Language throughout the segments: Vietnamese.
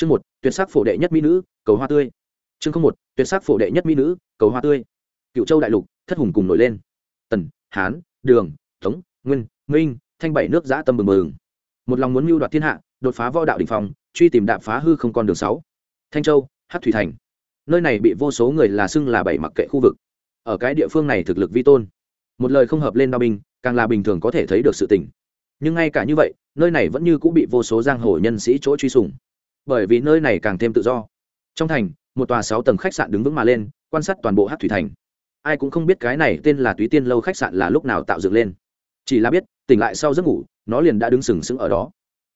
chương một, tuyệt sắc phổ đệ nhất mỹ nữ, cầu hoa tươi. Chương không một, tuyệt sắc phổ đệ nhất mỹ nữ, cầu hoa tươi. Cựu châu đại lục, thất hùng cùng nổi lên. Tần, hán, đường, tống, nguyên, minh, thanh bảy nước giã tâm bừng bừng. Một lòng muốn mưu đoạt thiên hạ, đột phá võ đạo đình phòng truy tìm đạp phá hư không con đường sáu. Thanh châu hát thủy thành. Nơi này bị vô số người là xưng là bảy mặc kệ khu vực. Ở cái địa phương này thực lực vi tôn. Một lời không hợp lên đao binh, càng là bình thường có thể thấy được sự tình. Nhưng ngay cả như vậy, nơi này vẫn như cũng bị vô số giang hồ nhân sĩ chỗ truy sùng bởi vì nơi này càng thêm tự do. Trong thành, một tòa sáu tầng khách sạn đứng vững mà lên, quan sát toàn bộ hát thủy thành. Ai cũng không biết cái này tên là túy tiên lâu khách sạn là lúc nào tạo dựng lên. Chỉ là biết, tỉnh lại sau giấc ngủ, nó liền đã đứng sừng sững ở đó.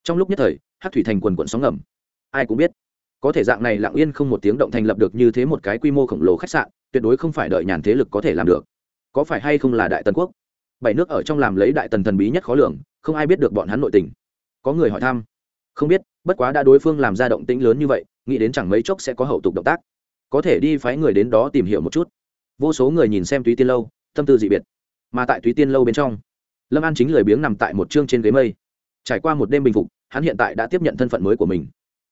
Trong lúc nhất thời hát thủy thành quần quận sóng ngầm. Ai cũng biết, có thể dạng này lặng yên không một tiếng động thành lập được như thế một cái quy mô khổng lồ khách sạn, tuyệt đối không phải đợi nhàn thế lực có thể làm được. Có phải hay không là đại tần quốc? Bảy nước ở trong làm lấy đại tần thần bí nhất khó lường, không ai biết được bọn hắn nội tình. Có người hỏi thăm không biết, bất quá đã đối phương làm ra động tĩnh lớn như vậy, nghĩ đến chẳng mấy chốc sẽ có hậu tục động tác. Có thể đi phái người đến đó tìm hiểu một chút. Vô số người nhìn xem túy tiên lâu, tâm tư dị biệt. Mà tại túy tiên lâu bên trong, lâm an chính lười biếng nằm tại một chương trên ghế mây. Trải qua một đêm bình phục, hắn hiện tại đã tiếp nhận thân phận mới của mình.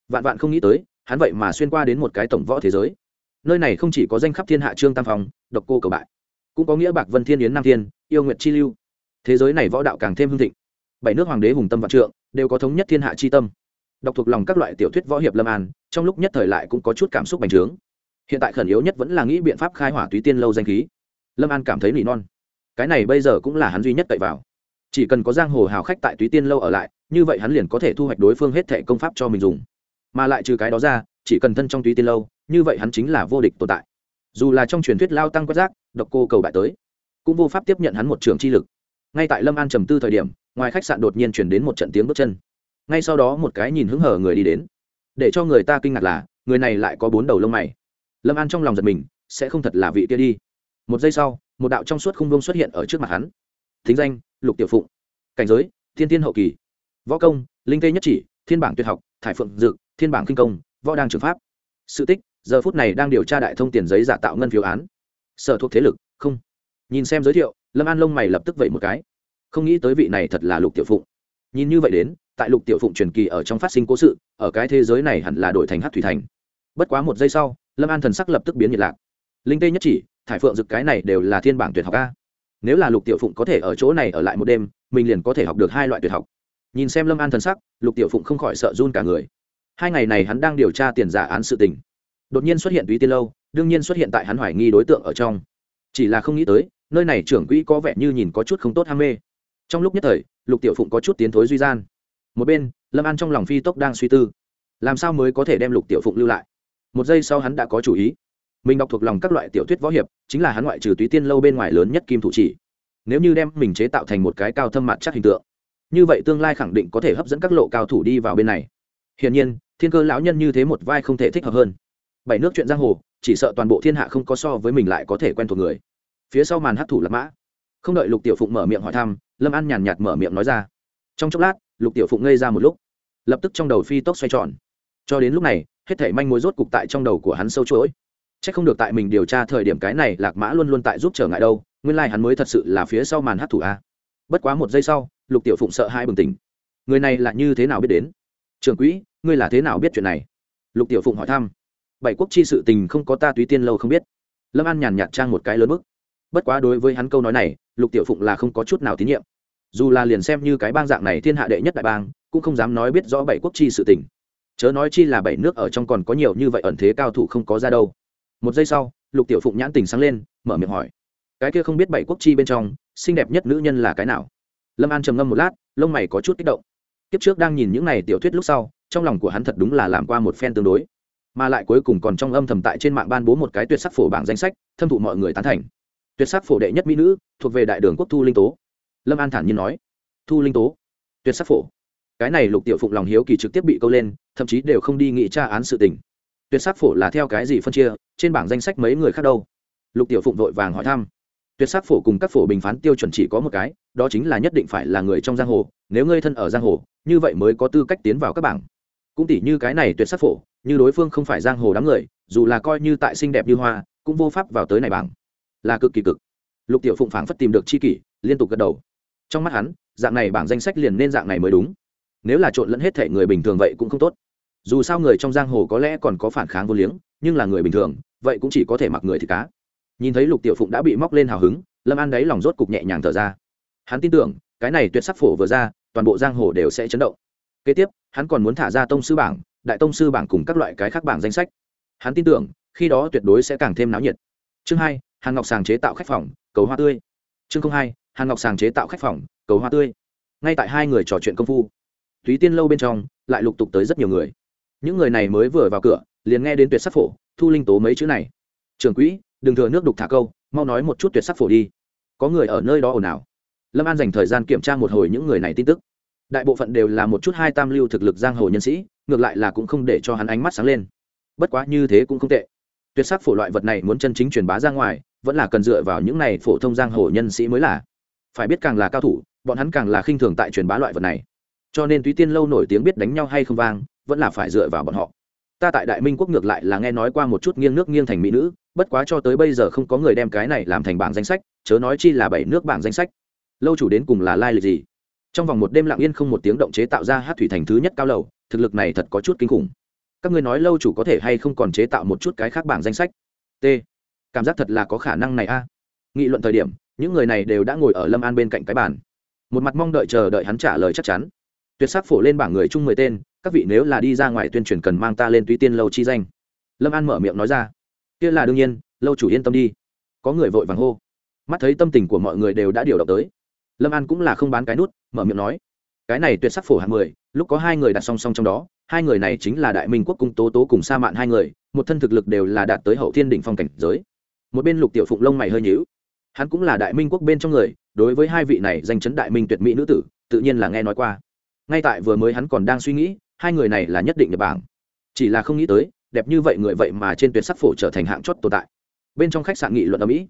Vạn vạn không nghĩ tới, hắn vậy mà xuyên qua đến một cái tổng võ thế giới. Nơi này không chỉ có danh khắp thiên hạ trương tam phong, độc cô cầu bại, cũng có nghĩa bạc vân thiên yến nam thiên, yêu nguyệt chi lưu. Thế giới này võ đạo càng thêm hưng thịnh bảy nước hoàng đế hùng tâm vạn trượng, đều có thống nhất thiên hạ chi tâm. Đọc thuộc lòng các loại tiểu thuyết võ hiệp lâm an, trong lúc nhất thời lại cũng có chút cảm xúc bành trướng. Hiện tại khẩn yếu nhất vẫn là nghĩ biện pháp khai hỏa túy tiên lâu danh khí. Lâm an cảm thấy nỉ non. Cái này bây giờ cũng là hắn duy nhất cậy vào. Chỉ cần có giang hồ hào khách tại túy tiên lâu ở lại, như vậy hắn liền có thể thu hoạch đối phương hết thẻ công pháp cho mình dùng. Mà lại trừ cái đó ra, chỉ cần thân trong túy tiên lâu, như vậy hắn chính là vô địch tồn tại. Dù là trong truyền thuyết lao tăng quét rác, độc cô cầu bại tới, cũng vô pháp tiếp nhận hắn một trường chi lực. Ngay tại lâm an trầm tư thời điểm ngoài khách sạn đột nhiên chuyển đến một trận tiếng bước chân. Ngay sau đó một cái nhìn hứng hở người đi đến. Để cho người ta kinh ngạc là, người này lại có bốn đầu lông mày. Lâm an trong lòng giật mình, sẽ không thật là vị kia đi. Một giây sau, một đạo trong suốt không vông xuất hiện ở trước mặt hắn. Thính danh, lục tiểu phụng. Cảnh giới, thiên tiên hậu kỳ. Võ công, linh tê nhất chỉ, thiên bảng tuyệt học, thải phượng dực, thiên bảng kinh công, võ đang trường pháp. Sự tích, giờ phút này đang điều tra đại thông tiền giấy giả tạo ngân phiếu án. Sở thuộc thế lực, không. Nhìn xem giới thiệu, lâm an lông mày lập tức vậy một cái không nghĩ tới vị này thật là lục tiểu phụng. Nhìn như vậy đến, tại lục tiểu phụng truyền kỳ ở trong phát sinh cố sự, ở cái thế giới này hẳn là đổi thành hát thủy thành. Bất quá một giây sau, lâm an thần sắc lập tức biến nhiệt lạc. Linh tê nhất chỉ, thải phượng dực cái này đều là thiên bảng tuyệt học a. Nếu là lục tiểu phụng có thể ở chỗ này ở lại một đêm, mình liền có thể học được hai loại tuyệt học. Nhìn xem lâm an thần sắc, lục tiểu phụng không khỏi sợ run cả người. Hai ngày này hắn đang điều tra tiền giả án sự tình. Đột nhiên xuất hiện túy tiên lâu, đương nhiên xuất hiện tại hắn hoài nghi đối tượng ở trong. Chỉ là không nghĩ tới, nơi này trưởng quỹ có vẻ như nhìn có chút không tốt ham mê trong lúc nhất thời, lục tiểu phụng có chút tiến thối duy gian. Một bên, lâm an trong lòng phi tốc đang suy tư, làm sao mới có thể đem lục tiểu phụng lưu lại? Một giây sau hắn đã có chủ ý. Mình đọc thuộc lòng các loại tiểu thuyết võ hiệp, chính là hắn ngoại trừ túy tiên lâu bên ngoài lớn nhất kim thủ chỉ. Nếu như đem mình chế tạo thành một cái cao thâm mặt chắc hình tượng, như vậy tương lai khẳng định có thể hấp dẫn các lộ cao thủ đi vào bên này. Hiển nhiên, thiên cơ lão nhân như thế một vai không thể thích hợp hơn. Bảy nước chuyện giang hồ, chỉ sợ toàn bộ thiên hạ không có so với mình lại có thể quen thuộc người. Phía sau màn hấp thủ lập mã. Không đợi lục tiểu phụng mở miệng hỏi thăm lâm an nhàn nhạt mở miệng nói ra. Trong chốc lát, lục tiểu phụng ngây ra một lúc. Lập tức trong đầu phi tốc xoay tròn. Cho đến lúc này, hết thảy manh mối rốt cục tại trong đầu của hắn sâu chuỗi. C h ắ c không được tại mình điều tra thời điểm cái này lạc mã luôn luôn tại giúp trở ngại đâu, nguyên lai、like、hắn mới thật sự là phía sau màn hát thủ a. Bất quá một giây sau, lục tiểu phụng sợ hai bừng tỉnh. Người này là như thế nào biết đến? Trường quỹ, ngươi là thế nào biết chuyện này? Lục tiểu phụng hỏi thăm. Bảy quốc chi sự tình không có ta túy tiên lâu không biết. Lâm an nhàn nhạt trang một cái lớn bức bất quá đối với hắn câu nói này, lục tiểu phụng là không có chút nào tín nhiệm. Dù là liền xem như cái bang dạng này thiên hạ đệ nhất đại bang, cũng không dám nói biết rõ bảy quốc chi sự tình. Chớ nói chi là bảy nước ở trong còn có nhiều như vậy ẩn thế cao thủ không có ra đâu. Một giây sau, lục tiểu phụng nhãn tình sáng lên, mở miệng hỏi. Cái kia không biết bảy quốc chi bên trong, xinh đẹp nhất nữ nhân là cái nào? Lâm an trầm ngâm một lát, lông mày có chút kích động. Kiếp trước đang nhìn những n à y tiểu thuyết lúc sau, trong lòng của hắn thật đúng là làm qua một phen tương đối. Mà lại cuối cùng còn trong âm thầm tại trên mạng ban bố một cái tuyệt sắc phổ bảng danh sách, thâm thụ mọi người tán thành tuyệt sắc phổ đệ nhất mỹ nữ, thuộc về đại đường quốc thu linh tố. Lâm an thản nhiên nói, thu linh tố, tuyệt sắc phổ. Cái này lục tiểu phụng lòng hiếu kỳ trực tiếp bị câu lên, thậm chí đều không đi nghị tra án sự tình. Tuyệt sắc phổ là theo cái gì phân chia, trên bảng danh sách mấy người khác đâu? Lục tiểu phụng vội vàng hỏi thăm. Tuyệt sắc phổ cùng các phổ bình phán tiêu chuẩn chỉ có một cái, đó chính là nhất định phải là người trong giang hồ, nếu ngươi thân ở giang hồ, như vậy mới có tư cách tiến vào các bảng. Cũng tỷ như cái này tuyệt sắc phổ, như đối phương không phải giang hồ đám người, dù là coi như tại xinh đẹp như hoa, cũng vô pháp vào tới này bảng là cực kỳ cực. Lục tiểu phụng phảng phất tìm được chi kỷ, liên tục gật đầu. Trong mắt hắn, dạng này bảng danh sách liền nên dạng này mới đúng. Nếu là trộn lẫn hết thể người bình thường vậy cũng không tốt. Dù sao người trong giang hồ có lẽ còn có phản kháng vô liếng, nhưng là người bình thường, vậy cũng chỉ có thể mặc người thì cá. Nhìn thấy lục tiểu phụng đã bị móc lên hào hứng, lâm an đáy lòng rốt cục nhẹ nhàng thở ra. Hắn tin tưởng, cái này tuyệt sắc phổ vừa ra, toàn bộ giang hồ đều sẽ chấn động. Kế tiếp, hắn còn muốn thả ra tông sư bảng, đại tông sư bảng cùng các loại cái khác bảng danh sách. Hắn tin tưởng, khi đó tuyệt đối sẽ càng thêm náo nhiệt. Chương hai hàn ngọc sàng chế tạo khách phòng, cầu hoa tươi. Chương hai, hàn ngọc sàng chế tạo khách phòng, cầu hoa tươi. Ngay tại hai người trò chuyện công phu, thúy tiên lâu bên trong lại lục tục tới rất nhiều người. Những người này mới vừa vào cửa, liền nghe đến tuyệt sắc phổ, thu linh tố mấy chữ này. Trường quỹ, đừng thừa nước đục thả câu, mau nói một chút tuyệt sắc phổ đi. Có người ở nơi đó ồn ào. Lâm an dành thời gian kiểm tra một hồi những người này tin tức. Đại bộ phận đều là một chút hai tam lưu thực lực giang hồ nhân sĩ, ngược lại là cũng không để cho hắn ánh mắt sáng lên. Bất quá như thế cũng không tệ. Tuyệt sắc phổ loại vật này muốn chân chính truyền bá ra ngoài vẫn là cần dựa vào những này phổ thông giang hồ nhân sĩ mới là. Phải biết càng là cao thủ, bọn hắn càng là khinh thường tại truyền bá loại vật này. Cho nên túy tiên lâu nổi tiếng biết đánh nhau hay không vang, vẫn là phải dựa vào bọn họ. Ta tại đại minh quốc ngược lại là nghe nói qua một chút nghiêng nước nghiêng thành mỹ nữ, bất quá cho tới bây giờ không có người đem cái này làm thành bảng danh sách, chớ nói chi là bảy nước bảng danh sách. Lâu chủ đến cùng là lai lịch gì? Trong vòng một đêm lặng yên không một tiếng động chế tạo ra hát thủy thành thứ nhất cao lầu, thực lực này thật có chút kinh khủng. Các ngươi nói lâu chủ có thể hay không còn chế tạo một chút cái khác bảng danh sách? T cảm giác thật là có khả năng này a. Nghị luận thời điểm, những người này đều đã ngồi ở lâm an bên cạnh cái bàn. Một mặt mong đợi chờ đợi hắn trả lời chắc chắn. Tuyệt sắc phổ lên bảng người chung mười tên, các vị nếu là đi ra ngoài tuyên truyền cần mang ta lên túy tiên lâu chi danh. Lâm an mở miệng nói ra. Kia là đương nhiên, lâu chủ yên tâm đi. Có người vội vàng hô. Mắt thấy tâm tình của mọi người đều đã điều động tới. Lâm an cũng là không bán cái nút, mở miệng nói. Cái này tuyệt sắc phổ hạng mười, lúc có hai người đặt song song trong đó, hai người này chính là đại minh quốc cung tố tố cùng sa mạn hai người, một thân thực lực đều là đạt tới hậu thiên đỉnh phong cảnh giới một bên lục tiểu phụng lông mày hơi nhíu. Hắn cũng là đại minh quốc bên trong người, đối với hai vị này danh chấn đại minh tuyệt mỹ nữ tử, tự nhiên là nghe nói qua. Ngay tại vừa mới hắn còn đang suy nghĩ, hai người này là nhất định nhập bảng. Chỉ là không nghĩ tới, đẹp như vậy người vậy mà trên tuyệt sắc phổ trở thành hạng chót tồn tại. Bên trong khách sạn nghị luận ở mỹ,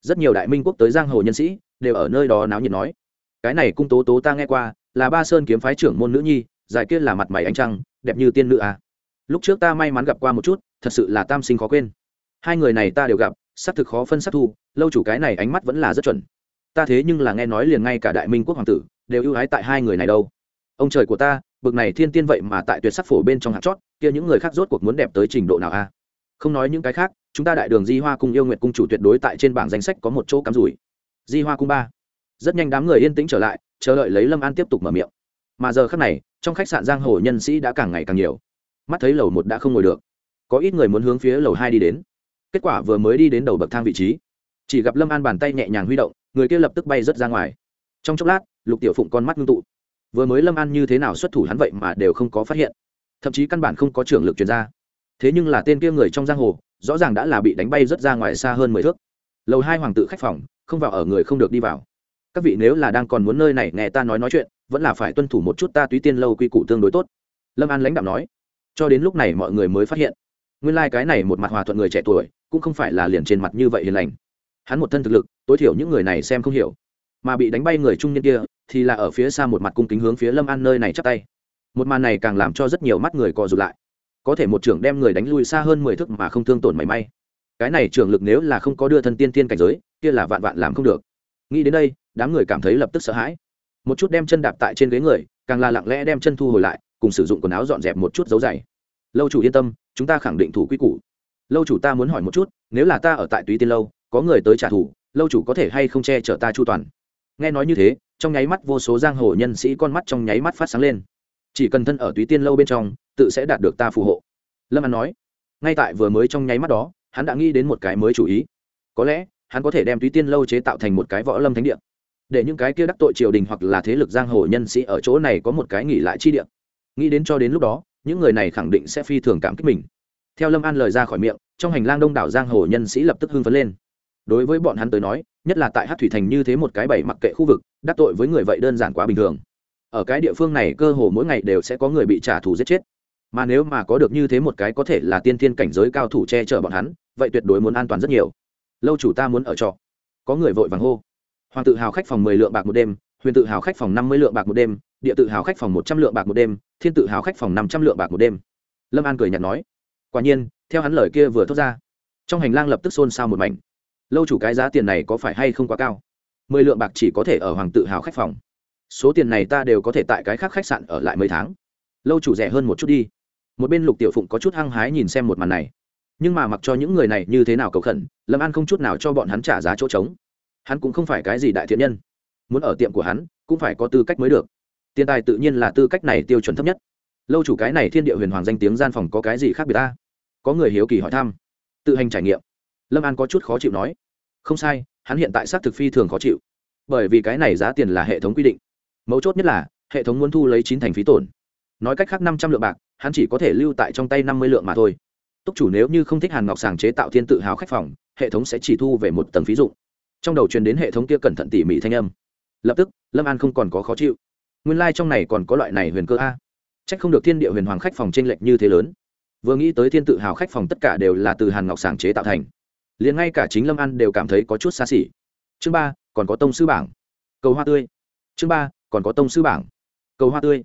rất nhiều đại minh quốc tới giang hồ nhân sĩ đều ở nơi đó náo nhiệt nói. Cái này cung tố tố ta nghe qua, là ba sơn kiếm phái trưởng môn nữ nhi giải kia là mặt mày ánh trăng, đẹp như tiên nữ à. lúc trước ta may mắn gặp qua một chút, thật sự là tam sinh khó quên. Hai người này ta đều gặp xác thực khó phân sát thu, lâu chủ cái này ánh mắt vẫn là rất chuẩn. Ta thế nhưng là nghe nói liền ngay cả đại minh quốc hoàng tử đều ưu ái tại hai người này đâu. Ông trời của ta, bực này thiên tiên vậy mà tại tuyệt sắc phổ bên trong hạt chót, kia những người khác rốt cuộc muốn đẹp tới trình độ nào a? Không nói những cái khác, chúng ta đại đường di hoa cung yêu nguyện cung chủ tuyệt đối tại trên bảng danh sách có một chỗ cắm rủi. Di hoa cung ba. Rất nhanh đám người yên tĩnh trở lại, chờ đợi lấy lâm an tiếp tục mở miệng. Mà giờ khác này, trong khách sạn giang hồ nhân sĩ đã càng ngày càng nhiều. Mắt thấy lầu một đã không ngồi được. Có ít người muốn hướng phía lầu hai đi đến kết quả vừa mới đi đến đầu bậc thang vị trí. Chỉ gặp lâm an bàn tay nhẹ nhàng huy động, người kia lập tức bay rớt ra ngoài. Trong chốc lát, lục tiểu phụng con mắt ngưng tụ. Vừa mới lâm an như thế nào xuất thủ hắn vậy mà đều không có phát hiện. Thậm chí căn bản không có trưởng lực chuyển ra. Thế nhưng là tên kia người trong giang hồ, rõ ràng đã là bị đánh bay rớt ra ngoài xa hơn mười thước. Lầu hai hoàng tự khách phòng, không vào ở người không được đi vào. Các vị nếu là đang còn muốn nơi này nghe ta nói nói chuyện, vẫn là phải tuân thủ một chút ta túy tiên lâu quy củ tương đối tốt. Lâm an lãnh đạo nói. Cho đến lúc này mọi người mới phát hiện. Nguyên lai、like、cái này một mặt hòa thuận người trẻ tuổi cũng không phải là liền trên mặt như vậy hiền lành. Hắn một thân thực lực, tối thiểu những người này xem không hiểu. Mà bị đánh bay người trung niên kia, thì là ở phía xa một mặt cung kính hướng phía lâm an nơi này chắp tay. Một màn này càng làm cho rất nhiều mắt người co rụt lại. Có thể một trưởng đem người đánh lui xa hơn mười thước mà không thương tổn mảy may. Cái này trưởng lực nếu là không có đưa thân tiên tiên cảnh giới, kia là vạn vạn làm không được. Nghĩ đến đây, đám người cảm thấy lập tức sợ hãi. Một chút đem chân đạp tại trên ghế người, càng là lặng lẽ đem chân thu hồi lại, cùng sử dụng quần áo dọn dẹp một chút dấu dày. Lâu chủ yên tâm, chúng ta khẳng định thủ quy củ lâu chủ ta muốn hỏi một chút, nếu là ta ở tại túy tiên lâu, có người tới trả thù, lâu chủ có thể hay không che chở ta chu toàn? Nghe nói như thế, trong nháy mắt vô số giang hồ nhân sĩ con mắt trong nháy mắt phát sáng lên. Chỉ cần thân ở túy tiên lâu bên trong, tự sẽ đạt được ta phù hộ. Lâm an nói. Ngay tại vừa mới trong nháy mắt đó, hắn đã nghĩ đến một cái mới chủ ý. Có lẽ, hắn có thể đem túy tiên lâu chế tạo thành một cái võ lâm thánh địa. Để những cái kia đắc tội triều đình hoặc là thế lực giang hồ nhân sĩ ở chỗ này có một cái nghỉ lại chi địa. Nghĩ đến cho đến lúc đó, những người này khẳng định sẽ phi thường cảm kích mình theo lâm an lời ra khỏi miệng, trong hành lang đông đảo giang hồ nhân sĩ lập tức hưng phấn lên. Đối với bọn hắn tới nói, nhất là tại hát thủy thành như thế một cái bẫy mặc kệ khu vực, đắc tội với người vậy đơn giản quá bình thường. Ở cái địa phương này cơ hồ mỗi ngày đều sẽ có người bị trả thù giết chết. Mà nếu mà có được như thế một cái có thể là tiên thiên cảnh giới cao thủ che chở bọn hắn, vậy tuyệt đối muốn an toàn rất nhiều. Lâu chủ ta muốn ở trọ. Có người vội vàng hô. Hoàng tự hào khách phòng mười lượng bạc một đêm, huyền tự hào khách phòng năm mươi lượng bạc một đêm, địa tự hào khách phòng một trăm lượng bạc một đêm, thiên tự hào khách phòng năm trăm lượng bạc một đêm. Lâm an cười nhạt nói quả nhiên, theo hắn lời kia vừa thốt ra, trong hành lang lập tức xôn xao một mảnh. Lâu chủ cái giá tiền này có phải hay không quá cao? Mười lượng bạc chỉ có thể ở hoàng tự hào khách phòng. Số tiền này ta đều có thể tại cái khác khách sạn ở lại mấy tháng. Lâu chủ rẻ hơn một chút đi. Một bên lục tiểu phụng có chút hăng hái nhìn xem một màn này. Nhưng mà mặc cho những người này như thế nào cầu khẩn, lâm an không chút nào cho bọn hắn trả giá chỗ trống. Hắn cũng không phải cái gì đại thiện nhân. Muốn ở tiệm của hắn, cũng phải có tư cách mới được. Tiền tài tự nhiên là tư cách này tiêu chuẩn thấp nhất. Lâu chủ cái này thiên địa huyền hoàng danh tiếng gian phòng có cái gì khác biệt ta? Có người hiếu kỳ hỏi thăm. Tự hành trải nghiệm. Lâm an có chút khó chịu nói. Không sai, hắn hiện tại xác thực phi thường khó chịu. Bởi vì cái này giá tiền là hệ thống quy định. Mấu chốt nhất là, hệ thống muốn thu lấy chín thành phí tổn. Nói cách khác năm trăm lượng bạc, hắn chỉ có thể lưu tại trong tay năm mươi lượng mà thôi. Túc chủ nếu như không thích hàn ngọc sàng chế tạo thiên tự hào khách phòng, hệ thống sẽ chỉ thu về một tầng phí dụng. Trong đầu truyền đến hệ thống kia cẩn thận tỉ mỉ thanh âm. Lập tức, lâm an không còn có khó chịu. Nguyên lai、like、trong này còn có loại này huyền cơ a. C h ắ c không được thiên địa huyền hoàng khách phòng t r ê n lệch như thế lớn vừa nghĩ tới thiên tự hào khách phòng tất cả đều là từ hàn ngọc sàng chế tạo thành liền ngay cả chính lâm an đều cảm thấy có chút xa xỉ chương ba còn có tông sư bảng cầu hoa tươi chương ba còn có tông sư bảng cầu hoa tươi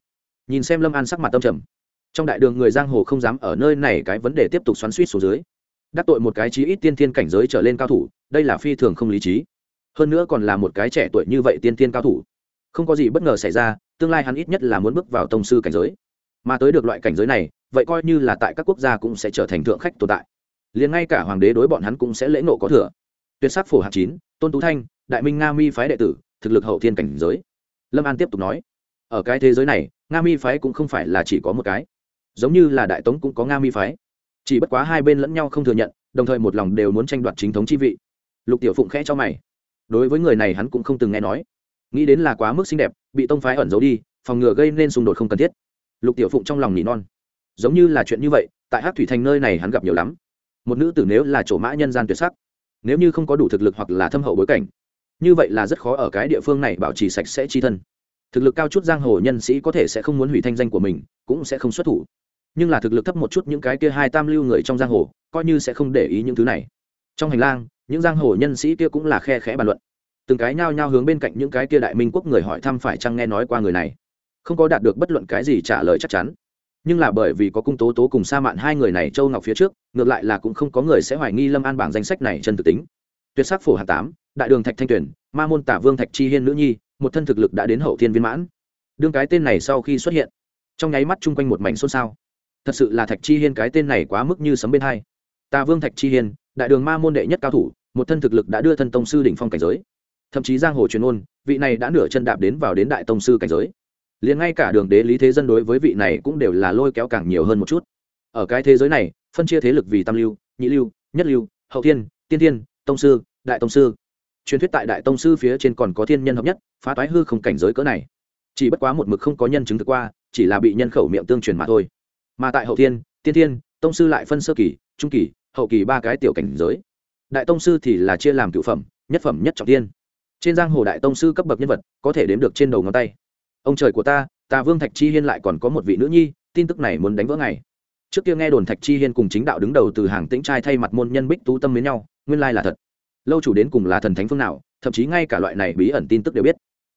nhìn xem lâm an sắc mặt tâm trầm trong đại đường người giang hồ không dám ở nơi này cái vấn đề tiếp tục xoắn suýt xuống dưới đắc tội một cái chí ít tiên thiên cảnh giới trở lên cao thủ đây là phi thường không lý trí hơn nữa còn là một cái trẻ tuổi như vậy tiên tiên cao thủ không có gì bất ngờ xảy ra tương lai hắn ít nhất là muốn bước vào tông sư cảnh giới mà tới được loại cảnh giới này vậy coi như là tại các quốc gia cũng sẽ trở thành thượng khách tồn tại. Liền ngay cả hoàng đế đối bọn hắn cũng sẽ lễ nộ có thừa. Tuyệt sắc phổ hạng chín, tôn tú thanh, đại minh nga mi phái đệ tử, thực lực hậu thiên cảnh giới. Lâm an tiếp tục nói, ở cái thế giới này, nga mi phái cũng không phải là chỉ có một cái. Giống như là đại tống cũng có nga mi phái. Chỉ bất quá hai bên lẫn nhau không thừa nhận, đồng thời một lòng đều muốn tranh đoạt chính thống chi vị. Lục tiểu phụng khẽ cho mày. Đối với người này hắn cũng không từng nghe nói. Nghĩ đến là quá mức xinh đẹp, bị tông phái ẩn giấu đi, phòng ngừa gây nên xung đột không cần thiết. Lục tiểu phụng trong lòng nỉ non giống như là chuyện như vậy, tại hát thủy thành nơi này hắn gặp nhiều lắm. Một nữ tử nếu là chỗ mã nhân gian tuyệt sắc, nếu như không có đủ thực lực hoặc là thâm hậu bối cảnh, như vậy là rất khó ở cái địa phương này bảo trì sạch sẽ chi thân. Thực lực cao chút giang hồ nhân sĩ có thể sẽ không muốn hủy thanh danh của mình, cũng sẽ không xuất thủ. Nhưng là thực lực thấp một chút những cái kia hai tam lưu người trong giang hồ, coi như sẽ không để ý những thứ này. Trong hành lang, những giang hồ nhân sĩ kia cũng là khe khẽ bàn luận. Từng cái nhao nhao hướng bên cạnh những cái kia đại minh quốc người hỏi thăm phải chăng nghe nói qua người này. Không có đạt được bất luận cái gì trả lời chắc chắn nhưng là bởi vì có cung tố tố cùng sa mạn hai người này châu ngọc phía trước, ngược lại là cũng không có người sẽ hoài nghi lâm an bảng danh sách này chân thực tính. Tuyệt sắc phổ hạ tám, đại đường thạch thanh tuyển, ma môn tả vương thạch chi hiên nữ nhi, một thân thực lực đã đến hậu thiên viên mãn. Đương cái tên này sau khi xuất hiện, trong nháy mắt chung quanh một mảnh xôn xao. Thật sự là thạch chi hiên cái tên này quá mức như sấm bên hai. Tà vương thạch chi hiên, đại đường ma môn đệ nhất cao thủ, một thân thực lực đã đưa thân tông sư đỉnh phong cảnh giới. Thậm chí giang hồ truyền ôn, vị này đã nửa chân đạp đến vào đến đại tông sư cảnh giới liền ngay cả đường đế lý thế dân đối với vị này cũng đều là lôi kéo càng nhiều hơn một chút. Ở cái thế giới này, phân chia thế lực vì tam lưu, nhị lưu, nhất lưu, hậu thiên, tiên thiên, tông sư, đại tông sư. Truyền thuyết tại đại tông sư phía trên còn có thiên nhân hợp nhất, phá toái hư không cảnh giới cỡ này. Chỉ bất quá một mực không có nhân chứng thực qua, chỉ là bị nhân khẩu miệng tương truyền mà thôi. Mà tại hậu thiên, tiên thiên, tông sư lại phân sơ kỳ, trung kỳ, hậu kỳ ba cái tiểu cảnh giới. Đại tông sư thì là chia làm cựu phẩm, nhất phẩm, nhất trọng tiên. Trên giang hồ đại tông sư cấp bậc nhân vật, có thể đếm được trên đầu ngón tay ông trời của ta tà vương thạch chi hiên lại còn có một vị nữ nhi, tin tức này muốn đánh vỡ ngày. Trước kia nghe đồn thạch chi hiên cùng chính đạo đứng đầu từ hàng tĩnh trai thay mặt môn nhân bích tú tâm với nhau, nguyên lai là thật. Lâu chủ đến cùng là thần thánh phương nào, thậm chí ngay cả loại này bí ẩn tin tức đều biết.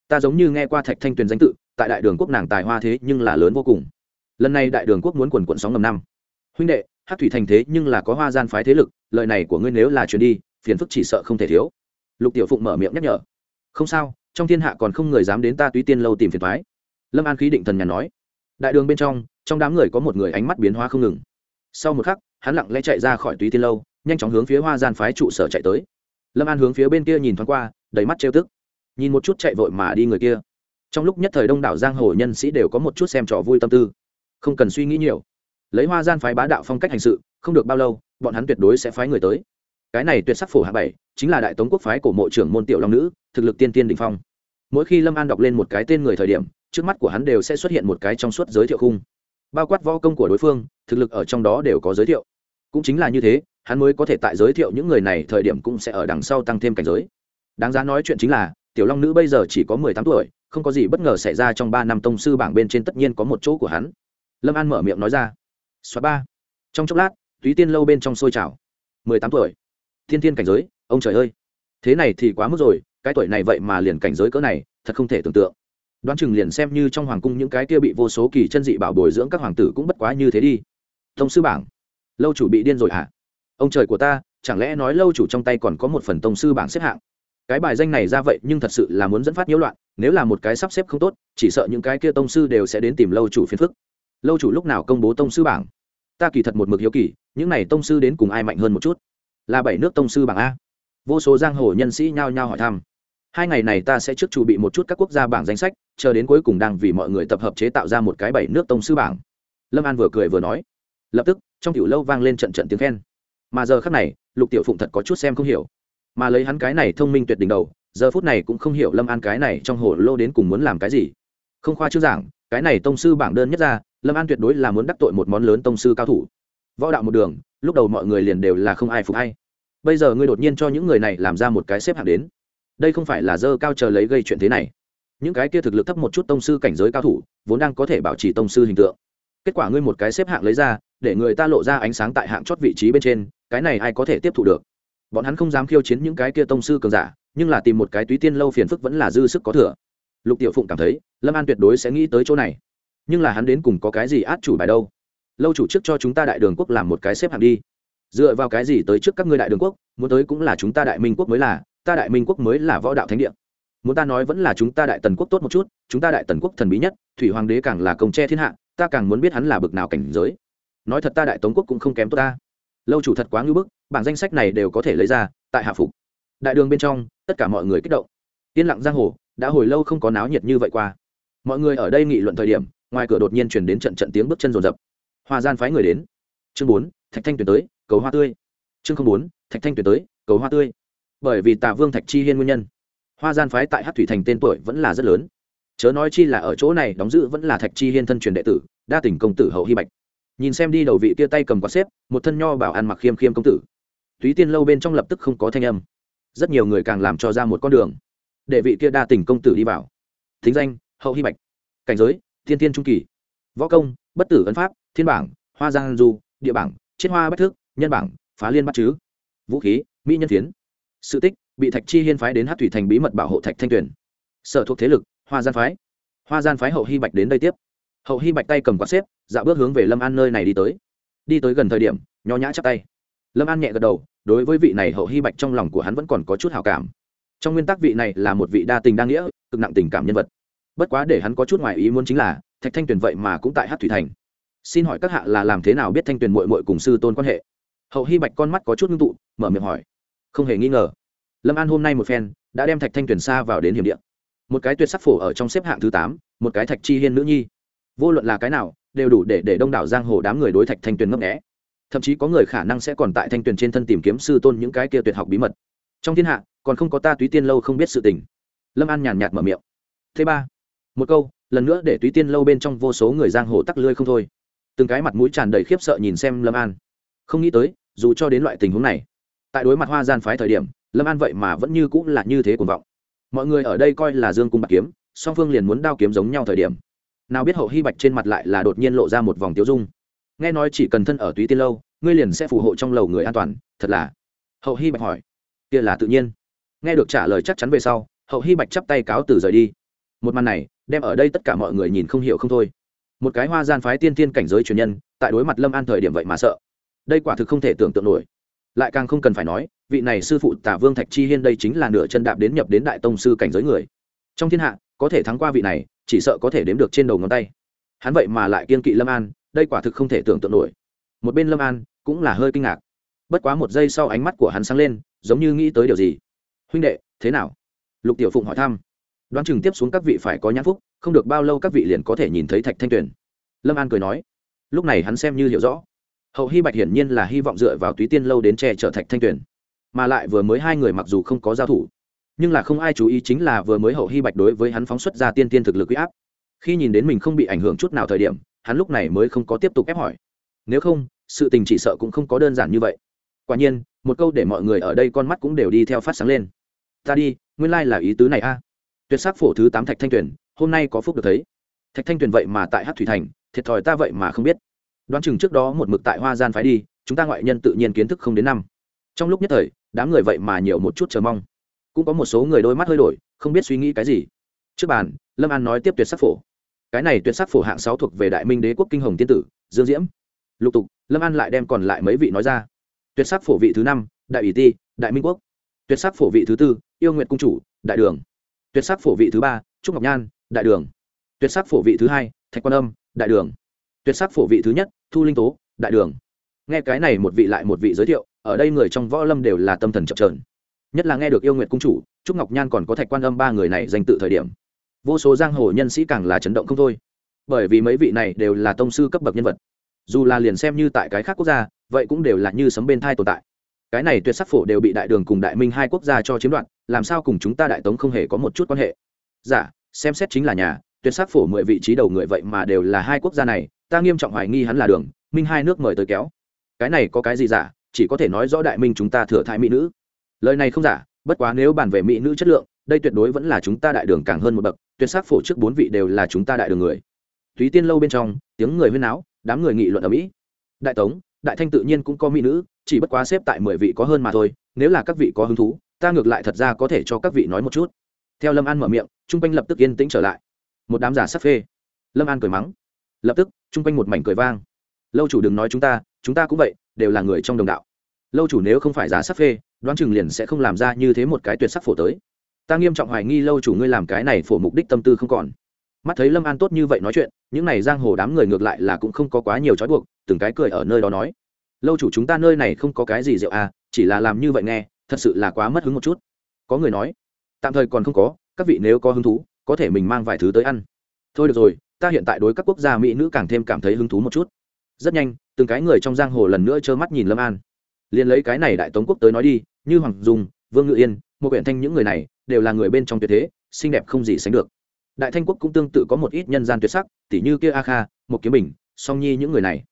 Ta giống như nghe qua thạch thanh tuyền danh tự, tại đại đường quốc nàng tài hoa thế nhưng là lớn vô cùng. Lần này đại đường quốc muốn quần quận sóng ngầm năm. Huynh đệ hát thủy thành thế nhưng là có hoa gian phái thế lực lợi này của ngươi nếu là chuyển đi, phiền phức chỉ sợ không thể thiếu. Lục tiểu phụng mở miệng nhắc nhở. Không sao trong thiên hạ còn không người dám đến ta túy tiên lâu tìm phiền thoái. Lâm an khí định thần nhà nói. Đại đường bên trong trong đám người có một người ánh mắt biến hóa không ngừng. Sau một khắc, hắn lặng lẽ chạy ra khỏi túy tiên lâu, nhanh chóng hướng phía hoa gian phái trụ sở chạy tới. Lâm an hướng phía bên kia nhìn thoáng qua, đầy mắt trêu tức. Nhìn một chút chạy vội mà đi người kia. Trong lúc nhất thời đông đảo giang hồ nhân sĩ đều có một chút xem trò vui tâm tư. Không cần suy nghĩ nhiều. Lấy hoa gian phái bá đạo phong cách hành sự, không được bao lâu, bọn hắn tuyệt đối sẽ phái người tới cái này tuyệt sắc phổ hạ bảy, chính là đại tống quốc phái của mộ trưởng môn tiểu long nữ, thực lực tiên tiên đ ỉ n h phong. Mỗi khi lâm an đọc lên một cái tên người thời điểm, trước mắt của hắn đều sẽ xuất hiện một cái trong suốt giới thiệu khung. Bao quát võ công của đối phương, thực lực ở trong đó đều có giới thiệu. Cũng chính là như thế, hắn mới có thể tại giới thiệu những người này thời điểm cũng sẽ ở đằng sau tăng thêm cảnh giới. Đáng giá nói chuyện chính là, tiểu long nữ bây giờ chỉ có mười tám tuổi, không có gì bất ngờ xảy ra trong ba năm tông sư bảng bên trên tất nhiên có một chỗ của hắn. Lâm an mở miệng nói ra. Xóa ba. Trong chốc lát túy tiên lâu bên trong sôi trào. mười tám tuổi thiên thiên cảnh giới, ông trời ơi. Thế này thì quá mức rồi, cái tuổi này vậy mà liền cảnh giới cỡ này, thật không thể tưởng tượng. Đoán chừng liền xem như trong hoàng cung những cái kia bị vô số kỳ chân dị bảo bồi dưỡng các hoàng tử cũng bất quá như thế đi. Tông sư bảng. Lâu chủ bị điên rồi hả? Ông trời của ta, chẳng lẽ nói lâu chủ trong tay còn có một phần tông sư bảng xếp hạng? Cái bài danh này ra vậy nhưng thật sự là muốn dẫn phát nhiễu loạn, nếu là một cái sắp xếp không tốt, chỉ sợ những cái kia tông sư đều sẽ đến tìm lâu chủ phiền phức. Lâu chủ lúc nào công bố tông sư bảng? Ta kỳ thật một mực hiếu kỳ, những này tông sư đến cùng ai mạnh hơn một chút? Là bảy nước tông sư bảng a. Vô số giang hồ nhân sĩ nhao nhao hỏi thăm. Hai ngày này ta sẽ trước chuẩn bị một chút các quốc gia bảng danh sách, chờ đến cuối cùng đang vì mọi người tập hợp chế tạo ra một cái bảy nước tông sư bảng. Lâm an vừa cười vừa nói. Lập tức, trong tiểu lâu vang lên trận trận tiếng khen. Mà giờ khắc này, lục tiểu phụng thật có chút xem không hiểu. Mà lấy hắn cái này thông minh tuyệt đỉnh đầu, giờ phút này cũng không hiểu lâm an cái này trong hồ lô đến cùng muốn làm cái gì. Không khoa chưa giảng, cái này tông sư bảng đơn nhất ra, lâm an tuyệt đối là muốn đắc tội một món lớn tông sư cao thủ. Võ đạo một đường, lúc đầu mọi người liền đều là không ai phục hay bây giờ ngươi đột nhiên cho những người này làm ra một cái xếp hạng đến. Đây không phải là dơ cao chờ lấy gây chuyện thế này. Những cái kia thực lực thấp một chút tông sư cảnh giới cao thủ, vốn đang có thể bảo trì tông sư hình tượng. Kết quả ngươi một cái xếp hạng lấy ra, để người ta lộ ra ánh sáng tại hạng chót vị trí bên trên, cái này ai có thể tiếp thu được? Bọn hắn không dám khiêu chiến những cái kia tông sư cường giả, nhưng là tìm một cái túy tiên lâu phiền phức vẫn là dư sức có thừa. Lục tiểu phụng cảm thấy, lâm an tuyệt đối sẽ nghĩ tới chỗ này. Nhưng là hắn đến cùng có cái gì át chủ bài đâu? Lâu chủ trước cho chúng ta đại đường quốc làm một cái xếp hạng đi dựa vào cái gì tới trước các ngươi đại đường quốc, muốn tới cũng là chúng ta đại minh quốc mới là, ta đại minh quốc mới là võ đạo thánh địa. Muốn ta nói vẫn là chúng ta đại tần quốc tốt một chút, chúng ta đại tần quốc thần bí nhất, thủy hoàng đế càng là công tre thiên hạ, ta càng muốn biết hắn là bực nào cảnh giới. Nói thật ta đại tống quốc cũng không kém tốt ta. Lâu chủ thật quá ngưỡng bức, bảng danh sách này đều có thể lấy ra, tại hạ phục. Đại đường bên trong, tất cả mọi người kích động. Yên lặng giang hồ, đã hồi lâu không có náo nhiệt như vậy qua. Mọi người ở đây nghị luận thời điểm, ngoài cửa đột nhiên chuyển đến trận trận tiếng bước chân rồn rập. Hoa gian phái người đến. Chương bốn, thạch thanh tuyển tới cầu hoa tươi. Chương không bốn, thạch thanh tuyển tới, cầu hoa tươi. Bởi vì tạ vương thạch chi hiên nguyên nhân, hoa gian phái tại hát thủy thành tên tuổi vẫn là rất lớn. Chớ nói chi là ở chỗ này đóng giữ vẫn là thạch chi hiên thân truyền đệ tử, đa tình công tử hậu hy bạch. Nhìn xem đi đầu vị kia tay cầm quạt xếp, một thân nho bảo ăn mặc khiêm khiêm công tử. Túy tiên lâu bên trong lập tức không có thanh âm. Rất nhiều người càng làm cho ra một con đường. Để vị kia đa tình công tử đi vào. Thính danh, hậu hy bạch. Cảnh giới, thiên tiên trung kỳ. Võ công, bất tử ấn pháp, thiên bảng, hoa giang du, địa bảng, chiết hoa bách thước nhân bảng, phá liên bắt chứ. Vũ khí, mỹ nhân tiến sự tích, bị thạch chi hiên phái đến hát thủy thành bí mật bảo hộ thạch thanh tuyển sở thuộc thế lực, hoa gian phái. Hoa gian phái hậu hy bạch đến đây tiếp. Hậu hy bạch tay cầm quạt xếp, dạo bước hướng về lâm an nơi này đi tới. Đi tới gần thời điểm, nho nhã chắp tay. Lâm an nhẹ gật đầu, đối với vị này hậu hy bạch trong lòng của hắn vẫn còn có chút hào cảm. Trong nguyên tắc vị này là một vị đa tình đa nghĩa, cực nặng tình cảm nhân vật. Bất quá để hắn có chút ngoài ý muốn chính là, thạch thanh tuyền vậy mà cũng tại hát thủy thành. Xin hỏi các hạ là làm thế nào biết thanh tuyền mội mội cùng sư tôn quan hệ? Hậu hy bạch con mắt có chút ngưng tụ, mở miệng hỏi. Không hề nghi ngờ. Lâm an hôm nay một phen, đã đem thạch thanh tuyền xa vào đến hiểm điện một cái tuyệt sắc phổ ở trong xếp hạng thứ tám, một cái thạch chi hiên nữ nhi. Vô luận là cái nào, đều đủ để để đông đảo giang hồ đám người đối thạch thanh tuyền ngấp nghẽ thậm chí có người khả năng sẽ còn tại thanh tuyền trên thân tìm kiếm sư tôn những cái kia tuyệt học bí mật. Trong thiên hạ, còn không có ta túy tiên lâu không biết sự tình. Lâm an nhàn nhạt mở miệng. Thứ ba, một câu, lần nữa để túy tiên lâu bên trong vô số người giang hồ tắc lươi không thôi. Từng cái mặt mũi tràn đầy khiếp sợ nhìn xem lâm an. Không nghĩ tới dù cho đến loại tình huống này, tại đối mặt hoa gian phái thời điểm, lâm an vậy mà vẫn như cũng là như thế cuồng vọng. Mọi người ở đây coi là dương cung bạc kiếm, song phương liền muốn đao kiếm giống nhau thời điểm. Nào biết hậu hy bạch trên mặt lại là đột nhiên lộ ra một vòng tiêu dung. Nghe nói chỉ cần thân ở túy tiên lâu, ngươi liền sẽ phù hộ trong lầu người an toàn, thật là. Hậu hy bạch hỏi. Kia là tự nhiên. Nghe được trả lời chắc chắn về sau, hậu hy bạch chắp tay cáo từ rời đi. Một màn này, đem ở đây tất cả mọi người nhìn không hiểu không thôi. Một cái hoa gian phái tiên tiên cảnh giới truyền nhân, tại đối mặt lâm an thời điểm vậy mà sợ đây quả thực không thể tưởng tượng nổi. Lại càng không cần phải nói, vị này sư phụ tả vương thạch chi hiên đây chính là nửa chân đạp đến nhập đến đại tông sư cảnh giới người. Trong thiên hạ, có thể thắng qua vị này, chỉ sợ có thể đếm được trên đầu ngón tay. Hắn vậy mà lại kiên kỵ lâm an, đây quả thực không thể tưởng tượng nổi. Một bên lâm an cũng là hơi kinh ngạc. Bất quá một giây sau ánh mắt của hắn sáng lên, giống như nghĩ tới điều gì. Huynh đệ, thế nào? Lục tiểu phụng hỏi thăm. Đoán chừng tiếp xuống các vị phải có nhãn phúc, không được bao lâu các vị liền có thể nhìn thấy thạch thanh tuyền. Lâm an cười nói. Lúc này hắn xem như hiểu rõ hậu hy bạch hiển nhiên là hy vọng dựa vào túy tiên lâu đến che chở thạch thanh tuyền, mà lại vừa mới hai người mặc dù không có giao thủ, nhưng là không ai chú ý chính là vừa mới hậu hy bạch đối với hắn phóng xuất ra tiên tiên thực lực huy áp. Khi nhìn đến mình không bị ảnh hưởng chút nào thời điểm, hắn lúc này mới không có tiếp tục ép hỏi. Nếu không, sự tình chỉ sợ cũng không có đơn giản như vậy. Quả nhiên, một câu để mọi người ở đây con mắt cũng đều đi theo phát sáng lên. Ta đi, nguyên lai là ý tứ này a. Tuyệt sắc phổ thứ tám thạch thanh tuyền, hôm nay có phúc được thấy. Thạch thanh tuyền vậy mà tại hát thủy thành, thiệt thòi ta vậy mà không biết đoán chừng trước đó một mực tại hoa gian phái đi, chúng ta ngoại nhân tự nhiên kiến thức không đến năm. Trong lúc nhất thời, đám người vậy mà nhiều một chút chờ mong. Cũng có một số người đôi mắt hơi đổi, không biết suy nghĩ cái gì. Trước bàn, lâm an nói tiếp tuyệt sắc phổ. Cái này tuyệt sắc phổ hạng sáu thuộc về đại minh đế quốc kinh hồng tiên tử, dương diễm. Lục tục, lâm an lại đem còn lại mấy vị nói ra. Tuyệt sắc phổ vị thứ năm, đại ủy ti, đại minh quốc. Tuyệt sắc phổ vị thứ tư, yêu nguyện cung chủ, đại đường. Tuyệt sắc phổ vị thứ ba, trúc ngọc nhan, đại đường. Tuyệt sắc phổ vị thứ hai, thạch quan âm, đại đường tuyệt sắc phổ vị thứ nhất thu linh tố đại đường. Nghe cái này một vị lại một vị giới thiệu ở đây người trong võ lâm đều là tâm thần chập trờn nhất là nghe được yêu nguyện cung chủ trúc ngọc nhan còn có thạch quan âm ba người này danh tự thời điểm vô số giang hồ nhân sĩ càng là chấn động không thôi. Bởi vì mấy vị này đều là tông sư cấp bậc nhân vật. Dù là liền xem như tại cái khác quốc gia vậy cũng đều là như sấm bên thai tồn tại. Cái này tuyệt sắc phổ đều bị đại đường cùng đại minh hai quốc gia cho chiếm đoạt làm sao cùng chúng ta đại tống không hề có một chút quan hệ? Giả dạ, xem xét chính là nhà tuyệt sắc phổ mười vị trí đầu người vậy mà đều là hai quốc gia này ta nghiêm trọng hoài nghi hắn là đường, minh hai nước mời tới kéo. Cái này có cái gì giả, chỉ có thể nói rõ đại minh chúng ta thừa thai mỹ nữ. Lời này không giả, bất quá nếu bàn về mỹ nữ chất lượng, đây tuyệt đối vẫn là chúng ta đại đường càng hơn một bậc, tuyệt sắc phổ trước bốn vị đều là chúng ta đại đường người. Thúy tiên lâu bên trong, tiếng người huyên áo đám người nghị luận ở mỹ. Đại tống, đại thanh tự nhiên cũng có mỹ nữ, chỉ bất quá xếp tại mười vị có hơn mà thôi, nếu là các vị có hứng thú, ta ngược lại thật ra có thể cho các vị nói một chút. Theo lâm an mở miệng, trung quanh lập tức yên tĩnh trở lại. Một đám giả sắc phê. Lâm an cười mắng. Lập tức trung quanh một mảnh cười vang. Lâu chủ đừng nói chúng ta chúng ta cũng vậy, đều là người trong đồng đạo. Lâu chủ nếu không phải giả sắc phê, đoán chừng liền sẽ không làm ra như thế một cái tuyệt sắc phổ tới. Ta nghiêm trọng hoài nghi lâu chủ ngươi làm cái này phổ mục đích tâm tư không còn. Mắt thấy lâm an tốt như vậy nói chuyện, những này giang hồ đám người ngược lại là cũng không có quá nhiều trói buộc, từng cái cười ở nơi đó nói. Lâu chủ chúng ta nơi này không có cái gì rượu à chỉ là làm như vậy nghe, thật sự là quá mất hứng một chút. Có người nói, tạm thời còn không có, các vị nếu có hứng thú, có thể mình mang vài thứ tới ăn. Thôi được rồi ta hiện tại đối các quốc gia mỹ nữ càng thêm cảm thấy hứng thú một chút. Rất nhanh, từng cái người trong giang hồ lần nữa trơ mắt nhìn lâm an. Liền lấy cái này đại tống quốc tới nói đi, như hoàng dung, vương ngự yên, một huyện thanh những người này đều là người bên trong tuyệt thế, xinh đẹp không gì sánh được. Đại thanh quốc cũng tương tự có một ít nhân gian tuyệt sắc tỷ như kia a kha, một kiếm bình, song nhi những người này.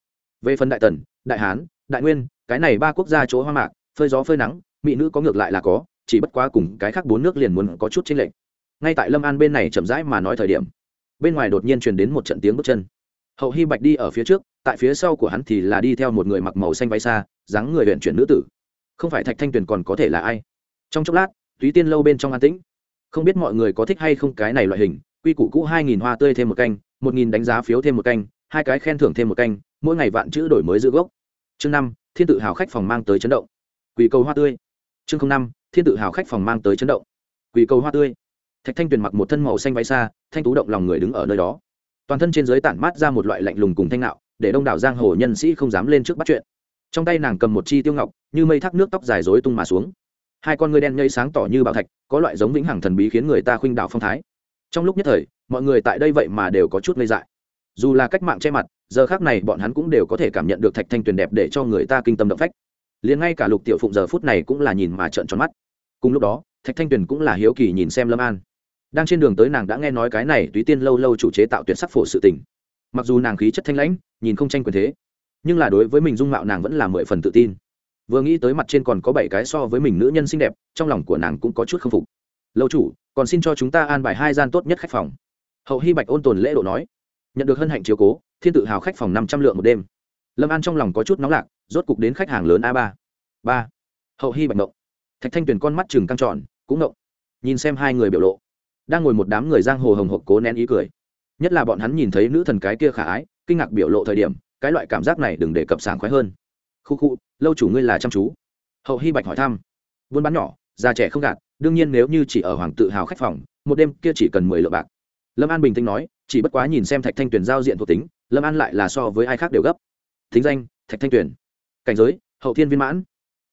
Về phần đại tần, đại hán, đại nguyên, cái này ba quốc gia chỗ hoa mạc, phơi gió phơi nắng, mỹ nữ có ngược lại là có, chỉ bất quá cùng cái khác bốn nước liền muốn có chút chênh lệch. Ngay tại lâm an bên này chậm rãi mà nói thời điểm bên ngoài đột nhiên truyền đến một trận tiếng bước chân. Hậu hy bạch đi ở phía trước, tại phía sau của hắn thì là đi theo một người mặc màu xanh váy xa, dáng người huyện chuyển nữ tử. Không phải thạch thanh tuyền còn có thể là ai? Trong chốc lát túy tiên lâu bên trong an tĩnh. Không biết mọi người có thích hay không cái này loại hình, quy củ cũ hai nghìn hoa tươi thêm một canh, một nghìn đánh giá phiếu thêm một canh, hai cái khen thưởng thêm một canh, mỗi ngày vạn chữ đổi mới giữ gốc. Chương năm, thiên tự hào khách phòng mang tới chấn động. Quỷ cầu hoa tươi. Chương năm, thiên tự hào khách phòng mang tới chấn động. Quỷ cầu hoa tươi thạch thanh tuyền mặc một thân màu xanh váy xa, thanh tú động lòng người đứng ở nơi đó. Toàn thân trên giới tản mát ra một loại lạnh lùng cùng thanh nạo, để đông đảo giang hồ nhân sĩ không dám lên trước bắt chuyện. Trong tay nàng cầm một chi tiêu ngọc, như mây thác nước tóc dài dối tung mà xuống. Hai con ngươi đen nhây sáng tỏ như bảo thạch, có loại giống vĩnh hằng thần bí khiến người ta khuynh đảo phong thái. Trong lúc nhất thời, mọi người tại đây vậy mà đều có chút ngây dại. Dù là cách mạng che mặt, giờ khác này bọn hắn cũng đều có thể cảm nhận được thạch thanh tuyền đẹp để cho người ta kinh tâm động phách. Liền ngay cả lục tiểu phụng giờ phút này cũng là nhìn mà trợn tròn mắt. Cùng lúc đó thạch thanh tuyền cũng là hiếu kỳ nhìn xem lâm an. Đang trên đường tới nàng đã nghe nói cái này túy tiên lâu lâu chủ chế tạo tuyệt sắc phổ sự tình. Mặc dù nàng khí chất thanh lãnh, nhìn không tranh quyền thế, nhưng là đối với mình dung mạo nàng vẫn là mười phần tự tin. Vừa nghĩ tới mặt trên còn có bảy cái so với mình nữ nhân xinh đẹp, trong lòng của nàng cũng có chút k phục. Lâu chủ, còn xin cho chúng ta an bài hai gian tốt nhất khách phòng. Hậu hy bạch ôn tồn lễ độ nói. Nhận được hân hạnh chiếu cố, thiên tự hào khách phòng năm trăm lượng một đêm. Lâm an trong lòng có chút nóng lạc, rốt cục đến khách hàng lớn a ba. Ba. Hậu hy bạch mộng thạch thanh tuyền con mắt chừng căng tròn, cũng ngộng. Nhìn xem hai người biểu lộ, đang ngồi một đám người giang hồ hồng hộc cố nén ý cười. Nhất là bọn hắn nhìn thấy nữ thần cái kia khả ái, kinh ngạc biểu lộ thời điểm, cái loại cảm giác này đừng để cập sảng khoái hơn. Khu khu, lâu chủ ngươi là chăm chú. Hậu hy bạch hỏi thăm. Buôn bán nhỏ, già trẻ không gạt, đương nhiên nếu như chỉ ở hoàng tự hào khách phòng, một đêm kia chỉ cần mười lượng bạc. Lâm an bình tĩnh nói, chỉ bất quá nhìn xem thạch thanh tuyền giao diện thuộc tính, lâm an lại là so với ai khác đều gấp. Thính danh, thạch thanh tuyền. Cảnh giới, hậu thiên viên mãn.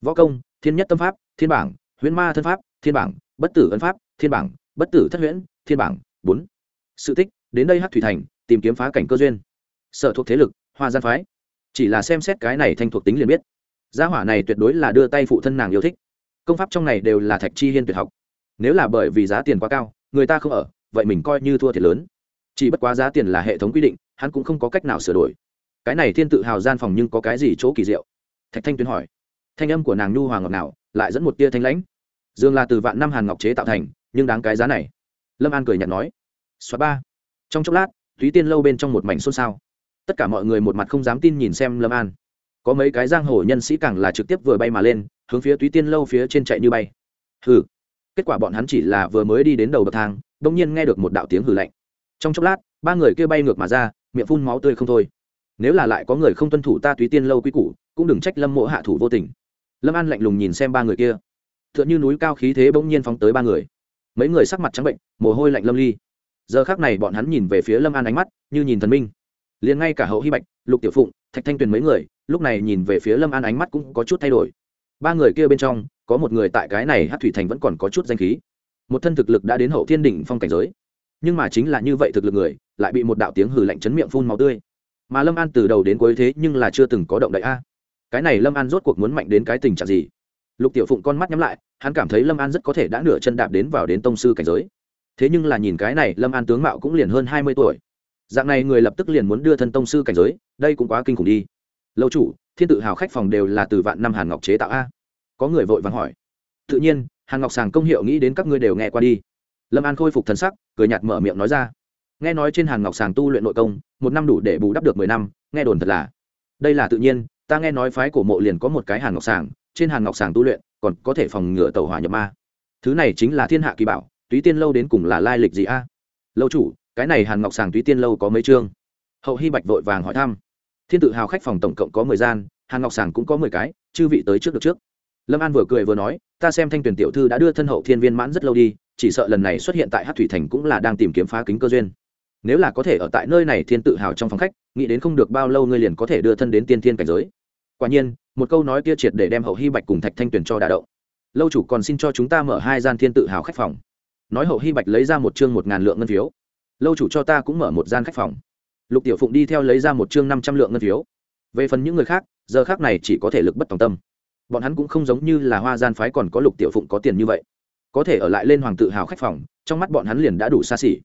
Võ công, thiên nhất tâm pháp thiên bảng, huyễn ma thân pháp, thiên bảng, bất tử ấn pháp, thiên bảng, bất tử thất huyễn, thiên bảng, bốn. Sự tích, đến đây hát thủy thành, tìm kiếm phá cảnh cơ duyên. Sở thuộc thế lực, hoa gian phái. Chỉ là xem xét cái này thanh thuộc tính liền biết. Gia hỏa này tuyệt đối là đưa tay phụ thân nàng yêu thích. Công pháp trong này đều là thạch chi hiên tuyệt học. Nếu là bởi vì giá tiền quá cao, người ta không ở, vậy mình coi như thua thiệt lớn. Chỉ bất quá giá tiền là hệ thống quy định, hắn cũng không có cách nào sửa đổi. Cái này thiên tự hào gian phòng nhưng có cái gì chỗ kỳ diệu? Thạch thanh tuyến hỏi. Thanh âm của nàng nhu hoàng ngọc nào lại dẫn một tia thanh lãnh. Dương là từ vạn năm hàn ngọc chế tạo thành, nhưng đáng cái giá này. Lâm an cười nhạt nói xóa ba. Trong chốc lát, thúy tiên lâu bên trong một mảnh xôn xao. Tất cả mọi người một mặt không dám tin nhìn xem lâm an. Có mấy cái giang hồ nhân sĩ càng là trực tiếp vừa bay mà lên, hướng phía túy tiên lâu phía trên chạy như bay. Hừ. Kết quả bọn hắn chỉ là vừa mới đi đến đầu bậc thang đ ỗ n g nhiên nghe được một đạo tiếng hừ lạnh. Trong chốc lát, ba người kia bay ngược mà ra, miệng phun máu tươi không thôi. Nếu là lại có người không tuân thủ ta túy tiên lâu quy củ, cũng đừng trách lâm mộ hạ thủ vô tình lâm an lạnh lùng nhìn xem ba người kia. T h ư ợ n h ư núi cao khí thế bỗng nhiên phóng tới ba người. Mấy người sắc mặt trắng bệnh, mồ hôi lạnh lâm ly. Giờ khác này bọn hắn nhìn về phía lâm an ánh mắt như nhìn thần minh. Liền ngay cả hậu hy bạch, lục tiểu phụng, thạch thanh tuyền mấy người, lúc này nhìn về phía lâm an ánh mắt cũng có chút thay đổi. Ba người kia bên trong, có một người tại cái này hát thủy thành vẫn còn có chút danh khí. Một thân thực lực đã đến hậu thiên đỉnh phong cảnh giới. Nhưng mà chính là như vậy thực lực người, lại bị một đạo tiếng hừ lạnh chấn miệng phun màu tươi. Mà lâm an từ đầu đến cuối thế nhưng là chưa từng có động đại a cái này lâm an rốt cuộc muốn mạnh đến cái tình trạng gì? Lục tiểu phụng con mắt nhắm lại, hắn cảm thấy lâm an rất có thể đã nửa chân đạp đến vào đến tông sư cảnh giới. Thế nhưng là nhìn cái này, lâm an tướng mạo cũng liền hơn hai mươi tuổi. Dạng này người lập tức liền muốn đưa thân tông sư cảnh giới, đây cũng quá kinh khủng đi. Lâu chủ, thiên tự hào khách phòng đều là từ vạn năm hàn ngọc chế tạo a? Có người vội vàng hỏi. Tự nhiên, hàn ngọc sàng công hiệu nghĩ đến các ngươi đều nghe qua đi. Lâm an khôi phục thần sắc, cười nhạt mở miệng nói ra. Nghe nói trên hàn ngọc sàng tu luyện nội công, một năm đủ để bù đắp được mười năm, nghe đồn thật là. Đây là tự nhiên ta nghe nói phái cổ mộ liền có một cái hàn ngọc sàng, trên hàn ngọc sàng tu luyện, còn có thể phòng ngừa tàu hỏa nhập ma. Thứ này chính là thiên hạ kỳ bảo, túy tiên lâu đến cùng là lai lịch gì a? Lâu chủ, cái này hàn ngọc sàng túy tiên lâu có mấy chương? Hậu hy bạch vội vàng hỏi thăm. Thiên tự hào khách phòng tổng cộng có mười gian, hàn ngọc sàng cũng có mười cái, chư vị tới trước được trước. Lâm an vừa cười vừa nói, ta xem thanh tuyển tiểu thư đã đưa thân hậu thiên viên mãn rất lâu đi, chỉ sợ lần này xuất hiện tại hát thủy thành cũng là đang tìm kiếm phá kính cơ duyên nếu là có thể ở tại nơi này thiên tự hào trong phòng khách, nghĩ đến không được bao lâu ngươi liền có thể đưa thân đến tiên thiên cảnh giới. Quả nhiên, một câu nói kia triệt để đem hậu hy bạch cùng thạch thanh tuyền cho đà động. Lâu chủ còn xin cho chúng ta mở hai gian thiên tự hào khách phòng. Nói hậu hy bạch lấy ra một chương một ngàn lượng ngân phiếu. Lâu chủ cho ta cũng mở một gian khách phòng. Lục tiểu phụng đi theo lấy ra một chương năm trăm lượng ngân phiếu. Về phần những người khác, giờ khác này chỉ có thể lực bất tòng tâm. Bọn hắn cũng không giống như là hoa gian phái còn có lục tiểu phụng có tiền như vậy. Có thể ở lại lên hoàng tự hào khách phòng, trong mắt bọn hắn liền đã đủ xa xỉ.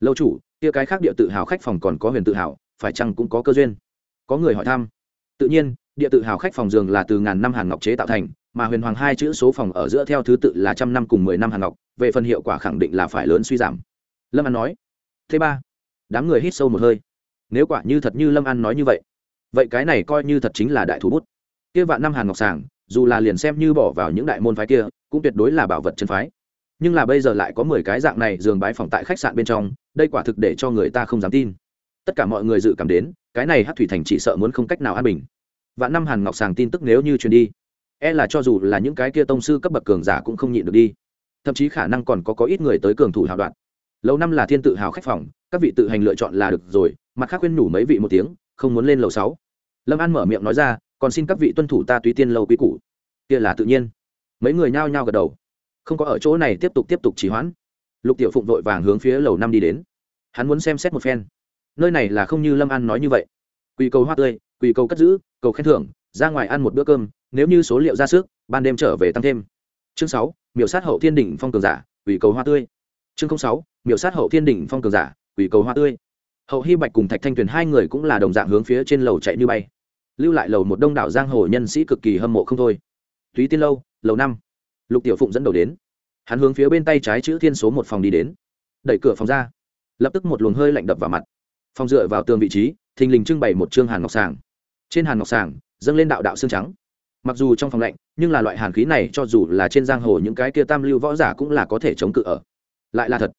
Lâu chủ kia cái khác địa tự hào khách phòng còn có huyền tự hào, phải chăng cũng có cơ duyên? Có người hỏi thăm. Tự nhiên, địa tự hào khách phòng giường là từ ngàn năm hàn ngọc chế tạo thành, mà huyền hoàng hai chữ số phòng ở giữa theo thứ tự là trăm năm cùng mười năm hàn ngọc, về phần hiệu quả khẳng định là phải lớn suy giảm. Lâm an nói. Thứ ba, đám người hít sâu một hơi. Nếu quả như thật như lâm an nói như vậy vậy cái này coi như thật chính là đại thủ bút. Kia vạn năm hàn ngọc sàng, dù là liền xem như bỏ vào những đại môn phái kia, cũng tuyệt đối là bảo vật chân phái. Nhưng là bây giờ lại có mười cái dạng này giường bái phòng tại khách sạn bên trong đây quả thực để cho người ta không dám tin. Tất cả mọi người dự cảm đến, cái này hát thủy thành chỉ sợ muốn không cách nào an bình. Vạn năm hàn ngọc sàng tin tức nếu như truyền đi e là cho dù là những cái kia tông sư cấp bậc cường giả cũng không nhịn được đi. Thậm chí khả năng còn có có ít người tới cường thủ hào đoạn. Lâu năm là thiên tự hào khách phòng, các vị tự hành lựa chọn là được rồi, mặt khác khuyên nhủ mấy vị một tiếng, không muốn lên lầu sáu. Lâm an mở miệng nói ra, còn xin các vị tuân thủ ta tùy tiên lâu quý cũ kia là tự nhiên. Mấy người nhao nhao gật đầu. Không có ở chỗ này tiếp tục tiếp tục trì hoãn lục tiểu phụng vội vàng hướng phía lầu năm đi đến. Hắn muốn xem xét một phen. Nơi này là không như lâm an nói như vậy. Quỳ cầu hoa tươi, quỳ cầu cất giữ, cầu khen thưởng, ra ngoài ăn một bữa cơm, nếu như số liệu ra sức, ban đêm trở về tăng thêm. Chương sáu, miểu sát hậu thiên đỉnh phong cường giả, quỳ cầu hoa tươi. Chương sáu, miểu sát hậu thiên đỉnh phong cường giả, quỳ cầu hoa tươi. Hậu hy bạch cùng thạch thanh tuyền hai người cũng là đồng dạng hướng phía trên lầu chạy như bay. Lưu lại lầu một đông đảo giang hồ nhân sĩ cực kỳ hâm mộ không thôi. Túy tiên lâu, lầu năm. Lục tiểu phụng dẫn đầu đến hắn hướng phía bên tay trái chữ thiên số một phòng đi đến. Đẩy cửa phòng ra. Lập tức một luồng hơi lạnh đập vào mặt. Phòng dựa vào tường vị trí, thình lình trưng bày một chương hàn ngọc sàng. Trên hàn ngọc sàng, dâng lên đạo đạo xương trắng. Mặc dù trong phòng lạnh, nhưng là loại hàn khí này cho dù là trên giang hồ những cái kia tam lưu võ giả cũng là có thể chống cự ở. Lại là thật.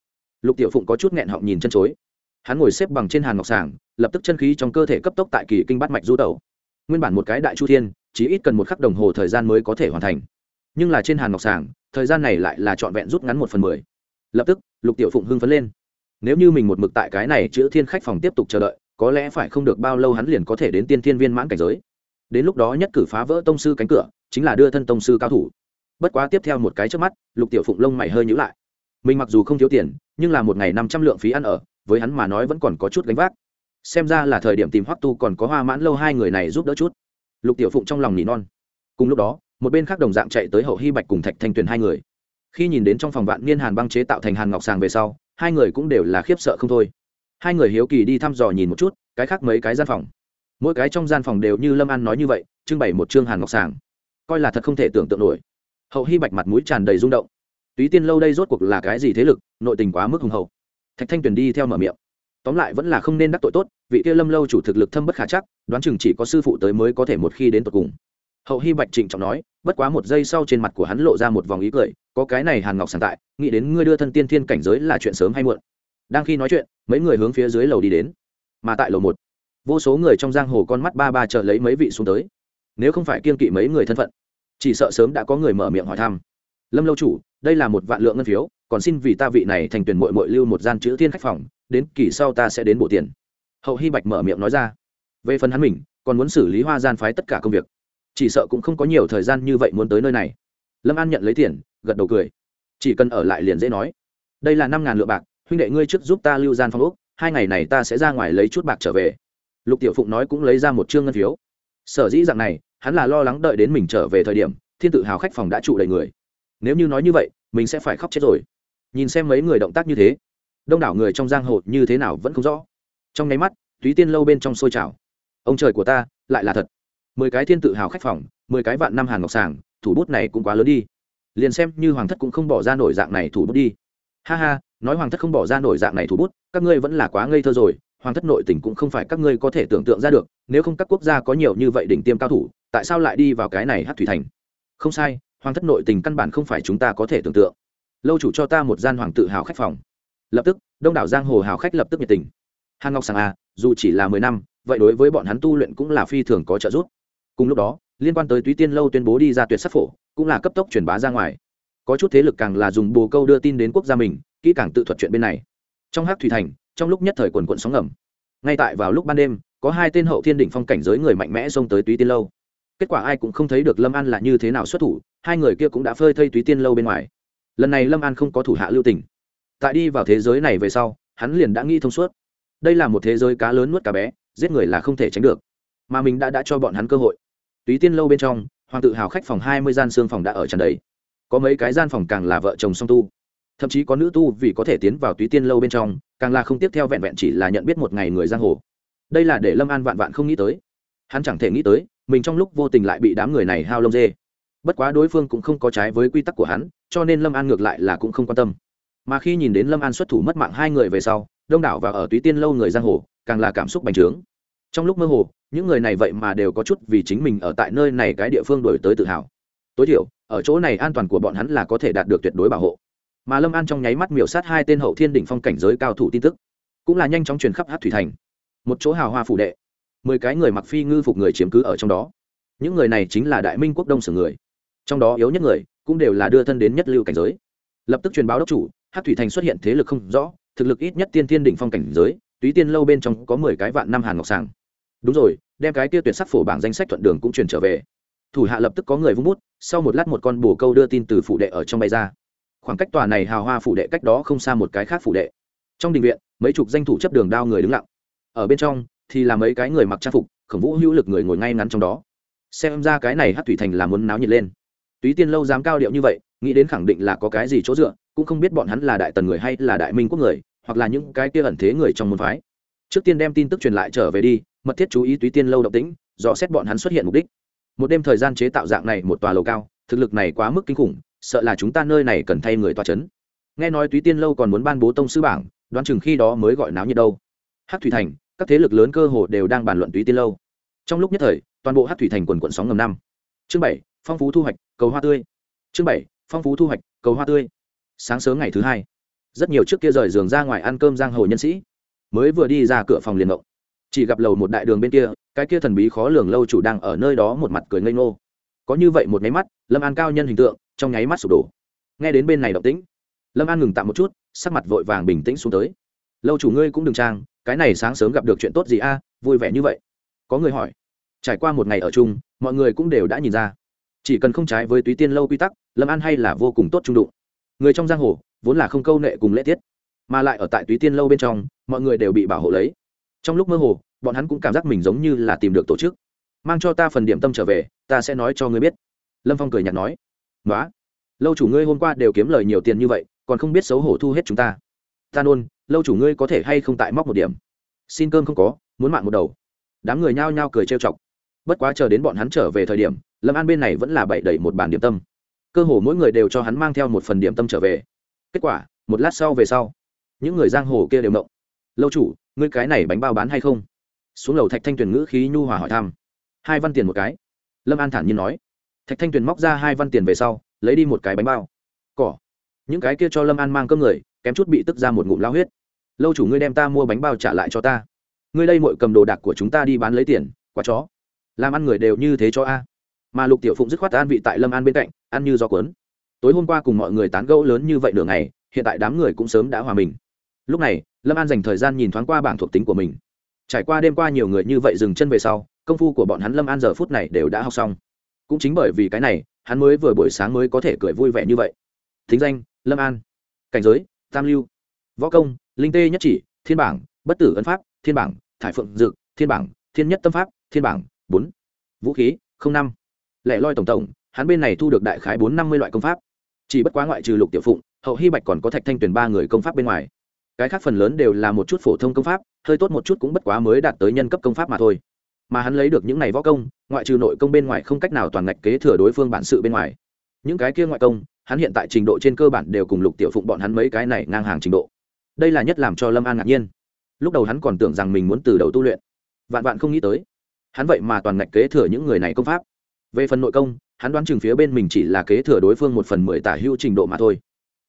Lục tiểu phụng có chút nghẹn họng nhìn chân chối. Hắn ngồi xếp bằng trên hàn ngọc sàng, lập tức chân khí trong cơ thể cấp tốc tại kỳ kinh bát mạch du tẩu. Nguyên bản một cái đại chu thiên chỉ ít cần một khắc đồng hồ thời gian mới có thể hoàn thành nhưng là trên hàn ngọc sàng, thời gian này lại là trọn vẹn rút ngắn một phần mười. Lập tức, lục tiểu phụng hưng phấn lên. Nếu như mình một mực tại cái này chữ thiên khách phòng tiếp tục chờ đợi, có lẽ phải không được bao lâu hắn liền có thể đến tiên thiên viên mãn cảnh giới. Đến lúc đó nhất cử phá vỡ tông sư cánh cửa, chính là đưa thân tông sư cao thủ. Bất quá tiếp theo một cái trước mắt, lục tiểu phụng lông mày hơi nhữ lại. Mình mặc dù không thiếu tiền, nhưng là một ngày năm trăm lượng phí ăn ở, với hắn mà nói vẫn còn có chút gánh vác. Xem ra là thời điểm tìm hoắc tu còn có hoa mãn lâu hai người này giúp đỡ chút. Lục tiểu phụng trong lòng nỉ non. Cùng lúc đó một bên khác đồng dạng chạy tới hậu hy bạch cùng thạch thanh tuyền hai người. Khi nhìn đến trong phòng vạn niên hàn băng chế tạo thành hàn ngọc sàng về sau, hai người cũng đều là khiếp sợ không thôi. Hai người hiếu kỳ đi thăm dò nhìn một chút, cái khác mấy cái gian phòng. Mỗi cái trong gian phòng đều như lâm an nói như vậy, trưng bày một chương hàn ngọc sàng. Coi là thật không thể tưởng tượng nổi. Hậu hy bạch mặt mũi tràn đầy rung động. Túy tiên lâu đây rốt cuộc là cái gì thế lực, nội tình quá mức hùng hậu. Thạch thanh tuyền đi theo mở miệng. Tóm lại vẫn là không nên đắc tội tốt, vị kia lâm lâu chủ thực lực thâm bất khả chắc, đoán chừng chỉ có sư phụ tới mới có thể một khi đến tột cùng hậu hy bạch trịnh trọng nói, bất quá một giây sau trên mặt của hắn lộ ra một vòng ý cười, có cái này hàn ngọc sàng tại, nghĩ đến ngươi đưa thân tiên thiên cảnh giới là chuyện sớm hay muộn. Đang khi nói chuyện, mấy người hướng phía dưới lầu đi đến. Mà tại lầu một, vô số người trong giang hồ con mắt ba ba chờ lấy mấy vị xuống tới. Nếu không phải kiên kỵ mấy người thân phận, chỉ sợ sớm đã có người mở miệng hỏi thăm. Lâm lâu chủ, đây là một vạn lượng ngân phiếu, còn xin vì ta vị này thành tuyển mội mội lưu một gian chữ thiên khách phòng, đến kỳ sau ta sẽ đến bộ tiền. Hậu hy bạch mở miệng nói ra. Về phần hắn mình, còn muốn xử lý hoa gian phái tất cả công việc chỉ sợ cũng không có nhiều thời gian như vậy muốn tới nơi này. Lâm an nhận lấy tiền, gật đầu cười. Chỉ cần ở lại liền dễ nói. Đây là năm ngàn lượng bạc, huynh đệ ngươi trước giúp ta lưu gian phong úc hai ngày này ta sẽ ra ngoài lấy chút bạc trở về. Lục tiểu phụng nói cũng lấy ra một chương ngân phiếu. Sở dĩ dạng này, hắn là lo lắng đợi đến mình trở về thời điểm, thiên tự hào khách phòng đã trụ đầy người. Nếu như nói như vậy, mình sẽ phải khóc chết rồi. Nhìn xem mấy người động tác như thế, đông đảo người trong giang hồ như thế nào vẫn không rõ. Trong nháy mắt, túy tiên lâu bên trong sôi trào. Ông trời của ta, lại là thật mười cái thiên tự hào khách phòng, mười cái vạn năm hàn ngọc sàng, thủ bút này cũng quá lớn đi. Liền xem như hoàng thất cũng không bỏ ra nổi dạng này thủ bút đi. Ha ha, nói hoàng thất không bỏ ra nổi dạng này thủ bút, các ngươi vẫn là quá ngây thơ rồi, hoàng thất nội tỉnh cũng không phải các ngươi có thể tưởng tượng ra được, nếu không các quốc gia có nhiều như vậy đỉnh tiêm cao thủ, tại sao lại đi vào cái này hát thủy thành? Không sai, hoàng thất nội tình căn bản không phải chúng ta có thể tưởng tượng. Lâu chủ cho ta một gian hoàng tự hào khách phòng. Lập tức, đông đảo giang hồ hào khách lập tức nhiệt tình. Hàn ngọc sàng a dù chỉ là mười năm, vậy đối với bọn hắn tu luyện cũng là phi thường có trợ giúp cùng lúc đó, liên quan tới túy tiên lâu tuyên bố đi ra tuyệt sắc phổ, cũng là cấp tốc truyền bá ra ngoài. Có chút thế lực càng là dùng bồ câu đưa tin đến quốc gia mình, kỹ càng tự thuật chuyện bên này. Trong hát thủy thành, trong lúc nhất thời quần quận sóng ngầm. Ngay tại vào lúc ban đêm, có hai tên hậu thiên đỉnh phong cảnh giới người mạnh mẽ xông tới túy tiên lâu. Kết quả ai cũng không thấy được lâm an là như thế nào xuất thủ, hai người kia cũng đã phơi thây túy tiên lâu bên ngoài. Lần này lâm an không có thủ hạ lưu tình. Tại đi vào thế giới này về sau, hắn liền đã nghĩ thông suốt. Đây là một thế giới cá lớn nuốt cá bé, giết người là không thể tránh được. Mà mình đã đã cho bọn hắn cơ hội túy tiên lâu bên trong, hoàng tự hào khách phòng hai mươi gian xương phòng đã ở tràn đầy. Có mấy cái gian phòng càng là vợ chồng song tu. Thậm chí có nữ tu vì có thể tiến vào túy tiên lâu bên trong, càng là không tiếp theo vẹn vẹn chỉ là nhận biết một ngày người giang hồ. Đây là để lâm an vạn vạn không nghĩ tới. Hắn chẳng thể nghĩ tới, mình trong lúc vô tình lại bị đám người này hao lông dê. Bất quá đối phương cũng không có trái với quy tắc của hắn, cho nên lâm an ngược lại là cũng không quan tâm. Mà khi nhìn đến lâm an xuất thủ mất mạng hai người về sau, đông đảo và ở túy tiên lâu người giang hồ, càng là cảm xúc bành trướng trong lúc mơ hồ, những người này vậy mà đều có chút vì chính mình ở tại nơi này cái địa phương đổi tới tự hào. Tối thiểu, ở chỗ này an toàn của bọn hắn là có thể đạt được tuyệt đối bảo hộ. Mà lâm an trong nháy mắt miểu sát hai tên hậu thiên đỉnh phong cảnh giới cao thủ tin tức, cũng là nhanh chóng truyền khắp hát thủy thành. Một chỗ hào hoa phủ đệ, mười cái người mặc phi ngư phục người chiếm cứ ở trong đó. Những người này chính là đại minh quốc đông sử người. Trong đó yếu nhất người, cũng đều là đưa thân đến nhất lưu cảnh giới. Lập tức truyền báo đốc chủ, hát thủy thành xuất hiện thế lực không rõ, thực lực ít nhất tiên thiên đỉnh phong cảnh giới, túy tiên lâu bên trong có mười cái vạn năm hàn ngọc sàng đúng rồi, đem cái kia tuyệt sắc phổ bảng danh sách thuận đường cũng truyền trở về. Thủ hạ lập tức có người vung bút, sau một lát một con bồ câu đưa tin từ phủ đệ ở trong bay ra. Khoảng cách tòa này hào hoa phủ đệ cách đó không xa một cái khác phủ đệ. Trong đình viện, mấy chục danh thủ chấp đường đao người đứng lặng. Ở bên trong, thì là mấy cái người mặc trang phục, khổng vũ hữu lực người ngồi ngay ngắn trong đó. Xem ra cái này hát thủy thành là muốn náo nhiệt lên. Túy tiên lâu dám cao điệu như vậy, nghĩ đến khẳng định là có cái gì chỗ dựa, cũng không biết bọn hắn là đại tần người hay là đại minh quốc người, hoặc là những cái kia ẩn thế người trong môn phái. Trước tiên đem tin tức truyền lại trở về đi mật thiết chú ý túy tiên lâu động tĩnh, dò xét bọn hắn xuất hiện mục đích. Một đêm thời gian chế tạo dạng này một tòa lầu cao, thực lực này quá mức kinh khủng, sợ là chúng ta nơi này cần thay người tòa c h ấ n nghe nói túy tiên lâu còn muốn ban bố tông sư bảng, đoán chừng khi đó mới gọi náo nhiệt đâu. Hát thủy thành, các thế lực lớn cơ hồ đều đang bàn luận túy tiên lâu. Trong lúc nhất thời, toàn bộ hát thủy thành quần quận sóng ngầm năm. Chương bảy, phong phú thu hoạch, cầu hoa tươi. Chương bảy, phong phú thu hoạch, cầu hoa tươi. Sáng sớm ngày thứ hai, rất nhiều trước kia rời giường ra ngoài ăn cơm giang hồ nhân sĩ, mới vừa đi ra cửa phòng liền động chỉ gặp lầu một đại đường bên kia, cái kia thần bí khó lường lâu chủ đang ở nơi đó một mặt cười ngây ngô. Có như vậy một nháy mắt, lâm an cao nhân hình tượng, trong nháy mắt sụp đổ. Nghe đến bên này động tĩnh, lâm an ngừng tạm một chút, sắc mặt vội vàng bình tĩnh xuống tới. Lâu chủ ngươi cũng đừng trang, cái này sáng sớm gặp được chuyện tốt gì a, vui vẻ như vậy. Có người hỏi. Trải qua một ngày ở chung, mọi người cũng đều đã nhìn ra. Chỉ cần không trái với túy tiên lâu quy tắc, lâm an hay là vô cùng tốt trung đụng. Người trong giang hồ, vốn là không câu nệ cùng lễ tiết, mà lại ở tại túy tiên lâu bên trong, mọi người đều bị bảo hộ lấy trong lúc mơ hồ, bọn hắn cũng cảm giác mình giống như là tìm được tổ chức. Mang cho ta phần điểm tâm trở về, ta sẽ nói cho ngươi biết. Lâm phong cười nhạt nói. Nói lâu chủ ngươi hôm qua đều kiếm lời nhiều tiền như vậy, còn không biết xấu hổ thu hết chúng ta. Ta nôn, lâu chủ ngươi có thể hay không tại móc một điểm? Xin cơm không có, muốn mạng một đầu. Đám người nhao nhao cười trêu chọc. Bất quá chờ đến bọn hắn trở về thời điểm, lâm an bên này vẫn là bậy đẩy một bản điểm tâm. Cơ hồ mỗi người đều cho hắn mang theo một phần điểm tâm trở về. Kết quả, một lát sau về sau, những người giang hồ kia đều mộng lâu chủ, ngươi cái này bánh bao bán hay không? Xuống lầu thạch thanh tuyền ngữ khí nhu hòa hỏi thăm. Hai văn tiền một cái. Lâm an thản nhiên nói. Thạch thanh tuyền móc ra hai văn tiền về sau, lấy đi một cái bánh bao. Cỏ. Những cái kia cho lâm an mang cơm người, kém chút bị tức ra một ngụm lao huyết. Lâu chủ ngươi đem ta mua bánh bao trả lại cho ta. Ngươi đây mội cầm đồ đạc của chúng ta đi bán lấy tiền, quả chó. Làm ăn người đều như thế cho a. Mà lục tiểu phụng dứt khoát an vị tại lâm an bên cạnh, ăn như do cuốn. Tối hôm qua cùng mọi người tán gẫu lớn như vậy nửa ngày, hiện tại đám người cũng sớm đã hòa mình lúc này, lâm an dành thời gian nhìn thoáng qua bảng thuộc tính của mình. Trải qua đêm qua nhiều người như vậy dừng chân về sau, công phu của bọn hắn lâm an giờ phút này đều đã học xong. Cũng chính bởi vì cái này, hắn mới vừa buổi sáng mới có thể cười vui vẻ như vậy. Thính danh, lâm an. Cảnh giới, tam lưu. Võ công, linh tê nhất chỉ, thiên bảng, bất tử ấn pháp, thiên bảng, thải phượng dực, thiên bảng, thiên nhất tâm pháp, thiên bảng, bốn. Vũ khí, không năm. Lẻ loi tổng tổng, hắn bên này thu được đại khái bốn năm mươi loại công pháp. Chỉ bất quá ngoại trừ lục tiểu phụng, hậu hy bạch còn có thạch thanh tuyển ba người công pháp bên ngoài cái khác phần lớn đều là một chút phổ thông công pháp, hơi tốt một chút cũng bất quá mới đạt tới nhân cấp công pháp mà thôi. Mà hắn lấy được những này võ công, ngoại trừ nội công bên ngoài không cách nào toàn ngạch kế thừa đối phương bản sự bên ngoài. Những cái kia ngoại công, hắn hiện tại trình độ trên cơ bản đều cùng lục tiểu phụng bọn hắn mấy cái này ngang hàng trình độ. Đây là nhất làm cho lâm an ngạc nhiên. Lúc đầu hắn còn tưởng rằng mình muốn từ đầu tu luyện. Vạn vạn không nghĩ tới, hắn vậy mà toàn ngạch kế thừa những người này công pháp. Về phần nội công, hắn đoán chừng phía bên mình chỉ là kế thừa đối phương một phần mười tả hữu trình độ mà thôi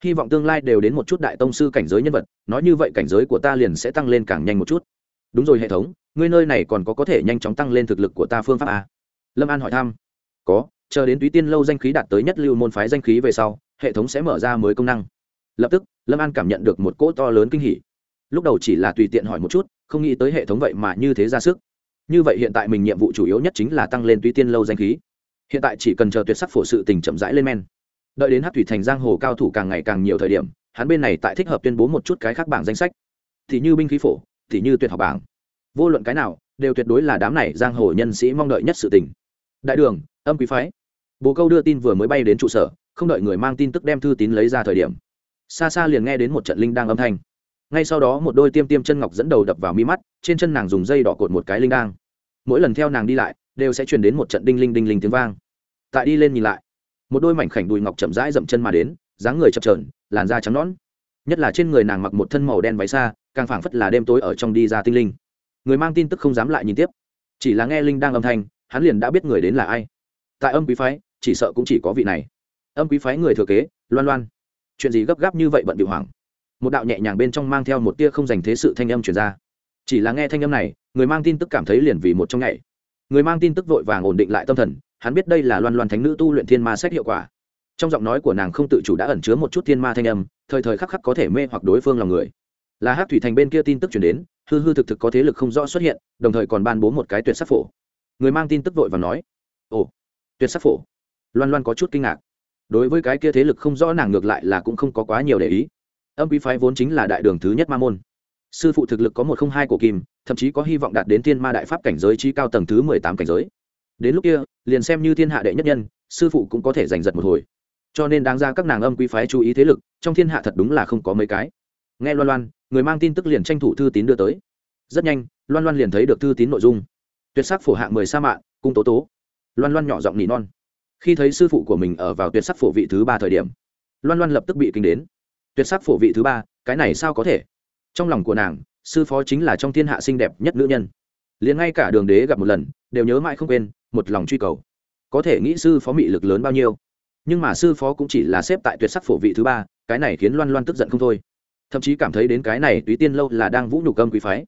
hy vọng tương lai đều đến một chút đại tông sư cảnh giới nhân vật, nói như vậy cảnh giới của ta liền sẽ tăng lên càng nhanh một chút. Đúng rồi hệ thống, ngươi nơi này còn có có thể nhanh chóng tăng lên thực lực của ta phương pháp a lâm an hỏi thăm. Có, chờ đến túy tiên lâu danh khí đạt tới nhất lưu môn phái danh khí về sau, hệ thống sẽ mở ra mới công năng. Lập tức, lâm an cảm nhận được một cỗ to lớn kinh hỉ. Lúc đầu chỉ là tùy tiện hỏi một chút, không nghĩ tới hệ thống vậy mà như thế ra sức. Như vậy hiện tại mình nhiệm vụ chủ yếu nhất chính là tăng lên túy tiên lâu danh khí. Hiện tại chỉ cần chờ tuyệt sắc phổ sự tình chậm rãi lên men đợi đến hát thủy thành giang hồ cao thủ càng ngày càng nhiều thời điểm, hắn bên này tại thích hợp tuyên bố một chút cái khác bảng danh sách. Thì như binh khí phổ, thì như tuyệt học bảng. Vô luận cái nào, đều tuyệt đối là đám này giang hồ nhân sĩ mong đợi nhất sự tình. Đại đường, âm quý phái. Bồ câu đưa tin vừa mới bay đến trụ sở, không đợi người mang tin tức đem thư tín lấy ra thời điểm, xa xa liền nghe đến một trận linh đang âm thanh. Ngay sau đó một đôi tiêm tiêm chân ngọc dẫn đầu đập vào mi mắt, trên chân nàng dùng dây đỏ cột một cái linh đang. Mỗi lần theo nàng đi lại, đều sẽ truyền đến một trận đinh linh đinh linh tiếng vang. Tại đi lên nhìn lại một đôi mảnh khảnh đùi ngọc chậm rãi dậm chân mà đến, dáng người chập trờn làn da trắng nõn. Nhất là trên người nàng mặc một thân màu đen váy xa, càng phảng phất là đêm tối ở trong đi ra tinh linh. Người mang tin tức không dám lại nhìn tiếp. Chỉ là nghe linh đang âm thanh, hắn liền đã biết người đến là ai. Tại âm quý phái, chỉ sợ cũng chỉ có vị này. Âm quý phái người thừa kế, loan loan. Chuyện gì gấp gáp như vậy bận điệu hoảng. Một đạo nhẹ nhàng bên trong mang theo một tia không dành thế sự thanh âm truyền ra. Chỉ là nghe thanh âm này, người mang tin tức cảm thấy liền vì một trong ngày người mang tin tức vội vàng ổn định lại tâm thần hắn biết đây là loan loan thánh nữ tu luyện thiên ma sách hiệu quả. Trong giọng nói của nàng không tự chủ đã ẩn chứa một chút thiên ma thanh âm, thời thời khắc khắc có thể mê hoặc đối phương lòng người. Là hát thủy thành bên kia tin tức chuyển đến, hư hư thực thực có thế lực không rõ xuất hiện, đồng thời còn ban bố một cái tuyệt sắc phổ. Người mang tin tức vội và nói, ồ, tuyệt sắc phổ. Loan loan có chút kinh ngạc. Đối với cái kia thế lực không rõ nàng ngược lại là cũng không có quá nhiều để ý. Âm quý phái vốn chính là đại đường thứ nhất ma môn. Sư phụ thực lực có một không hai của kim, thậm chí có hy vọng đạt đến thiên ma đại pháp cảnh giới trí cao tầng thứ mười tám cảnh giới đến lúc kia, liền xem như thiên hạ đệ nhất nhân, sư phụ cũng có thể giành giật một hồi. Cho nên đáng ra các nàng âm quý phái chú ý thế lực, trong thiên hạ thật đúng là không có mấy cái. Nghe loan loan, người mang tin tức liền tranh thủ thư tín đưa tới. Rất nhanh, loan loan liền thấy được thư tín nội dung. Tuyệt sắc phổ hạng mười sa mạ cung tố tố. Loan loan nhỏ giọng nỉ non. Khi thấy sư phụ của mình ở vào tuyệt sắc phổ vị thứ ba thời điểm, loan loan lập tức bị kinh đến. Tuyệt sắc phổ vị thứ ba, cái này sao có thể? Trong lòng của nàng, sư phó chính là trong thiên hạ xinh đẹp nhất nữ nhân liền ngay cả đường đế gặp một lần, đều nhớ mãi không quên, một lòng truy cầu. Có thể nghĩ sư phó mị lực lớn bao nhiêu. Nhưng mà sư phó cũng chỉ là xếp tại tuyệt sắc phổ vị thứ ba, cái này khiến loan loan tức giận không thôi. Thậm chí cảm thấy đến cái này túy tiên lâu là đang vũ nhục âm quý phái.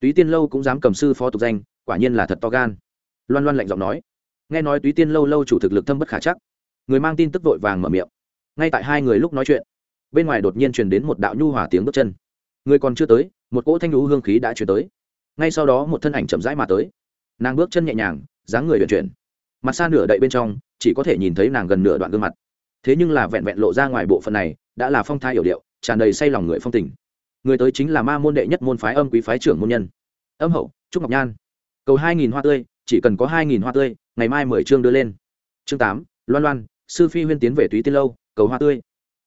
Túy tiên lâu cũng dám cầm sư phó tục danh, quả nhiên là thật to gan. Loan loan lạnh giọng nói. Nghe nói túy tiên lâu lâu chủ thực lực thâm bất khả chắc. Người mang tin tức vội vàng mở miệng. Ngay tại hai người lúc nói chuyện, bên ngoài đột nhiên truyền đến một đạo nhu hòa tiếng bước chân. Người còn chưa tới, một cỗ thanh lũ hương khí đã chuyển tới ngay sau đó một thân ảnh chậm rãi mà tới. Nàng bước chân nhẹ nhàng, dáng người vận chuyển. Mặt xa nửa đậy bên trong, chỉ có thể nhìn thấy nàng gần nửa đoạn gương mặt. Thế nhưng là vẹn vẹn lộ ra ngoài bộ phận này, đã là phong thai hiểu điệu, tràn đầy say lòng người phong tình. Người tới chính là ma môn đệ nhất môn phái âm quý phái trưởng môn nhân. Âm hậu, trúc ngọc nhan. Cầu hai nghìn hoa tươi, chỉ cần có hai nghìn hoa tươi, ngày mai mười chương đưa lên. Chương tám, loan loan, sư phi huyên tiến về túy tiên lâu, cầu hoa tươi.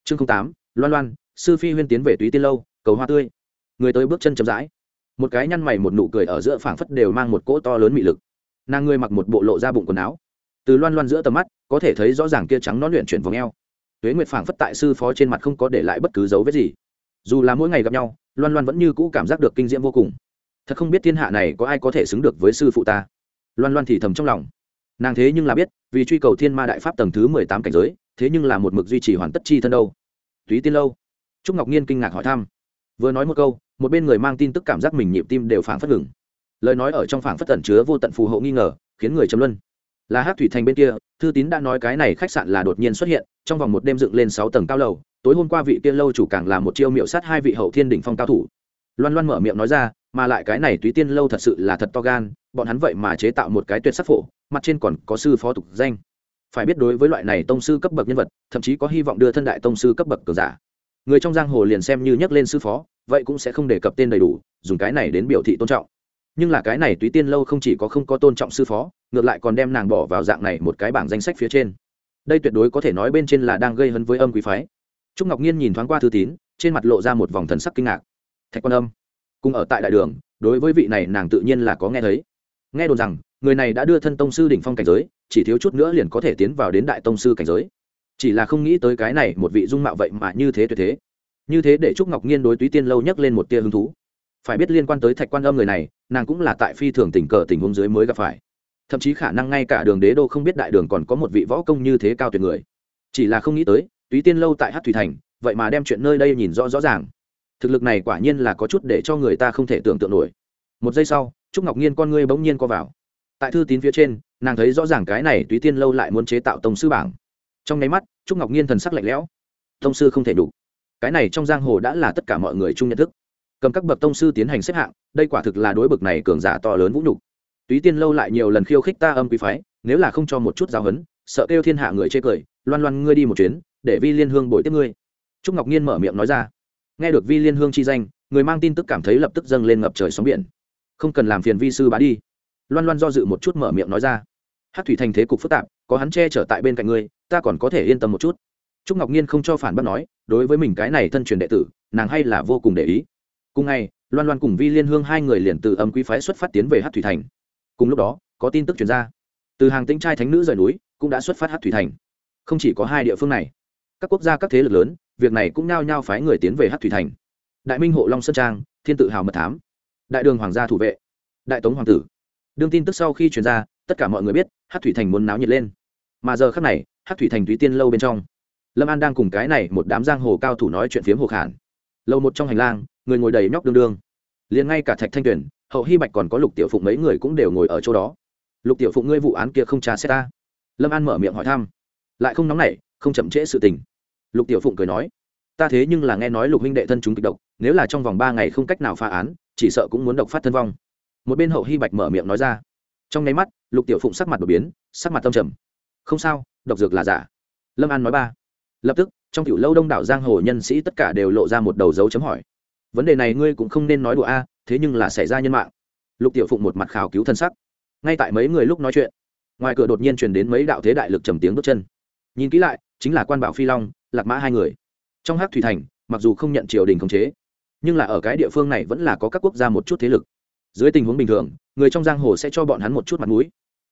Chương tám, loan loan, sư phi huyên tiến về túy tiên lâu, cầu hoa tươi. Người tới bước chân chậm rãi một cái nhăn mày một nụ cười ở giữa phảng phất đều mang một cỗ to lớn mị lực. Nàng ngươi mặc một bộ lộ ra bụng quần áo. Từ loan loan giữa tầm mắt, có thể thấy rõ ràng kia trắng nó luyện chuyển vòng eo. Tuế nguyệt phảng phất tại sư phó trên mặt không có để lại bất cứ dấu vết gì. Dù là mỗi ngày gặp nhau, loan loan vẫn như cũ cảm giác được kinh diễm vô cùng. Thật không biết thiên hạ này có ai có thể xứng được với sư phụ ta. Loan loan thì thầm trong lòng. Nàng thế nhưng là biết, vì truy cầu thiên ma đại pháp tầng thứ mười tám cảnh giới, thế nhưng là một mực duy trì hoàn tất chi thân đâu. Túy tiên lâu. Trúc ngọc nhiên kinh ngạc hỏi thăm vừa nói một câu, một bên người mang tin tức cảm giác mình nhịp tim đều phảng phất ngừng. Lời nói ở trong phảng phất tẩn chứa vô tận phù hộ nghi ngờ, khiến người chấm luân. Là hát thủy thành bên kia, thư tín đã nói cái này khách sạn là đột nhiên xuất hiện, trong vòng một đêm dựng lên sáu tầng cao lầu, tối hôm qua vị kia lâu chủ càng là một chiêu miệu sát hai vị hậu thiên đỉnh phong cao thủ. Loan loan mở miệng nói ra, mà lại cái này túy tiên lâu thật sự là thật to gan, bọn hắn vậy mà chế tạo một cái tuyệt sắc phổ, mặt trên còn có sư phó tục danh. Phải biết đối với loại này tông sư cấp bậc nhân vật, thậm chí có hy vọng đưa thân đại tông sư cấp bậc cờ giả người trong giang hồ liền xem như nhắc lên sư phó, vậy cũng sẽ không đề cập tên đầy đủ, dùng cái này đến biểu thị tôn trọng. Nhưng là cái này túy tiên lâu không chỉ có không có tôn trọng sư phó, ngược lại còn đem nàng bỏ vào dạng này một cái bảng danh sách phía trên. Đây tuyệt đối có thể nói bên trên là đang gây hấn với âm quý phái. Trúc ngọc nhiên nhìn thoáng qua thư tín, trên mặt lộ ra một vòng thần sắc kinh ngạc. Thạch quan âm, cùng ở tại đại đường, đối với vị này nàng tự nhiên là có nghe thấy. Nghe đồn rằng, người này đã đưa thân tông sư đỉnh phong cảnh giới, chỉ thiếu chút nữa liền có thể tiến vào đến đại tông sư cảnh giới chỉ là không nghĩ tới cái này một vị dung mạo vậy mà như thế tuyệt thế. Như thế để trúc ngọc nhiên đối túy tiên lâu nhắc lên một tia hứng thú. Phải biết liên quan tới thạch quan âm người này, nàng cũng là tại phi thường tình cờ tình huống dưới mới gặp phải. Thậm chí khả năng ngay cả đường đế đô không biết đại đường còn có một vị võ công như thế cao tuyệt người. Chỉ là không nghĩ tới, túy tiên lâu tại hát thủy thành, vậy mà đem chuyện nơi đây nhìn rõ rõ ràng. Thực lực này quả nhiên là có chút để cho người ta không thể tưởng tượng nổi. Một giây sau, trúc ngọc nhiên con ngươi bỗng nhiên co vào. Tại thư tín phía trên, nàng thấy rõ ràng cái này túy tiên lâu lại muốn chế tạo tông sư bảng trong nháy mắt, trúc ngọc nhiên thần sắc lạnh lẽo. Tông sư không thể đủ. Cái này trong giang hồ đã là tất cả mọi người chung nhận thức. Cầm các bậc tông sư tiến hành xếp hạng, đây quả thực là đối bậc này cường giả to lớn vũ nhục. Túy tiên lâu lại nhiều lần khiêu khích ta âm quý phái, nếu là không cho một chút giáo hấn sợ kêu thiên hạ người chê cười, loan loan ngươi đi một chuyến, để vi liên hương bồi tiếp ngươi. Trúc ngọc nhiên mở miệng nói ra. Nghe được vi liên hương chi danh, người mang tin tức cảm thấy lập tức dâng lên ngập trời sóng biển. Không cần làm phiền vi sư bá đi. Loan loan do dự một chút mở miệng nói ra. Hát thủy thành thế cục phức tạp, có hắn che chở tại bên cạnh ngươi ta còn có thể yên tâm một chút. Trúc ngọc nhiên không cho phản bác nói, đối với mình cái này thân truyền đệ tử, nàng hay là vô cùng để ý. Cùng ngày, loan loan cùng vi liên hương hai người liền từ âm quý phái xuất phát tiến về hát thủy thành. Cùng lúc đó, có tin tức chuyển ra. Từ hàng tĩnh trai thánh nữ rời núi, cũng đã xuất phát hát thủy thành. Không chỉ có hai địa phương này, các quốc gia, các thế lực lớn, việc này cũng nao nhao phái người tiến về hát thủy thành. Đại minh hộ long sơn trang, thiên tự hào mật thám, đại đường hoàng gia thủ vệ, đại tống hoàng tử. Đương tin tức sau khi chuyển ra, tất cả mọi người biết, hát thủy thành muốn náo nhiệt lên. Mà giờ khác này hát thủy thành thúy tiên lâu bên trong lâm an đang cùng cái này một đám giang hồ cao thủ nói chuyện phiếm hồ khản lâu một trong hành lang người ngồi đầy nhóc đương đương liền ngay cả thạch thanh tuyền hậu hy bạch còn có lục tiểu phụng mấy người cũng đều ngồi ở chỗ đó lục tiểu phụng ngươi vụ án kia không tra xét ta lâm an mở miệng hỏi thăm lại không nóng nảy, không chậm trễ sự tình lục tiểu phụng cười nói ta thế nhưng là nghe nói lục huynh đệ thân chúng kịch độc nếu là trong vòng ba ngày không cách nào phá án chỉ sợ cũng muốn độc phát thân vong một bên hậu hy bạch mở miệng nói ra trong nháy mắt lục tiểu phụng sắc mặt đột biến sắc mặt tâm trầm không sao, độc dược là giả. Lâm an nói ba. Lập tức, trong tiểu lâu đông đảo giang hồ nhân sĩ tất cả đều lộ ra một đầu dấu chấm hỏi. Vấn đề này ngươi cũng không nên nói đùa a, thế nhưng là xảy ra nhân mạng. Lục tiểu phụng một mặt khảo cứu thân sắc. Ngay tại mấy người lúc nói chuyện, ngoài cửa đột nhiên truyền đến mấy đạo thế đại lực trầm tiếng bước chân. Nhìn kỹ lại, chính là quan bảo phi long, lạc mã hai người. Trong hát thủy thành, mặc dù không nhận triều đình khống chế, nhưng là ở cái địa phương này vẫn là có các quốc gia một chút thế lực. Dưới tình huống bình thường, người trong giang hồ sẽ cho bọn hắn một chút mặt mũi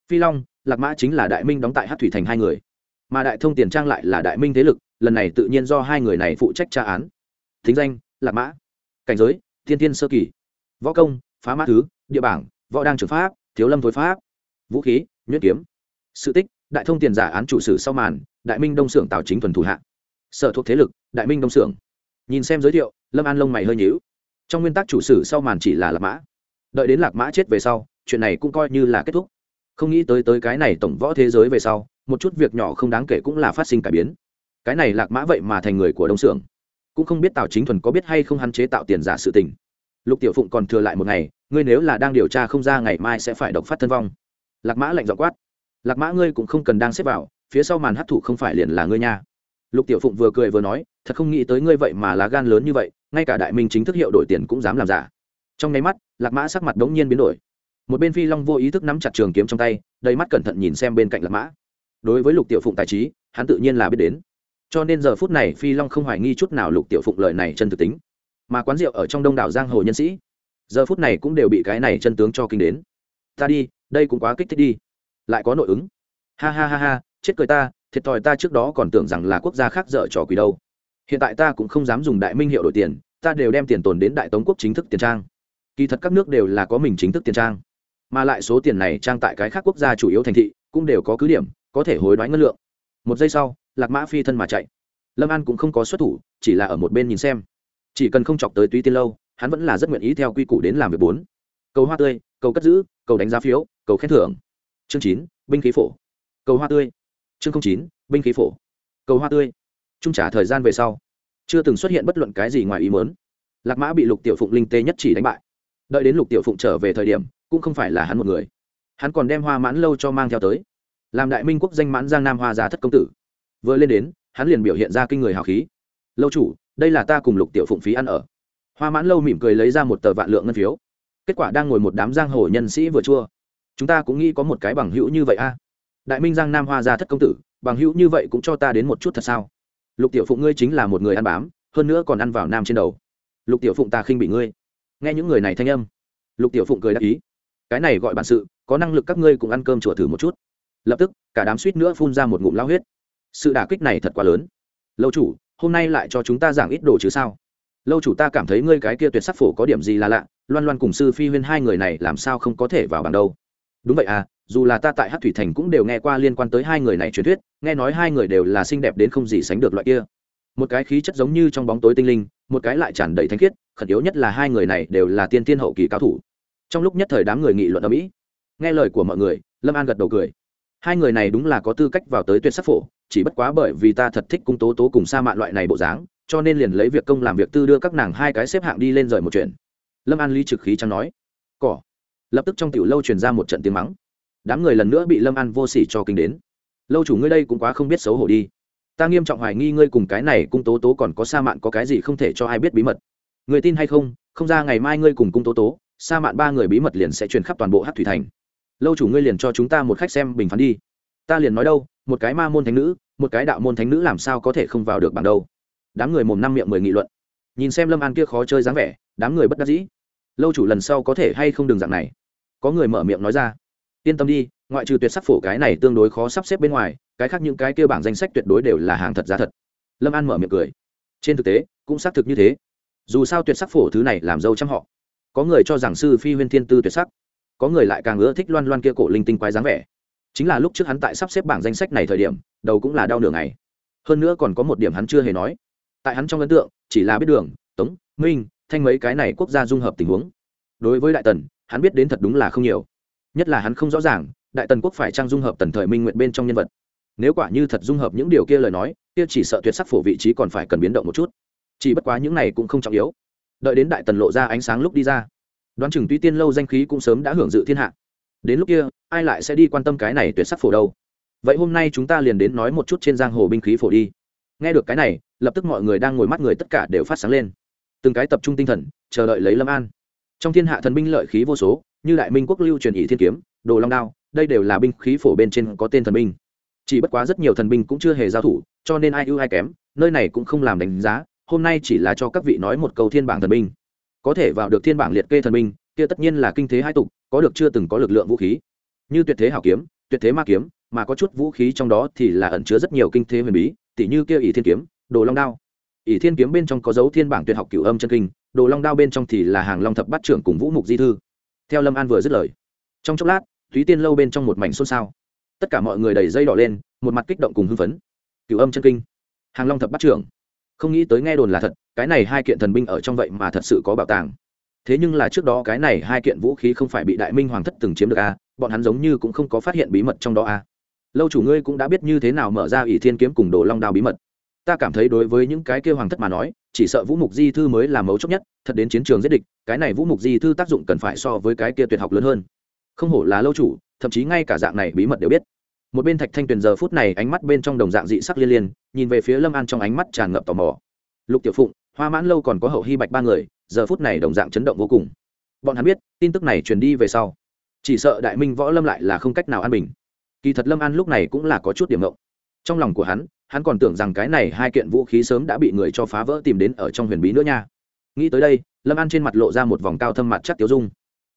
phi long, lạc mã chính là đại minh đóng tại hát thủy thành hai người. Mà đại thông tiền trang lại là đại minh thế lực, lần này tự nhiên do hai người này phụ trách tra án. Thính danh, lạc mã. Cảnh giới, thiên thiên sơ kỳ. Võ công, phá mã thứ, địa bảng, võ đang trường pháp, thiếu lâm thối pháp. Vũ khí, nhuyễn kiếm. Sự tích, đại thông tiền giả án chủ sử sau màn, đại minh đông xưởng tào chính thuần thủ hạ. Sở thuộc thế lực, đại minh đông xưởng nhìn xem giới thiệu, lâm an lông mày hơi nhíu. Trong nguyên tắc chủ sử sau màn chỉ là lạc mã. Đợi đến lạc mã chết về sau, chuyện này cũng coi như là kết thúc không nghĩ tới tới cái này tổng võ thế giới về sau, một chút việc nhỏ không đáng kể cũng là phát sinh cải biến. Cái này lạc mã vậy mà thành người của đông xưởng cũng không biết tào chính thuần có biết hay không hắn chế tạo tiền giả sự tình. Lục tiểu phụng còn thừa lại một ngày, ngươi nếu là đang điều tra không ra ngày mai sẽ phải độc phát thân vong. Lạc mã lạnh dọ quát. Lạc mã ngươi cũng không cần đang xếp vào, phía sau màn hấp thụ không phải liền là ngươi nha. Lục tiểu phụng vừa cười vừa nói, thật không nghĩ tới ngươi vậy mà lá gan lớn như vậy, ngay cả đại minh chính thức hiệu đổi tiền cũng dám làm giả. Trong nháy mắt, lạc mã sắc mặt đống nhiên biến đổi một bên phi long vô ý thức nắm chặt trường kiếm trong tay, đầy mắt cẩn thận nhìn xem bên cạnh lạc mã. Đối với lục tiểu phụng tài trí, hắn tự nhiên là biết đến. Cho nên giờ phút này, phi long không hoài nghi chút nào lục tiểu phụng lời này chân thực tính. Mà quán rượu ở trong đông đảo giang hồ nhân sĩ, giờ phút này cũng đều bị cái này chân tướng cho kinh đến. Ta đi, đây cũng quá kích thích đi. Lại có nội ứng. Ha ha ha ha, chết cười ta, thiệt thòi ta trước đó còn tưởng rằng là quốc gia khác dở trò quỷ đâu. Hiện tại ta cũng không dám dùng đại minh hiệu đổi tiền, ta đều đem tiền tồn đến đại tống quốc chính thức tiền trang. Kỳ thật các nước đều là có mình chính thức tiền trang mà lại số tiền này trang tại cái khác quốc gia chủ yếu thành thị cũng đều có cứ điểm, có thể hối đoái ngân lượng. Một giây sau, lạc mã phi thân mà chạy. Lâm an cũng không có xuất thủ, chỉ là ở một bên nhìn xem. Chỉ cần không chọc tới túy tiên lâu, hắn vẫn là rất nguyện ý theo quy củ đến làm việc bốn. Cầu hoa tươi, cầu cất giữ, cầu đánh giá phiếu, cầu khen thưởng. Chương chín, binh khí phổ. Cầu hoa tươi. Chương chín, binh khí phổ. Cầu hoa tươi. Trung trả thời gian về sau. Chưa từng xuất hiện bất luận cái gì ngoài ý mớn lạc mã bị lục tiểu phụng linh tê nhất chỉ đánh bại. Đợi đến lục tiểu phụng trở về thời điểm cũng không phải là hắn một người. Hắn còn đem hoa mãn lâu cho mang theo tới. Làm đại minh quốc danh mãn giang nam hoa gia thất công tử. Vừa lên đến, hắn liền biểu hiện ra kinh người hào khí. Lâu chủ, đây là ta cùng lục tiểu phụng phí ăn ở. Hoa mãn lâu mỉm cười lấy ra một tờ vạn lượng ngân phiếu. Kết quả đang ngồi một đám giang hồ nhân sĩ vừa chua. Chúng ta cũng nghĩ có một cái bằng hữu như vậy a. Đại minh giang nam hoa gia thất công tử, bằng hữu như vậy cũng cho ta đến một chút thật sao? Lục tiểu phụng ngươi chính là một người ăn bám, hơn nữa còn ăn vào nam trên đầu. Lục tiểu phụng ta khinh bị ngươi. Nghe những người này thanh âm, lục tiểu phụng cười đáp ý cái này gọi bản sự, có năng lực các ngươi cũng ăn cơm chùa thử một chút. Lập tức, cả đám suýt nữa phun ra một ngụm lao huyết. Sự đả kích này thật quá lớn. Lâu chủ, hôm nay lại cho chúng ta giảng ít đồ chứ sao? Lâu chủ ta cảm thấy ngươi cái kia tuyệt sắc phổ có điểm gì là lạ, loan loan cùng sư phi huyên hai người này làm sao không có thể vào bằng đâu? Đúng vậy à dù là ta tại hát thủy thành cũng đều nghe qua liên quan tới hai người này truyền thuyết, nghe nói hai người đều là xinh đẹp đến không gì sánh được loại kia. Một cái khí chất giống như trong bóng tối tinh linh, một cái lại tràn đầy thanh khiết, khẩn yếu nhất là hai người này đều là tiên tiên hậu kỳ cao thủ trong lúc nhất thời đám người nghị luận ở mỹ. Nghe lời của mọi người, lâm an gật đầu cười. Hai người này đúng là có tư cách vào tới tuyệt sắc phổ, chỉ bất quá bởi vì ta thật thích cung tố tố cùng sa mạn loại này bộ dáng, cho nên liền lấy việc công làm việc tư đưa các nàng hai cái xếp hạng đi lên rời một chuyện. Lâm an ly trực khí chẳng nói. Cỏ. Lập tức trong tiểu lâu truyền ra một trận tiếng mắng. Đám người lần nữa bị lâm an vô sỉ cho kinh đến. Lâu chủ ngươi đây cũng quá không biết xấu hổ đi. Ta nghiêm trọng hoài nghi ngươi cùng cái này cung tố tố còn có sa mạn có cái gì không thể cho ai biết bí mật. Người tin hay không không ra ngày mai ngươi cùng cung tố tố sa mạn ba người bí mật liền sẽ truyền khắp toàn bộ hát thủy thành. Lâu chủ ngươi liền cho chúng ta một khách xem bình phán đi. Ta liền nói đâu, một cái ma môn thánh nữ, một cái đạo môn thánh nữ làm sao có thể không vào được bằng đâu. Đám người mồm năm miệng mười nghị luận. Nhìn xem lâm an kia khó chơi dáng vẻ, đám người bất đắc dĩ. Lâu chủ lần sau có thể hay không đừng dạng này. Có người mở miệng nói ra. Yên tâm đi, ngoại trừ tuyệt sắc phổ cái này tương đối khó sắp xếp bên ngoài, cái khác những cái kia bảng danh sách tuyệt đối đều là hàng thật giá thật. Lâm an mở miệng cười. Trên thực tế, cũng xác thực như thế. Dù sao tuyệt sắc phổ thứ này làm dâu trăm họ có người cho rằng sư phi huyên thiên tư tuyệt sắc, có người lại càng ưa thích loan loan kia cổ linh tinh quái dáng vẻ. Chính là lúc trước hắn tại sắp xếp bảng danh sách này thời điểm, đầu cũng là đau nửa ngày. Hơn nữa còn có một điểm hắn chưa hề nói. Tại hắn trong ấn tượng, chỉ là biết đường, tống, minh, thanh mấy cái này quốc gia dung hợp tình huống. Đối với đại tần, hắn biết đến thật đúng là không nhiều. Nhất là hắn không rõ ràng, đại tần quốc phải trang dung hợp tần thời minh nguyện bên trong nhân vật. Nếu quả như thật dung hợp những điều kia lời nói, kia chỉ sợ tuyệt sắc phổ vị trí còn phải cần biến động một chút. Chỉ bất quá những này cũng không trọng yếu đợi đến đại tần lộ ra ánh sáng lúc đi ra. Đoán chừng tuy tiên lâu danh khí cũng sớm đã hưởng dự thiên hạ. Đến lúc kia, ai lại sẽ đi quan tâm cái này tuyệt sắc phổ đâu? Vậy hôm nay chúng ta liền đến nói một chút trên giang hồ binh khí phổ đi. Nghe được cái này, lập tức mọi người đang ngồi mắt người tất cả đều phát sáng lên. Từng cái tập trung tinh thần, chờ đợi lấy lâm an. Trong thiên hạ thần binh lợi khí vô số, như đại minh quốc lưu truyền ỷ thiên kiếm, đồ long đao, đây đều là binh khí phổ bên trên có tên thần binh. Chỉ bất quá rất nhiều thần binh cũng chưa hề giao thủ, cho nên ai ưu ai kém, nơi này cũng không làm đánh giá hôm nay chỉ là cho các vị nói một câu thiên bảng thần binh. Có thể vào được thiên bảng liệt kê thần binh, kia tất nhiên là kinh thế hai tục, có được chưa từng có lực lượng vũ khí. Như tuyệt thế hảo kiếm, tuyệt thế ma kiếm, mà có chút vũ khí trong đó thì là ẩn chứa rất nhiều kinh thế huyền bí, tỉ như kia ỷ thiên kiếm, đồ long đao. Ỷ thiên kiếm bên trong có dấu thiên bảng tuyệt học cửu âm chân kinh, đồ long đao bên trong thì là hàng long thập bát trưởng cùng vũ mục di thư. Theo lâm an vừa dứt lời, trong chốc lát, thúy tiên lâu bên trong một mảnh xôn xao. Tất cả mọi người đầy dây đỏ lên, một mặt kích động cùng hưng phấn. Cửu âm chân kinh, hàng long thập bát trưởng không nghĩ tới nghe đồn là thật cái này hai kiện thần binh ở trong vậy mà thật sự có bảo tàng. Thế nhưng là trước đó cái này hai kiện vũ khí không phải bị đại minh hoàng thất từng chiếm được a à, bọn hắn giống như cũng không có phát hiện bí mật trong đó a à. lâu chủ ngươi cũng đã biết như thế nào mở ra ỷ thiên kiếm cùng đồ long đao bí mật. Ta cảm thấy đối với những cái kêu hoàng thất mà nói chỉ sợ vũ mục di thư mới là mấu chốt nhất thật đến chiến trường giết địch cái này vũ mục di thư tác dụng cần phải so với cái kia tuyệt học lớn hơn. Không hổ là lâu chủ thậm chí ngay cả dạng này bí mật đều biết một bên thạch thanh tuyền giờ phút này ánh mắt bên trong đồng dạng dị sắc liên liên, nhìn về phía lâm an trong ánh mắt tràn ngập tò mò. Lục tiểu phụng, hoa mãn lâu còn có hậu hy bạch ba người, giờ phút này đồng dạng chấn động vô cùng. Bọn hắn biết, tin tức này truyền đi về sau, chỉ sợ đại minh võ lâm lại là không cách nào an bình. Kỳ thật lâm an lúc này cũng là có chút điểm ngộng. Trong lòng của hắn hắn còn tưởng rằng cái này hai kiện vũ khí sớm đã bị người cho phá vỡ tìm đến ở trong huyền bí nữa nha. Nghĩ tới đây, lâm an trên mặt lộ ra một vòng cao thâm mặt chắc tiêu dung.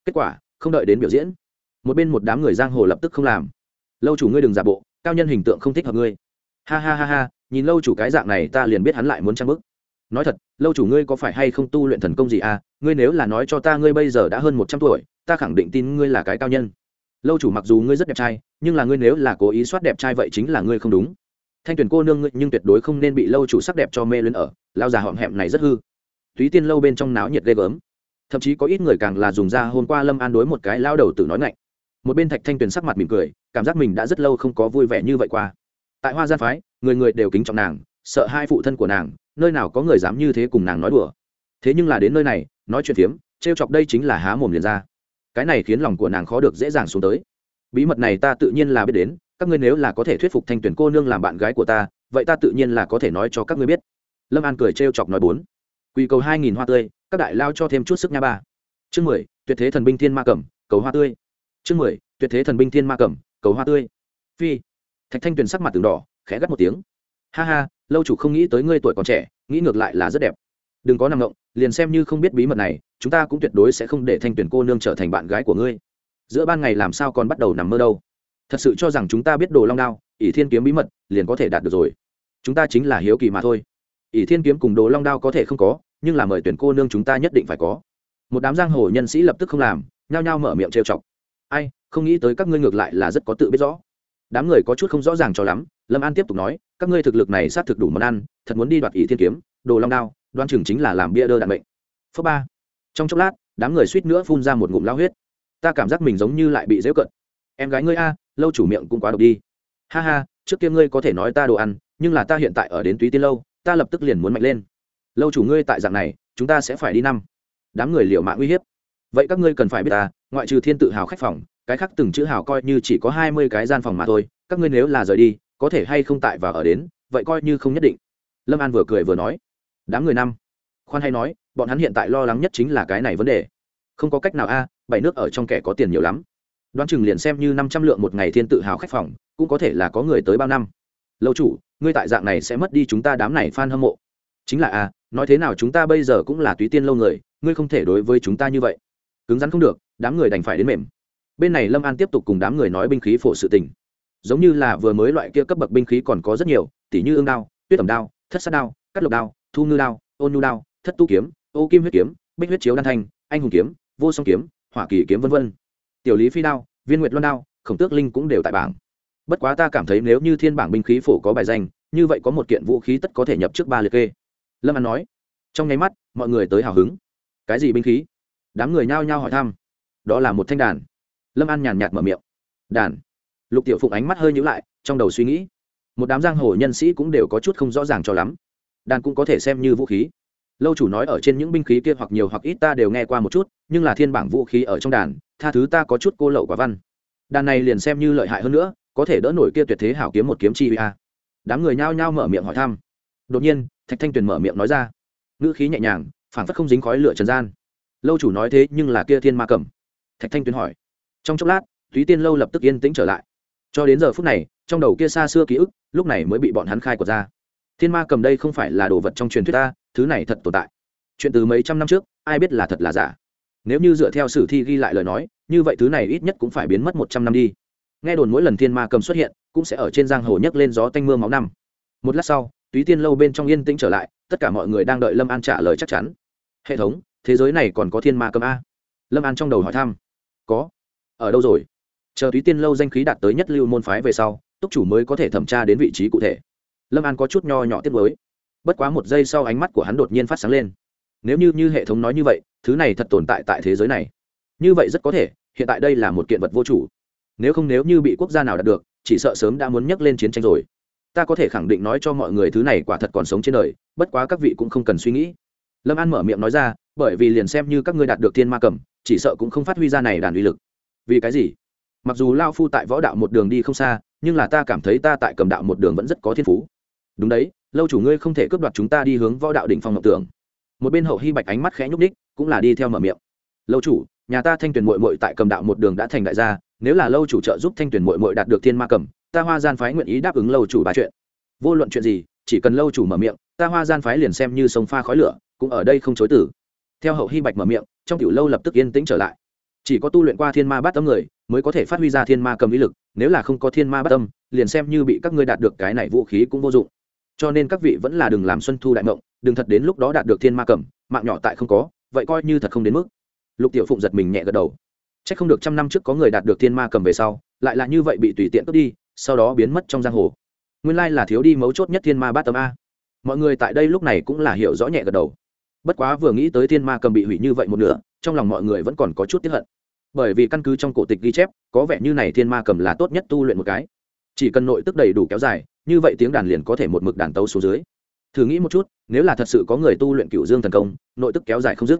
Kết quả, không đợi đến biểu diễn, một bên một đám người giang hồ lập tức không làm lâu chủ ngươi đừng giả bộ, cao nhân hình tượng không thích hợp ngươi. Ha ha ha ha, nhìn lâu chủ cái dạng này ta liền biết hắn lại muốn trang bức. Nói thật, lâu chủ ngươi có phải hay không tu luyện thần công gì à? Ngươi nếu là nói cho ta ngươi bây giờ đã hơn một trăm tuổi, ta khẳng định tin ngươi là cái cao nhân. Lâu chủ mặc dù ngươi rất đẹp trai, nhưng là ngươi nếu là cố ý soát đẹp trai vậy chính là ngươi không đúng. Thanh tuyển cô nương ngươi nhưng tuyệt đối không nên bị lâu chủ sắc đẹp cho mê lên ở, lao già họm hẹm này rất hư. Túy tiên lâu bên trong náo nhiệt ghê gớm. Thậm chí có ít người càng là dùng ra hôm qua lâm an đối một cái lao đầu tử nói ngạnh một bên thạch thanh tuyền sắc mặt mỉm cười, cảm giác mình đã rất lâu không có vui vẻ như vậy qua. Tại hoa gian phái, người người đều kính trọng nàng, sợ hai phụ thân của nàng, nơi nào có người dám như thế cùng nàng nói đùa. Thế nhưng là đến nơi này, nói chuyện phiếm, trêu chọc đây chính là há mồm liền ra. Cái này khiến lòng của nàng khó được dễ dàng xuống tới. Bí mật này ta tự nhiên là biết đến, các ngươi nếu là có thể thuyết phục thanh tuyển cô nương làm bạn gái của ta, vậy ta tự nhiên là có thể nói cho các ngươi biết. Lâm an cười trêu chọc nói bốn. Quy cầu hai nghìn hoa tươi, các đại lao cho thêm chút sức nha ba. Chương mười, tuyệt thế thần binh thiên ma cẩm, cầu hoa tươi chương mười, tuyệt thế thần binh thiên ma cẩm cầu hoa tươi. Phi. Thạch thanh tuyền sắc mặt từng đỏ, khẽ gắt một tiếng. Ha ha, lâu chủ không nghĩ tới ngươi tuổi còn trẻ, nghĩ ngược lại là rất đẹp. Đừng có nằm ngộng liền xem như không biết bí mật này, chúng ta cũng tuyệt đối sẽ không để thanh tuyển cô nương trở thành bạn gái của ngươi. Giữa ban ngày làm sao còn bắt đầu nằm mơ đâu? Thật sự cho rằng chúng ta biết đồ long đao, ỷ thiên kiếm bí mật, liền có thể đạt được rồi. Chúng ta chính là hiếu kỳ mà thôi. Ỷ thiên kiếm cùng đồ long đao có thể không có, nhưng là mời tuyển cô nương chúng ta nhất định phải có. Một đám giang hồ nhân sĩ lập tức không làm, nhao nhao mở miệng trêu chọc ai, không nghĩ tới các ngươi ngược lại là rất có tự biết rõ. Đám người có chút không rõ ràng cho lắm, lâm an tiếp tục nói, các ngươi thực lực này xác thực đủ món ăn, thật muốn đi đoạt ý thiên kiếm, đồ long đao, đoan chừng chính là làm bia đơ đạn bệnh phớ ba. Trong chốc lát, đám người suýt nữa phun ra một ngụm lao huyết. Ta cảm giác mình giống như lại bị dễu cận. Em gái ngươi a, lâu chủ miệng cũng quá độc đi. Ha ha, trước kia ngươi có thể nói ta đồ ăn, nhưng là ta hiện tại ở đến túy tiên lâu, ta lập tức liền muốn mạnh lên. Lâu chủ ngươi tại dạng này, chúng ta sẽ phải đi năm. Đám người liệu mạng uy hiếp. Vậy các ngươi cần phải biết ta ngoại trừ thiên tự hào khách phòng, cái khác từng chữ hào coi như chỉ có hai mươi cái gian phòng mà thôi, các ngươi nếu là rời đi, có thể hay không tại và ở đến, vậy coi như không nhất định. Lâm an vừa cười vừa nói. Đám người năm. Khoan hay nói, bọn hắn hiện tại lo lắng nhất chính là cái này vấn đề. Không có cách nào a, bảy nước ở trong kẻ có tiền nhiều lắm. Đoán chừng liền xem như năm trăm lượng một ngày thiên tự hào khách phòng, cũng có thể là có người tới bao năm. Lâu chủ, ngươi tại dạng này sẽ mất đi chúng ta đám này f a n hâm mộ. Chính là a, nói thế nào chúng ta bây giờ cũng là túy tiên lâu người, ngươi không thể đối với chúng ta như vậy. Cứng rắn không được đám người đành phải đến mềm. Bên này lâm an tiếp tục cùng đám người nói binh khí phổ sự tình. Giống như là vừa mới loại kia cấp bậc binh khí còn có rất nhiều, tỉ như ương đao, tuyết ẩm đao, thất sát đao, cắt lộc đao, thu ngư đao, ôn nhu đao, thất tu kiếm, ô kim huyết kiếm, bích huyết chiếu đan thanh, anh hùng kiếm, vô song kiếm, hỏa kỳ kiếm v v tiểu lý phi đao, viên nguyệt loan đao, khổng tước linh cũng đều tại bảng. Bất quá ta cảm thấy nếu như thiên bảng binh khí phổ có bài danh, như vậy có một kiện vũ khí tất có thể nhập trước ba liệt kê. Lâm an nói. Trong nháy mắt, mọi người tới hào hứng. Cái gì binh khí? Đám người nhao nhao hỏi thăm đó là một thanh đàn. Lâm an nhàn nhạt mở miệng. Đàn. Lục tiểu phụng ánh mắt hơi nhữ lại, trong đầu suy nghĩ. Một đám giang hồ nhân sĩ cũng đều có chút không rõ ràng cho lắm. Đàn cũng có thể xem như vũ khí. Lâu chủ nói ở trên những binh khí kia hoặc nhiều hoặc ít ta đều nghe qua một chút, nhưng là thiên bảng vũ khí ở trong đàn, tha thứ ta có chút cô lậu quả văn. Đàn này liền xem như lợi hại hơn nữa, có thể đỡ nổi kia tuyệt thế hảo kiếm một kiếm chi a. Đám người nhao nhao mở miệng hỏi thăm. Đột nhiên, thạch thanh tuyền mở miệng nói ra. Ngữ khí nhẹ nhàng phản phất không dính khói lửa trần gian. Lâu chủ nói thế nhưng là kia thiên ma cầm thạch thanh tuyến hỏi. Trong chốc lát, Thúy tiên lâu lập tức yên tĩnh trở lại. Cho đến giờ phút này, trong đầu kia xa xưa ký ức, lúc này mới bị bọn hắn khai của ra. Thiên ma cầm đây không phải là đồ vật trong truyền thuyết ta, thứ này thật tồn tại. Chuyện từ mấy trăm năm trước, ai biết là thật là giả. Nếu như dựa theo sử thi ghi lại lời nói, như vậy thứ này ít nhất cũng phải biến mất một trăm năm đi. Nghe đồn mỗi lần thiên ma cầm xuất hiện, cũng sẽ ở trên giang hồ nhấc lên gió tanh mưa máu năm. Một lát sau túy tiên lâu bên trong yên tĩnh trở lại, tất cả mọi người đang đợi lâm an trả lời chắc chắn. Hệ thống, thế giới này còn có thiên ma cầm a? Lâm an trong đầu hỏi thăm có. Ở đâu rồi? Chờ túy tiên lâu danh khí đạt tới nhất lưu môn phái về sau, túc chủ mới có thể thẩm tra đến vị trí cụ thể. Lâm an có chút nho nhỏ tiết mới bất quá một giây sau ánh mắt của hắn đột nhiên phát sáng lên. Nếu như như hệ thống nói như vậy, thứ này thật tồn tại tại thế giới này. Như vậy rất có thể, hiện tại đây là một kiện vật vô chủ. Nếu không nếu như bị quốc gia nào đạt được, chỉ sợ sớm đã muốn nhắc lên chiến tranh rồi. Ta có thể khẳng định nói cho mọi người thứ này quả thật còn sống trên đời, bất quá các vị cũng không cần suy nghĩ. Lâm an mở miệng nói ra, bởi vì liền xem như các ngươi đạt được thiên ma cầm chỉ sợ cũng không phát huy ra này đàn uy lực. Vì cái gì? Mặc dù lao phu tại võ đạo một đường đi không xa nhưng là ta cảm thấy ta tại cầm đạo một đường vẫn rất có thiên phú. Đúng đấy lâu chủ ngươi không thể cướp đoạt chúng ta đi hướng võ đạo đỉnh phong ngọc tưởng một bên hậu hy bạch ánh mắt khẽ nhúc nhích, cũng là đi theo mở miệng. Lâu chủ nhà ta thanh tuyển mội mội tại cầm đạo một đường đã thành đại gia nếu là lâu chủ trợ giúp thanh tuyển mội mội đạt được thiên ma cầm ta hoa gian phái nguyện ý đáp ứng lâu chủ ba chuyện. Vô luận chuyện gì chỉ cần lâu chủ mở miệng ta hoa gian phái liền xem như sông pha khói lửa cũng ở đây không chối tử theo hậu hy bạch mở miệng trong tiểu lâu lập tức yên tĩnh trở lại. Chỉ có tu luyện qua thiên ma bát tâm người, mới có thể phát huy ra thiên ma cầm ý lực, nếu là không có thiên ma bát tâm liền xem như bị các ngươi đạt được cái này vũ khí cũng vô dụng. Cho nên các vị vẫn là đừng làm xuân thu đại mộng, đừng thật đến lúc đó đạt được thiên ma cầm, mạng nhỏ tại không có, vậy coi như thật không đến mức. Lục tiểu phụng giật mình nhẹ gật đầu. C h ắ c không được trăm năm trước có người đạt được thiên ma cầm về sau, lại là như vậy bị tùy tiện cướp đi, sau đó biến mất trong giang hồ. Nguyên lai là thiếu đi mấu chốt nhất thiên ma bát tâm a. Mọi người tại đây lúc này cũng là hiểu rõ nhẹ gật đầu bất quá vừa nghĩ tới thiên ma cầm bị hủy như vậy một nửa, trong lòng mọi người vẫn còn có chút tiếp hận. Bởi vì căn cứ trong cổ tịch ghi chép, có vẻ như này thiên ma cầm là tốt nhất tu luyện một cái. Chỉ cần nội tức đầy đủ kéo dài, như vậy tiếng đàn liền có thể một mực đàn tấu xuống dưới. Thử nghĩ một chút, nếu là thật sự có người tu luyện cựu dương thần công, nội tức kéo dài không dứt.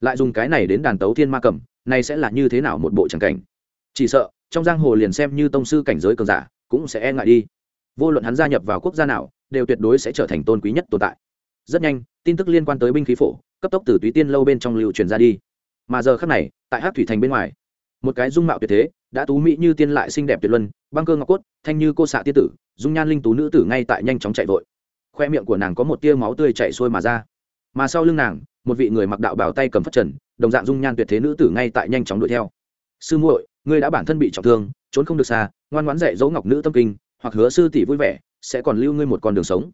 Lại dùng cái này đến đàn tấu thiên ma cầm, này sẽ là như thế nào một bộ tràng cảnh? Chỉ sợ, trong giang hồ liền xem như tông sư cảnh giới cường giả, cũng sẽ e ngại đi. Vô luận hắn gia nhập vào quốc gia nào, đều tuyệt đối sẽ trở thành tôn quý nhất tồn tại rất nhanh, tin tức liên quan tới binh khí phổ, cấp tốc từ túy tiên lâu bên trong lưu truyền ra đi. Mà giờ khắc này, tại hát thủy thành bên ngoài, một cái dung mạo tuyệt thế, đã tú mỹ như tiên lại xinh đẹp tuyệt luân, băng cơ ngọc cốt, thanh như cô xạ tiên tử, dung nhan linh tú nữ tử ngay tại nhanh chóng chạy vội. Khoe miệng của nàng có một tia máu tươi chạy xuôi mà ra. Mà sau lưng nàng, một vị người mặc đạo bảo tay cầm phất trần, đồng dạng dung nhan tuyệt thế nữ tử ngay tại nhanh chóng đuổi theo. Sư muội, ngươi đã bản thân bị trọng thương, trốn không được xa, ngoan ngoãn dạy dỗ ngọc nữ tâm kinh, hoặc hứa sư tỷ vui vẻ, sẽ còn lưu ngươi một con đường sống.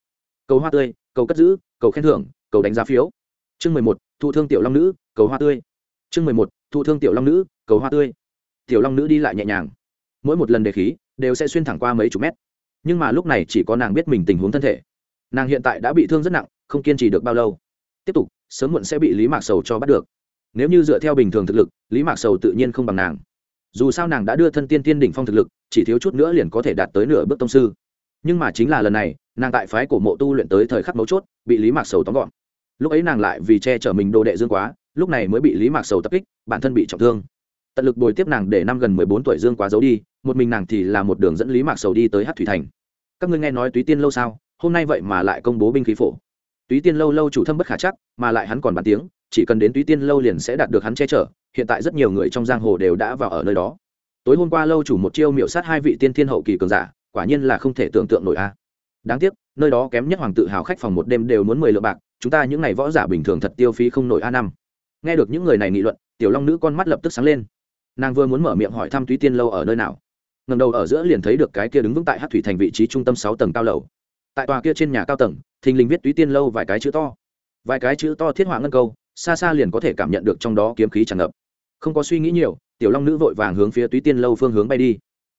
Cầu hoa tươi, cầu cất giữ cầu khen thưởng, cầu đánh giá phiếu. Chương mười một, thụ thương tiểu long nữ, cầu hoa tươi. Chương mười một, thụ thương tiểu long nữ, cầu hoa tươi. Tiểu long nữ đi lại nhẹ nhàng. Mỗi một lần đề khí đều sẽ xuyên thẳng qua mấy chục mét. Nhưng mà lúc này chỉ có nàng biết mình tình huống thân thể. Nàng hiện tại đã bị thương rất nặng, không kiên trì được bao lâu. Tiếp tục, sớm muộn sẽ bị lý mạc sầu cho bắt được. Nếu như dựa theo bình thường thực lực, lý mạc sầu tự nhiên không bằng nàng. Dù sao nàng đã đưa thân tiên tiên đỉnh phong thực lực, chỉ thiếu chút nữa liền có thể đạt tới nửa bước tông sư. Nhưng mà chính là lần này nàng tại phái cổ mộ tu luyện tới thời khắc mấu chốt, bị lý mạc sầu tóm gọn. Lúc ấy nàng lại vì che chở mình đồ đệ dương quá, lúc này mới bị lý mạc sầu tập kích, bản thân bị trọng thương. Tận lực bồi tiếp nàng để năm gần mười bốn tuổi dương quá giấu đi, một mình nàng thì là một đường dẫn lý mạc sầu đi tới hát thủy thành. Các ngươi nghe nói túy tiên lâu sao? Hôm nay vậy mà lại công bố binh khí phổ. Túy tiên lâu lâu chủ thâm bất khả chắc, mà lại hắn còn bàn tiếng, chỉ cần đến túy tiên lâu liền sẽ đạt được hắn che chở, hiện tại rất nhiều người trong giang hồ đều đã vào ở nơi đó. Tối hôm qua lâu chủ một chiêu miệu sát hai vị tiên thiên hậu kỳ cường giả, quả nhiên là không thể tưởng tượng nổi a đáng tiếc, nơi đó kém nhất hoàng tự hào khách phòng một đêm đều muốn mười lượng bạc, chúng ta những ngày võ giả bình thường thật tiêu phí không nổi a năm. Nghe được những người này nghị luận, tiểu long nữ con mắt lập tức sáng lên. Nàng vừa muốn mở miệng hỏi thăm túy tiên lâu ở nơi nào. Ngầm đầu ở giữa liền thấy được cái kia đứng vững tại hát thủy thành vị trí trung tâm sáu tầng cao lầu. Tại tòa kia trên nhà cao tầng, thình lình viết túy tiên lâu vài cái chữ to. Vài cái chữ to thiết họa ngân câu, xa xa liền có thể cảm nhận được trong đó kiếm khí tràn ngập. Không có suy nghĩ nhiều, tiểu long nữ vội vàng hướng phía túy tiên lâu phương hướng bay đi.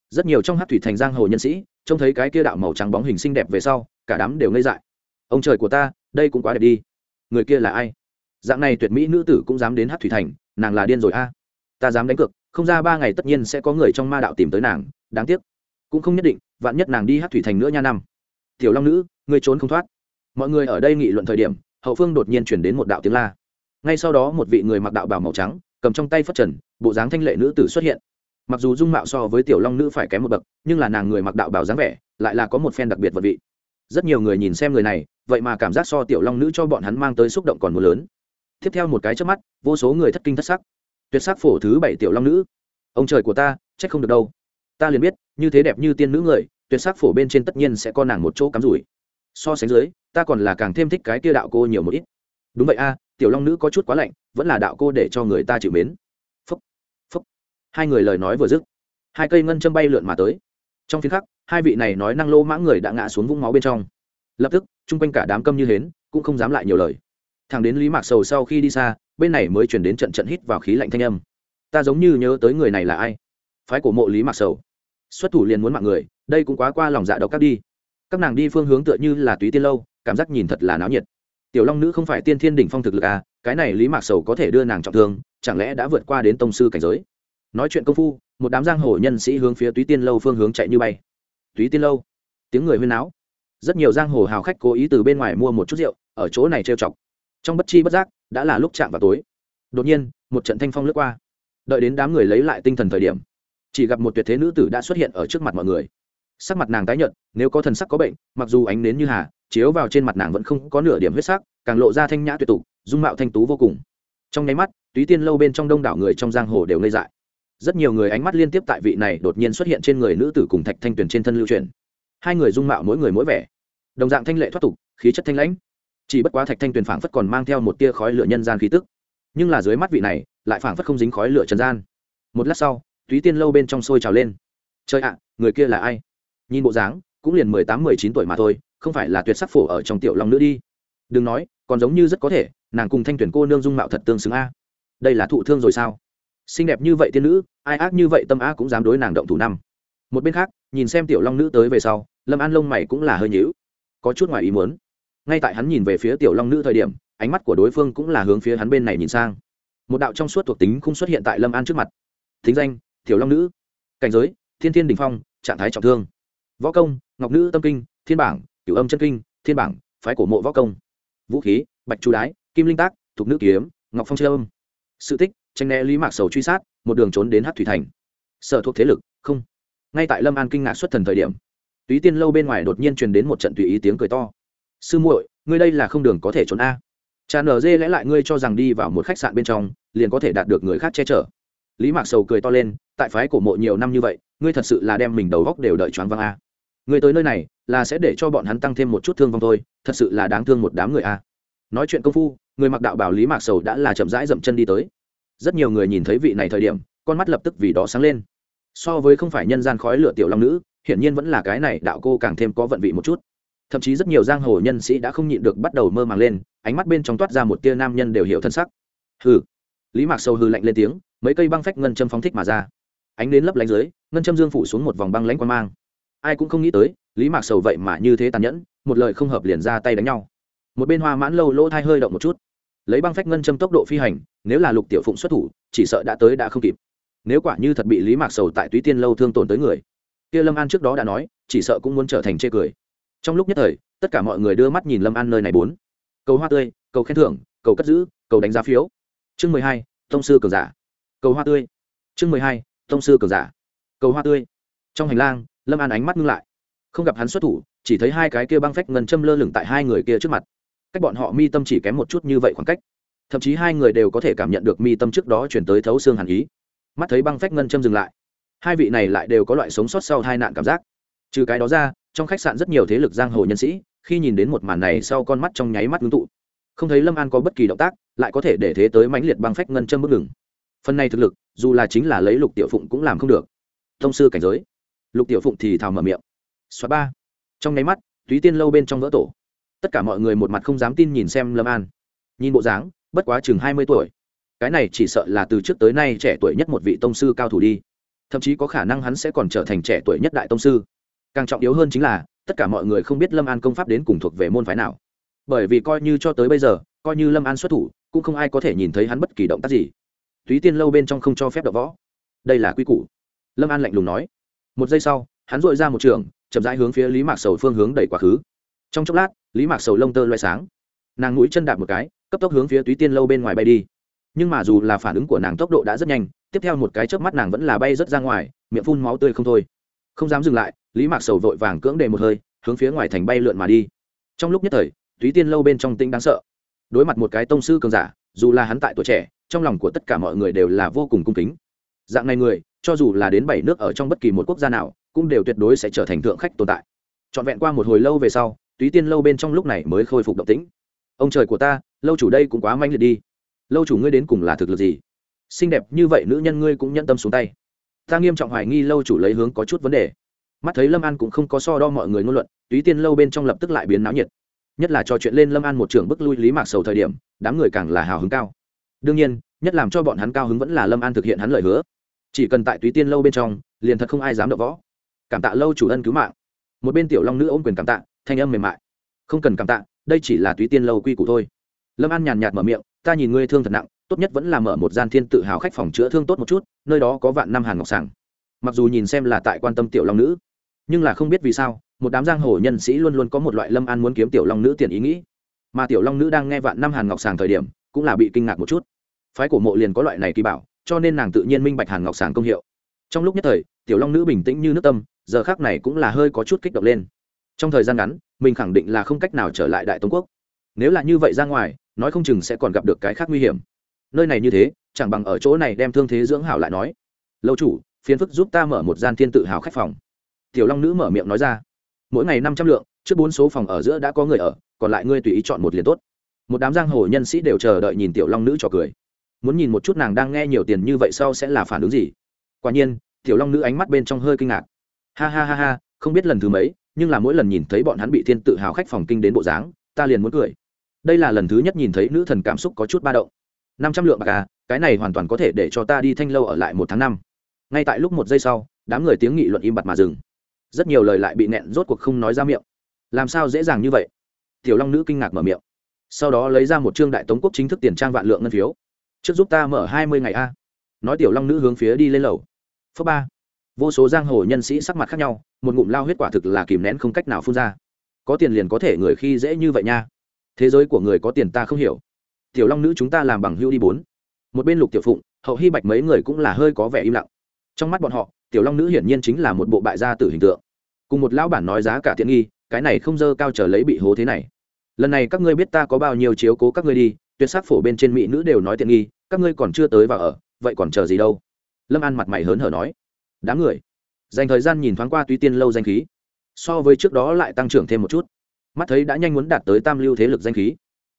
Rất nhiều trong hát thủy thành giang hồ nhân sĩ trông thấy cái kia đạo màu trắng bóng hình xinh đẹp về sau, cả đám đều ngây dại. Ông trời của ta, đây cũng quá đẹp đi. Người kia là ai? Dạng này tuyệt mỹ nữ tử cũng dám đến hát thủy thành, nàng là điên rồi a. Ta dám đánh cược, không ra ba ngày tất nhiên sẽ có người trong ma đạo tìm tới nàng, đáng tiếc. Cũng không nhất định, vạn nhất nàng đi hát thủy thành nữa nha năm. Tiểu long nữ, ngươi trốn không thoát. Mọi người ở đây nghị luận thời điểm, hậu phương đột nhiên chuyển đến một đạo tiếng la. Ngay sau đó một vị người mặc đạo bào màu trắng, cầm trong tay phất trần, bộ dáng thanh lệ nữ tử xuất hiện mặc dù dung mạo so với tiểu long nữ phải kém một bậc, nhưng là nàng người mặc đạo bảo dáng vẻ, lại là có một phen đặc biệt vật vị. Rất nhiều người nhìn xem người này, vậy mà cảm giác so tiểu long nữ cho bọn hắn mang tới xúc động còn một lớn. Tiếp theo một cái trước mắt, vô số người thất kinh thất sắc. Tuyệt sắc phổ thứ bảy tiểu long nữ. Ông trời của ta, trách không được đâu. Ta liền biết, như thế đẹp như tiên nữ người, tuyệt sắc phổ bên trên tất nhiên sẽ có nàng một chỗ cắm rủi. So sánh dưới, ta còn là càng thêm thích cái kia đạo cô nhiều một ít. Đúng vậy a, tiểu long nữ có chút quá lạnh, vẫn là đạo cô để cho người ta chịu mến hai người lời nói vừa dứt, hai cây ngân châm bay lượn mà tới. Trong phiên khắc, hai vị này nói năng lô mã người đã ngã xuống vũng máu bên trong. Lập tức, chung quanh cả đám câm như hến cũng không dám lại nhiều lời. Thằng đến lý mạc sầu sau khi đi xa, bên này mới chuyển đến trận trận hít vào khí lạnh thanh âm. Ta giống như nhớ tới người này là ai? Phái của mộ lý mạc sầu. Xuất thủ liền muốn mạng người, đây cũng quá qua lòng dạ độc các đi. Các nàng đi phương hướng tựa như là túy tiên lâu, cảm giác nhìn thật là náo nhiệt. Tiểu long nữ không phải tiên thiên đỉnh phong thực lực à cái này lý mạc sầu có thể đưa nàng trọng thương, chẳng lẽ đã vượt qua đến tông sư cảnh giới? Nói chuyện công phu, một đám giang hồ nhân sĩ hướng phía túy tiên lâu phương hướng chạy như bay. Túy tiên lâu, tiếng người huyên náo. Rất nhiều giang hồ hào khách cố ý từ bên ngoài mua một chút rượu, ở chỗ này trêu chọc. Trong bất chi bất giác, đã là lúc chạm vào tối. Đột nhiên, một trận thanh phong lướt qua. Đợi đến đám người lấy lại tinh thần thời điểm, chỉ gặp một tuyệt thế nữ tử đã xuất hiện ở trước mặt mọi người. Sắc mặt nàng tái nhợt, nếu có thần sắc có bệnh, mặc dù ánh nến như hà, chiếu vào trên mặt nàng vẫn không có nửa điểm huyết sắc, càng lộ ra thanh nhã tuyệt tục, dung mạo thanh tú vô cùng. Trong nháy mắt, túy tiên lâu bên trong đông đảo người trong giang hồ đều ngây dại rất nhiều người ánh mắt liên tiếp tại vị này đột nhiên xuất hiện trên người nữ tử cùng thạch thanh tuyền trên thân lưu truyền. Hai người dung mạo mỗi người mỗi vẻ. Đồng dạng thanh lệ thoát tục, khí chất thanh lãnh. Chỉ bất quá thạch thanh tuyền phảng phất còn mang theo một tia khói lửa nhân gian khí tức. Nhưng là dưới mắt vị này, lại phảng phất không dính khói lửa trần gian. Một lát sau, túy tiên lâu bên trong sôi trào lên. Chơi ạ, người kia là ai? Nhìn bộ dáng, cũng liền mười tám, mười chín tuổi mà thôi, không phải là tuyệt sắc phổ ở trong tiểu long nữ đi. Đừng nói, còn giống như rất có thể, nàng cùng thanh tuyển cô nương dung mạo thật tương xứng a. Đây là thụ thương rồi sao? Xinh đẹp như vậy tiên nữ, ai ác như vậy tâm á cũng dám đối nàng động thủ năm. Một bên khác, nhìn xem tiểu long nữ tới về sau, lâm an lông mày cũng là hơi nhữu có chút ngoài ý muốn. Ngay tại hắn nhìn về phía tiểu long nữ thời điểm, ánh mắt của đối phương cũng là hướng phía hắn bên này nhìn sang. Một đạo trong suốt thuộc tính không xuất hiện tại lâm an trước mặt. Thính danh, tiểu long nữ. Cảnh giới, thiên thiên đình phong, trạng thái trọng thương. Võ công, ngọc nữ tâm kinh, thiên bảng, cửu âm chân kinh, thiên bảng, phái cổ mộ võ công. Vũ khí, bạch chu đái, kim linh tác, thục nữ kiếm, ngọc phong trâm sự tích tranh né lý mạc sầu truy sát, một đường trốn đến hát thủy thành. Sở thuộc thế lực, không. Ngay tại lâm an kinh ngạc xuất thần thời điểm, túy tiên lâu bên ngoài đột nhiên truyền đến một trận tùy ý tiếng cười to. Sư muội, ngươi đây là không đường có thể trốn a. Cha nở dê lẽ lại ngươi cho rằng đi vào một khách sạn bên trong, liền có thể đạt được người khác che chở. Lý mạc sầu cười to lên, tại phái cổ mộ nhiều năm như vậy, ngươi thật sự là đem mình đầu góc đều đợi choáng văng a. Ngươi tới nơi này, là sẽ để cho bọn hắn tăng thêm một chút thương vong thôi, thật sự là đáng thương một đám người a. Nói chuyện công phu, người mặc đạo bảo lý mạc sầu đã là chậm rãi dậm chân đi tới rất nhiều người nhìn thấy vị này thời điểm, con mắt lập tức vì đó sáng lên. So với không phải nhân gian khói lửa tiểu long nữ, hiển nhiên vẫn là cái này đạo cô càng thêm có vận vị một chút. Thậm chí rất nhiều giang hồ nhân sĩ đã không nhịn được bắt đầu mơ màng lên, ánh mắt bên trong toát ra một tia nam nhân đều hiểu thân sắc. Hừ. Lý mạc sâu hư lạnh lên tiếng, mấy cây băng phách ngân châm phóng thích mà ra. Ánh đến lấp lánh dưới, ngân châm dương phủ xuống một vòng băng lãnh quan mang. Ai cũng không nghĩ tới, lý mạc sầu vậy mà như thế tàn nhẫn, một lời không hợp liền ra tay đánh nhau. Một bên hoa mãn lâu lỗ thai hơi động một chút lấy băng phách ngân châm tốc độ phi hành, nếu là lục tiểu phụng xuất thủ, chỉ sợ đã tới đã không kịp. Nếu quả như thật bị lý mạc sầu tại túy tiên lâu thương tổn tới người, kia lâm an trước đó đã nói, chỉ sợ cũng muốn trở thành chê cười. Trong lúc nhất thời, tất cả mọi người đưa mắt nhìn lâm an nơi này bốn. Cầu hoa tươi, cầu khen thưởng, cầu cất giữ, cầu đánh giá phiếu. Chương mười hai thông sư cờ giả. Cầu hoa tươi. Chương mười hai thông sư cờ giả. Cầu hoa tươi. Trong hành lang, lâm an ánh mắt ngưng lại. Không gặp hắn xuất thủ, chỉ thấy hai cái kia băng phách ngân châm lơ lửng tại hai người kia trước mặt cách bọn họ mi tâm chỉ kém một chút như vậy khoảng cách. Thậm chí hai người đều có thể cảm nhận được mi tâm trước đó chuyển tới thấu xương hàn ý. Mắt thấy băng phách ngân châm dừng lại. Hai vị này lại đều có loại sống sót sau hai nạn cảm giác. Trừ cái đó ra, trong khách sạn rất nhiều thế lực giang hồ nhân sĩ, khi nhìn đến một màn này sau con mắt trong nháy mắt ngưng tụ. Không thấy lâm an có bất kỳ động tác, lại có thể để thế tới mãnh liệt băng phách ngân châm bước ngừng. Phần này thực lực, dù là chính là lấy lục tiểu phụng cũng làm không được. Thông sư cảnh giới. Lục tiểu phụng thì thào mở miệng. Xóa ba. Trong nháy mắt, túy tiên lâu bên trong vỡ tổ tất cả mọi người một mặt không dám tin nhìn xem lâm an. Nhìn bộ dáng, bất quá chừng hai mươi tuổi. Cái này chỉ sợ là từ trước tới nay trẻ tuổi nhất một vị tông sư cao thủ đi. Thậm chí có khả năng hắn sẽ còn trở thành trẻ tuổi nhất đại tông sư. Càng trọng yếu hơn chính là, tất cả mọi người không biết lâm an công pháp đến cùng thuộc về môn phái nào. Bởi vì coi như cho tới bây giờ, coi như lâm an xuất thủ, cũng không ai có thể nhìn thấy hắn bất kỳ động tác gì. Túy tiên lâu bên trong không cho phép đập võ. Đây là quy củ. Lâm an lạnh lùng nói. Một giây sau, hắn dội ra một trường, chậm rãi hướng phía lý mạc sầu phương hướng đẩy quá khứ trong chốc lát, lý mạc sầu lông tơ loay sáng. Nàng mũi chân đạp một cái, cấp tốc hướng phía túy tiên lâu bên ngoài bay đi. Nhưng mà dù là phản ứng của nàng tốc độ đã rất nhanh, tiếp theo một cái chớp mắt nàng vẫn là bay rất ra ngoài, miệng phun máu tươi không thôi. Không dám dừng lại, lý mạc sầu vội vàng cưỡng đề một hơi, hướng phía ngoài thành bay lượn mà đi. Trong lúc nhất thời, túy tiên lâu bên trong tinh đáng sợ. Đối mặt một cái tông sư cường giả, dù là hắn tại tuổi trẻ, trong lòng của tất cả mọi người đều là vô cùng cung kính. Dạng này người, cho dù là đến bảy nước ở trong bất kỳ một quốc gia nào, cũng đều tuyệt đối sẽ trở thành thượng khách tồn tại. Trọn vẹn qua một hồi lâu về sau túy tiên lâu bên trong lúc này mới khôi phục động tĩnh. Ông trời của ta, lâu chủ đây cũng quá manh liệt đi. Lâu chủ ngươi đến cùng là thực lực gì? Xinh đẹp như vậy nữ nhân ngươi cũng nhận tâm xuống tay. Ta nghiêm trọng hoài nghi lâu chủ lấy hướng có chút vấn đề. Mắt thấy lâm an cũng không có so đo mọi người ngôn luận, túy tiên lâu bên trong lập tức lại biến náo nhiệt. Nhất là trò chuyện lên lâm an một trưởng bức lui lý mạc sầu thời điểm, đám người càng là hào hứng cao. Đương nhiên, nhất làm cho bọn hắn cao hứng vẫn là lâm an thực hiện hắn lời hứa. Chỉ cần tại túy tiên lâu bên trong, liền thật không ai dám đậu võ. Cảm tạ lâu chủ ân cứu mạng. Một bên tiểu long nữ ôm quyền cảm tạ thanh âm mềm mại. Không cần cảm tạ, đây chỉ là túy tiên lâu quy củ thôi. Lâm an nhàn nhạt mở miệng, ta nhìn ngươi thương thật nặng, tốt nhất vẫn là mở một gian thiên tự hào khách phòng chữa thương tốt một chút, nơi đó có vạn năm hàn ngọc sàng. Mặc dù nhìn xem là tại quan tâm tiểu long nữ, nhưng là không biết vì sao, một đám giang hồ nhân sĩ luôn luôn có một loại lâm an muốn kiếm tiểu long nữ tiền ý nghĩ. Mà tiểu long nữ đang nghe vạn năm hàn ngọc sàng thời điểm, cũng là bị kinh ngạc một chút. Phái cổ mộ liền có loại này kỳ bảo, cho nên nàng tự nhiên minh bạch hàn ngọc sàng công hiệu. Trong lúc nhất thời, tiểu long nữ bình tĩnh như nước tâm, giờ khác này cũng là hơi có chút kích động lên trong thời gian ngắn, mình khẳng định là không cách nào trở lại đại tống quốc. Nếu là như vậy ra ngoài, nói không chừng sẽ còn gặp được cái khác nguy hiểm. Nơi này như thế, chẳng bằng ở chỗ này đem thương thế dưỡng hảo lại nói. Lâu chủ phiến phức giúp ta mở một gian thiên tự hào khách phòng. Tiểu long nữ mở miệng nói ra. Mỗi ngày năm trăm lượng, trước bốn số phòng ở giữa đã có người ở, còn lại ngươi tùy ý chọn một liền tốt. Một đám giang hồ nhân sĩ đều chờ đợi nhìn tiểu long nữ trò cười. Muốn nhìn một chút nàng đang nghe nhiều tiền như vậy sau sẽ là phản ứng gì? Quả nhiên, tiểu long nữ ánh mắt bên trong hơi kinh ngạc. Ha ha ha ha, không biết lần thứ mấy nhưng là mỗi lần nhìn thấy bọn hắn bị thiên tự hào khách phòng kinh đến bộ dáng, ta liền muốn cười. Đây là lần thứ nhất nhìn thấy nữ thần cảm xúc có chút ba động. Năm trăm lượng bạc à cái này hoàn toàn có thể để cho ta đi thanh lâu ở lại một tháng năm. Ngay tại lúc một giây sau, đám người tiếng nghị luận im bặt mà dừng. Rất nhiều lời lại bị nẹn, rốt cuộc không nói ra miệng. Làm sao dễ dàng như vậy? Tiểu long nữ kinh ngạc mở miệng. Sau đó lấy ra một trương đại tống quốc chính thức tiền trang vạn lượng ngân phiếu. Trước giúp ta mở hai mươi ngày a. Nói tiểu long nữ hướng phía đi lên lầu. Phớ ba vô số giang hồ nhân sĩ sắc mặt khác nhau, một ngụm lao huyết quả thực là kìm nén không cách nào phun ra. Có tiền liền có thể người khi dễ như vậy nha. Thế giới của người có tiền ta không hiểu. Tiểu long nữ chúng ta làm bằng hữu đi bốn. Một bên lục tiểu phụng, hậu hy bạch mấy người cũng là hơi có vẻ im lặng. Trong mắt bọn họ, tiểu long nữ hiển nhiên chính là một bộ bại gia tử hình tượng. Cùng một lão bản nói giá cả tiện nghi, cái này không dơ cao trở lấy bị hố thế này. Lần này các ngươi biết ta có bao nhiêu chiếu cố các ngươi đi, tuyệt sắc phổ bên trên mỹ nữ đều nói tiện nghi, các ngươi còn chưa tới và ở, vậy còn chờ gì đâu? Lâm an mặt mày hớn hở nói đám người. Dành thời gian nhìn thoáng qua túy tiên lâu danh khí. So với trước đó lại tăng trưởng thêm một chút. Mắt thấy đã nhanh muốn đạt tới tam lưu thế lực danh khí.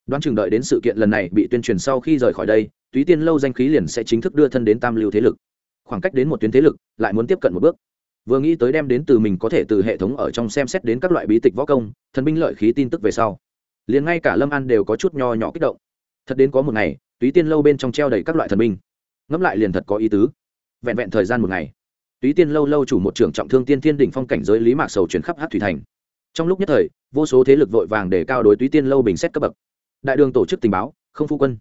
Đoán chừng đợi đến sự kiện lần này bị tuyên truyền sau khi rời khỏi đây, túy tiên lâu danh khí liền sẽ chính thức đưa thân đến tam lưu thế lực. Khoảng cách đến một tuyến thế lực, lại muốn tiếp cận một bước. Vừa nghĩ tới đem đến từ mình có thể từ hệ thống ở trong xem xét đến các loại bí tịch võ công, thần binh lợi khí tin tức về sau, liền ngay cả lâm an đều có chút nho nhỏ kích động. Thật đến có một ngày, túy tiên lâu bên trong treo đầy các loại thần binh. Ngẫm lại liền thật có ý tứ. Vẹn vẹn thời gian một ngày túy tiên lâu lâu chủ một trưởng trọng thương tiên thiên đỉnh phong cảnh giới lý mạc sầu chuyển khắp hát thủy thành. Trong lúc nhất thời, vô số thế lực vội vàng để cao đối túy tiên lâu bình xét cấp bậc. Đại đường tổ chức tình báo, không phu quân.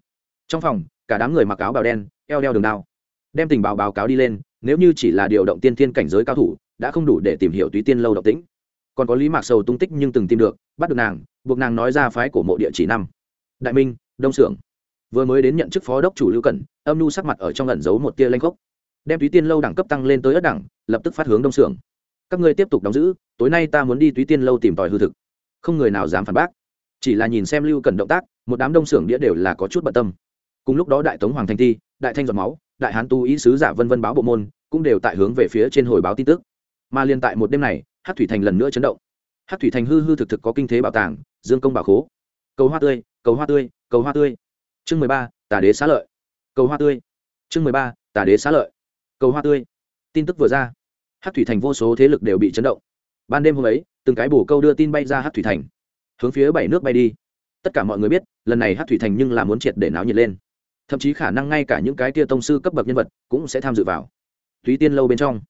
Trong phòng, cả đám người mặc áo bào đen, eo đeo đường đao. Đem tình báo báo cáo đi lên, nếu như chỉ là điều động tiên thiên cảnh giới cao thủ, đã không đủ để tìm hiểu túy tiên lâu động tĩnh. Còn có lý mạc sầu tung tích nhưng từng tìm được, bắt được nàng, buộc nàng nói ra phái của mộ địa chỉ năm. Đại minh, đông xưởng vừa mới đến nhận chức phó đốc chủ lưu cẩn, âm nhu sắc mặt ở trong ẩn giấu một tia lanh khốc đem túy tiên lâu đẳng cấp tăng lên tới ất đẳng, lập tức phát hướng đông xưởng các ngươi tiếp tục đóng giữ, tối nay ta muốn đi túy tiên lâu tìm tòi hư thực. Không người nào dám phản bác. Chỉ là nhìn xem lưu cần động tác, một đám đông xưởng đĩa đều là có chút bận tâm. Cùng lúc đó đại tống hoàng thanh thi, đại thanh giọt máu, đại hán tu ý sứ giả vân vân báo bộ môn cũng đều tại hướng về phía trên hồi báo tin tức. Mà liên tại một đêm này hát thủy thành lần nữa chấn động. Hát thủy thành hư hư thực thực có kinh thế bảo tàng, dương công bảo khố. Cầu hoa tươi, cầu hoa tươi, cầu hoa tươi. Chương mười ba, tà đế xá lợi. Cầu hoa tươi. Chương mười ba, tà đế xá lợi cầu hoa tươi. Tin tức vừa ra hát thủy thành vô số thế lực đều bị chấn động. Ban đêm hôm ấy, từng cái bổ câu đưa tin bay ra hát thủy thành, hướng phía bảy nước bay đi. Tất cả mọi người biết, lần này hát thủy thành nhưng là muốn triệt để náo nhiệt lên. Thậm chí khả năng ngay cả những cái tia tông sư cấp bậc nhân vật cũng sẽ tham dự vào. Túy tiên lâu bên trong,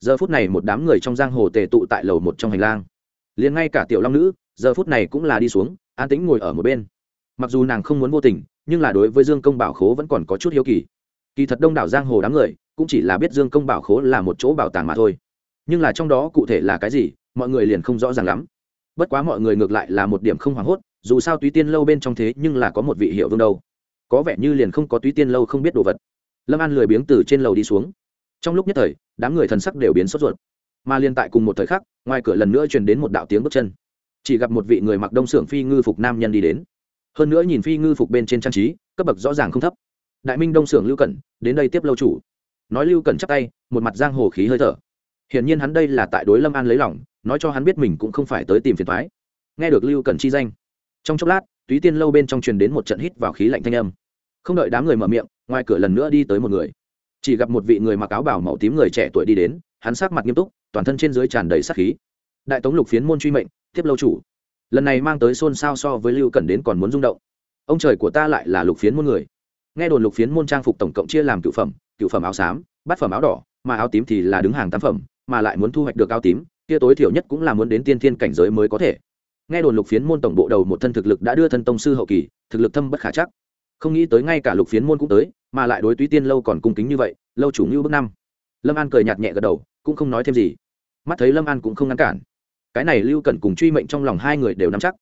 giờ phút này một đám người trong giang hồ tề tụ tại lầu một trong hành lang. Liền ngay cả tiểu long nữ, giờ phút này cũng là đi xuống, an tĩnh ngồi ở một bên. Mặc dù nàng không muốn vô tình, nhưng là đối với dương công bảo khố vẫn còn có chút hiếu kỳ. Kỳ thật đông đảo giang hồ đám người cũng chỉ là biết dương công bảo khố là một chỗ bảo tàng mà thôi. Nhưng là trong đó cụ thể là cái gì, mọi người liền không rõ ràng lắm. Bất quá mọi người ngược lại là một điểm không hoảng hốt, dù sao túy tiên lâu bên trong thế nhưng là có một vị hiệu vương đâu. Có vẻ như liền không có túy tiên lâu không biết đồ vật. Lâm an lười biếng từ trên lầu đi xuống. Trong lúc nhất thời, đám người thần sắc đều biến sốt ruột. Mà liên tại cùng một thời khắc, ngoài cửa lần nữa truyền đến một đạo tiếng bước chân. Chỉ gặp một vị người mặc đông xưởng phi ngư phục nam nhân đi đến. Hơn nữa nhìn phi ngư phục bên trên trang trí, cấp bậc rõ ràng không thấp. Đại minh đông xưởng lưu cẩn, đến đây tiếp lâu chủ nói lưu cần chắp tay, một mặt giang hồ khí hơi thở. Hiển nhiên hắn đây là tại đối lâm an lấy lòng, nói cho hắn biết mình cũng không phải tới tìm phiền thoái nghe được lưu Cần chi danh, trong chốc lát, túy tiên lâu bên trong truyền đến một trận hít vào khí lạnh thanh âm. Không đợi đám người mở miệng, ngoài cửa lần nữa đi tới một người. Chỉ gặp một vị người mặc áo bảo màu tím người trẻ tuổi đi đến, hắn sát mặt nghiêm túc, toàn thân trên dưới tràn đầy sát khí. Đại tống lục phiến môn truy mệnh, tiếp lâu chủ. Lần này mang tới xôn xao so với lưu Cần đến còn muốn rung động. Ông trời của ta lại là lục phiến môn người. Nghe đồn lục phiến môn trang phục tổng cộng chia làm cựu phẩm cựu phẩm áo xám, bát phẩm áo đỏ, mà áo tím thì là đứng hàng tam phẩm, mà lại muốn thu hoạch được áo tím, kia tối thiểu nhất cũng là muốn đến tiên thiên cảnh giới mới có thể. Nghe đồn lục phiến môn tổng bộ đầu một thân thực lực đã đưa thân tông sư hậu kỳ, thực lực thâm bất khả chắc. Không nghĩ tới ngay cả lục phiến môn cũng tới, mà lại đối túy tiên lâu còn cung kính như vậy, lâu chủ ngưu bước năm. Lâm an cười nhạt nhẹ gật đầu, cũng không nói thêm gì. Mắt thấy lâm an cũng không ngăn cản. Cái này lưu cần cùng truy mệnh trong lòng hai người đều nắm chắc.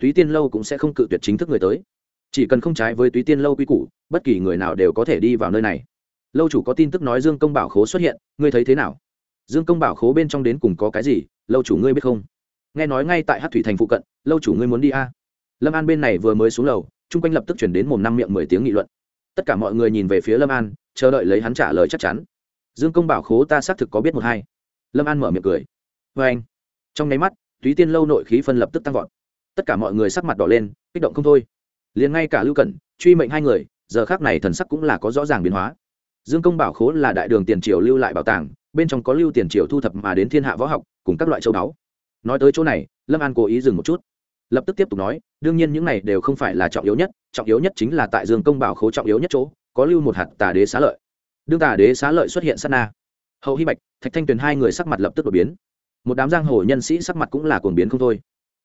Túy tiên lâu cũng sẽ không cự tuyệt chính thức người tới. Chỉ cần không trái với túy tiên lâu quy củ, bất kỳ người nào đều có thể đi vào nơi này lâu chủ có tin tức nói dương công bảo khố xuất hiện, ngươi thấy thế nào? Dương công bảo khố bên trong đến cùng có cái gì? Lâu chủ ngươi biết không? Nghe nói ngay tại hát thủy thành phụ cận, lâu chủ ngươi muốn đi a? À? lâm an bên này vừa mới xuống lầu, chung quanh lập tức chuyển đến mồm năm miệng mười tiếng nghị luận. Tất cả mọi người nhìn về phía lâm an, chờ đợi lấy hắn trả lời chắc chắn. Dương công bảo khố ta xác thực có biết một hai. Lâm an mở miệng cười. Vê anh. Trong nháy mắt, túy tiên lâu nội khí phân lập tức tăng vọt. Tất cả mọi người sắc mặt đỏ lên, kích động không thôi. Liền ngay cả lưu cẩn, truy mệnh hai người, giờ khác này thần sắc cũng là có rõ ràng biến hóa dương công bảo khố là đại đường tiền triều lưu lại bảo tàng, bên trong có lưu tiền triều thu thập mà đến thiên hạ võ học, cùng các loại châu báu. Nói tới chỗ này, lâm an cố ý dừng một chút. Lập tức tiếp tục nói, đương nhiên những này đều không phải là trọng yếu nhất, trọng yếu nhất chính là tại dương công bảo khố trọng yếu nhất chỗ, có lưu một hạt tà đế xá lợi. Đương tà đế xá lợi xuất hiện sát na. Hậu hy bạch, thạch thanh tuyền hai người sắc mặt lập tức đột biến. Một đám giang hồ nhân sĩ sắc mặt cũng là cồn biến không thôi.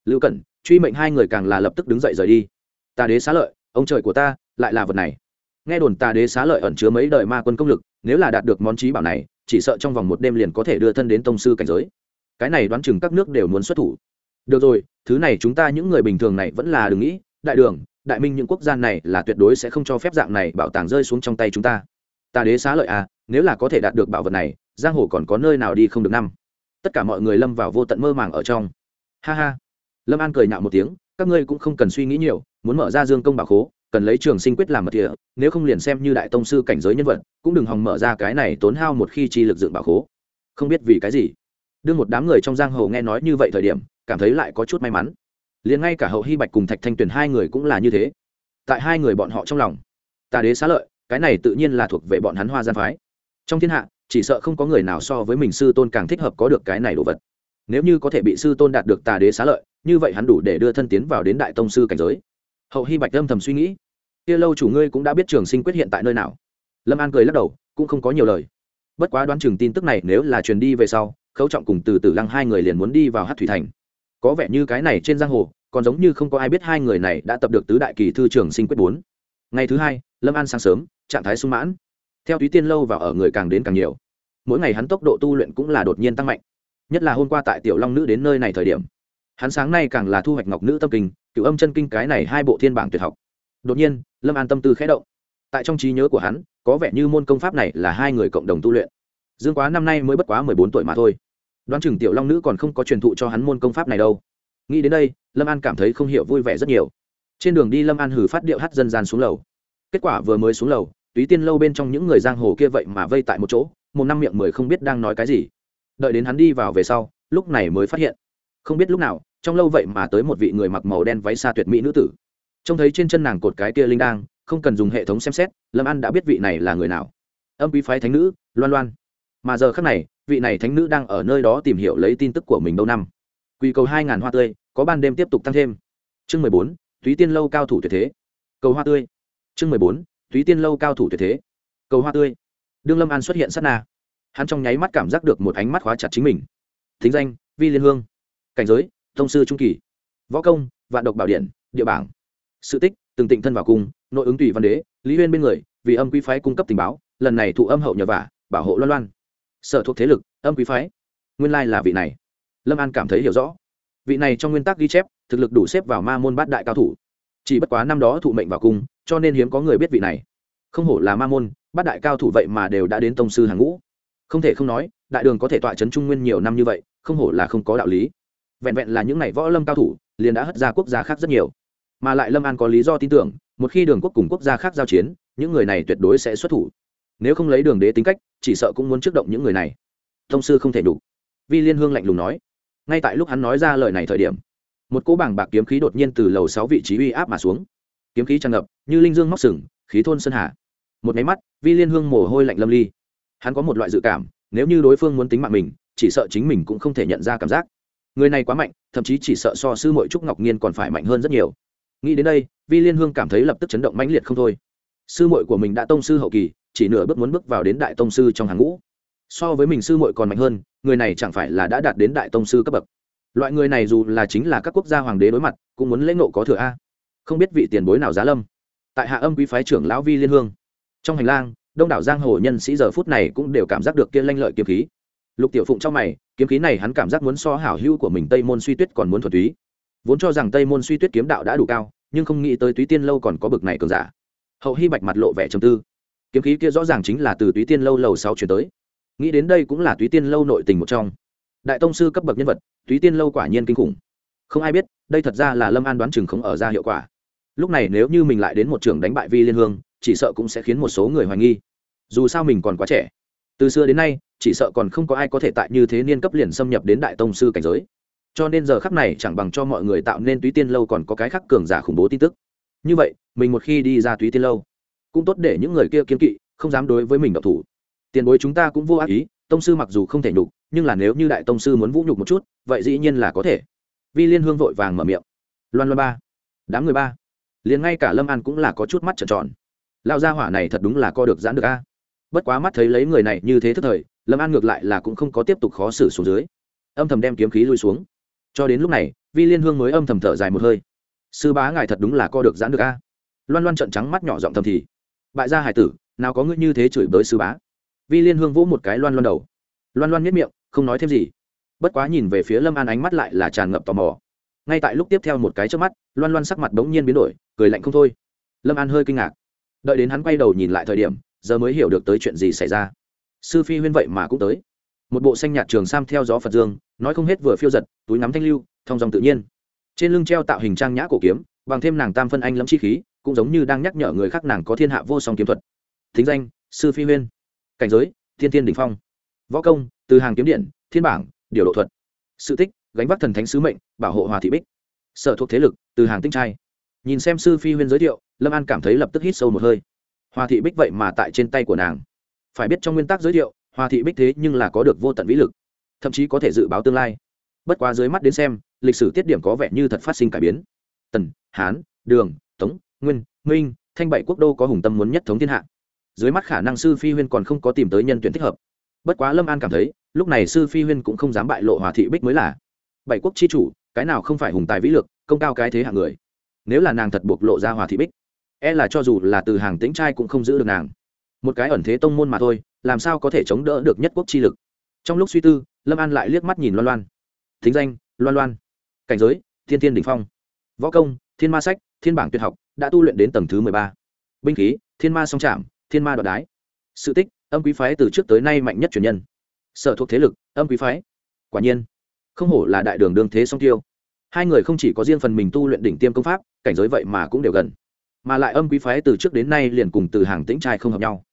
Lưu cẩn, truy mệnh hai người càng là lập tức đứng dậy rời đi. Tà đế xá lợi, ông trời của ta, lại là vật này nghe đồn tà đế xá lợi ẩn chứa mấy đời ma quân công lực, nếu là đạt được món trí bảo này, chỉ sợ trong vòng một đêm liền có thể đưa thân đến tông sư cảnh giới. Cái này đoán chừng các nước đều muốn xuất thủ. Được rồi, thứ này chúng ta những người bình thường này vẫn là đừng nghĩ, đại đường, đại minh những quốc gia này là tuyệt đối sẽ không cho phép dạng này bảo tàng rơi xuống trong tay chúng ta. Ta đế xá lợi à nếu là có thể đạt được bảo vật này, giang hồ còn có nơi nào đi không được năm? Tất cả mọi người lâm vào vô tận mơ màng ở trong. Ha ha. Lâm an cười nhạo một tiếng, các ngươi cũng không cần suy nghĩ nhiều, muốn mở ra dương công bảo khố cần lấy trường sinh quyết làm mật địa, nếu không liền xem như đại tông sư cảnh giới nhân vật, cũng đừng hòng mở ra cái này tốn hao một khi chi lực dựng bảo khố. Không biết vì cái gì, đương một đám người trong giang hồ nghe nói như vậy thời điểm, cảm thấy lại có chút may mắn. Liền ngay cả hậu hy bạch cùng thạch thanh tuyền hai người cũng là như thế. Tại hai người bọn họ trong lòng, tà đế xá lợi, cái này tự nhiên là thuộc về bọn hắn hoa gian phái. Trong thiên hạ, chỉ sợ không có người nào so với mình sư tôn càng thích hợp có được cái này đồ vật. Nếu như có thể bị sư tôn đạt được tà đế xá lợi, như vậy hắn đủ để đưa thân tiến vào đến đại tông sư cảnh giới. Hậu hy bạch âm thầm suy nghĩ kia lâu chủ ngươi cũng đã biết trường sinh quyết hiện tại nơi nào. Lâm an cười lắc đầu, cũng không có nhiều lời. Bất quá đoán chừng tin tức này nếu là truyền đi về sau, khấu trọng cùng từ từ lăng hai người liền muốn đi vào hát thủy thành. Có vẻ như cái này trên giang hồ, còn giống như không có ai biết hai người này đã tập được tứ đại kỳ thư trường sinh quyết bốn. Ngày thứ hai, lâm an sáng sớm, trạng thái sung mãn. Theo túy tiên lâu và ở người càng đến càng nhiều. Mỗi ngày hắn tốc độ tu luyện cũng là đột nhiên tăng mạnh. Nhất là hôm qua tại tiểu long nữ đến nơi này thời điểm. Hắn sáng nay càng là thu hoạch ngọc nữ tâm kinh, cựu âm chân kinh cái này hai bộ thiên bảng tuyệt học đột nhiên, lâm an tâm tư khẽ động. Tại trong trí nhớ của hắn, có vẻ như môn công pháp này là hai người cộng đồng tu luyện. Dương quá năm nay mới bất quá mười bốn tuổi mà thôi. Đoán chừng tiểu long nữ còn không có truyền thụ cho hắn môn công pháp này đâu. Nghĩ đến đây, lâm an cảm thấy không hiểu vui vẻ rất nhiều. Trên đường đi, lâm an hử phát điệu hát dân gian xuống lầu. Kết quả vừa mới xuống lầu, túy tiên lâu bên trong những người giang hồ kia vậy mà vây tại một chỗ, một năm miệng mười không biết đang nói cái gì. Đợi đến hắn đi vào về sau, lúc này mới phát hiện. Không biết lúc nào, trong lâu vậy mà tới một vị người mặc màu đen váy xa tuyệt mỹ nữ tử trông thấy trên chân nàng cột cái kia linh đang, không cần dùng hệ thống xem xét, lâm an đã biết vị này là người nào. Âm quý phái thánh nữ, loan loan. Mà giờ khác này, vị này thánh nữ đang ở nơi đó tìm hiểu lấy tin tức của mình đâu năm. Quy cầu hai ngàn hoa tươi, có ban đêm tiếp tục tăng thêm. Chương mười bốn túy tiên lâu cao thủ tuyệt thế. Cầu hoa tươi. Chương mười bốn túy tiên lâu cao thủ tuyệt thế. Cầu hoa tươi. Đương lâm an xuất hiện sát na, hắn trong nháy mắt cảm giác được một ánh mắt khóa chặt chính mình. Thính danh, vi liên hương. Cảnh giới, thông sư trung kỳ. Võ công, vạn độc bảo điện, địa bảng sự tích, từng tịnh thân vào cung, nội ứng tùy văn đế, lý huyên bên người, vì âm quý phái cung cấp tình báo, lần này thụ âm hậu nhờ vả, bảo hộ loan loan. Sở thuộc thế lực, âm quý phái. Nguyên lai là vị này. Lâm an cảm thấy hiểu rõ. Vị này trong nguyên tắc ghi chép, thực lực đủ xếp vào ma môn bát đại cao thủ. Chỉ bất quá năm đó thụ mệnh vào cung, cho nên hiếm có người biết vị này. Không hổ là ma môn, bát đại cao thủ vậy mà đều đã đến tông sư hàng ngũ. Không thể không nói, đại đường có thể tọa trấn trung nguyên nhiều năm như vậy, không hổ là không có đạo lý. Vẹn vẹn là những n à y võ lâm cao thủ, liền đã hất ra quốc gia khác rất nhiều mà lại lâm an có lý do tin tưởng, một khi đường quốc cùng quốc gia khác giao chiến, những người này tuyệt đối sẽ xuất thủ. Nếu không lấy đường đế tính cách, chỉ sợ cũng muốn trước động những người này. Thông sư không thể đủ. Vi liên hương lạnh lùng nói. Ngay tại lúc hắn nói ra lời này thời điểm, một cỗ bảng bạc kiếm khí đột nhiên từ lầu sáu vị trí uy áp mà xuống. Kiếm khí tràn ngập, như linh dương móc sừng, khí thôn sơn hà. Một máy mắt, vi liên hương mồ hôi lạnh lâm ly. Hắn có một loại dự cảm, nếu như đối phương muốn tính mạng mình, chỉ sợ chính mình cũng không thể nhận ra cảm giác. Người này quá mạnh, thậm chí chỉ sợ so sư mội trúc ngọc nhiên còn phải mạnh hơn rất nhiều nghĩ đến đây, vi liên hương cảm thấy lập tức chấn động mãnh liệt không thôi. Sư mội của mình đã tông sư hậu kỳ, chỉ nửa bước muốn bước vào đến đại tông sư trong hàng ngũ. So với mình sư mội còn mạnh hơn, người này chẳng phải là đã đạt đến đại tông sư cấp bậc. Loại người này dù là chính là các quốc gia hoàng đế đối mặt, cũng muốn lễ ngộ có thừa a. Không biết vị tiền bối nào giá lâm. Tại hạ âm quý phái trưởng lão vi liên hương. Trong hành lang, đông đảo giang hồ nhân sĩ giờ phút này cũng đều cảm giác được kia lanh lợi kiếm khí. Lục tiểu phụng trong mày, kiếm khí này hắn cảm giác muốn so hảo hữu của mình tây môn suy tuyết còn muốn thuần túy vốn cho rằng tây môn suy tuyết kiếm đạo đã đủ cao nhưng không nghĩ tới túy tiên lâu còn có bực này cường giả hậu hy bạch mặt lộ vẻ trầm tư kiếm khí kia rõ ràng chính là từ túy tiên lâu lầu sau chuyển tới nghĩ đến đây cũng là túy tiên lâu nội tình một trong đại tông sư cấp bậc nhân vật túy tiên lâu quả nhiên kinh khủng không ai biết đây thật ra là lâm an đoán chừng không ở ra hiệu quả lúc này nếu như mình lại đến một trường đánh bại vi liên hương chỉ sợ cũng sẽ khiến một số người hoài nghi dù sao mình còn quá trẻ từ xưa đến nay chỉ sợ còn không có ai có thể tại như thế niên cấp liền xâm nhập đến đại tông sư cảnh giới cho nên giờ khắc này chẳng bằng cho mọi người tạo nên túy tiên lâu còn có cái khắc cường giả khủng bố tin tức. Như vậy, mình một khi đi ra túy tiên lâu, cũng tốt để những người kia kiên kỵ, không dám đối với mình độc thủ. Tiền bối chúng ta cũng vô ác ý, tông sư mặc dù không thể nhục, nhưng là nếu như đại tông sư muốn vũ nhục một chút, vậy dĩ nhiên là có thể. Vi liên hương vội vàng mở miệng. Loan loan ba, đám người ba, liền ngay cả lâm an cũng là có chút mắt trợn tròn. Lao gia hỏa này thật đúng là co được giãn được a. Bất quá mắt thấy lấy người này như thế thức thời, lâm an ngược lại là cũng không có tiếp tục khó xử xuống dưới. Âm thầm đem kiếm khí lui xuống cho đến lúc này, vi liên hương mới âm thầm thở dài một hơi. Sư bá ngài thật đúng là co được giãn được a. Loan loan trận trắng mắt nhỏ giọng thầm thì. Bại gia hải tử, nào có ngươi như thế chửi bới sư bá. Vi liên hương vỗ một cái loan loan đầu. Loan loan miết miệng, không nói thêm gì. Bất quá nhìn về phía lâm an ánh mắt lại là tràn ngập tò mò. Ngay tại lúc tiếp theo một cái trước mắt, loan loan sắc mặt bỗng nhiên biến đổi, cười lạnh không thôi. Lâm an hơi kinh ngạc. Đợi đến hắn quay đầu nhìn lại thời điểm, giờ mới hiểu được tới chuyện gì xảy ra. Sư phi huyên vậy mà cũng tới một bộ xanh nhạt trường sam theo gió phật dương, nói không hết vừa phiêu giật, túi nắm thanh lưu, thong dòng tự nhiên. Trên lưng treo tạo hình trang nhã cổ kiếm, bằng thêm nàng tam phân anh lẫm chi khí, cũng giống như đang nhắc nhở người khác nàng có thiên hạ vô song kiếm thuật. Thính danh, sư phi huyên. Cảnh giới, thiên thiên đình phong. Võ công, từ hàng kiếm điện, thiên bảng, điều độ thuật. Sự tích, gánh vác thần thánh sứ mệnh, bảo hộ hòa thị bích. Sở thuộc thế lực, từ hàng tinh trai. Nhìn xem sư phi huyên giới thiệu, lâm an cảm thấy lập tức hít sâu một hơi. Hòa thị bích vậy mà tại trên tay của nàng. Phải biết trong nguyên tắc giới thiệu hoa thị bích thế nhưng là có được vô tận vĩ lực, thậm chí có thể dự báo tương lai. Bất quá dưới mắt đến xem, lịch sử tiết điểm có vẻ như thật phát sinh cải biến. Tần, hán, đường, tống, nguyên, minh, thanh bảy quốc đô có hùng tâm muốn nhất thống thiên hạ. Dưới mắt khả năng sư phi huyên còn không có tìm tới nhân tuyển thích hợp. Bất quá lâm an cảm thấy, lúc này sư phi huyên cũng không dám bại lộ hòa thị bích mới là. Bảy quốc chi chủ, cái nào không phải hùng tài vĩ lực, công cao cái thế hạng người. Nếu là nàng thật buộc lộ ra hòa thị bích e là cho dù là từ hàng tính trai cũng không giữ được nàng một cái ẩn thế tông môn mà thôi, làm sao có thể chống đỡ được nhất quốc chi lực? Trong lúc suy tư, lâm an lại liếc mắt nhìn loan loan. Thính danh, loan loan. Cảnh giới, thiên thiên đình phong. Võ công, thiên ma sách, thiên bảng tuyệt học, đã tu luyện đến tầng thứ mười ba. Binh khí, thiên ma song trảm, thiên ma đoạt đái. Sự tích, âm quý phái từ trước tới nay mạnh nhất truyền nhân. Sở thuộc thế lực, âm quý phái. Quả nhiên, không hổ là đại đường đương thế song tiêu. Hai người không chỉ có riêng phần mình tu luyện đỉnh tiêm công pháp, cảnh giới vậy mà cũng đều gần. Mà lại âm quý phái từ trước đến nay liền cùng từ hàng tĩnh trai không hợp nhau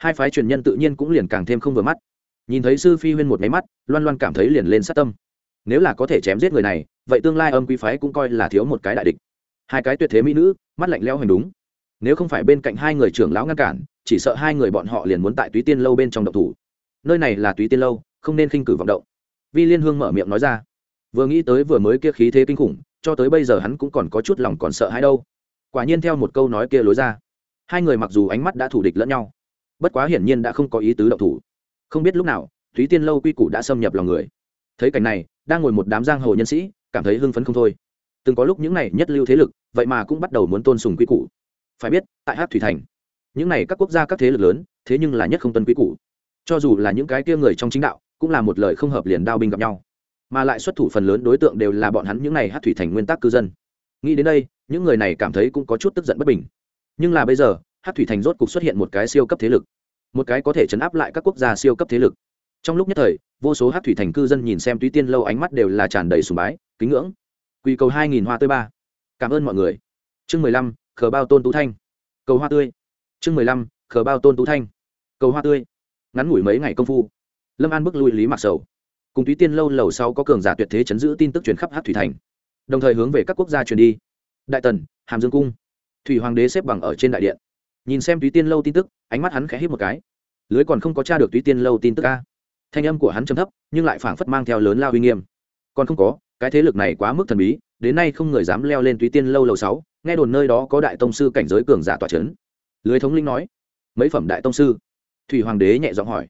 hai phái truyền nhân tự nhiên cũng liền càng thêm không vừa mắt. Nhìn thấy sư phi huyên một máy mắt, loan loan cảm thấy liền lên sát tâm. Nếu là có thể chém giết người này, vậy tương lai âm quý phái cũng coi là thiếu một cái đại địch. Hai cái tuyệt thế mỹ nữ, mắt lạnh leo hành đúng. Nếu không phải bên cạnh hai người trưởng lão ngăn cản, chỉ sợ hai người bọn họ liền muốn tại túy tiên lâu bên trong độc thủ. Nơi này là túy tiên lâu, không nên khinh cử vọng động. Vi liên hương mở miệng nói ra. Vừa nghĩ tới vừa mới kia khí thế kinh khủng, cho tới bây giờ hắn cũng còn có chút lòng còn sợ hãi đâu. Quả nhiên theo một câu nói kia lối ra, hai người mặc dù ánh mắt đã thủ địch lẫn nhau bất quá hiển nhiên đã không có ý tứ động thủ. Không biết lúc nào, thúy tiên lâu quy củ đã xâm nhập lòng người. Thấy cảnh này, đang ngồi một đám giang hồ nhân sĩ, cảm thấy hưng phấn không thôi. Từng có lúc những này nhất lưu thế lực, vậy mà cũng bắt đầu muốn tôn sùng quy củ. Phải biết, tại hát thủy thành, những này các quốc gia các thế lực lớn, thế nhưng là nhất không tuân quy củ. Cho dù là những cái kia người trong chính đạo, cũng là một lời không hợp liền đao binh gặp nhau. Mà lại xuất thủ phần lớn đối tượng đều là bọn hắn những này hát thủy thành nguyên tắc cư dân. Nghĩ đến đây, những người này cảm thấy cũng có chút tức giận bất bình. Nhưng là bây giờ hát thủy thành rốt cục xuất hiện một cái siêu cấp thế lực, một cái có thể chấn áp lại các quốc gia siêu cấp thế lực. Trong lúc nhất thời, vô số hát thủy thành cư dân nhìn xem túy tiên lâu ánh mắt đều là tràn đầy sùng bái, kính ngưỡng. Quy cầu hai nghìn hoa tươi ba. Cảm ơn mọi người. Chương mười lăm, khờ bao tôn tú thanh. Cầu hoa tươi. Chương mười lăm, khờ bao tôn tú thanh. Cầu hoa tươi. Ngắn ngủi mấy ngày công phu, lâm an bước lui lý mặc sầu. Cùng túy tiên lâu lầu sau có cường giả tuyệt thế chấn giữ tin tức truyền khắp hát thủy thành. Đồng thời hướng về các quốc gia truyền đi. Đại tần, hàm dương cung. Thủy hoàng đế xếp bằng ở trên đại điện nhìn xem túy tiên lâu tin tức, ánh mắt hắn khẽ hít một cái. Lưới còn không có t r a được túy tiên lâu tin tức ca thanh âm của hắn trầm thấp, nhưng lại phảng phất mang theo lớn lao uy nghiêm. Còn không có, cái thế lực này quá mức thần bí, đến nay không người dám leo lên túy tiên lâu lầu sáu, nghe đồn nơi đó có đại tông sư cảnh giới cường giả tòa c h ấ n lưới thống linh nói, mấy phẩm đại tông sư? Thủy hoàng đế nhẹ giọng hỏi.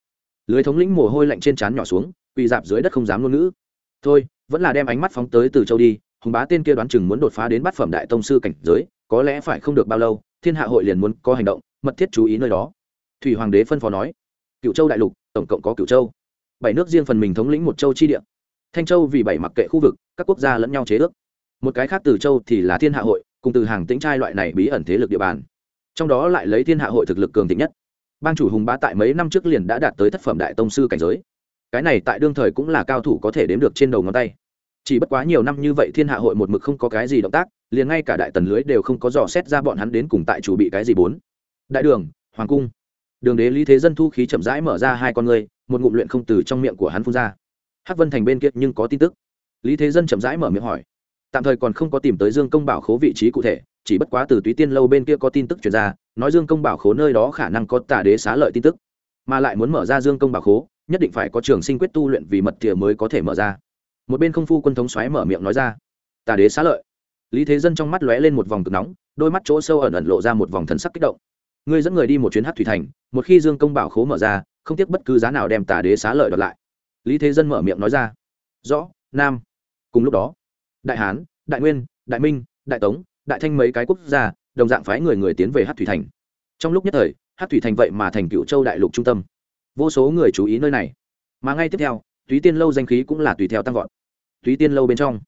Lưới thống lĩnh mồ hôi lạnh trên trán nhỏ xuống, quỳ dạp dưới đất không dám ngôn ngữ. Thôi, vẫn là đem ánh mắt phóng tới từ châu đi, hùng bá tên kia đoán chừng muốn đột phá đến bát phẩm đại tông sư cảnh giới, có lẽ phải không được bao lâu thiên hạ hội liền muốn có hành động, mật thiết chú ý nơi đó. Thủy hoàng đế phân phó nói cựu châu đại lục, tổng cộng có cựu châu. Bảy nước riêng phần mình thống lĩnh một châu chi địa. Thanh châu vì bảy mặc kệ khu vực, các quốc gia lẫn nhau chế ước. Một cái khác từ châu thì là thiên hạ hội, cùng từ hàng tĩnh trai loại này bí ẩn thế lực địa bàn. Trong đó lại lấy thiên hạ hội thực lực cường thịnh nhất. Bang chủ hùng bá tại mấy năm trước liền đã đạt tới thất phẩm đại tông sư cảnh giới. Cái này tại đương thời cũng là cao thủ có thể đếm được trên đầu ngón tay. Chỉ bất quá nhiều năm như vậy thiên hạ hội một mực không có cái gì động tác liền ngay cả đại tần lưới đều không có dò xét ra bọn hắn đến cùng tại chủ bị cái gì bốn. Đại đường, hoàng cung. Đường đế lý thế dân thu khí chậm rãi mở ra hai con người một ngụm luyện không từ trong miệng của hắn phun ra. Hắc vân thành bên kia nhưng có tin tức. Lý thế dân chậm rãi mở miệng hỏi. Tạm thời còn không có tìm tới dương công bảo khố vị trí cụ thể, chỉ bất quá từ túy tiên lâu bên kia có tin tức chuyển ra, nói dương công bảo khố nơi đó khả năng có tà đế xá lợi tin tức. Mà lại muốn mở ra dương công bảo khố, nhất định phải có trường sinh quyết tu luyện vì mật thìa mới có thể mở ra. Một bên không phu quân thống xoáy mở miệng nói ra. Tà đế xá lợi lý thế dân trong mắt lóe lên một vòng cực nóng, đôi mắt chỗ sâu ẩn ẩn lộ ra một vòng thần sắc kích động. Ngươi dẫn người đi một chuyến hát thủy thành, một khi dương công bảo khố mở ra, không tiếc bất cứ giá nào đem tà đế xá lợi đoạt lại. Lý thế dân mở miệng nói ra. Rõ, nam. Cùng lúc đó, đại hán, đại nguyên, đại minh, đại tống, đại thanh mấy cái quốc gia, đồng dạng phái người người tiến về hát thủy thành. Trong lúc nhất thời, hát thủy thành vậy mà thành cựu châu đại lục trung tâm. Vô số người chú ý nơi này. Mà ngay tiếp theo, túy tiên lâu danh khí cũng là tùy theo tăng vọt. Túy tiên lâu bên trong,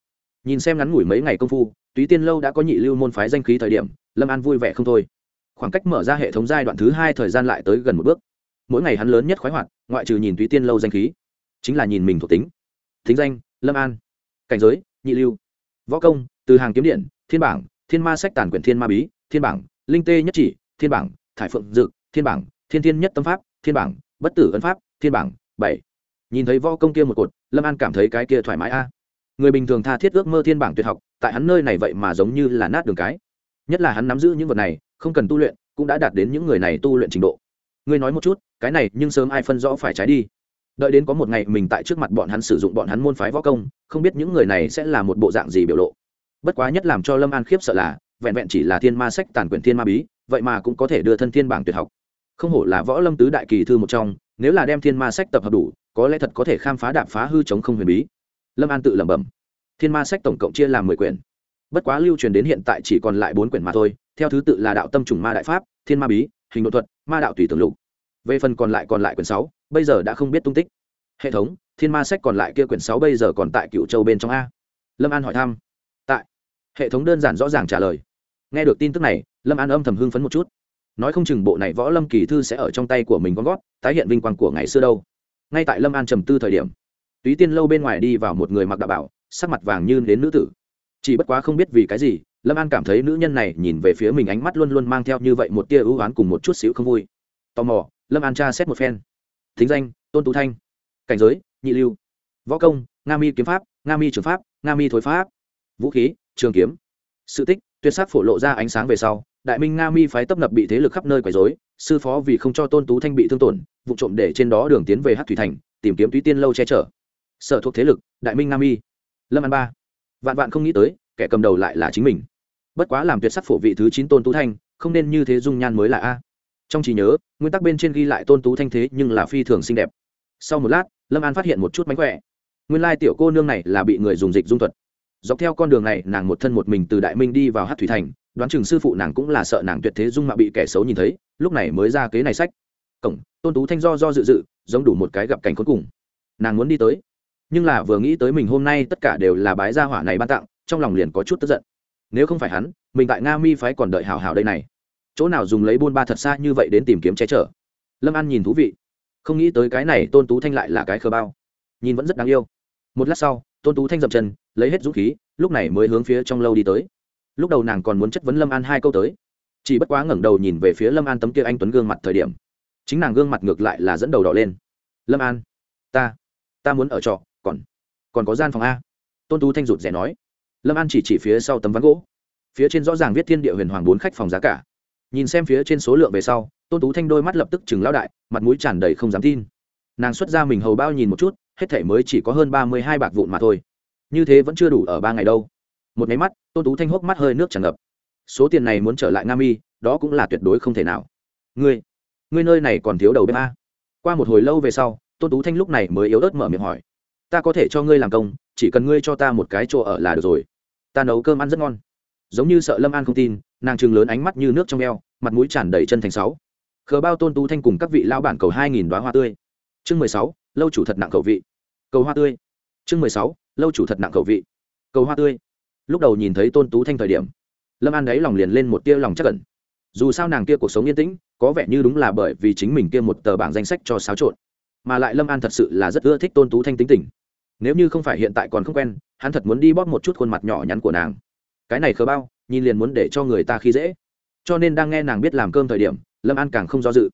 nhìn xem ngắn ngủi mấy ngày công phu túy tiên lâu đã có nhị lưu môn phái danh khí thời điểm, lâm an vui vẻ không thôi. Khoảng cách mở ra hệ thống giai đoạn thứ hai thời gian lại tới gần một bước. Mỗi ngày hắn lớn nhất khoái hoạt, ngoại trừ nhìn túy tiên lâu danh khí, chính là nhìn mình thuộc tính. Thính danh, lâm an. Cảnh giới, nhị lưu. Võ công, từ hàng kiếm điện, thiên bảng, thiên ma sách tàn quyển thiên ma bí, thiên bảng, linh tê nhất chỉ, thiên bảng, thải phượng dự thiên bảng, thiên thiên nhất tâm pháp, thiên bảng, bất tử ấn pháp, thiên bảng, bảy. Nhìn thấy võ công kia một cột, lâm an cảm thấy cái kia thoải mái a người bình thường tha thiết ước mơ thiên bảng tuyệt học, tại hắn nơi này vậy mà giống như là nát đường cái. Nhất là hắn nắm giữ những vật này, không cần tu luyện, cũng đã đạt đến những người này tu luyện trình độ. Ngươi nói một chút, cái này nhưng sớm ai phân rõ phải trái đi. Đợi đến có một ngày mình tại trước mặt bọn hắn sử dụng bọn hắn môn phái võ công, không biết những người này sẽ là một bộ dạng gì biểu lộ. Bất quá nhất làm cho lâm an khiếp sợ là, vẹn vẹn chỉ là thiên ma sách tàn quyền thiên ma bí, vậy mà cũng có thể đưa thân thiên bảng tuyệt học. Không hổ là võ lâm tứ đại kỳ thư một trong, nếu là đem thiên ma sách tập hợp đủ, có lẽ thật có thể khám phá đạp phá hư chống không huyền bí lâm an tự lẩm bẩm. Thiên ma sách tổng cộng chia làm mười quyển. Bất quá lưu truyền đến hiện tại chỉ còn lại bốn quyển mà thôi, theo thứ tự là đạo tâm trùng ma đại pháp, thiên ma bí, hình đột thuật, ma đạo tùy tưởng lục. Về phần còn lại còn lại quyển sáu, bây giờ đã không biết tung tích. Hệ thống, thiên ma sách còn lại kia quyển sáu bây giờ còn tại cựu châu bên trong a. Lâm an hỏi thăm. Tại. Hệ thống đơn giản rõ ràng trả lời. Nghe được tin tức này, lâm an âm thầm hưng phấn một chút. Nói không chừng bộ này võ lâm kỳ thư sẽ ở trong tay của mình con gót tái hiện vinh quang của ngày xưa đâu. Ngay tại lâm an trầm tư thời điểm túy tiên lâu bên ngoài đi vào một người mặc đạo bảo, sắc mặt vàng như đến nữ tử. Chỉ bất quá không biết vì cái gì, lâm an cảm thấy nữ nhân này nhìn về phía mình ánh mắt luôn luôn mang theo như vậy một tia ưu oán cùng một chút xíu không vui. Tò mò, lâm an tra xét một phen. Thính danh, tôn tú thanh. Cảnh giới, nhị lưu. Võ công, nga mi kiếm pháp, nga mi trường pháp, nga mi thối pháp. Vũ khí, trường kiếm. Sự tích, tuyệt sắc phổ lộ ra ánh sáng về sau, đại minh nga mi phái tấp nập bị thế lực khắp nơi quấy dối sư phó vì không cho tôn tú thanh bị thương tổn, vụ trộm để trên đó đường tiến về hát thủy thành, tìm kiếm túy tiên lâu che chở sở thuộc thế lực đại minh nam y, lâm an ba. Vạn vạn không nghĩ tới kẻ cầm đầu lại là chính mình. Bất quá làm tuyệt sắc phổ vị thứ chín tôn tú thanh không nên như thế dung nhan mới là a. Trong trí nhớ nguyên tắc bên trên ghi lại tôn tú thanh thế nhưng là phi thường xinh đẹp. Sau một lát lâm an phát hiện một chút mánh khỏe. Nguyên lai tiểu cô nương này là bị người dùng dịch dung thuật. Dọc theo con đường này nàng một thân một mình từ đại minh đi vào hát thủy thành đoán chừng sư phụ nàng cũng là sợ nàng tuyệt thế dung mạo bị kẻ xấu nhìn thấy lúc này mới ra kế này sách. Cổng tôn tú thanh do do dự dự giống đủ một cái gặp cảnh cuối cùng. Nàng muốn đi tới nhưng là vừa nghĩ tới mình hôm nay tất cả đều là bái gia hỏa này ban tặng, trong lòng liền có chút tức giận. Nếu không phải hắn, mình tại nga mi phái còn đợi hào hào đây này. Chỗ nào dùng lấy buôn ba thật xa như vậy đến tìm kiếm che chở? Lâm an nhìn thú vị. Không nghĩ tới cái này tôn tú thanh lại là cái khờ bao. Nhìn vẫn rất đáng yêu. Một lát sau, tôn tú thanh dậm chân, lấy hết dũng khí, lúc này mới hướng phía trong lâu đi tới. Lúc đầu nàng còn muốn chất vấn lâm an hai câu tới. Chỉ bất quá ngẩng đầu nhìn về phía lâm an tấm kia anh tuấn gương mặt thời điểm. Chính nàng gương mặt ngược lại là dẫn đầu đỏ lên. Lâm an, ta ta muốn ở trọ còn còn có gian phòng a. Tôn tú thanh rụt rẻ nói. Lâm an chỉ chỉ phía sau tấm ván gỗ. Phía trên rõ ràng viết thiên địa huyền hoàng bốn khách phòng giá cả. Nhìn xem phía trên số lượng về sau, tôn tú thanh đôi mắt lập tức chừng lao đại, mặt mũi tràn đầy không dám tin. Nàng xuất ra mình hầu bao nhìn một chút, hết thể mới chỉ có hơn ba mươi hai bạc vụn mà thôi. Như thế vẫn chưa đủ ở ba ngày đâu. Một máy mắt, tôn tú thanh hốc mắt hơi nước tràn ngập. Số tiền này muốn trở lại nam y đó cũng là tuyệt đối không thể nào. Ngươi ngươi nơi này còn thiếu đầu bếp a. Qua một hồi lâu về sau, tôn tú thanh lúc này mới yếu ớt mở miệng hỏi ta có thể cho ngươi làm công, chỉ cần ngươi cho ta một cái chỗ ở là được rồi. Ta nấu cơm ăn rất ngon. Giống như sợ lâm an không tin, nàng chừng lớn ánh mắt như nước trong e o mặt mũi tràn đầy chân thành sáu. Khờ bao tôn tú thanh cùng các vị lao bản cầu hai nghìn đoá hoa tươi. Chương mười sáu, lâu chủ thật nặng cầu vị. Cầu hoa tươi. Chương mười sáu, lâu chủ thật nặng cầu vị. Cầu hoa tươi. Lúc đầu nhìn thấy tôn tú thanh thời điểm, lâm an đấy lòng liền lên một tia lòng chắc cẩn dù sao nàng kia cuộc sống yên tĩnh, có vẻ như đúng là bởi vì chính mình kia một tờ bảng danh sách cho xáo trộn. Mà lại lâm an thật sự là rất ưa thích tôn tú thanh tính tình nếu như không phải hiện tại còn không quen, hắn thật muốn đi bóp một chút khuôn mặt nhỏ nhắn của nàng. Cái này khờ bao, nhìn liền muốn để cho người ta khi dễ. Cho nên đang nghe nàng biết làm cơm thời điểm, lâm an càng không do dự.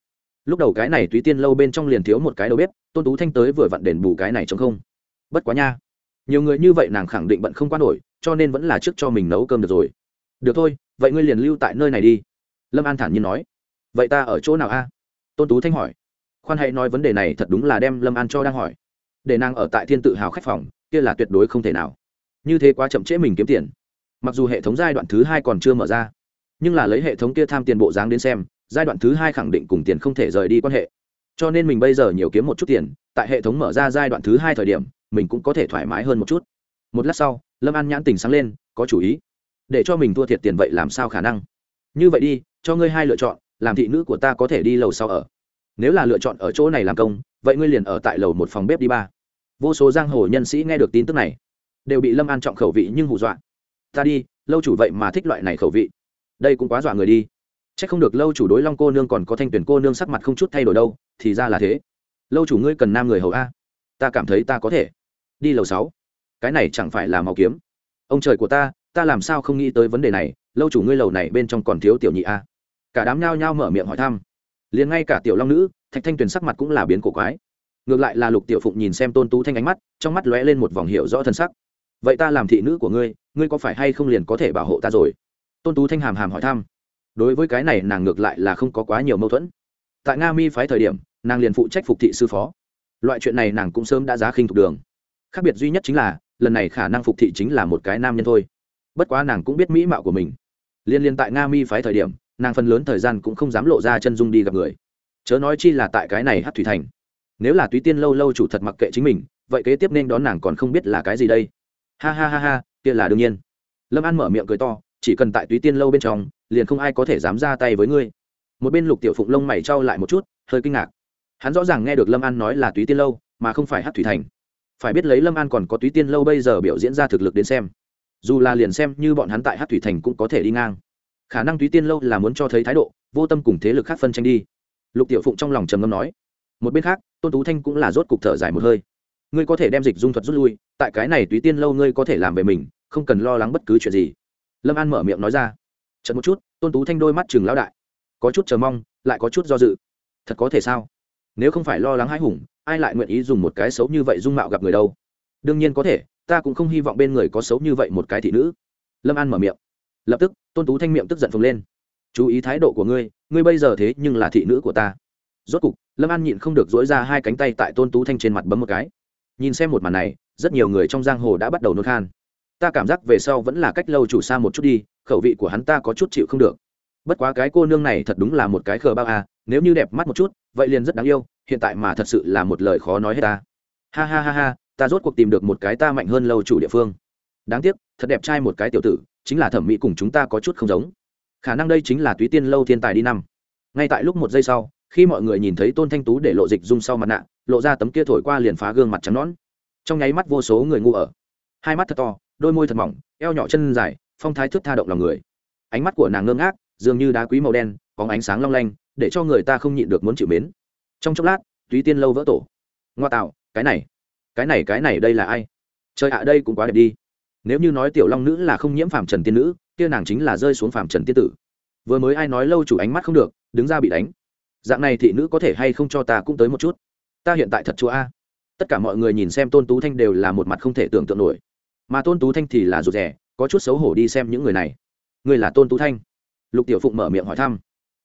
Lúc đầu cái này túy tiên lâu bên trong liền thiếu một cái đầu bếp, tôn tú thanh tới vừa vặn đền bù cái này chống không. Bất quá nha, nhiều người như vậy nàng khẳng định bận không qua nổi, cho nên vẫn là trước cho mình nấu cơm được rồi. Được thôi, vậy ngươi liền lưu tại nơi này đi. Lâm an thản nhiên nói. Vậy ta ở chỗ nào a? Tôn tú thanh hỏi. Khoan hãy nói vấn đề này thật đúng là đem lâm an cho đang hỏi để nàng ở tại thiên tự hào khách phòng, kia là tuyệt đối không thể nào. Như thế quá chậm trễ mình kiếm tiền. Mặc dù hệ thống giai đoạn thứ hai còn chưa mở ra, nhưng là lấy hệ thống kia tham tiền bộ dáng đến xem, giai đoạn thứ hai khẳng định cùng tiền không thể rời đi quan hệ. Cho nên mình bây giờ nhiều kiếm một chút tiền, tại hệ thống mở ra giai đoạn thứ hai thời điểm, mình cũng có thể thoải mái hơn một chút. Một lát sau, lâm an nhãn tình sáng lên, có chủ ý. Để cho mình thua thiệt tiền vậy làm sao khả năng? Như vậy đi, cho ngươi hai lựa chọn, làm thị nữ của ta có thể đi lầu sau ở nếu là lựa chọn ở chỗ này làm công, vậy ngươi liền ở tại lầu một phòng bếp đi ba. Vô số giang hồ nhân sĩ nghe được tin tức này, đều bị lâm an trọng khẩu vị nhưng hù dọa. Ta đi, lâu chủ vậy mà thích loại này khẩu vị. Đây cũng quá dọa người đi. C h ắ c không được lâu chủ đối long cô nương còn có thanh tuyển cô nương sắc mặt không chút thay đổi đâu, thì ra là thế. Lâu chủ ngươi cần nam người hầu a? Ta cảm thấy ta có thể. Đi lầu sáu. Cái này chẳng phải là màu kiếm. Ông trời của ta ta làm sao không nghĩ tới vấn đề này? Lâu chủ ngươi lầu này bên trong còn thiếu tiểu nhị a? Cả đám nhao nhao mở miệng hỏi thăm liền ngay cả tiểu long nữ, thạch thanh tuyền sắc mặt cũng là biến cổ quái. Ngược lại là lục tiểu phụng nhìn xem tôn tú thanh ánh mắt, trong mắt lóe lên một vòng hiệu rõ thân sắc. Vậy ta làm thị nữ của ngươi ngươi có phải hay không liền có thể bảo hộ ta rồi? Tôn tú thanh hàm hàm hỏi thăm. Đối với cái này nàng ngược lại là không có quá nhiều mâu thuẫn. Tại nga mi phái thời điểm, nàng liền phụ trách phục thị sư phó. Loại chuyện này nàng cũng sớm đã giá khinh thuộc đường. Khác biệt duy nhất chính là, lần này khả năng phục thị chính là một cái nam nhân thôi. Bất quá nàng cũng biết mỹ mạo của mình. Liên liên tại nga mi phái thời điểm nàng phần lớn thời gian cũng không dám lộ ra chân dung đi gặp người. Chớ nói chi là tại cái này hát thủy thành. Nếu là túy tiên lâu lâu chủ thật mặc kệ chính mình, vậy kế tiếp nên đón nàng còn không biết là cái gì đây. Ha ha ha ha, kia là đương nhiên. Lâm an mở miệng cười to, chỉ cần tại túy tiên lâu bên trong, liền không ai có thể dám ra tay với ngươi. Một bên lục tiểu phụng lông mày trao lại một chút, hơi kinh ngạc. Hắn rõ ràng nghe được lâm an nói là túy tiên lâu, mà không phải hát thủy thành. Phải biết lấy lâm an còn có túy tiên lâu bây giờ biểu diễn ra thực lực đến xem. Dù là liền xem như bọn hắn tại hát thủy thành cũng có thể đi ngang khả năng túy tiên lâu là muốn cho thấy thái độ, vô tâm cùng thế lực khác phân tranh đi. Lục tiểu phụng trong lòng trầm ngâm nói, một bên khác, tôn tú thanh cũng là rốt cục thở dài một hơi. Ngươi có thể đem dịch dung thuật rút lui, tại cái này túy tiên lâu ngươi có thể làm về mình, không cần lo lắng bất cứ chuyện gì. Lâm an mở miệng nói ra. Chật một chút, tôn tú thanh đôi mắt chừng lão đại. Có chút chờ mong, lại có chút do dự. Thật có thể sao? Nếu không phải lo lắng hãi hùng, ai lại nguyện ý dùng một cái xấu như vậy dung mạo gặp người đâu? Đương nhiên có thể, ta cũng không hy vọng bên người có xấu như vậy một cái thị nữ. Lâm an mở miệng. Lập tức tôn tú thanh miệng tức giận phồng lên. Chú ý thái độ của ngươi ngươi bây giờ thế nhưng là thị nữ của ta. Rốt cục, lâm an nhịn không được dỗi ra hai cánh tay tại tôn tú thanh trên mặt bấm một cái. Nhìn xem một màn này, rất nhiều người trong giang hồ đã bắt đầu nôn khan. Ta cảm giác về sau vẫn là cách lâu chủ xa một chút đi, khẩu vị của hắn ta có chút chịu không được. Bất quá cái cô nương này thật đúng là một cái khờ bao à nếu như đẹp mắt một chút, vậy liền rất đáng yêu, hiện tại mà thật sự là một lời khó nói hết ta. Ha ha ha ha, ta rốt cuộc tìm được một cái ta mạnh hơn lâu chủ địa phương. Đáng tiếc, thật đẹp trai một cái tiểu tử chính là thẩm mỹ cùng chúng ta có chút không giống. Khả năng đây chính là túy tiên lâu thiên tài đi năm. Ngay tại lúc một giây sau, khi mọi người nhìn thấy tôn thanh tú để lộ dịch dung sau mặt nạ, lộ ra tấm kia thổi qua liền phá gương mặt trắng nón trong nháy mắt vô số người ngu ở. Hai mắt thật to, đôi môi thật mỏng, eo nhỏ chân dài, phong thái thức tha động lòng người. Ánh mắt của nàng ngơ ngác, dường như đá quý màu đen có ánh sáng long lanh, để cho người ta không nhịn được muốn chịu mến. Trong chốc lát, túy tiên lâu vỡ tổ. Ngoa tạo, cái này cái này cái này đây là ai? Trời ạ, đây cũng quá đẹp đi nếu như nói tiểu long nữ là không nhiễm phàm trần tiên nữ, kia nàng chính là rơi xuống phàm trần tiên tử. Vừa mới ai nói lâu chủ ánh mắt không được, đứng ra bị đánh. Dạng này thị nữ có thể hay không cho ta cũng tới một chút. Ta hiện tại thật chúa a. Tất cả mọi người nhìn xem tôn tú thanh đều là một mặt không thể tưởng tượng nổi. Mà tôn tú thanh thì là rụt rè, có chút xấu hổ đi xem những người này. Người là tôn tú thanh. Lục tiểu phụng mở miệng hỏi thăm.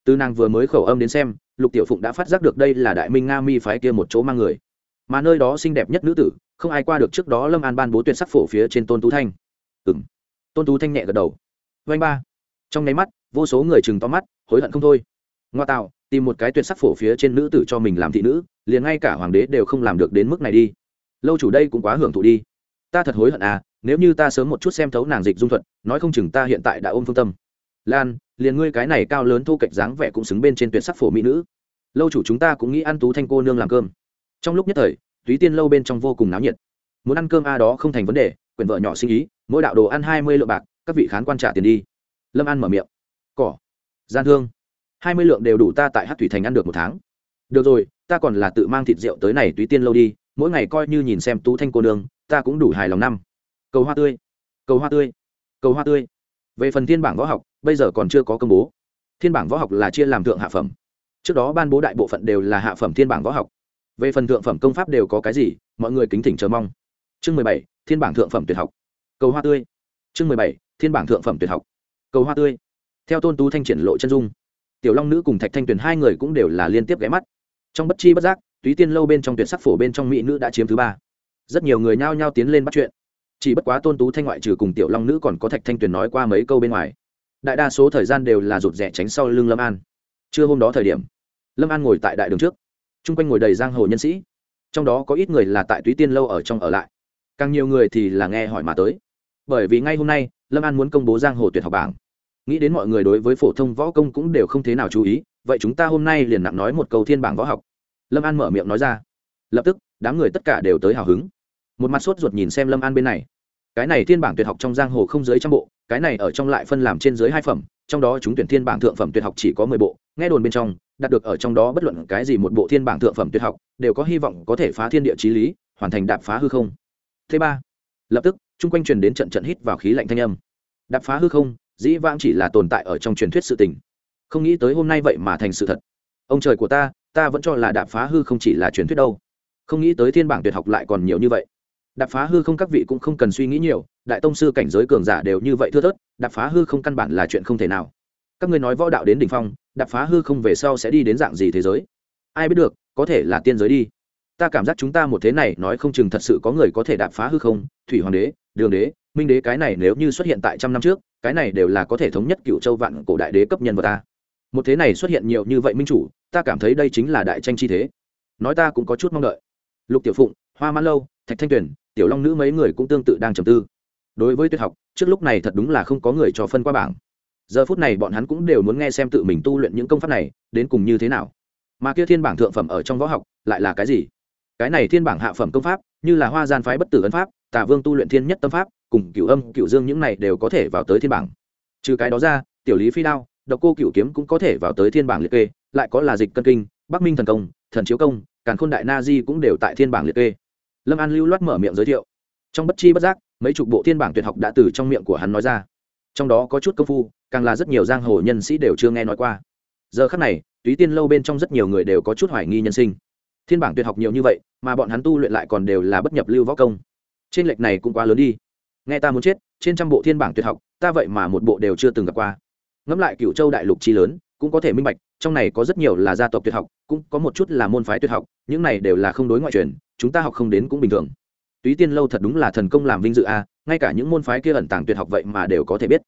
Từ nàng vừa mới khẩu âm đến xem, lục tiểu phụng đã phát giác được đây là đại minh nga mi phái kia một chỗ mang người mà nơi đó xinh đẹp nhất nữ tử, không ai qua được trước đó lâm an ban bố tuyển sắc phổ phía trên tôn tú thanh. Ừng tôn tú thanh nhẹ gật đầu. Vanh ba. Trong nháy mắt, vô số người chừng to mắt, hối hận không thôi. Ngoa tạo, tìm một cái tuyệt sắc phổ phía trên nữ tử cho mình làm thị nữ, liền ngay cả hoàng đế đều không làm được đến mức này đi. Lâu chủ đây cũng quá hưởng thụ đi. Ta thật hối hận à nếu như ta sớm một chút xem thấu nàng dịch dung thuận nói không chừng ta hiện tại đã ôm phương tâm. Lan, liền ngươi cái này cao lớn thu cạnh dáng vẻ cũng xứng bên trên tuyệt sắc phổ mỹ nữ. Lâu chủ chúng ta cũng nghĩ ăn tú thanh cô nương làm cơm trong lúc nhất thời túy tiên lâu bên trong vô cùng náo nhiệt. Muốn ăn cơm a đó không thành vấn đề quyền vợ nhỏ sinh ý, mỗi đạo đồ ăn hai mươi lượng bạc, các vị khán quan trả tiền đi. Lâm ăn mở miệng. Cỏ. Gian thương. hai mươi lượng đều đủ ta tại hát thủy thành ăn được một tháng. Được rồi, ta còn là tự mang thịt rượu tới này túy tiên lâu đi, mỗi ngày coi như nhìn xem tú thanh cô nương, ta cũng đủ hài lòng năm. Cầu hoa tươi. Cầu hoa tươi. Cầu hoa tươi. Về phần thiên bảng võ học, bây giờ còn chưa có công bố. Thiên bảng võ học là chia làm thượng hạ phẩm. Trước đó ban bố đại bộ phận đều là hạ phẩm thiên bảng võ học về phần thượng phẩm công pháp đều có cái gì, mọi người kính thỉnh chờ mong. Chương mười bảy, thiên bảng thượng phẩm tuyệt học. Cầu hoa tươi. Chương mười bảy, thiên bảng thượng phẩm tuyệt học. Cầu hoa tươi. Theo tôn tú thanh triển lộ chân dung, tiểu long nữ cùng thạch thanh tuyền hai người cũng đều là liên tiếp ghé mắt. Trong bất chi bất giác, túy tiên lâu bên trong tuyệt sắc phổ bên trong mỹ nữ đã chiếm thứ ba. Rất nhiều người nhao nhao tiến lên bắt chuyện. Chỉ bất quá tôn tú thanh ngoại trừ cùng tiểu long nữ còn có thạch thanh tuyền nói qua mấy câu bên ngoài. Đại đa số thời gian đều là rụt rẻ tránh sau lưng lâm an. Trưa hôm đó thời điểm, lâm an ngồi tại đại đường trước t r u n g quanh ngồi đầy giang hồ nhân sĩ. Trong đó có ít người là tại túy tiên lâu ở trong ở lại. Càng nhiều người thì là nghe hỏi mà tới. Bởi vì ngay hôm nay, lâm an muốn công bố giang hồ tuyệt học bảng. Nghĩ đến mọi người đối với phổ thông võ công cũng đều không thế nào chú ý, vậy chúng ta hôm nay liền nặng nói một câu thiên bảng võ học. Lâm an mở miệng nói ra. Lập tức, đám người tất cả đều tới hào hứng. Một mặt sốt ruột nhìn xem lâm an bên này. Cái này thiên bảng tuyệt học trong giang hồ không dưới trăm bộ, cái này ở trong lại phân làm trên dưới hai phẩm, trong đó chúng tuyển thiên bảng thượng phẩm tuyệt học chỉ có mười bộ, nghe đồn bên trong đạt được ở trong đó bất luận cái gì một bộ thiên bảng thượng phẩm tuyệt học, đều có hy vọng có thể phá thiên địa chí lý, hoàn thành đạp phá hư không. Thứ ba, lập tức, chung quanh truyền đến trận trận hít vào khí lạnh thanh âm. Đạp phá hư không, dĩ vãng chỉ là tồn tại ở trong truyền thuyết sự tình. Không nghĩ tới hôm nay vậy mà thành sự thật. Ông trời của ta ta vẫn cho là đạp phá hư không chỉ là truyền thuyết đâu. Không nghĩ tới thiên bảng tuyệt học lại còn nhiều như vậy. Đạp phá hư không các vị cũng không cần suy nghĩ nhiều, đại tông sư cảnh giới cường giả đều như vậy thưa thớt, đạp phá hư không căn bản là chuyện không thể nào. Các ngươi nói võ đạo đến đ ỉ n h phong đập phá hư không về sau sẽ đi đến dạng gì thế giới? Ai biết được, có thể là tiên giới đi. Ta cảm giác chúng ta một thế này nói không chừng thật sự có người có thể đạp phá hư không, thủy hoàng đế, đường đế, minh đế, cái này nếu như xuất hiện tại trăm năm trước, cái này đều là có thể thống nhất cựu châu vạn cổ đại đế cấp nhân vật ta. Một thế này xuất hiện nhiều như vậy minh chủ, ta cảm thấy đây chính là đại tranh chi thế. Nói ta cũng có chút mong đợi. Lục tiểu phụng, hoa mãn lâu, thạch thanh tuyền, tiểu long nữ mấy người cũng tương tự đang trầm tư. Đối với tuyệt học, trước lúc này thật đúng là không có người cho phân qua bảng giờ phút này bọn hắn cũng đều muốn nghe xem tự mình tu luyện những công pháp này, đến cùng như thế nào. Mà kia thiên bảng thượng phẩm ở trong võ học, lại là cái gì? Cái này thiên bảng hạ phẩm công pháp, như là hoa gian phái bất tử ấn pháp tả vương tu luyện thiên nhất tâm pháp, cùng cửu âm, cửu dương những này đều có thể vào tới thiên bảng. Trừ cái đó ra, tiểu lý phi đao, độc cô cửu kiếm cũng có thể vào tới thiên bảng liệt kê, lại có là dịch cân kinh, bắc minh thần công, thần chiếu công, càn khôn đại na di cũng đều tại thiên bảng liệt kê. Lâm an lưu loát mở miệng giới thiệu. Trong bất chi bất giác, mấy chục bộ thiên bảng tuyệt học đã từ trong miệng của hắn nói ra trong đó có chút công phu, càng là rất nhiều giang hồ nhân sĩ đều chưa nghe nói qua. Giờ khắc này, túy tiên lâu bên trong rất nhiều người đều có chút hoài nghi nhân sinh. Thiên bảng tuyệt học nhiều như vậy, mà bọn hắn tu luyện lại còn đều là bất nhập lưu võ công. Trên lệch này cũng quá lớn đi. Nghe ta muốn chết, trên trăm bộ thiên bảng tuyệt học, ta vậy mà một bộ đều chưa từng gặp qua. Ngẫm lại cựu châu đại lục chi lớn, cũng có thể minh bạch, trong này có rất nhiều là gia tộc tuyệt học, cũng có một chút là môn phái tuyệt học, những này đều là không đối ngoại truyền, chúng ta học không đến cũng bình thường. Túy tiên lâu thật đúng là thần công làm vinh dự a ngay cả những môn phái kia ẩn tàng tuyệt học vậy mà đều có thể biết.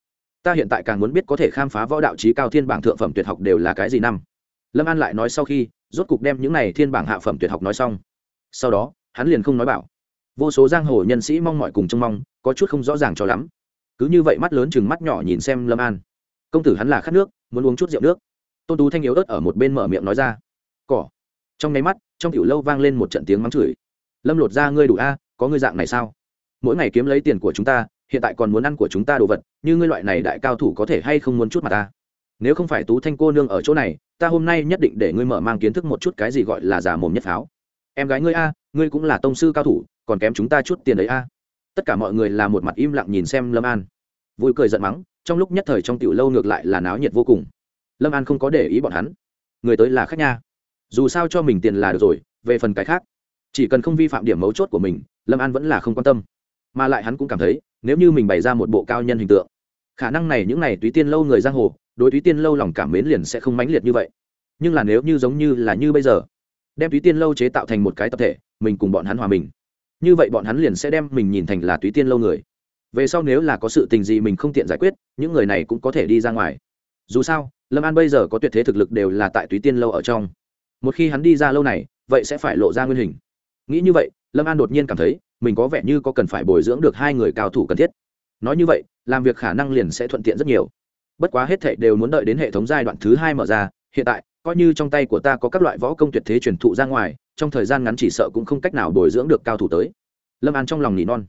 Ta hiện tại càng muốn biết có thể khám phá võ đạo trí cao thiên bảng thượng phẩm tuyệt học đều là cái gì năm. Lâm an lại nói sau khi, rốt cục đem những này thiên bảng hạ phẩm tuyệt học nói xong. Sau đó, hắn liền không nói bảo. Vô số giang hồ nhân sĩ mong mọi cùng trông mong, có chút không rõ ràng cho lắm. Cứ như vậy mắt lớn chừng mắt nhỏ nhìn xem lâm an. Công tử hắn là khát nước, muốn uống chút rượu nước. Tôn tú thanh yếu ớt ở một bên mở miệng nói ra. Cỏ. Trong nháy mắt, trong tiểu lâu vang lên một trận tiếng mắng chửi. Lâm lột ra ngươi đủ a, có ngươi dạng này sao? Mỗi ngày kiếm lấy tiền của chúng ta, hiện tại còn muốn ăn của chúng ta đồ vật, như ngươi loại này đại cao thủ có thể hay không muốn chút mà ta? Nếu không phải tú thanh cô nương ở chỗ này, ta hôm nay nhất định để ngươi mở mang kiến thức một chút cái gì gọi là giả mồm nhất pháo. Em gái ngươi a, ngươi cũng là tông sư cao thủ, còn kém chúng ta chút tiền đấy a. Tất cả mọi người là một mặt im lặng nhìn xem lâm an. Vui cười giận mắng, trong lúc nhất thời trong tiểu lâu ngược lại là náo nhiệt vô cùng. Lâm an không có để ý bọn hắn. Người tới là khách nha. Dù sao cho mình tiền là được rồi, về phần cái khác. Chỉ cần không vi phạm điểm mấu chốt của mình, lâm an vẫn là không quan tâm mà lại hắn cũng cảm thấy, nếu như mình bày ra một bộ cao nhân hình tượng, khả năng này những n à y túy tiên lâu người giang hồ, đối túy tiên lâu lòng cảm mến liền sẽ không mãnh liệt như vậy. Nhưng là nếu như giống như là như bây giờ, đem túy tiên lâu chế tạo thành một cái tập thể, mình cùng bọn hắn hòa mình, như vậy bọn hắn liền sẽ đem mình nhìn thành là túy tiên lâu người. Về sau nếu là có sự tình gì mình không tiện giải quyết, những người này cũng có thể đi ra ngoài. Dù sao, lâm an bây giờ có tuyệt thế thực lực đều là tại túy tiên lâu ở trong. Một khi hắn đi ra lâu này, vậy sẽ phải lộ ra nguyên hình. Nghĩ như vậy lâm an đột nhiên cảm thấy, mình có vẻ như có cần phải bồi dưỡng được hai người cao thủ cần thiết. Nói như vậy, làm việc khả năng liền sẽ thuận tiện rất nhiều. Bất quá hết thệ đều muốn đợi đến hệ thống giai đoạn thứ hai mở ra, hiện tại, coi như trong tay của ta có các loại võ công tuyệt thế truyền thụ ra ngoài, trong thời gian ngắn chỉ sợ cũng không cách nào bồi dưỡng được cao thủ tới. Lâm an trong lòng nỉ non.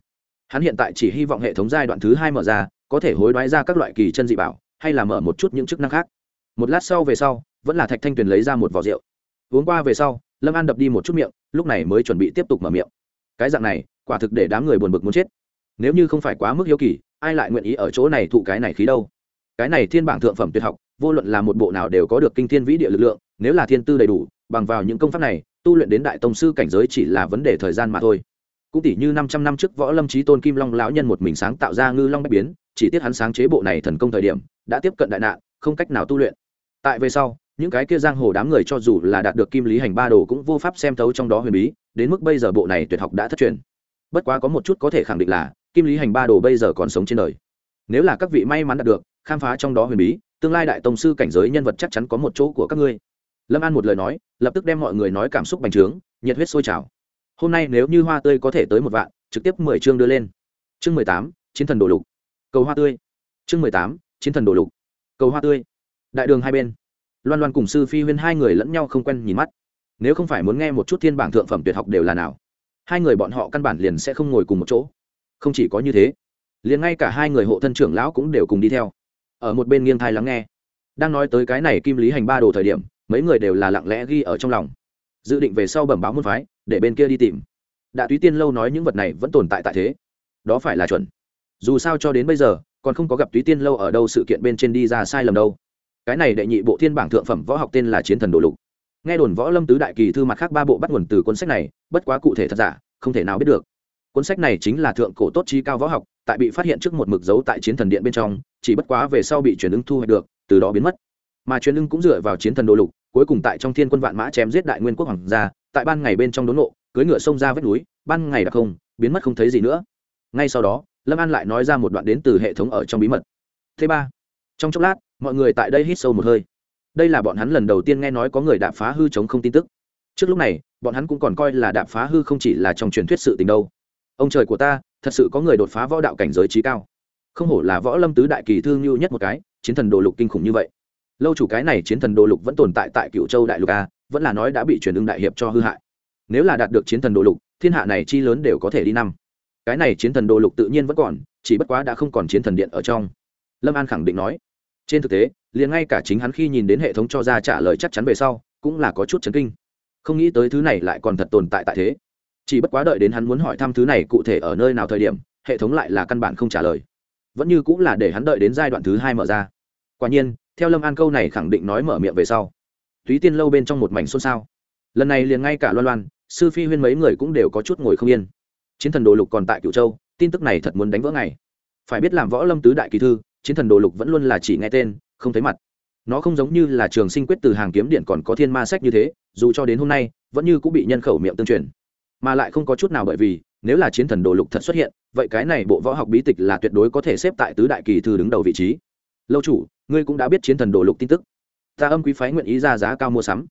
Hắn hiện tại chỉ hy vọng hệ thống giai đoạn thứ hai mở ra, có thể hối đoái ra các loại kỳ chân dị bảo, hay là mở một chút những chức năng khác. Một lát sau về sau, vẫn là thạch thanh tuyền lấy ra một vỏ rượu. Uống qua về sau, lâm an đập đi một chút miệng, lúc này mới chuẩn bị tiếp tục mở miệng cái dạng này, quả thực để đám người buồn bực muốn chết. Nếu như không phải quá mức hiếu kỳ, ai lại nguyện ý ở chỗ này thụ cái này khí đâu? Cái này thiên bảng thượng phẩm tuyệt học, vô luận là một bộ nào đều có được kinh thiên vĩ địa lực lượng, nếu là thiên tư đầy đủ, bằng vào những công pháp này, tu luyện đến đại tông sư cảnh giới chỉ là vấn đề thời gian mà thôi. Cũng tỷ như năm trăm năm trước võ lâm trí tôn kim long lão nhân một mình sáng tạo ra ngư long bách biến, chỉ tiếc hắn sáng chế bộ này thần công thời điểm, đã tiếp cận đại nạn, không cách nào tu luyện. Tại về sau những cái kia giang hồ đám người cho dù là đạt được kim lý hành ba đồ cũng vô pháp xem thấu trong đó huyền bí, đến mức bây giờ bộ này tuyệt học đã thất truyền. Bất quá có một chút có thể khẳng định là, kim lý hành ba đồ bây giờ còn sống trên đời. Nếu là các vị may mắn đạt được, khám phá trong đó huyền bí, tương lai đại tông sư cảnh giới nhân vật chắc chắn có một chỗ của các ngươi. Lâm an một lời nói, lập tức đem mọi người nói cảm xúc bành trướng, nhiệt huyết sôi trào. Hôm nay nếu như hoa tươi có thể tới một vạn, trực tiếp mười chương đưa lên. Chương mười tám, chiến thần đồ lục. Cầu hoa tươi. Chương mười tám, chiến thần đồ lục. Cầu hoa tươi. Đại đường hai bên loan loan cùng sư phi huyên hai người lẫn nhau không quen nhìn mắt. Nếu không phải muốn nghe một chút thiên bảng thượng phẩm tuyệt học đều là nào, hai người bọn họ căn bản liền sẽ không ngồi cùng một chỗ. Không chỉ có như thế, liền ngay cả hai người hộ thân trưởng lão cũng đều cùng đi theo. Ở một bên nghiêng thai lắng nghe. Đang nói tới cái này kim lý hành ba đồ thời điểm, mấy người đều là lặng lẽ ghi ở trong lòng. Dự định về sau bẩm báo môn phái, để bên kia đi tìm. Đạ túy tiên lâu nói những vật này vẫn tồn tại tại thế. Đó phải là chuẩn. Dù sao cho đến bây giờ, còn không có gặp túy tiên lâu ở đâu sự kiện bên trên đi ra sai lầm đâu cái này đệ nhị bộ thiên bảng thượng phẩm võ học tên là chiến thần đồ lục. Nghe đồn võ lâm tứ đại kỳ thư mặt khác ba bộ bắt nguồn từ cuốn sách này, bất quá cụ thể thật giả, không thể nào biết được. Cuốn sách này chính là thượng cổ tốt chi cao võ học, tại bị phát hiện trước một mực dấu tại chiến thần điện bên trong, chỉ bất quá về sau bị truyền ứng thu hoạch được, từ đó biến mất. Mà truyền ưng cũng dựa vào chiến thần đồ lục, cuối cùng tại trong thiên quân vạn mã chém giết đại nguyên quốc hoàng gia, tại ban ngày bên trong đốn nộ cưới ngựa sông ra vết núi, ban ngày đặc không, biến mất không thấy gì nữa. Ngay sau đó, lâm an lại nói ra một đoạn đến từ hệ thống ở trong bí mật. Thứ ba, trong chốc lát mọi người tại đây hít sâu một hơi. Đây là bọn hắn lần đầu tiên nghe nói có người đạp phá hư chống không tin tức. Trước lúc này, bọn hắn cũng còn coi là đạp phá hư không chỉ là trong truyền thuyết sự tình đâu. Ông trời của ta, thật sự có người đột phá võ đạo cảnh giới trí cao. Không hổ là võ lâm tứ đại kỳ thương như nhất một cái, chiến thần đồ lục kinh khủng như vậy. Lâu chủ cái này chiến thần đồ lục vẫn tồn tại tại cựu châu đại lục a, vẫn là nói đã bị truyền ưng đại hiệp cho hư hại. Nếu là đạt được chiến thần đồ lục, thiên hạ này chi lớn đều có thể đi năm. Cái này chiến thần đồ lục tự nhiên vẫn còn, chỉ bất quá đã không còn chiến thần điện ở trong. Lâm an khẳng định nói trên thực tế, liền ngay cả chính hắn khi nhìn đến hệ thống cho ra trả lời chắc chắn về sau, cũng là có chút chấn kinh. Không nghĩ tới thứ này lại còn thật tồn tại tại thế. Chỉ bất quá đợi đến hắn muốn hỏi thăm thứ này cụ thể ở nơi nào thời điểm, hệ thống lại là căn bản không trả lời. Vẫn như cũng là để hắn đợi đến giai đoạn thứ hai mở ra. Quả nhiên, theo lâm an câu này khẳng định nói mở miệng về sau túy tiên lâu bên trong một mảnh xôn xao. Lần này liền ngay cả loan loan, sư phi huyên mấy người cũng đều có chút ngồi không yên. Chiến thần đồ lục còn tại cựu châu, tin tức này thật muốn đánh vỡ ngày. Phải biết làm võ lâm tứ đại kỳ thư chiến thần đồ lục vẫn luôn là chỉ nghe tên, không thấy mặt. Nó không giống như là trường sinh quyết từ hàng kiếm điện còn có thiên ma sách như thế, dù cho đến hôm nay, vẫn như cũng bị nhân khẩu miệng tương truyền. Mà lại không có chút nào bởi vì, nếu là chiến thần đồ lục thật xuất hiện, vậy cái này bộ võ học bí tịch là tuyệt đối có thể xếp tại tứ đại kỳ thư đứng đầu vị trí. Lâu chủ, ngươi cũng đã biết chiến thần đồ lục tin tức. Ta âm quý phái nguyện ý ra giá cao mua sắm.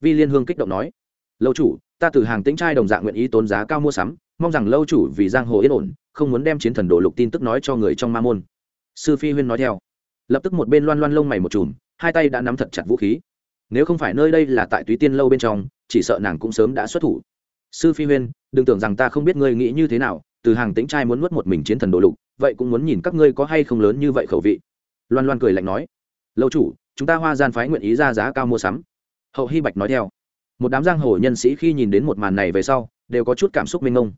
Vi liên hương kích động nói. Lâu chủ, ta từ hàng tĩnh trai đồng dạng nguyện ý tốn giá cao mua sắm, mong rằng lâu chủ vì giang hồ yên ổn, không muốn đem chiến thần đồ lục tin tức nói cho người trong ma môn sư phi huyên nói theo. Lập tức một bên loan loan lông mày một chùm hai tay đã nắm thật chặt vũ khí. Nếu không phải nơi đây là tại túy tiên lâu bên trong, chỉ sợ nàng cũng sớm đã xuất thủ. Sư phi huyên, đừng tưởng rằng ta không biết ngươi nghĩ như thế nào, từ hàng tĩnh trai muốn nuốt một mình chiến thần đồ lục, vậy cũng muốn nhìn các ngươi có hay không lớn như vậy khẩu vị. Loan loan cười lạnh nói, lâu chủ, chúng ta hoa gian phái nguyện ý ra giá cao mua sắm. Hậu hy bạch nói theo, một đám giang hồ nhân sĩ khi nhìn đến một màn này về sau, đều có chút cảm xúc mênh mông.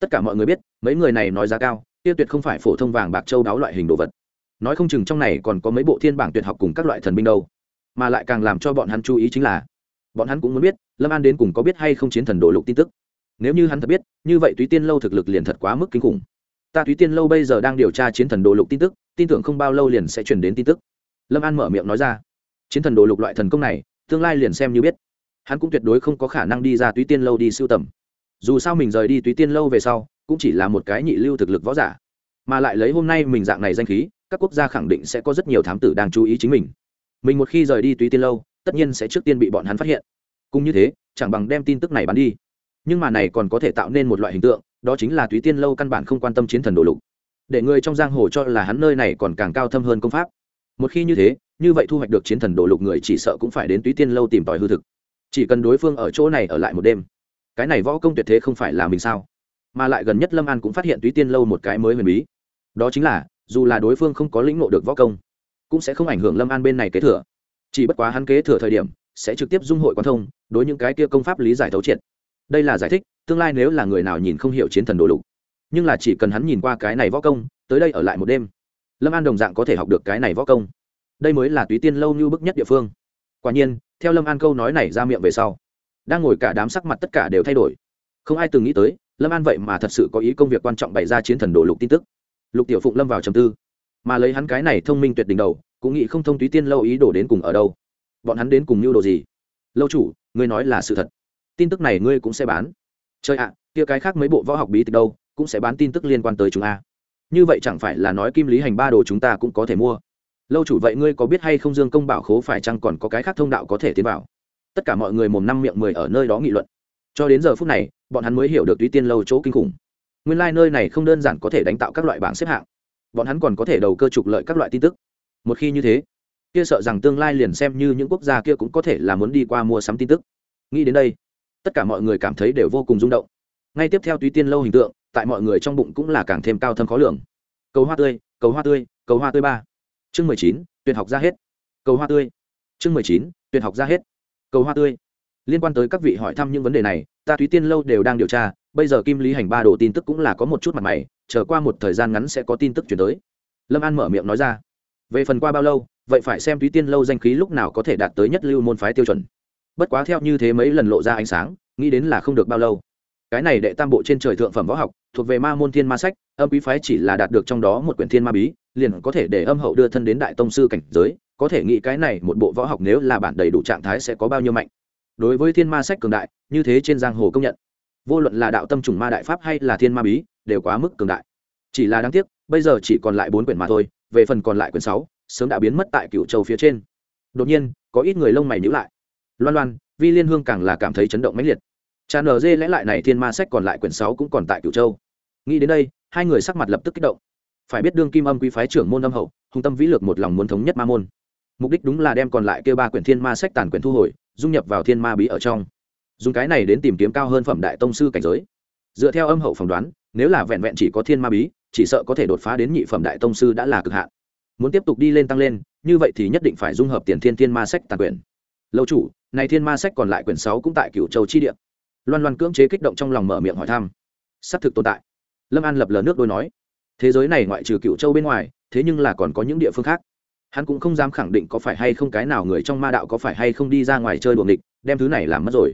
Tất cả mọi người biết, mấy người này nói giá cao tiêu tuyệt không phải phổ thông vàng bạc châu đáo loại hình đồ vật nói không chừng trong này còn có mấy bộ thiên bảng tuyệt học cùng các loại thần binh đâu. Mà lại càng làm cho bọn hắn chú ý chính là, bọn hắn cũng muốn biết, lâm an đến cùng có biết hay không chiến thần đồ lục tin tức. Nếu như hắn thật biết, như vậy túy tiên lâu thực lực liền thật quá mức kinh khủng. Ta túy tiên lâu bây giờ đang điều tra chiến thần đồ lục tin tức, tin tưởng không bao lâu liền sẽ chuyển đến tin tức. Lâm an mở miệng nói ra. Chiến thần đồ lục loại thần công này, tương lai liền xem như biết. Hắn cũng tuyệt đối không có khả năng đi ra túy tiên lâu đi sưu tầm. Dù sao mình rời đi túy tiên lâu về sau, cũng chỉ là một cái nhị lưu thực lực võ giả. Mà lại lấy hôm nay mình dạng này danh khí các quốc gia khẳng định sẽ có rất nhiều thám tử đang chú ý chính mình. Mình một khi rời đi túy tiên lâu, tất nhiên sẽ trước tiên bị bọn hắn phát hiện. Cũng như thế, chẳng bằng đem tin tức này bắn đi. Nhưng mà này còn có thể tạo nên một loại hình tượng, đó chính là túy tiên lâu căn bản không quan tâm chiến thần đồ lục. Để người trong giang hồ cho là hắn nơi này còn càng cao thâm hơn công pháp. Một khi như thế, như vậy thu hoạch được chiến thần đồ lục người chỉ sợ cũng phải đến túy tiên lâu tìm tòi hư thực. Chỉ cần đối phương ở chỗ này ở lại một đêm. Cái này võ công tuyệt thế không phải là mình sao? Mà lại gần nhất lâm an cũng phát hiện túy tiên lâu một cái mới huyền bí. Đó chính là dù là đối phương không có lĩnh ngộ được võ công, cũng sẽ không ảnh hưởng lâm an bên này kế thừa. Chỉ bất quá hắn kế thừa thời điểm, sẽ trực tiếp dung hội quan thông, đối những cái kia công pháp lý giải thấu triệt. Đây là giải thích, tương lai nếu là người nào nhìn không hiểu chiến thần đồ lục. Nhưng là chỉ cần hắn nhìn qua cái này võ công, tới đây ở lại một đêm, lâm an đồng dạng có thể học được cái này võ công. Đây mới là túy tiên lâu như bức nhất địa phương. Quả nhiên, theo lâm an câu nói này ra miệng về sau, đang ngồi cả đám sắc mặt tất cả đều thay đổi. Không ai từng nghĩ tới, lâm an vậy mà thật sự có ý công việc quan trọng bày ra chiến thần đồ lục tin tức lục tiểu phụng lâm vào trầm tư, mà lấy hắn cái này thông minh tuyệt đỉnh đầu, cũng nghĩ không thông túy tiên lâu ý đồ đến cùng ở đâu. Bọn hắn đến cùng mưu đồ gì? Lâu chủ, ngươi nói là sự thật. Tin tức này ngươi cũng sẽ bán. Chơi ạ, kia cái khác mấy bộ võ học bí tịch đâu, cũng sẽ bán tin tức liên quan tới chúng a. Như vậy chẳng phải là nói kim lý hành ba đồ chúng ta cũng có thể mua. Lâu chủ vậy ngươi có biết hay không dương công bảo khố phải chăng còn có cái khác thông đạo có thể tiến vào? Tất cả mọi người mồm năm miệng mười ở nơi đó nghị luận. Cho đến giờ phút này, bọn hắn mới hiểu được túy tiên lâu chỗ kinh khủng nguyên lai、like、nơi này không đơn giản có thể đánh tạo các loại bảng xếp hạng. Bọn hắn còn có thể đầu cơ trục lợi các loại tin tức. Một khi như thế, kia sợ rằng tương lai liền xem như những quốc gia kia cũng có thể là muốn đi qua mua sắm tin tức. Nghĩ đến đây, tất cả mọi người cảm thấy đều vô cùng rung động. Ngay tiếp theo tuy tiên lâu hình tượng, tại mọi người trong bụng cũng là càng thêm cao thâm khó lường. Cầu hoa tươi, cầu hoa tươi, cầu hoa tươi ba. Chương mười chín, tuyệt học ra hết. Cầu hoa tươi. Chương mười chín, tuyệt học ra hết. Cầu hoa tươi liên quan tới các vị hỏi thăm những vấn đề này, ta thúy tiên lâu đều đang điều tra, bây giờ kim lý hành ba đồ tin tức cũng là có một chút mặt mày trở qua một thời gian ngắn sẽ có tin tức chuyển tới. Lâm an mở miệng nói ra. Về phần qua bao lâu, vậy phải xem thúy tiên lâu danh khí lúc nào có thể đạt tới nhất lưu môn phái tiêu chuẩn. Bất quá theo như thế mấy lần lộ ra ánh sáng, nghĩ đến là không được bao lâu. Cái này đệ tam bộ trên trời thượng phẩm võ học, thuộc về ma môn thiên ma sách, âm quý phái chỉ là đạt được trong đó một quyển thiên ma bí, liền có thể để âm hậu đưa thân đến đại tông sư cảnh giới, có thể nghĩ cái này một bộ võ học nếu là bản đầy đủ trạng thái sẽ có bao nhiêu mạnh đối với thiên ma sách cường đại, như thế trên giang hồ công nhận. Vô luận là đạo tâm trùng ma đại pháp hay là thiên ma bí, đều quá mức cường đại. Chỉ là đáng tiếc, bây giờ chỉ còn lại bốn quyển mà thôi, về phần còn lại quyển sáu, sớm đã biến mất tại cựu châu phía trên. Đột nhiên, có ít người lông mày nhữ lại. Loan loan, vi liên hương càng là cảm thấy chấn động mãnh liệt. Trà nở dê lẽ lại này thiên ma sách còn lại quyển sáu cũng còn tại cựu châu. Nghĩ đến đây, hai người sắc mặt lập tức kích động. Phải biết đương kim âm quý phái trưởng môn âm hậu, hùng tâm vĩ lược một lòng muốn thống nhất ma môn. Mục đích đúng là đem còn lại kêu ba quyển thiên ma sách tàn quyển thu hồi dung nhập vào thiên ma bí ở trong. Dùng cái này đến tìm kiếm cao hơn phẩm đại tông sư cảnh giới. Dựa theo âm hậu phỏng đoán, nếu là vẹn vẹn chỉ có thiên ma bí, chỉ sợ có thể đột phá đến nhị phẩm đại tông sư đã là cực hạn. Muốn tiếp tục đi lên tăng lên, như vậy thì nhất định phải dung hợp tiền thiên thiên ma sách tàn quyển. Lâu chủ, này thiên ma sách còn lại quyển sáu cũng tại cửu châu chi địa. Loan loan cưỡng chế kích động trong lòng mở miệng hỏi thăm. Xác thực tồn tại. Lâm an lập lờ nước đôi nói. Thế giới này ngoại trừ cựu châu bên ngoài, thế nhưng là còn có những địa phương khác hắn cũng không dám khẳng định có phải hay không cái nào người trong ma đạo có phải hay không đi ra ngoài chơi đuồng địch đem thứ này làm mất rồi.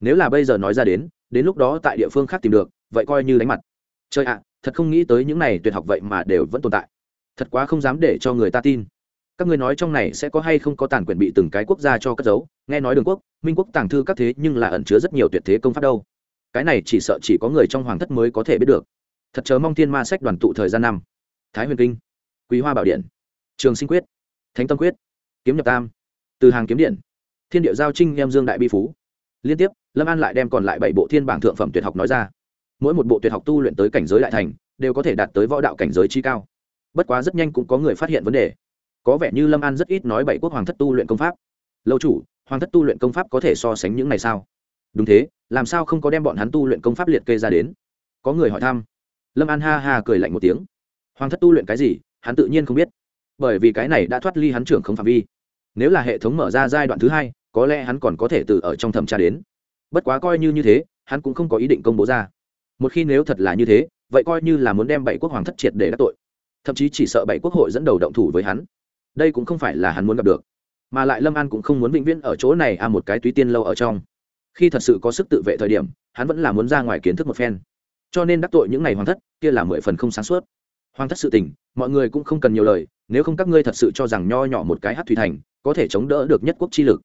Nếu là bây giờ nói ra đến đến lúc đó tại địa phương khác tìm được, vậy coi như đánh mặt. Chơi ạ, thật không nghĩ tới những này tuyệt học vậy mà đều vẫn tồn tại. Thật quá không dám để cho người ta tin. Các ngươi nói trong này sẽ có hay không có tàn quyền bị từng cái quốc gia cho cất giấu, nghe nói đường quốc, minh quốc, tàng thư các thế nhưng là ẩn chứa rất nhiều tuyệt thế công pháp đâu. Cái này chỉ sợ chỉ có người trong hoàng thất mới có thể biết được. Thật chớ mong thiên ma sách đoàn tụ thời gian năm. Thái huyền kinh, quý hoa bảo điện, trường sinh quyết thánh tâm quyết. Kiếm nhập tam. Từ hàng kiếm điện. Thiên địa giao trinh em dương đại bi phú. Liên tiếp, lâm an lại đem còn lại bảy bộ thiên bảng thượng phẩm tuyệt học nói ra. Mỗi một bộ tuyệt học tu luyện tới cảnh giới đại thành, đều có thể đạt tới võ đạo cảnh giới chi cao. Bất quá rất nhanh cũng có người phát hiện vấn đề. Có vẻ như lâm an rất ít nói bảy quốc hoàng thất tu luyện công pháp. Lâu chủ, hoàng thất tu luyện công pháp có thể so sánh những này sao? Đúng thế, làm sao không có đem bọn hắn tu luyện công pháp liệt kê ra đến? Có người hỏi thăm. Lâm an ha ha cười lạnh một tiếng. Hoàng thất tu luyện cái gì, hắn tự nhiên không biết bởi vì cái này đã thoát ly hắn trưởng không phạm vi. Nếu là hệ thống mở ra giai đoạn thứ hai, có lẽ hắn còn có thể từ ở trong thẩm tra đến. Bất quá coi như như thế, hắn cũng không có ý định công bố ra. Một khi nếu thật là như thế, vậy coi như là muốn đem bảy quốc hoàng thất triệt để đắc tội. Thậm chí chỉ sợ bảy quốc hội dẫn đầu động thủ với hắn. Đây cũng không phải là hắn muốn gặp được. Mà lại lâm an cũng không muốn vĩnh viễn ở chỗ này à một cái túy tiên lâu ở trong. Khi thật sự có sức tự vệ thời điểm, hắn vẫn là muốn ra ngoài kiến thức một phen. Cho nên đắc tội những ngày hoàng thất, kia là mười phần không sáng suốt. Hoàng thất sự tình, mọi người cũng không cần nhiều lời nếu không các ngươi thật sự cho rằng nho nhỏ một cái hát thủy thành có thể chống đỡ được nhất quốc chi lực.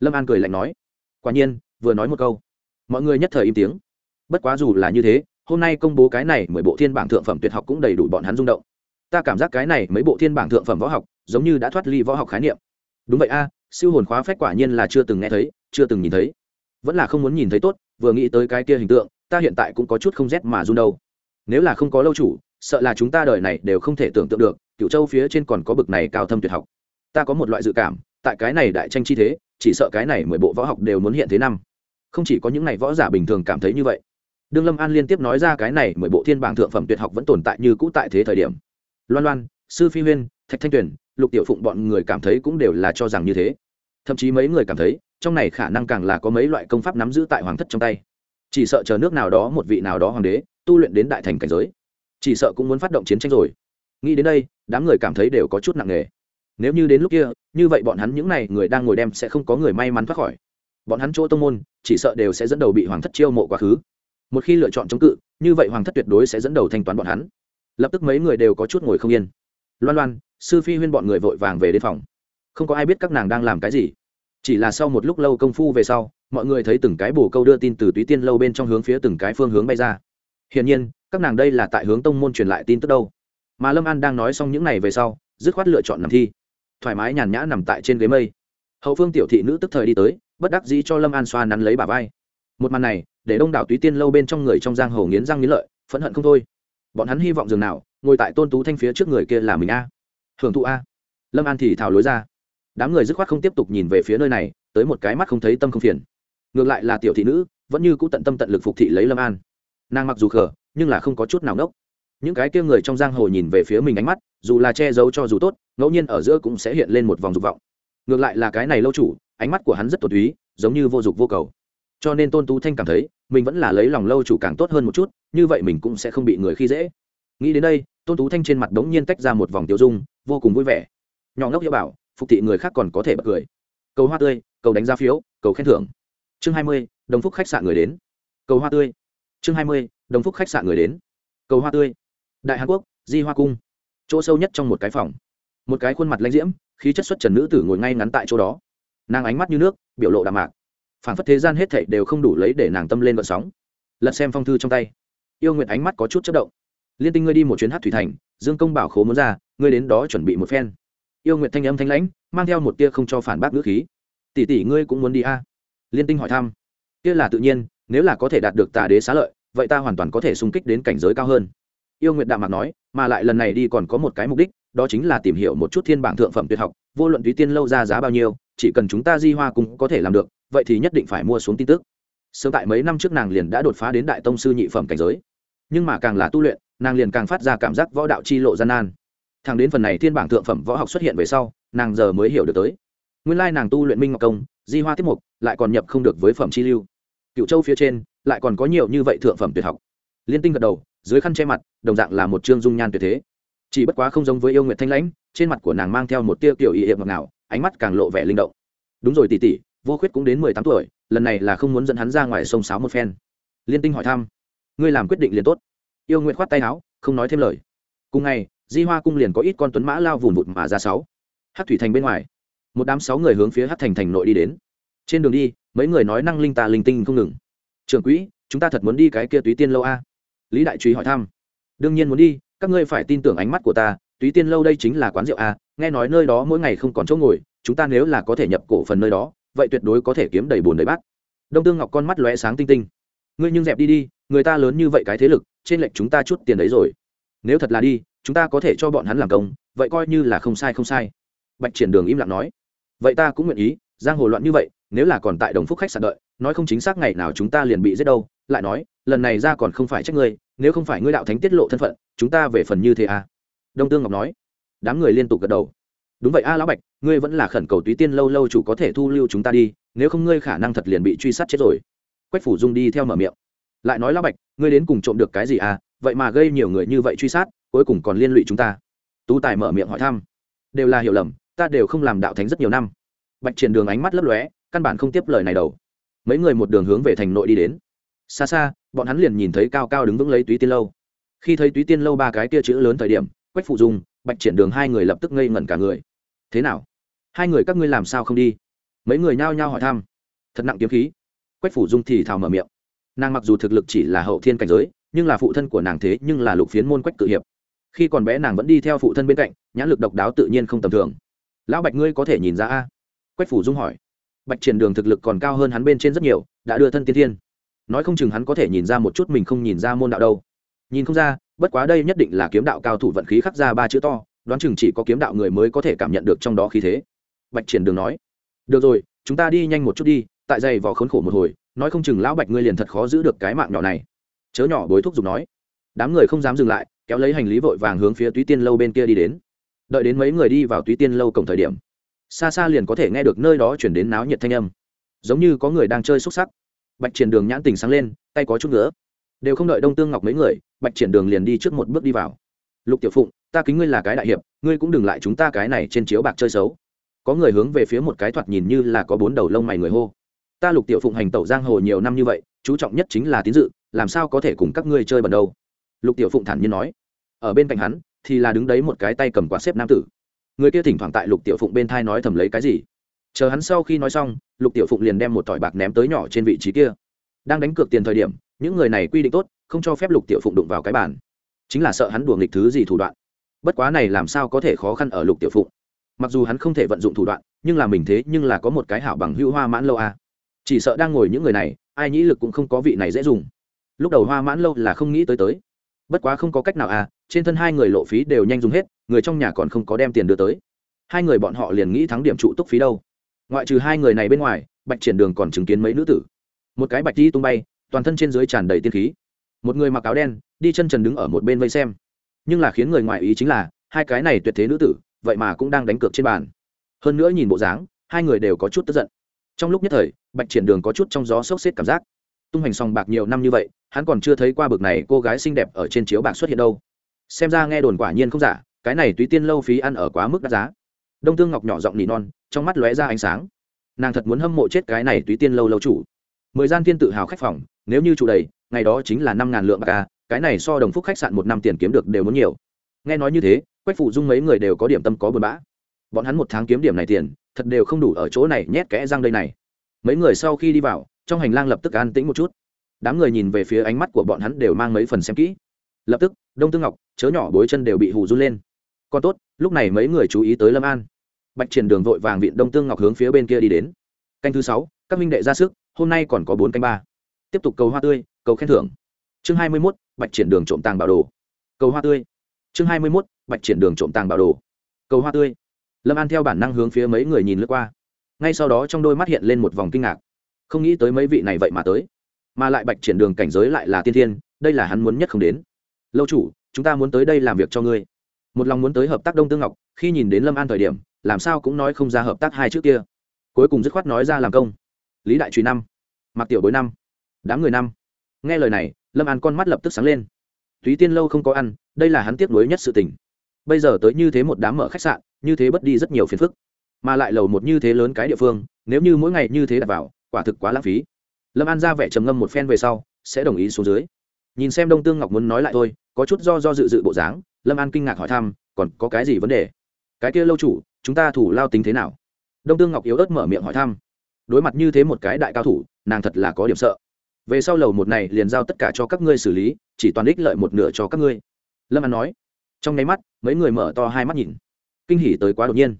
Lâm an cười lạnh nói, quả nhiên, vừa nói một câu, mọi người nhất thời im tiếng. Bất quá dù là như thế, hôm nay công bố cái này mười bộ thiên bảng thượng phẩm tuyệt học cũng đầy đủ bọn hắn rung động. Ta cảm giác cái này mấy bộ thiên bảng thượng phẩm võ học giống như đã thoát ly võ học khái niệm. Đúng vậy a, siêu hồn khóa phách quả nhiên là chưa từng nghe thấy, chưa từng nhìn thấy. Vẫn là không muốn nhìn thấy tốt, vừa nghĩ tới cái kia hình tượng, ta hiện tại cũng có chút không rét mà run đâu. Nếu là không có lâu chủ sợ là chúng ta đời này đều không thể tưởng tượng được cựu châu phía trên còn có bực này cao thâm tuyệt học. Ta có một loại dự cảm, tại cái này đại tranh chi thế, chỉ sợ cái này mười bộ võ học đều muốn hiện thế năm. Không chỉ có những này võ giả bình thường cảm thấy như vậy. Đương lâm an liên tiếp nói ra cái này mười bộ thiên bảng thượng phẩm tuyệt học vẫn tồn tại như cũ tại thế thời điểm. Loan loan, sư phi huyên, thạch thanh tuyền, lục tiểu phụng bọn người cảm thấy cũng đều là cho rằng như thế. Thậm chí mấy người cảm thấy, trong này khả năng càng là có mấy loại công pháp nắm giữ tại hoàng thất trong tay. Chỉ sợ chờ nước nào đó, một vị nào đó hoàng đế, tu luyện đến đại thành cảnh giới chỉ sợ cũng muốn phát động chiến tranh rồi. Nghĩ đến đây, đám người cảm thấy đều có chút nặng nề. Nếu như đến lúc kia, như vậy bọn hắn những n à y người đang ngồi đem sẽ không có người may mắn thoát khỏi. Bọn hắn chỗ tông môn, chỉ sợ đều sẽ dẫn đầu bị hoàng thất chiêu mộ quá khứ. Một khi lựa chọn chống cự, như vậy hoàng thất tuyệt đối sẽ dẫn đầu thanh toán bọn hắn. Lập tức mấy người đều có chút ngồi không yên. Loan loan, sư phi huyên bọn người vội vàng về đến phòng. Không có ai biết các nàng đang làm cái gì. Chỉ là sau một lúc lâu công phu về sau, mọi người thấy từng cái bồ câu đưa tin từ túy tiên lâu bên trong hướng phía từng cái phương hướng bay ra. Hiển nhiên các nàng đây là tại hướng tông môn truyền lại tin tức đâu? Mà lâm an đang nói xong những n à y về sau, dứt khoát lựa chọn nằm thi. Thoải mái nhàn nhã nằm tại trên ghế mây. Hậu phương tiểu thị nữ tức thời đi tới, bất đắc dĩ cho lâm an xoa nắn lấy bà vai. Một màn này, để đông đảo túy tiên lâu bên trong người trong giang hồ nghiến răng nghiến lợi, phẫn hận không thôi. Bọn hắn hy vọng dường nào, ngồi tại tôn tú thanh phía trước người kia là mình a. Hưởng thụ a. Lâm an thì thảo lối ra. Đám người dứt khoát không tiếp tục nhìn về phía nơi này, tới một cái mắt không thấy tâm không phiền. Ngược lại là tiểu thị nữ, vẫn như cũ tận tâm tận lực phục thị lấy lâm an. Nàng mặc dù khờ nhưng là không có chút nào ngốc. Những cái kia người trong giang hồ nhìn về phía mình ánh mắt dù là che giấu cho dù tốt ngẫu nhiên ở giữa cũng sẽ hiện lên một vòng dục vọng. Ngược lại là cái này lâu chủ ánh mắt của hắn rất tốt ý, giống như vô dục vô cầu. Cho nên tôn tú thanh cảm thấy mình vẫn là lấy lòng lâu chủ càng tốt hơn một chút như vậy mình cũng sẽ không bị người khi dễ. Nghĩ đến đây tôn tú thanh trên mặt đống nhiên tách ra một vòng tiêu dung vô cùng vui vẻ. Nhỏ ngốc hiệu bảo phục thị người khác còn có thể bật cười. Cầu hoa tươi cầu đánh giá phiếu cầu khen thưởng. Chương hai mươi đồng phúc khách sạn người đến. Cầu hoa tươi. Chương hai mươi đồng phúc khách sạn người đến. Cầu hoa tươi. Đại hàn quốc, di hoa cung. Chỗ sâu nhất trong một cái phòng. Một cái khuôn mặt lãnh diễm, khí chất xuất trần nữ tử ngồi ngay ngắn tại chỗ đó. Nàng ánh mắt như nước, biểu lộ đạm mạc. Phản phất thế gian hết thảy đều không đủ lấy để nàng tâm lên vận sóng. Lật xem phong thư trong tay. Yêu nguyện ánh mắt có chút chất động. Liên tinh ngươi đi một chuyến hát thủy thành, dương công bảo khố muốn ra, ngươi đến đó chuẩn bị một phen. Yêu nguyện thanh âm thanh lãnh, mang theo một tia không cho phản bác ngữ khí. Tỷ tỷ ngươi cũng muốn đi a? À? liên tinh hỏi thăm. Kia là tự nhiên, nếu là có thể đạt được tà đế xá lợi vậy ta hoàn toàn có thể xung kích đến cảnh giới cao hơn. Yêu nguyện đạm mạc nói, mà lại lần này đi còn có một cái mục đích, đó chính là tìm hiểu một chút thiên bảng thượng phẩm tuyệt học, vô luận túy tiên lâu ra giá bao nhiêu, chỉ cần chúng ta di hoa cũng có thể làm được, vậy thì nhất định phải mua xuống tin tức. Sớm tại mấy năm trước nàng liền đã đột phá đến đại tông sư nhị phẩm cảnh giới. Nhưng mà càng là tu luyện, nàng liền càng phát ra cảm giác võ đạo chi lộ gian nan. Thằng đến phần này thiên bảng thượng phẩm võ học xuất hiện về sau, nàng giờ mới hiểu được tới. Nguyên lai nàng tu luyện minh ngọc công, di hoa tiết mục, lại còn nhập không được với phẩm chi lưu. Cựu châu phía trên lại còn có nhiều như vậy thượng phẩm tuyệt học. Liên tinh gật đầu, dưới khăn che mặt, đồng dạng là một chương dung nhan tuyệt thế. Chỉ bất quá không giống với yêu nguyệt thanh lãnh, trên mặt của nàng mang theo một tia kiểu ý hiệp ngọc nào ánh mắt càng lộ vẻ linh động. Đúng rồi tỉ tỉ vô khuyết cũng đến mười tám tuổi, lần này là không muốn dẫn hắn ra ngoài sông sáo một phen. Liên tinh hỏi thăm, ngươi làm quyết định liền tốt. Yêu nguyện khoát tay áo, không nói thêm lời. Cùng ngày, di hoa cung liền có ít con tuấn mã lao vùn vụt mà ra sáu. Hát thủy thành bên ngoài, một đám sáu người hướng phía hát thành thành nội đi đến. Trên đường đi, mấy người nói năng linh tà linh tinh không ngừng trưởng quỹ, chúng ta thật muốn đi cái kia túy tiên lâu a. Lý đại trúy hỏi thăm. Đương nhiên muốn đi, các ngươi phải tin tưởng ánh mắt của ta, túy tiên lâu đây chính là quán rượu a, nghe nói nơi đó mỗi ngày không còn chỗ ngồi, chúng ta nếu là có thể nhập cổ phần nơi đó, vậy tuyệt đối có thể kiếm đầy bồn đầy bát. Đông tương ngọc con mắt lóe sáng tinh tinh. Ngươi nhưng dẹp đi đi, người ta lớn như vậy cái thế lực, trên lệnh chúng ta chút tiền đấy rồi. Nếu thật là đi, chúng ta có thể cho bọn hắn làm công, vậy coi như là không sai không sai. Bạch triển đường im lặng nói. Vậy ta cũng nguyện ý, giang hồ loạn như vậy, nếu là còn tại đồng phúc khách sạn đợi nói không chính xác ngày nào chúng ta liền bị giết đâu, lại nói, lần này ra còn không phải trách ngươi, nếu không phải ngươi đạo thánh tiết lộ thân phận, chúng ta về phần như thế à? Đông tương ngọc nói. Đám người liên tục gật đầu. Đúng vậy a, lão bạch, ngươi vẫn là khẩn cầu túy tiên lâu lâu chủ có thể thu lưu chúng ta đi, nếu không ngươi khả năng thật liền bị truy sát chết rồi. Quách phủ dung đi theo mở miệng. Lại nói lão bạch, ngươi đến cùng trộm được cái gì à? Vậy mà gây nhiều người như vậy truy sát, cuối cùng còn liên lụy chúng ta. Tú tài mở miệng hỏi thăm. Đều là hiểu lầm, ta đều không làm đạo thánh rất nhiều năm. Bạch triển đường ánh mắt lấp lóe, căn bản không tiếp lời này đầu mấy người một đường hướng về thành nội đi đến. Xa xa, bọn hắn liền nhìn thấy cao cao đứng vững lấy túy tiên lâu. Khi thấy túy tiên lâu ba cái kia chữ lớn thời điểm, quách phụ dung, bạch triển đường hai người lập tức ngây ngẩn cả người. Thế nào? Hai người các ngươi làm sao không đi? Mấy người nhao nhao hỏi thăm. Thật nặng kiếm khí. Quách phủ dung thì thào mở miệng. Nàng mặc dù thực lực chỉ là hậu thiên cảnh giới, nhưng là phụ thân của nàng thế nhưng là lục phiến môn quách tự hiệp. Khi còn bé nàng vẫn đi theo phụ thân bên cạnh, nhãn lực độc đáo tự nhiên không tầm thường. Lão bạch ngươi có thể nhìn ra a? Quách phủ dung hỏi bạch triển đường thực lực còn cao hơn hắn bên trên rất nhiều, đã đưa thân tiên thiên. Nói không chừng hắn có thể nhìn ra một chút mình không nhìn ra môn đạo đâu. Nhìn không ra, bất quá đây nhất định là kiếm đạo cao thủ vận khí khắc ra ba chữ to, đoán chừng chỉ có kiếm đạo người mới có thể cảm nhận được trong đó khí thế. Bạch triển đường nói, được rồi, chúng ta đi nhanh một chút đi, tại dày vò khốn khổ một hồi, nói không chừng lão bạch ngươi liền thật khó giữ được cái mạng nhỏ này. Chớ nhỏ bối thúc giục nói. Đám người không dám dừng lại, kéo lấy hành lý vội vàng hướng phía túy tiên lâu bên kia đi đến. Đợi đến mấy người đi vào túy tiên lâu cổng thời điểm xa xa liền có thể nghe được nơi đó chuyển đến náo nhiệt thanh âm. Giống như có người đang chơi xúc sắc. Bạch triển đường nhãn tình sáng lên, tay có chút nữa đều không đợi đông tương ngọc mấy người, bạch triển đường liền đi trước một bước đi vào. Lục tiểu phụng, ta kính ngươi là cái đại hiệp, ngươi cũng đừng lại chúng ta cái này trên chiếu bạc chơi xấu. Có người hướng về phía một cái thoạt nhìn như là có bốn đầu lông mày người hô. Ta lục tiểu phụng hành tẩu giang hồ nhiều năm như vậy, chú trọng nhất chính là tín dự, làm sao có thể cùng các ngươi chơi bẩn đâu? Lục tiểu phụng thản nhiên nói. Ở bên cạnh hắn thì là đứng đấy một cái tay cầm quạt xếp nam tử người kia thỉnh thoảng tại lục tiểu phụng bên thai nói thầm lấy cái gì chờ hắn sau khi nói xong lục tiểu phụng liền đem một tỏi bạc ném tới nhỏ trên vị trí kia đang đánh cược tiền thời điểm những người này quy định tốt không cho phép lục tiểu phụng đụng vào cái bàn chính là sợ hắn đùa nghịch thứ gì thủ đoạn bất quá này làm sao có thể khó khăn ở lục tiểu phụng mặc dù hắn không thể vận dụng thủ đoạn nhưng là mình thế nhưng là có một cái hảo bằng hữu hoa mãn lâu a à. chỉ sợ đang ngồi những người này ai nhĩ lực cũng không có vị này dễ dùng lúc đầu hoa mãn lâu là không nghĩ tới tới bất quá không có cách nào à trên thân hai người lộ phí đều nhanh dùng hết, người trong nhà còn không có đem tiền đưa tới. Hai người bọn họ liền nghĩ thắng điểm trụ túc phí đâu. Ngoại trừ hai người này bên ngoài, bạch triển đường còn chứng kiến mấy nữ tử. Một cái bạch đi tung bay, toàn thân trên dưới tràn đầy tiên khí. Một người mặc áo đen, đi chân trần đứng ở một bên vây xem. Nhưng là khiến người ngoài ý chính là, hai cái này tuyệt thế nữ tử, vậy mà cũng đang đánh cược trên bàn. Hơn nữa nhìn bộ dáng, hai người đều có chút tức giận. Trong lúc nhất thời, bạch triển đường có chút trong gió sốc xếp cảm giác tung hành sòng bạc nhiều năm như vậy, hắn còn chưa thấy qua bực này cô gái xinh đẹp ở trên chiếu bạc xuất hiện đâu. Xem ra nghe đồn quả nhiên không giả, cái này túy tiên lâu phí ăn ở quá mức đắt giá. Đông tương ngọc nhỏ giọng nỉ non, trong mắt lóe ra ánh sáng. Nàng thật muốn hâm mộ chết cái này túy tiên lâu lâu chủ. Mười gian tiên tự hào khách phòng, nếu như chủ đầy, ngày đó chính là năm ngàn lượng bạc ca cái này so đồng phúc khách sạn một năm tiền kiếm được đều muốn nhiều. Nghe nói như thế, quách phụ dung mấy người đều có điểm tâm có buồn bã. Bọn hắn một tháng kiếm điểm này tiền, thật đều không đủ ở chỗ này nhét kẽ răng đây này. Mấy người sau khi đi vào trong hành lang lập tức an tĩnh một chút. Đám người nhìn về phía ánh mắt của bọn hắn đều mang mấy phần xem kỹ. Lập tức, đông tương ngọc, chớ nhỏ bối chân đều bị hù run lên. Còn tốt, lúc này mấy người chú ý tới lâm an. Bạch triển đường vội vàng viện đông tương ngọc hướng phía bên kia đi đến. Canh thứ sáu, các minh đệ ra sức, hôm nay còn có bốn canh ba. Tiếp tục cầu hoa tươi, cầu khen thưởng. Chương hai mươi mốt, bạch triển đường trộm tàng bảo đồ. Cầu hoa tươi. Chương hai mươi mốt, bạch triển đường trộm tàng bảo đồ. Cầu hoa tươi. Lâm an theo bản năng hướng phía mấy người nhìn lướt qua. Ngay sau đó trong đôi mắt hiện lên một vòng kinh ngạc không nghĩ tới mấy vị này vậy mà tới. Mà lại bạch triển đường cảnh giới lại là tiên thiên, đây là hắn muốn nhất không đến. Lâu chủ, chúng ta muốn tới đây làm việc cho ngươi. Một lòng muốn tới hợp tác đông tương ngọc, khi nhìn đến lâm an thời điểm, làm sao cũng nói không ra hợp tác hai trước kia. Cuối cùng dứt khoát nói ra làm công. Lý đại truy năm mặc tiểu bối năm, đám người năm. Nghe lời này, lâm an con mắt lập tức sáng lên. Túy tiên lâu không có ăn, đây là hắn tiếc nuối nhất sự tình. Bây giờ tới như thế một đám mở khách sạn, như thế bất đi rất nhiều phiền phức. Mà lại lầu một như thế lớn cái địa phương, nếu như mỗi ngày như thế đặt vào quả thực quá lãng phí. Lâm an ra vẻ trầm ngâm một phen về sau, sẽ đồng ý xuống dưới. Nhìn xem đông tương ngọc muốn nói lại thôi, có chút do do dự dự bộ dáng, lâm an kinh ngạc hỏi thăm, còn có cái gì vấn đề? Cái kia lâu chủ, chúng ta thủ lao tính thế nào? Đông tương ngọc yếu ớt mở miệng hỏi thăm. Đối mặt như thế một cái đại cao thủ, nàng thật là có điểm sợ. Về sau lầu một này liền giao tất cả cho các ngươi xử lý, chỉ toàn ích lợi một nửa cho các ngươi. Lâm an nói. Trong nháy mắt, mấy người mở to hai mắt nhìn. Kinh hỉ tới quá đột nhiên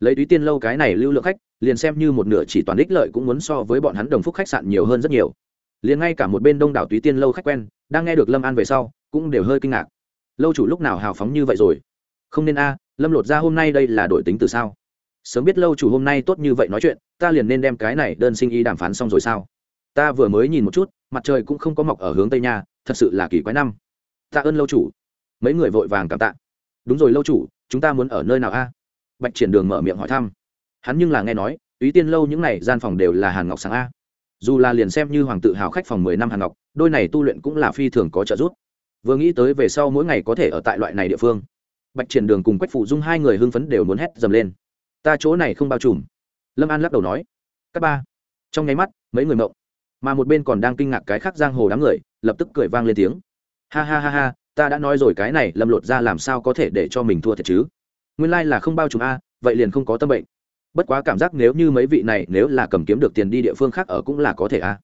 lấy túy tiên lâu cái này lưu lượng khách, liền xem như một nửa chỉ toàn ích lợi cũng muốn so với bọn hắn đồng phúc khách sạn nhiều hơn rất nhiều. Liền ngay cả một bên đông đảo túy tiên lâu khách quen, đang nghe được lâm an về sau, cũng đều hơi kinh ngạc. Lâu chủ lúc nào hào phóng như vậy rồi? Không nên a, lâm lột ra hôm nay đây là đổi tính từ sao? Sớm biết lâu chủ hôm nay tốt như vậy nói chuyện, ta liền nên đem cái này đơn sinh y đàm phán xong rồi sao? Ta vừa mới nhìn một chút, mặt trời cũng không có mọc ở hướng tây nha, thật sự là kỳ quái năm. Tạ ơn lâu chủ. Mấy người vội vàng cảm tạ. Đúng rồi lâu chủ, chúng ta muốn ở nơi nào a? Bạch triển đường mở miệng hỏi thăm. Hắn nhưng là nghe nói, túy tiên lâu những n à y gian phòng đều là hàn ngọc sáng a. Dù là liền xem như hoàng tự hào khách phòng mười năm hàn ngọc, đôi này tu luyện cũng là phi thường có trợ giúp. Vừa nghĩ tới về sau mỗi ngày có thể ở tại loại này địa phương, bạch triển đường cùng quách phụ dung hai người hưng phấn đều muốn hét dầm lên. Ta chỗ này không bao trùm. Lâm an lắc đầu nói. Các ba. Trong nháy mắt, mấy người mộng. Mà một bên còn đang kinh ngạc cái khác giang hồ đám người, lập tức cười vang lên tiếng. Ha ha ha ha, ta đã nói rồi cái này, lâm lột ra làm sao có thể để cho mình thua thật chứ? Nguyên lai、like、là không bao trùm a, vậy liền không có tâm bệnh. Bất quá cảm giác nếu như mấy vị này nếu là cầm kiếm được tiền đi địa phương khác ở cũng là có thể a.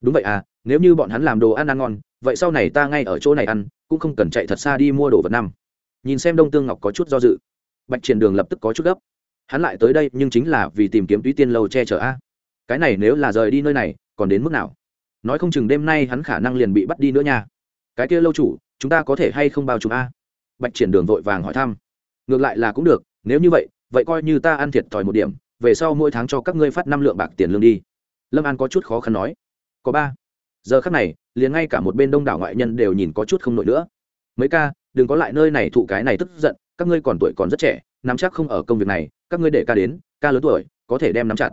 Đúng vậy à nếu như bọn hắn làm đồ ăn ăn ngon, vậy sau này ta ngay ở chỗ này ăn, cũng không cần chạy thật xa đi mua đồ vật năm. Nhìn xem đông tương ngọc có chút do dự. Bạch triển đường lập tức có chút gấp. Hắn lại tới đây, nhưng chính là vì tìm kiếm túy tiên lâu che chở a. Cái này nếu là rời đi nơi này, còn đến mức nào? Nói không chừng đêm nay hắn khả năng liền bị bắt đi nữa nha. Cái kia lâu chủ, chúng ta có thể hay không bao trùm a? Bạch triển đường vội vàng hỏi thăm ngược lại là cũng được, nếu như vậy vậy coi như ta ăn thiệt thòi một điểm, về sau mỗi tháng cho các ngươi phát năm lượng bạc tiền lương đi. Lâm an có chút khó khăn nói. Có ba. Giờ khắc này, liền ngay cả một bên đông đảo ngoại nhân đều nhìn có chút không nổi nữa. Mấy ca, đừng có lại nơi này thụ cái này tức giận, các ngươi còn tuổi còn rất trẻ, nắm chắc không ở công việc này, các ngươi để ca đến, ca lớn tuổi, có thể đem nắm chặt.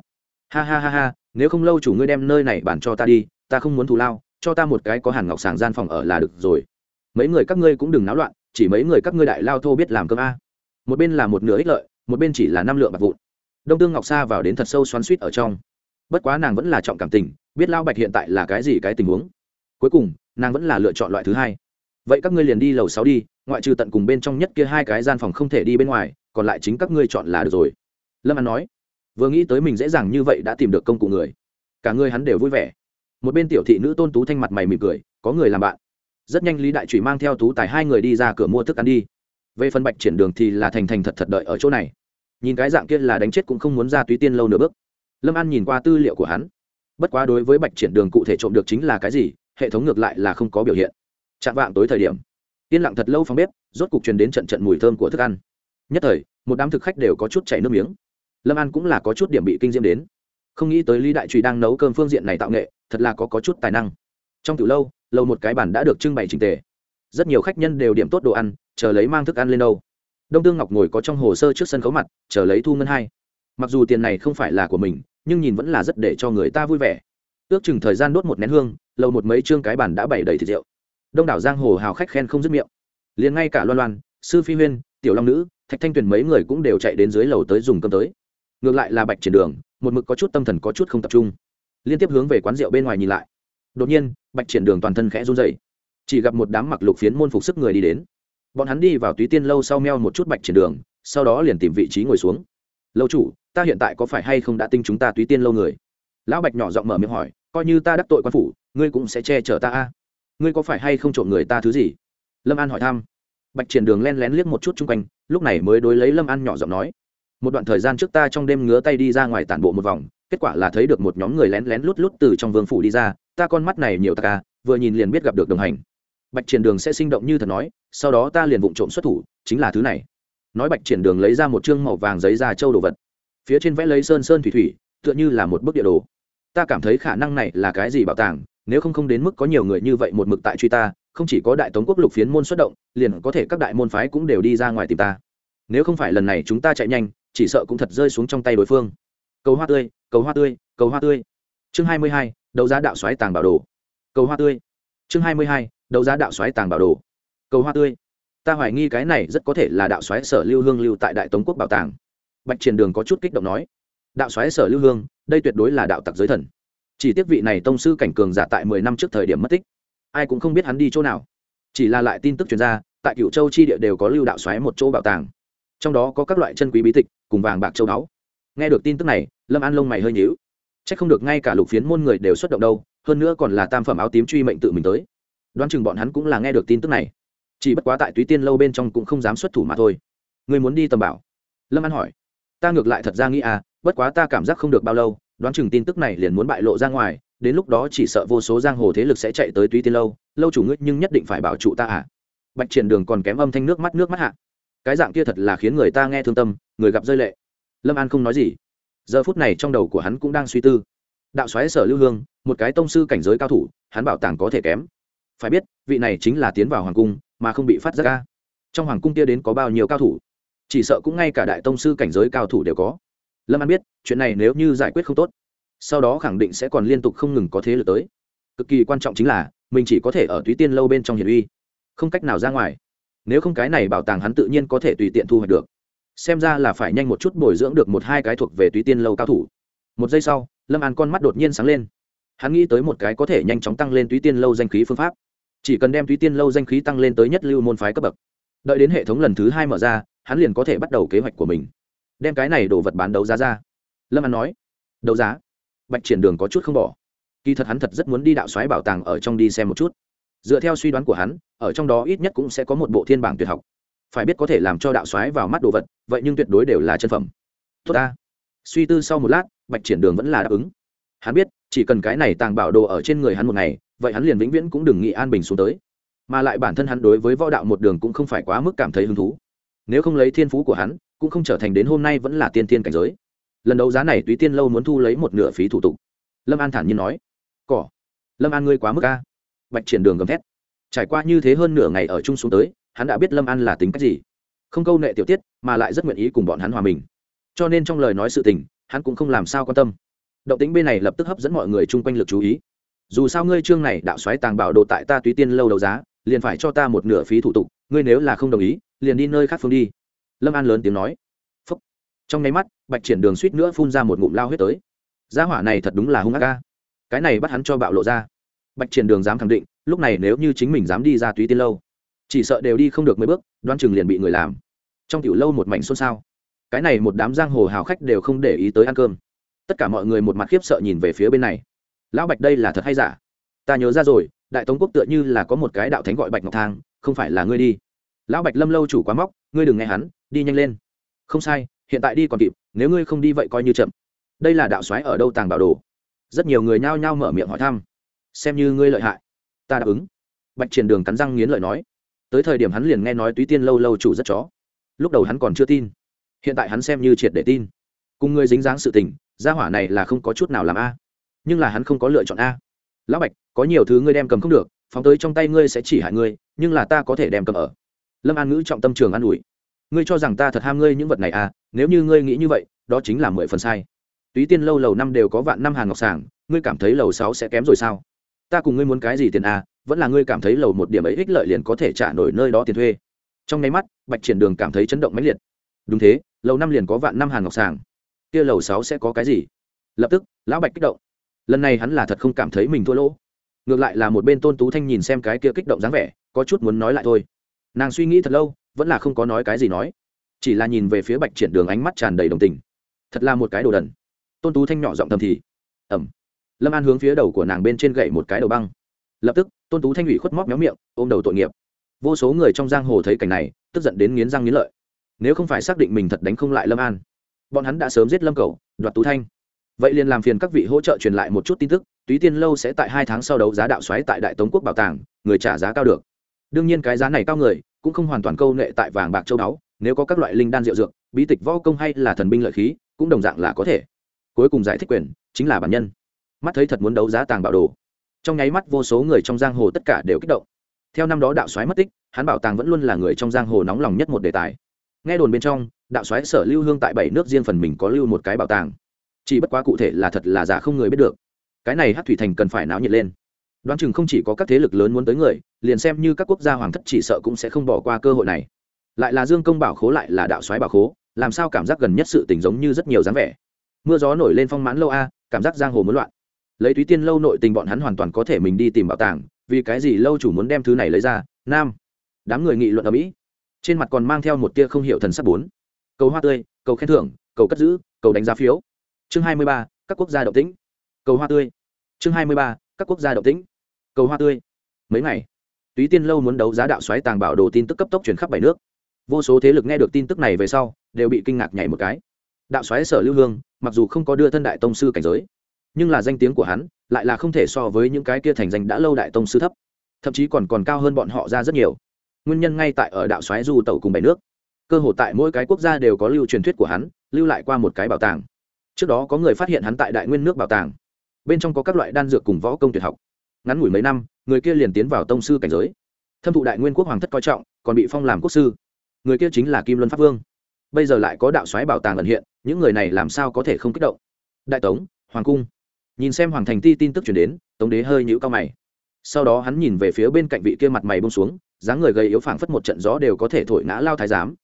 Ha ha ha ha, nếu không lâu chủ ngươi đem nơi này bàn cho ta đi, ta không muốn thù lao, cho ta một cái có hàn ngọc sàng gian phòng ở là được rồi. Mấy người các ngươi cũng đừng náo loạn, chỉ mấy người các ngươi đại lao thô biết làm cơm a một bên là một nửa ích lợi, một bên chỉ là năm lượng bạc vụn. Đông tương ngọc sa vào đến thật sâu xoắn suýt ở trong. Bất quá nàng vẫn là trọng cảm tình, biết lao bạch hiện tại là cái gì cái tình huống. Cuối cùng, nàng vẫn là lựa chọn loại thứ hai. Vậy các ngươi liền đi lầu sáu đi, ngoại trừ tận cùng bên trong nhất kia hai cái gian phòng không thể đi bên ngoài, còn lại chính các ngươi chọn là được rồi. Lâm an nói. Vừa nghĩ tới mình dễ dàng như vậy đã tìm được công cụ người. Cả người hắn đều vui vẻ. Một bên tiểu thị nữ tôn tú thanh mặt mày mỉm cười, có người làm bạn. Rất nhanh lý đại trụy mang theo tú tài hai người đi ra cửa mua thức ăn đi về phần bạch triển đường thì là thành thành thật thật đợi ở chỗ này. Nhìn cái dạng kia là đánh chết cũng không muốn ra túy tiên lâu nửa bước. Lâm an nhìn qua tư liệu của hắn. Bất quá đối với bạch triển đường cụ thể trộm được chính là cái gì hệ thống ngược lại là không có biểu hiện. Chạm vạng tối thời điểm yên lặng thật lâu phòng bếp rốt cục truyền đến trận trận mùi thơm của thức ăn. Nhất thời một đám thực khách đều có chút chảy nước miếng. Lâm an cũng là có chút điểm bị kinh diễm đến. Không nghĩ tới lý đại trùy đang nấu cơm phương diện này tạo nghệ thật là có, có chút tài năng. Trong từ lâu lâu một cái bàn đã được trưng bày trình tề. Rất nhiều khách nhân đều điểm tốt đồ ăn chờ lấy mang thức ăn lên đâu. Đông tương ngọc ngồi có trong hồ sơ trước sân khấu mặt, chờ lấy thu ngân hai. Mặc dù tiền này không phải là của mình, nhưng nhìn vẫn là rất để cho người ta vui vẻ. Ước chừng thời gian đốt một nén hương lâu một mấy chương cái bản đã bày đầy thịt rượu. Đông đảo giang hồ hào khách khen không dứt miệng. Liền ngay cả loan loan, sư phi huyên, tiểu long nữ, thạch thanh tuyền mấy người cũng đều chạy đến dưới lầu tới dùng cơm tới. Ngược lại là bạch triển đường, một mực có chút tâm thần có chút không tập trung. Liên tiếp hướng về quán rượu bên ngoài nhìn lại. Đột nhiên, bạch triển đường toàn thân khẽ run dậy chỉ gặp một đám mặc lục phiến môn phục sức người đi đến bọn hắn đi vào túy tiên lâu sau meo một chút bạch triển đường, sau đó liền tìm vị trí ngồi xuống. Lâu chủ, ta hiện tại có phải hay không đã tinh chúng ta túy tiên lâu người? Lão bạch nhỏ giọng mở miệng hỏi, coi như ta đắc tội quan phủ, ngươi cũng sẽ che chở ta a? Ngươi có phải hay không trộm người ta thứ gì? Lâm an hỏi thăm. Bạch triển đường len lén liếc một chút chung quanh, lúc này mới đối lấy lâm an nhỏ giọng nói, một đoạn thời gian trước ta trong đêm ngứa tay đi ra ngoài tản bộ một vòng, kết quả là thấy được một nhóm người lén lén lút lút từ trong vương phủ đi ra, ta con mắt này nhiều ta ca, vừa nhìn liền biết gặp được đồng hành bạch triển đường sẽ sinh động như thật nói, sau đó ta liền vụng trộm xuất thủ, chính là thứ này. Nói bạch triển đường lấy ra một chương màu vàng giấy da châu đồ vật. Phía trên vẽ lấy sơn sơn thủy thủy, tựa như là một bức địa đồ. Ta cảm thấy khả năng này là cái gì bảo tàng, nếu không không đến mức có nhiều người như vậy một mực tại truy ta, không chỉ có đại tống quốc lục phiến môn xuất động, liền có thể các đại môn phái cũng đều đi ra ngoài tìm ta. Nếu không phải lần này chúng ta chạy nhanh, chỉ sợ cũng thật rơi xuống trong tay đối phương. Cầu hoa tươi, cầu hoa tươi, cầu hoa tươi. Chương hai mươi hai, đấu giá đạo xoáy tàng bảo đồ. Cầu hoa tươi. Chương hai mươi hai đấu giá đạo xoáy tàng bảo đồ. Cầu hoa tươi. Ta hoài nghi cái này rất có thể là đạo xoáy sở lưu hương lưu tại đại tống quốc bảo tàng. Bạch triển đường có chút kích động nói, đạo xoáy sở lưu hương, đây tuyệt đối là đạo tặc giới thần. Chỉ tiếc vị này tông sư cảnh cường giả tại mười năm trước thời điểm mất tích. Ai cũng không biết hắn đi chỗ nào. Chỉ là lại tin tức chuyên ra, tại cựu châu chi địa đều có lưu đạo xoáy một chỗ bảo tàng. Trong đó có các loại chân quý bí tịch, cùng vàng bạc châu báu. Nghe được tin tức này, lâm an lông mày hơi nhíu. C h ắ c không được ngay cả lục phiến môn người đều xuất động đâu, hơn nữa còn là tam phẩm áo tím truy mệnh tự mình tới đoán chừng bọn hắn cũng là nghe được tin tức này. Chỉ bất quá tại túy tiên lâu bên trong cũng không dám xuất thủ mà thôi. Người muốn đi tầm bảo? Lâm an hỏi. Ta ngược lại thật ra nghĩ à bất quá ta cảm giác không được bao lâu, đoán chừng tin tức này liền muốn bại lộ ra ngoài, đến lúc đó chỉ sợ vô số giang hồ thế lực sẽ chạy tới túy tiên lâu lâu chủ ngươi nhưng nhất định phải bảo trụ ta à. Bạch triển đường còn kém âm thanh nước mắt nước mắt hạ. Cái dạng kia thật là khiến người ta nghe thương tâm, người gặp rơi lệ. Lâm an không nói gì. Giờ phút này trong đầu của hắn cũng đang suy tư. Đạo xoáy sở lưu hương, một cái tông sư cảnh giới cao thủ, hắn bảo tàng có thể kém phải biết, vị này chính là tiến vào hoàng cung, mà không bị phát giác ca trong hoàng cung kia đến có bao nhiêu cao thủ? Chỉ sợ cũng ngay cả đại tông sư cảnh giới cao thủ đều có. Lâm an biết, chuyện này nếu như giải quyết không tốt, sau đó khẳng định sẽ còn liên tục không ngừng có thế lực tới. Cực kỳ quan trọng chính là, mình chỉ có thể ở túy tiên lâu bên trong hiền uy, không cách nào ra ngoài. Nếu không cái này bảo tàng hắn tự nhiên có thể tùy tiện thu hoạch được. Xem ra là phải nhanh một chút bồi dưỡng được một hai cái thuộc về túy tiên lâu cao thủ. Một giây sau, lâm an con mắt đột nhiên sáng lên. Hắn nghĩ tới một cái có thể nhanh chóng tăng lên túy tiên lâu danh khí phương pháp chỉ cần đem thúy tiên lâu danh khí tăng lên tới nhất lưu môn phái cấp bậc, đợi đến hệ thống lần thứ hai mở ra, hắn liền có thể bắt đầu kế hoạch của mình. Đem cái này đồ vật bán đấu giá ra. Lâm an nói, đấu giá? Bạch triển đường có chút không bỏ. Kỳ thật hắn thật rất muốn đi đạo xoáy bảo tàng ở trong đi xem một chút. Dựa theo suy đoán của hắn, ở trong đó ít nhất cũng sẽ có một bộ thiên bảng tuyệt học. Phải biết có thể làm cho đạo xoáy vào mắt đồ vật, vậy nhưng tuyệt đối đều là chân phẩm. Tốt ta. Suy tư sau một lát, bạch triển đường vẫn là đáp ứng. Hắn biết, chỉ cần cái này tàng bảo đồ ở trên người hắn một ngày vậy hắn liền vĩnh viễn cũng đừng nghĩ an bình xuống tới. Mà lại bản thân hắn đối với võ đạo một đường cũng không phải quá mức cảm thấy hứng thú. Nếu không lấy thiên phú của hắn, cũng không trở thành đến hôm nay vẫn là tiên tiên cảnh giới. Lần đấu giá này túy tiên lâu muốn thu lấy một nửa phí thủ tục. Lâm an thản nhiên nói, cỏ, lâm an ngươi quá mức ca bạch triển đường gầm thét. Trải qua như thế hơn nửa ngày ở chung xuống tới, hắn đã biết lâm an là tính cách gì. Không câu nệ tiểu tiết, mà lại rất nguyện ý cùng bọn hắn hòa mình. Cho nên trong lời nói sự tình, hắn cũng không làm sao quan tâm. Động tính bên này lập tức hấp dẫn mọi người chung quanh lực chú ý dù sao ngươi chương này đạo xoáy tàng bảo đồ tại ta túy tiên lâu đấu giá, liền phải cho ta một nửa phí thủ tục, ngươi nếu là không đồng ý, liền đi nơi khác phương đi. Lâm an lớn tiếng nói. Phúc. trong nháy mắt, bạch triển đường suýt nữa phun ra một ngụm lao huyết tới. Gia hỏa này thật đúng là hung ác ca cái này bắt hắn cho bạo lộ ra. Bạch triển đường dám khẳng định, lúc này nếu như chính mình dám đi ra túy tiên lâu, chỉ sợ đều đi không được mấy bước đoan chừng liền bị người làm. Trong tiểu lâu một mảnh xôn xao. Cái này một đám giang hồ hào khách đều không để ý tới ăn cơm. Tất cả mọi người một mặt khiếp sợ nhìn về phía bên này lão bạch đây là thật hay giả? Ta nhớ ra rồi, đại tống quốc tựa như là có một cái đạo thánh gọi bạch ngọc thang, không phải là ngươi đi. Lão bạch lâm lâu chủ quá móc, ngươi đừng nghe hắn, đi nhanh lên. Không sai, hiện tại đi còn kịp, nếu ngươi không đi vậy coi như chậm. Đây là đạo xoáy ở đâu tàng bảo đồ? Rất nhiều người nhao nhao mở miệng hỏi thăm. Xem như ngươi lợi hại. Ta đáp ứng. Bạch triển đường cắn răng nghiến lợi nói. Tới thời điểm hắn liền nghe nói túy tiên lâu lâu chủ rất chó. Lúc đầu hắn còn chưa tin. Hiện tại hắn xem như triệt để tin. Cùng ngươi dính dáng sự tình, gia hỏa này là không có chút nào làm a nhưng là hắn không có lựa chọn a. Lão bạch, có nhiều thứ ngươi đem cầm không được, phóng tới trong tay ngươi sẽ chỉ hại ngươi, nhưng là ta có thể đem cầm ở. Lâm an ngữ trọng tâm trường an ủi. Ngươi cho rằng ta thật ham ngươi những vật này à nếu như ngươi nghĩ như vậy, đó chính là mười phần sai. Túy tiên lâu lầu năm đều có vạn năm hàng ngọc sàng ngươi cảm thấy lầu sáu sẽ kém rồi sao? Ta cùng ngươi muốn cái gì tiền à vẫn là ngươi cảm thấy lầu một điểm ấy ích lợi liền có thể trả nổi nơi đó tiền thuê. Trong nháy mắt, bạch triển đường cảm thấy chấn động mãnh liệt. Đúng thế, lầu năm liền có vạn năm hàng ngọc sàng kia lầu sáu sẽ có cái gì? Lập tức, lão bạch kích động lần này hắn là thật không cảm thấy mình thua lỗ. Ngược lại là một bên tôn tú thanh nhìn xem cái kia kích động dáng vẻ, có chút muốn nói lại thôi. Nàng suy nghĩ thật lâu, vẫn là không có nói cái gì nói. Chỉ là nhìn về phía bạch triển đường ánh mắt tràn đầy đồng tình. Thật là một cái đồ đần. Tôn tú thanh nhỏ giọng thầm thì. Ẩm lâm an hướng phía đầu của nàng bên trên gậy một cái đầu băng. Lập tức, tôn tú thanh ủy khuất móc méo miệng, ôm đầu tội nghiệp. Vô số người trong giang hồ thấy cảnh này, tức giận đến nghiến răng nghiến lợi. Nếu không phải xác định mình thật đánh không lại lâm an, bọn hắn đã sớm giết lâm cầu đoạt tú thanh vậy liền làm phiền các vị hỗ trợ truyền lại một chút tin tức, túy tiên lâu sẽ tại hai tháng sau đấu giá đạo xoáy tại đại tống quốc bảo tàng, người trả giá cao được. Đương nhiên cái giá này cao người, cũng không hoàn toàn câu nghệ tại vàng bạc châu đáo nếu có các loại linh đan rượu dược, bí tịch võ công hay là thần binh lợi khí, cũng đồng dạng là có thể. Cuối cùng giải thích quyền, chính là bản nhân. Mắt thấy thật muốn đấu giá tàng bảo đồ. Trong nháy mắt vô số người trong giang hồ tất cả đều kích động. Theo năm đó đạo soái mất tích, hắn bảo tàng vẫn luôn là người trong giang hồ nóng lòng nhất một đề tài. Nghe đồn bên trong, đạo soái sở lưu hương tại bảy nước riêng phần mình có lưu một cái bảo tàng chỉ bất quá cụ thể là thật là giả không người biết được. Cái này hát thủy thành cần phải náo nhiệt lên. Đoán chừng không chỉ có các thế lực lớn muốn tới người, liền xem như các quốc gia hoàng thất chỉ sợ cũng sẽ không bỏ qua cơ hội này. Lại là dương công bảo khố lại là đạo soái bảo khố, làm sao cảm giác gần nhất sự tình giống như rất nhiều dáng vẻ. Mưa gió nổi lên phong mãn lâu a, cảm giác giang hồ muốn loạn. Lấy túy tiên lâu nội tình bọn hắn hoàn toàn có thể mình đi tìm bảo tàng, vì cái gì lâu chủ muốn đem thứ này lấy ra? Nam. Đám người nghị luận ở mỹ. Trên mặt còn mang theo một tia không hiểu thần sắc bốn. Cầu hoa tươi, cầu khen thưởng, cầu cất giữ, cầu đánh giá phiếu chương hai mươi ba, các quốc gia động tĩnh. Cầu hoa tươi. Chương hai mươi ba, các quốc gia động tĩnh. Cầu hoa tươi. Mấy ngày, túy tiên lâu muốn đấu giá đạo xoáy tàng bảo đồ tin tức cấp tốc truyền khắp bảy nước. Vô số thế lực nghe được tin tức này về sau, đều bị kinh ngạc nhảy một cái. Đạo xoáy sở lưu hương, mặc dù không có đưa thân đại tông sư cảnh giới, nhưng là danh tiếng của hắn lại là không thể so với những cái kia thành danh đã lâu đại tông sư thấp. Thậm chí còn còn cao hơn bọn họ ra rất nhiều. Nguyên nhân ngay tại ở đạo xoáy du tẩu cùng bảy nước. Cơ hội tại mỗi cái quốc gia đều có lưu truyền thuyết của hắn, lưu lại qua một cái bảo tàng trước đó có người phát hiện hắn tại đại nguyên nước bảo tàng. Bên trong có các loại đan dược cùng võ công tuyệt học. Ngắn ngủi mấy năm, người kia liền tiến vào tông sư cảnh giới. Thâm thụ đại nguyên quốc hoàng thất coi trọng, còn bị phong làm quốc sư. Người kia chính là kim luân pháp vương. Bây giờ lại có đạo xoáy bảo tàng ẩn hiện, những người này làm sao có thể không kích động? Đại tống, hoàng cung. Nhìn xem hoàng thành ti tin tức chuyển đến, tống đế hơi nhũ cao mày. Sau đó hắn nhìn về phía bên cạnh vị kia mặt mày bông xuống, dáng người gầy yếu phảng phất một trận gió đều có thể thổi ngã lao thái giám.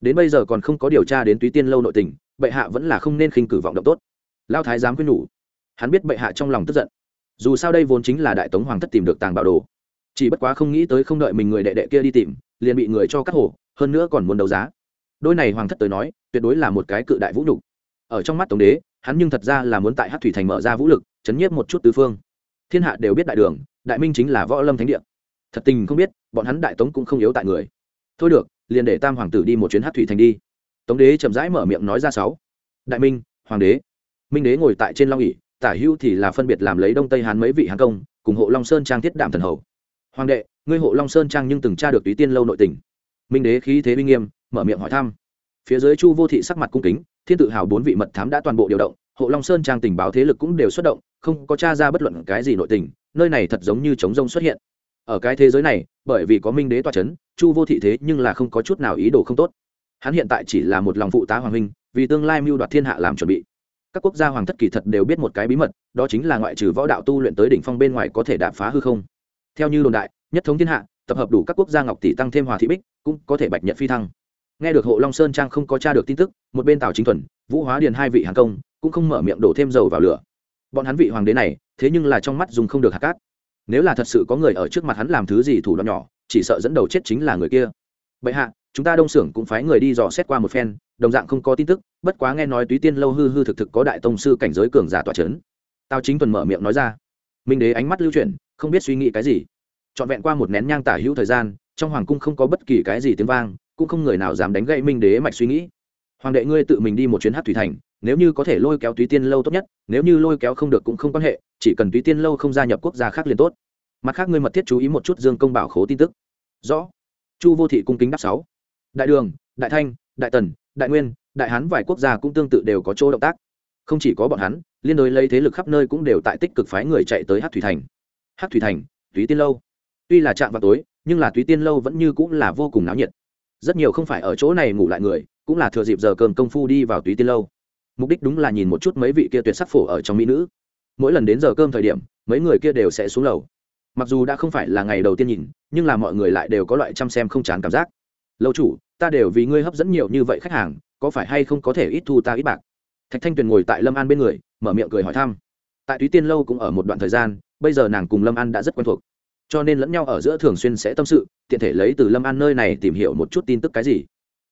Đến bây giờ còn không có điều tra đến túy tiên lâu nội tình bệ hạ vẫn là không nên khinh cử vọng động tốt. Lao thái giám khuyên nhủ. Hắn biết bệ hạ trong lòng tức giận. Dù sao đây vốn chính là đại tống hoàng thất tìm được tàng bảo đồ. Chỉ bất quá không nghĩ tới không đợi mình người đệ đệ kia đi tìm, liền bị người cho cắt hổ, hơn nữa còn muốn đấu giá. Đôi này hoàng thất tới nói, tuyệt đối là một cái cự đại vũ nhục. Ở trong mắt tống đế, hắn nhưng thật ra là muốn tại hát thủy thành mở ra vũ lực, chấn nhiếp một chút tứ phương. Thiên hạ đều biết đại đường, đại minh chính là võ lâm thánh địa. Thật tình không biết, bọn hắn đại tống cũng không yếu tại người. Thôi được, liền để tam hoàng tử đi một chuyến hát thủy thành đi tống đế chậm rãi mở miệng nói ra sáu. Đại minh, hoàng đế. Minh đế ngồi tại trên long ỉ tả hữu thì là phân biệt làm lấy đông tây hán mấy vị hán công, cùng hộ long sơn trang thiết đảm thần hầu. Hoàng đệ, ngươi hộ long sơn trang nhưng từng tra được túy tiên lâu nội tình. Minh đế khí thế uy nghiêm, mở miệng hỏi thăm. Phía dưới chu vô thị sắc mặt cung kính, thiên tự hào bốn vị mật thám đã toàn bộ điều động, hộ long sơn trang tình báo thế lực cũng đều xuất động, không có t r a ra bất luận cái gì nội tình, nơi này thật giống như trống rông xuất hiện. Ở cái thế giới này, bởi vì có minh đế toa c h ấ n chu vô thị thế nhưng là không có chút nào ý đồ không tốt hắn hiện tại chỉ là một lòng phụ tá hoàng huynh, vì tương lai mưu đoạt thiên hạ làm chuẩn bị. Các quốc gia hoàng thất kỳ thật đều biết một cái bí mật, đó chính là ngoại trừ võ đạo tu luyện tới đỉnh phong bên ngoài có thể đạp phá hư không. Theo như đồn đại, nhất thống thiên hạ, tập hợp đủ các quốc gia ngọc tỷ tăng thêm hòa thị bích, cũng có thể bạch nhận phi thăng. Nghe được hộ long sơn trang không có t r a được tin tức, một bên tào chính thuần, vũ hóa điền hai vị hàng công, cũng không mở miệng đổ thêm dầu vào lửa. Bọn hắn vị hoàng đế này, thế nhưng là trong mắt dùng không được hạt cát. Nếu là thật sự có người ở trước mặt hắn làm thứ gì thủ đoạn nhỏ, chỉ sợ dẫn đầu chết chính là người kia. Bệ hạ chúng ta đông xưởng cũng phái người đi dò xét qua một phen, đồng dạng không có tin tức, bất quá nghe nói túy tiên lâu hư hư thực thực có đại tông sư cảnh giới cường giả tọa c h ấ n tao chính thuần mở miệng nói ra. Minh đế ánh mắt lưu chuyển, không biết suy nghĩ cái gì. Trọn vẹn qua một nén nhang tả hữu thời gian, trong hoàng cung không có bất kỳ cái gì tiếng vang, cũng không người nào dám đánh gậy minh đế mạch suy nghĩ. Hoàng đệ ngươi tự mình đi một chuyến hát thủy thành, nếu như có thể lôi kéo túy tiên lâu tốt nhất, nếu như lôi kéo không được cũng không quan hệ, chỉ cần túy tiên lâu không gia nhập quốc gia khác liền tốt. Mặt khác ngươi mật thiết chú ý một chút dương công bảo khố tin tức. Rõ. Chu vô thị cung kính đáp sáu đại đường, đại thanh, đại tần, đại nguyên, đại hán vài quốc gia cũng tương tự đều có chỗ động tác. Không chỉ có bọn hắn, liên đối lấy thế lực khắp nơi cũng đều tại tích cực phái người chạy tới hát thủy thành. Hát thủy thành, túy tiên lâu. Tuy là trạm vào tối, nhưng là túy tiên lâu vẫn như cũng là vô cùng náo nhiệt. Rất nhiều không phải ở chỗ này ngủ lại người, cũng là thừa dịp giờ cơm công phu đi vào túy tiên lâu. Mục đích đúng là nhìn một chút mấy vị kia tuyệt sắc phổ ở trong mỹ nữ. Mỗi lần đến giờ cơm thời điểm, mấy người kia đều sẽ xuống lầu. Mặc dù đã không phải là ngày đầu tiên nhìn, nhưng là mọi người lại đều có loại chăm xem không chán cảm giác. Lâu chủ ta đều vì ngươi hấp dẫn nhiều như vậy khách hàng, có phải hay không có thể ít thu ta ít bạc? Thạch thanh tuyền ngồi tại lâm an bên người, mở miệng cười hỏi thăm. Tại túy tiên lâu cũng ở một đoạn thời gian, bây giờ nàng cùng lâm an đã rất quen thuộc. Cho nên lẫn nhau ở giữa thường xuyên sẽ tâm sự, tiện thể lấy từ lâm an nơi này tìm hiểu một chút tin tức cái gì.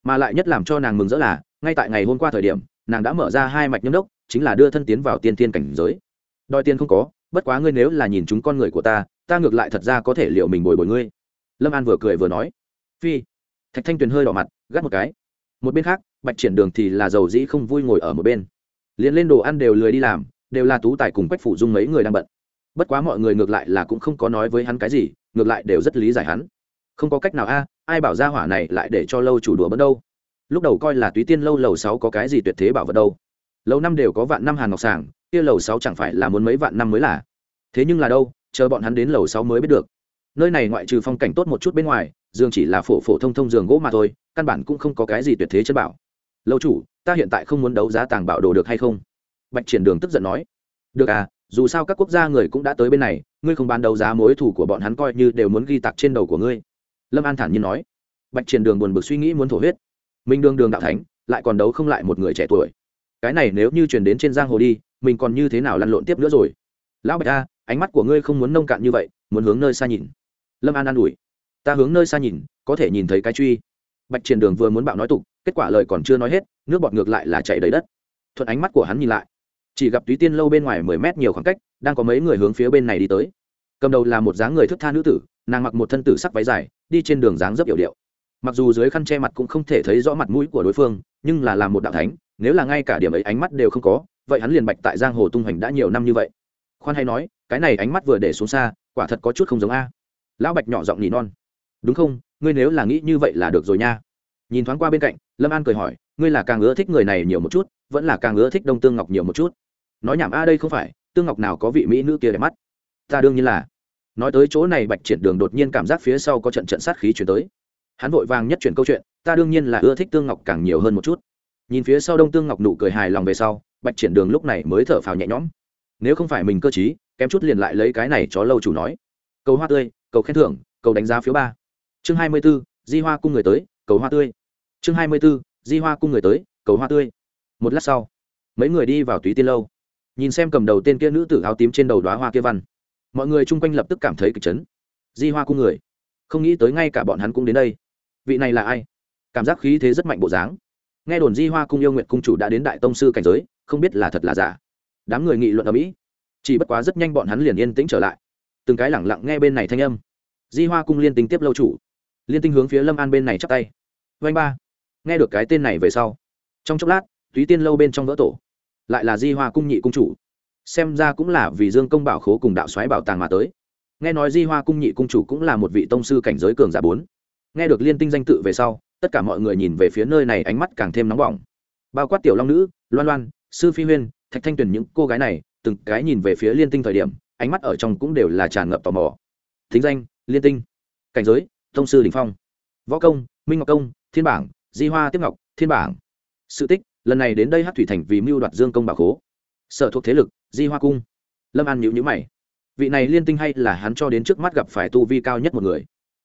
Mà lại nhất làm cho nàng mừng rỡ là, ngay tại ngày hôm qua thời điểm, nàng đã mở ra hai mạch nhâm đốc, chính là đưa thân tiến vào tiên tiên cảnh giới. Đòi tiền không có, bất quá ngươi nếu là nhìn chúng con người của ta ta ngược lại thật ra có thể liệu mình bồi bồi ngươi. Lâm an vừa cười vừa nói. Phi thạch thanh tuyền hơi đỏ mặt, gắt một cái. Một bên khác, bạch triển đường thì là giàu dĩ không vui ngồi ở một bên. Liền lên đồ ăn đều lười đi làm, đều là tú tài cùng quách phủ dung mấy người đang bận. Bất quá mọi người ngược lại là cũng không có nói với hắn cái gì, ngược lại đều rất lý giải hắn. Không có cách nào a à, ai bảo ra hỏa này lại để cho lâu chủ đùa bẫn đâu. Lúc đầu coi là túy tiên lâu lầu sáu có cái gì tuyệt thế bảo vật đâu. Lâu năm đều có vạn năm hàn ngọc sàng, kia lầu sáu chẳng phải là muốn mấy vạn năm mới là. Thế nhưng là đâu, chờ bọn hắn đến lầu sáu mới biết được. Nơi này ngoại trừ phong cảnh tốt một chút bên ngoài giường chỉ là phổ phổ thông thông giường gỗ mà thôi, căn bản cũng không có cái gì tuyệt thế chân bảo. Lâu chủ, ta hiện tại không muốn đấu giá tàng bảo đồ được hay không? Bạch triển đường tức giận nói. Được à dù sao các quốc gia người cũng đã tới bên này, ngươi không bán đấu giá mối thủ của bọn hắn coi như đều muốn ghi tặc trên đầu của ngươi. Lâm an thản nhiên nói. Bạch triển đường buồn bực suy nghĩ muốn thổ huyết. Minh đường đường đạo thánh, lại còn đấu không lại một người trẻ tuổi. Cái này nếu như truyền đến trên giang hồ đi, mình còn như thế nào lăn lộn tiếp nữa rồi? Lão bạch a, ánh mắt của ngươi không muốn nông cạn như vậy, muốn hướng nơi xa nhìn. Lâm an an ủi ta hướng nơi xa nhìn, có thể nhìn thấy cái truy. Bạch triển đường vừa muốn bạo nói tục, kết quả lời còn chưa nói hết, nước bọt ngược lại là chạy đầy đất. Thuận ánh mắt của hắn nhìn lại, chỉ gặp túy tiên lâu bên ngoài mười mét nhiều khoảng cách, đang có mấy người hướng phía bên này đi tới. Cầm đầu là một dáng người thức tha nữ tử, nàng mặc một thân tử sắc váy dài, đi trên đường dáng rất yểu điệu. Mặc dù dưới khăn che mặt cũng không thể thấy rõ mặt mũi của đối phương, nhưng là làm một đạo thánh, nếu là ngay cả điểm ấy ánh mắt đều không có, vậy hắn liền bạch tại giang hồ tung hoành đã nhiều năm như vậy. Khoan hay nói, cái này ánh mắt vừa để xuống xa, quả thật có chút không giống a. Lão bạch nhỏ giọng nỉ non đúng không? Ngươi nếu là nghĩ như vậy là được rồi nha. Nhìn thoáng qua bên cạnh, lâm an cười hỏi, ngươi là càng ưa thích người này nhiều một chút, vẫn là càng ưa thích đông tương ngọc nhiều một chút? Nói nhảm a đây không phải, tương ngọc nào có vị mỹ nữ kia đẹp mắt? Ta đương nhiên là. Nói tới chỗ này bạch triển đường đột nhiên cảm giác phía sau có trận trận sát khí chuyển tới. Hắn vội vàng nhất chuyển câu chuyện, ta đương nhiên là ưa thích tương ngọc càng nhiều hơn một chút. Nhìn phía sau đông tương ngọc nụ cười hài lòng về sau, bạch triển đường lúc này mới thở phào nhẹ nhõm. Nếu không phải mình cơ t kém chút liền lại lấy cái này chó lâu chủ nói. Câu hoa tươi, cầu khen thưởng, cầu đánh giá phiếu ba chương hai mươi b ố di hoa cung người tới, cầu hoa tươi. Chương hai mươi b ố di hoa cung người tới, cầu hoa tươi. Một lát sau, mấy người đi vào túy tiên lâu. Nhìn xem cầm đầu tên kia nữ tử áo tím trên đầu đoá hoa kia văn, mọi người chung quanh lập tức cảm thấy kịch chấn. Di hoa cung người, không nghĩ tới ngay cả bọn hắn cũng đến đây. Vị này là ai? Cảm giác khí thế rất mạnh bộ dáng. Nghe đồn di hoa cung yêu nguyện cung chủ đã đến đại tông sư cảnh giới, không biết là thật là giả. Đám người nghị luận ở mỹ, chỉ bất quá rất nhanh bọn hắn liền yên tĩnh trở lại. Từng cái lẳng lặng nghe bên này thanh âm. Di hoa cung liên tính tiếp lâu chủ liên tinh hướng phía lâm an bên này chắp tay. Vanh ba. Nghe được cái tên này về sau, trong chốc lát, túy tiên lâu bên trong vỡ tổ, lại là di hoa cung nhị cung chủ. Xem ra cũng là vì dương công bảo khố cùng đạo xoáy bảo tàng mà tới. Nghe nói di hoa cung nhị cung chủ cũng là một vị tông sư cảnh giới cường giả bốn. Nghe được liên tinh danh tự về sau, tất cả mọi người nhìn về phía nơi này ánh mắt càng thêm nóng bỏng. Bao quát tiểu long nữ, loan loan, sư phi huyên, thạch thanh tuyền những cô gái này, từng cái nhìn về phía liên tinh thời điểm, ánh mắt ở trong cũng đều là tràn ngập tò mò. Thính danh, liên tinh. Cảnh giới tông sư đình phong, võ công, minh ngọc công, thiên bảng, di hoa tiếp ngọc, thiên bảng. Sự tích, lần này đến đây hát thủy thành vì mưu đoạt dương công bảo khố. Sở thuộc thế lực, di hoa cung. Lâm an nhịu nhữ mày. Vị này liên tinh hay là hắn cho đến trước mắt gặp phải tu vi cao nhất một người?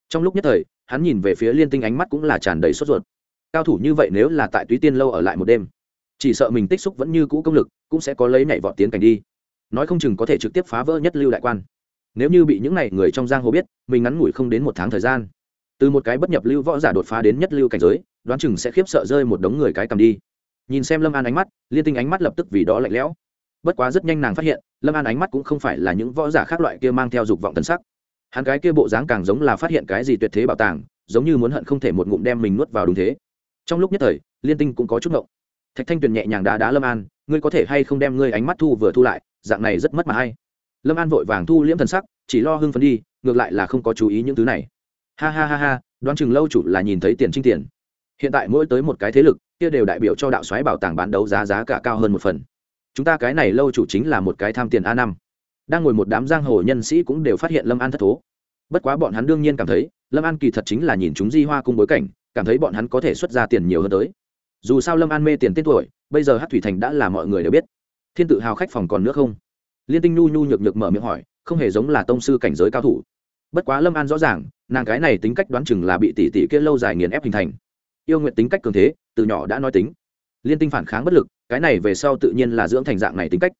Trong lúc nhất thời, hắn nhìn về phía liên tinh ánh mắt cũng là tràn đầy sốt ruột. Cao thủ như vậy nếu là tại túy tiên lâu ở lại một đêm, chỉ sợ mình tích xúc vẫn như cũ công lực, cũng sẽ có lấy nhảy vọt tiến cảnh đi. Nói không chừng có thể trực tiếp phá vỡ nhất lưu đại quan. Nếu như bị những n à y người trong giang hồ biết, mình ngắn ngủi không đến một tháng thời gian từ một cái bất nhập lưu võ giả đột phá đến nhất lưu cảnh giới, đoán chừng sẽ khiếp sợ rơi một đống người cái cầm đi. Nhìn xem lâm an ánh mắt, liên tinh ánh mắt lập tức vì đó lạnh lẽo. Bất quá rất nhanh nàng phát hiện, lâm an ánh mắt cũng không phải là những võ giả khác loại kia mang theo dục vọng tân sắc. Hắn cái kia bộ dáng càng giống là phát hiện cái gì tuyệt thế bảo tàng, giống như muốn hận không thể một ngụm đem mình nuốt vào đúng thế. Trong lúc nhất thời, liên tinh cũng có chút ngộng. Thạch thanh tuyền nhẹ nhàng đá đá lâm an, ngươi có thể hay không đem ngươi ánh mắt thu vừa thu lại, dạng này rất mất mà hay. Lâm an vội vàng thu liễm thần sắc, chỉ lo hưng phấn đi, ngược lại là không có chú ý những thứ này ha ha ha ha, đoán chừng lâu chủ là nhìn thấy tiền trinh tiền. Hiện tại mỗi tới một cái thế lực, kia đều đại biểu cho đạo xoáy bảo tàng bán đấu giá giá cả cao hơn một phần. Chúng ta cái này lâu chủ chính là một cái tham tiền a năm. Đang ngồi một đám giang hồ nhân sĩ cũng đều phát hiện lâm an thất thố. Bất quá bọn hắn đương nhiên cảm thấy, lâm an kỳ thật chính là nhìn chúng di hoa cung bối cảnh, cảm thấy bọn hắn có thể xuất ra tiền nhiều hơn tới. Dù sao lâm an mê tiền tên tuổi, bây giờ hát thủy thành đã là mọi người đều biết. Thiên tự hào khách phòng còn nước không? Liên tinh nhu nhu nhược nhược mở miệng hỏi, không hề giống là tông sư cảnh giới cao thủ bất quá lâm an rõ ràng, nàng cái này tính cách đoán chừng là bị tỷ tỷ kia lâu dài nghiền ép hình thành. Yêu nguyện tính cách cường thế, từ nhỏ đã nói tính. Liên tinh phản kháng bất lực, cái này về sau tự nhiên là dưỡng thành dạng này tính cách.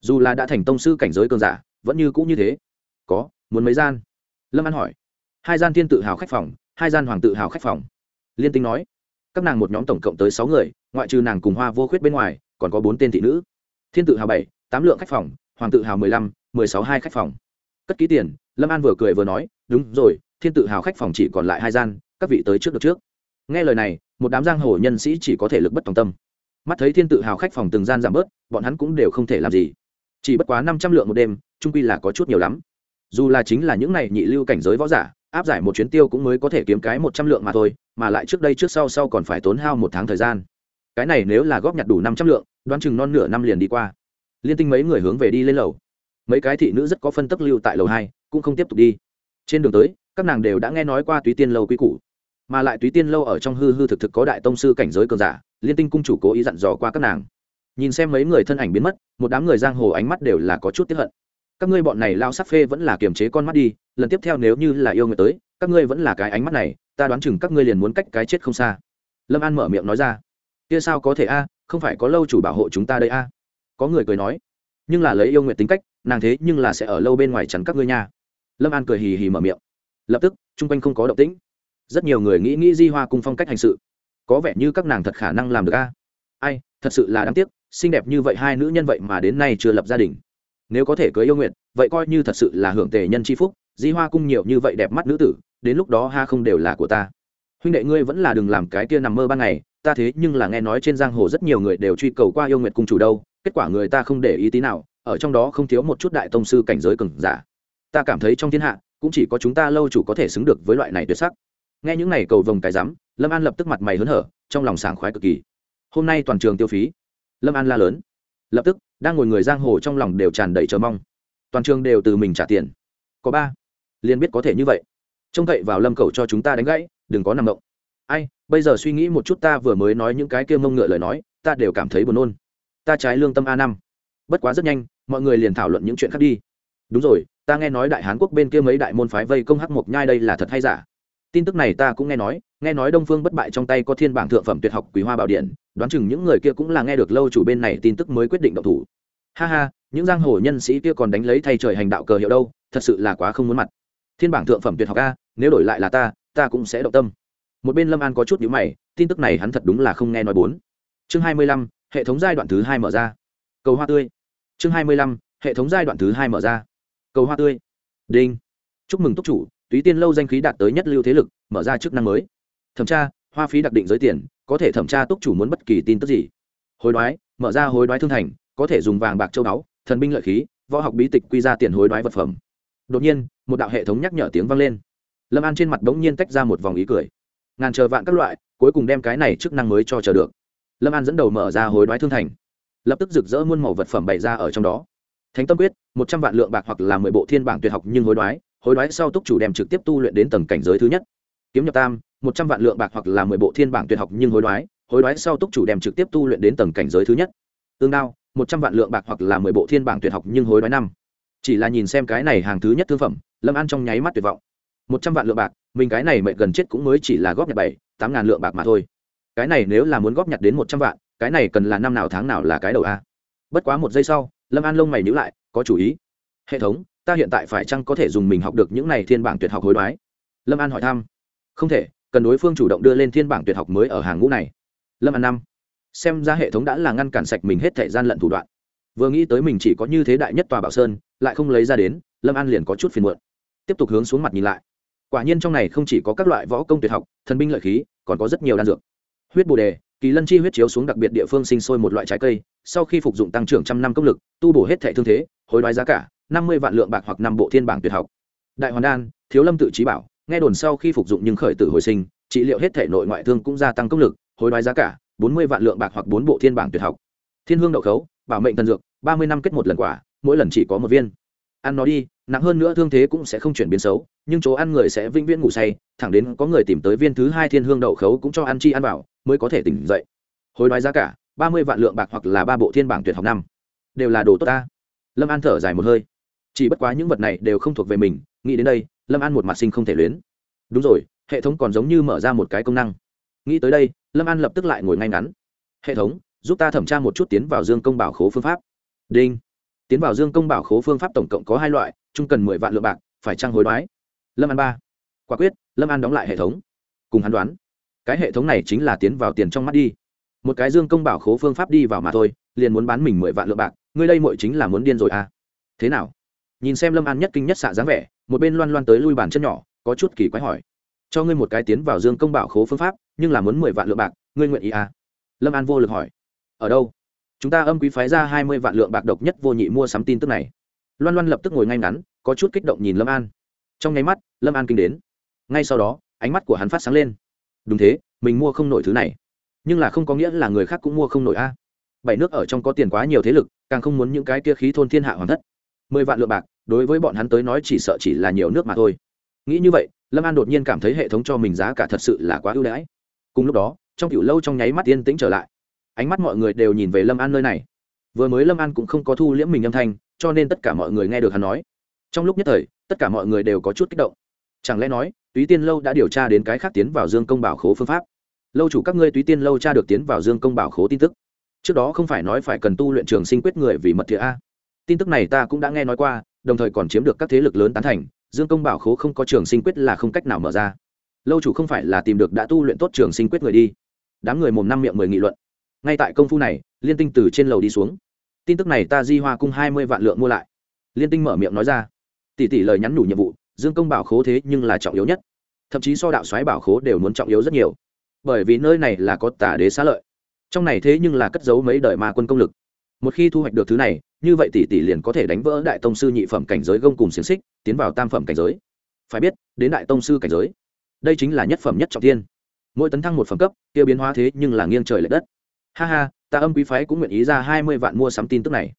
Dù là đã thành tông sư cảnh giới cường giả, vẫn như cũng như thế. Có, muốn mấy gian? Lâm an hỏi. Hai gian thiên tự hào khách phòng, hai gian hoàng tự hào khách phòng. Liên tinh nói. Các nàng một nhóm tổng cộng tới sáu người, ngoại trừ nàng cùng hoa vô khuyết bên ngoài, còn có bốn tên thị nữ. Thiên tự hào bảy, tám lượng khách phòng, hoàng tự hào mười lăm, mười sáu hai khách phòng cất ký tiền, lâm an vừa cười vừa nói, đúng rồi, thiên tự hào khách phòng chỉ còn lại hai gian, các vị tới trước được trước. Nghe lời này, một đám giang hồ nhân sĩ chỉ có thể lực bất tòng tâm. Mắt thấy thiên tự hào khách phòng từng gian giảm bớt, bọn hắn cũng đều không thể làm gì. Chỉ bất quá năm trăm lượng một đêm trung quy là có chút nhiều lắm. Dù là chính là những này nhị lưu cảnh giới võ giả, áp giải một chuyến tiêu cũng mới có thể kiếm cái một trăm lượng mà thôi, mà lại trước đây trước sau sau còn phải tốn hao một tháng thời gian. Cái này nếu là góp nhặt đủ năm trăm lượng, đoán chừng non nửa năm liền đi qua. Liên tinh mấy người hướng về đi lên lầu mấy cái thị nữ rất có phân tức lưu tại lầu hai, cũng không tiếp tục đi. Trên đường tới, các nàng đều đã nghe nói qua túy tiên lâu quý cũ mà lại túy tiên lâu ở trong hư hư thực thực có đại tông sư cảnh giới cường giả, liên tinh cung chủ cố ý dặn dò qua các nàng. Nhìn xem mấy người thân ảnh biến mất, một đám người giang hồ ánh mắt đều là có chút tiếp hận. Các ngươi bọn này lao sắc phê vẫn là kiềm chế con mắt đi, lần tiếp theo nếu như là yêu người tới, các ngươi vẫn là cái ánh mắt này, ta đoán chừng các ngươi liền muốn cách cái chết không xa. Lâm an mở miệng nói ra. Kia sao có thể a, không phải có lâu chủ bảo hộ chúng ta đây a? Có người cười nói. Nhưng là lấy yêu nguyện tính cách nàng thế nhưng là sẽ ở lâu bên ngoài chắn các ngươi nha. Lâm an cười hì hì mở miệng. Lập tức, chung quanh không có động tĩnh. Rất nhiều người nghĩ nghĩ di hoa cung phong cách hành sự. Có vẻ như các nàng thật khả năng làm được a. Ai, thật sự là đáng tiếc, xinh đẹp như vậy hai nữ nhân vậy mà đến nay chưa lập gia đình. Nếu có thể cưới yêu nguyện vậy coi như thật sự là hưởng tề nhân c h i phúc, di hoa cung nhiều như vậy đẹp mắt nữ tử, đến lúc đó ha không đều là của ta. Huynh đệ ngươi vẫn là đừng làm cái kia nằm mơ ban ngày, ta thế nhưng là nghe nói trên giang hồ rất nhiều người đều truy cầu qua yêu nguyện cung chủ đâu, kết quả người ta không để ý tí nào ở trong đó không thiếu một chút đại tông sư cảnh giới cường giả. Ta cảm thấy trong thiên hạ, cũng chỉ có chúng ta lâu chủ có thể xứng được với loại này tuyệt sắc. Nghe những này cầu vồng cái rắm, lâm an lập tức mặt mày hớn hở, trong lòng sảng khoái cực kỳ. Hôm nay toàn trường tiêu phí. Lâm an la lớn. Lập tức, đang ngồi người giang hồ trong lòng đều tràn đầy chờ mong. Toàn trường đều từ mình trả tiền. Có ba. Liền biết có thể như vậy. Trông cậy vào lâm cầu cho chúng ta đánh gãy, đừng có nằm động. Ai, bây giờ suy nghĩ một chút ta vừa mới nói những cái kia mông ngựa lời nói, ta đều cảm thấy buồn nôn. Ta trái lương tâm a năm bất quá rất nhanh, mọi người liền thảo luận những chuyện khác đi. Đúng rồi, ta nghe nói đại hán quốc bên kia mấy đại môn phái vây công hắc mộc nhai đây là thật hay giả? Tin tức này ta cũng nghe nói nghe nói đông phương bất bại trong tay có thiên bảng thượng phẩm tuyệt học quý hoa bảo điện, đoán chừng những người kia cũng là nghe được lâu chủ bên này tin tức mới quyết định động thủ. Ha ha, những giang hồ nhân sĩ kia còn đánh lấy thay trời hành đạo cờ hiệu đâu, thật sự là quá không muốn mặt. Thiên bảng thượng phẩm tuyệt học a, nếu đổi lại là ta ta cũng sẽ động tâm. Một bên lâm an có chút nhữ mày, tin tức này hắn thật đúng là không nghe nói bốn. Chương hai mươi lăm, hệ thống giai đoạn thứ hai mở ra. Cầu hoa tươi chương hai mươi lăm, hệ thống giai đoạn thứ hai mở ra. Cầu hoa tươi. Đinh. Chúc mừng túc chủ, túy tiên lâu danh khí đạt tới nhất lưu thế lực, mở ra chức năng mới. Thẩm tra, hoa phí đặc định giới tiền, có thể thẩm tra túc chủ muốn bất kỳ tin tức gì. Hối đoái, mở ra hối đoái thương thành, có thể dùng vàng bạc châu báu, thần binh lợi khí, võ học bí tịch quy ra tiền hối đoái vật phẩm. Đột nhiên, một đạo hệ thống nhắc nhở tiếng vang lên. Lâm an trên mặt bỗng nhiên tách ra một vòng ý cười. Ngàn chờ vạn các loại, cuối cùng đem cái này chức năng mới cho chờ được. Lâm an dẫn đầu mở ra hối đoái thương thành lập tức rực rỡ muôn màu vật phẩm bày ra ở trong đó. Thánh tâm quyết, một trăm vạn lượng bạc hoặc là mười bộ thiên bảng tuyệt học nhưng hối đoái hối đoái sau túc chủ đem trực tiếp tu luyện đến tầng cảnh giới thứ nhất. Kiếm nhập tam, một trăm vạn lượng bạc hoặc là mười bộ thiên bảng tuyệt học nhưng hối đoái hối đoái sau túc chủ đem trực tiếp tu luyện đến tầng cảnh giới thứ nhất. Tương đao, một trăm vạn lượng bạc hoặc là mười bộ thiên bảng tuyệt học nhưng hối đoái năm. Chỉ là nhìn xem cái này hàng thứ nhất thương phẩm, lâm an trong nháy mắt tuyệt vọng. Một trăm vạn lượng bạc, mình cái này mệnh gần chết cũng mới chỉ là góp nhặt bảy, tám ngàn lượng bạc mà thôi. Cái này nếu là muốn góp nhặt đến một trăm vạn cái này cần là năm nào tháng nào là cái đầu a? Bất quá một giây sau, lâm an lông mày nhữ lại, có chủ ý. Hệ thống, ta hiện tại phải chăng có thể dùng mình học được những này thiên bảng tuyệt học hối đoái? Lâm an hỏi thăm. Không thể, cần đối phương chủ động đưa lên thiên bảng tuyệt học mới ở hàng ngũ này. Lâm an năm. Xem ra hệ thống đã là ngăn cản sạch mình hết thẻ gian lận thủ đoạn. Vừa nghĩ tới mình chỉ có như thế đại nhất tòa bảo sơn, lại không lấy ra đến, lâm an liền có chút phiền muộn. Tiếp tục hướng xuống mặt nhìn lại. Quả nhiên trong này không chỉ có các loại võ công tuyệt học, thần binh lợi khí, còn có rất nhiều đan dược. Huyết bồ đề kỳ lân chi huyết chiếu xuống đặc biệt địa phương sinh sôi một loại trái cây, sau khi phục dụng tăng trưởng trăm năm công lực, tu bổ hết thẻ thương thế, hối đoái giá cả, năm mươi vạn lượng bạc hoặc năm bộ thiên bảng tuyệt học. Đại hoàn đan, thiếu lâm tự trí bảo, nghe đồn sau khi phục dụng nhưng khởi tử hồi sinh, trị liệu hết thể nội ngoại thương cũng gia tăng công lực, hối đoái giá cả, bốn mươi vạn lượng bạc hoặc bốn bộ thiên bảng tuyệt học. Thiên hương đậu khấu, bảo mệnh thần dược, ba mươi năm kết một lần quả, mỗi lần chỉ có một viên. Ăn nó đi, nặng hơn nữa thương thế cũng sẽ không chuyển biến xấu, nhưng chỗ ăn người sẽ vĩnh viễn ngủ say, thẳng đến có người tìm tới viên thứ hai thiên hương đậu khấu cũng cho ăn chi ăn vào mới có thể tỉnh dậy. Hối đoái giá cả, ba mươi vạn lượng bạc hoặc là ba bộ thiên bảng tuyệt học năm. Đều là đồ tốt ta. Lâm an thở dài một hơi. Chỉ bất quá những vật này đều không thuộc về mình, nghĩ đến đây, lâm an một mặt sinh không thể luyến. Đúng rồi, hệ thống còn giống như mở ra một cái công năng. Nghĩ tới đây, lâm an lập tức lại ngồi ngay ngắn. Hệ thống, giúp ta thẩm tra một chút tiến vào dương công bảo khố phương pháp. Đinh. Tiến vào dương công bảo khố phương pháp tổng cộng có hai loại, chung cần mười vạn lượng bạc, phải trăng hối đoái? Lâm an ba. Quả quyết, lâm an đóng lại hệ thống. Cùng hắn đoán cái hệ thống này chính là tiến vào tiền trong mắt đi. Một cái dương công bảo khố phương pháp đi vào mà thôi, liền muốn bán mình mười vạn lượng bạc, ngươi đây mội chính là muốn điên rồi à? Thế nào? Nhìn xem lâm an nhất kinh nhất xạ dáng vẻ, một bên loan loan tới lui bàn chân nhỏ, có chút kỳ quái hỏi. Cho ngươi một cái tiến vào dương công bảo khố phương pháp, nhưng là muốn mười vạn lượng bạc, ngươi nguyện ý à? Lâm an vô lực hỏi. Ở đâu? Chúng ta âm quý phái ra hai mươi vạn lượng bạc độc nhất vô nhị mua sắm tin tức này. Loan loan lập tức ngồi ngay ngắn, có chút kích động nhìn lâm an. Trong nháy mắt, lâm an kinh đến. Ngay sau đó, ánh mắt của hắn phát sáng lên đúng thế, mình mua không nổi thứ này. Nhưng là không có nghĩa là người khác cũng mua không nổi a. Bảy nước ở trong có tiền quá nhiều thế lực, càng không muốn những cái kia khí thôn thiên hạ hoàn thất. Mười vạn lượng bạc, đối với bọn hắn tới nói chỉ sợ chỉ là nhiều nước mà thôi. Nghĩ như vậy, lâm an đột nhiên cảm thấy hệ thống cho mình giá cả thật sự là quá ưu đãi. Cùng lúc đó, trong kiểu lâu trong nháy mắt yên tĩnh trở lại. Ánh mắt mọi người đều nhìn về lâm an nơi này. Vừa mới lâm an cũng không có thu liễm mình âm thanh, cho nên tất cả mọi người nghe được hắn nói. Trong lúc nhất thời, tất cả mọi người đều có chút kích động. Chẳng lẽ nói túy tiên lâu đã điều tra đến cái khác tiến vào dương công bảo khố phương pháp. Lâu chủ các ngươi túy tiên lâu tra được tiến vào dương công bảo khố tin tức. Trước đó không phải nói phải cần tu luyện trường sinh quyết người vì mật thiện a. Tin tức này ta cũng đã nghe nói qua, đồng thời còn chiếm được các thế lực lớn tán thành, dương công bảo khố không có trường sinh quyết là không cách nào mở ra. Lâu chủ không phải là tìm được đã tu luyện tốt trường sinh quyết người đi. Đám người mồm năm miệng mười nghị luận. Ngay tại công phu này, liên tinh từ trên lầu đi xuống. Tin tức này ta di hoa cung hai mươi vạn lượng mua lại. Liên tinh mở miệng nói ra. Tỷ tỷ lời nhắn nhủ nhiệm vụ dương công bảo khố thế nhưng là trọng yếu nhất. Thậm chí so đạo xoáy bảo khố đều muốn trọng yếu rất nhiều. Bởi vì nơi này là có tả đế xá lợi. Trong này thế nhưng là cất giấu mấy đời ma quân công lực. Một khi thu hoạch được thứ này, như vậy tỷ tỷ liền có thể đánh vỡ đại tông sư nhị phẩm cảnh giới gông cùng xiềng xích, tiến vào tam phẩm cảnh giới. Phải biết, đến đại tông sư cảnh giới, đây chính là nhất phẩm nhất trọng tiên mỗi tấn thăng một phẩm cấp, kia biến hóa thế nhưng là nghiêng trời l ệ đất. Ha ha, ta âm quý phái cũng nguyện ý ra hai mươi vạn mua sắm tin tức này.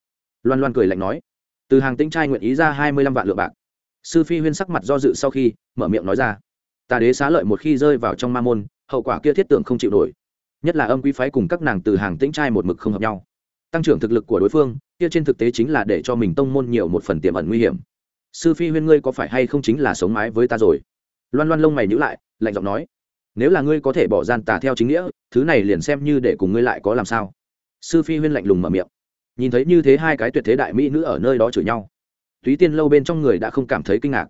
Loan loan cười lạnh nói, từ hàng tinh trai nguyện ý ra hai mươi lăm vạn lượng bạc sư phi huyên sắc mặt do dự sau khi mở miệng nói ra, tà đế xá lợi một khi rơi vào trong ma môn, hậu quả kia thiết tưởng không chịu nổi. Nhất là âm quý phái cùng các nàng từ hàng tĩnh trai một mực không hợp nhau. Tăng trưởng thực lực của đối phương, kia trên thực tế chính là để cho mình tông môn nhiều một phần tiềm ẩn nguy hiểm. Sư phi huyên ngươi có phải hay không chính là sống mái với ta rồi? Loan loan lông mày nhữ lại, lạnh giọng nói, nếu là ngươi có thể bỏ gian tà theo chính nghĩa, thứ này liền xem như để cùng ngươi lại có làm sao. Sư phi huyên lạnh lùng mở miệng. Nhìn thấy như thế hai cái tuyệt thế đại mỹ nữ ở nơi đó chửi nhau túy tiên lâu bên trong người đã không cảm thấy kinh ngạc.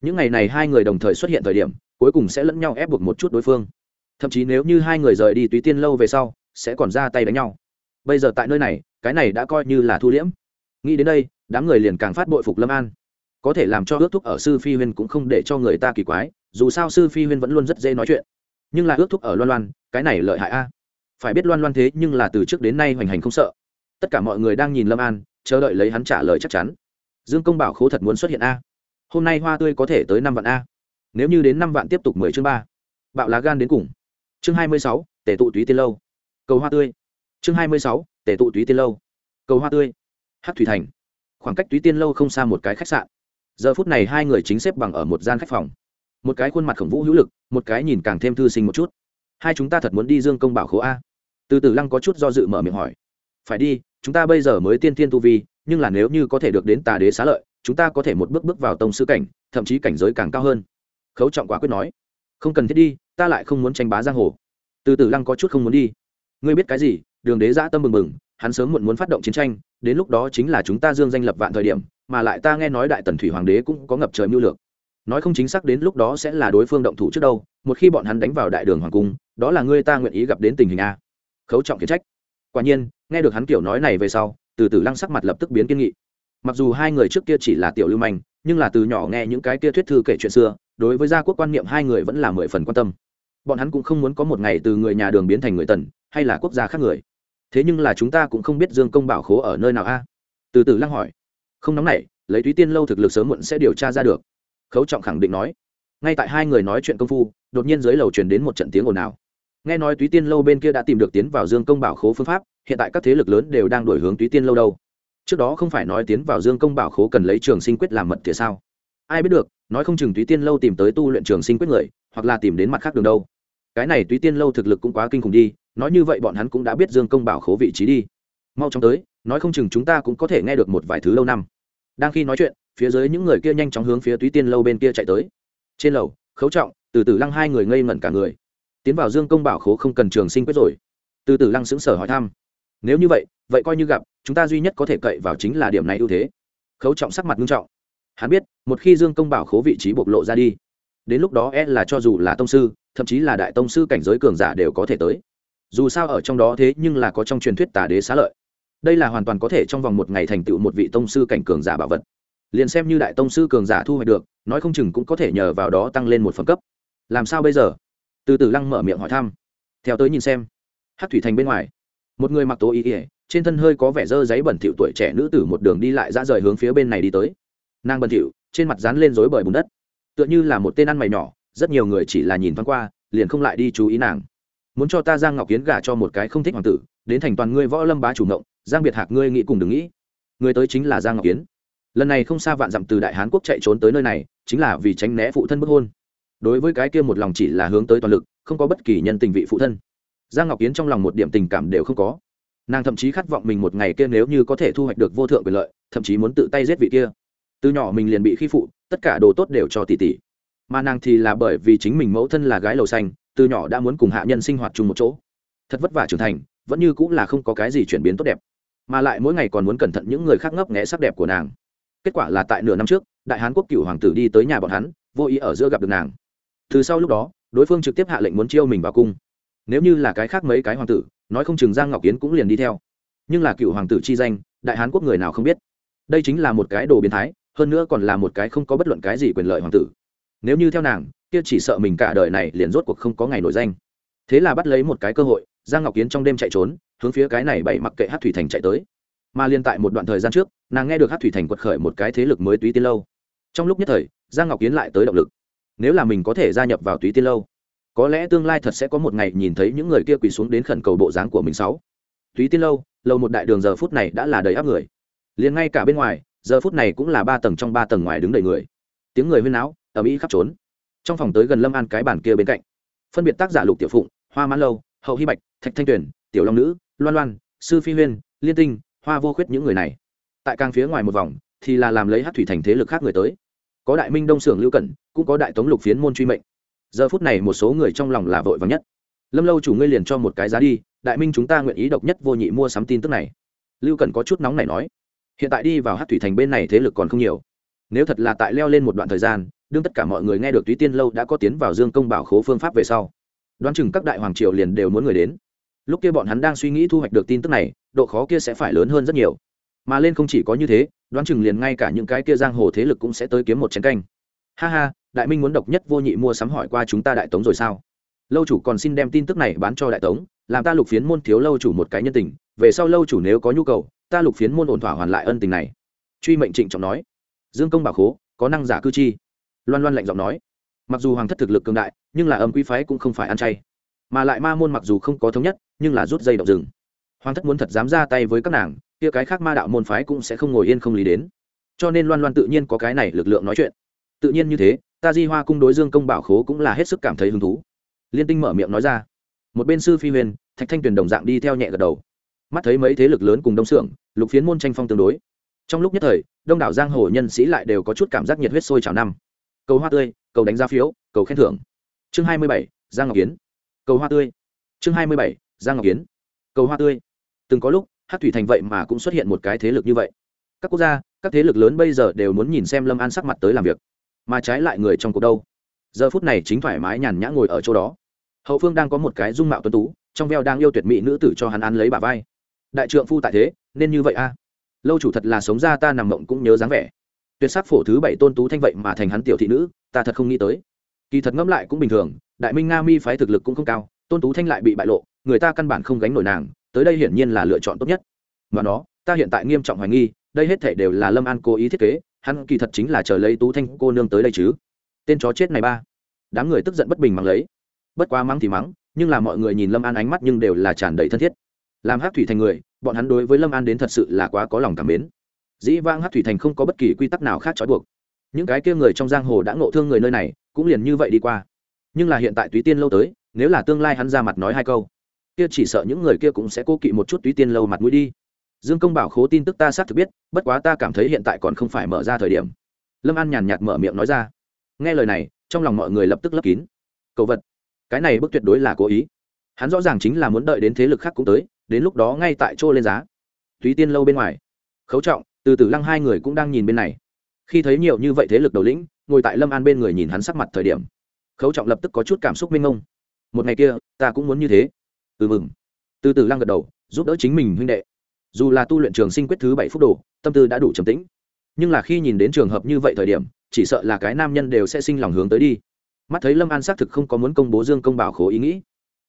Những ngày này hai người đồng thời xuất hiện thời điểm, cuối cùng sẽ lẫn nhau ép buộc một chút đối phương. Thậm chí nếu như hai người rời đi túy tiên lâu về sau, sẽ còn ra tay đánh nhau. Bây giờ tại nơi này, cái này đã coi như là thu liễm. Nghĩ đến đây, đám người liền càng phát bội phục lâm an. Có thể làm cho ước thúc ở sư phi huyên cũng không để cho người ta kỳ quái, dù sao sư phi huyên vẫn luôn rất dễ nói chuyện. Nhưng là ước thúc ở loan loan, cái này lợi hại a. Phải biết loan loan thế nhưng là từ trước đến nay hoành hành không sợ. Tất cả mọi người đang nhìn lâm an, chờ đợi lấy hắn trả lời chắc chắn dương công bảo khố thật muốn xuất hiện a. Hôm nay hoa tươi có thể tới năm vạn a. Nếu như đến năm vạn tiếp tục mười chương ba. Bạo lá gan đến cùng. Chương hai mươi sáu, tể tụ túy tiên lâu. Cầu hoa tươi. Chương hai mươi sáu, tể tụ túy tiên lâu. Cầu hoa tươi. Hát thủy thành. Khoảng cách túy tiên lâu không xa một cái khách sạn. Giờ phút này hai người chính xếp bằng ở một gian khách phòng. Một cái khuôn mặt khổng vũ hữu lực, một cái nhìn càng thêm thư sinh một chút. Hai chúng ta thật muốn đi dương công bảo khố a. Từ từ lăng có chút do dự mở miệng hỏi phải đi, chúng ta bây giờ mới tiên tiên tu vi, nhưng là nếu như có thể được đến tà đế xá lợi, chúng ta có thể một bước bước vào tông sư cảnh, thậm chí cảnh giới càng cao hơn. Khấu trọng quả quyết nói. Không cần thiết đi, ta lại không muốn tranh bá giang hồ. Từ từ lăng có chút không muốn đi. Ngươi biết cái gì? Đường đế giã tâm mừng mừng hắn sớm muộn muốn phát động chiến tranh, đến lúc đó chính là chúng ta dương danh lập vạn thời điểm, mà lại ta nghe nói đại tần thủy hoàng đế cũng có ngập trời mưu lược. Nói không chính xác đến lúc đó sẽ là đối phương động thủ trước đâu, một khi bọn hắn đánh vào đại đường hoàng cung, đó là ngươi ta nguyện ý gặp đến tình hình a. Khấu trọng khiển trách. Quả nhiên nghe được hắn kiểu nói này về sau, từ từ lăng sắc mặt lập tức biến kiên nghị. Mặc dù hai người trước kia chỉ là tiểu lưu manh, nhưng là từ nhỏ nghe những cái kia thuyết thư kể chuyện xưa, đối với gia quốc quan niệm hai người vẫn là mười phần quan tâm. Bọn hắn cũng không muốn có một ngày từ người nhà đường biến thành người tần, hay là quốc gia khác người. Thế nhưng là chúng ta cũng không biết dương công bảo khố ở nơi nào a? Từ từ lăng hỏi. Không nóng này lấy túy tiên lâu thực lực sớm muộn sẽ điều tra ra được. Khấu trọng khẳng định nói. Ngay tại hai người nói chuyện công phu, đột nhiên dưới lầu truyền đến một trận tiếng ồn ào. Nghe nói túy tiên lâu bên kia đã tìm được tiến vào dương công bảo khố phương pháp hiện tại các thế lực lớn đều đang đổi hướng túy tiên lâu đâu. Trước đó không phải nói tiến vào dương công bảo khố cần lấy trường sinh quyết làm mật thì sao? Ai biết được, nói không chừng túy tiên lâu tìm tới tu luyện trường sinh quyết người, hoặc là tìm đến mặt khác đường đâu. Cái này túy tiên lâu thực lực cũng quá kinh khủng đi, nói như vậy bọn hắn cũng đã biết dương công bảo khố vị trí đi. Mau chóng tới, nói không chừng chúng ta cũng có thể nghe được một vài thứ lâu năm. Đang khi nói chuyện, phía dưới những người kia nhanh chóng hướng phía túy tiên lâu bên kia chạy tới. Trên lầu, khấu trọng, từ từ lăng hai người ngây ngẩn cả người. Tiến vào dương công bảo khố không cần trường sinh quyết rồi. Từ từ lăng xứng sở hỏi thăm nếu như vậy vậy coi như gặp, chúng ta duy nhất có thể cậy vào chính là điểm này ưu thế. Khấu trọng sắc mặt nghiêm trọng. Hắn biết, một khi dương công bảo khố vị trí bộc lộ ra đi, đến lúc đó e là cho dù là tông sư, thậm chí là đại tông sư cảnh giới cường giả đều có thể tới. Dù sao ở trong đó thế nhưng là có trong truyền thuyết tà đế xá lợi. Đây là hoàn toàn có thể trong vòng một ngày thành tựu một vị tông sư cảnh cường giả bảo vật. Liền xem như đại tông sư cường giả thu hoạch được, nói không chừng cũng có thể nhờ vào đó tăng lên một phẩm cấp. Làm sao bây giờ? Từ từ lăng mở miệng hỏi thăm. Theo tới nhìn xem. Hát thủy thành bên ngoài một người mặc tố ý ỉa trên thân hơi có vẻ dơ giấy bẩn thỉu tuổi trẻ nữ tử một đường đi lại ra rời hướng phía bên này đi tới. Nàng bẩn thỉu, trên mặt dán lên rối bời bùn đất. Tựa như là một tên ăn mày nhỏ, rất nhiều người chỉ là nhìn thoáng qua, liền không lại đi chú ý nàng. Muốn cho ta giang ngọc kiến gả cho một cái không thích hoàng tử, đến thành toàn ngươi võ lâm bá chủ ngộng, giang biệt hạc ngươi nghĩ cùng đừng nghĩ. Người tới chính là giang ngọc kiến. Lần này không xa vạn dặm từ đại hán quốc chạy trốn tới nơi này, chính là vì tránh né phụ thân bức hôn. Đối với cái kia một lòng chỉ là hướng tới toàn lực, không có bất kỳ nhân tình vị phụ thân giang ngọc Yến trong lòng một điểm tình cảm đều không có. Nàng thậm chí khát vọng mình một ngày kia nếu như có thể thu hoạch được vô thượng quyền lợi, thậm chí muốn tự tay giết vị kia. Từ nhỏ mình liền bị khi phụ, tất cả đồ tốt đều cho tỷ tỷ. Mà nàng thì là bởi vì chính mình mẫu thân là gái lầu xanh, từ nhỏ đã muốn cùng hạ nhân sinh hoạt chung một chỗ. Thật vất vả trưởng thành, vẫn như cũng là không có cái gì chuyển biến tốt đẹp. Mà lại mỗi ngày còn muốn cẩn thận những người khác ngấp nghẽ sắc đẹp của nàng. Kết quả là tại nửa năm trước, đại hán quốc cựu hoàng tử đi tới nhà bọn hắn, vô ý ở giữa gặp được nàng. Từ sau lúc đó, đối phương trực tiếp hạ lệnh muốn chiêu mình vào cung nếu như là cái khác mấy cái hoàng tử, nói không chừng giang ngọc kiến cũng liền đi theo. Nhưng là cựu hoàng tử chi danh, đại hán quốc người nào không biết. Đây chính là một cái đồ biến thái, hơn nữa còn là một cái không có bất luận cái gì quyền lợi hoàng tử. Nếu như theo nàng, kia chỉ sợ mình cả đời này liền rốt cuộc không có ngày nổi danh. Thế là bắt lấy một cái cơ hội, giang ngọc kiến trong đêm chạy trốn, hướng phía cái này bảy mặc kệ hát thủy thành chạy tới. Mà liên tại một đoạn thời gian trước, nàng nghe được hát thủy thành quật khởi một cái thế lực mới túy tiên lâu. Trong lúc nhất thời, giang ngọc kiến lại tới động lực. Nếu là mình có thể gia nhập vào túy tiên lâu có lẽ tương lai thật sẽ có một ngày nhìn thấy những người kia quỳ xuống đến khẩn cầu bộ dáng của mình sáu. Túy tiên lâu lâu một đại đường giờ phút này đã là đầy áp người. Liền ngay cả bên ngoài, giờ phút này cũng là ba tầng trong ba tầng ngoài đứng đầy người. Tiếng người huyên áo ầm ĩ khắp trốn. Trong phòng tới gần lâm an cái bàn kia bên cạnh. Phân biệt tác giả lục tiểu phụng, hoa mãn lâu, hậu hy bạch, thạch thanh tuyển tiểu long nữ, loan loan, sư phi huyên, liên tinh, hoa vô khuyết những người này. Tại càng phía ngoài một vòng, thì là làm lấy hát thủy thành thế lực khác người tới. Có đại minh đông xưởng lưu cẩn, cũng có đại tống lục phiến môn truy mệnh giờ phút này một số người trong lòng là vội vàng nhất. Lâm lâu chủ ngươi liền cho một cái giá đi, đại minh chúng ta nguyện ý độc nhất vô nhị mua sắm tin tức này. Lưu cần có chút nóng này nói, hiện tại đi vào hát thủy thành bên này thế lực còn không nhiều. Nếu thật là tại leo lên một đoạn thời gian, đương tất cả mọi người nghe được túy tiên lâu đã có tiến vào dương công bảo khố phương pháp về sau, đoán chừng các đại hoàng triều liền đều muốn người đến. Lúc kia bọn hắn đang suy nghĩ thu hoạch được tin tức này, độ khó kia sẽ phải lớn hơn rất nhiều. Mà lên không chỉ có như thế, đoán chừng liền ngay cả những cái kia giang hồ thế lực cũng sẽ tới kiếm một chén canh. Ha ha đại minh muốn độc nhất vô nhị mua sắm hỏi qua chúng ta đại tống rồi sao? Lâu chủ còn xin đem tin tức này bán cho đại tống, làm ta lục phiến môn thiếu lâu chủ một cái nhân tình, về sau lâu chủ nếu có nhu cầu, ta lục phiến môn ổn thỏa hoàn lại ân tình này. Truy mệnh trịnh trọng nói. Dương công bảo khố, có năng giả cư chi. Loan loan lạnh giọng nói. Mặc dù hoàng thất thực lực cường đại, nhưng là âm quy phái cũng không phải ăn chay. Mà lại ma môn mặc dù không có thống nhất, nhưng là rút dây động rừng. Hoàng thất muốn thật dám ra tay với các nàng, kia cái khác ma đạo môn phái cũng sẽ không ngồi yên không lý đến. Cho nên loan loan tự nhiên có cái này lực lượng nói chuyện. Tự nhiên như thế ta di hoa cung đối dương công bảo khố cũng là hết sức cảm thấy hứng thú. Liên tinh mở miệng nói ra. Một bên sư phi huyền, thạch thanh tuyền đồng dạng đi theo nhẹ gật đầu. Mắt thấy mấy thế lực lớn cùng đông xưởng lục phiến môn tranh phong tương đối. Trong lúc nhất thời, đông đảo giang hồ nhân sĩ lại đều có chút cảm giác nhiệt huyết sôi trào năm. Cầu hoa tươi, cầu đánh giá phiếu, cầu khen thưởng. Chương hai mươi bảy, giang ngọc kiến cầu hoa tươi. Chương hai mươi bảy, giang ngọc kiến cầu hoa tươi. Từng có lúc, hát thủy thành vậy mà cũng xuất hiện một cái thế lực như vậy. Các quốc gia, các thế lực lớn bây giờ đều muốn nhìn xem lâm an sắc mặt tới làm việc mà trái lại người trong cuộc đâu? Giờ phút này chính thoải mái nhàn nhã ngồi ở chỗ đó. Hậu phương đang có một cái dung mạo tuấn tú, trong veo đang yêu tuyệt mỹ nữ tử cho hắn ăn lấy bà vai. Đại trượng phu tại thế, nên như vậy a lâu chủ thật là sống ra ta nằm mộng cũng nhớ dáng vẻ. Tuyệt sắc phổ thứ bảy tôn tú thanh vậy mà thành hắn tiểu thị nữ, ta thật không nghĩ tới. Kỳ thật ngẫm lại cũng bình thường, đại minh nga mi phái thực lực cũng không cao, tôn tú thanh lại bị bại lộ, người ta căn bản không gánh nổi nàng, tới đây hiển nhiên là lựa chọn tốt nhất. Mà nó, ta hiện tại nghiêm trọng hoài nghi, đây hết thể đều là lâm an cố ý thiết kế hắn kỳ thật chính là chờ lấy tú thanh cô nương tới đây chứ. Tên chó chết này ba. Đám người tức giận bất bình mắng lấy. Bất quá mắng thì mắng, nhưng là mọi người nhìn lâm an ánh mắt nhưng đều là tràn đầy thân thiết. Làm hát thủy thành người, bọn hắn đối với lâm an đến thật sự là quá có lòng cảm mến. Dĩ vang hát thủy thành không có bất kỳ quy tắc nào khác trói buộc. Những cái kia người trong giang hồ đã ngộ thương người nơi này, cũng liền như vậy đi qua. Nhưng là hiện tại túy tiên lâu tới, nếu là tương lai hắn ra mặt nói hai câu, kia chỉ sợ những người kia cũng sẽ cố kỵ một chút túy tiên lâu mặt mũi đi dương công bảo khố tin tức ta xác thực biết, bất quá ta cảm thấy hiện tại còn không phải mở ra thời điểm. Lâm an nhàn nhạt mở miệng nói ra. Nghe lời này, trong lòng mọi người lập tức lấp kín. Cầu vật. Cái này bức tuyệt đối là cố ý. Hắn rõ ràng chính là muốn đợi đến thế lực khác cũng tới, đến lúc đó ngay tại chỗ lên giá. Túy tiên lâu bên ngoài. Khấu trọng, từ từ lăng hai người cũng đang nhìn bên này. Khi thấy nhiều như vậy thế lực đầu lĩnh, ngồi tại lâm an bên người nhìn hắn sắc mặt thời điểm. Khấu trọng lập tức có chút cảm xúc minh ông một ngày kia, ta cũng muốn như thế. Ừ mừng. Từ từ lăng gật đầu, giúp đỡ chính mình huynh đệ dù là tu luyện trường sinh quyết thứ bảy phút đồ, tâm tư đã đủ trầm tĩnh. Nhưng là khi nhìn đến trường hợp như vậy thời điểm, chỉ sợ là cái nam nhân đều sẽ sinh lòng hướng tới đi. Mắt thấy lâm an xác thực không có muốn công bố dương công bảo khố ý nghĩ.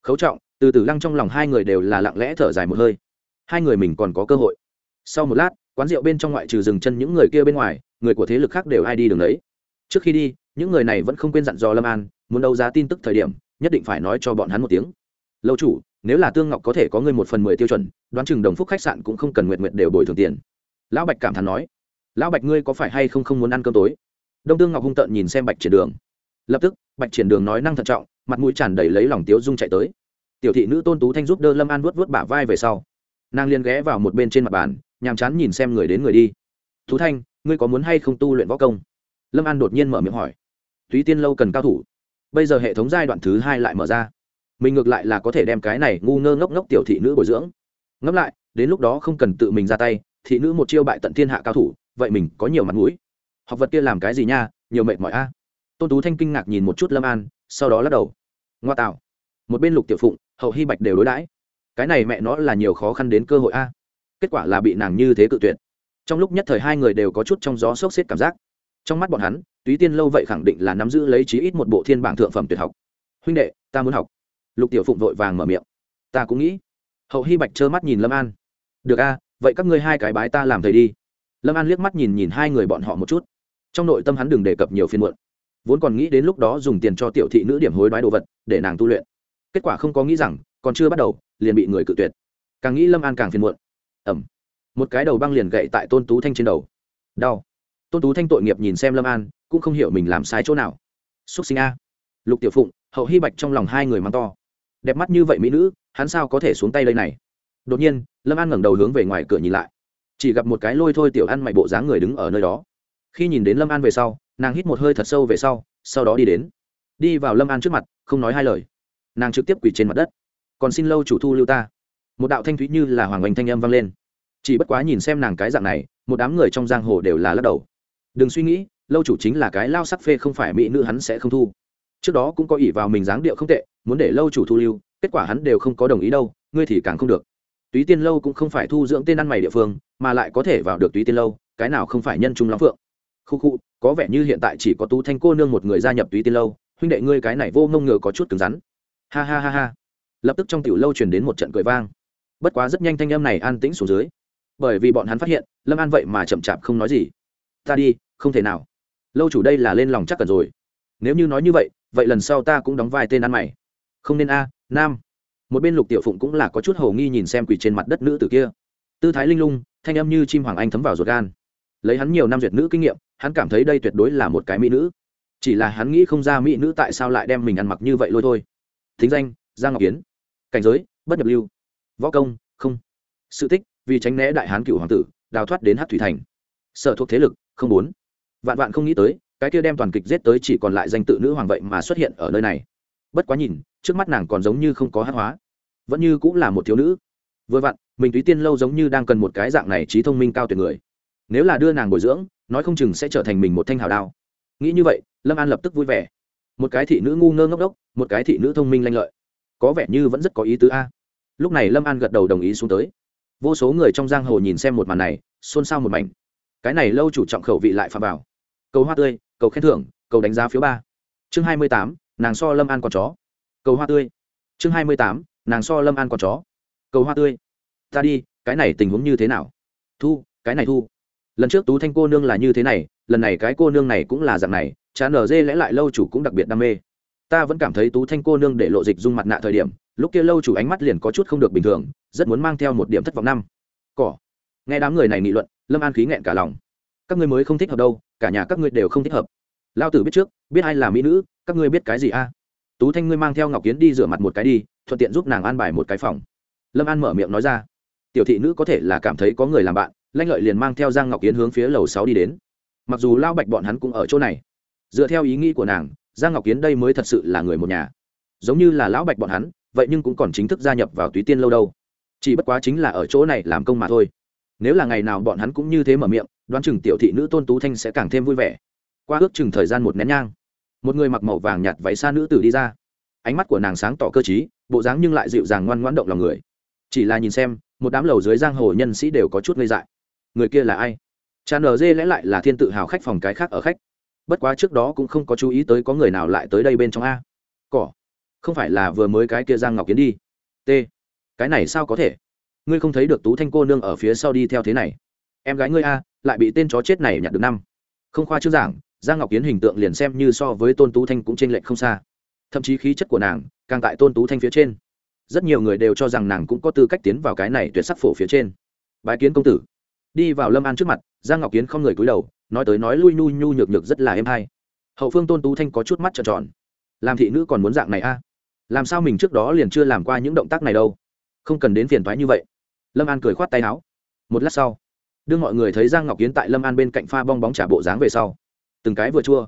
Khấu trọng, từ từ lăng trong lòng hai người đều là lặng lẽ thở dài một hơi. Hai người mình còn có cơ hội. Sau một lát, quán rượu bên trong ngoại trừ dừng chân những người kia bên ngoài, người của thế lực khác đều ai đi đường đấy. Trước khi đi, những người này vẫn không quên dặn dò lâm an, muốn đấu giá tin tức thời điểm, nhất định phải nói cho bọn hắn một tiếng. Lâu chủ nếu là tương ngọc có thể có người một phần mười tiêu chuẩn, đoán chừng đồng phúc khách sạn cũng không cần nguyện nguyện đều bồi thường tiền. Lão bạch cảm thán nói. Lão bạch ngươi có phải hay không không muốn ăn cơm tối? Đông tương ngọc hung tợn nhìn xem bạch triển đường. Lập tức, bạch triển đường nói năng thận trọng, mặt mũi tràn đầy lấy lòng tiếu dung chạy tới. Tiểu thị nữ tôn tú thanh giúp đỡ lâm an vuốt vuốt bả vai về sau. Nàng liền ghé vào một bên trên mặt bàn, nhàm chán nhìn xem người đến người đi. Tú thanh, ngươi có muốn hay không tu luyện võ công? Lâm an đột nhiên mở miệng hỏi. Túy tiên lâu cần cao thủ. Bây giờ hệ thống giai đoạn thứ hai lại mở ra mình ngược lại là có thể đem cái này ngu ngơ ngốc ngốc tiểu thị nữ bồi dưỡng. Ngẫm lại, đến lúc đó không cần tự mình ra tay, thị nữ một chiêu bại tận thiên hạ cao thủ, vậy mình có nhiều mặt mũi. Học vật kia làm cái gì nha, nhiều mệt mỏi a. Tôn tú thanh kinh ngạc nhìn một chút lâm an, sau đó lắc đầu. Ngoa tạo. Một bên lục tiểu phụng, hậu hy bạch đều đối đãi. Cái này mẹ nó là nhiều khó khăn đến cơ hội a. Kết quả là bị nàng như thế cự tuyệt. Trong lúc nhất thời hai người đều có chút trong gió sốc xếp cảm giác. Trong mắt bọn hắn, túy tiên lâu vậy khẳng định là nắm giữ lấy chí ít một bộ thiên bảng thượng phẩm tuyệt học. Huynh đệ, ta muốn học lục tiểu phụng vội vàng mở miệng. Ta cũng nghĩ. Hậu hy bạch trơ mắt nhìn lâm an. Được a, vậy các ngươi hai cái bái ta làm thầy đi. Lâm an liếc mắt nhìn nhìn hai người bọn họ một chút. Trong nội tâm hắn đừng đề cập nhiều phiên muộn. Vốn còn nghĩ đến lúc đó dùng tiền cho tiểu thị nữ điểm hối đoái đồ vật, để nàng tu luyện. Kết quả không có nghĩ rằng, còn chưa bắt đầu, liền bị người cự tuyệt. Càng nghĩ lâm an càng phiền muộn. Ẩm một cái đầu băng liền gậy tại tôn tú thanh trên đầu. Đau. Tôn tú thanh tội nghiệp nhìn xem lâm an, cũng không hiểu mình làm sai chỗ nào. Xúc sinh a. Lục tiểu phụng, hậu hy bạch trong lòng hai người mắng to đẹp mắt như vậy mỹ nữ, hắn sao có thể xuống tay đây này? Đột nhiên, lâm an ngẩng đầu hướng về ngoài cửa nhìn lại. Chỉ gặp một cái lôi thôi tiểu ăn mày bộ dáng người đứng ở nơi đó. Khi nhìn đến lâm an về sau, nàng hít một hơi thật sâu về sau sau đó đi đến. Đi vào lâm an trước mặt, không nói hai lời. Nàng trực tiếp quỳ trên mặt đất. Còn xin lâu chủ thu lưu ta. Một đạo thanh thúy như là hoàng oanh thanh âm vang lên. Chỉ bất quá nhìn xem nàng cái dạng này, một đám người trong giang hồ đều là lắc đầu. Đừng suy nghĩ, lâu chủ chính là cái lao sắc phê không phải mỹ nữ hắn sẽ không thu. Trước đó cũng có ỷ vào mình dáng điệu không tệ muốn để lâu chủ thu lưu, kết quả hắn đều không có đồng ý đâu, ngươi thì càng không được. Túy tiên lâu cũng không phải thu dưỡng tên ăn mày địa phương, mà lại có thể vào được túy tiên lâu, cái nào không phải nhân trung lắm phượng. Khu khu, có vẻ như hiện tại chỉ có tú thanh cô nương một người gia nhập túy tiên lâu, huynh đệ ngươi cái này vô ngông ngờ có chút cứng rắn. Ha ha ha ha. Lập tức trong tiểu lâu truyền đến một trận cười vang. Bất quá rất nhanh thanh âm này an tĩnh xuống dưới. Bởi vì bọn hắn phát hiện, lâm an vậy mà chậm chạp không nói gì. Ta đi, không thể nào. Lâu chủ đây là lên lòng chắc cần rồi. Nếu như nói như vậy vậy lần sau ta cũng đóng vai tên ăn mày không nên a, nam. Một bên lục tiểu phụng cũng là có chút hầu nghi nhìn xem quỳ trên mặt đất nữ tử kia. Tư thái linh lung, thanh âm như chim hoàng anh thấm vào ruột gan. Lấy hắn nhiều năm duyệt nữ kinh nghiệm, hắn cảm thấy đây tuyệt đối là một cái mỹ nữ. Chỉ là hắn nghĩ không ra mỹ nữ tại sao lại đem mình ăn mặc như vậy lôi thôi. Thính danh, giang ngọc kiến cảnh giới, bất nhập lưu. Võ công, không. Sự tích, vì tránh né đại hán cựu hoàng tử, đào thoát đến hát thủy thành. Sở thuộc thế lực, không bốn. Vạn vạn không nghĩ tới, cái kia đem toàn kịch giết tới chỉ còn lại danh tự nữ hoàng vậy mà xuất hiện ở nơi này bất quá nhìn, trước mắt nàng còn giống như không có hát hóa. Vẫn như cũng là một thiếu nữ. Vừa vặn, mình túy tiên lâu giống như đang cần một cái dạng này trí thông minh cao tuyệt người. Nếu là đưa nàng bồi dưỡng, nói không chừng sẽ trở thành mình một thanh hào đao. Nghĩ như vậy, lâm an lập tức vui vẻ. Một cái thị nữ ngu ngơ ngốc đốc, một cái thị nữ thông minh lanh lợi. Có vẻ như vẫn rất có ý tứ a. Lúc này lâm an gật đầu đồng ý xuống tới. Vô số người trong giang hồ nhìn xem một màn này, xôn xao một mảnh. Cái này lâu chủ trọng khẩu vị lại phạm vào. Cầu hoa tươi, cầu khen thưởng, cầu đánh giá phiếu ba. Chương hai mươi tám nàng so lâm an còn chó. Cầu hoa tươi. Chương hai mươi tám, nàng so lâm an còn chó. Cầu hoa tươi. Ta đi, cái này tình huống như thế nào? Thu, cái này thu. Lần trước tú thanh cô nương là như thế này, lần này cái cô nương này cũng là dạng này chán ở dê lẽ lại lâu chủ cũng đặc biệt đam mê. Ta vẫn cảm thấy tú thanh cô nương để lộ dịch dung mặt nạ thời điểm, lúc kia lâu chủ ánh mắt liền có chút không được bình thường, rất muốn mang theo một điểm thất vọng năm. Cỏ. Nghe đám người này nghị luận, lâm an khí nghẹn cả lòng. Các ngươi mới không thích hợp đâu, cả nhà các ngươi đều không thích hợp lao tử biết trước, biết ai là mỹ nữ, các ngươi biết cái gì a? Tú thanh ngươi mang theo ngọc kiến đi rửa mặt một cái đi, thuận tiện giúp nàng an bài một cái phòng. Lâm an mở miệng nói ra. Tiểu thị nữ có thể là cảm thấy có người làm bạn, lanh lợi liền mang theo giang ngọc kiến hướng phía lầu sáu đi đến. Mặc dù lao bạch bọn hắn cũng ở chỗ này, dựa theo ý nghĩ của nàng, giang ngọc kiến đây mới thật sự là người một nhà. Giống như là lão bạch bọn hắn, vậy nhưng cũng còn chính thức gia nhập vào túy tiên lâu đâu. Chỉ bất quá chính là ở chỗ này làm công mà thôi. Nếu là ngày nào bọn hắn cũng như thế mở miệng, đoán chừng tiểu thị nữ tôn tú thanh sẽ càng thêm vui vẻ qua ước chừng thời gian một nén nhang, một người mặc màu vàng nhạt váy xa nữ tử đi ra. Ánh mắt của nàng sáng tỏ cơ t bộ dáng nhưng lại dịu dàng ngoan ngoãn động lòng người. Chỉ là nhìn xem, một đám lầu dưới giang hồ nhân sĩ đều có chút ngây dại. Người kia là ai? Cha nờ dê lẽ lại là thiên tự hào khách phòng cái khác ở khách. Bất quá trước đó cũng không có chú ý tới có người nào lại tới đây bên trong a. Cỏ. Không phải là vừa mới cái kia giang ngọc kiến đi. T. Cái này sao có thể? Ngươi không thấy được tú thanh cô nương ở phía sau đi theo thế này. Em gái ngươi a, lại bị tên chó chết này nhặt được năm. Không khoa chứ giảng giang ngọc kiến hình tượng liền xem như so với tôn tú thanh cũng t r ê n lệch không xa. Thậm chí khí chất của nàng càng tại tôn tú thanh phía trên. Rất nhiều người đều cho rằng nàng cũng có tư cách tiến vào cái này tuyệt sắc phổ phía trên. Bái kiến công tử. Đi vào lâm an trước mặt, giang ngọc kiến không người cúi đầu, nói tới nói lui nhu nhu nhược nhược rất là êm hay. Hậu phương tôn tú thanh có chút mắt trợn tròn. Làm thị nữ còn muốn dạng này a làm sao mình trước đó liền chưa làm qua những động tác này đâu? Không cần đến phiền thoái như vậy. Lâm an cười khoát tay áo. Một lát sau đương mọi người thấy giang ngọc kiến tại lâm an bên cạnh pha bong bóng trả bộ dáng về sau từng cái vừa chua.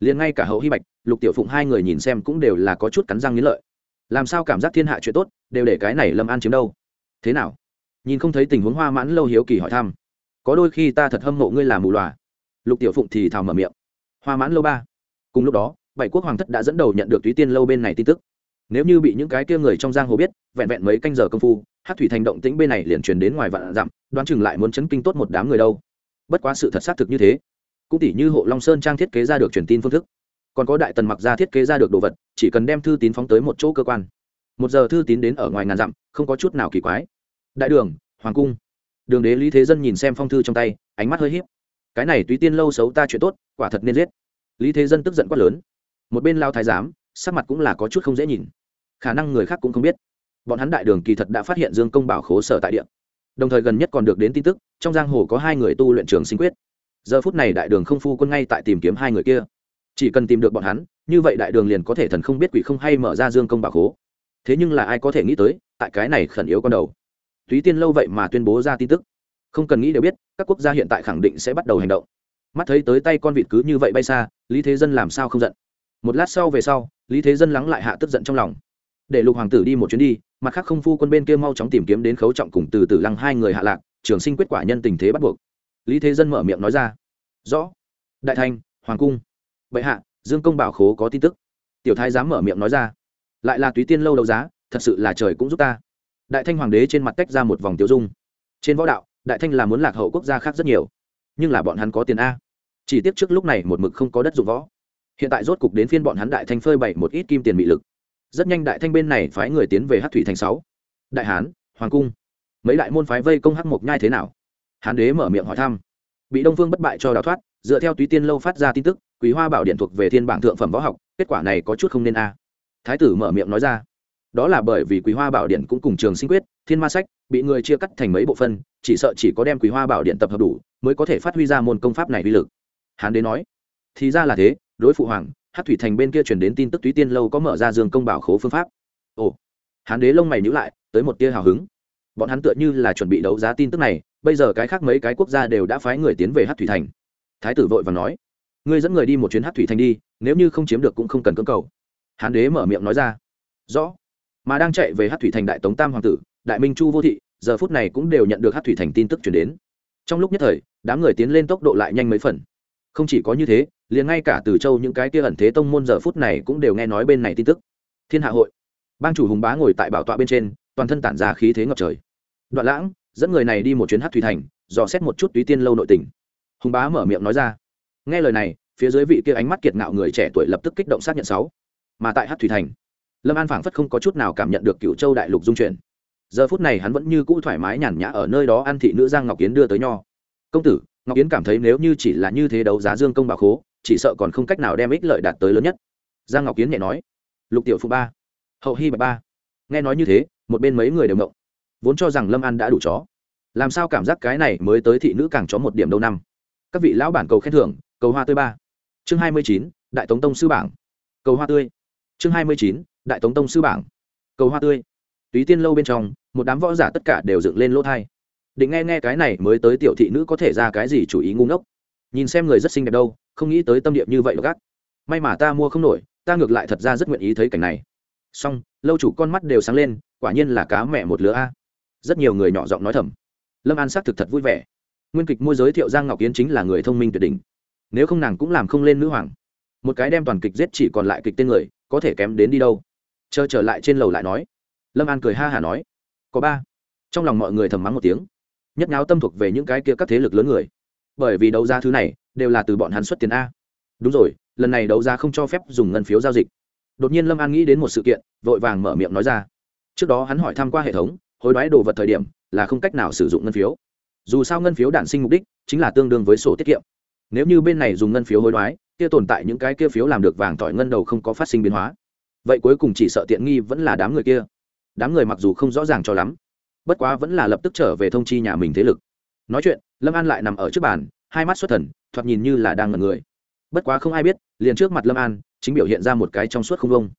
Liền ngay cả hậu hy bạch, lục tiểu phụng hai người nhìn xem cũng đều là có chút cắn răng nghĩ lợi. Làm sao cảm giác thiên hạ chuyện tốt, đều để cái này lâm an chiếm đâu? Thế nào? Nhìn không thấy tình huống hoa mãn lâu hiếu kỳ hỏi thăm. Có đôi khi ta thật hâm mộ ngươi làm mù loà. Lục tiểu phụng thì thào mở miệng. Hoa mãn lâu ba. Cùng lúc đó, bảy quốc hoàng thất đã dẫn đầu nhận được túy tiên lâu bên này tin tức. Nếu như bị những cái kia người trong giang hồ biết, vẹn vẹn mấy canh giờ công phu hát thủy thành động tĩnh bên này liền truyền đến ngoài vạn dặm, đoán chừng lại muốn chấn kinh tốt một đám người đâu. Bất quá sự thật xác thực như thế cũng tỷ như hộ long sơn trang thiết kế ra được truyền tin phương thức còn có đại tần mặc ra thiết kế ra được đồ vật chỉ cần đem thư tín phóng tới một chỗ cơ quan một giờ thư tín đến ở ngoài ngàn dặm không có chút nào kỳ quái đại đường hoàng cung đường đế lý thế dân nhìn xem phong thư trong tay ánh mắt hơi hiếp cái này túy tiên lâu xấu ta chuyện tốt quả thật nên giết lý thế dân tức giận quát lớn một bên lao thái giám sắc mặt cũng là có chút không dễ nhìn khả năng người khác cũng không biết bọn hắn đại đường kỳ thật đã phát hiện dương công bảo khố sở tại địa đồng thời gần nhất còn được đến tin tức trong giang hồ có hai người tu luyện trường sinh quyết giờ phút này đại đường không phu quân ngay tại tìm kiếm hai người kia. Chỉ cần tìm được bọn hắn, như vậy đại đường liền có thể thần không biết quỷ không hay mở ra dương công bảo khố. Thế nhưng là ai có thể nghĩ tới, tại cái này khẩn yếu con đầu. Túy tiên lâu vậy mà tuyên bố ra tin tức. Không cần nghĩ đều biết, các quốc gia hiện tại khẳng định sẽ bắt đầu hành động. Mắt thấy tới tay con vịt cứ như vậy bay xa, lý thế dân làm sao không giận? Một lát sau về sau, lý thế dân lắng lại hạ tức giận trong lòng. Để lục hoàng tử đi một chuyến đi, mặt khác không phu quân bên kia mau chóng tìm kiếm đến khấu trọng cùng từ từ lăng hai người hạ lạc, trường sinh quyết quả nhân tình thế bắt buộc lý thế dân mở miệng nói ra. Rõ. Đại thanh, hoàng cung. Bệ hạ, dương công bảo khố có tin tức. Tiểu thái dám mở miệng nói ra. Lại là túy tiên lâu đấu giá, thật sự là trời cũng giúp ta. Đại thanh hoàng đế trên mặt tách ra một vòng tiêu dung. Trên võ đạo, đại thanh là muốn lạc hậu quốc gia khác rất nhiều. Nhưng là bọn hắn có tiền a. Chỉ tiếc trước lúc này một mực không có đất dụng võ. Hiện tại rốt cục đến phiên bọn hắn đại thanh phơi bày một ít kim tiền bị lực. Rất nhanh đại thanh bên này phái người tiến về hát thủy thành sáu. Đại hán, hoàng cung. Mấy đại môn phái vây công hắc mộc nhai thế nào? Hán đế mở miệng hỏi thăm. Bị đông Phương bất bại cho đào thoát, dựa theo túy tiên lâu phát ra tin tức, quý hoa bảo điện thuộc về thiên bảng thượng phẩm võ học, kết quả này có chút không nên a. Thái tử mở miệng nói ra. Đó là bởi vì quý hoa bảo điện cũng cùng trường sinh quyết, thiên ma sách, bị người chia cắt thành mấy bộ phân, chỉ sợ chỉ có đem quý hoa bảo điện tập hợp đủ, mới có thể phát huy ra môn công pháp này uy lực. Hán đế nói, thì ra là thế, đối phụ hoàng hát thủy thành bên kia truyền đến tin tức túy tiên lâu có mở ra dương công bảo khố phương pháp. Ồ. Hán đế lông mày nhữ lại, tới một tia hào hứng bọn hắn tựa như là chuẩn bị đấu giá tin tức này, bây giờ cái khác mấy cái quốc gia đều đã phái người tiến về hát thủy thành. Thái tử vội và nói, ngươi dẫn người đi một chuyến hát thủy thành đi, nếu như không chiếm được cũng không cần cưỡng cầu. Hán đế mở miệng nói ra, rõ. Mà đang chạy về hát thủy thành đại tống tam hoàng tử, đại minh chu vô thị, giờ phút này cũng đều nhận được hát thủy thành tin tức chuyển đến. Trong lúc nhất thời, đám người tiến lên tốc độ lại nhanh mấy phần. Không chỉ có như thế, liền ngay cả từ châu những cái kia ẩn thế tông môn giờ phút này cũng đều nghe nói bên này tin tức. Thiên hạ hội. Bang chủ hùng bá ngồi tại bảo tọa bên trên, toàn thân tản ra khí thế ngập trời đoạn lãng, dẫn người này đi một chuyến hát thủy thành, dò xét một chút túy tiên lâu nội tình. Hùng bá mở miệng nói ra. Nghe lời này, phía dưới vị kia ánh mắt kiệt ngạo người trẻ tuổi lập tức kích động xác nhận sáu. Mà tại hát thủy thành, lâm an phảng phất không có chút nào cảm nhận được cựu châu đại lục dung chuyển. Giờ phút này hắn vẫn như cũ thoải mái nhàn nhã ở nơi đó ăn thị nữ giang ngọc kiến đưa tới nho. Công tử, ngọc yến cảm thấy nếu như chỉ là như thế đấu giá dương công bà khố, chỉ sợ còn không cách nào đem ích lợi đạt tới lớn nhất. Giang ngọc yến nhẹ nói. Lục tiểu phụ ba, hậu hy bạch ba. Nghe nói như thế, một bên mấy người đều ngộng vốn cho rằng lâm an đã đủ chó. Làm sao cảm giác cái này mới tới thị nữ càng chó một điểm đâu năm? Các vị lão bản cầu khen thưởng, cầu hoa tươi ba. Chương hai mươi chín, đại tống tông sư bảng. Cầu hoa tươi. Chương hai mươi chín, đại tống tông sư bảng. Cầu hoa tươi. Túy tiên lâu bên trong, một đám võ giả tất cả đều dựng lên lỗ thai. Định nghe nghe cái này mới tới tiểu thị nữ có thể ra cái gì chủ ý ngu ngốc. Nhìn xem người rất xinh đẹp đâu, không nghĩ tới tâm điệp như vậy gác may mà ta mua không nổi, ta ngược lại thật ra rất nguyện ý thấy cảnh này. Song lâu chủ con mắt đều sáng lên, quả nhiên là cá mẹ một lứa a rất nhiều người nhỏ giọng nói thầm. Lâm an xác thực thật vui vẻ. Nguyên kịch môi giới thiệu giang ngọc yến chính là người thông minh tuyệt đỉnh. Nếu không nàng cũng làm không lên nữ hoàng. Một cái đem toàn kịch giết chỉ còn lại kịch tên người, có thể kém đến đi đâu? Chờ trở lại trên lầu lại nói. Lâm an cười ha hả nói. Có ba. Trong lòng mọi người thầm mắng một tiếng. Nhất nháo tâm thuộc về những cái kia các thế lực lớn người. Bởi vì đấu giá thứ này, đều là từ bọn hắn xuất tiền a. Đúng rồi, lần này đấu giá không cho phép dùng ngân phiếu giao dịch. Đột nhiên lâm an nghĩ đến một sự kiện, vội vàng mở miệng nói ra. Trước đó hắn hỏi tham q u a hệ thống hối đoái đồ vật thời điểm là không cách nào sử dụng ngân phiếu. Dù sao ngân phiếu đản sinh mục đích chính là tương đương với sổ tiết kiệm. Nếu như bên này dùng ngân phiếu hối đoái, kia tồn tại những cái kia phiếu làm được vàng tỏi ngân đầu không có phát sinh biến hóa. Vậy cuối cùng chỉ sợ tiện nghi vẫn là đám người kia. Đám người mặc dù không rõ ràng cho lắm, bất quá vẫn là lập tức trở về thông chi nhà mình thế lực. Nói chuyện, lâm an lại nằm ở trước bàn, hai mắt xuất thần, thoạt nhìn như là đang ngẩn người. Bất quá không ai biết, liền trước mặt lâm an, chính biểu hiện ra một cái trong suốt không vông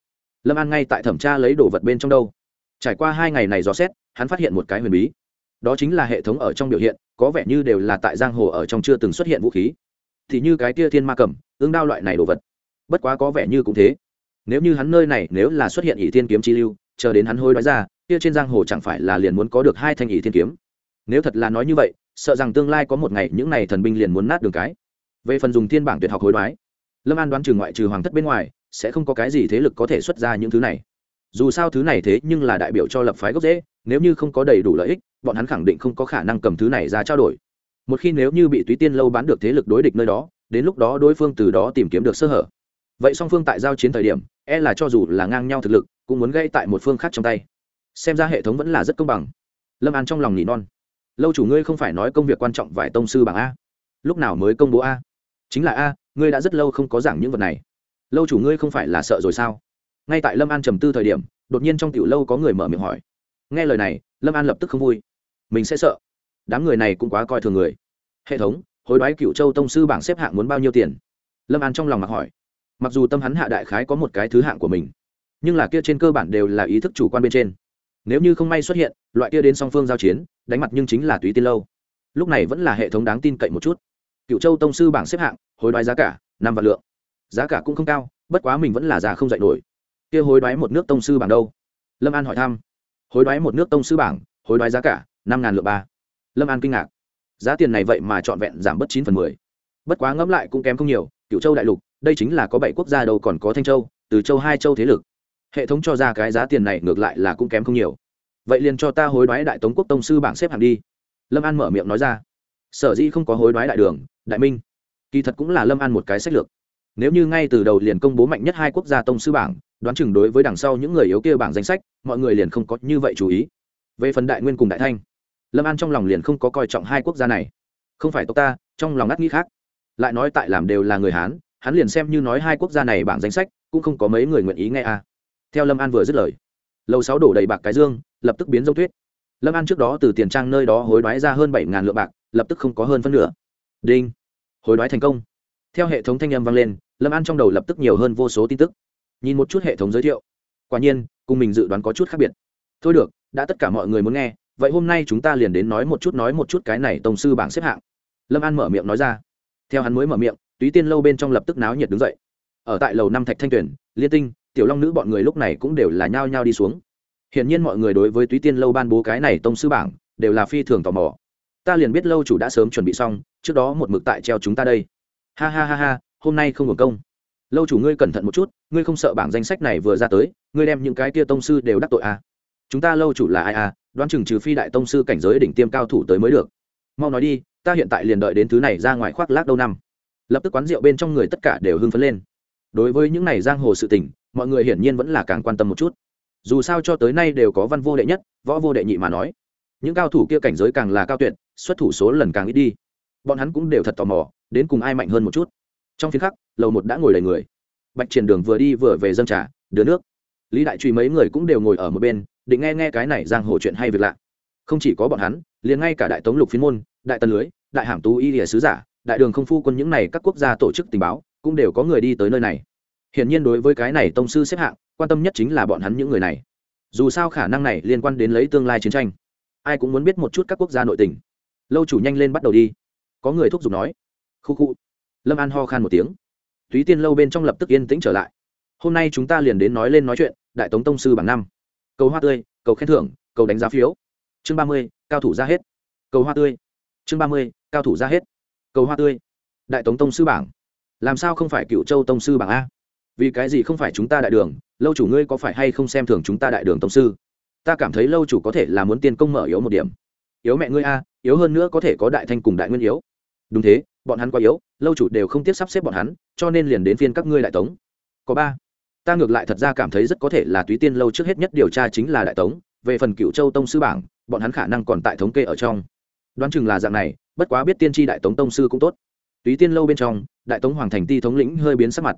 lâm an ngay tại thẩm tra lấy đồ vật bên trong đâu. Trải qua hai ngày này dò xét hắn phát hiện một cái huyền bí. Đó chính là hệ thống ở trong biểu hiện, có vẻ như đều là tại giang hồ ở trong chưa từng xuất hiện vũ khí. Thì như cái tia thiên ma cầm, ương đao loại này đồ vật. Bất quá có vẻ như cũng thế. Nếu như hắn nơi này nếu là xuất hiện ỷ thiên kiếm chi lưu, chờ đến hắn hôi nói ra, kia trên giang hồ chẳng phải là liền muốn có được hai thanh ỷ thiên kiếm. Nếu thật là nói như vậy, sợ rằng tương lai có một ngày những này thần binh liền muốn nát đường cái. Về phần dùng thiên bảng tuyệt học hối đoái, lâm an đoán trừ ngoại trừ hoàng thất bên ngoài, sẽ không có cái gì thế lực có thể xuất ra những thứ này. Dù sao thứ này thế nhưng là đại biểu cho lập phái gốc dễ nếu như không có đầy đủ lợi ích, bọn hắn khẳng định không có khả năng cầm thứ này ra trao đổi. Một khi nếu như bị túy tiên lâu bán được thế lực đối địch nơi đó, đến lúc đó đối phương từ đó tìm kiếm được sơ hở. Vậy song phương tại giao chiến thời điểm e là cho dù là ngang nhau thực lực, cũng muốn gây tại một phương khác trong tay. Xem ra hệ thống vẫn là rất công bằng. Lâm an trong lòng nỉ non. Lâu chủ ngươi không phải nói công việc quan trọng vài tông sư bằng a. Lúc nào mới công bố a? Chính là a, ngươi đã rất lâu không có giảng những vật này. Lâu chủ ngươi không phải là sợ rồi sao? Ngay tại lâm an trầm tư thời điểm, đột nhiên trong tiểu lâu có người mở miệng hỏi nghe lời này, lâm an lập tức không vui. Mình sẽ sợ. Đám người này cũng quá coi thường người. Hệ thống, hối đoái cựu châu tông sư bảng xếp hạng muốn bao nhiêu tiền? Lâm an trong lòng mặc hỏi. Mặc dù tâm hắn hạ đại khái có một cái thứ hạng của mình, nhưng là kia trên cơ bản đều là ý thức chủ quan bên trên. Nếu như không may xuất hiện, loại kia đến song phương giao chiến, đánh mặt nhưng chính là túy tiên lâu. Lúc này vẫn là hệ thống đáng tin cậy một chút. Cựu châu tông sư bảng xếp hạng, hối đoái giá cả, năm vạn lượng. Giá cả cũng không cao, bất quá mình vẫn là già không dạy nổi. Kia hối đoái một nước tông sư bảng đâu? Lâm an hỏi thăm hối đoái một nước tông sư bảng, hối đoái giá cả, năm ngàn lượng ba. Lâm an kinh ngạc. Giá tiền này vậy mà trọn vẹn giảm bớt chín phần mười. Bất quá ngẫm lại cũng kém không nhiều cựu châu đại lục, đây chính là có bảy quốc gia đâu còn có thanh châu, từ châu hai châu thế lực. Hệ thống cho ra cái giá tiền này ngược lại là cũng kém không nhiều. Vậy liền cho ta hối đoái đại tống quốc tông sư bảng xếp hạng đi. Lâm an mở miệng nói ra. Sở dĩ không có hối đoái đại đường, đại minh, kỳ thật cũng là lâm an một cái sách lược. Nếu như ngay từ đầu liền công bố mạnh nhất hai quốc gia tông sư bảng đoán chừng đối với đằng sau những người yếu kia bảng danh sách, mọi người liền không có như vậy chú ý. Về phần đại nguyên cùng đại thanh, lâm an trong lòng liền không có coi trọng hai quốc gia này. Không phải tộc ta, trong lòng ngắt nghĩ khác. Lại nói tại làm đều là người hán, hắn liền xem như nói hai quốc gia này bảng danh sách, cũng không có mấy người nguyện ý nghe a. À. theo lâm an vừa dứt lời, lầu sáu đổ đầy bạc cái dương, lập tức biến dông tuyết. Lâm an trước đó từ tiền trang nơi đó hối đoái ra hơn bảy ngàn lượng bạc, lập tức không có hơn phân nửa. Đinh, hối đoái thành công. Theo hệ thống thanh âm vang lên, lâm an trong đầu lập tức nhiều hơn vô số tin tức nhìn một chút hệ thống giới thiệu. Quả nhiên, cùng mình dự đoán có chút khác biệt. Thôi được, đã tất cả mọi người muốn nghe, vậy hôm nay chúng ta liền đến nói một chút, nói một chút cái này tổng sư bảng xếp hạng. Lâm an mở miệng nói ra. Theo hắn mới mở miệng, túy tiên lâu bên trong lập tức náo nhiệt đứng dậy. Ở tại lầu năm thạch thanh tuyển liên tinh, tiểu long nữ bọn người lúc này cũng đều là nhao nhao đi xuống. Hiển nhiên mọi người đối với túy tiên lâu ban bố cái này tông sư bảng, đều là phi thường tò mò. Ta liền biết lâu chủ đã sớm chuẩn bị xong, trước đó một mực tại treo chúng ta đây. Ha ha ha ha, hôm nay không hưởng công lâu chủ ngươi cẩn thận một chút, ngươi không sợ bảng danh sách này vừa ra tới, ngươi đem những cái kia tông sư đều đắc tội à. chúng ta lâu chủ là ai à? Đoán chừng trừ phi đại tông sư cảnh giới đỉnh tiêm cao thủ tới mới được. Mau nói đi, ta hiện tại liền đợi đến thứ này ra ngoài khoác lác đâu năm. Lập tức quán rượu bên trong người tất cả đều hưng phấn lên. Đối với những này giang hồ sự tình, mọi người hiển nhiên vẫn là càng quan tâm một chút. Dù sao cho tới nay đều có văn vô đệ nhất, võ vô đệ nhị mà nói. Những cao thủ kia cảnh giới càng là cao tuyệt, xuất thủ số lần càng ít đi. Bọn hắn cũng đều thật tò mò, đến cùng ai mạnh hơn một chút trong phiên khắc, lầu một đã ngồi đầy người. Bạch triển đường vừa đi vừa về dâng trà, đưa nước. Lý đại truy mấy người cũng đều ngồi ở một bên, định nghe nghe cái này giang hồ chuyện hay việc lạ. Không chỉ có bọn hắn, liền ngay cả đại tống lục phiên môn, đại tần lưới, đại hàm tú y địa sứ giả, đại đường không phu quân những này các quốc gia tổ chức tình báo, cũng đều có người đi tới nơi này. Hiển nhiên đối với cái này tông sư xếp hạng, quan tâm nhất chính là bọn hắn những người này. Dù sao khả năng này liên quan đến lấy tương lai chiến tranh. Ai cũng muốn biết một chút các quốc gia nội tình. Lâu chủ nhanh lên bắt đầu đi. Có người thúc giục nói. Khu khu lâm an ho khan một tiếng. Túy tiên lâu bên trong lập tức yên tĩnh trở lại. Hôm nay chúng ta liền đến nói lên nói chuyện, đại tống tông sư bảng năm. Cầu hoa tươi, cầu khen thưởng, cầu đánh giá phiếu. Chương ba mươi, cao thủ ra hết. Cầu hoa tươi. Chương ba mươi, cao thủ ra hết. Cầu hoa tươi. Đại tống tông sư bảng. Làm sao không phải cựu châu tông sư bảng a? Vì cái gì không phải chúng ta đại đường, lâu chủ ngươi có phải hay không xem thường chúng ta đại đường tông sư? Ta cảm thấy lâu chủ có thể là muốn tiên công mở yếu một điểm. Yếu mẹ ngươi a, yếu hơn nữa có thể có đại thanh cùng đại nguyên yếu đúng thế, bọn hắn quá yếu, lâu chủ đều không tiếp sắp xếp bọn hắn, cho nên liền đến phiên các ngươi đại tống. Có ba. Ta ngược lại thật ra cảm thấy rất có thể là túy tiên lâu trước hết nhất điều tra chính là đại tống, về phần cựu châu tông sư bảng, bọn hắn khả năng còn tại thống kê ở trong. Đoán chừng là dạng này, bất quá biết tiên tri đại tống tông sư cũng tốt. Túy tiên lâu bên trong, đại tống hoàng thành ti thống lĩnh hơi biến sắc mặt.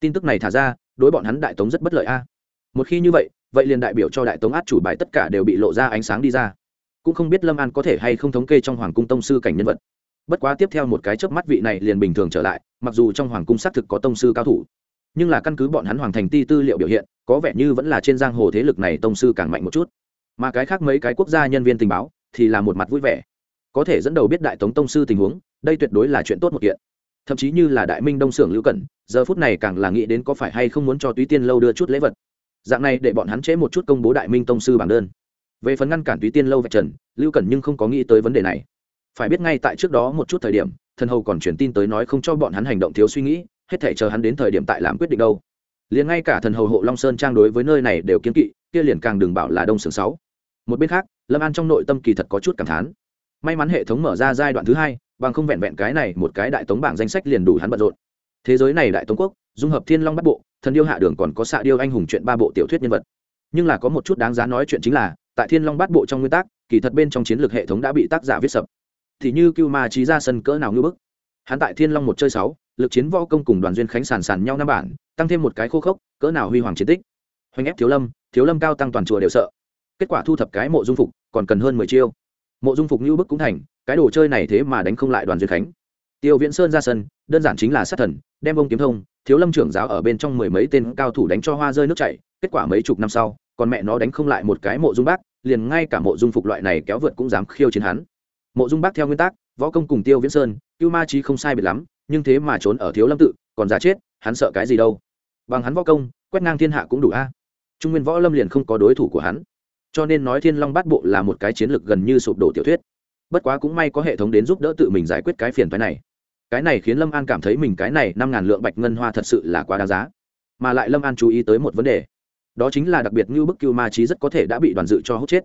Tin tức này thả ra, đối bọn hắn đại tống rất bất lợi a. Một khi như vậy vậy liền đại biểu cho đại tống át chủ bài tất cả đều bị lộ ra ánh sáng đi ra. Cũng không biết lâm an có thể hay không thống kê trong hoàng cung tông sư cảnh nhân vật bất quá tiếp theo một cái chớp mắt vị này liền bình thường trở lại, mặc dù trong hoàng cung xác thực có tông sư cao thủ, nhưng là căn cứ bọn hắn hoàng thành ti tư liệu biểu hiện, có vẻ như vẫn là trên giang hồ thế lực này tông sư càng mạnh một chút. Mà cái khác mấy cái quốc gia nhân viên tình báo thì là một mặt vui vẻ. Có thể dẫn đầu biết đại tống tông sư tình huống, đây tuyệt đối là chuyện tốt một kiện. Thậm chí như là đại minh đông xưởng lưu cẩn, giờ phút này càng là nghĩ đến có phải hay không muốn cho túy tiên lâu đưa chút lễ vật. Dạng này để bọn hắn chế một chút công bố đại minh tông sư bảng đơn. Về phần ngăn cản túy tiên lâu vạch trần, lưu cẩn nhưng không có nghĩ tới vấn đề này phải biết ngay tại trước đó một chút thời điểm, thần hầu còn truyền tin tới nói không cho bọn hắn hành động thiếu suy nghĩ, hết thể chờ hắn đến thời điểm tại làm quyết định đâu. Liền ngay cả thần hầu hộ long sơn trang đối với nơi này đều kiếm kỵ, kia liền càng đừng bảo là đông sưởng sáu. Một bên khác, lâm an trong nội tâm kỳ thật có chút cảm thán. May mắn hệ thống mở ra giai đoạn thứ hai, bằng không vẹn vẹn cái này một cái đại tống bảng danh sách liền đủ hắn bận rộn. Thế giới này đại tống quốc, dung hợp thiên long bắt bộ, thần điêu hạ đường còn có xạ điêu anh hùng chuyện ba bộ tiểu thuyết nhân vật. Nhưng là có một chút đáng giá nói chuyện chính là, tại thiên long bát bộ trong nguyên tắc, kỳ thật bên trong chiến lược hệ thống đã bị tác giả viết sập thì như cưu ma trí ra sân cỡ nào ngưỡng bức. Hắn tại thiên long một chơi sáu, lực chiến võ công cùng đoàn duyên khánh sàn sàn nhau năm bản, tăng thêm một cái khô khốc, cỡ nào huy hoàng chiến tích. Hoành ép thiếu lâm thiếu lâm cao tăng toàn chùa đều sợ. Kết quả thu thập cái mộ dung phục, còn cần hơn mười chiêu. Mộ dung phục như bức cũng thành, cái đồ chơi này thế mà đánh không lại đoàn duyên khánh. Tiêu viễn sơn ra sân, đơn giản chính là sát thần, đem bông kiếm thông, thiếu lâm trưởng giáo ở bên trong mười mấy tên cao thủ đánh cho hoa rơi nước chảy, kết quả mấy chục năm sau, còn mẹ nó đánh không lại một cái mộ dung bác, liền ngay cả mộ dung phục loại này kéo vượt cũng dám khiêu chiến hắn mộ dung bác theo nguyên tắc, võ công cùng tiêu viễn sơn, cưu ma trí không sai biệt lắm, nhưng thế mà trốn ở thiếu lâm tự, còn giá chết, hắn sợ cái gì đâu. Bằng hắn võ công, quét ngang thiên hạ cũng đủ a. Trung nguyên võ lâm liền không có đối thủ của hắn. Cho nên nói thiên long bát bộ là một cái chiến lược gần như sụp đổ tiểu thuyết. Bất quá cũng may có hệ thống đến giúp đỡ tự mình giải quyết cái phiền phái này. Cái này khiến lâm an cảm thấy mình cái này năm ngàn lượng bạch ngân hoa thật sự là quá đáng giá. Mà lại lâm an chú ý tới một vấn đề. Đó chính là đặc biệt như bức cưu ma trí rất có thể đã bị đoàn dự cho hút chết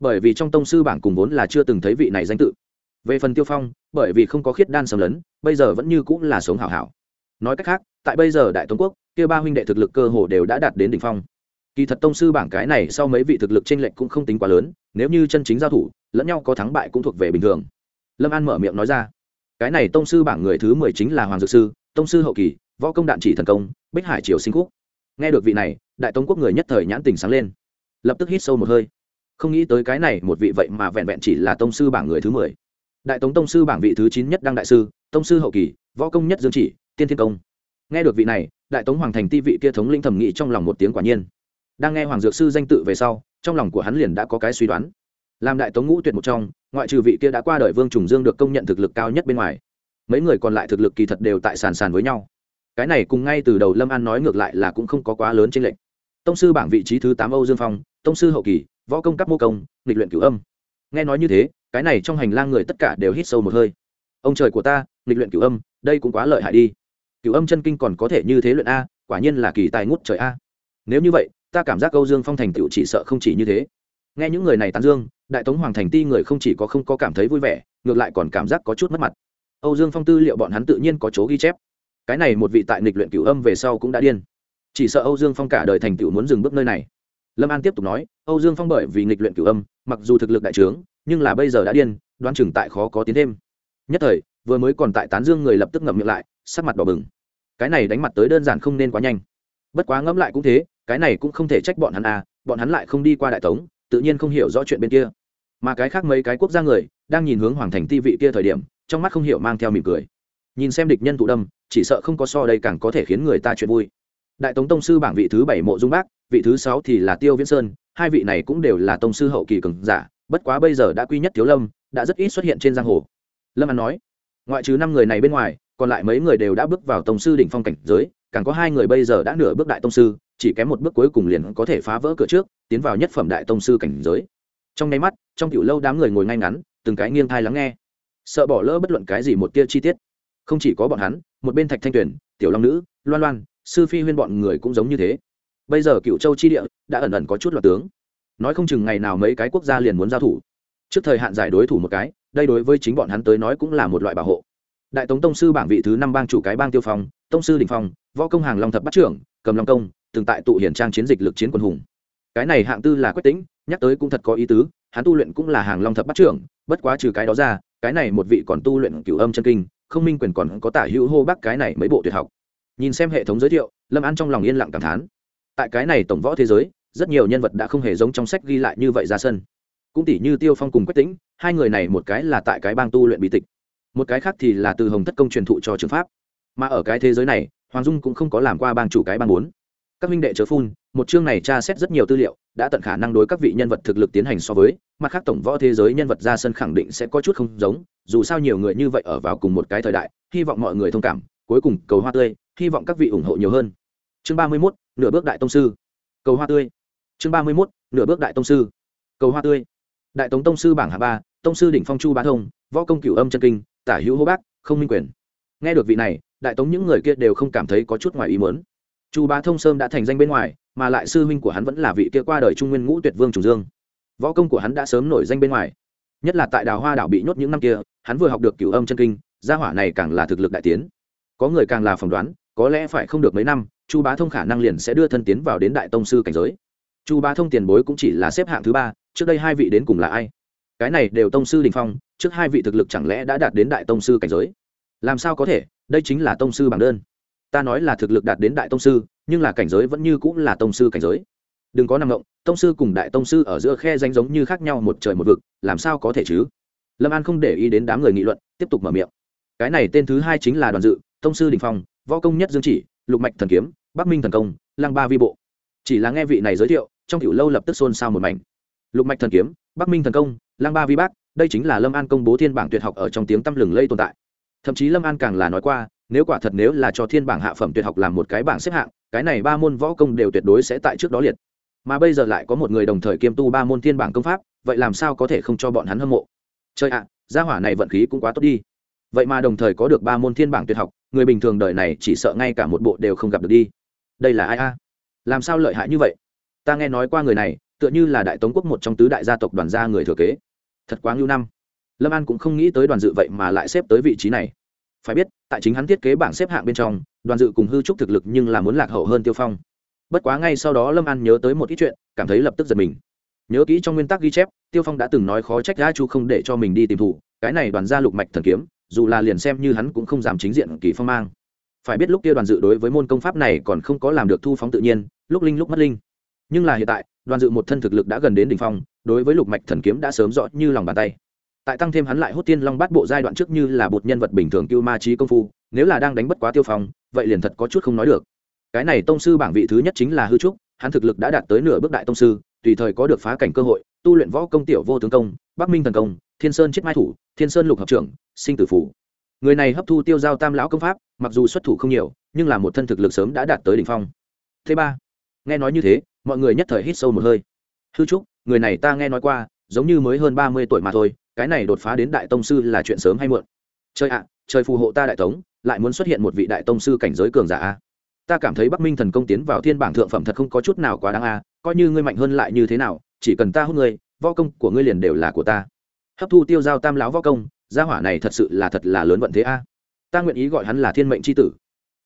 bởi vì trong tông sư bảng cùng vốn là chưa từng thấy vị này danh tự. Về phần tiêu phong, bởi vì không có khiết đan xâm lấn, bây giờ vẫn như cũng là sống hảo hảo. Nói cách khác, tại bây giờ đại tống quốc, kia ba huynh đệ thực lực cơ hồ đều đã đạt đến đỉnh phong. Kỳ thật tông sư bảng cái này sau mấy vị thực lực tranh lệch cũng không tính quá lớn, nếu như chân chính giao thủ, lẫn nhau có thắng bại cũng thuộc về bình thường. Lâm an mở miệng nói ra, cái này tông sư bảng người thứ mười chính là hoàng dược sư, tông sư hậu kỳ, võ công đạn chỉ thần công, bích hải triều sinh khúc nghe được vị này, đại tống quốc người nhất thời nhãn tình sáng lên. Lập tức hít sâu một hơi không nghĩ tới cái này một vị vậy mà vẹn vẹn chỉ là tông sư bảng người thứ mười. Đại tống tông sư bảng vị thứ chín nhất đăng đại sư, tông sư hậu kỳ, võ công nhất dương chỉ, tiên thiên công. Nghe được vị này, đại tống hoàng thành ti vị kia thống linh thẩm nghị trong lòng một tiếng quả nhiên. Đang nghe hoàng dược sư danh tự về sau, trong lòng của hắn liền đã có cái suy đoán. Làm đại tống ngũ tuyệt một trong, ngoại trừ vị kia đã qua đời vương trùng dương được công nhận thực lực cao nhất bên ngoài, mấy người còn lại thực lực kỳ thật đều tại sàn sàn với nhau. Cái này cùng ngay từ đầu lâm an nói ngược lại là cũng không có quá lớn trên lệnh tông sư bảng vị trí thứ tám âu dương phong, tông sư hậu kỳ võ công cấp mô công, nghịch luyện cửu âm. Nghe nói như thế, cái này trong hành lang người tất cả đều hít sâu một hơi. Ông trời của ta, nghịch luyện cửu âm, đây cũng quá lợi hại đi. Cửu âm chân kinh còn có thể như thế luyện a, quả nhiên là kỳ tài ngút trời a. Nếu như vậy, ta cảm giác âu dương phong thành tựu chỉ sợ không chỉ như thế. Nghe những người này tán dương, đại tống hoàng thành ti người không chỉ có không có cảm thấy vui vẻ, ngược lại còn cảm giác có chút mất mặt. Âu dương phong tư liệu bọn hắn tự nhiên có chỗ ghi chép. Cái này một vị tại nịch luyện cửu âm về sau cũng đã điên. Chỉ sợ âu dương phong cả đời thành tựu muốn dừng bước nơi này lâm an tiếp tục nói, âu dương phong bởi vì nghịch luyện cửu âm, mặc dù thực lực đại trướng, nhưng là bây giờ đã điên, đoán chừng tại khó có tiến thêm. Nhất thời, vừa mới còn tại tán dương người lập tức ngậm miệng lại, sắc mặt đỏ bừng. Cái này đánh mặt tới đơn giản không nên quá nhanh. Bất quá ngẫm lại cũng thế, cái này cũng không thể trách bọn hắn à bọn hắn lại không đi qua đại tống, tự nhiên không hiểu rõ chuyện bên kia. Mà cái khác mấy cái quốc gia người, đang nhìn hướng hoàng thành ti vị kia thời điểm, trong mắt không hiểu mang theo mỉm cười. Nhìn xem địch nhân tụ đâm, chỉ sợ không có so đây càng có thể khiến người ta chuyện vui. Đại tống tông sư bảng vị thứ bảy mộ dung bác vị thứ sáu thì là tiêu viễn sơn, hai vị này cũng đều là tông sư hậu kỳ cường giả, bất quá bây giờ đã quy nhất thiếu lâm, đã rất ít xuất hiện trên giang hồ. Lâm an nói, ngoại trừ năm người này bên ngoài, còn lại mấy người đều đã bước vào tông sư đỉnh phong cảnh giới, càng có hai người bây giờ đã nửa bước đại tông sư, chỉ kém một bước cuối cùng liền có thể phá vỡ cửa trước, tiến vào nhất phẩm đại tông sư cảnh giới. Trong nháy mắt, trong tiểu lâu đám người ngồi ngay ngắn, từng cái nghiêng thai lắng nghe, sợ bỏ lỡ bất luận cái gì một tia chi tiết. Không chỉ có bọn hắn, một bên thạch thanh tuyển tiểu long nữ, loan loan, sư phi huyên bọn người cũng giống như thế bây giờ cựu châu chi địa đã ẩn ẩn có chút loạt tướng. Nói không chừng ngày nào mấy cái quốc gia liền muốn giao thủ. Trước thời hạn giải đối thủ một cái, đây đối với chính bọn hắn tới nói cũng là một loại bảo hộ. Đại tống tông sư bảng vị thứ năm bang chủ cái bang tiêu phong, tông sư đình phong, võ công hàng long thập bắt trưởng, cầm long công, từng tại tụ hiển trang chiến dịch lực chiến quân hùng. Cái này hạng tư là quyết tính nhắc tới cũng thật có ý tứ, hắn tu luyện cũng là hàng long thập bắt trưởng, bất quá trừ cái đó ra, cái này một vị còn tu luyện cửu âm chân kinh, không minh quyền còn có tả hữu hô bác cái này mấy bộ tuyệt học. Nhìn xem hệ thống giới thiệu, lâm an trong lòng yên lặng cảm thán tại cái này tổng võ thế giới, rất nhiều nhân vật đã không hề giống trong sách ghi lại như vậy ra sân. Cũng tỷ như tiêu phong cùng quách tĩnh, hai người này một cái là tại cái bang tu luyện bí tịch, một cái khác thì là từ hồng thất công truyền thụ cho trường pháp. Mà ở cái thế giới này, hoàng dung cũng không có làm qua bang chủ cái bang bốn. Các minh đệ chớ phun, một chương này tra xét rất nhiều tư liệu, đã tận khả năng đối các vị nhân vật thực lực tiến hành so với, mặt khác tổng võ thế giới nhân vật ra sân khẳng định sẽ có chút không giống, dù sao nhiều người như vậy ở vào cùng một cái thời đại, hy vọng mọi người thông cảm, cuối cùng cầu hoa tươi, hy vọng các vị ủng hộ nhiều hơn chương ba mươi mốt, nửa bước đại tông sư. Cầu hoa tươi. Chương ba mươi mốt, nửa bước đại tông sư. Cầu hoa tươi. Đại tống tông sư bảng hạ ba, tông sư đỉnh phong chu bá thông, võ công cửu âm chân kinh, tả hữu hô bác, không minh quyền. Nghe được vị này, đại tống những người kia đều không cảm thấy có chút ngoài ý mớn chu bá thông sơn đã thành danh bên ngoài, mà lại sư huynh của hắn vẫn là vị kia qua đời trung nguyên ngũ tuyệt vương trùng dương. Võ công của hắn đã sớm nổi danh bên ngoài. Nhất là tại đào hoa đảo bị nhốt những năm kia, hắn vừa học được cửu âm chân kinh, gia hỏa này càng là thực lực đại tiến. Có người càng là phỏng đoán, có lẽ phải không được mấy năm chu bá thông khả năng liền sẽ đưa thân tiến vào đến đại tông sư cảnh giới. Chu bá thông tiền bối cũng chỉ là xếp hạng thứ ba, trước đây hai vị đến cùng là ai? Cái này đều tông sư đình phong, trước hai vị thực lực chẳng lẽ đã đạt đến đại tông sư cảnh giới? Làm sao có thể? Đây chính là tông sư bằng đơn. Ta nói là thực lực đạt đến đại tông sư, nhưng là cảnh giới vẫn như cũng là tông sư cảnh giới. Đừng có nằm ngộng, tông sư cùng đại tông sư ở giữa khe danh giống như khác nhau một trời một vực, làm sao có thể chứ? Lâm an không để ý đến đám người nghị luận, tiếp tục mở miệng. Cái này tên thứ hai chính là đoàn dự, tông sư đình phong, võ công nhất dương chỉ lục mạch thần kiếm, bắc minh thần công, lăng ba vi bộ. Chỉ là nghe vị này giới thiệu, trong tiểu lâu lập tức xôn xao một mảnh. Lục mạch thần kiếm, bắc minh thần công, lăng ba vi bác, đây chính là lâm an công bố thiên bảng tuyệt học ở trong tiếng tăm lừng lây tồn tại. Thậm chí lâm an càng là nói qua, nếu quả thật nếu là cho thiên bảng hạ phẩm tuyệt học làm một cái bảng xếp hạng, cái này ba môn võ công đều tuyệt đối sẽ tại trước đó liệt. Mà bây giờ lại có một người đồng thời kiêm tu ba môn thiên bảng công pháp, vậy làm sao có thể không cho bọn hắn hâm mộ? Chơi ạ, gia hỏa này vận khí cũng quá tốt đi vậy mà đồng thời có được ba môn thiên bảng tuyệt học, người bình thường đời này chỉ sợ ngay cả một bộ đều không gặp được đi. Đây là ai a? Làm sao lợi hại như vậy? Ta nghe nói qua người này, tựa như là đại tống quốc một trong tứ đại gia tộc đoàn gia người thừa kế. Thật quá ngưu năm. Lâm an cũng không nghĩ tới đoàn dự vậy mà lại xếp tới vị trí này. Phải biết, tại chính hắn thiết kế bảng xếp hạng bên trong, đoàn dự cùng hư trúc thực lực nhưng là muốn lạc hậu hơn tiêu phong. Bất quá ngay sau đó lâm an nhớ tới một ít chuyện, cảm thấy lập tức giật mình. Nhớ kỹ trong nguyên tắc ghi chép, tiêu phong đã từng nói khó trách a chu không để cho mình đi tìm thủ, cái này đoàn gia lục mạch thần kiếm dù là liền xem như hắn cũng không dám chính diện kỳ phong mang. Phải biết lúc kia đoàn dự đối với môn công pháp này còn không có làm được thu phóng tự nhiên, lúc linh lúc mất linh. Nhưng là hiện tại, đoàn dự một thân thực lực đã gần đến đ ỉ n h phong, đối với lục mạch thần kiếm đã sớm rõ như lòng bàn tay. Tại tăng thêm hắn lại hốt tiên long bát bộ giai đoạn trước như là một nhân vật bình thường cưu ma trí công phu, nếu là đang đánh bất quá tiêu phong, vậy liền thật có chút không nói được. Cái này tông sư bảng vị thứ nhất chính là hư trúc, hắn thực lực đã đạt tới nửa bước đại tông sư, tùy thời có được phá cảnh cơ hội, tu luyện võ công tiểu vô tướng công, bắc minh thần công, thiên sơn chiết mai thủ, thiên sơn lục hợp trưởng sinh tử phủ. Người này hấp thu tiêu giao tam lão công pháp, mặc dù xuất thủ không nhiều, nhưng là một thân thực lực sớm đã đạt tới đ ỉ n h phong. Thứ ba, nghe nói như thế, mọi người nhất thời hít sâu một hơi. Hư trúc, người này ta nghe nói qua, giống như mới hơn ba mươi tuổi mà thôi, cái này đột phá đến đại tông sư là chuyện sớm hay muộn? Trời ạ à, trời phù hộ ta đại tống, lại muốn xuất hiện một vị đại tông sư cảnh giới cường giả a ta cảm thấy bắc minh thần công tiến vào thiên bảng thượng phẩm thật không có chút nào quá đáng a coi như ngươi mạnh hơn lại như thế nào, chỉ cần ta hút ngươi, võ công của ngươi liền đều là của ta. Hấp thu tiêu giao tam lão võ công gia hỏa này thật sự là thật là lớn vận thế a. Ta nguyện ý gọi hắn là thiên mệnh c h i tử.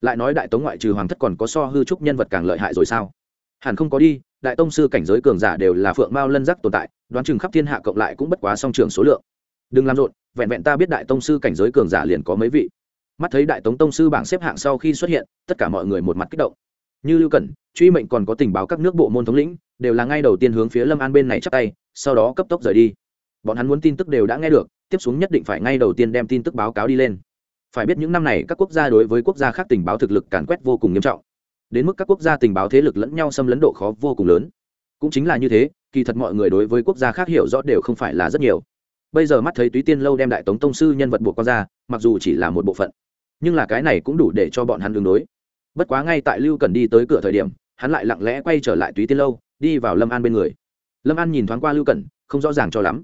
Lại nói đại tống ngoại trừ hoàng thất còn có so hư trúc nhân vật càng lợi hại rồi sao? Hẳn không có đi, đại tông sư cảnh giới cường giả đều là phượng mao lân giác tồn tại, đoán chừng khắp thiên hạ cộng lại cũng bất quá song trường số lượng. Đừng làm rộn, vẹn vẹn ta biết đại tông sư cảnh giới cường giả liền có mấy vị. Mắt thấy đại tống tông sư bảng xếp hạng sau khi xuất hiện, tất cả mọi người một mặt kích động. Như lưu cẩn, truy mệnh còn có tình báo các nước bộ môn thống lĩnh, đều là ngay đầu tiên hướng phía lâm an bên này chắc tay, sau đó cấp tốc rời đi bọn hắn muốn tin tức đều đã nghe được, tiếp xuống nhất định phải ngay đầu tiên đem tin tức báo cáo đi lên. Phải biết những năm này các quốc gia đối với quốc gia khác tình báo thực lực càn quét vô cùng nghiêm trọng. Đến mức các quốc gia tình báo thế lực lẫn nhau xâm lấn độ khó vô cùng lớn. Cũng chính là như thế, kỳ thật mọi người đối với quốc gia khác hiểu rõ đều không phải là rất nhiều. Bây giờ mắt thấy túy tiên lâu đem đại tống tông sư nhân vật buộc con ra, mặc dù chỉ là một bộ phận, nhưng là cái này cũng đủ để cho bọn hắn đường đối. Bất quá ngay tại lưu cần đi tới cửa thời điểm, hắn lại lặng lẽ quay trở lại túy tiên lâu, đi vào lâm an bên người. Lâm an nhìn thoáng qua lưu cần không rõ ràng cho lắm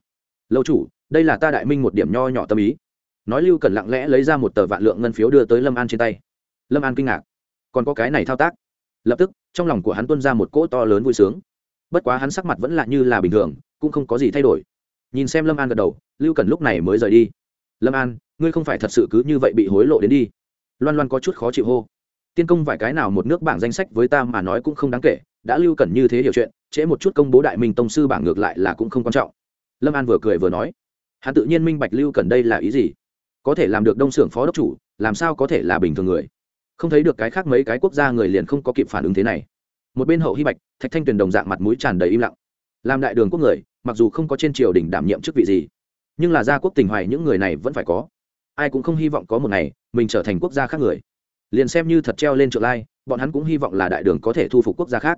lâu chủ, đây là ta đại minh một điểm nho nhỏ tâm ý. Nói lưu cần lặng lẽ lấy ra một tờ vạn lượng ngân phiếu đưa tới lâm an trên tay. Lâm an kinh ngạc. Còn có cái này thao tác. Lập tức, trong lòng của hắn tuân ra một cỗ to lớn vui sướng. Bất quá hắn sắc mặt vẫn là như là bình thường, cũng không có gì thay đổi. Nhìn xem lâm an gật đầu, lưu cần lúc này mới rời đi. Lâm an, ngươi không phải thật sự cứ như vậy bị hối lộ đến đi. Loan loan có chút khó chịu hô. Tiên công vài cái nào một nước bảng danh sách với ta mà nói cũng không đáng kể, đã lưu cần như thế hiểu chuyện, trễ một chút công bố đại minh tông sư bảng ngược lại là cũng không quan trọng lâm an vừa cười vừa nói, hắn tự nhiên minh bạch lưu cần đây là ý gì? Có thể làm được đông xưởng phó đốc chủ, làm sao có thể là bình thường người? Không thấy được cái khác mấy cái quốc gia người liền không có kịp phản ứng thế này. Một bên hậu hy bạch, thạch thanh tuyền đồng dạng mặt mũi tràn đầy im lặng. Làm đại đường quốc người, mặc dù không có trên triều đình đảm nhiệm chức vị gì, nhưng là gia quốc tình hoài những người này vẫn phải có. Ai cũng không hy vọng có một ngày, mình trở thành quốc gia khác người. Liền xem như thật treo lên trợ lai, bọn hắn cũng hy vọng là đại đường có thể thu phục quốc gia khác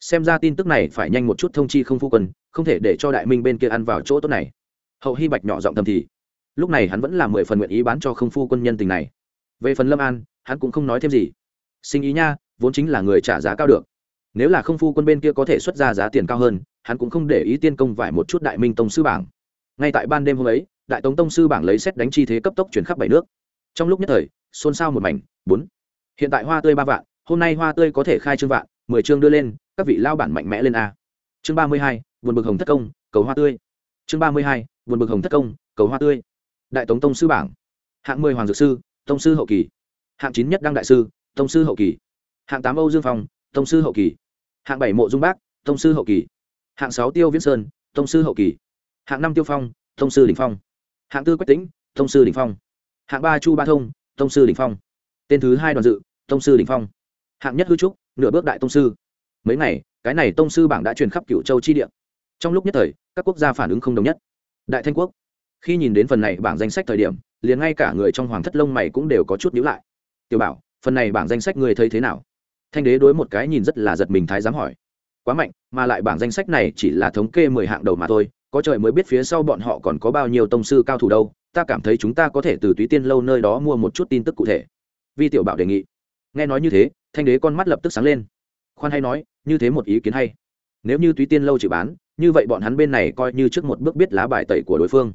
xem ra tin tức này phải nhanh một chút thông chi không phu quân, không thể để cho đại minh bên kia ăn vào chỗ tốt này. Hậu hy bạch nhỏ giọng thầm thì, lúc này hắn vẫn là mười phần nguyện ý bán cho không phu quân nhân tình này. Về phần lâm an, hắn cũng không nói thêm gì. Sinh ý nha, vốn chính là người trả giá cao được. Nếu là không phu quân bên kia có thể xuất ra giá tiền cao hơn, hắn cũng không để ý tiên công vải một chút đại minh tông sư bảng. Ngay tại ban đêm hôm ấy, đại tống tông sư bảng lấy xét đánh chi thế cấp tốc chuyển khắp bảy nước. Trong lúc nhất thời, xôn xao một mảnh, bốn. Hiện tại hoa tươi ba vạn, hôm nay hoa tươi có thể khai trương vạn mười chương đưa lên các vị lao bản mạnh mẽ lên a chương ba mươi hai vườn bực hồng thất công cầu hoa tươi chương ba mươi hai vườn bực hồng thất công cầu hoa tươi đại tống tông sư bảng hạng mười hoàng dược sư tông sư hậu kỳ hạng chín nhất đăng đại sư tông sư hậu kỳ hạng tám âu dương phong tông sư hậu kỳ hạng bảy mộ dung bác tông sư hậu kỳ hạng sáu tiêu viễn sơn tông sư hậu kỳ hạng năm tiêu phong tông sư đình phong hạng tư quách tĩnh tông sư đình phong hạng ba chu ba thông tông sư đình phong tên thứ hai đoàn dự tông sư đình phong hạng nhất hư trúc nửa bước đại tông sư. Mấy ngày, cái này tông sư bảng đã truyền khắp cựu châu chi địa. Trong lúc nhất thời, các quốc gia phản ứng không đồng nhất. Đại thanh quốc. Khi nhìn đến phần này bảng danh sách thời điểm, liền ngay cả người trong hoàng thất lông mày cũng đều có chút nhíu lại. Tiểu bảo, phần này bảng danh sách người thấy thế nào? Thanh đế đối một cái nhìn rất là giật mình thái dám hỏi. Quá mạnh, mà lại bảng danh sách này chỉ là thống kê mười hạng đầu mà thôi, có trời mới biết phía sau bọn họ còn có bao nhiêu tông sư cao thủ đâu, ta cảm thấy chúng ta có thể từ túy tiên lâu nơi đó mua một chút tin tức cụ thể. Vi tiểu bảo đề nghị. Nghe nói như thế thanh đế con mắt lập tức sáng lên. Khoan hay nói, như thế một ý kiến hay. Nếu như túy tiên lâu chỉ bán, như vậy bọn hắn bên này coi như trước một bước biết lá bài tẩy của đối phương.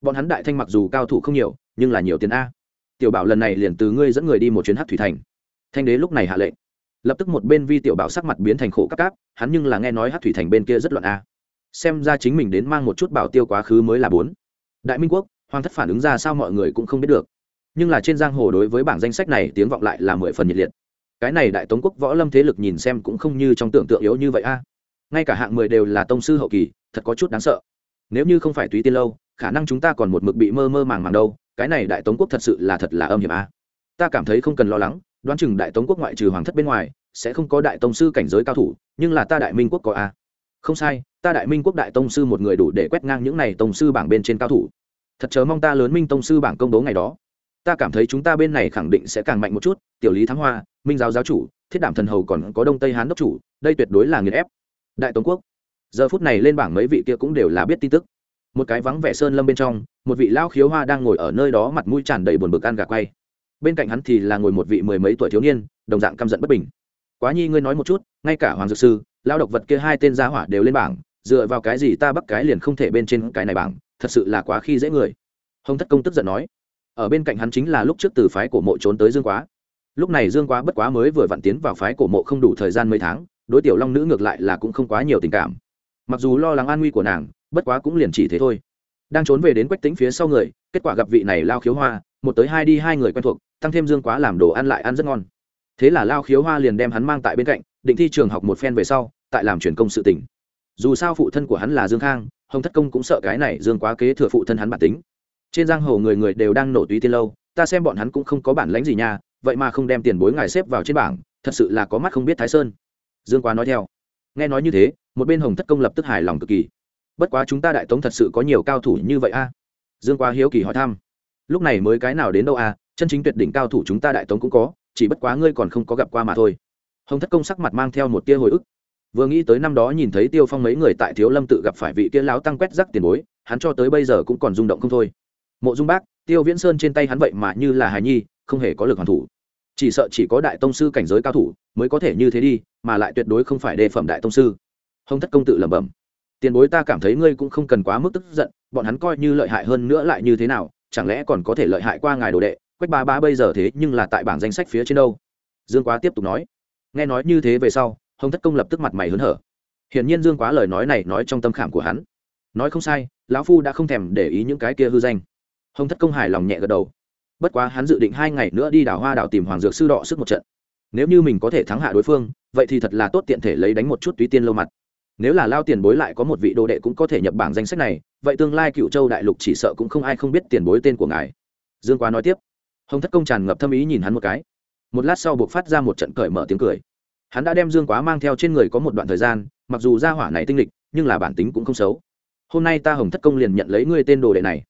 Bọn hắn đại thanh mặc dù cao thủ không nhiều, nhưng là nhiều tiền a. Tiểu bảo lần này liền từ ngươi dẫn người đi một chuyến hát thủy thành. Thanh đế lúc này hạ lệnh. Lập tức một bên vi tiểu bảo sắc mặt biến thành khổ các cáp hắn nhưng là nghe nói hát thủy thành bên kia rất loạn a. Xem ra chính mình đến mang một chút bảo tiêu quá khứ mới là bốn. Đại minh quốc, hoàng thất phản ứng ra sao mọi người cũng không biết được. Nhưng là trên giang hồ đối với bảng danh sách này, tiếng vọng lại là mười phần nhiệt liệt cái này đại tống quốc võ lâm thế lực nhìn xem cũng không như trong tưởng tượng yếu như vậy a. Ngay cả hạng mười đều là tông sư hậu kỳ, thật có chút đáng sợ. Nếu như không phải túy tiên lâu, khả năng chúng ta còn một mực bị mơ mơ màng màng đâu, cái này đại tống quốc thật sự là thật là âm hiểm a. Ta cảm thấy không cần lo lắng, đoán chừng đại tống quốc ngoại trừ hoàng thất bên ngoài, sẽ không có đại tông sư cảnh giới cao thủ, nhưng là ta đại minh quốc có a. Không sai, ta đại minh quốc đại tông sư một người đủ để quét ngang những này tông sư bảng bên trên cao thủ. Thật chớ mong ta lớn minh tông sư bảng công bố ngày đó. Ta cảm thấy chúng ta bên này khẳng định sẽ càng mạnh một chút, tiểu lý thắng hoa minh giáo giáo chủ, thiết đảm thần hầu còn có đông tây hán đốc chủ, đây tuyệt đối là nghiền ép. Đại tống quốc. Giờ phút này lên bảng mấy vị kia cũng đều là biết tin tức. Một cái vắng vẻ sơn lâm bên trong, một vị lao khiếu hoa đang ngồi ở nơi đó mặt mũi tràn đầy buồn bực ăn gà quay. Bên cạnh hắn thì là ngồi một vị mười mấy tuổi thiếu niên, đồng dạng căm giận bất bình. Quá nhi ngươi nói một chút, ngay cả hoàng dược sư lao độc vật kia hai tên gia hỏa đều lên bảng, dựa vào cái gì ta bắt cái liền không thể bên trên cái này bảng, thật sự là quá khi dễ người. Hồng thất công tức giận nói. Ở bên cạnh hắn chính là lúc trước từ phái cổ mộ trốn tới dương quá lúc này dương quá bất quá mới vừa vặn tiến vào phái cổ mộ không đủ thời gian mấy tháng, đối tiểu long nữ ngược lại là cũng không quá nhiều tình cảm. Mặc dù lo lắng an nguy của nàng, bất quá cũng liền chỉ thế thôi. Đang trốn về đến quách tính phía sau người, kết quả gặp vị này lao khiếu hoa, một tới hai đi hai người quen thuộc, tăng thêm dương quá làm đồ ăn lại ăn rất ngon. Thế là lao khiếu hoa liền đem hắn mang tại bên cạnh, định thi trường học một phen về sau, tại làm truyền công sự tỉnh dù sao phụ thân của hắn là dương khang, hồng thất công cũng sợ cái này dương quá kế thừa phụ thân hắn bản tính. Trên giang hồ người người đều đang nổ túy tiên lâu, ta xem bọn hắn cũng không có bản lãnh gì nha vậy mà không đem tiền bối ngài xếp vào trên bảng, thật sự là có mắt không biết thái sơn. Dương quá nói theo. Nghe nói như thế, một bên hồng thất công lập tức hài lòng cực kỳ. Bất quá chúng ta đại tống thật sự có nhiều cao thủ như vậy a? Dương quá hiếu kỳ hỏi thăm. Lúc này mới cái nào đến đâu a? Chân chính tuyệt đỉnh cao thủ chúng ta đại tống cũng có, chỉ bất quá ngươi còn không có gặp qua mà thôi. Hồng thất công sắc mặt mang theo một tia hồi ức. Vừa nghĩ tới năm đó nhìn thấy tiêu phong mấy người tại thiếu lâm tự gặp phải vị kia láo tăng quét rắc tiền bối, hắn cho tới bây giờ cũng còn rung động không thôi. Mộ dung bác, tiêu viễn sơn trên tay hắn vậy mà như là hài nhi, không hề có lực hoàn thủ chỉ sợ chỉ có đại tông sư cảnh giới cao thủ mới có thể như thế đi, mà lại tuyệt đối không phải đề phẩm đại tông sư. Hồng thất công tự lẩm bẩm. Tiền bối ta cảm thấy ngươi cũng không cần quá mức tức giận, bọn hắn coi như lợi hại hơn nữa lại như thế nào, chẳng lẽ còn có thể lợi hại qua ngài đồ đệ? Quách ba ba bây giờ thế nhưng là tại bảng danh sách phía trên đâu. Dương quá tiếp tục nói. Nghe nói như thế về sau, hồng thất công lập tức mặt mày hớn hở. Hiển nhiên dương quá lời nói này nói trong tâm khảm của hắn. Nói không sai, lão phu đã không thèm để ý những cái kia hư danh. Hồng thất công hài lòng nhẹ gật đầu bất quá hắn dự định hai ngày nữa đi đảo hoa đảo tìm hoàng dược sư đọ sức một trận. Nếu như mình có thể thắng hạ đối phương, vậy thì thật là tốt tiện thể lấy đánh một chút túy tiên lâu mặt. Nếu là lao tiền bối lại có một vị đồ đệ cũng có thể nhập bảng danh sách này, vậy tương lai cựu châu đại lục chỉ sợ cũng không ai không biết tiền bối tên của ngài. Dương quá nói tiếp. Hồng thất công tràn ngập thâm ý nhìn hắn một cái. Một lát sau buộc phát ra một trận cởi mở tiếng cười. Hắn đã đem dương quá mang theo trên người có một đoạn thời gian, mặc dù gia hỏa này tinh lịch, nhưng là bản tính cũng không xấu. Hôm nay ta hồng thất công liền nhận lấy ngươi tên đồ đệ này.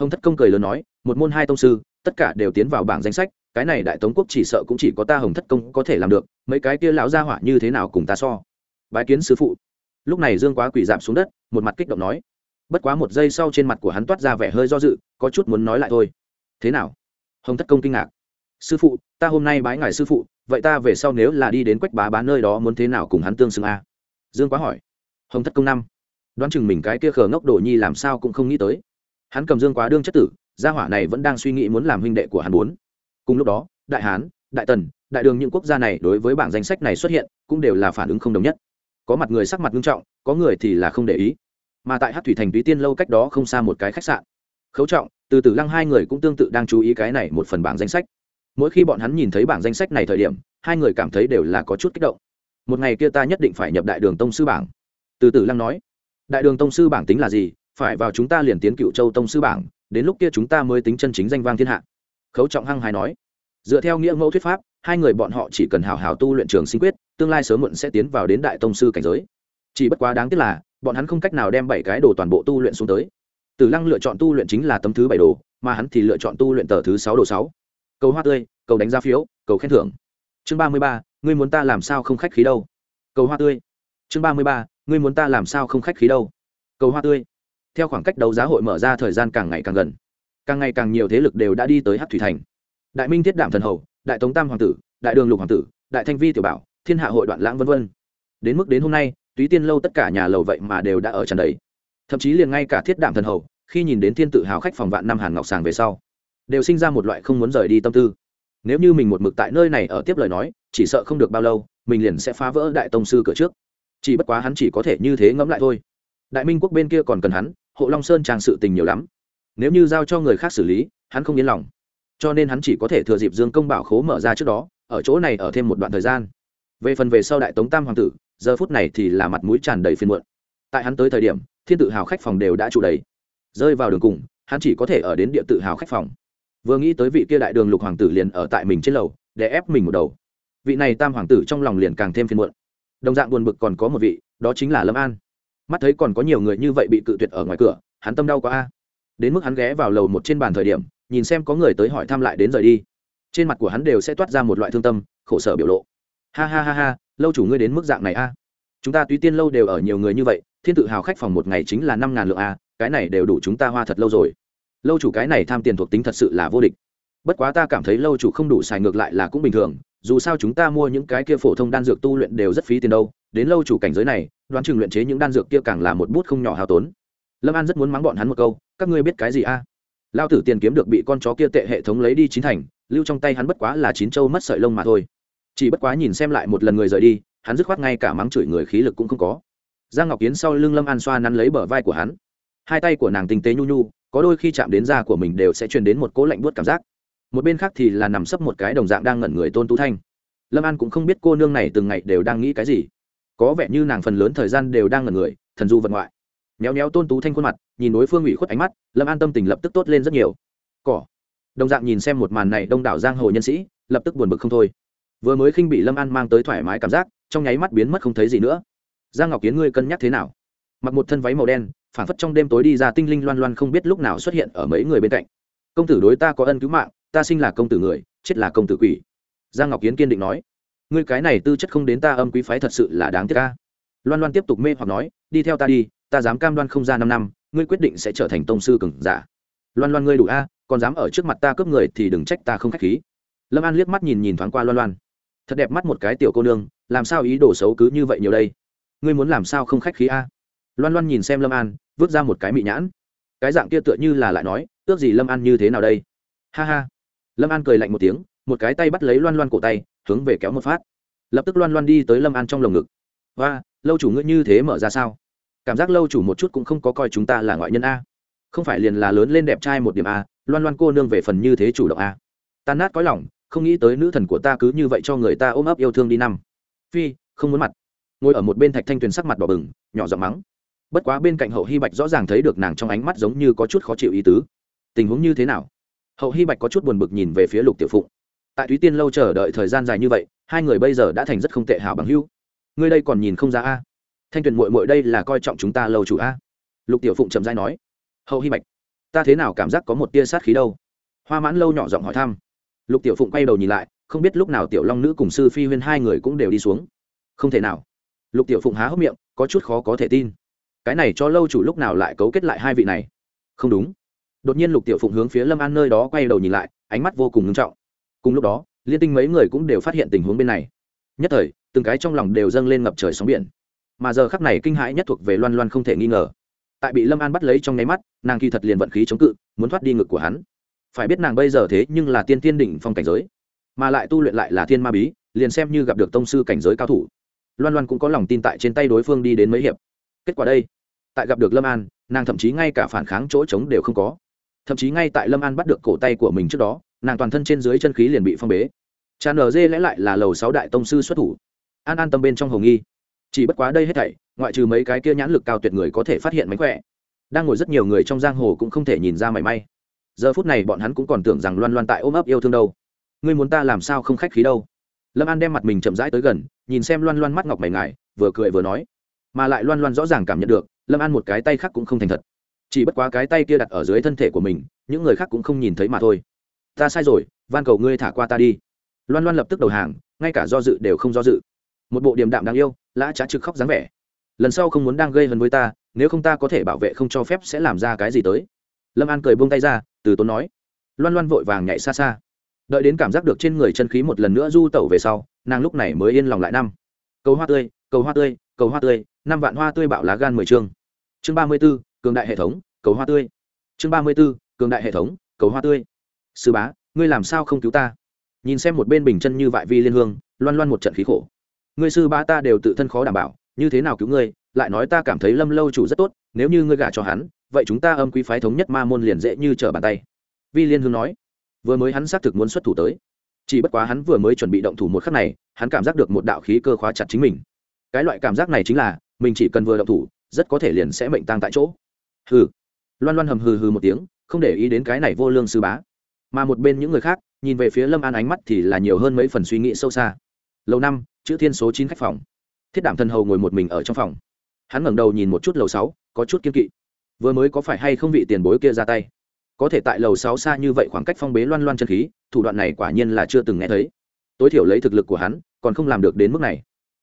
Hồng thất công cười lớn nói, một môn hai tông sư tất cả đều tiến vào bảng danh sách, cái này đại tống quốc chỉ sợ cũng chỉ có ta hồng thất công có thể làm được, mấy cái kia lão gia hỏa như thế nào cùng ta so. Bái kiến sư phụ. Lúc này dương quá quỷ giảm xuống đất, một mặt kích động nói. Bất quá một giây sau trên mặt của hắn toát ra vẻ hơi do dự, có chút muốn nói lại thôi. Thế nào? Hồng thất công kinh ngạc. Sư phụ, ta hôm nay bái ngài sư phụ, vậy ta về sau nếu là đi đến quách bá bán nơi đó muốn thế nào cùng hắn tương xưng a? Dương quá hỏi. Hồng thất công năm. Đoán chừng mình cái kia khờ ngốc đồ nhi làm sao cũng không nghĩ tới. Hắn cầm dương quá đương chất tử gia hỏa này vẫn đang suy nghĩ muốn làm huynh đệ của hắn bốn. Cùng lúc đó, đại hán, đại tần, đại đường những quốc gia này đối với bảng danh sách này xuất hiện, cũng đều là phản ứng không đồng nhất. Có mặt người sắc mặt nghiêm trọng, có người thì là không để ý. Mà tại hát thủy thành túy tiên lâu cách đó không xa một cái khách sạn. Khấu trọng, từ từ lăng hai người cũng tương tự đang chú ý cái này một phần bảng danh sách. Mỗi khi bọn hắn nhìn thấy bảng danh sách này thời điểm, hai người cảm thấy đều là có chút kích động. Một ngày kia ta nhất định phải nhập đại đường tông sư bảng. Từ từ lăng nói, đại đường tông sư bảng tính là gì? Phải vào chúng ta liền tiến cựu châu tông sư bảng, đến lúc kia chúng ta mới tính chân chính danh vang thiên hạ. Khấu trọng hăng hài nói. Dựa theo nghĩa mẫu thuyết pháp, hai người bọn họ chỉ cần hào hào tu luyện trường sinh quyết, tương lai sớm muộn sẽ tiến vào đến đại tông sư cảnh giới. Chỉ bất quá đáng tiếc là, bọn hắn không cách nào đem bảy cái đồ toàn bộ tu luyện xuống tới. Tử lăng lựa chọn tu luyện chính là tấm thứ bảy đồ, mà hắn thì lựa chọn tu luyện tờ thứ sáu đồ sáu. Cầu hoa tươi, cầu đánh giá phiếu, cầu khen thưởng. Chương ba mươi ba, ngươi muốn ta làm sao không khách khí đâu? Cầu hoa tươi. Chương ba mươi ba, ngươi muốn ta làm sao không khách khí đâu? Cầu hoa tươi theo khoảng cách đấu giá hội mở ra thời gian càng ngày càng gần, càng ngày càng nhiều thế lực đều đã đi tới hát thủy thành. Đại minh thiết đảm thần hầu, đại tống tam hoàng tử, đại đường lục hoàng tử, đại thanh vi tiểu bảo, thiên hạ hội đoạn lãng v v đến mức đến hôm nay, túy tiên lâu tất cả nhà lầu vậy mà đều đã ở tràn đầy. Thậm chí liền ngay cả thiết đảm thần hầu, khi nhìn đến thiên tự hào khách phòng vạn năm hàn ngọc sàng về sau, đều sinh ra một loại không muốn rời đi tâm tư. Nếu như mình một mực tại nơi này ở tiếp lời nói, chỉ sợ không được bao lâu, mình liền sẽ phá vỡ đại tông sư cửa trước. Chỉ bất quá hắn chỉ có thể như thế ngẫm lại thôi. Đại minh quốc bên kia còn cần hắn hộ long sơn trang sự tình nhiều lắm. Nếu như giao cho người khác xử lý, hắn không yên lòng. Cho nên hắn chỉ có thể thừa dịp dương công bảo khố mở ra trước đó, ở chỗ này ở thêm một đoạn thời gian. Về phần về sau đại tống tam hoàng tử, giờ phút này thì là mặt mũi tràn đầy phiên muộn. Tại hắn tới thời điểm, thiên tự hào khách phòng đều đã trụ đầy. Rơi vào đường cùng, hắn chỉ có thể ở đến địa tự hào khách phòng. Vừa nghĩ tới vị kia đại đường lục hoàng tử liền ở tại mình trên lầu, để ép mình một đầu. Vị này tam hoàng tử trong lòng liền càng thêm phiên muộn. Đồng dạng buồn bực còn có một vị, đó chính là lâm an mắt thấy còn có nhiều người như vậy bị cự tuyệt ở ngoài cửa, hắn tâm đau quá a. Đến mức hắn ghé vào lầu một trên bàn thời điểm, nhìn xem có người tới hỏi thăm lại đến rời đi. Trên mặt của hắn đều sẽ toát ra một loại thương tâm, khổ sở biểu lộ. Ha ha ha ha, lâu chủ ngươi đến mức dạng này a. Chúng ta túy tiên lâu đều ở nhiều người như vậy, thiên tự hào khách phòng một ngày chính là năm ngàn lượng a, cái này đều đủ chúng ta hoa thật lâu rồi. Lâu chủ cái này tham tiền thuộc tính thật sự là vô địch. Bất quá ta cảm thấy lâu chủ không đủ xài ngược lại là cũng bình thường, dù sao chúng ta mua những cái kia phổ thông đan dược tu luyện đều rất phí tiền đâu đến lâu chủ cảnh giới này, đoán chừng luyện chế những đan dược kia càng là một bút không nhỏ hao tốn. Lâm an rất muốn mắng bọn hắn một câu, các ngươi biết cái gì a? Lao tử tiền kiếm được bị con chó kia tệ hệ thống lấy đi chín thành, lưu trong tay hắn bất quá là chín châu mất sợi lông mà thôi. Chỉ bất quá nhìn xem lại một lần người rời đi, hắn dứt khoát ngay cả mắng chửi người khí lực cũng không có. Giang ngọc kiến sau lưng lâm an xoa nắn lấy bờ vai của hắn. Hai tay của nàng tinh tế nhu nhu, có đôi khi chạm đến da của mình đều sẽ truyền đến một cỗ lạnh buốt cảm giác. Một bên khác thì là nằm sấp một cái đồng dạng đang ngẩn người tôn tú thanh. Lâm an cũng không biết cô nương này từng ngày đều đang nghĩ cái gì có vẻ như nàng phần lớn thời gian đều đang ngẩn người, thần du vật ngoại. Méo méo tôn tú thanh khuôn mặt, nhìn đối phương ủy khuất ánh mắt, lâm an tâm tình lập tức tốt lên rất nhiều. Cỏ. Đồng dạng nhìn xem một màn này đông đảo giang hồ nhân sĩ, lập tức buồn bực không thôi. Vừa mới khinh bị lâm an mang tới thoải mái cảm giác, trong nháy mắt biến mất không thấy gì nữa. Giang ngọc kiến ngươi cân nhắc thế nào? Mặc một thân váy màu đen phản phất trong đêm tối đi ra tinh linh loan loan không biết lúc nào xuất hiện ở mấy người bên cạnh. Công tử đối ta có ân cứu mạng, ta sinh là công tử người, chết là công tử quỷ. Giang ngọc kiến kiên định nói ngươi cái này tư chất không đến ta âm quý phái thật sự là đáng tiếc ca loan loan tiếp tục mê hoặc nói, đi theo ta đi, ta dám cam đoan không ra năm năm, ngươi quyết định sẽ trở thành tông sư cừng giả. Loan loan ngươi đủ a, còn dám ở trước mặt ta cướp người thì đừng trách ta không k h á c h khí. Lâm an liếc mắt nhìn nhìn thoáng qua loan loan. Thật đẹp mắt một cái tiểu cô nương, làm sao ý đồ xấu cứ như vậy nhiều đây? Ngươi muốn làm sao không khách khí a? Loan loan nhìn xem lâm an, vứt ra một cái mị nhãn. Cái dạng kia tựa như là lại nói, ước gì lâm an như thế nào đây? Ha ha. Lâm an cười lạnh một tiếng, một cái tay bắt lấy loan loan cổ tay hướng về kéo một phát. Lập tức loan loan đi tới lâm an trong lồng ngực. Và lâu chủ ngươi như thế mở ra sao? Cảm giác lâu chủ một chút cũng không có coi chúng ta là ngoại nhân a. Không phải liền là lớn lên đẹp trai một điểm a, loan loan cô nương về phần như thế chủ động a. Tan nát có lòng, không nghĩ tới nữ thần của ta cứ như vậy cho người ta ôm ấp yêu thương đi năm. Phi, không muốn mặt. Ngồi ở một bên thạch thanh tuyền sắc mặt đỏ bừng, nhỏ giọng mắng. Bất quá bên cạnh hậu hy bạch rõ ràng thấy được nàng trong ánh mắt giống như có chút khó chịu ý tứ. Tình huống như thế nào? Hậu hy bạch có chút buồn bực nhìn về phía lục tiểu phụng tại thúy tiên lâu chờ đợi thời gian dài như vậy, hai người bây giờ đã thành rất không tệ hảo bằng hữu. Ngươi đây còn nhìn không ra a? Thanh tuyền mội mội đây là coi trọng chúng ta lâu chủ a? Lục tiểu phụng chậm dai nói. Hậu hy bạch ta thế nào cảm giác có một tia sát khí đâu? Hoa mãn lâu nhỏ giọng hỏi thăm. Lục tiểu phụng quay đầu nhìn lại, không biết lúc nào tiểu long nữ cùng sư phi huyên hai người cũng đều đi xuống. Không thể nào. Lục tiểu phụng há hốc miệng, có chút khó có thể tin. Cái này cho lâu chủ lúc nào lại cấu kết lại hai vị này? Không đúng. Đột nhiên lục tiểu phụng hướng phía lâm an nơi đó quay đầu nhìn lại, ánh mắt vô cùng ngưng trọng cùng lúc đó, liên tinh mấy người cũng đều phát hiện tình huống bên này. Nhất thời, từng cái trong lòng đều dâng lên ngập trời sóng biển. Mà giờ khắc này kinh hãi nhất thuộc về loan loan không thể nghi ngờ. Tại bị lâm an bắt lấy trong nháy mắt, nàng kỳ thật liền vận khí chống cự, muốn thoát đi ngực của hắn. Phải biết nàng bây giờ thế nhưng là tiên tiên đỉnh phong cảnh giới. Mà lại tu luyện lại là thiên ma bí, liền xem như gặp được tông sư cảnh giới cao thủ. Loan loan cũng có lòng tin tại trên tay đối phương đi đến mấy hiệp. Kết quả đây, tại gặp được lâm an, nàng thậm chí ngay cả phản kháng chỗ trống đều không có. Thậm chí ngay tại lâm an bắt được cổ tay của mình trước đó nàng toàn thân trên dưới chân khí liền bị phong bế. Tràn ở dê lẽ lại là lầu sáu đại tông sư xuất thủ. An an tâm bên trong hồng nghi. Chỉ bất quá đây hết thảy, ngoại trừ mấy cái kia nhãn lực cao tuyệt người có thể phát hiện mánh khỏe. Đang ngồi rất nhiều người trong giang hồ cũng không thể nhìn ra mảy may. Giờ phút này bọn hắn cũng còn tưởng rằng loan loan tại ôm ấp yêu thương đâu. Ngươi muốn ta làm sao không khách khí đâu? Lâm an đem mặt mình chậm rãi tới gần, nhìn xem loan loan mắt ngọc mày ngài, vừa cười vừa nói. Mà lại loan loan rõ ràng cảm nhận được, lâm an một cái tay khác cũng không thành thật. Chỉ bất quá cái tay kia đặt ở dưới thân thể của mình, những người khác cũng không nhìn thấy mà thôi ta sai rồi, van cầu ngươi thả qua ta đi. Loan loan lập tức đầu hàng, ngay cả do dự đều không do dự. Một bộ điềm đạm đáng yêu, lã trá trực khóc dáng vẻ. Lần sau không muốn đang gây hấn với ta, nếu không ta có thể bảo vệ không cho phép sẽ làm ra cái gì tới. Lâm an cười buông tay ra, từ tốn nói. Loan loan vội vàng nhảy xa xa. Đợi đến cảm giác được trên người chân khí một lần nữa du tẩu về sau, nàng lúc này mới yên lòng lại năm. Cầu hoa tươi, cầu hoa tươi, cầu hoa tươi, năm vạn hoa tươi bạo lá gan mười chương. Chương ba mươi b ố cường đại hệ thống, cầu hoa tươi. Chương ba mươi b ố cường đại hệ thống, cầu hoa tươi sư bá, ngươi làm sao không cứu ta? Nhìn xem một bên bình chân như vại vi liên hương, loan loan một trận khí khổ. Ngươi sư bá ta đều tự thân khó đảm bảo, như thế nào cứu ngươi? Lại nói ta cảm thấy lâm lâu chủ rất tốt, nếu như ngươi gả cho hắn, vậy chúng ta âm quý phái thống nhất ma môn liền dễ như trở bàn tay. Vi liên hương nói, vừa mới hắn xác thực muốn xuất thủ tới. Chỉ bất quá hắn vừa mới chuẩn bị động thủ một khắc này, hắn cảm giác được một đạo khí cơ khóa chặt chính mình. Cái loại cảm giác này chính là, mình chỉ cần vừa động thủ, rất có thể liền sẽ mệnh tăng tại chỗ. Hừ. Loan loan hầm hừ hừ một tiếng, không để ý đến cái này vô lương sư bá mà một bên những người khác, nhìn về phía lâm an ánh mắt thì là nhiều hơn mấy phần suy nghĩ sâu xa. Lâu năm, chữ thiên số chín khách phòng. Thiết đảm thân hầu ngồi một mình ở trong phòng. Hắn ngẩng đầu nhìn một chút lầu sáu, có chút kiên kỵ. Vừa mới có phải hay không vị tiền bối kia ra tay? Có thể tại lầu sáu xa như vậy khoảng cách phong bế loan loan chân khí, thủ đoạn này quả nhiên là chưa từng nghe thấy. Tối thiểu lấy thực lực của hắn, còn không làm được đến mức này.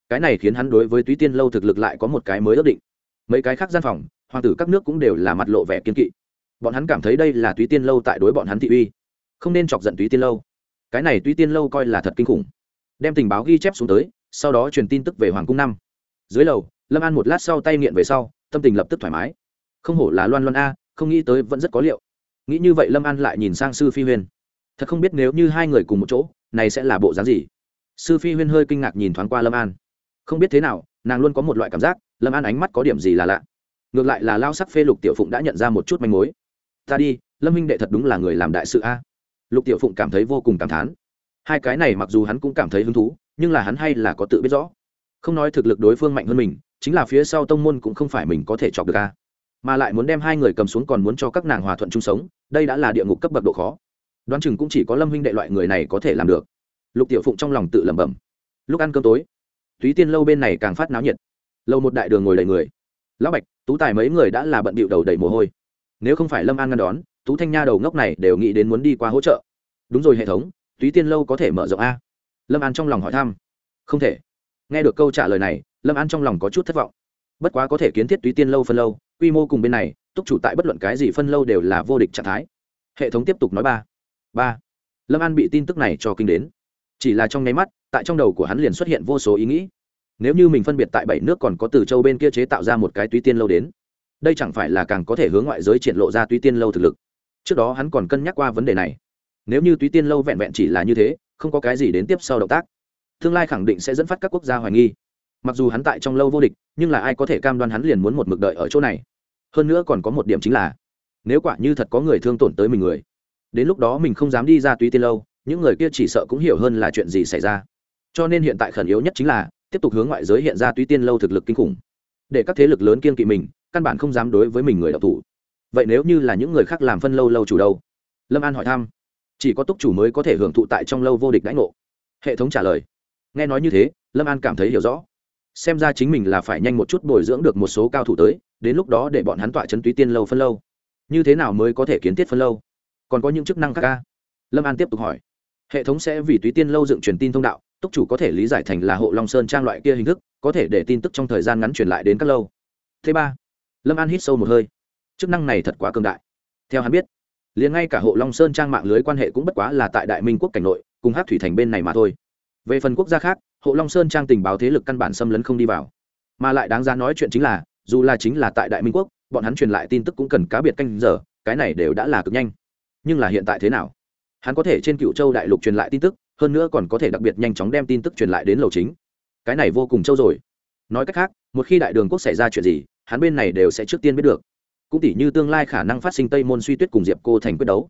Cái này khiến hắn đối với túy tiên lâu thực lực lại có một cái mới ước định. Mấy cái khác gian phòng, hoàng tử các nước cũng đều là mặt lộ vẻ kiên kỵ. Bọn hắn cảm thấy đây là túy tiên lâu tại đối bọn hắn thị uy không nên chọc giận túy tiên lâu. Cái này túy tiên lâu coi là thật kinh khủng. Đem tình báo ghi chép xuống tới, sau đó truyền tin tức về hoàng cung năm. Dưới lầu, lâm an một lát sau tay nghiện về sau, tâm tình lập tức thoải mái. Không hổ là loan loan a, không nghĩ tới vẫn rất có liệu. Nghĩ như vậy lâm an lại nhìn sang sư phi huyên. Thật không biết nếu như hai người cùng một chỗ, này sẽ là bộ dáng gì? Sư phi huyên hơi kinh ngạc nhìn thoáng qua lâm an. Không biết thế nào, nàng luôn có một loại cảm giác, lâm an ánh mắt có điểm gì là lạ. Ngược lại là lao sắc phê lục tiểu phụng đã nhận ra một chút manh mối. Ta đi, lâm minh đệ thật đúng là người làm đại sự a lục tiểu phụng cảm thấy vô cùng cảm thán. Hai cái này mặc dù hắn cũng cảm thấy hứng thú, nhưng là hắn hay là có tự biết rõ. Không nói thực lực đối phương mạnh hơn mình, chính là phía sau tông môn cũng không phải mình có thể chọc được ca mà lại muốn đem hai người cầm xuống còn muốn cho các nàng hòa thuận chung sống, đây đã là địa ngục cấp bậc độ khó. Đoán chừng cũng chỉ có lâm huynh đệ loại người này có thể làm được. Lục tiểu phụng trong lòng tự lẩm bẩm. Lúc ăn cơm tối, thúy tiên lâu bên này càng phát náo nhiệt. Lâu một đại đường ngồi đầy người. Lão bạch, tú tài mấy người đã là bận bịu đầu đầy mồ hôi. Nếu không phải lâm an ngăn đón tú thanh nha đầu ngốc này đều nghĩ đến muốn đi qua hỗ trợ. Đúng rồi hệ thống, túy tiên lâu có thể mở rộng a. Lâm an trong lòng hỏi thăm. Không thể. Nghe được câu trả lời này, lâm an trong lòng có chút thất vọng. Bất quá có thể kiến thiết túy tiên lâu phân lâu, quy mô cùng bên này, túc chủ tại bất luận cái gì phân lâu đều là vô địch trạng thái. Hệ thống tiếp tục nói ba. Ba. Lâm an bị tin tức này cho kinh đến. Chỉ là trong nháy mắt, tại trong đầu của hắn liền xuất hiện vô số ý nghĩ. Nếu như mình phân biệt tại bảy nước còn có từ châu bên kia chế tạo ra một cái túy tiên lâu đến, đây chẳng phải là càng có thể hướng ngoại giới triển lộ ra túy tiên lâu thực lực trước đó hắn còn cân nhắc qua vấn đề này. Nếu như túy tiên lâu vẹn vẹn chỉ là như thế, không có cái gì đến tiếp sau động tác. Tương lai khẳng định sẽ dẫn phát các quốc gia hoài nghi. Mặc dù hắn tại trong lâu vô địch, nhưng là ai có thể cam đoan hắn liền muốn một mực đợi ở chỗ này? Hơn nữa còn có một điểm chính là, nếu quả như thật có người thương tổn tới mình người, đến lúc đó mình không dám đi ra túy tiên lâu, những người kia chỉ sợ cũng hiểu hơn là chuyện gì xảy ra. Cho nên hiện tại khẩn yếu nhất chính là, tiếp tục hướng ngoại giới hiện ra túy tiên lâu thực lực kinh khủng. Để các thế lực lớn kiên kỵ mình, căn bản không dám đối với mình người đọc thủ vậy nếu như là những người khác làm phân lâu lâu chủ đâu? Lâm an hỏi thăm. Chỉ có túc chủ mới có thể hưởng thụ tại trong lâu vô địch đãi ngộ. Hệ thống trả lời. Nghe nói như thế, lâm an cảm thấy hiểu rõ. Xem ra chính mình là phải nhanh một chút bồi dưỡng được một số cao thủ tới, đến lúc đó để bọn hắn tọa chấn túy tiên lâu phân lâu. Như thế nào mới có thể kiến thiết phân lâu? Còn có những chức năng khác ca? Lâm an tiếp tục hỏi. Hệ thống sẽ vì túy tiên lâu dựng truyền tin thông đạo, túc chủ có thể lý giải thành là hộ long sơn trang loại kia hình thức, có thể để tin tức trong thời gian ngắn truyền lại đến các lâu. Thứ ba, lâm an hít sâu một hơi chức năng này thật quá cường đại. Theo hắn biết, liền ngay cả hộ long sơn trang mạng lưới quan hệ cũng bất quá là tại đại minh quốc cảnh nội, cùng hát thủy thành bên này mà thôi. Về phần quốc gia khác, hộ long sơn trang tình báo thế lực căn bản xâm lấn không đi vào. Mà lại đáng giá nói chuyện chính là, dù là chính là tại đại minh quốc, bọn hắn truyền lại tin tức cũng cần cá biệt canh giờ, cái này đều đã là cực nhanh. Nhưng là hiện tại thế nào? Hắn có thể trên cựu châu đại lục truyền lại tin tức, hơn nữa còn có thể đặc biệt nhanh chóng đem tin tức truyền lại đến lầu chính. Cái này vô cùng châu rồi nói cách khác, một khi đại đường quốc xảy ra chuyện gì, hắn bên này đều sẽ trước tiên biết được cũng tỉ như tương lai khả năng phát sinh tây môn suy tuyết cùng diệp cô thành quyết đấu.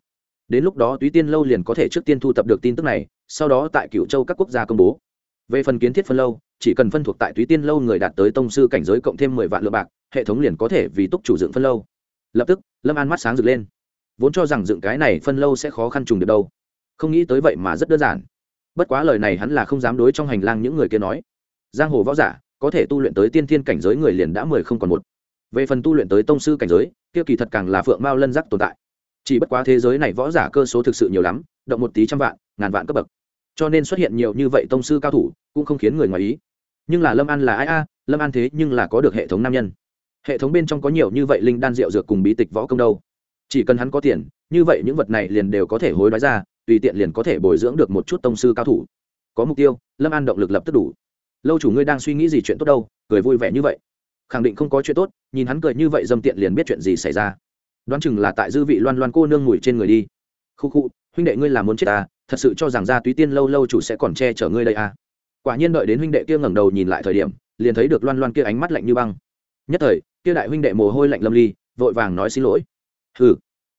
Đến lúc đó túy tiên lâu liền có thể trước tiên thu thập được tin tức này, sau đó tại cựu châu các quốc gia công bố. Về phần kiến thiết phân lâu, chỉ cần phân thuộc tại túy tiên lâu người đạt tới tông sư cảnh giới cộng thêm mười vạn lượng bạc, hệ thống liền có thể vì túc chủ dựng phân lâu. Lập tức, lâm an mắt sáng rực lên. Vốn cho rằng dựng cái này phân lâu sẽ khó khăn trùng được đâu. Không nghĩ tới vậy mà rất đơn giản. Bất quá lời này hắn là không dám đối trong hành lang những người kia nói. Giang hồ võ giả, có thể tu luyện tới tiên thiên cảnh giới người liền đã mười không còn một về phần tu luyện tới tông sư cảnh giới, kia kỳ thật càng là phượng mao lân giác tồn tại. Chỉ bất quá thế giới này võ giả cơ số thực sự nhiều lắm, động một tí trăm vạn, ngàn vạn cấp bậc. Cho nên xuất hiện nhiều như vậy tông sư cao thủ, cũng không khiến người ngoài ý. Nhưng là lâm an là ai a? Lâm an thế nhưng là có được hệ thống nam nhân. Hệ thống bên trong có nhiều như vậy linh đan rượu dược cùng bí tịch võ công đâu. Chỉ cần hắn có tiền, như vậy những vật này liền đều có thể hối đoái ra, tùy tiện liền có thể bồi dưỡng được một chút tông sư cao thủ. Có mục tiêu, lâm an động lực lập tức đủ. Lâu chủ ngươi đang suy nghĩ gì chuyện tốt đâu? Cười vui vẻ như vậy khẳng định không có chuyện tốt, nhìn hắn cười như vậy dâm tiện liền biết chuyện gì xảy ra. Đoán chừng là tại dư vị loan loan cô nương mùi trên người đi. Khu khu, huynh đệ ngươi là muốn chết ta thật sự cho rằng ra túy tiên lâu lâu chủ sẽ còn che chở ngươi đây à. Quả nhiên đợi đến huynh đệ kia ngẩng đầu nhìn lại thời điểm, liền thấy được loan loan kia ánh mắt lạnh như băng. Nhất thời, kia đại huynh đệ mồ hôi lạnh lâm ly, vội vàng nói xin lỗi. Hừ.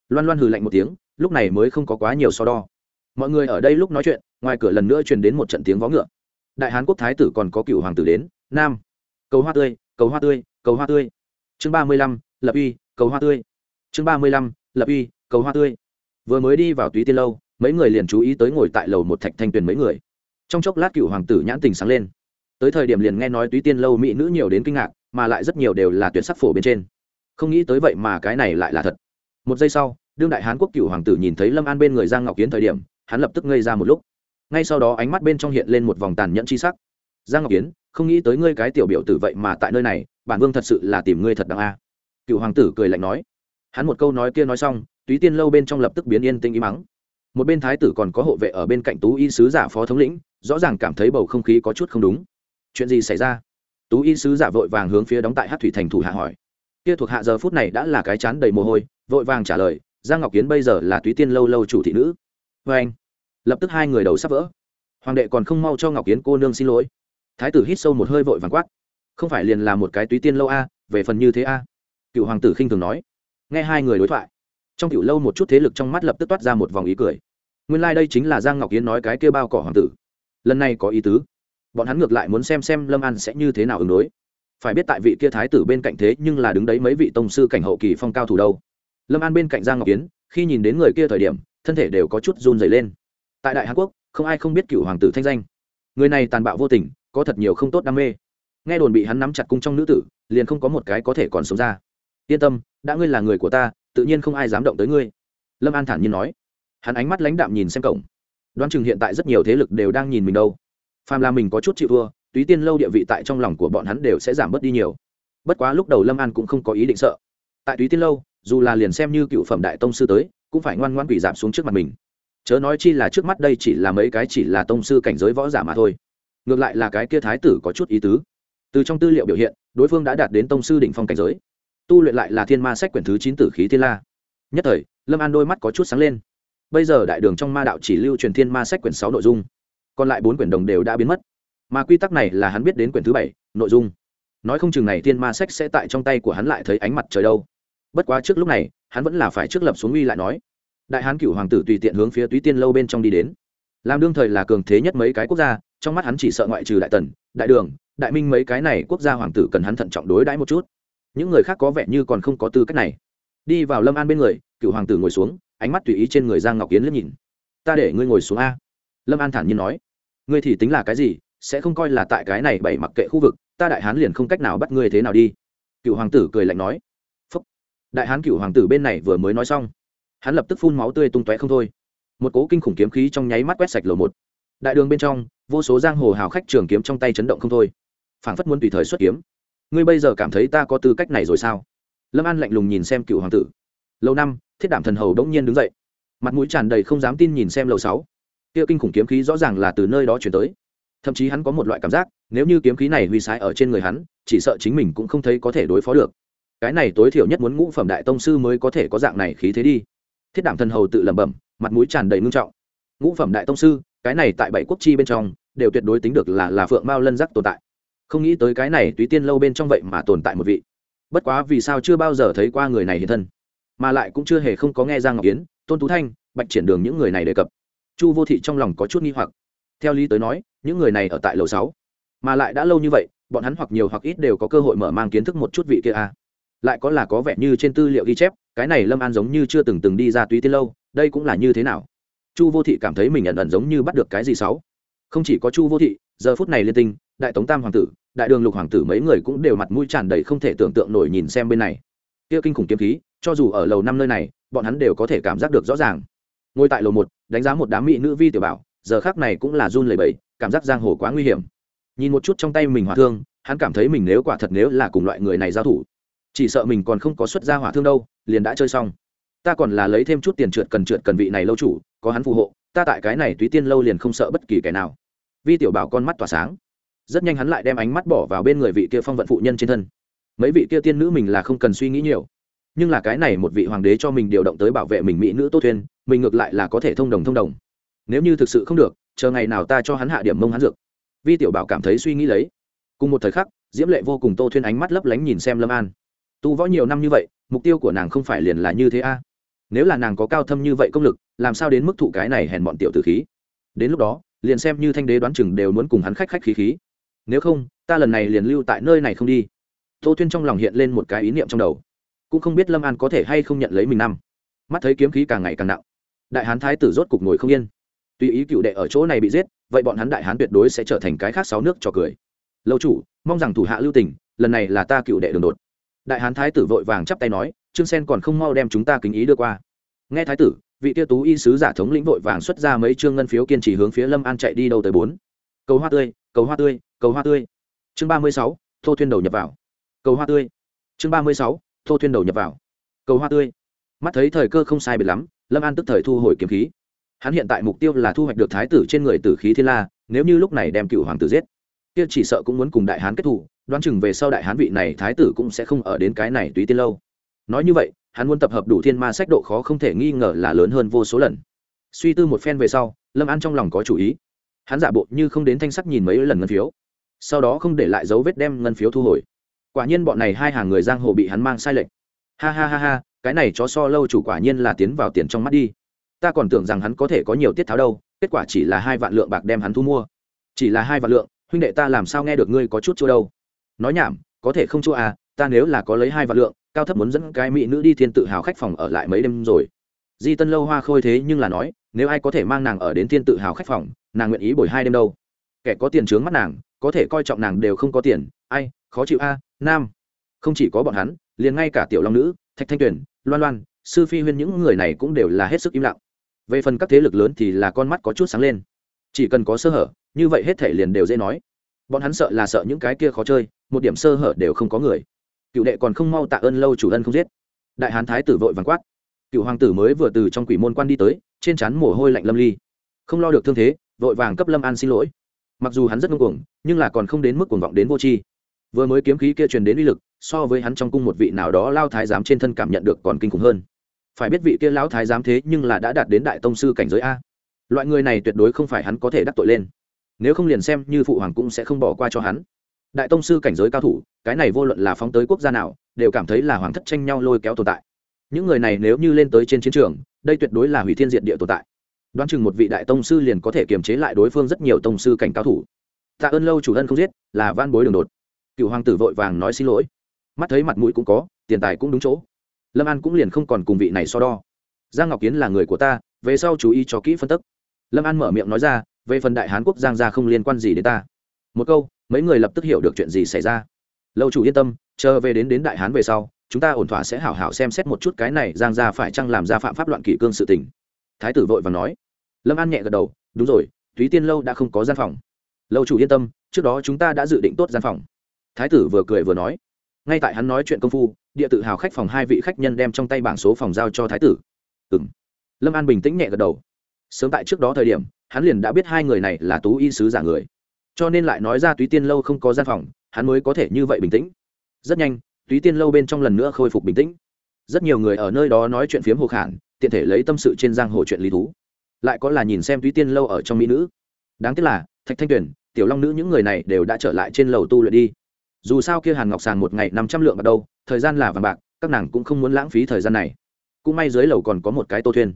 Loan loan hừ lạnh một tiếng, lúc này mới không có quá nhiều so đo. Mọi người ở đây lúc nói chuyện, ngoài cửa lần nữa truyền đến một trận tiếng vó ngựa. Đại hán quốc thái tử còn có cựu hoàng tử đến, nam. Cầu hoa tươi cầu hoa tươi, cầu hoa tươi. Chương ba mươi lăm, lập uy, cầu hoa tươi. Chương ba mươi lăm, lập uy, cầu hoa tươi. Vừa mới đi vào túy tiên lâu, mấy người liền chú ý tới ngồi tại lầu một thạch thanh tuyền mấy người. Trong chốc lát cựu hoàng tử nhãn tình sáng lên. Tới thời điểm liền nghe nói túy tiên lâu mỹ nữ nhiều đến kinh ngạc, mà lại rất nhiều đều là tuyệt sắc phổ bên trên. Không nghĩ tới vậy mà cái này lại là thật. Một giây sau, đương đại hán quốc cựu hoàng tử nhìn thấy lâm an bên người giang ngọc kiến thời điểm, hắn lập tức ngây ra một lúc. Ngay sau đó ánh mắt bên trong hiện lên một vòng tàn nhẫn c h i sắc. Giang ngọc kiến không nghĩ tới ngươi cái tiểu biểu tử vậy mà tại nơi này, bản vương thật sự là tìm ngươi thật đáng a. Cựu hoàng tử cười lạnh nói. Hắn một câu nói kia nói xong, túy tiên lâu bên trong lập tức biến yên tĩnh im mắng một bên thái tử còn có hộ vệ ở bên cạnh tú y sứ giả phó thống lĩnh, rõ ràng cảm thấy bầu không khí có chút không đúng. Chuyện gì xảy ra? Tú y sứ giả vội vàng hướng phía đóng tại hát thủy thành thủ hạ hỏi. Kia thuộc hạ giờ phút này đã là cái chán đầy mồ hôi, vội vàng trả lời, giang ngọc kiến bây giờ là túy tiên lâu lâu chủ thị nữ. Vê anh lập tức hai người đầu sắp vỡ. Hoàng đệ còn không mau cho ngọc kiến cô nương xin lỗi thái tử hít sâu một hơi vội vàng quát. Không phải liền là một cái túy tiên lâu a về phần như thế a? Cựu hoàng tử khinh thường nói. Nghe hai người đối thoại trong cựu lâu một chút thế lực trong mắt lập tức toát ra một vòng ý cười. Nguyên lai、like、đây chính là giang ngọc Yến nói cái kêu bao cỏ hoàng tử. Lần này có ý tứ. Bọn hắn ngược lại muốn xem xem lâm an sẽ như thế nào ứng đối. Phải biết tại vị kia thái tử bên cạnh thế nhưng là đứng đấy mấy vị tông sư cảnh hậu kỳ phong cao thủ đâu. Lâm an bên cạnh giang ngọc Yến, khi nhìn đến người kia thời điểm thân thể đều có chút run dày lên. Tại đại hàn quốc không ai không biết cựu hoàng tử thanh danh. Người này tàn bạo vô tình có thật nhiều không tốt đam mê. Nghe đồn bị hắn nắm chặt cung trong nữ tử, liền không có một cái có thể còn sống ra. Yên tâm, đã ngươi là người của ta, tự nhiên không ai dám động tới ngươi. Lâm an thản nhiên nói. Hắn ánh mắt lãnh đạm nhìn xem cổng. Đoán chừng hiện tại rất nhiều thế lực đều đang nhìn mình đâu. Phàm là mình có chút chịu thua, túy tiên lâu địa vị tại trong lòng của bọn hắn đều sẽ giảm bớt đi nhiều. Bất quá lúc đầu lâm an cũng không có ý định sợ. Tại túy tiên lâu, dù là liền xem như cựu phẩm đại tông sư tới, cũng phải ngoan ngoan quỷ giảm xuống trước mặt mình. Chớ nói chi là trước mắt đây chỉ là mấy cái chỉ là tông sư cảnh giới võ giả mà thôi ngược lại là cái kia thái tử có chút ý tứ. Từ trong tư liệu biểu hiện, đối phương đã đạt đến tông sư đỉnh phong cảnh giới. Tu luyện lại là thiên ma sách quyển thứ chín tử khí thiên la. Nhất thời, lâm an đôi mắt có chút sáng lên. Bây giờ đại đường trong ma đạo chỉ lưu truyền thiên ma sách quyển sáu nội dung. Còn lại bốn quyển đồng đều đã biến mất. Mà quy tắc này là hắn biết đến quyển thứ bảy, nội dung. Nói không chừng này thiên ma sách sẽ tại trong tay của hắn lại thấy ánh mặt trời đâu. Bất quá trước lúc này, hắn vẫn là phải trước lập xuống uy lại nói. Đại hán cựu hoàng tử tùy tiện hướng phía túy tiên lâu bên trong đi đến. Làm đương thời là cường thế nhất mấy cái quốc gia trong mắt hắn chỉ sợ ngoại trừ đại tần, đại đường, đại minh mấy cái này quốc gia hoàng tử cần hắn thận trọng đối đãi một chút. Những người khác có vẻ như còn không có tư cách này. Đi vào lâm an bên người, cựu hoàng tử ngồi xuống, ánh mắt tùy ý trên người giang ngọc kiến liếc nhìn. Ta để ngươi ngồi xuống a. Lâm an thản nhiên nói. Ngươi thì tính là cái gì, sẽ không coi là tại cái này bảy mặc kệ khu vực, ta đại hán liền không cách nào bắt ngươi thế nào đi. Cựu hoàng tử cười lạnh nói. Phúc. đại hán cựu hoàng tử bên này vừa mới nói xong, hắn lập tức phun máu tươi tung tóe không thôi. Một cố kinh khủng kiếm khí trong nháy mắt quét sạch lầu một đại đường bên trong, vô số giang hồ hào khách trường kiếm trong tay chấn động không thôi. Phảng phất muốn tùy thời xuất kiếm. Ngươi bây giờ cảm thấy ta có tư cách này rồi sao? Lâm an lạnh lùng nhìn xem cựu hoàng tử. Lâu năm, thiết đảm thần hầu đống nhiên đứng dậy. Mặt mũi tràn đầy không dám tin nhìn xem lầu sáu. Kia kinh khủng kiếm khí rõ ràng là từ nơi đó chuyển tới. Thậm chí hắn có một loại cảm giác, nếu như kiếm khí này huy sái ở trên người hắn, chỉ sợ chính mình cũng không thấy có thể đối phó được. Cái này tối thiểu nhất muốn ngũ phẩm đại tông sư mới có thể có dạng này khí thế đi. Thiết đảm thần hầu tự lẩm bẩm, mặt mũi tràn đầy ngưng trọng. Ngũ phẩm đại tông sư cái này tại bảy quốc chi bên trong, đều tuyệt đối tính được là là phượng mao lân giác tồn tại. Không nghĩ tới cái này túy tiên lâu bên trong vậy mà tồn tại một vị. Bất quá vì sao chưa bao giờ thấy qua người này hiện thân? Mà lại cũng chưa hề không có nghe ra ngọc yến, tôn tú thanh, bạch triển đường những người này đề cập. Chu vô thị trong lòng có chút nghi hoặc. Theo lý tới nói, những người này ở tại lầu sáu. Mà lại đã lâu như vậy, bọn hắn hoặc nhiều hoặc ít đều có cơ hội mở mang kiến thức một chút vị kia a lại có là có vẻ như trên tư liệu ghi chép, cái này lâm an giống như chưa từng từng đi ra túy tiên lâu, đây cũng là như thế nào? Chu vô thị cảm thấy mình ẩn ẩn giống như bắt được cái gì sáu. Không chỉ có chu vô thị, giờ phút này liên tinh, đại tống tam hoàng tử, đại đường lục hoàng tử mấy người cũng đều mặt mũi tràn đầy không thể tưởng tượng nổi nhìn xem bên này. Kia kinh khủng kiếm khí, cho dù ở lầu năm nơi này, bọn hắn đều có thể cảm giác được rõ ràng. Ngồi tại lầu một, đánh giá một đám mỹ nữ vi tiểu bảo, giờ khác này cũng là run lẩy bẩy, cảm giác giang hồ quá nguy hiểm. Nhìn một chút trong tay mình hỏa thương, hắn cảm thấy mình nếu quả thật nếu là cùng loại người này giao thủ, chỉ sợ mình còn không có xuất ra hỏa thương đâu, liền đã chơi xong ta còn là lấy thêm chút tiền trượt cần trượt cần vị này lâu chủ, có hắn phù hộ, ta tại cái này túy tiên lâu liền không sợ bất kỳ kẻ nào. Vi tiểu bảo con mắt tỏa sáng. Rất nhanh hắn lại đem ánh mắt bỏ vào bên người vị kia phong vận phụ nhân trên thân. Mấy vị kia tiên nữ mình là không cần suy nghĩ nhiều, nhưng là cái này một vị hoàng đế cho mình điều động tới bảo vệ mình mỹ nữ tô thuyên mình ngược lại là có thể thông đồng thông đồng. Nếu như thực sự không được, chờ ngày nào ta cho hắn hạ điểm mông hắn dược. Vi tiểu bảo cảm thấy suy nghĩ lấy. Cùng một thời khắc, diễm lệ vô cùng tô thuyên ánh mắt lấp lánh nhìn xem lâm an. Tu võ nhiều năm như vậy, mục tiêu của nàng không phải liền là như thế a? Nếu là nàng có cao thâm như vậy công lực, làm sao đến mức thụ cái này hèn bọn tiểu tử khí? Đến lúc đó, liền xem như thanh đế đoán chừng đều muốn cùng hắn khách khách khí khí. Nếu không, ta lần này liền lưu tại nơi này không đi. Tô tuyên trong lòng hiện lên một cái ý niệm trong đầu. Cũng không biết lâm an có thể hay không nhận lấy mình năm. Mắt thấy kiếm khí càng ngày càng nặng. Đại hán thái tử rốt cục ngồi không yên. Tùy ý cựu đệ ở chỗ này bị giết, vậy bọn hắn đại hán tuyệt đối sẽ trở thành cái khác sáu nước cho cười. Lâu chủ, mong rằng thủ hạ lưu tình, lần này là ta cựu đệ đường đột. Đại hán thái tử vội vàng chắp tay nói trương sen còn không mau đem chúng ta kính ý đưa qua. Nghe thái tử, vị tiêu tú y sứ giả thống lĩnh vội vàng xuất ra mấy trương ngân phiếu kiên trì hướng phía lâm an chạy đi đâu tới bốn. Cầu hoa tươi, cầu hoa tươi, cầu hoa tươi. Chương ba mươi sáu, thô thuyên đầu nhập vào. Cầu hoa tươi. Chương ba mươi sáu, thô thuyên đầu nhập vào. Cầu hoa tươi. Mắt thấy thời cơ không sai biệt lắm, lâm an tức thời thu hồi kiếm khí. Hắn hiện tại mục tiêu là thu hoạch được thái tử trên người tử khí thiên la, nếu như lúc này đem cựu hoàng tử giết. Kia chỉ sợ cũng muốn cùng đại hán kết thủ đoán chừng về sau đại hán vị này thái tử cũng sẽ không ở đến cái này tùy tiên lâu nói như vậy, hắn muốn tập hợp đủ thiên ma sách độ khó không thể nghi ngờ là lớn hơn vô số lần. Suy tư một phen về sau, lâm an trong lòng có chủ ý. Hắn giả bộ như không đến thanh sắc nhìn mấy lần ngân phiếu. Sau đó không để lại dấu vết đem ngân phiếu thu hồi. Quả nhiên bọn này hai hàng người giang hồ bị hắn mang sai lệch. Ha ha ha ha, cái này chó so lâu chủ quả nhiên là tiến vào tiền trong mắt đi. Ta còn tưởng rằng hắn có thể có nhiều tiết tháo đâu, kết quả chỉ là hai vạn lượng bạc đem hắn thu mua. Chỉ là hai vạn lượng, huynh đệ ta làm sao nghe được ngươi có chút chua đâu? Nói nhảm, có thể không chua à ta nếu là có lấy hai vạn lượng cao thấp muốn dẫn cái mỹ nữ đi thiên tự hào khách phòng ở lại mấy đêm rồi. Di tân lâu hoa khôi thế nhưng là nói, nếu ai có thể mang nàng ở đến thiên tự hào khách phòng, nàng nguyện ý bồi hai đêm đâu. Kẻ có tiền trướng mắt nàng, có thể coi trọng nàng đều không có tiền, ai, khó chịu a, nam. Không chỉ có bọn hắn, liền ngay cả tiểu long nữ, thạch thanh tuyền, loan loan, sư phi huyên những người này cũng đều là hết sức im lặng. Về phần các thế lực lớn thì là con mắt có chút sáng lên. Chỉ cần có sơ hở, như vậy hết thể liền đều dễ nói. Bọn hắn sợ là sợ những cái kia khó chơi, một điểm sơ hở đều không có người cựu đệ còn không mau tạ ơn lâu chủ ân không giết. Đại hán thái tử vội vàng quát. Cựu hoàng tử mới vừa từ trong quỷ môn quan đi tới, trên trán mồ hôi lạnh lâm ly. Không lo được thương thế, vội vàng cấp lâm an xin lỗi. Mặc dù hắn rất ngưng cuồng, nhưng là còn không đến mức cuồng vọng đến vô tri. Vừa mới kiếm khí kia truyền đến uy lực, so với hắn trong cung một vị nào đó lao thái giám trên thân cảm nhận được còn kinh khủng hơn. Phải biết vị kia lão thái giám thế nhưng là đã đạt đến đại tông sư cảnh giới a. Loại người này tuyệt đối không phải hắn có thể đắc tội lên. Nếu không liền xem như phụ hoàng cũng sẽ không bỏ qua cho hắn đại tông sư cảnh giới cao thủ, cái này vô luận là phóng tới quốc gia nào, đều cảm thấy là hoàng thất tranh nhau lôi kéo tồn tại. Những người này nếu như lên tới trên chiến trường, đây tuyệt đối là hủy thiên diện địa tồn tại. Đoán chừng một vị đại tông sư liền có thể kiềm chế lại đối phương rất nhiều tông sư cảnh cao thủ. Tạ ơn lâu chủ thân không giết, là van bối đường đột. Cựu hoàng tử vội vàng nói xin lỗi. Mắt thấy mặt mũi cũng có, tiền tài cũng đúng chỗ. Lâm an cũng liền không còn cùng vị này so đo. Giang ngọc kiến là người của ta, về sau chú ý cho kỹ phân tức lâm an mở miệng nói ra, về phần đại hán quốc giang gia không liên quan gì đến ta. Một câu mấy người lập tức hiểu được chuyện gì xảy ra. Lâu chủ yên tâm, chờ về đến đến đại hán về sau, chúng ta ổn thỏa sẽ hảo hảo xem xét một chút cái này giang gia phải chăng làm ra phạm pháp loạn kỷ cương sự tình. Thái tử vội và nói. Lâm an nhẹ gật đầu, đúng rồi túy tiên lâu đã không có gian phòng. Lâu chủ yên tâm, trước đó chúng ta đã dự định tốt gian phòng. Thái tử vừa cười vừa nói. Ngay tại hắn nói chuyện công phu, địa tự hào khách phòng hai vị khách nhân đem trong tay bảng số phòng giao cho thái tử. Ừ m lâm an bình tĩnh nhẹ gật đầu. Sớm tại trước đó thời điểm, hắn liền đã biết hai người này là tú y sứ giả người cho nên lại nói ra túy tiên lâu không có gian phòng, hắn mới có thể như vậy bình tĩnh. Rất nhanh, túy tiên lâu bên trong lần nữa khôi phục bình tĩnh. Rất nhiều người ở nơi đó nói chuyện phiếm hồ khản, tiện thể lấy tâm sự trên giang hồ chuyện lý thú. Lại có là nhìn xem túy tiên lâu ở trong mỹ nữ. Đáng tiếc là, thạch thanh tuyền, tiểu long nữ những người này đều đã trở lại trên lầu tu luyện đi. Dù sao kia hàn ngọc sàng một ngày năm trăm lượng ở đâu, thời gian là vàng bạc, các nàng cũng không muốn lãng phí thời gian này. Cũng may dưới lầu còn có một cái tô thuyền.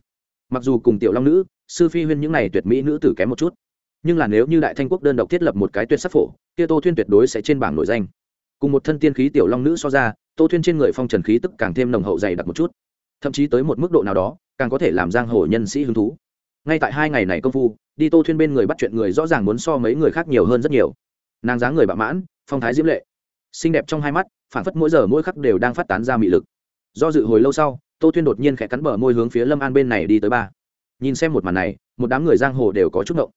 Mặc dù cùng tiểu long nữ, sư phi huyên những này tuyệt mỹ nữ tử kém một chút nhưng là nếu như đại thanh quốc đơn độc thiết lập một cái tuyệt sắc phổ, kia tô thuyên tuyệt đối sẽ trên bảng nổi danh. Cùng một thân tiên khí tiểu long nữ so ra, tô thuyên trên người phong trần khí tức càng thêm nồng hậu dày đặc một chút. Thậm chí tới một mức độ nào đó, càng có thể làm giang hồ nhân sĩ hứng thú. Ngay tại hai ngày này công phu, đi tô thuyên bên người bắt chuyện người rõ ràng muốn so mấy người khác nhiều hơn rất nhiều. Nàng dáng người bạo mãn, phong thái diễm lệ. Xinh đẹp trong hai mắt phản phất mỗi giờ mỗi khắc đều đang phát tán ra mị lực. Do dự hồi lâu sau, tô thuyên đột nhiên khẽ cắn bờ môi hướng phía lâm an bên này đi tới ba. Nhìn xem một màn này, một đám người giang hồ đều có chút ngộng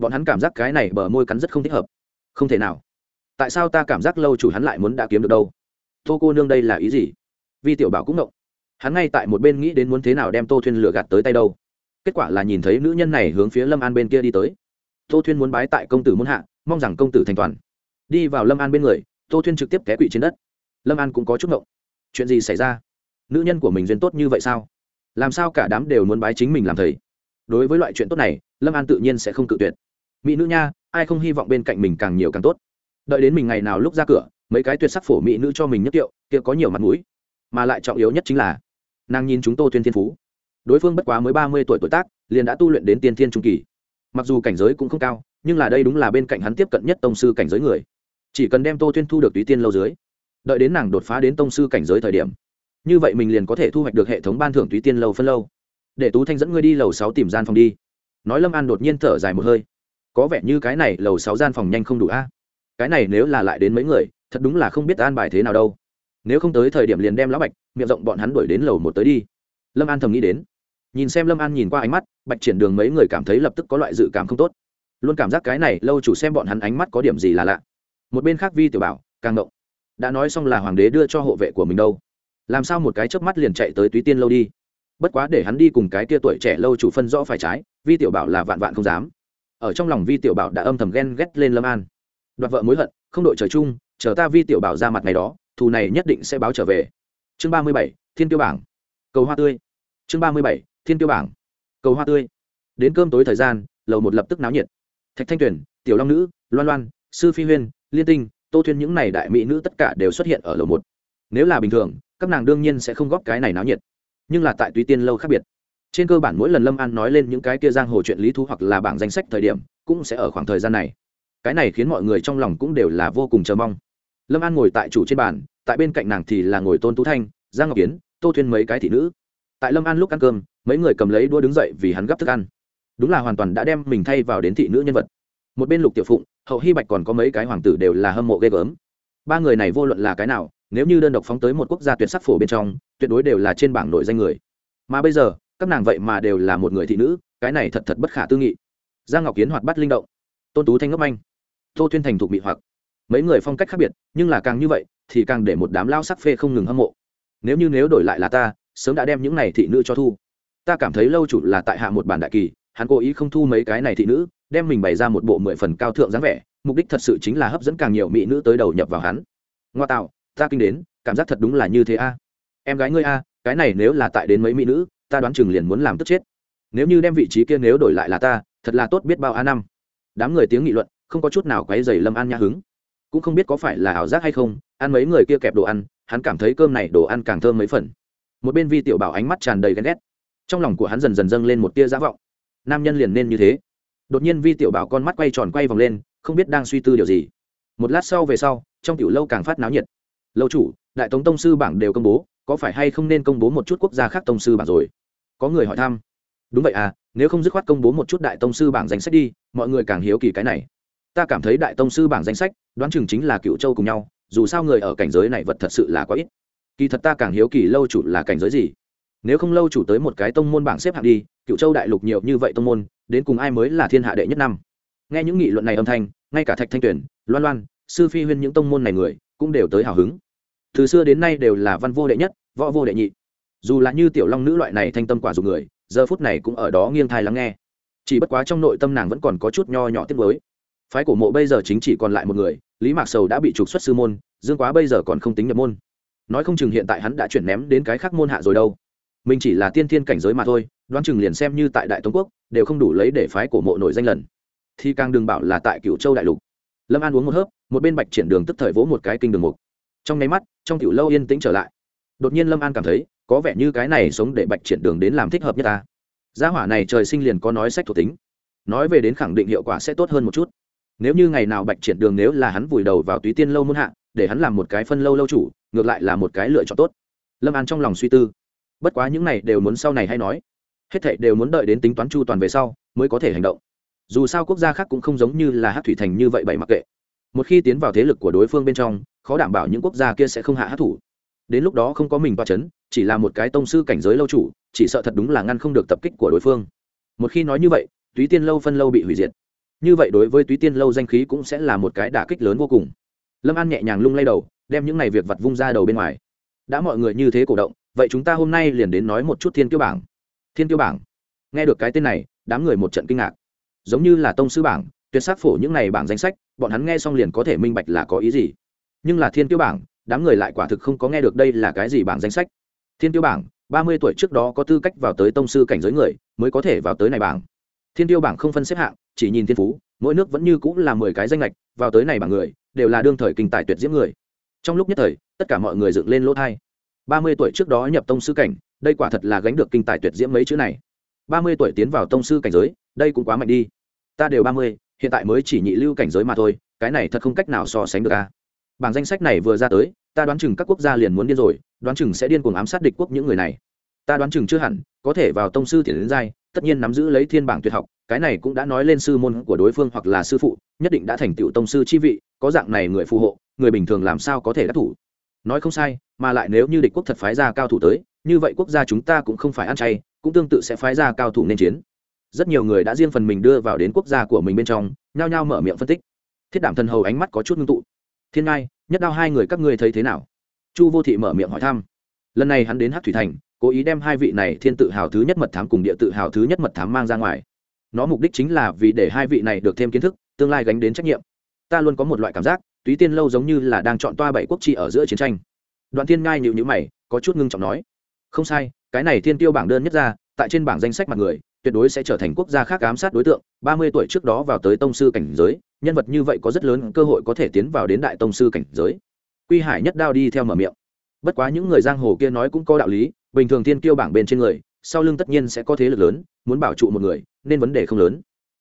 bọn hắn cảm giác cái này bờ môi cắn rất không thích hợp. Không thể nào. Tại sao ta cảm giác lâu chủ hắn lại muốn đã kiếm được đâu? Tô cô nương đây là ý gì? Vi tiểu bảo cũng động hắn ngay tại một bên nghĩ đến muốn thế nào đem tô thuyên lừa gạt tới tay đâu. Kết quả là nhìn thấy nữ nhân này hướng phía lâm an bên kia đi tới. Tô thuyên muốn bái tại công tử muốn hạ, mong rằng công tử thành toàn. Đi vào lâm an bên người, tô thuyên trực tiếp té quỵ trên đất. Lâm an cũng có chút ngộng. Chuyện gì xảy ra? Nữ nhân của mình duyên tốt như vậy sao? Làm sao cả đám đều muốn bái chính mình làm thầy? Đối với loại chuyện tốt này, lâm an tự nhiên sẽ không cự tuyệt mỹ nữ nha, ai không hy vọng bên cạnh mình càng nhiều càng tốt. Đợi đến mình ngày nào lúc ra cửa, mấy cái tuyệt sắc phổ mỹ nữ cho mình nhất tiệu, kia có nhiều mặt mũi. Mà lại trọng yếu nhất chính là, nàng nhìn chúng tô tuyên thiên phú. Đối phương bất quá mới ba mươi tuổi tuổi tác, liền đã tu luyện đến tiên thiên trung kỳ. Mặc dù cảnh giới cũng không cao, nhưng là đây đúng là bên cạnh hắn tiếp cận nhất tông sư cảnh giới người. Chỉ cần đem tô tuyên thu được túy tiên lâu dưới, đợi đến nàng đột phá đến tông sư cảnh giới thời điểm, như vậy mình liền có thể thu hoạch được hệ thống ban thưởng túy tiên lâu phân lâu. Để tú thanh dẫn ngươi đi lầu sáu tìm gian phòng đi. Nói lâm an đột nhiên thở dài một hơi có vẻ như cái này lầu sáu gian phòng nhanh không đủ a. Cái này nếu là lại đến mấy người, thật đúng là không biết an bài thế nào đâu. Nếu không tới thời điểm liền đem lão bạch, miệng rộng bọn hắn đuổi đến lầu một tới đi. Lâm an thầm nghĩ đến. Nhìn xem lâm an nhìn qua ánh mắt, bạch triển đường mấy người cảm thấy lập tức có loại dự cảm không tốt. Luôn cảm giác cái này lâu chủ xem bọn hắn ánh mắt có điểm gì là lạ. Một bên khác vi tiểu bảo, càng động đã nói xong là hoàng đế đưa cho hộ vệ của mình đâu. Làm sao một cái chớp mắt liền chạy tới túy tiên lâu đi? Bất quá để hắn đi cùng cái tia tuổi trẻ lâu chủ phân rõ phải trái, vi tiểu bảo là vạn vạn không dám ở trong lòng vi tiểu bảo đã âm thầm ghen ghét lên lâm an. Đoạt vợ mối hận, không đội trời chung, chờ ta vi tiểu bảo ra mặt ngày đó, thù này nhất định sẽ báo trở về. Chương ba mươi bảy, thiên tiêu bảng. Cầu hoa tươi. Chương ba mươi bảy, thiên tiêu bảng. Cầu hoa tươi. Đến cơm tối thời gian, lầu một lập tức náo nhiệt. Thạch thanh tuyền, tiểu long nữ, loan loan, sư phi huyên, liên tinh, tô thuyên những n à y đại mỹ nữ tất cả đều xuất hiện ở lầu một. Nếu là bình thường, các nàng đương nhiên sẽ không góp cái này náo nhiệt. Nhưng là tại túy tiên lâu khác biệt trên cơ bản mỗi lần lâm an nói lên những cái kia giang hồ chuyện lý thú hoặc là bảng danh sách thời điểm, cũng sẽ ở khoảng thời gian này. Cái này khiến mọi người trong lòng cũng đều là vô cùng chờ mong. Lâm an ngồi tại chủ trên bàn, tại bên cạnh nàng thì là ngồi tôn tú thanh, giang ngọc kiến, tô thuyên mấy cái thị nữ. Tại lâm an lúc ăn cơm, mấy người cầm lấy đua đứng dậy vì hắn gấp thức ăn. Đúng là hoàn toàn đã đem mình thay vào đến thị nữ nhân vật. Một bên lục tiểu phụng, hậu hy bạch còn có mấy cái hoàng tử đều là hâm mộ ghê gớm. Ba người này vô luận là cái nào, nếu như đơn độc phóng tới một quốc gia tuyệt sắc phổ bên trong, tuyệt đối đều là trên bảng nội danh người. Mà bây giờ các nàng vậy mà đều là một người thị nữ, cái này thật thật bất khả tư nghị. Giang ngọc kiến hoạt bắt linh động. Tôn tú thanh ngốc anh tô tuyên thành thục bị hoặc. Mấy người phong cách khác biệt, nhưng là càng như vậy, thì càng để một đám lao sắc phê không ngừng hâm mộ. Nếu như nếu đổi lại là ta, sớm đã đem những này thị nữ cho thu. Ta cảm thấy lâu chủ là tại hạ một bản đại kỳ, hắn cố ý không thu mấy cái này thị nữ, đem mình bày ra một bộ mười phần cao thượng dáng vẻ, mục đích thật sự chính là hấp dẫn càng nhiều mỹ nữ tới đầu nhập vào hắn. Ngoa tạo, ta kinh đến, cảm giác thật đúng là như thế a. Em gái ngươi a, cái này nếu là tại đến mấy mỹ nữ ta đoán chừng liền muốn làm tức chết. Nếu như đem vị trí kia nếu đổi lại là ta, thật là tốt biết bao a năm. Đám người tiếng nghị luận, không có chút nào quấy dày lâm an nhã hứng. Cũng không biết có phải là ảo giác hay không, ăn mấy người kia kẹp đồ ăn, hắn cảm thấy cơm này đồ ăn càng thơm mấy phần. Một bên vi tiểu bảo ánh mắt tràn đầy ghen ghét. Trong lòng của hắn dần dần dâng lên một tia giả vọng. Nam nhân liền nên như thế. Đột nhiên vi tiểu bảo con mắt quay tròn quay vòng lên, không biết đang suy tư điều gì. Một lát sau về sau, trong tiểu lâu càng phát náo nhiệt. Lâu chủ, đại tống tông sư bảng đều công bố, có phải hay không nên công bố một chút quốc gia khác tông sư bảng rồi? Có người hỏi thăm. Đúng vậy à nếu không dứt khoát công bố một chút đại tông sư bảng danh sách đi, mọi người càng hiếu kỳ cái này. Ta cảm thấy đại tông sư bảng danh sách, đoán chừng chính là cựu châu cùng nhau, dù sao người ở cảnh giới này vật thật sự là quá ít. Kỳ thật ta càng hiếu kỳ lâu chủ là cảnh giới gì. Nếu không lâu chủ tới một cái tông môn bảng xếp hạng đi, cựu châu đại lục nhiều như vậy tông môn, đến cùng ai mới là thiên hạ đệ nhất năm? Nghe những nghị luận này âm thanh, ngay cả thạch thanh tuyển, loan loan, sư phi huyên những tông môn này người, cũng đều tới hào hứng. Từ xưa đến nay đều là văn vô đệ nhất, võ vô đệ nhị dù là như tiểu long nữ loại này thanh tâm quả dục người, giờ phút này cũng ở đó nghiêng thai lắng nghe. Chỉ bất quá trong nội tâm nàng vẫn còn có chút nho nhỏ tiếc với phái cổ mộ bây giờ chính chỉ còn lại một người, lý mạc sầu đã bị trục xuất sư môn, dương quá bây giờ còn không tính nhập môn. Nói không chừng hiện tại hắn đã chuyển ném đến cái khác môn hạ rồi đâu. Mình chỉ là tiên thiên cảnh giới mà thôi, đoán chừng liền xem như tại đại tống quốc, đều không đủ lấy để phái cổ mộ nổi danh lần. Thì càng đừng bảo là tại cửu châu đại lục. Lâm an uống một hớp, một bên bạch triển đường tức thời vỗ một cái kinh đường mục. Trong nháy mắt, trong tiểu lâu yên tĩnh trở lại. Đột nhiên lâm an cảm thấy có vẻ như cái này sống để bạch triển đường đến làm thích hợp nhất ta. Gia hỏa này trời sinh liền có nói sách thuộc tính. Nói về đến khẳng định hiệu quả sẽ tốt hơn một chút. Nếu như ngày nào bạch triển đường nếu là hắn vùi đầu vào túy tiên lâu muôn hạ, để hắn làm một cái phân lâu lâu chủ, ngược lại là một cái lựa chọn tốt. Lâm an trong lòng suy tư. Bất quá những này đều muốn sau này hay nói. Hết thệ đều muốn đợi đến tính toán chu toàn về sau, mới có thể hành động. Dù sao quốc gia khác cũng không giống như là hát thủy thành như vậy bảy mặc kệ. Một khi tiến vào thế lực của đối phương bên trong, khó đảm bảo những quốc gia kia sẽ không hạ hát thủ đến lúc đó không có mình toa c h ấ n, chỉ là một cái tông sư cảnh giới lâu chủ, chỉ sợ thật đúng là ngăn không được tập kích của đối phương. Một khi nói như vậy, túy tiên lâu phân lâu bị hủy diệt. Như vậy đối với túy tiên lâu danh khí cũng sẽ là một cái đả kích lớn vô cùng. Lâm an nhẹ nhàng lung lay đầu, đem những n à y việc vặt vung ra đầu bên ngoài. Đã mọi người như thế cổ động, vậy chúng ta hôm nay liền đến nói một chút thiên kiêu bảng. Thiên kiêu bảng. Nghe được cái tên này, đám người một trận kinh ngạc. Giống như là tông sư bảng, tuyệt sắc phổ những n à y bảng danh sách, bọn hắn nghe xong liền có thể minh bạch là có ý gì. Nhưng là thiên tiêu bảng đám người lại quả thực không có nghe được đây là cái gì bảng danh sách. Thiên tiêu bảng, ba mươi tuổi trước đó có tư cách vào tới tông sư cảnh giới người, mới có thể vào tới này bảng. Thiên tiêu bảng không phân xếp hạng, chỉ nhìn thiên phú, mỗi nước vẫn như cũng là mười cái danh lệch, vào tới này bảng người, đều là đương thời kinh tài tuyệt diễm người. Trong lúc nhất thời, tất cả mọi người dựng lên lỗ thai. Ba mươi tuổi trước đó nhập tông sư cảnh, đây quả thật là gánh được kinh tài tuyệt diễm mấy chữ này. Ba mươi tuổi tiến vào tông sư cảnh giới, đây cũng quá mạnh đi. Ta đều ba mươi, hiện tại mới chỉ nhị lưu cảnh giới mà thôi, cái này thật không cách nào so sánh được a bảng danh sách này vừa ra tới, ta đoán chừng các quốc gia liền muốn điên rồi, đoán chừng sẽ điên cuồng ám sát địch quốc những người này. Ta đoán chừng chưa hẳn, có thể vào tông sư tiền đến giai, tất nhiên nắm giữ lấy thiên bảng tuyệt học, cái này cũng đã nói lên sư môn của đối phương hoặc là sư phụ, nhất định đã thành tựu tông sư chi vị, có dạng này người phù hộ, người bình thường làm sao có thể đắc thủ. Nói không sai, mà lại nếu như địch quốc thật phái ra cao thủ tới, như vậy quốc gia chúng ta cũng không phải ăn chay, cũng tương tự sẽ phái ra cao thủ nên chiến. Rất nhiều người đã riêng phần mình đưa vào đến quốc gia của mình bên trong, nhao nhao mở miệng phân tích. Thiết đảm thần hầu ánh mắt có chút ngưng tụ thiên ngai, nhất đao hai người các ngươi thấy thế nào? Chu vô thị mở miệng hỏi thăm. Lần này hắn đến hát thủy thành, cố ý đem hai vị này thiên tự hào thứ nhất mật thám cùng địa tự hào thứ nhất mật thám mang ra ngoài. Nó mục đích chính là vì để hai vị này được thêm kiến thức, tương lai gánh đến trách nhiệm. Ta luôn có một loại cảm giác, túy tiên lâu giống như là đang chọn toa bảy quốc trị ở giữa chiến tranh. Đoạn thiên ngai nhịu nhữ mày, có chút ngưng trọng nói. Không sai, cái này thiên tiêu bảng đơn nhất ra, tại trên bảng danh sách mặt người, tuyệt đối sẽ trở thành quốc gia khác ám sát đối tượng, ba mươi tuổi trước đó vào tới tông sư cảnh giới nhân vật như vậy có rất lớn cơ hội có thể tiến vào đến đại tông sư cảnh giới. Quy hải nhất đao đi theo mở miệng. Bất quá những người giang hồ kia nói cũng có đạo lý, bình thường thiên kiêu bảng bên trên người, sau lưng tất nhiên sẽ có thế lực lớn, muốn bảo trụ một người, nên vấn đề không lớn.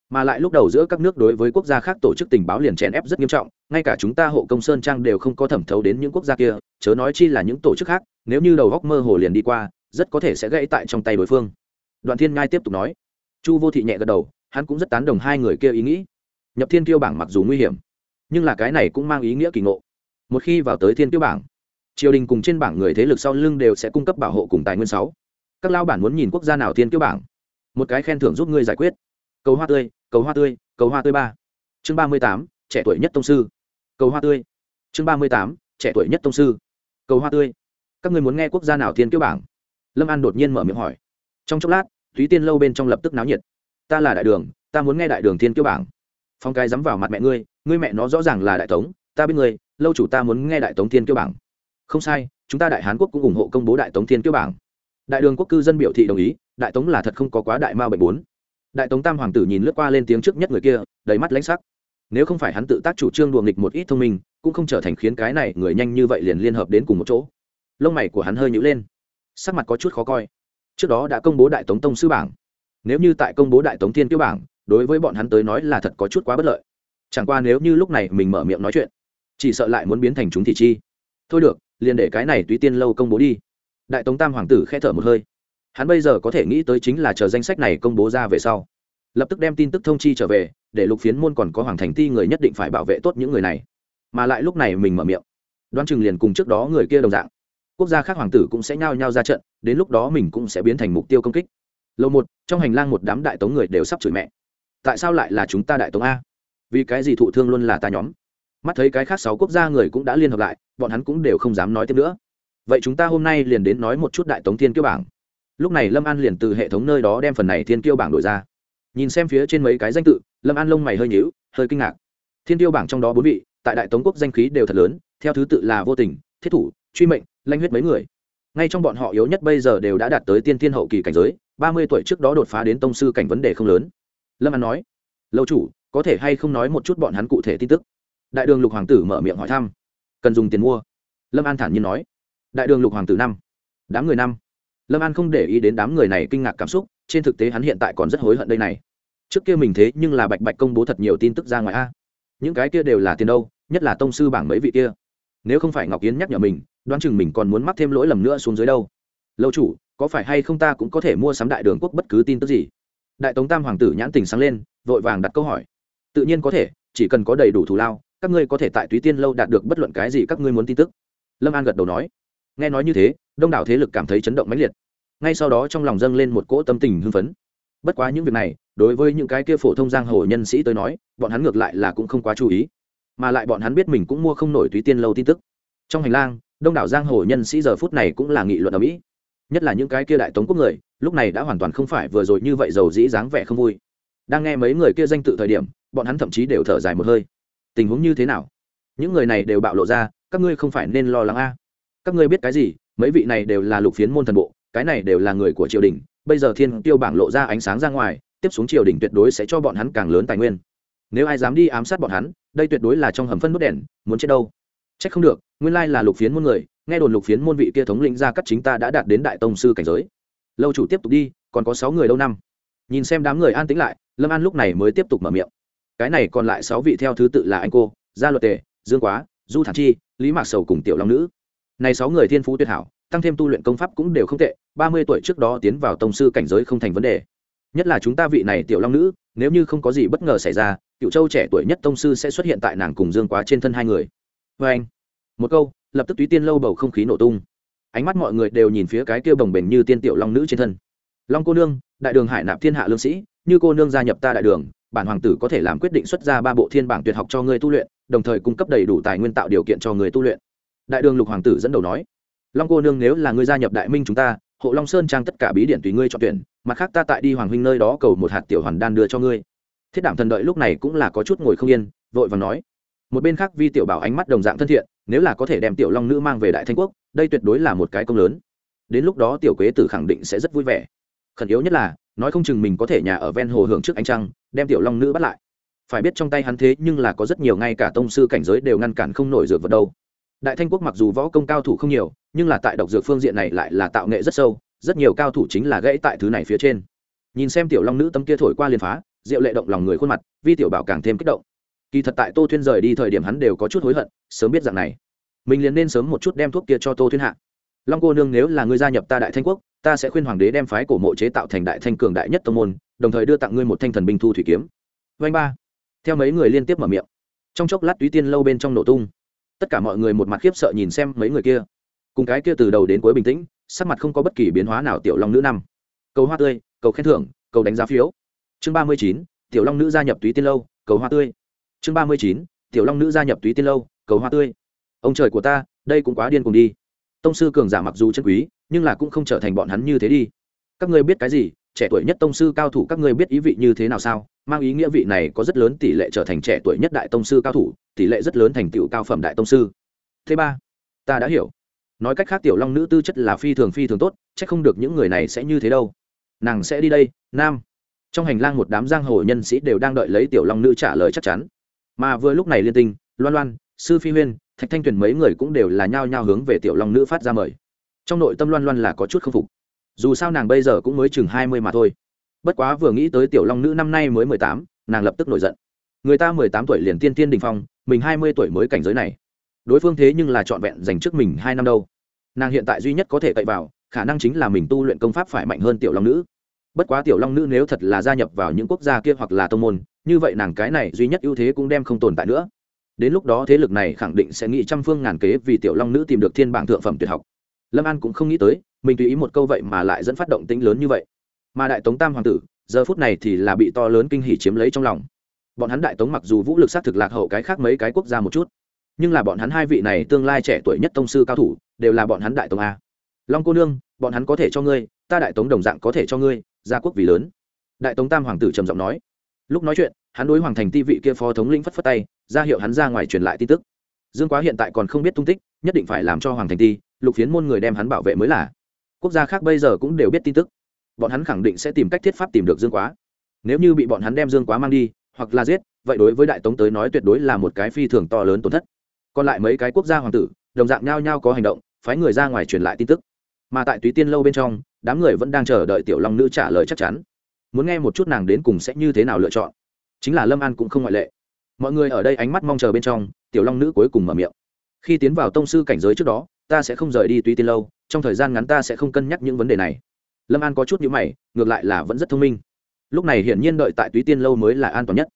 Mà lại lúc đầu giữa các nước đối với quốc gia khác tổ chức tình báo liền chèn ép rất nghiêm trọng, ngay cả chúng ta hộ công sơn trang đều không có thẩm thấu đến những quốc gia kia, chớ nói chi là những tổ chức khác, nếu như đầu góc mơ hồ liền đi qua, rất có thể sẽ gãy tại trong tay đối phương. Đoạn thiên ngai tiếp tục nói. Chu vô thị nhẹ gật đầu, hắn cũng rất tán đồng hai người kia ý nghĩ nhập thiên tiêu bảng mặc dù nguy hiểm, nhưng là cái này cũng mang ý nghĩa kỳ ngộ. Một khi vào tới thiên tiêu bảng, triều đình cùng trên bảng người thế lực sau lưng đều sẽ cung cấp bảo hộ cùng tài nguyên sáu. Các lao bản muốn nhìn quốc gia nào thiên Tiêu bảng? Một cái khen thưởng giúp ngươi giải quyết. Cầu hoa tươi, cầu hoa tươi, cầu hoa tươi ba. Chương ba mươi tám, trẻ tuổi nhất tông sư. Cầu hoa tươi. Chương ba mươi tám, trẻ tuổi nhất tông sư. Cầu hoa tươi. Các ngươi muốn nghe quốc gia nào thiên kiêu bảng? Lâm an đột nhiên mở miệng hỏi. Trong chốc lát, thúy tiên lâu bên trong lập tức náo nhiệt. Ta là đại đường, ta muốn nghe đại đường thiên kiêu bảng phong cái dám vào mặt mẹ ngươi ngươi mẹ nó rõ ràng là đại tống, ta biết ngươi, lâu chủ ta muốn nghe đại tống thiên kiêu bảng. Không sai, chúng ta đại hán quốc cũng ủng hộ công bố đại tống thiên kiêu bảng. Đại đường quốc cư dân biểu thị đồng ý, đại tống là thật không có quá đại ma bệnh bốn. Đại tống tam hoàng tử nhìn lướt qua lên tiếng trước nhất người kia, đầy mắt lãnh sắc. Nếu không phải hắn tự tác chủ trương đùa nghịch một ít thông minh, cũng không trở thành khiến cái này người nhanh như vậy liền liên hợp đến cùng một chỗ. Lông mày của hắn hơi nhữ lên, sắc mặt có chút khó coi. Trước đó đã công bố đại tống tông sư bảng. Nếu như tại công bố đại tống thiên kiêu bảng đối với bọn hắn tới nói là thật có chút quá bất lợi. Chẳng qua nếu như lúc này mình mở miệng nói chuyện, chỉ sợ lại muốn biến thành chúng thị chi. Thôi được, liền để cái này tùy tiên lâu công bố đi. Đại tống tam hoàng tử k h ẽ thở một hơi. Hắn bây giờ có thể nghĩ tới chính là chờ danh sách này công bố ra về sau, lập tức đem tin tức thông chi trở về, để lục phiến môn còn có hoàng thành ti người nhất định phải bảo vệ tốt những người này. Mà lại lúc này mình mở miệng đoan chừng liền cùng trước đó người kia đồng dạng. Quốc gia khác hoàng tử cũng sẽ nhao nhao ra trận, đến lúc đó mình cũng sẽ biến thành mục tiêu công kích. Lâu một, trong hành lang một đám đại tống người đều sắp chửi mẹ tại sao lại là chúng ta đại tống a? Vì cái gì thụ thương luôn là ta nhóm? Mắt thấy cái khác sáu quốc gia người cũng đã liên hợp lại, bọn hắn cũng đều không dám nói tiếp nữa. Vậy chúng ta hôm nay liền đến nói một chút đại tống thiên kiêu bảng. Lúc này lâm an liền từ hệ thống nơi đó đem phần này thiên kiêu bảng đổi ra. Nhìn xem phía trên mấy cái danh tự, lâm an lông mày hơi nhíu, hơi kinh ngạc. Thiên kiêu bảng trong đó bốn vị, tại đại tống quốc danh khí đều thật lớn, theo thứ tự là vô tình, thiết thủ, truy mệnh, lanh huyết mấy người. Ngay trong bọn họ yếu nhất bây giờ đều đã đạt tới tiên thiên hậu kỳ cảnh giới, ba mươi tuổi trước đó đột phá đến tông sư cảnh vấn đề không lớn lâm an nói, lâu chủ, có thể hay không nói một chút bọn hắn cụ thể tin tức? Đại đường lục hoàng tử mở miệng hỏi thăm, cần dùng tiền mua. Lâm an thản nhiên nói, đại đường lục hoàng tử năm, đám người năm. Lâm an không để ý đến đám người này kinh ngạc cảm xúc, trên thực tế hắn hiện tại còn rất hối hận đây này. Trước kia mình thế nhưng là bạch bạch công bố thật nhiều tin tức ra ngoài a. Những cái kia đều là tiền đâu, nhất là tông sư bảng mấy vị kia. Nếu không phải ngọc yến nhắc nhở mình, đoán chừng mình còn muốn mắc thêm lỗi lầm nữa xuống dưới đâu. Lâu chủ, có phải hay không ta cũng có thể mua sắm đại đường quốc bất cứ tin tức gì? Đại tống tam hoàng tử nhãn tình sáng lên, vội vàng đặt câu hỏi. Tự nhiên có thể, chỉ cần có đầy đủ thù lao, các ngươi có thể tại túy tiên lâu đạt được bất luận cái gì các ngươi muốn tin tức. Lâm an gật đầu nói. Nghe nói như thế, đông đảo thế lực cảm thấy chấn động mãnh liệt. Ngay sau đó trong lòng dâng lên một cỗ tâm tình hưng phấn. Bất quá những việc này, đối với những cái kia phổ thông giang hồ nhân sĩ tới nói, bọn hắn ngược lại là cũng không quá chú ý. Mà lại bọn hắn biết mình cũng mua không nổi túy tiên lâu tin tức. Trong hành lang, đông đảo giang hồ nhân sĩ giờ phút này cũng là nghị luận ở mỹ nhất là những cái kia đại tống quốc người, lúc này đã hoàn toàn không phải vừa rồi như vậy giàu dĩ dáng vẻ không vui. Đang nghe mấy người kia danh tự thời điểm, bọn hắn thậm chí đều thở dài một hơi. Tình huống như thế nào? Những người này đều bạo lộ ra, các ngươi không phải nên lo lắng a? Các ngươi biết cái gì, mấy vị này đều là lục phiến môn thần bộ, cái này đều là người của triều đình, bây giờ thiên tiêu bảng lộ ra ánh sáng ra ngoài, tiếp xuống triều đình tuyệt đối sẽ cho bọn hắn càng lớn tài nguyên. Nếu ai dám đi ám sát bọn hắn, đây tuyệt đối là trong hầm phân đốt đèn, muốn chết đâu? C h ắ c không được, nguyên lai là lục phiến môn người nghe đồn lục phiến môn vị kia thống lĩnh gia cắt chính ta đã đạt đến đại tông sư cảnh giới. Lâu chủ tiếp tục đi, còn có sáu người đâu năm. Nhìn xem đám người an tĩnh lại, lâm an lúc này mới tiếp tục mở miệng. Cái này còn lại sáu vị theo thứ tự là anh cô, gia luật tề, dương quá, du thản chi, lý mạc sầu cùng tiểu long nữ. Này sáu người thiên phú tuyệt hảo, tăng thêm tu luyện công pháp cũng đều không tệ, ba mươi tuổi trước đó tiến vào tông sư cảnh giới không thành vấn đề. Nhất là chúng ta vị này tiểu long nữ, nếu như không có gì bất ngờ xảy ra, cựu châu trẻ tuổi nhất tông sư sẽ xuất hiện tại nàng cùng dương quá trên thân hai người. Vê anh, một câu lập tức túy tiên lâu bầu không khí nổ tung. Ánh mắt mọi người đều nhìn phía cái kia bồng bềnh như tiên tiểu long nữ trên thân. Long cô nương, đại đường hải nạp thiên hạ lương sĩ, như cô nương gia nhập ta đại đường, bản hoàng tử có thể làm quyết định xuất ra ba bộ thiên bảng tuyệt học cho ngươi tu luyện, đồng thời cung cấp đầy đủ tài nguyên tạo điều kiện cho người tu luyện. Đại đường lục hoàng tử dẫn đầu nói, long cô nương nếu là ngươi gia nhập đại minh chúng ta, hộ long sơn trang tất cả bí điện tùy ngươi chọn tuyển, mặt khác ta tại đi hoàng huynh nơi đó cầu một hạt tiểu hoàn đan đưa cho ngươi. Thiết đảm thần đợi lúc này cũng là có chút ngồi không yên, vội và nói một bên khác vi tiểu bảo ánh mắt đồng dạng thân thiện, nếu là có thể đem tiểu long nữ mang về đại thanh quốc, đây tuyệt đối là một cái công lớn. Đến lúc đó tiểu quế tử khẳng định sẽ rất vui vẻ. Khẩn yếu nhất là, nói không chừng mình có thể nhà ở ven hồ hưởng trước ánh trăng, đem tiểu long nữ bắt lại. Phải biết trong tay hắn thế nhưng là có rất nhiều ngay cả tông sư cảnh giới đều ngăn cản không nổi dược vật đâu. Đại thanh quốc mặc dù võ công cao thủ không nhiều, nhưng là tại độc dược phương diện này lại là tạo nghệ rất sâu, rất nhiều cao thủ chính là gãy tại thứ này phía trên. Nhìn xem tiểu long nữ tâm kia thổi qua liền phá, diệu lệ động lòng người khuôn mặt, vi tiểu bảo càng thêm kích động kỳ thật tại tô thuyên rời đi thời điểm hắn đều có chút hối hận, sớm biết dạng này. Mình liền nên sớm một chút đem thuốc kia cho tô thuyên hạ. Long cô nương nếu là ngươi gia nhập ta đại thanh quốc, ta sẽ khuyên hoàng đế đem phái cổ mộ chế tạo thành đại thanh cường đại nhất tông môn, đồng thời đưa tặng ngươi một thanh thần binh thu thủy kiếm. Vanh ba. Theo mấy người liên tiếp mở miệng. Trong chốc lát túy tiên lâu bên trong nổ tung. Tất cả mọi người một mặt khiếp sợ nhìn xem mấy người kia. Cùng cái kia từ đầu đến cuối bình tĩnh, sắc mặt không có bất kỳ biến hóa nào tiểu long nữ năm. Cầu hoa tươi, cầu khen thưởng, cầu đánh giá phiếu. Chương ba mươi chín, tiểu long nữ gia nhập túy tiên lâu, cầu hoa tươi chương ba mươi chín, tiểu long nữ gia nhập túy tiên lâu, cầu hoa tươi. Ông trời của ta, đây cũng quá điên cùng đi. Tông sư cường giả mặc dù chân quý, nhưng là cũng không trở thành bọn hắn như thế đi. Các ngươi biết cái gì? Trẻ tuổi nhất tông sư cao thủ các ngươi biết ý vị như thế nào sao? Mang ý nghĩa vị này có rất lớn tỷ lệ trở thành trẻ tuổi nhất đại tông sư cao thủ, tỷ lệ rất lớn thành tựu cao phẩm đại tông sư. Thứ ba, ta đã hiểu. Nói cách khác, tiểu long nữ tư chất là phi thường phi thường tốt c h ắ c không được những người này sẽ như thế đâu. Nàng sẽ đi đây, nam. Trong hành lang một đám giang hồ nhân sĩ đều đang đợi lấy tiểu long nữ trả lời chắc chắn mà vừa lúc này liên tinh, loan loan, sư phi huyên, thạch thanh tuyền mấy người cũng đều là nhao nhao hướng về tiểu long nữ phát ra mời. Trong nội tâm loan loan là có chút k phục. Dù sao nàng bây giờ cũng mới chừng hai mươi mà thôi. Bất quá vừa nghĩ tới tiểu long nữ năm nay mới mười tám, nàng lập tức nổi giận. Người ta mười tám tuổi liền tiên tiên đình phong, mình hai mươi tuổi mới cảnh giới này. Đối phương thế nhưng là trọn vẹn dành trước mình hai năm đâu. Nàng hiện tại duy nhất có thể cậy vào, khả năng chính là mình tu luyện công pháp phải mạnh hơn tiểu long nữ. Bất quá tiểu long nữ nếu thật là gia nhập vào những quốc gia kia hoặc là tông môn như vậy nàng cái này duy nhất ưu thế cũng đem không tồn tại nữa. Đến lúc đó thế lực này khẳng định sẽ nghĩ trăm phương ngàn kế vì tiểu long nữ tìm được thiên bảng thượng phẩm tuyệt học. Lâm an cũng không nghĩ tới, mình tùy ý một câu vậy mà lại dẫn phát động tính lớn như vậy. Mà đại tống tam hoàng tử, giờ phút này thì là bị to lớn kinh hỉ chiếm lấy trong lòng. Bọn hắn đại tống mặc dù vũ lực sát thực lạc hậu cái khác mấy cái quốc gia một chút, nhưng là bọn hắn hai vị này tương lai trẻ tuổi nhất tông sư cao thủ, đều là bọn hắn đại tống a. Long cô nương, bọn hắn có thể cho ngươi, ta đại tống đồng dạng có thể cho ngươi, gia quốc vì lớn. Đại tống tam hoàng tử trầm giọng nói lúc nói chuyện, hắn đối hoàng thành ti vị kia phó thống lĩnh phất phất tay, ra hiệu hắn ra ngoài truyền lại tin tức. Dương quá hiện tại còn không biết tung tích, nhất định phải làm cho hoàng thành ti, lục phiến môn người đem hắn bảo vệ mới là. Quốc gia khác bây giờ cũng đều biết tin tức. Bọn hắn khẳng định sẽ tìm cách thiết pháp tìm được dương quá. Nếu như bị bọn hắn đem dương quá mang đi, hoặc là giết, vậy đối với đại tống tới nói tuyệt đối là một cái phi thường to lớn tổn thất. Còn lại mấy cái quốc gia hoàng tử, đồng dạng nhao nhao có hành động, phái người ra ngoài truyền lại tin tức. Mà tại túy tiên lâu bên trong, đám người vẫn đang chờ đợi tiểu long nữ trả lời chắc chắn muốn nghe một chút nàng đến cùng sẽ như thế nào lựa chọn. Chính là lâm an cũng không ngoại lệ. Mọi người ở đây ánh mắt mong chờ bên trong, tiểu long nữ cuối cùng mở miệng. Khi tiến vào tông sư cảnh giới trước đó, ta sẽ không rời đi túy tiên lâu, trong thời gian ngắn ta sẽ không cân nhắc những vấn đề này. Lâm an có chút nhữ mày, ngược lại là vẫn rất thông minh. Lúc này hiển nhiên đợi tại túy tiên lâu mới là an toàn nhất.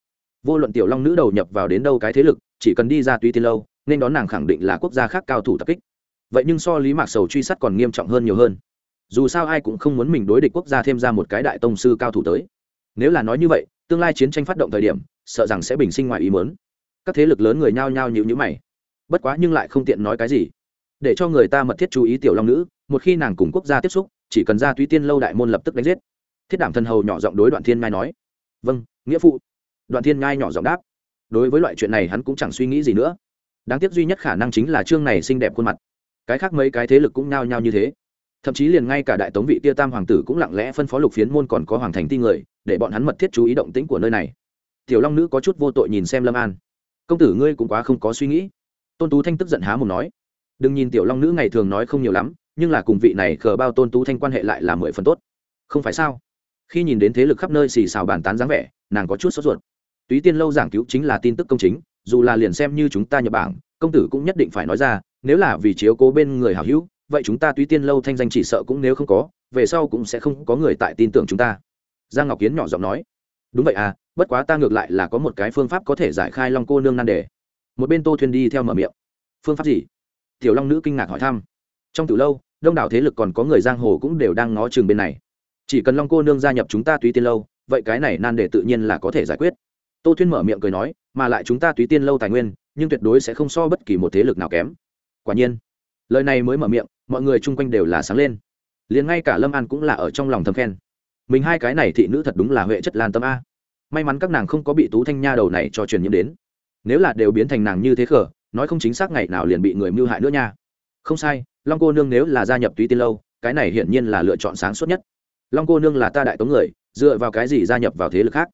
Vô luận tiểu long nữ đầu nhập vào đến đâu cái thế lực, chỉ cần đi ra túy tiên lâu, nên đón nàng khẳng định là quốc gia khác cao thủ tập kích. Vậy nhưng so lý mạc sầu truy sát còn nghiêm trọng hơn nhiều hơn dù sao ai cũng không muốn mình đối địch quốc gia thêm ra một cái đại tông sư cao thủ tới. Nếu là nói như vậy, tương lai chiến tranh phát động thời điểm, sợ rằng sẽ bình sinh ngoài ý mớn các thế lực lớn người nhao nhao nhịu nhữ mày. Bất quá nhưng lại không tiện nói cái gì. Để cho người ta mật thiết chú ý tiểu long nữ, một khi nàng cùng quốc gia tiếp xúc, chỉ cần ra túy tiên lâu đại môn lập tức đánh giết. Thiết đảm thần hầu nhỏ giọng đối đoạn thiên ngai nói. Vâng nghĩa phụ. Đoạn thiên ngai nhỏ giọng đáp. Đối với loại chuyện này hắn cũng chẳng suy nghĩ gì nữa. Đáng tiếc duy nhất khả năng chính là chương này xinh đẹp khuôn mặt. Cái khác mấy cái thế lực cũng nhao nhao như thế thậm chí liền ngay cả đại tống vị tia tam hoàng tử cũng lặng lẽ phân phó lục phiến môn còn có hoàng thành ti người, để bọn hắn mật thiết chú ý động tĩnh của nơi này. Tiểu long nữ có chút vô tội nhìn xem lâm an. Công tử ngươi cũng quá không có suy nghĩ. Tôn tú thanh tức giận há một nói. Đừng nhìn tiểu long nữ ngày thường nói không nhiều lắm, nhưng là cùng vị này khờ bao tôn tú thanh quan hệ lại là mười phần tốt. Không phải sao? Khi nhìn đến thế lực khắp nơi xì xào bàn tán dáng vẻ, nàng có chút sốt ruột. Túy tiên lâu giảng cứu chính là tin tức công chính, dù là liền xem như chúng ta nhập bảng, công tử cũng nhất định phải nói ra, nếu là vì chiếu cố bên người hảo hữu vậy chúng ta túy tiên lâu thanh danh chỉ sợ cũng nếu không có, về sau cũng sẽ không có người tại tin tưởng chúng ta. Giang ngọc kiến nhỏ giọng nói. Đúng vậy à bất quá ta ngược lại là có một cái phương pháp có thể giải khai long cô nương nan đề. Một bên tô thuyền đi theo mở miệng. Phương pháp gì? Tiểu long nữ kinh ngạc hỏi thăm. Trong từ lâu, đông đảo thế lực còn có người giang hồ cũng đều đang ngó chừng bên này. Chỉ cần long cô nương gia nhập chúng ta túy tiên lâu, vậy cái này nan đề tự nhiên là có thể giải quyết. Tô thuyên mở miệng cười nói, mà lại chúng ta túy tiên lâu tài nguyên, nhưng tuyệt đối sẽ không so bất kỳ một thế lực nào kém. Quả nhiên, lời này mới mở miệng mọi người chung quanh đều là sáng lên. Liền ngay cả lâm an cũng là ở trong lòng thầm khen. Mình hai cái này thị nữ thật đúng là huệ chất lan tâm a. May mắn các nàng không có bị tú thanh nha đầu này cho truyền nhiễm đến. Nếu là đều biến thành nàng như thế khở nói không chính xác ngày nào liền bị người mưu hại nữa nha. Không sai, long cô nương nếu là gia nhập túy tiên lâu, cái này hiển nhiên là lựa chọn sáng suốt nhất. Long cô nương là ta đại tống người, dựa vào cái gì gia nhập vào thế lực khác?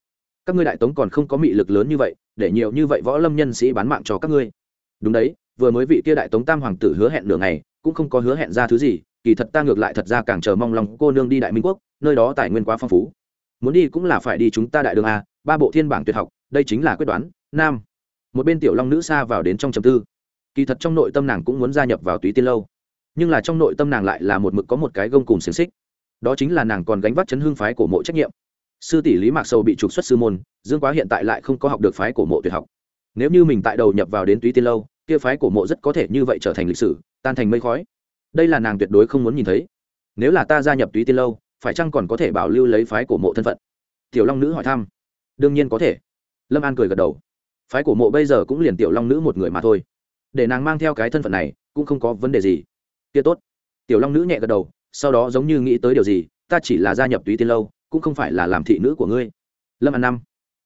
Các ngươi đại tống còn không có mị lực lớn như vậy, để nhiều như vậy võ lâm nhân sĩ bán mạng cho các ngươi. Đúng đấy, vừa mới vị kia đại tống tam hoàng tử hứa hẹn nửa ngày cũng không có hứa hẹn ra thứ gì, kỳ thật ta ngược lại thật ra càng chờ mong lòng cô nương đi đại minh quốc, nơi đó tài nguyên quá phong phú. Muốn đi cũng là phải đi chúng ta đại đường a, ba bộ thiên bảng tuyệt học, đây chính là quyết đoán, nam. Một bên tiểu long nữ xa vào đến trong trầm tư. Kỳ thật trong nội tâm nàng cũng muốn gia nhập vào túy tiên lâu. Nhưng là trong nội tâm nàng lại là một mực có một cái gông cùng xiềng xích. Đó chính là nàng còn gánh vác chấn hương phái của mộ trách nhiệm. Sư tỷ lý mạc sầu bị trục xuất sư môn, dương quá hiện tại lại không có học được phái cổ mộ tuyệt học. Nếu như mình tại đầu nhập vào đến túy tiên lâu, kia phái cổ mộ rất có thể như vậy trở thành lịch sử tan thành mây khói. Đây là nàng tuyệt đối không muốn nhìn thấy. Nếu là ta gia nhập túy tiên lâu, phải chăng còn có thể bảo lưu lấy phái cổ mộ thân phận? Tiểu long nữ hỏi thăm. Đương nhiên có thể. Lâm an cười gật đầu. Phái cổ mộ bây giờ cũng liền tiểu long nữ một người mà thôi. Để nàng mang theo cái thân phận này, cũng không có vấn đề gì. Kia tốt. Tiểu long nữ nhẹ gật đầu, sau đó giống như nghĩ tới điều gì, ta chỉ là gia nhập túy tiên lâu, cũng không phải là làm thị nữ của ngươi. Lâm an năm.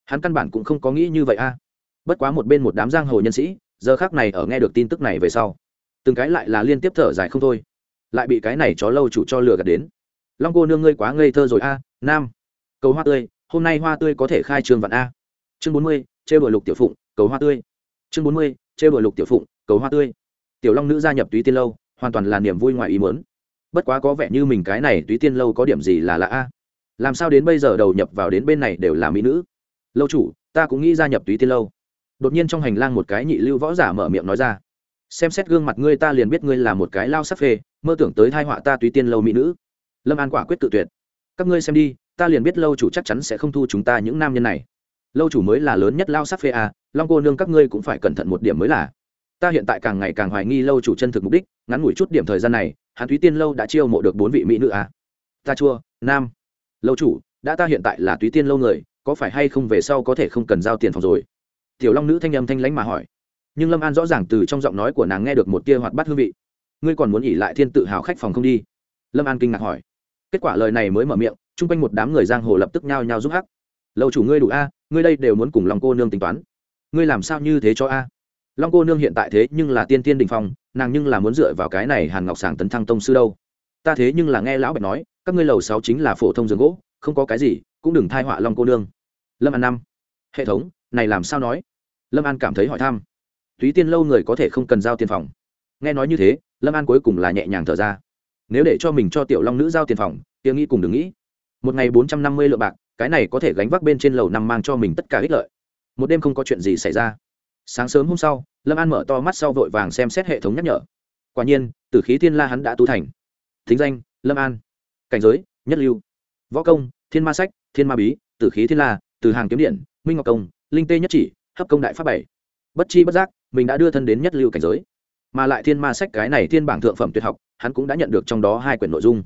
Hắn căn bản cũng không có nghĩ như vậy a. Bất quá một bên một đám giang hồ nhân sĩ, giờ khác này ở nghe được tin tức này về sau từng cái lại là liên tiếp thở dài không thôi. Lại bị cái này chó lâu chủ cho lừa gạt đến. Long cô nương ngươi quá ngây thơ rồi a, nam. Cầu hoa tươi, hôm nay hoa tươi có thể khai trường vạn a. Chương bốn mươi, trêu đổi lục tiểu phụng, cầu hoa tươi. Chương bốn mươi, trêu đổi lục tiểu phụng, cầu hoa tươi. Tiểu long nữ gia nhập túy tiên lâu, hoàn toàn là niềm vui ngoài ý muốn. Bất quá có vẻ như mình cái này túy tiên lâu có điểm gì là lạ a. Làm sao đến bây giờ đầu nhập vào đến bên này đều là mỹ nữ. Lâu chủ, ta cũng nghĩ gia nhập túy tiên lâu. Đột nhiên trong hành lang một cái nhị lưu võ giả mở miệng nói ra xem xét gương mặt ngươi ta liền biết ngươi là một cái lao sắc phê mơ tưởng tới thai họa ta túy tiên lâu mỹ nữ. Lâm an quả quyết tự tuyệt. Các ngươi xem đi ta liền biết lâu chủ chắc chắn sẽ không thu chúng ta những nam nhân này. Lâu chủ mới là lớn nhất lao sắc phê à, long cô nương các ngươi cũng phải cẩn thận một điểm mới là. Ta hiện tại càng ngày càng hoài nghi lâu chủ chân thực mục đích ngắn ngủi chút điểm thời gian này hàn túy tiên lâu đã chiêu mộ được bốn vị mỹ nữ à. ta chua nam. Lâu chủ đã ta hiện tại là túy tiên lâu người có phải hay không về sau có thể không cần giao tiền phòng rồi? Tiểu long nữ thanh âm thanh lãnh mà hỏi nhưng lâm an rõ ràng từ trong giọng nói của nàng nghe được một tia hoạt bát hương vị ngươi còn muốn ỉ lại thiên tự hào khách phòng không đi lâm an kinh ngạc hỏi kết quả lời này mới mở miệng chung quanh một đám người giang hồ lập tức nhao nhao giúp hắc lâu chủ ngươi đủ a ngươi đây đều muốn cùng lòng cô nương tính toán ngươi làm sao như thế cho a long cô nương hiện tại thế nhưng là tiên tiên đình phong nàng nhưng là muốn dựa vào cái này hàn ngọc sàng tấn thăng tông sư đâu ta thế nhưng là nghe lão bạch nói các ngươi lầu sáu chính là phổ thông giường gỗ không có cái gì cũng đừng thai họa long cô nương lâm an năm hệ thống này làm sao nói lâm an cảm thấy hỏi thăm túy tiên lâu người có thể không cần giao tiền phòng. Nghe nói như thế, lâm an cuối cùng là nhẹ nhàng thở ra. Nếu để cho mình cho tiểu long nữ giao tiền phòng tiếng nghĩ cùng đừng nghĩ. Một ngày bốn trăm năm mươi lượng bạc, cái này có thể gánh vác bên trên lầu năm mang cho mình tất cả ích lợi. Một đêm không có chuyện gì xảy ra. Sáng sớm hôm sau, lâm an mở to mắt sau vội vàng xem xét hệ thống nhắc nhở. Quả nhiên từ khí thiên la hắn đã tu thành. Thính danh, lâm an. Cảnh giới, nhất lưu. Võ công, thiên ma sách, thiên ma bí, tử khí thiên la, từ hàng kiếm điện, minh ngọc công, linh tê nhất chỉ, hấp công đại pháp bảy. Bất chi bất giác mình đã đưa thân đến nhất lưu cảnh giới. Mà lại thiên ma sách cái này thiên bảng thượng phẩm tuyệt học, hắn cũng đã nhận được trong đó hai quyển nội dung.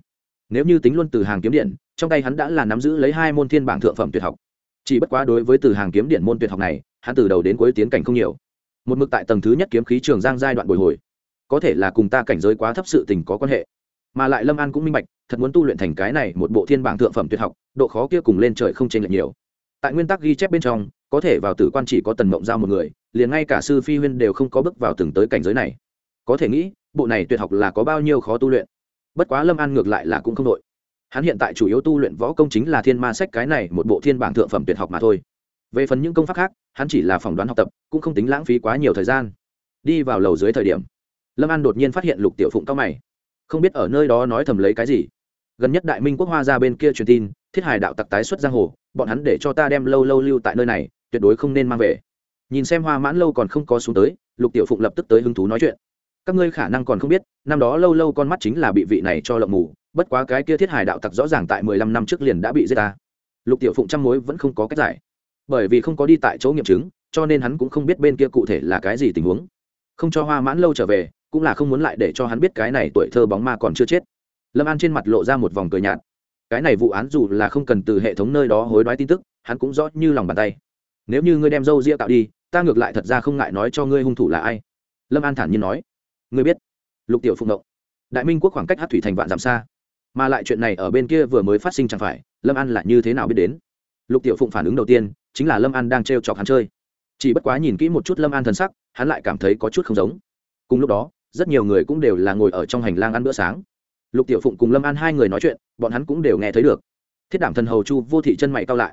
Nếu như tính luôn từ hàng kiếm điện, trong tay hắn đã là nắm giữ lấy hai môn thiên bảng thượng phẩm tuyệt học. Chỉ bất quá đối với từ hàng kiếm điện môn tuyệt học này, hắn từ đầu đến cuối tiến cảnh không nhiều. Một mực tại tầng thứ nhất kiếm khí trường giang giai đoạn bồi hồi. Có thể là cùng ta cảnh giới quá thấp sự tình có quan hệ. Mà lại lâm an cũng minh bạch, thật muốn tu luyện thành cái này một bộ thiên bảng thượng phẩm tuyệt học, độ khó kia cùng lên trời không chênh lệch nhiều. Tại nguyên tắc ghi chép bên trong, có thể vào tử quan chỉ có tần mộng giao một người liền ngay cả sư phi huyên đều không có bước vào từng tới cảnh giới này. Có thể nghĩ, bộ này tuyệt học là có bao nhiêu khó tu luyện. Bất quá lâm an ngược lại là cũng không đội. Hắn hiện tại chủ yếu tu luyện võ công chính là thiên ma sách, cái này một bộ thiên bảng thượng phẩm tuyệt học mà thôi. Về phần những công pháp khác, hắn chỉ là phỏng đoán học tập, cũng không tính lãng phí quá nhiều thời gian. Đi vào lầu dưới thời điểm, lâm an đột nhiên phát hiện lục tiểu phụng cao mày. Không biết ở nơi đó nói thầm lấy cái gì. Gần nhất đại minh quốc hoa ra bên kia truyền tin, thiết hải đạo tặc tái xuất giang hồ, bọn hắn để cho ta đem lâu lâu lưu tại nơi này, tuyệt đối không nên mang về nhìn xem hoa mãn lâu còn không có xuống tới, lục tiểu phụng lập tức tới hứng thú nói chuyện. Các ngươi khả năng còn không biết, năm đó lâu lâu con mắt chính là bị vị này cho lộng mù, bất quá cái kia thiết hải đạo tặc rõ ràng tại mười lăm năm trước liền đã bị giết ta. Lục tiểu phụng trăm mối vẫn không có cách giải. Bởi vì không có đi tại chỗ nghiệm chứng, cho nên hắn cũng không biết bên kia cụ thể là cái gì tình huống. Không cho hoa mãn lâu trở về, cũng là không muốn lại để cho hắn biết cái này tuổi thơ bóng ma còn chưa chết. Lâm an trên mặt lộ ra một vòng cười nhạt. Cái này vụ án dù là không cần từ hệ thống nơi đó hối đoái tin tức, hắn cũng rõ như lòng bàn tay. Nếu như ngươi đem dâu ria tạo đi ta ngược lại thật ra không ngại nói cho ngươi hung thủ là ai. Lâm an thản nhiên nói. Ngươi biết, lục tiểu phụng động đại minh quốc khoảng cách hát thủy thành vạn dặm xa, mà lại chuyện này ở bên kia vừa mới phát sinh chẳng phải, lâm an là như thế nào biết đến? Lục tiểu phụng phản ứng đầu tiên chính là lâm an đang t r e o chọc hắn chơi. Chỉ bất quá nhìn kỹ một chút lâm an thần sắc, hắn lại cảm thấy có chút không giống. Cùng lúc đó, rất nhiều người cũng đều là ngồi ở trong hành lang ăn bữa sáng. Lục tiểu phụng cùng lâm an hai người nói chuyện, bọn hắn cũng đều nghe thấy được. Thiết đảm thần hầu chu vô thị chân mày cao lại.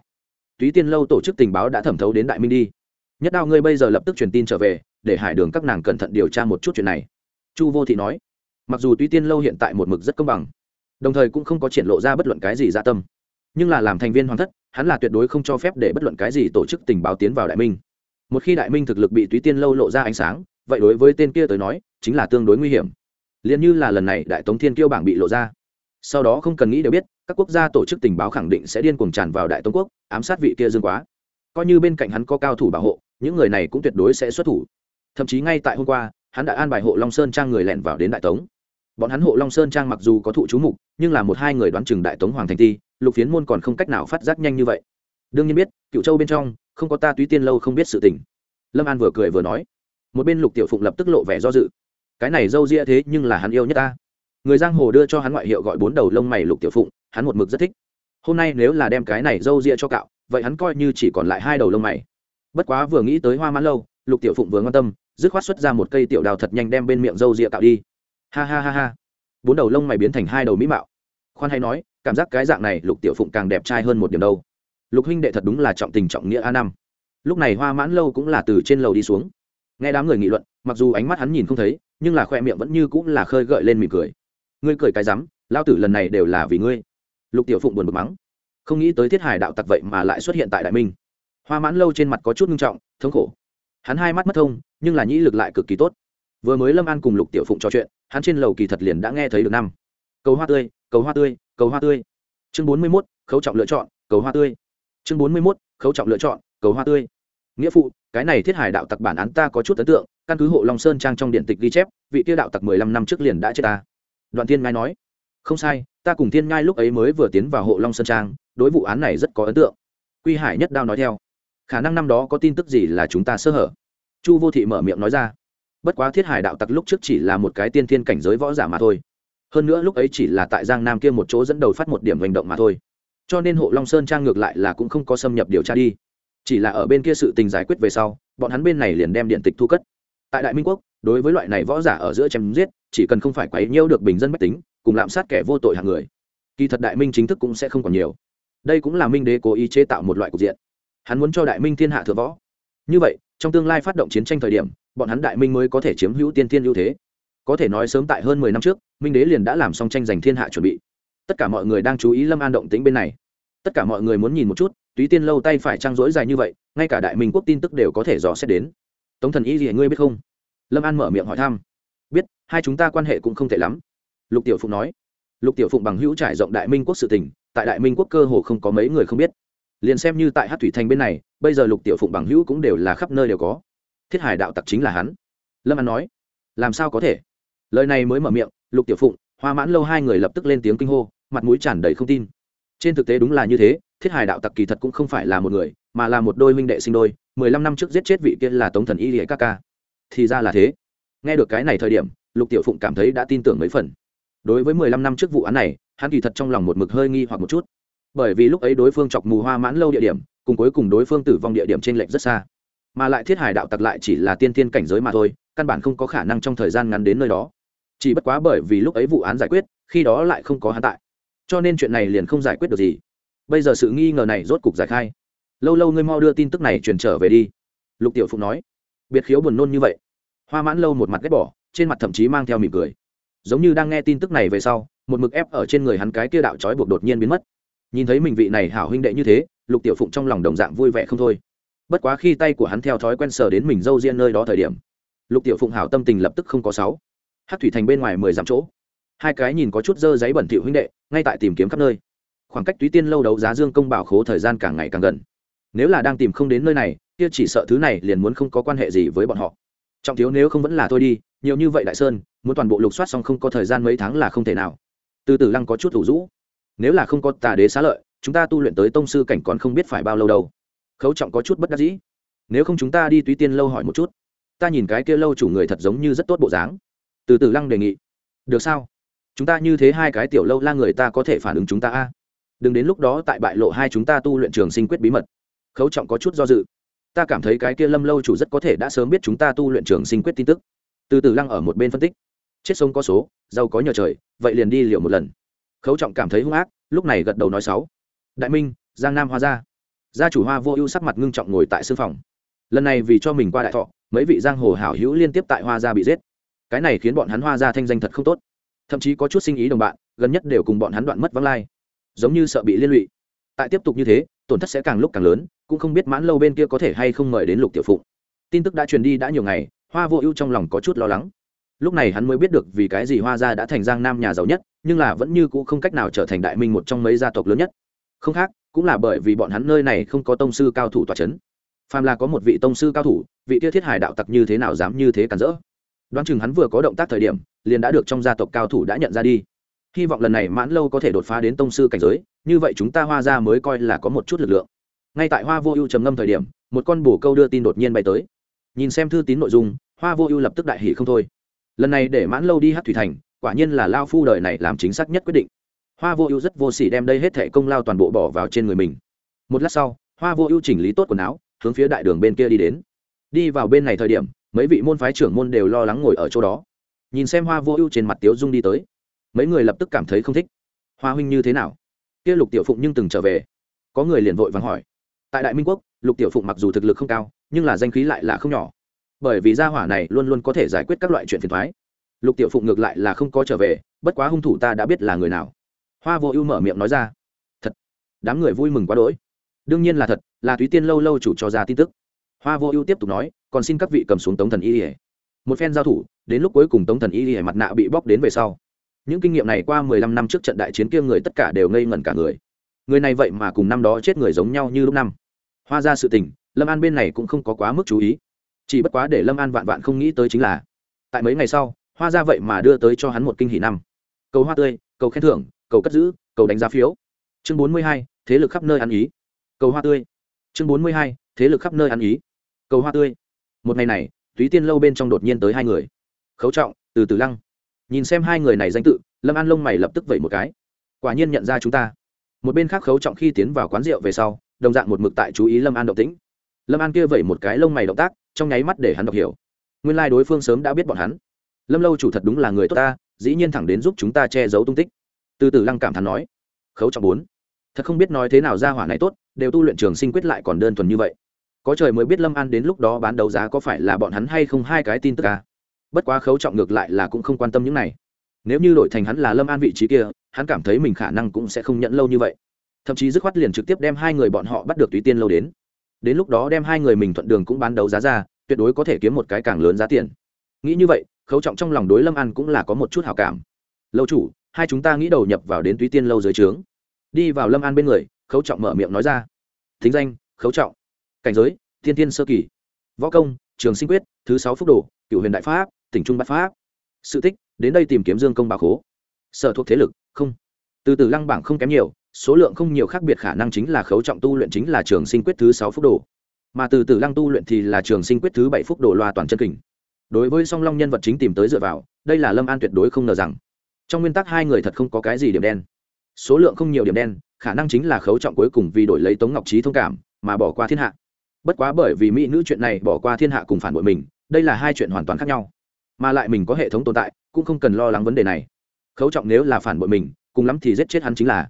Túy tiên lâu tổ chức tình báo đã thẩm thấu đến đại minh đi nhất đao ngươi bây giờ lập tức truyền tin trở về, để hải đường các nàng cẩn thận điều tra một chút chuyện này. Chu vô thị nói. Mặc dù Tuy tiên lâu hiện tại một mực rất công bằng, đồng thời cũng không có triển lộ ra bất luận cái gì dạ tâm, nhưng là làm thành viên hoàng thất, hắn là tuyệt đối không cho phép để bất luận cái gì tổ chức tình báo tiến vào đại minh. Một khi đại minh thực lực bị túy tiên lâu lộ ra ánh sáng, vậy đối với tên kia tới nói, chính là tương đối nguy hiểm. Liền như là lần này đại tống thiên kiêu bảng bị lộ ra, sau đó không cần nghĩ đều biết, các quốc gia tổ chức tình báo khẳng định sẽ điên cuồng tràn vào đại tống quốc, ám sát vị kia dương quá. Coi như bên cạnh hắn có cao thủ bảo hộ những người này cũng tuyệt đối sẽ xuất thủ. Thậm chí ngay tại hôm qua, hắn đã an bài hộ long sơn trang người lẻn vào đến đại tống. Bọn hắn hộ long sơn trang mặc dù có thụ chú mục, nhưng là một hai người đoán chừng đại tống hoàng thành ti, lục phiến môn còn không cách nào phát giác nhanh như vậy. Đương nhiên biết cựu châu bên trong, không có ta túy tiên lâu không biết sự tình. Lâm an vừa cười vừa nói. Một bên lục tiểu phụng lập tức lộ vẻ do dự. Cái này dâu ria thế nhưng là hắn yêu nhất ta. Người giang hồ đưa cho hắn ngoại hiệu gọi bốn đầu lông mày lục tiểu phụng, hắn một mực rất thích. Hôm nay nếu là đem cái này dâu ria cho cạo, vậy hắn coi như chỉ còn lại hai đầu lông mày bất quá vừa nghĩ tới hoa mãn lâu, lục tiểu phụng vừa ngon tâm, dứt khoát xuất ra một cây tiểu đào thật nhanh đem bên miệng dâu rịa cạo đi. Ha ha ha ha. Bốn đầu lông mày biến thành hai đầu mỹ mạo. Khoan hay nói, cảm giác cái dạng này lục tiểu phụng càng đẹp trai hơn một điểm đâu. Lục huynh đệ thật đúng là trọng tình trọng nghĩa a năm. Lúc này hoa mãn lâu cũng là từ trên lầu đi xuống. Nghe đám người nghị luận, mặc dù ánh mắt hắn nhìn không thấy, nhưng là khoe miệng vẫn như cũng là khơi gợi lên mỉm cười. Ngươi cười cái rắm, lao tử lần này đều là vì ngươi. Lục tiểu phụng buồn bực mắng. Không nghĩ tới thiết hải đạo tặc vậy mà lại xuất hiện tại đại minh hoa mãn lâu trên mặt có chút nghiêm trọng, thống khổ. Hắn hai mắt mất thông, nhưng là nhĩ lực lại cực kỳ tốt. Vừa mới lâm an cùng lục tiểu phụng trò chuyện, hắn trên lầu kỳ thật liền đã nghe thấy được năm. Cầu hoa tươi, cầu hoa tươi, cầu hoa tươi. Chương bốn mươi mốt, khấu trọng lựa chọn, cầu hoa tươi. Chương bốn mươi mốt, khấu trọng lựa chọn, cầu hoa tươi. Nghĩa phụ, cái này thiết hải đạo tặc bản án ta có chút ấn tượng, căn cứ hộ long sơn trang trong điện tịch ghi chép, vị tiêu đạo tặc mười lăm năm trước liền đã chết ta. Đoạn tiên ngai nói, không sai, ta cùng tiên ngai lúc ấy mới vừa tiến vào hộ long sơn trang, đối vụ án này rất có ấn tượng. Quy hải nhất đao nói theo khả năng năm đó có tin tức gì là chúng ta sơ hở? Chu vô thị mở miệng nói ra. Bất quá thiết hải đạo tặc lúc trước chỉ là một cái tiên thiên cảnh giới võ giả mà thôi. Hơn nữa lúc ấy chỉ là tại giang nam kia một chỗ dẫn đầu phát một điểm hành động mà thôi. Cho nên hộ long sơn trang ngược lại là cũng không có xâm nhập điều tra đi. Chỉ là ở bên kia sự tình giải quyết về sau, bọn hắn bên này liền đem điện tịch thu cất. Tại đại minh quốc, đối với loại này võ giả ở giữa chém giết, chỉ cần không phải quấy nhiêu được bình dân bách tính, cùng lạm sát kẻ vô tội hàng người, kỳ thật đại minh chính thức cũng sẽ không còn nhiều. Đây cũng là minh đế cố ý chế tạo một loại cục diện hắn muốn cho đại minh thiên hạ thừa võ. Như vậy, trong tương lai phát động chiến tranh thời điểm, bọn hắn đại minh mới có thể chiếm hữu tiên thiên ưu thế. Có thể nói sớm tại hơn mười năm trước, minh đế liền đã làm xong tranh giành thiên hạ chuẩn bị. Tất cả mọi người đang chú ý lâm an động tính bên này. Tất cả mọi người muốn nhìn một chút, túy tiên lâu tay phải trang rỗi dài như vậy, ngay cả đại minh quốc tin tức đều có thể dò xét đến. Tống thần y gì ngươi biết không? Lâm an mở miệng hỏi thăm. Biết, hai chúng ta quan hệ cũng không tệ lắm. Lục tiểu phụng nói. Lục tiểu phụng bằng hữu trải rộng đại minh quốc sự tình, tại đại minh quốc cơ hồ không có mấy người không biết liền xem như tại hát thủy thành bên này, bây giờ lục tiểu phụng bằng hữu cũng đều là khắp nơi đều có. Thiết hải đạo tặc chính là hắn. Lâm an nói, làm sao có thể? Lời này mới mở miệng, lục tiểu phụng, hoa mãn lâu hai người lập tức lên tiếng kinh hô, mặt mũi tràn đầy không tin. Trên thực tế đúng là như thế, thiết hải đạo tặc kỳ thật cũng không phải là một người, mà là một đôi minh đệ sinh đôi, mười lăm năm trước giết chết vị kia là tống thần y lìa ca ca. Thì ra là thế. Nghe được cái này thời điểm, lục tiểu phụng cảm thấy đã tin tưởng mấy phần. Đối với mười lăm năm trước vụ án này, hắn kỳ thật trong lòng một mực hơi nghi hoặc một chút bởi vì lúc ấy đối phương chọc mù hoa mãn lâu địa điểm, cùng cuối cùng đối phương tử vong địa điểm t r ê n lệch rất xa. Mà lại thiết hải đạo tặc lại chỉ là tiên thiên cảnh giới mà thôi, căn bản không có khả năng trong thời gian ngắn đến nơi đó. Chỉ bất quá bởi vì lúc ấy vụ án giải quyết, khi đó lại không có hắn tại. Cho nên chuyện này liền không giải quyết được gì. Bây giờ sự nghi ngờ này rốt cục giải khai. Lâu lâu ngươi mau đưa tin tức này truyền trở về đi. Lục tiểu phụng nói. Biệt khiếu buồn nôn như vậy. Hoa mãn lâu một mặt ghét bỏ, trên mặt thậm chí mang theo mỉm cười. Giống như đang nghe tin tức này về sau, một mực ép ở trên người hắn cái kia đạo trói buộc đột nhiên biến mất nhìn thấy mình vị này hảo huynh đệ như thế, lục tiểu phụng trong lòng đồng dạng vui vẻ không thôi. Bất quá khi tay của hắn theo thói quen sờ đến mình dâu riêng nơi đó thời điểm, lục tiểu phụng hảo tâm tình lập tức không có sáu. Hát thủy thành bên ngoài mười dặm chỗ, hai cái nhìn có chút dơ giấy bẩn thỉu huynh đệ, ngay tại tìm kiếm khắp nơi. Khoảng cách túy tiên lâu đấu giá dương công bảo khố thời gian càng ngày càng gần. Nếu là đang tìm không đến nơi này, kia chỉ sợ thứ này liền muốn không có quan hệ gì với bọn họ. Trọng thiếu nếu không vẫn là thôi đi, nhiều như vậy đại sơn, muốn toàn bộ lục soát xong không có thời gian mấy tháng là không thể nào. Từ từ lăng có chút thủ rũ nếu là không có tà đế xá lợi, chúng ta tu luyện tới tông sư cảnh còn không biết phải bao lâu đâu. Khấu trọng có chút bất đắc dĩ. Nếu không chúng ta đi túy tiên lâu hỏi một chút. Ta nhìn cái kia lâu chủ người thật giống như rất tốt bộ dáng. Từ từ lăng đề nghị. Được sao? Chúng ta như thế hai cái tiểu lâu la người ta có thể phản ứng chúng ta a? Đừng đến lúc đó tại bại lộ hai chúng ta tu luyện trường sinh quyết bí mật. Khấu trọng có chút do dự. Ta cảm thấy cái kia lâm lâu chủ rất có thể đã sớm biết chúng ta tu luyện trường sinh quyết tin tức. Từ từ lăng ở một bên phân tích. Chết sống có số, giàu có nhờ trời, vậy liền đi liệu một lần khấu trọng cảm thấy hung ác, lúc này gật đầu nói sáu. Đại minh, giang nam hoa gia gia chủ hoa vô ưu sắc mặt ngưng trọng ngồi tại sư phòng. Lần này vì cho mình qua đại thọ, mấy vị giang hồ hảo hữu liên tiếp tại hoa gia bị giết. Cái này khiến bọn hắn hoa gia thanh danh thật không tốt. Thậm chí có chút sinh ý đồng bạn, gần nhất đều cùng bọn hắn đoạn mất vắng lai. Giống như sợ bị liên lụy. Tại tiếp tục như thế, tổn thất sẽ càng lúc càng lớn, cũng không biết mãn lâu bên kia có thể hay không mời đến lục tiểu phụng. Tin tức đã truyền đi đã nhiều ngày, hoa vô ưu trong lòng có chút lo lắng lúc này hắn mới biết được vì cái gì hoa gia đã thành giang nam nhà giàu nhất, nhưng là vẫn như cũ không cách nào trở thành đại minh một trong mấy gia tộc lớn nhất. Không khác, cũng là bởi vì bọn hắn nơi này không có tông sư cao thủ tòa c h ấ n phàm là có một vị tông sư cao thủ, vị tiêu thiết hải đạo tặc như thế nào dám như thế cản rỡ. Đoán chừng hắn vừa có động tác thời điểm, liền đã được trong gia tộc cao thủ đã nhận ra đi. Hy vọng lần này mãn lâu có thể đột phá đến tông sư cảnh giới, như vậy chúng ta hoa ra mới coi là có một chút lực lượng. Ngay tại hoa vô ưu trầm ngâm thời điểm, một con bồ câu đưa tin đột nhiên bay tới. Nhìn xem thư tín nội dung, hoa vô ưu lập tức đại hỷ không thôi lần này để mãn lâu đi hát thủy thành, quả nhiên là lao phu đời này làm chính xác nhất quyết định. Hoa vô ưu rất vô s ỉ đem đây hết thẻ công lao toàn bộ bỏ vào trên người mình. Một lát sau, hoa vô ưu chỉnh lý tốt quần áo, hướng phía đại đường bên kia đi đến. Đi vào bên này thời điểm, mấy vị môn phái trưởng môn đều lo lắng ngồi ở chỗ đó. Nhìn xem hoa vô ưu trên mặt tiếu dung đi tới, mấy người lập tức cảm thấy không thích. Hoa huynh như thế nào? Kia lục tiểu phụng nhưng từng trở về. Có người liền vội vàng hỏi. Tại đại minh quốc, lục tiểu phụng mặc dù thực lực không cao, nhưng là danh khí lại là không nhỏ bởi vì gia hỏa này luôn luôn có thể giải quyết các loại chuyện phiền thoái. Lục tiểu phụng ngược lại là không có trở về, bất quá hung thủ ta đã biết là người nào. Hoa vô ưu mở miệng nói ra, thật, đám người vui mừng quá đỗi. Đương nhiên là thật, là túy tiên lâu lâu chủ cho ra tin tức. Hoa vô ưu tiếp tục nói, còn xin các vị cầm xuống tống thần y ỉa một phen giao thủ, đến lúc cuối cùng tống thần y ỉa mặt nạ bị bóc đến về sau. Những kinh nghiệm này qua mười lăm năm trước trận đại chiến kia người tất cả đều ngây ngẩn cả người. Người này vậy mà cùng năm đó chết người giống nhau như lúc năm. Hoa ra sự tình, lâm an bên này cũng không có quá mức chú ý chỉ bất quá để lâm an vạn vạn không nghĩ tới chính là, tại mấy ngày sau, hoa ra vậy mà đưa tới cho hắn một kinh hỷ năm. Cầu hoa tươi, cầu khen thưởng, cầu cất giữ, cầu đánh giá phiếu. Chương bốn mươi hai, thế lực khắp nơi ăn ý. Cầu hoa tươi. Chương bốn mươi hai, thế lực khắp nơi ăn ý. Cầu hoa tươi. Một ngày này, túy tiên lâu bên trong đột nhiên tới hai người. Khấu trọng, từ từ lăng. Nhìn xem hai người này danh tự, lâm an lông mày lập tức vẩy một cái. Quả nhiên nhận ra chúng ta. Một bên khác khấu trọng khi tiến vào quán rượu về sau, đồng dạng một mực tại chú ý lâm an động tĩnh. Lâm an kia vẩy một cái lông mày động tác trong nháy mắt để hắn đọc hiểu. Nguyên lai、like、đối phương sớm đã biết bọn hắn. Lâm lâu chủ thật đúng là người tốt ta, dĩ nhiên thẳng đến giúp chúng ta che giấu tung tích. Từ từ lăng cảm thán nói. Khấu trọng bốn. Thật không biết nói thế nào ra hỏa này tốt, đều tu luyện trường sinh quyết lại còn đơn thuần như vậy. Có trời mới biết lâm an đến lúc đó bán đấu giá có phải là bọn hắn hay không hai cái tin tức ca bất quá khấu trọng ngược lại là cũng không quan tâm những này. Nếu như đổi thành hắn là lâm an vị trí kia, hắn cảm thấy mình khả năng cũng sẽ không nhận lâu như vậy. Thậm chí dứt khoát liền trực tiếp đem hai người bọn họ bắt được tùy tiên lâu đến đến lúc đó đem hai người mình thuận đường cũng bán đấu giá ra, tuyệt đối có thể kiếm một cái càng lớn giá tiền. Nghĩ như vậy, khấu trọng trong lòng đối lâm an cũng là có một chút hảo cảm. Lâu chủ, hai chúng ta nghĩ đầu nhập vào đến túy tiên lâu dưới trướng. Đi vào lâm an bên người, khấu trọng mở miệng nói ra. Thính danh, khấu trọng. Cảnh giới, thiên tiên sơ kỳ. Võ công, trường sinh quyết, thứ sáu phúc đồ cựu huyền đại pháp, tỉnh trung bát pháp. Sự tích, đến đây tìm kiếm dương công bà khố. Sở thuộc thế lực, không. Từ từ lăng bảng không kém nhiều số lượng không nhiều khác biệt khả năng chính là khấu trọng tu luyện chính là trường sinh quyết thứ sáu phúc đồ. Mà từ từ lăng tu luyện thì là trường sinh quyết thứ bảy phúc đồ loa toàn chân kình. Đối với song long nhân vật chính tìm tới dựa vào, đây là lâm an tuyệt đối không ngờ rằng, trong nguyên tắc hai người thật không có cái gì điểm đen. Số lượng không nhiều điểm đen, khả năng chính là khấu trọng cuối cùng vì đổi lấy tống ngọc trí thông cảm, mà bỏ qua thiên hạ. Bất quá bởi vì mỹ nữ chuyện này bỏ qua thiên hạ cùng phản bội mình, đây là hai chuyện hoàn toàn khác nhau. Mà lại mình có hệ thống tồn tại, cũng không cần lo lắng vấn đề này. Khấu trọng nếu là phản bội mình, cùng lắm thì giết chết hắn chính là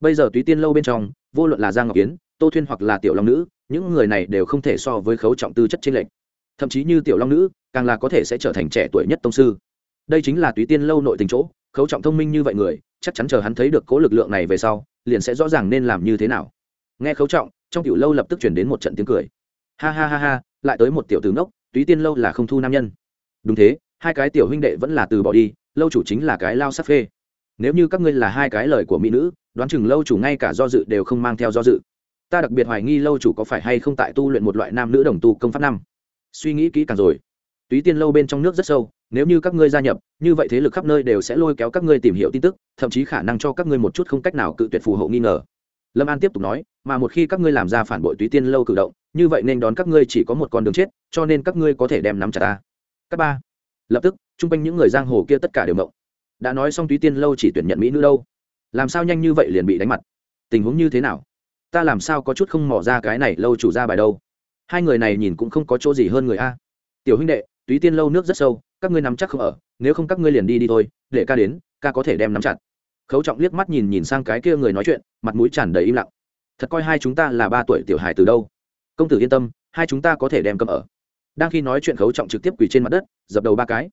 bây giờ túy tiên lâu bên trong, vô luận là giang ngọc kiến tô thuyên hoặc là tiểu long nữ, những người này đều không thể so với khấu trọng tư chất trên lệnh thậm chí như tiểu long nữ, càng là có thể sẽ trở thành trẻ tuổi nhất tông sư. Đây chính là túy tiên lâu nội tình chỗ, khấu trọng thông minh như vậy người, chắc chắn chờ hắn thấy được cố lực lượng này về sau, liền sẽ rõ ràng nên làm như thế nào. Nghe khấu trọng, trong tiểu lâu lập tức chuyển đến một trận tiếng cười. Ha ha ha ha, lại tới một tiểu tướng đốc túy tiên lâu là không thu nam nhân. Đúng thế, hai cái tiểu huynh đệ vẫn là từ bỏ đi, lâu chủ chính là cái lao sắc phê nếu như các ngươi là hai cái lời của mỹ nữ, đoán chừng lâu chủ ngay cả do dự đều không mang theo do dự. Ta đặc biệt hoài nghi lâu chủ có phải hay không tại tu luyện một loại nam nữ đồng tu công pháp năm. Suy nghĩ kỹ càng rồi. Túy tiên lâu bên trong nước rất sâu, nếu như các ngươi gia nhập, như vậy thế lực khắp nơi đều sẽ lôi kéo các ngươi tìm hiểu tin tức, thậm chí khả năng cho các ngươi một chút không cách nào cự tuyệt phù hộ nghi ngờ. Lâm an tiếp tục nói, mà một khi các ngươi làm ra phản bội túy tiên lâu cử động, như vậy nên đón các ngươi chỉ có một con đường chết, cho nên các ngươi có thể đem nắm chặt ta. Các ba. Lập tức, chung quanh những người giang hồ kia tất cả đều mộng đã nói xong túy tiên lâu chỉ tuyển nhận mỹ nữ đâu. Làm sao nhanh như vậy liền bị đánh mặt? Tình huống như thế nào? Ta làm sao có chút không mỏ ra cái này lâu chủ ra bài đâu? Hai người này nhìn cũng không có chỗ gì hơn người a. Tiểu huynh đệ, túy tiên lâu nước rất sâu, các ngươi nắm chắc không ở, nếu không các ngươi liền đi đi thôi, để ca đến, ca có thể đem nắm chặt. Khấu trọng liếc mắt nhìn nhìn sang cái kia người nói chuyện, mặt mũi tràn đầy im lặng. Thật coi hai chúng ta là ba tuổi tiểu hài từ đâu? Công tử yên tâm, hai chúng ta có thể đem cầm ở. Đang khi nói chuyện khấu trọng trực tiếp quỳ trên mặt đất, dập đầu ba cái.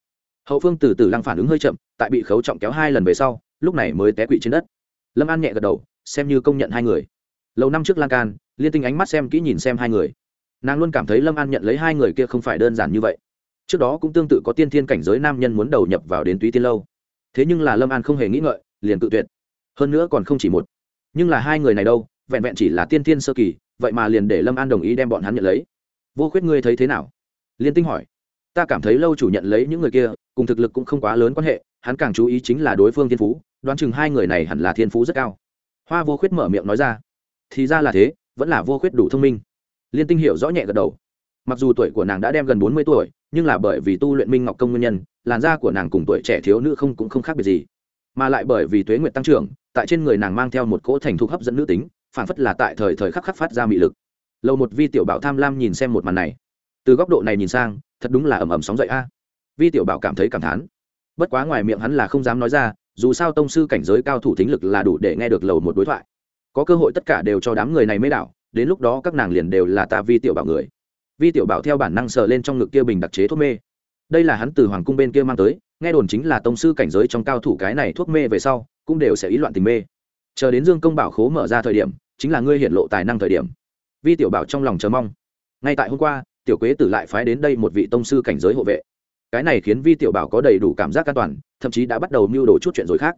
Hậu phương từ từ lăng phản ứng hơi chậm tại bị khấu trọng kéo hai lần về sau, lúc này mới té quỵ trên đất. Lâm an nhẹ gật đầu, xem như công nhận hai người. Lâu năm trước lan can, liên tinh ánh mắt xem kỹ nhìn xem hai người. Nàng luôn cảm thấy lâm an nhận lấy hai người kia không phải đơn giản như vậy. Trước đó cũng tương tự có tiên thiên cảnh giới nam nhân muốn đầu nhập vào đến túy tiên lâu. Thế nhưng là lâm an không hề nghĩ ngợi, liền tự tuyệt. Hơn nữa còn không chỉ một. Nhưng là hai người này đâu, vẹn vẹn chỉ là tiên thiên sơ kỳ, vậy mà liền để lâm an đồng ý đem bọn hắn nhận lấy. Vô khuyết ngươi thấy thế nào? Liên tinh hỏi. Ta cảm thấy lâu chủ nhận lấy những người kia, cùng thực lực cũng không quá lớn quan hệ hắn càng chú ý chính là đối phương thiên phú, đoán chừng hai người này hẳn là thiên phú rất cao. Hoa vô khuyết mở miệng nói ra, thì ra là thế, vẫn là vô khuyết đủ thông minh. Liên tinh hiểu rõ nhẹ gật đầu. Mặc dù tuổi của nàng đã đem gần bốn mươi tuổi, nhưng là bởi vì tu luyện minh ngọc công nguyên nhân, làn da của nàng cùng tuổi trẻ thiếu nữ không cũng không khác biệt gì. Mà lại bởi vì tuế nguyện tăng trưởng, tại trên người nàng mang theo một cỗ thành thục hấp dẫn nữ tính, phản phất là tại thời thời khắc khắc phát ra mị lực. Lâu một vi tiểu bảo tham lam nhìn xem một màn này. Từ góc độ này nhìn sang, thật đúng là ầm ầm sóng dậy a. Vi tiểu bảo cảm thấy cảm thán bất quá ngoài miệng hắn là không dám nói ra, dù sao tông sư cảnh giới cao thủ thính lực là đủ để nghe được lầu một đối thoại. Có cơ hội tất cả đều cho đám người này mới đảo, đến lúc đó các nàng liền đều là ta vi tiểu bảo người. Vi tiểu bảo theo bản năng sờ lên trong ngực kia bình đặc chế thuốc mê. Đây là hắn từ hoàng cung bên kia mang tới, nghe đồn chính là tông sư cảnh giới trong cao thủ cái này thuốc mê về sau, cũng đều sẽ ý loạn tình mê. Chờ đến dương công bảo khố mở ra thời điểm, chính là ngươi hiện lộ tài năng thời điểm. Vi tiểu bảo trong lòng chờ mong. Ngay tại hôm qua, tiểu quế tử lại phái đến đây một vị tông sư cảnh giới hộ vệ cái này khiến vi tiểu bảo có đầy đủ cảm giác an toàn, thậm chí đã bắt đầu mưu đồ chút chuyện rồi khác.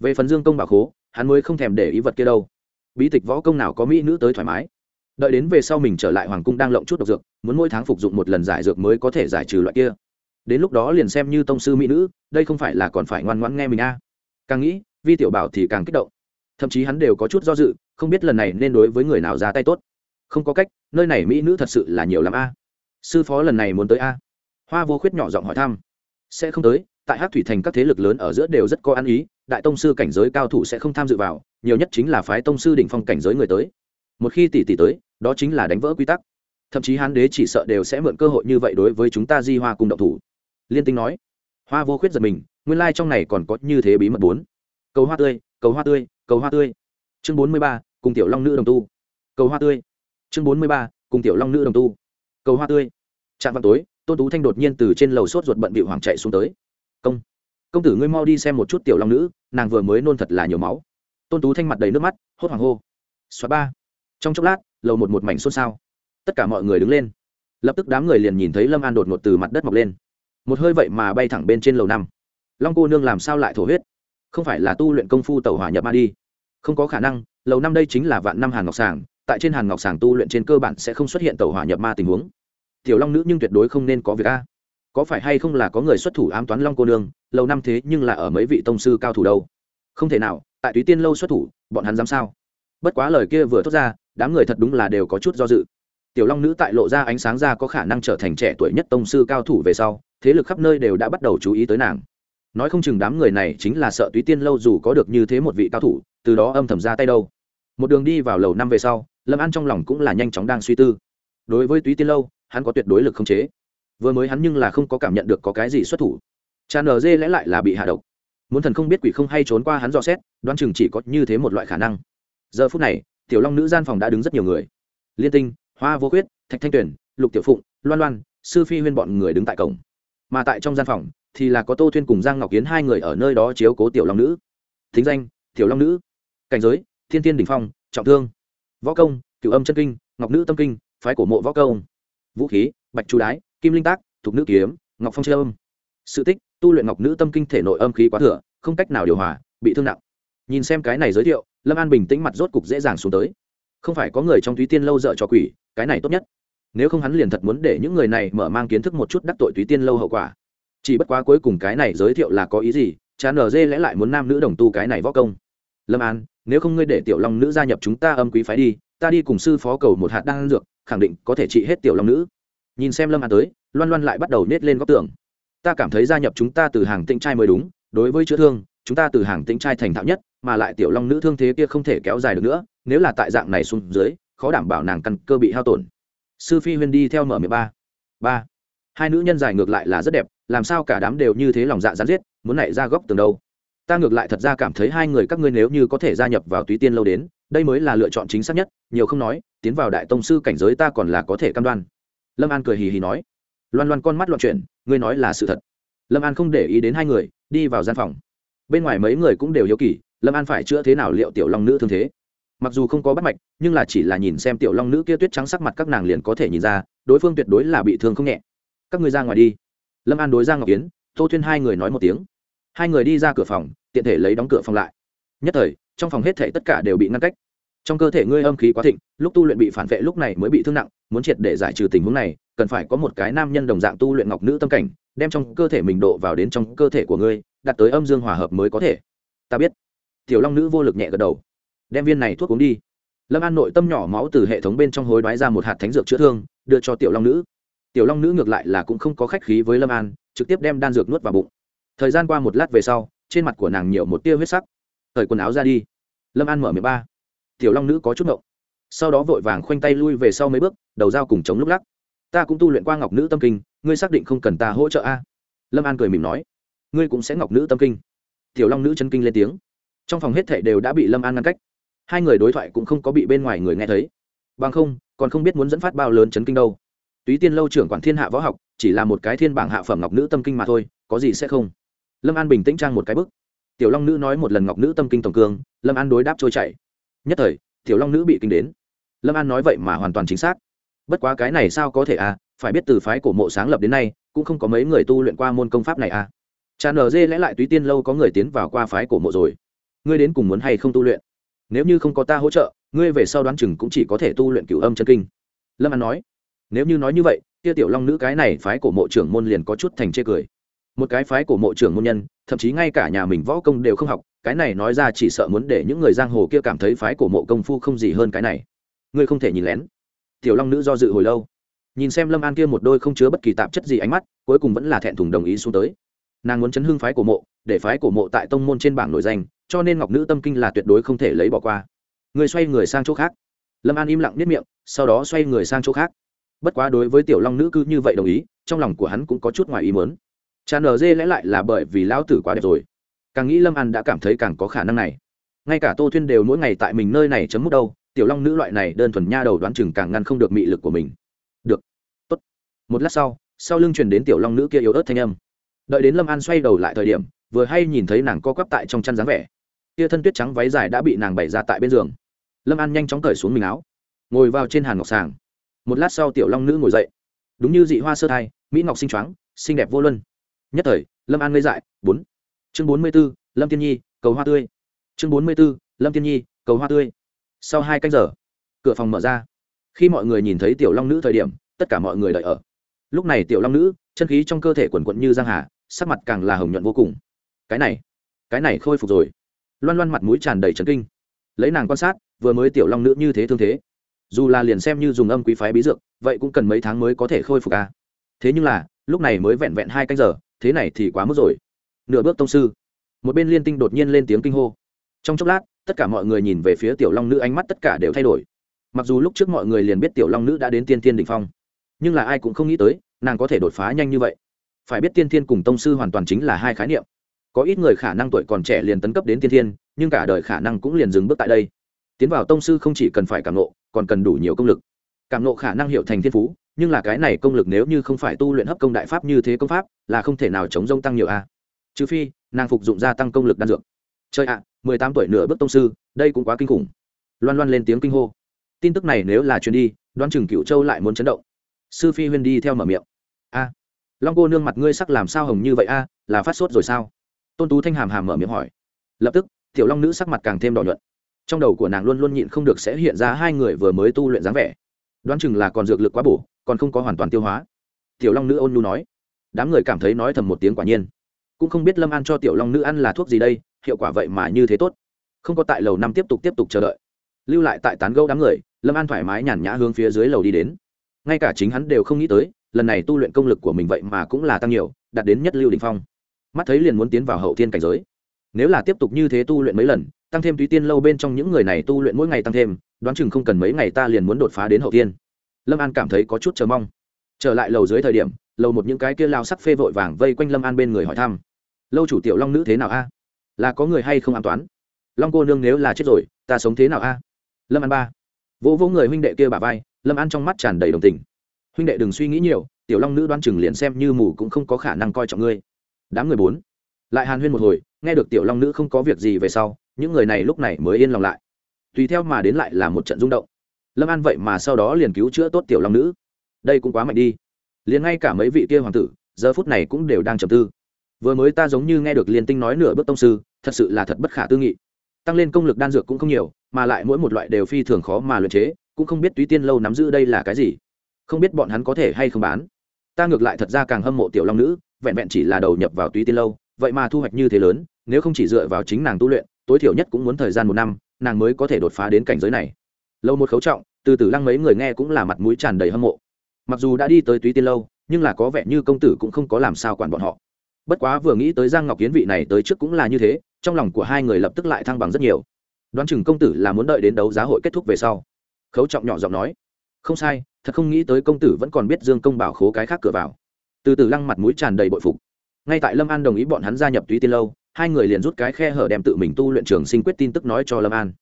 Về phần dương công bảo khố, hắn mới không thèm để ý vật kia đâu. Bí tịch võ công nào có mỹ nữ tới thoải mái. Đợi đến về sau mình trở lại hoàng cung đang lộng chút độc dược, muốn mỗi tháng phục dụng một lần giải dược mới có thể giải trừ loại kia. Đến lúc đó liền xem như tông sư mỹ nữ, đây không phải là còn phải ngoan ngoãn nghe mình a. Càng nghĩ, vi tiểu bảo thì càng kích động. Thậm chí hắn đều có chút do dự, không biết lần này nên đối với người nào ra tay tốt. Không có cách, nơi này mỹ nữ thật sự là nhiều lắm a. Sư phó lần này muốn tới a hoa vô khuyết nhỏ giọng hỏi thăm. Sẽ không tới, tại hát thủy thành các thế lực lớn ở giữa đều rất có ăn ý, đại tông sư cảnh giới cao thủ sẽ không tham dự vào, nhiều nhất chính là phái tông sư đỉnh phong cảnh giới người tới. Một khi tỷ tỷ tới, đó chính là đánh vỡ quy tắc. Thậm chí hán đế chỉ sợ đều sẽ mượn cơ hội như vậy đối với chúng ta di hoa cùng động thủ. Liên tinh nói. Hoa vô khuyết giật mình, nguyên lai、like、trong này còn có như thế bí mật bốn. Cầu hoa tươi, cầu hoa tươi, cầu hoa tươi. Chương bốn mươi ba, cùng tiểu long nữ đồng tu. Cầu hoa tươi. Chương bốn mươi ba, cùng tiểu long nữ đồng tu. Cầu hoa tươi. Trạm vào tối tôn tú thanh đột nhiên từ trên lầu sốt ruột bận bị hoàng chạy xuống tới. Công công tử ngươi mau đi xem một chút tiểu long nữ, nàng vừa mới nôn thật là nhiều máu. Tôn tú thanh mặt đầy nước mắt, hốt hoàng hô. Xóa ba. Trong chốc lát, lầu một một mảnh xôn xao. Tất cả mọi người đứng lên. Lập tức đám người liền nhìn thấy lâm an đột ngột từ mặt đất mọc lên. Một hơi vậy mà bay thẳng bên trên lầu năm. Long cô nương làm sao lại thổ huyết? Không phải là tu luyện công phu tàu hỏa nhập ma đi. Không có khả năng, lầu năm đây chính là vạn năm hàn ngọc sàng, tại trên hàn ngọc sàng tu luyện trên cơ bản sẽ không xuất hiện tàu hỏa nhập ma tình huống tiểu long nữ nhưng tuyệt đối không nên có việc a. Có phải hay không là có người xuất thủ ám toán long cô nương, lâu năm thế nhưng là ở mấy vị tông sư cao thủ đâu? Không thể nào, tại túy tiên lâu xuất thủ, bọn hắn dám sao? Bất quá lời kia vừa thốt ra, đám người thật đúng là đều có chút do dự. Tiểu long nữ tại lộ ra ánh sáng ra có khả năng trở thành trẻ tuổi nhất tông sư cao thủ về sau, thế lực khắp nơi đều đã bắt đầu chú ý tới nàng. Nói không chừng đám người này chính là sợ túy tiên lâu dù có được như thế một vị cao thủ, từ đó âm thầm ra tay đâu. Một đường đi vào lầu năm về sau, lâm an trong lòng cũng là nhanh chóng đang suy tư. Đối với túy tiên lâu hắn có tuyệt đối lực không chế. Vừa mới hắn nhưng là không có cảm nhận được có cái gì xuất thủ. Cha nờ dê lẽ lại là bị hạ độc. Muốn thần không biết quỷ không hay trốn qua hắn dò xét đoán chừng chỉ có như thế một loại khả năng. Giờ phút này tiểu long nữ gian phòng đã đứng rất nhiều người. Liên tinh hoa vô quyết thạch thanh Tuyển, lục tiểu phụng loan loan sư phi huyên bọn người đứng tại cổng. Mà tại trong gian phòng thì là có tô thuyên cùng giang ngọc kiến hai người ở nơi đó chiếu cố tiểu long nữ. Thính danh tiểu long nữ. Cảnh giới thiên tiên đình phong trọng thương. Võ công cựu âm chân kinh ngọc nữ tâm kinh phái cổ mộ võ công vũ khí, bạch chu đái, kim linh tác, thục nữ kiếm, ngọc phong chơi âm. Sự tích, tu luyện ngọc nữ tâm kinh thể nội âm khí quá thừa, không cách nào điều hòa, bị thương nặng. Nhìn xem cái này giới thiệu, lâm an bình tĩnh mặt rốt cục dễ dàng xuống tới. Không phải có người trong túy tiên lâu dợ cho quỷ, cái này tốt nhất. Nếu không hắn liền thật muốn để những người này mở mang kiến thức một chút đắc tội túy tiên lâu hậu quả. Chỉ bất quá cuối cùng cái này giới thiệu là có ý gì chán ở dê lẽ lại muốn nam nữ đồng tu cái này võ công. Lâm an, nếu không ngươi để tiểu long nữ gia nhập chúng ta âm quý phái đi, ta đi cùng sư phó cầu một hạt đan dược khẳng định có thể trị hết tiểu long nữ. Nhìn xem lâm an tới, loan loan lại bắt đầu nết lên góc tường. Ta cảm thấy gia nhập chúng ta từ hàng tĩnh trai mới đúng, đối với chữa thương, chúng ta từ hàng tĩnh trai thành thạo nhất, mà lại tiểu long nữ thương thế kia không thể kéo dài được nữa, nếu là tại dạng này xuống dưới, khó đảm bảo nàng căn cơ bị hao tổn. Sư phi huyên đi theo mở miệng ba. Ba. Hai nữ nhân dài ngược lại là rất đẹp, làm sao cả đám đều như thế lòng dạ rán giết, muốn nảy ra góc tường đâu? Ta ngược lại thật ra cảm thấy hai người các ngươi nếu như có thể gia nhập vào túy tiên lâu đến đây mới là lựa chọn chính xác nhất, nhiều không nói, tiến vào đại tông sư cảnh giới ta còn là có thể cam đoan. Lâm an cười hì hì nói. Loan loan con mắt loạn chuyển, ngươi nói là sự thật. Lâm an không để ý đến hai người, đi vào gian phòng. Bên ngoài mấy người cũng đều hiếu kỳ, lâm an phải chữa thế nào liệu tiểu long nữ thương thế? Mặc dù không có bắt mạch, nhưng là chỉ là nhìn xem tiểu long nữ kia tuyết trắng sắc mặt các nàng liền có thể nhìn ra, đối phương tuyệt đối là bị thương không nhẹ. Các người ra ngoài đi. Lâm an đối ra ngọc yến, tô thuyên hai người nói một tiếng. Hai người đi ra cửa phòng, tiện thể lấy đóng cửa phòng lại. Nhất thời trong phòng hết thể tất cả đều bị ngăn cách. Trong cơ thể ngươi âm khí quá thịnh, lúc tu luyện bị phản vệ lúc này mới bị thương nặng, muốn triệt để giải trừ tình huống này, cần phải có một cái nam nhân đồng dạng tu luyện ngọc nữ tâm cảnh, đem trong cơ thể mình độ vào đến trong cơ thể của ngươi đặt tới âm dương hòa hợp mới có thể. Ta biết. Tiểu long nữ vô lực nhẹ gật đầu. Đem viên này thuốc uống đi. Lâm an nội tâm nhỏ máu từ hệ thống bên trong hối đoái ra một hạt thánh dược chữa thương, đưa cho tiểu long nữ. Tiểu long nữ ngược lại là cũng không có khách khí với lâm an, trực tiếp đem đan dược nuốt vào bụng. Thời gian qua một lát về sau, trên mặt của nàng nhiều một tia huyết sắc cởi quần áo ra đi. Lâm an mở miệng ba. Tiểu long nữ có chút ngộng. Sau đó vội vàng khoanh tay lui về sau mấy bước, đầu dao cùng chống lúc lắc. Ta cũng tu luyện qua ngọc nữ tâm kinh, ngươi xác định không cần ta hỗ trợ a? Lâm an cười mỉm nói. Ngươi cũng sẽ ngọc nữ tâm kinh. Tiểu long nữ chân kinh lên tiếng. Trong phòng hết thệ đều đã bị lâm an ngăn cách. Hai người đối thoại cũng không có bị bên ngoài người nghe thấy. Bằng không, còn không biết muốn dẫn phát bao lớn chấn kinh đâu. Túy tiên lâu trưởng quản thiên hạ võ học, chỉ là một cái thiên bảng hạ phẩm ngọc nữ tâm kinh mà thôi, có gì sẽ không? Lâm an bình tĩnh trang một cái bức tiểu long nữ nói một lần ngọc nữ tâm kinh tổng cương, lâm an đối đáp trôi chảy. Nhất thời, tiểu long nữ bị kinh đến. Lâm an nói vậy mà hoàn toàn chính xác. Bất quá cái này sao có thể à phải biết từ phái cổ mộ sáng lập đến nay, cũng không có mấy người tu luyện qua môn công pháp này à. Cha nở dê lẽ lại túy tiên lâu có người tiến vào qua phái cổ mộ rồi. Ngươi đến cùng muốn hay không tu luyện? Nếu như không có ta hỗ trợ, ngươi về sau đoán chừng cũng chỉ có thể tu luyện cửu âm chân kinh. Lâm an nói. Nếu như nói như vậy, kia tiểu long nữ cái này phái cổ mộ trưởng môn liền có chút thành chê cười một cái phái cổ mộ trưởng môn nhân, thậm chí ngay cả nhà mình võ công đều không học, cái này nói ra chỉ sợ muốn để những người giang hồ kia cảm thấy phái cổ mộ công phu không gì hơn cái này. Ngươi không thể nhìn lén. Tiểu long nữ do dự hồi lâu, nhìn xem lâm an kia một đôi không chứa bất kỳ tạp chất gì ánh mắt, cuối cùng vẫn là thẹn thùng đồng ý xuống tới. Nàng muốn chấn hưng phái cổ mộ, để phái cổ mộ tại tông môn trên bảng nổi danh, cho nên ngọc nữ tâm kinh là tuyệt đối không thể lấy bỏ qua. Người xoay người sang chỗ khác. Lâm an im lặng nếp miệng, sau đó xoay người sang chỗ khác. Bất quá đối với tiểu long nữ cứ như vậy đồng ý, trong lòng của hắn cũng có chút ngoài ý mớn cha nở dê lẽ lại là bởi vì lão tử quá đẹp rồi. Càng nghĩ lâm an đã cảm thấy càng có khả năng này. Ngay cả tô thuyên đều mỗi ngày tại mình nơi này chấm mút đâu, tiểu long nữ loại này đơn thuần nha đầu đoán chừng càng ngăn không được mị lực của mình. Được. Tốt. Một lát sau sau lưng truyền đến tiểu long nữ kia yếu ớt thanh âm. Đợi đến lâm an xoay đầu lại thời điểm, vừa hay nhìn thấy nàng co quắp tại trong chăn dáng vẻ. Kia thân tuyết trắng váy dài đã bị nàng bày ra tại bên giường. Lâm an nhanh chóng cởi xuống mình áo, ngồi vào trên hàn ngọc sàng. Một lát sau tiểu long nữ ngồi dậy. Đúng như dị hoa sơ thai, mỹ ngọc xinh choáng, xinh đẹp vô luân nhất thời, lâm an ngây dại, bốn. Chương bốn mươi b ố lâm tiên nhi, cầu hoa tươi. Chương bốn mươi b ố lâm tiên nhi, cầu hoa tươi. Sau hai canh giờ, cửa phòng mở ra. Khi mọi người nhìn thấy tiểu long nữ thời điểm, tất cả mọi người đợi ở. Lúc này tiểu long nữ, chân khí trong cơ thể quần quận như giang hà, sắc mặt càng là hồng nhuận vô cùng. Cái này cái này khôi phục rồi. Loan loan mặt mũi tràn đầy trấn kinh. Lấy nàng quan sát, vừa mới tiểu long nữ như thế thương thế. Dù là liền xem như dùng âm quý phái bí dược, vậy cũng cần mấy tháng mới có thể khôi phục à. thế nhưng là, lúc này mới vẹn vẹn hai canh giờ thế này thì quá mức rồi. Nửa bước tông sư. Một bên liên tinh đột nhiên lên tiếng kinh hô. Trong chốc lát, tất cả mọi người nhìn về phía tiểu long nữ, ánh mắt tất cả đều thay đổi. Mặc dù lúc trước mọi người liền biết tiểu long nữ đã đến tiên tiên đ ỉ n h phong, nhưng là ai cũng không nghĩ tới, nàng có thể đột phá nhanh như vậy. Phải biết tiên thiên cùng tông sư hoàn toàn chính là hai khái niệm. Có ít người khả năng tuổi còn trẻ liền tấn cấp đến tiên thiên, nhưng cả đời khả năng cũng liền dừng bước tại đây. Tiến vào tông sư không chỉ cần phải cảm nộ còn cần đủ nhiều công lực. Cảm nộ khả năng hiệu thành thiên phú nhưng là cái này công lực nếu như không phải tu luyện hấp công đại pháp như thế công pháp, là không thể nào chống rông tăng nhiều a. Trừ phi, nàng phục dụng gia tăng công lực đan dược. Chơi ạ, mười tám tuổi nửa bước tông sư, đây cũng quá kinh khủng. Loan loan lên tiếng kinh hô. Tin tức này nếu là chuyến đi đoan chừng cựu châu lại muốn chấn động. Sư phi huyên đi theo mở miệng. A. Long cô nương mặt ngươi sắc làm sao hồng như vậy a, là phát sốt rồi sao? Tôn tú thanh hàm hàm mở miệng hỏi. Lập tức, tiểu long nữ sắc mặt càng thêm đỏ nhuận. Trong đầu của nàng luôn luôn nhịn không được sẽ hiện ra hai người vừa mới tu luyện dáng vẻ. Đoán chừng là còn dược lực quá bổ còn không có hoàn toàn tiêu hóa. Tiểu long nữ ôn nhu nói. Đám người cảm thấy nói thầm một tiếng quả nhiên. Cũng không biết lâm an cho tiểu long nữ ăn là thuốc gì đây, hiệu quả vậy mà như thế tốt. Không có tại lầu năm tiếp tục tiếp tục chờ đợi. Lưu lại tại tán gâu đám người, lâm an thoải mái nhàn nhã hướng phía dưới lầu đi đến. Ngay cả chính hắn đều không nghĩ tới, lần này tu luyện công lực của mình vậy mà cũng là tăng nhiều, đạt đến nhất lưu đình phong. Mắt thấy liền muốn tiến vào hậu thiên cảnh giới. Nếu là tiếp tục như thế tu luyện mấy lần, tăng thêm túy tiên lâu bên trong những người này tu luyện mỗi ngày tăng thêm, đoán chừng không cần mấy ngày ta liền muốn đột phá đến hậu tiên lâm an cảm thấy có chút chờ mong. Trở lại lầu dưới thời điểm, lầu một những cái kia lao sắc phê vội vàng vây quanh lâm an bên người hỏi thăm. Lâu chủ tiểu long nữ thế nào a? Là có người hay không an toán? Long cô nương nếu là chết rồi, ta sống thế nào a? Lâm an ba. Vỗ vỗ người huynh đệ kia bà vai, lâm an trong mắt tràn đầy đồng tình. Huynh đệ đừng suy nghĩ nhiều, tiểu long nữ đoan chừng liền xem như mù cũng không có khả năng coi trọng ngươi. Đám người bốn. Lại hàn huyên một hồi, nghe được tiểu long nữ không có việc gì về sau, những người này lúc này mới yên lòng lại. Tùy theo mà đến lại là một trận rung động lâm an vậy mà sau đó liền cứu chữa tốt tiểu long nữ. Đây cũng quá mạnh đi. Liền ngay cả mấy vị kia hoàng tử, giờ phút này cũng đều đang trầm tư. Vừa mới ta giống như nghe được liên tinh nói nửa bước tông sư, thật sự là thật bất khả tư nghị. Tăng lên công lực đan dược cũng không nhiều, mà lại mỗi một loại đều phi thường khó mà luyện chế, cũng không biết túy tiên lâu nắm giữ đây là cái gì. Không biết bọn hắn có thể hay không bán. Ta ngược lại thật ra càng hâm mộ tiểu long nữ, vẹn vẹn chỉ là đầu nhập vào túy tiên lâu, vậy mà thu hoạch như thế lớn, nếu không chỉ dựa vào chính nàng tu luyện, tối thiểu nhất cũng muốn thời gian một năm, nàng mới có thể đột phá đến cảnh giới này lâu một khấu trọng, từ từ lăng mấy người nghe cũng là mặt mũi tràn đầy hâm mộ. Mặc dù đã đi tới túy tiên lâu, nhưng là có vẻ như công tử cũng không có làm sao quản bọn họ. Bất quá vừa nghĩ tới giang ngọc kiến vị này tới trước cũng là như thế, trong lòng của hai người lập tức lại thăng bằng rất nhiều. Đoán chừng công tử là muốn đợi đến đấu giá hội kết thúc về sau. Khấu trọng nhỏ giọng nói, không sai, thật không nghĩ tới công tử vẫn còn biết dương công bảo khố cái khác cửa vào. Từ từ lăng mặt mũi tràn đầy bội phục. Ngay tại lâm an đồng ý bọn hắn gia nhập túy tiên lâu, hai người liền rút cái khe hở đem tự mình tu luyện trường sinh quyết tin tức nói cho lâm an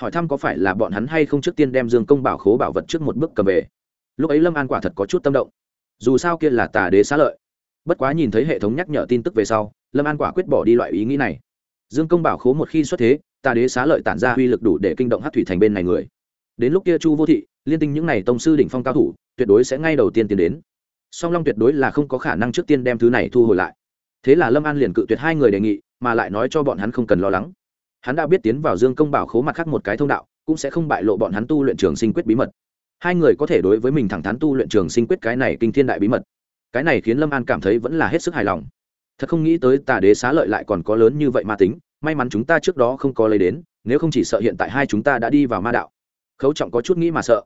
hỏi thăm có phải là bọn hắn hay không trước tiên đem dương công bảo khố bảo vật trước một bước cầm về. Lúc ấy lâm an quả thật có chút tâm động. Dù sao kia là tà đế xá lợi. Bất quá nhìn thấy hệ thống nhắc nhở tin tức về sau, lâm an quả quyết bỏ đi loại ý nghĩ này. Dương công bảo khố một khi xuất thế, tà đế xá lợi tản ra uy lực đủ để kinh động hát thủy thành bên này người. Đến lúc kia chu vô thị, liên tinh những n à y tông sư đỉnh phong cao thủ, tuyệt đối sẽ ngay đầu tiên tiến đến. Song long tuyệt đối là không có khả năng trước tiên đem thứ này thu hồi lại. Thế là lâm an liền cự tuyệt hai người đề nghị, mà lại nói cho bọn hắn không cần lo lắng hắn đã biết tiến vào dương công bảo khố mặt khác một cái thông đạo, cũng sẽ không bại lộ bọn hắn tu luyện trường sinh quyết bí mật. Hai người có thể đối với mình thẳng thắn tu luyện trường sinh quyết cái này kinh thiên đại bí mật. Cái này khiến lâm an cảm thấy vẫn là hết sức hài lòng. Thật không nghĩ tới tà đế xá lợi lại còn có lớn như vậy ma tính, may mắn chúng ta trước đó không có lấy đến, nếu không chỉ sợ hiện tại hai chúng ta đã đi vào ma đạo. Khấu trọng có chút nghĩ mà sợ.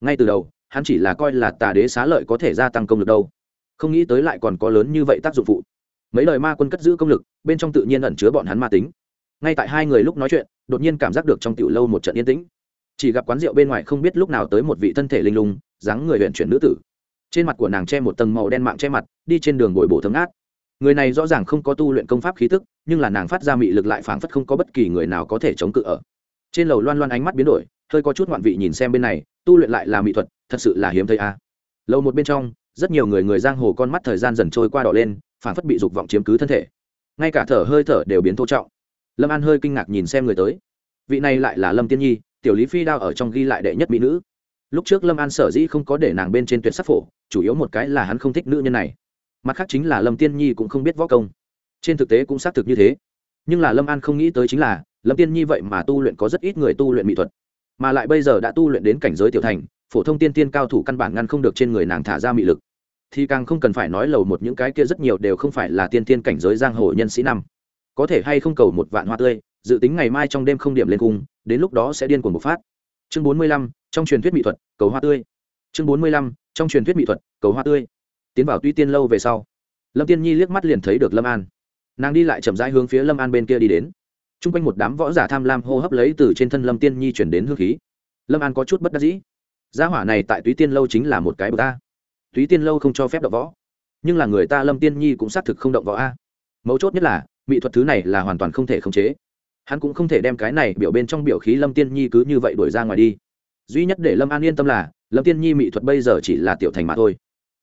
Ngay từ đầu, hắn chỉ là coi là tà đế xá lợi có thể gia tăng công lực đâu. Không nghĩ tới lại còn có lớn như vậy tác dụng phụ. Mấy lời ma quân cất giữ công lực, bên trong tự nhiên ẩn chứa bọn hắn ma tính ngay tại hai người lúc nói chuyện, đột nhiên cảm giác được trong tiểu lâu một trận yên tĩnh. Chỉ gặp quán rượu bên ngoài không biết lúc nào tới một vị thân thể linh lung, dáng người huyện chuyển nữ tử. Trên mặt của nàng che một tầng màu đen mạng che mặt, đi trên đường bồi bổ thấm át người này rõ ràng không có tu luyện công pháp khí tức, nhưng là nàng phát ra mị lực lại phảng phất không có bất kỳ người nào có thể chống cự ở. Trên lầu loan loan ánh mắt biến đổi, hơi có chút ngoạn vị nhìn xem bên này, tu luyện lại là mỹ thuật, thật sự là hiếm thấy a. À. lâu một bên trong, rất nhiều người người giang hồ con mắt thời gian dần trôi qua đỏ lên, phảng phất bị dục vọng chiếm cứ thân thể. Ngay cả thở hơi thở đều biến thô trọng lâm an hơi kinh ngạc nhìn xem người tới. Vị này lại là lâm tiên nhi, tiểu lý phi đao ở trong ghi lại đệ nhất mỹ nữ. Lúc trước lâm an sở dĩ không có để nàng bên trên tuyệt sắc phổ, chủ yếu một cái là hắn không thích nữ nhân này. Mặt khác chính là lâm tiên nhi cũng không biết võ công. Trên thực tế cũng xác thực như thế. Nhưng là lâm an không nghĩ tới chính là, lâm tiên nhi vậy mà tu luyện có rất ít người tu luyện mỹ thuật. Mà lại bây giờ đã tu luyện đến cảnh giới tiểu thành, phổ thông tiên tiên cao thủ căn bản ngăn không được trên người nàng thả ra mị lực. Thì càng không cần phải nói lầu một những cái kia rất nhiều đều không phải là tiên tiên cảnh giới giang hồ nhân sĩ năm có thể hay không cầu một vạn hoa tươi, dự tính ngày mai trong đêm không điểm lên cung, đến lúc đó sẽ điên cuồng bộc phát. Chương bốn mươi lăm, trong truyền thuyết mỹ thuật, cầu hoa tươi. Chương bốn mươi lăm, trong truyền thuyết mỹ thuật, cầu hoa tươi. Tiến vào tuy tiên lâu về sau, lâm tiên nhi liếc mắt liền thấy được lâm an. Nàng đi lại chậm rãi hướng phía lâm an bên kia đi đến. T r u n g quanh một đám võ giả tham lam hô hấp lấy từ trên thân lâm tiên nhi chuyển đến hương khí. Lâm an có chút bất đắc dĩ. Gia hỏa này tại túy tiên lâu chính là một cái bờ ta túy tiên lâu không cho phép đậu võ, nhưng là người ta lâm tiên nhi cũng xác thực không động võ a. Mấu chốt nhất là mỹ thuật thứ này là hoàn toàn không thể khống chế. Hắn cũng không thể đem cái này biểu bên trong biểu khí lâm tiên nhi cứ như vậy đuổi ra ngoài đi. Duy nhất để lâm an yên tâm là, lâm tiên nhi mỹ thuật bây giờ chỉ là tiểu thành mà thôi.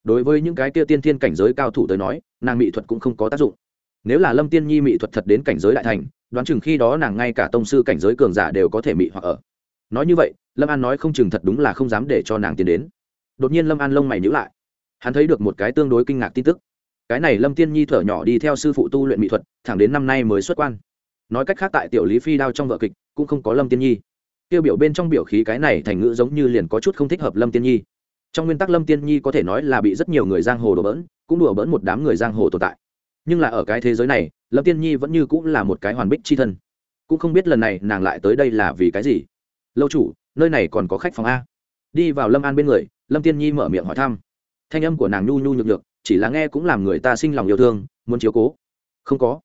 Đối với những cái kia tiên thiên cảnh giới cao thủ tới nói, nàng mỹ thuật cũng không có tác dụng. Nếu là lâm tiên nhi mỹ thuật thật đến cảnh giới đại thành, đoán chừng khi đó nàng ngay cả tông sư cảnh giới cường giả đều có thể mỹ hoặc ở. Nói như vậy, lâm an nói không chừng thật đúng là không dám để cho nàng tiến đến. Đột nhiên lâm an lông mày nhữ lại. Hắn thấy được một cái tương đối kinh ngạc tin tức cái này lâm tiên nhi thở nhỏ đi theo sư phụ tu luyện mỹ thuật, thẳng đến năm nay mới xuất quan. Nói cách khác tại tiểu lý phi đao trong vợ kịch, cũng không có lâm tiên nhi. Tiêu biểu bên trong biểu khí cái này thành ngữ giống như liền có chút không thích hợp lâm tiên nhi. Trong nguyên tắc lâm tiên nhi có thể nói là bị rất nhiều người giang hồ đổ bỡn, cũng đùa bỡn một đám người giang hồ tồn tại. Nhưng là ở cái thế giới này, lâm tiên nhi vẫn như cũng là một cái hoàn bích c h i thân. Cũng không biết lần này nàng lại tới đây là vì cái gì. Lâu chủ, nơi này còn có khách phòng a. Đi vào lâm an bên người, lâm tiên nhi mở miệng hỏi thăm. Thanh âm của nàng nhu nhu nhược nhược chỉ là nghe cũng làm người ta sinh lòng yêu thương, muốn chiếu cố. Không có.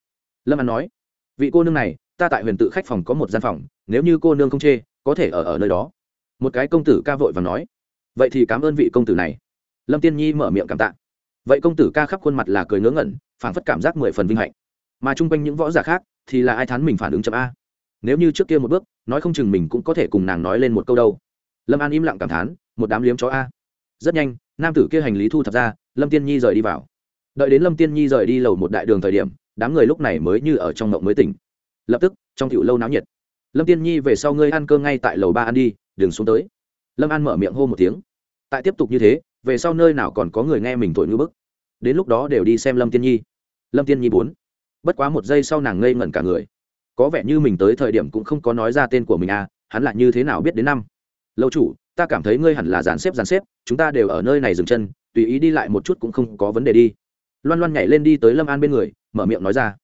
Lâm an nói, vị cô nương này, ta tại huyền tự khách phòng có một gian phòng, nếu như cô nương không chê, có thể ở ở nơi đó. Một cái công tử ca vội và nói, vậy thì cảm ơn vị công tử này. Lâm tiên nhi mở miệng cảm tạ. Vậy công tử ca khắp khuôn mặt là cười ngớ ngẩn, phảng phất cảm giác mười phần vinh hạnh. Mà chung quanh những võ giả khác, thì là ai thán mình phản ứng chậm a? Nếu như trước kia một bước, nói không chừng mình cũng có thể cùng nàng nói lên một câu đâu. Lâm an im lặng cảm thán, một đám liếm chó a rất nhanh, nam tử kia hành lý thu thập ra, lâm tiên nhi rời đi vào. Đợi đến lâm tiên nhi rời đi lầu một đại đường thời điểm, đám người lúc này mới như ở trong mộng mới tỉnh. Lập tức, trong tiểu lâu náo nhiệt. Lâm tiên nhi về sau ngươi ăn cơm ngay tại lầu ba ăn đi, đừng xuống tới. Lâm an mở miệng hô một tiếng. Tại tiếp tục như thế, về sau nơi nào còn có người nghe mình thổi ngư bức. Đến lúc đó đều đi xem lâm tiên nhi. Lâm tiên nhi bốn. Bất quá một giây sau nàng ngây ngẩn cả người. Có vẻ như mình tới thời điểm cũng không có nói ra tên của mình à hắn lại như thế nào biết đến năm? Lâu chủ, ta cảm thấy ngươi hẳn là dàn xếp dàn xếp, chúng ta đều ở nơi này dừng chân, tùy ý đi lại một chút cũng không có vấn đề đi. Loan loan nhảy lên đi tới lâm an bên người, mở miệng nói ra,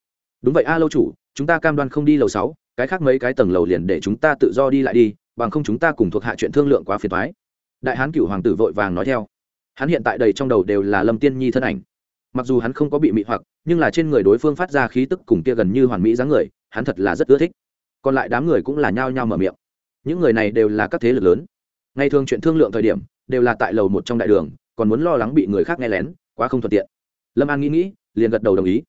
đúng vậy a, lâu chủ, chúng ta cam đoan không đi lầu sáu, cái khác mấy cái tầng lầu liền để chúng ta tự do đi lại đi, bằng không chúng ta cùng thuộc hạ chuyện thương lượng quá phiền thoái đại hán cựu hoàng tử vội vàng nói theo, hắn hiện tại đầy trong đầu đều là lâm tiên nhi thân ảnh. Mặc dù hắn không có bị mị hoặc, nhưng là trên người đối phương phát ra khí tức cùng kia gần như hoàn mỹ dáng người, hắn thật là rất ưa thích. Còn lại đám người cũng là nhao nhao mở miệng những người này đều là các thế lực lớn. Ngày thường chuyện thương lượng thời điểm, đều là tại lầu một trong đại đường, còn muốn lo lắng bị người khác nghe lén, quá không thuận tiện. Lâm an nghĩ nghĩ, liền gật đầu đồng ý.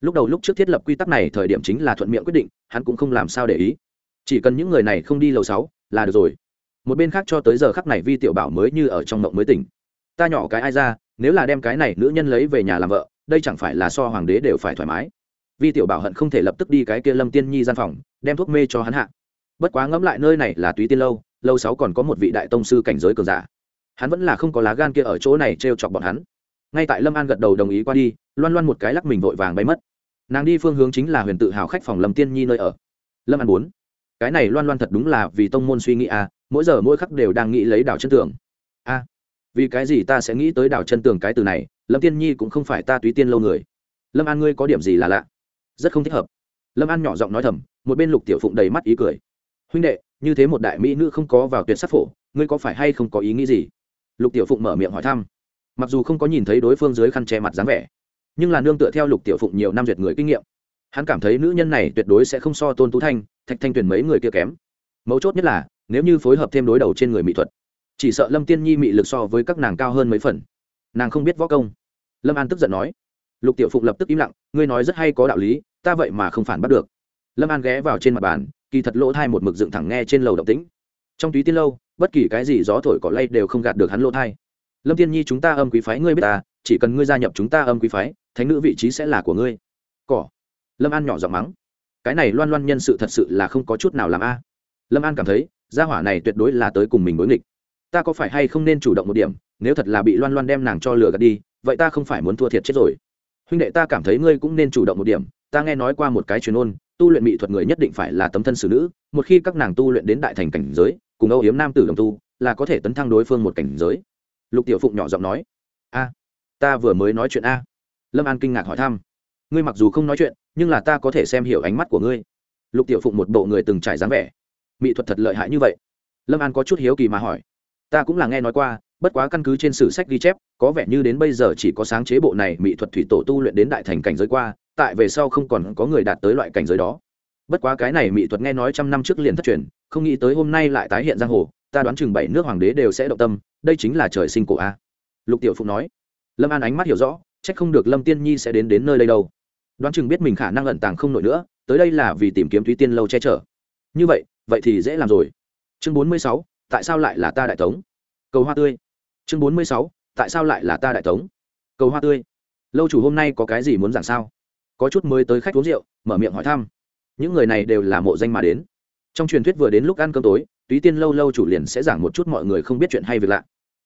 Lúc đầu lúc trước thiết lập quy tắc này, thời điểm chính là thuận miệng quyết định, hắn cũng không làm sao để ý. Chỉ cần những người này không đi lầu sáu, là được rồi. Một bên khác cho tới giờ khắc này vi tiểu bảo mới như ở trong mộng mới tỉnh. Ta nhỏ cái ai ra, nếu là đem cái này nữ nhân lấy về nhà làm vợ, đây chẳng phải là so hoàng đế đều phải thoải mái. Vi tiểu bảo hận không thể lập tức đi cái kia lâm tiên nhi gian phòng, đem thuốc mê cho hắn hạ bất quá ngẫm lại nơi này là túy tiên lâu lâu sáu còn có một vị đại tông sư cảnh giới cường giả. Hắn vẫn là không có lá gan kia ở chỗ này t r e o chọc bọn hắn. Ngay tại lâm an gật đầu đồng ý qua đi, loan loan một cái lắc mình vội vàng bay mất. Nàng đi phương hướng chính là huyền tự hào khách phòng lâm tiên nhi nơi ở. Lâm an bốn cái này loan loan thật đúng là vì tông môn suy nghĩ à mỗi giờ mỗi khắc đều đang nghĩ lấy đảo chân tường. A vì cái gì ta sẽ nghĩ tới đảo chân tường cái từ này, lâm tiên nhi cũng không phải ta túy tiên lâu người. Lâm an ngươi có điểm gì là lạ? Rất không thích hợp. Lâm an nhỏ giọng nói thầm, một bên lục tiểu phụng đầy mắt ý cười huynh đệ, như thế một đại mỹ nữ không có vào tuyệt sắc phổ, ngươi có phải hay không có ý nghĩ gì? Lục tiểu phụng mở miệng hỏi thăm. Mặc dù không có nhìn thấy đối phương dưới khăn che mặt dáng vẻ, nhưng là nương tựa theo lục tiểu phụng nhiều năm duyệt người kinh nghiệm. Hắn cảm thấy nữ nhân này tuyệt đối sẽ không so tôn tú thanh, thạch thanh tuyền mấy người kia kém. Mấu chốt nhất là, nếu như phối hợp thêm đối đầu trên người mỹ thuật, chỉ sợ lâm tiên nhi mị lực so với các nàng cao hơn mấy phần. Nàng không biết võ công. Lâm an tức giận nói. Lục tiểu phụng lập tức im lặng, ngươi nói rất hay có đạo lý, ta vậy mà không phản bắt được. Lâm an ghé vào trên mặt bàn kỳ thật lỗ thai một mực dựng thẳng nghe trên lầu động tĩnh. Trong túy tiên lâu, bất kỳ cái gì gió thổi cỏ lay đều không gạt được hắn lỗ thai. Lâm tiên nhi, chúng ta âm quý phái, ngươi biết ta chỉ cần ngươi gia nhập chúng ta âm quý phái, thánh nữ vị trí sẽ là của ngươi. Cỏ. Lâm an nhỏ giọng mắng. Cái này loan loan nhân sự thật sự là không có chút nào làm a. Lâm an cảm thấy, gia hỏa này tuyệt đối là tới cùng mình đối nghịch. Ta có phải hay không nên chủ động một điểm, nếu thật là bị loan loan đem nàng cho lừa gạt đi, vậy ta không phải muốn thua thiệt chết rồi. Huynh đệ ta cảm thấy ngươi cũng nên chủ động một điểm, ta nghe nói qua một cái truyền ôn tu luyện mỹ thuật người nhất định phải là tấm thân xử nữ, một khi các nàng tu luyện đến đại thành cảnh giới, cùng âu yếm nam tử đồng tu, là có thể tấn thăng đối phương một cảnh giới. Lục tiểu phụng nhỏ giọng nói. A, ta vừa mới nói chuyện a. Lâm an kinh ngạc hỏi thăm. Ngươi mặc dù không nói chuyện, nhưng là ta có thể xem hiểu ánh mắt của ngươi. Lục tiểu phụng một bộ người từng trải dáng vẻ. Mỹ thuật thật lợi hại như vậy? Lâm an có chút hiếu kỳ mà hỏi. Ta cũng là nghe nói qua, bất quá căn cứ trên sử sách ghi chép, có vẻ như đến bây giờ chỉ có sáng chế bộ này mỹ thuật thủy tổ tu luyện đến đại thành cảnh giới qua tại về sau không còn có người đạt tới loại cảnh giới đó. Bất quá cái này mỹ thuật nghe nói trăm năm trước liền thất truyền, không nghĩ tới hôm nay lại tái hiện giang hồ, ta đoán chừng bảy nước hoàng đế đều sẽ động tâm, đây chính là trời sinh cổ a. Lục tiểu phụng nói. Lâm an ánh mắt hiểu rõ, chắc không được lâm tiên nhi sẽ đến đến nơi đây đâu. Đoán chừng biết mình khả năng ẩn tàng không nổi nữa, tới đây là vì tìm kiếm thúy tiên lâu che chở. Như vậy vậy thì dễ làm rồi. Chương bốn mươi sáu, tại sao lại là ta đại tống? Cầu hoa tươi. Chương bốn mươi sáu, tại sao lại là ta đại tống? Cầu hoa tươi. Lâu chủ hôm nay có cái gì muốn giảng sao? Có chút mới tới khách uống rượu, mở miệng hỏi thăm. Những người này đều là mộ danh mà đến. Trong truyền thuyết vừa đến lúc ăn cơm tối, túy tiên lâu lâu chủ liền sẽ giảng một chút mọi người không biết chuyện hay việc lạ.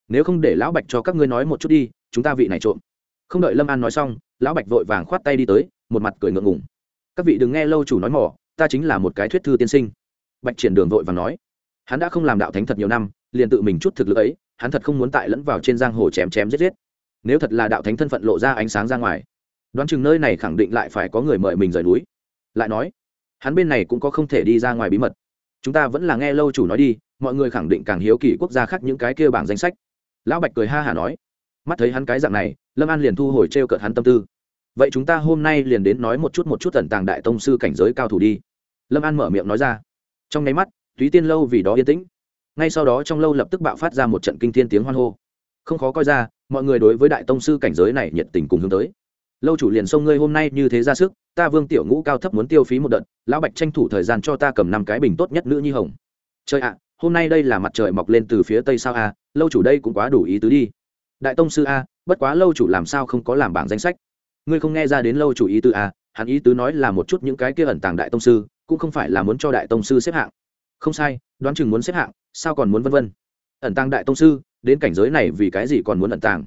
Nếu không để lão bạch cho các ngươi nói một chút đi, chúng ta vị này trộm. Không đợi lâm an nói xong, lão bạch vội vàng khoát tay đi tới, một mặt cười ngượng ngùng. Các vị đừng nghe lâu chủ nói mỏ ta chính là một cái thuyết thư tiên sinh. Bạch triển đường vội vàng nói. Hắn đã không làm đạo thánh thật nhiều năm, liền tự mình chút thực lực ấy, hắn thật không muốn tại lẫn vào trên giang hồ chém chém giết giết. Nếu thật là đạo thánh thân phận lộ ra ánh sáng ra ngoài đoán chừng nơi này khẳng định lại phải có người mời mình rời núi. Lại nói, hắn bên này cũng có không thể đi ra ngoài bí mật. Chúng ta vẫn là nghe lâu chủ nói đi, mọi người khẳng định càng hiếu kỳ quốc gia khác những cái kia bảng danh sách. Lão bạch cười ha hả nói, mắt thấy hắn cái dạng này, lâm an liền thu hồi t r e o cợt hắn tâm tư. Vậy chúng ta hôm nay liền đến nói một chút một chút tần tàng đại tông sư cảnh giới cao thủ đi. Lâm an mở miệng nói ra. Trong nháy mắt, túy tiên lâu vì đó yên tĩnh. Ngay sau đó trong lâu lập tức bạo phát ra một trận kinh thiên tiếng hoan hô. Không khó coi ra, mọi người đối với đại tông sư cảnh giới này nhiệt tình cùng hướng tới lâu chủ liền xông ngươi hôm nay như thế ra sức, ta vương tiểu ngũ cao thấp muốn tiêu phí một đợt, lão bạch tranh thủ thời gian cho ta cầm năm cái bình tốt nhất nữ nhi hồng. Trời ạ, hôm nay đây là mặt trời mọc lên từ phía tây sao a, lâu chủ đây cũng quá đủ ý tứ đi. Đại tông sư a, bất quá lâu chủ làm sao không có làm bảng danh sách? Ngươi không nghe ra đến lâu chủ ý tứ a, hắn ý tứ nói là một chút những cái kia ẩn tàng đại tông sư, cũng không phải là muốn cho đại tông sư xếp hạng. Không sai, đoán chừng muốn xếp hạng, sao còn muốn vân vân? Ẩn tàng đại tông sư, đến cảnh giới này vì cái gì còn muốn ẩn tàng?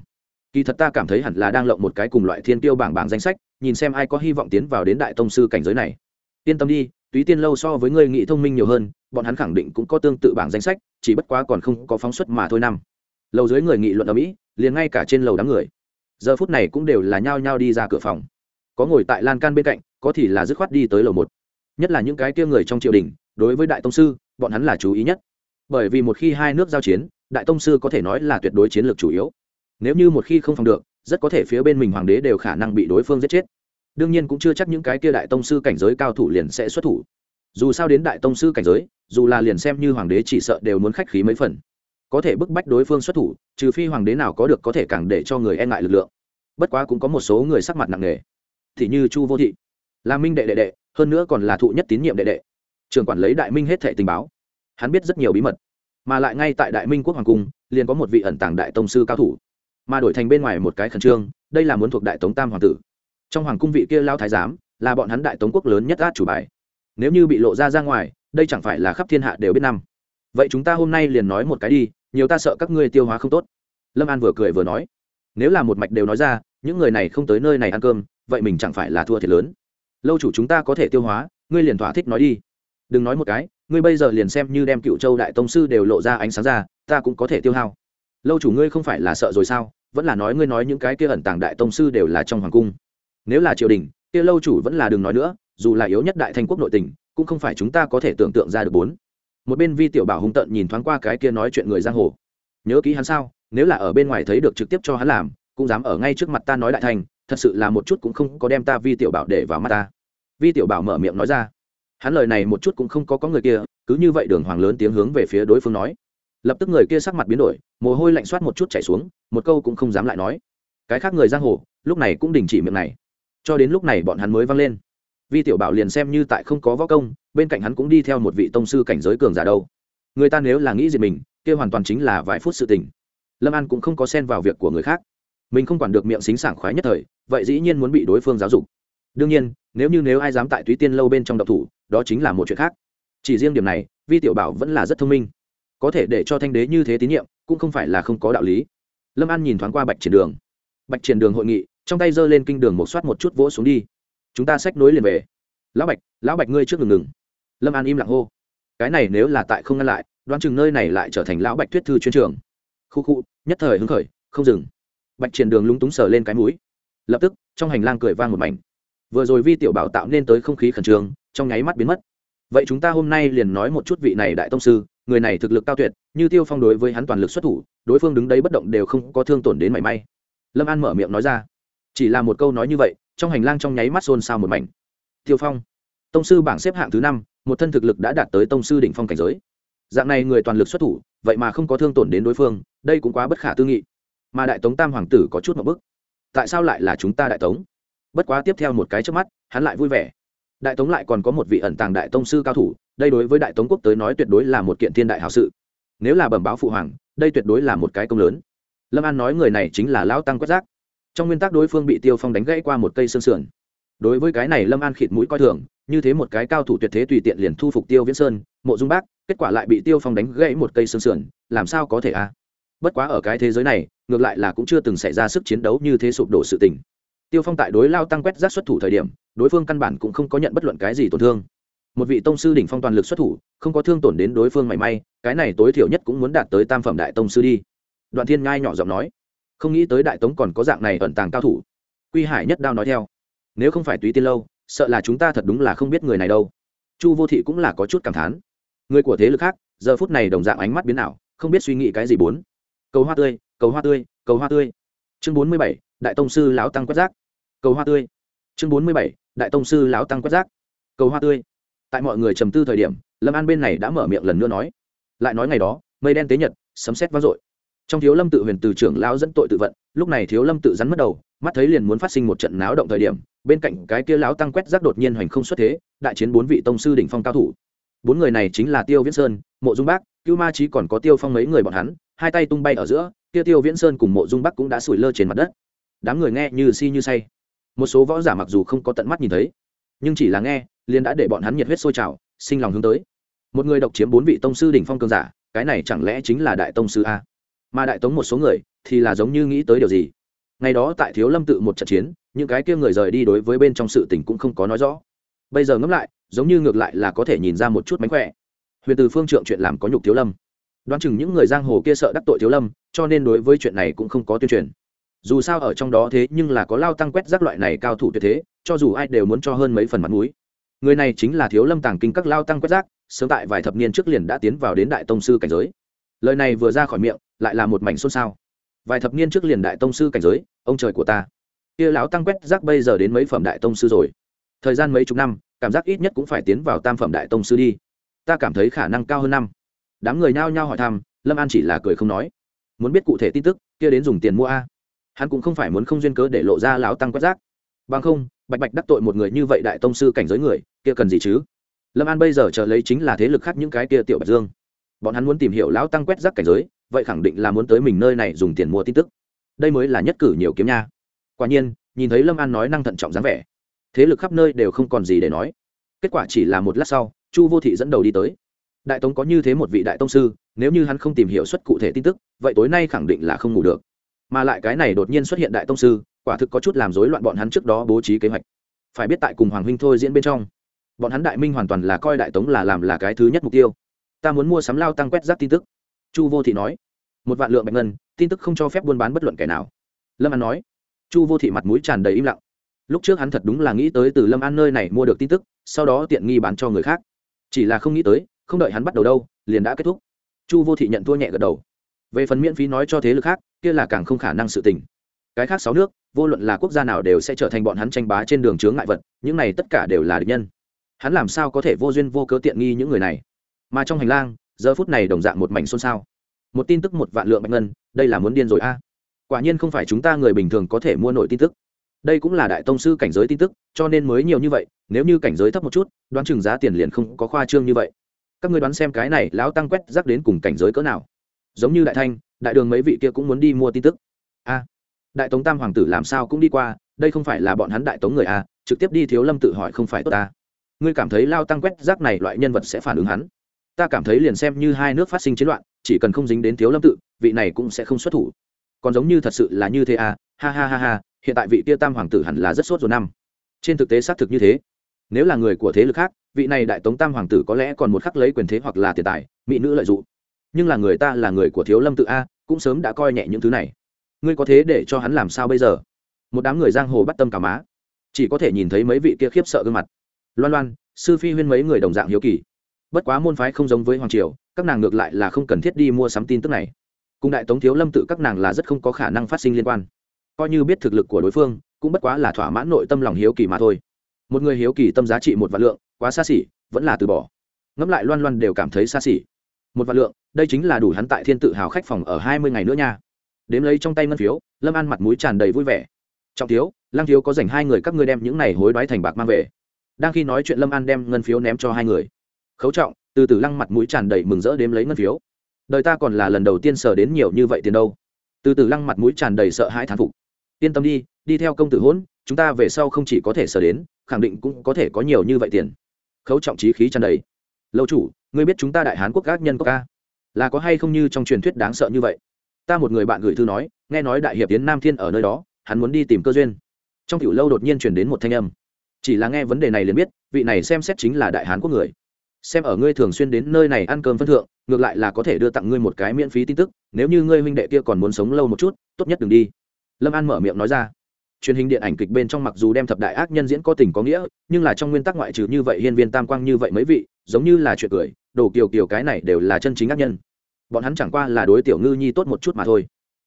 Kỳ thật ta cảm thấy hẳn là đang lộng một cái cùng loại thiên tiêu bảng bảng danh sách, nhìn xem ai có hy vọng tiến vào đến đại tông sư cảnh giới này. Yên tâm đi, túy tiên lâu so với ngươi nghị thông minh nhiều hơn, bọn hắn khẳng định cũng có tương tự bảng danh sách, chỉ bất quá còn không có phóng xuất mà thôi năm. Lầu dưới người nghị luận ở mỹ liền ngay cả trên lầu đám người. Giờ phút này cũng đều là nhao nhao đi ra cửa phòng. Có ngồi tại lan can bên cạnh, có thì là dứt khoát đi tới lầu một. Nhất là những cái kia người trong triều đình, đối với đại tông sư, bọn hắn là chú ý nhất. Bởi vì một khi hai nước giao chiến, đại tông sư có thể nói là tuyệt đối chiến lược chủ yếu nếu như một khi không phòng được, rất có thể phía bên mình hoàng đế đều khả năng bị đối phương giết chết. Đương nhiên cũng chưa chắc những cái kia đại tông sư cảnh giới cao thủ liền sẽ xuất thủ. Dù sao đến đại tông sư cảnh giới, dù là liền xem như hoàng đế chỉ sợ đều muốn khách khí mấy phần. Có thể bức bách đối phương xuất thủ, trừ phi hoàng đế nào có được có thể càng để cho người e ngại lực lượng. Bất quá cũng có một số người sắc mặt nặng nề. Thì như chu vô thị, là minh đệ đệ đệ, hơn nữa còn là thụ nhất tín nhiệm đệ đệ. Trường quản lấy đại minh hết thệ tình báo. Hắn biết rất nhiều bí mật, mà lại ngay tại đại minh quốc hoàng cung, liền có một vị ẩn tàng đại tông sư cao thủ mà đổi thành bên ngoài một cái khẩn trương, đây là muốn thuộc đại tống tam hoàng tử. Trong hoàng cung vị kia lao thái giám, là bọn hắn đại tống quốc lớn nhất át chủ bài. Nếu như bị lộ ra ra ngoài, đây chẳng phải là khắp thiên hạ đều biết năm. Vậy chúng ta hôm nay liền nói một cái đi, nhiều ta sợ các ngươi tiêu hóa không tốt. Lâm an vừa cười vừa nói. Nếu là một mạch đều nói ra, những người này không tới nơi này ăn cơm, vậy mình chẳng phải là thua thiệt lớn. Lâu chủ chúng ta có thể tiêu hóa, ngươi liền thỏa thích nói đi. Đừng nói một cái, ngươi bây giờ liền xem như đem cựu châu đại tông sư đều lộ ra ánh sáng ra, ta cũng có thể tiêu hao. Lâu chủ ngươi không phải là sợ rồi sao? Vẫn là nói ngươi nói những cái kia ẩn tàng đại tông sư đều là trong hoàng cung. Nếu là triều đình, kia lâu chủ vẫn là đừng nói nữa, dù là yếu nhất đại thanh quốc nội tình, cũng không phải chúng ta có thể tưởng tượng ra được bốn. Một bên vi tiểu bảo hung tận nhìn thoáng qua cái kia nói chuyện người giang hồ. Nhớ kỹ hắn sao, nếu là ở bên ngoài thấy được trực tiếp cho hắn làm, cũng dám ở ngay trước mặt ta nói đại thành thật sự là một chút cũng không có đem ta vi tiểu bảo để vào mắt ta. Vi tiểu bảo mở miệng nói ra. Hắn lời này một chút cũng không có có người kia, cứ như vậy đường hoàng lớn tiếng hướng về phía đối phương nói lập tức người kia sắc mặt biến đổi, mồ hôi lạnh soát một chút chảy xuống, một câu cũng không dám lại nói. Cái khác người giang hồ, lúc này cũng đình chỉ miệng này. Cho đến lúc này bọn hắn mới vang lên. Vi tiểu bảo liền xem như tại không có võ công, bên cạnh hắn cũng đi theo một vị tông sư cảnh giới cường giả đâu. Người ta nếu là nghĩ gì mình, kia hoàn toàn chính là vài phút sự tình. Lâm an cũng không có xen vào việc của người khác. Mình không quản được miệng xính sảng khoái nhất thời, vậy dĩ nhiên muốn bị đối phương giáo dục. Đương nhiên, nếu như nếu ai dám tại túy tiên lâu bên trong độc thủ, đó chính là một chuyện khác. Chỉ riêng điểm này, vi tiểu bảo vẫn là rất thông minh có thể để cho thanh đế như thế tín nhiệm, cũng không phải là không có đạo lý. Lâm an nhìn thoáng qua bạch triển đường. Bạch triển đường hội nghị, trong tay giơ lên kinh đường một soát một chút vỗ xuống đi. Chúng ta xách nối liền về. Lão bạch lão bạch ngươi trước ngừng ngừng. Lâm an im lặng hô. Cái này nếu là tại không ngăn lại, đoán chừng nơi này lại trở thành lão bạch thuyết thư chuyên trường. Khu khu, nhất thời hứng khởi, không dừng. Bạch triển đường lúng túng sờ lên cái mũi. Lập tức, trong hành lang cười vang một mảnh. Vừa rồi vi tiểu bảo tạo nên tới không khí khẩn trương, trong nháy mắt biến mất. Vậy chúng ta hôm nay liền nói một chút vị này đại tông sư người này thực lực cao tuyệt, như tiêu phong đối với hắn toàn lực xuất thủ, đối phương đứng đấy bất động đều không có thương tổn đến mảy may. Lâm an mở miệng nói ra. Chỉ là một câu nói như vậy, trong hành lang trong nháy mắt xôn xao một mảnh. Tiêu phong, tông sư bảng xếp hạng thứ năm, một thân thực lực đã đạt tới tông sư đỉnh phong cảnh giới. Dạng này người toàn lực xuất thủ, vậy mà không có thương tổn đến đối phương, đây cũng quá bất khả tư nghị. Mà đại tống tam hoàng tử có chút một bức. Tại sao lại là chúng ta đại tống? Bất quá tiếp theo một cái trước mắt, hắn lại vui vẻ. Đại tống lại còn có một vị ẩn tàng đại tông sư cao thủ đây đối với đại tống quốc tới nói tuyệt đối là một kiện thiên đại hảo sự. Nếu là bẩm báo phụ hoàng, đây tuyệt đối là một cái công lớn. Lâm an nói người này chính là lão tăng quét rác trong nguyên tắc đối phương bị tiêu phong đánh gãy qua một cây sơn sườn. Đối với cái này lâm an khịt mũi coi thường, như thế một cái cao thủ tuyệt thế tùy tiện liền thu phục tiêu viễn sơn, mộ dung bác, kết quả lại bị tiêu phong đánh gãy một cây sơn sườn, làm sao có thể a? Bất quá ở cái thế giới này, ngược lại là cũng chưa từng xảy ra sức chiến đấu như thế sụp đổ sự tình. Tiêu phong tại đối lao tăng quét rác xuất thủ thời điểm, đối phương căn bản cũng không có nhận bất luận cái gì tổn thương một vị tông sư đỉnh phong toàn lực xuất thủ, không có thương tổn đến đối phương mảy may, cái này tối thiểu nhất cũng muốn đạt tới tam phẩm đại tông sư đi. Đoạn thiên ngai nhỏ giọng nói, không nghĩ tới đại tống còn có dạng này ẩn tàng cao thủ. Quy hải nhất đao nói theo, nếu không phải túy tiên lâu, sợ là chúng ta thật đúng là không biết người này đâu. Chu vô thị cũng là có chút cảm thán. Người của thế lực khác, giờ phút này đồng dạng ánh mắt biến ảo, không biết suy nghĩ cái gì bốn. Cầu hoa tươi, cầu hoa tươi, cầu hoa tươi. Chương bốn mươi bảy, đại tông sư lão tăng quét rác. Cầu hoa tươi. Chương bốn mươi bảy, đại tông sư lão tăng quét rác. Cầu hoa tươi tại mọi người trầm tư thời điểm, lâm an bên này đã mở miệng lần nữa nói. Lại nói ngày đó, mây đen tế nhật, sấm xét vang dội. Trong thiếu lâm tự huyền từ trưởng lão dẫn tội tự vận, lúc này thiếu lâm tự rắn mất đầu, mắt thấy liền muốn phát sinh một trận náo động thời điểm, bên cạnh cái kia lão tăng quét rác đột nhiên hoành không xuất thế, đại chiến bốn vị tông sư đỉnh phong cao thủ. Bốn người này chính là tiêu viễn sơn, mộ dung bác, cưu ma trí còn có tiêu phong mấy người bọn hắn, hai tay tung bay ở giữa, kia tiêu viễn sơn cùng mộ dung bắc cũng đã sủi lơ trên mặt đất. Đám người nghe như si như say. Một số võ giả mặc dù không có tận mắt nhìn thấy, nhưng chỉ là nghe liền đã để bọn hắn nhiệt huyết sôi trào, sinh lòng hướng tới. Một người độc chiếm bốn vị tông sư đỉnh phong cường giả, cái này chẳng lẽ chính là đại tông sư a? Mà đại tống một số người thì là giống như nghĩ tới điều gì? Ngày đó tại thiếu lâm tự một trận chiến, những cái kia người rời đi đối với bên trong sự tình cũng không có nói rõ. Bây giờ ngẫm lại, giống như ngược lại là có thể nhìn ra một chút mánh khỏe. Huyền từ phương trượng chuyện làm có nhục thiếu lâm. Đoán chừng những người giang hồ kia sợ đắc tội thiếu lâm, cho nên đối với chuyện này cũng không có tuyên truyền. Dù sao ở trong đó thế nhưng là có lao tăng quét rác loại này cao thủ tuyệt thế, cho dù ai đều muốn cho hơn mấy phần mặt mũi người này chính là thiếu lâm tàng kinh các lao tăng quét rác, sớm tại vài thập niên trước liền đã tiến vào đến đại tông sư cảnh giới. Lời này vừa ra khỏi miệng, lại là một mảnh xôn xao. Vài thập niên trước liền đại tông sư cảnh giới, ông trời của ta. Kia lão tăng quét rác bây giờ đến mấy phẩm đại tông sư rồi? Thời gian mấy chục năm, cảm giác ít nhất cũng phải tiến vào tam phẩm đại tông sư đi. Ta cảm thấy khả năng cao hơn năm. Đám người nao nhao hỏi thăm, lâm an chỉ là cười không nói. Muốn biết cụ thể tin tức, kia đến dùng tiền mua a. Hắn cũng không phải muốn không duyên cớ để lộ ra lão tăng quét rác bằng không, bạch bạch đắc tội một người như vậy đại tông sư cảnh giới người, kia cần gì chứ? Lâm an bây giờ chờ lấy chính là thế lực khác những cái kia tiểu bạch dương. Bọn hắn muốn tìm hiểu lão tăng quét rác cảnh giới, vậy khẳng định là muốn tới mình nơi này dùng tiền mua tin tức. Đây mới là nhất cử nhiều kiếm nha. Quả nhiên, nhìn thấy lâm an nói năng thận trọng dáng vẻ, thế lực khắp nơi đều không còn gì để nói. Kết quả chỉ là một lát sau, chu vô thị dẫn đầu đi tới. Đại tống có như thế một vị đại tông sư, nếu như hắn không tìm hiểu xuất cụ thể tin tức, vậy tối nay khẳng định là không ngủ được. Mà lại cái này đột nhiên xuất hiện đại tông sư quả thực có chút làm rối loạn bọn hắn trước đó bố trí kế hoạch. Phải biết tại cùng hoàng huynh thôi diễn bên trong, bọn hắn đại minh hoàn toàn là coi đại tống là làm là cái thứ nhất mục tiêu. Ta muốn mua sắm lao tăng quét rác tin tức. Chu vô thị nói. Một vạn lượng bạch ngân, tin tức không cho phép buôn bán bất luận kẻ nào. Lâm an nói. Chu vô thị mặt mũi tràn đầy im lặng. Lúc trước hắn thật đúng là nghĩ tới từ lâm an nơi này mua được tin tức, sau đó tiện nghi bán cho người khác. Chỉ là không nghĩ tới, không đợi hắn bắt đầu đâu, liền đã kết thúc. Chu vô thị nhận thua nhẹ gật đầu. Về phần miễn phí nói cho thế lực khác, kia là càng không khả năng sự tình cái khác sáu nước, vô luận là quốc gia nào đều sẽ trở thành bọn hắn tranh bá trên đường chướng ngại vật, những này tất cả đều là địch nhân. Hắn làm sao có thể vô duyên vô cớ tiện nghi những người này? Mà trong hành lang, giờ phút này đồng dạng một mảnh xôn xao. Một tin tức một vạn lượng bạch ngân, đây là muốn điên rồi a. À. Quả nhiên không phải chúng ta người bình thường có thể mua nổi tin tức. Đây cũng là đại tông sư cảnh giới tin tức, cho nên mới nhiều như vậy, nếu như cảnh giới thấp một chút, đoán chừng giá tiền liền không có khoa trương như vậy. Các người đoán xem cái này, lão tăng quét rắc đến cùng cảnh giới cỡ nào. Giống như đại thanh, đại đường mấy vị kia cũng muốn đi mua tin tức. A. À đại tống tam hoàng tử làm sao cũng đi qua, đây không phải là bọn hắn đại tống người a trực tiếp đi thiếu lâm tự hỏi không phải tốt ta. Ngươi cảm thấy lao tăng quét rác này loại nhân vật sẽ phản ứng hắn? Ta cảm thấy liền xem như hai nước phát sinh chiến loạn, chỉ cần không dính đến thiếu lâm tự, vị này cũng sẽ không xuất thủ. Còn giống như thật sự là như thế à ha ha ha ha, hiện tại vị tia tam hoàng tử hẳn là rất sốt rồi năm. Trên thực tế xác thực như thế. Nếu là người của thế lực khác, vị này đại tống tam hoàng tử có lẽ còn một khắc lấy quyền thế hoặc là tiền tài, mỹ nữ lợi dụng. Nhưng là người ta là người của thiếu lâm tự a, cũng sớm đã coi nhẹ những thứ này ngươi có thế để cho hắn làm sao bây giờ? Một đám người giang hồ bắt tâm cả má. Chỉ có thể nhìn thấy mấy vị kia khiếp sợ gương mặt. Loan loan, sư phi huyên mấy người đồng dạng hiếu kỳ. Bất quá môn phái không giống với hoàng triều, các nàng ngược lại là không cần thiết đi mua sắm tin tức này. Cùng đại tống thiếu lâm tự các nàng là rất không có khả năng phát sinh liên quan. Coi như biết thực lực của đối phương, cũng bất quá là thỏa mãn nội tâm lòng hiếu kỳ mà thôi. Một người hiếu kỳ tâm giá trị một vạn lượng, quá xa xỉ, vẫn là từ bỏ. Ngẫm lại loan loan đều cảm thấy xa xỉ. Một vạn lượng, đây chính là đủ hắn tại thiên tự hào khách phòng ở hai mươi ngày nữa nha đếm lấy trong tay ngân phiếu, lâm an mặt mũi tràn đầy vui vẻ. Trọng thiếu, lăng thiếu có dành hai người các ngươi đem những này hối đoái thành bạc mang về. Đang khi nói chuyện lâm an đem ngân phiếu ném cho hai người. Khấu trọng, từ từ lăng mặt mũi tràn đầy mừng rỡ đếm lấy ngân phiếu. Đời ta còn là lần đầu tiên sờ đến nhiều như vậy tiền đâu. Từ từ lăng mặt mũi tràn đầy sợ hãi thán phục. Yên tâm đi đi theo công tử hỗn, chúng ta về sau không chỉ có thể sờ đến, khẳng định cũng có thể có nhiều như vậy tiền. Khấu trọng trí khí tràn đầy. Lâu chủ, ngươi biết chúng ta đại hán quốc các nhân quốc ca, là có hay không như trong truyền thuyết đáng sợ như vậy? Ta một người bạn gửi thư nói, nghe nói đại hiệp tiến nam thiên ở nơi đó, hắn muốn đi tìm cơ duyên. Trong tiểu lâu đột nhiên truyền đến một thanh âm. Chỉ là nghe vấn đề này liền biết, vị này xem xét chính là đại hán quốc người. Xem ở ngươi thường xuyên đến nơi này ăn cơm phân thượng, ngược lại là có thể đưa tặng ngươi một cái miễn phí tin tức, nếu như ngươi huynh đệ kia còn muốn sống lâu một chút, tốt nhất đừng đi. Lâm an mở miệng nói ra. Truyền hình điện ảnh kịch bên trong mặc dù đem thập đại ác nhân diễn có tình có nghĩa, nhưng là trong nguyên tắc ngoại trừ như vậy hiên viên tam quang như vậy mấy vị, giống như là chuyện cười, đồ kiều kiều cái này đều là chân chính ác nhân bọn hắn chẳng qua là đối tiểu ngư nhi tốt một chút mà thôi.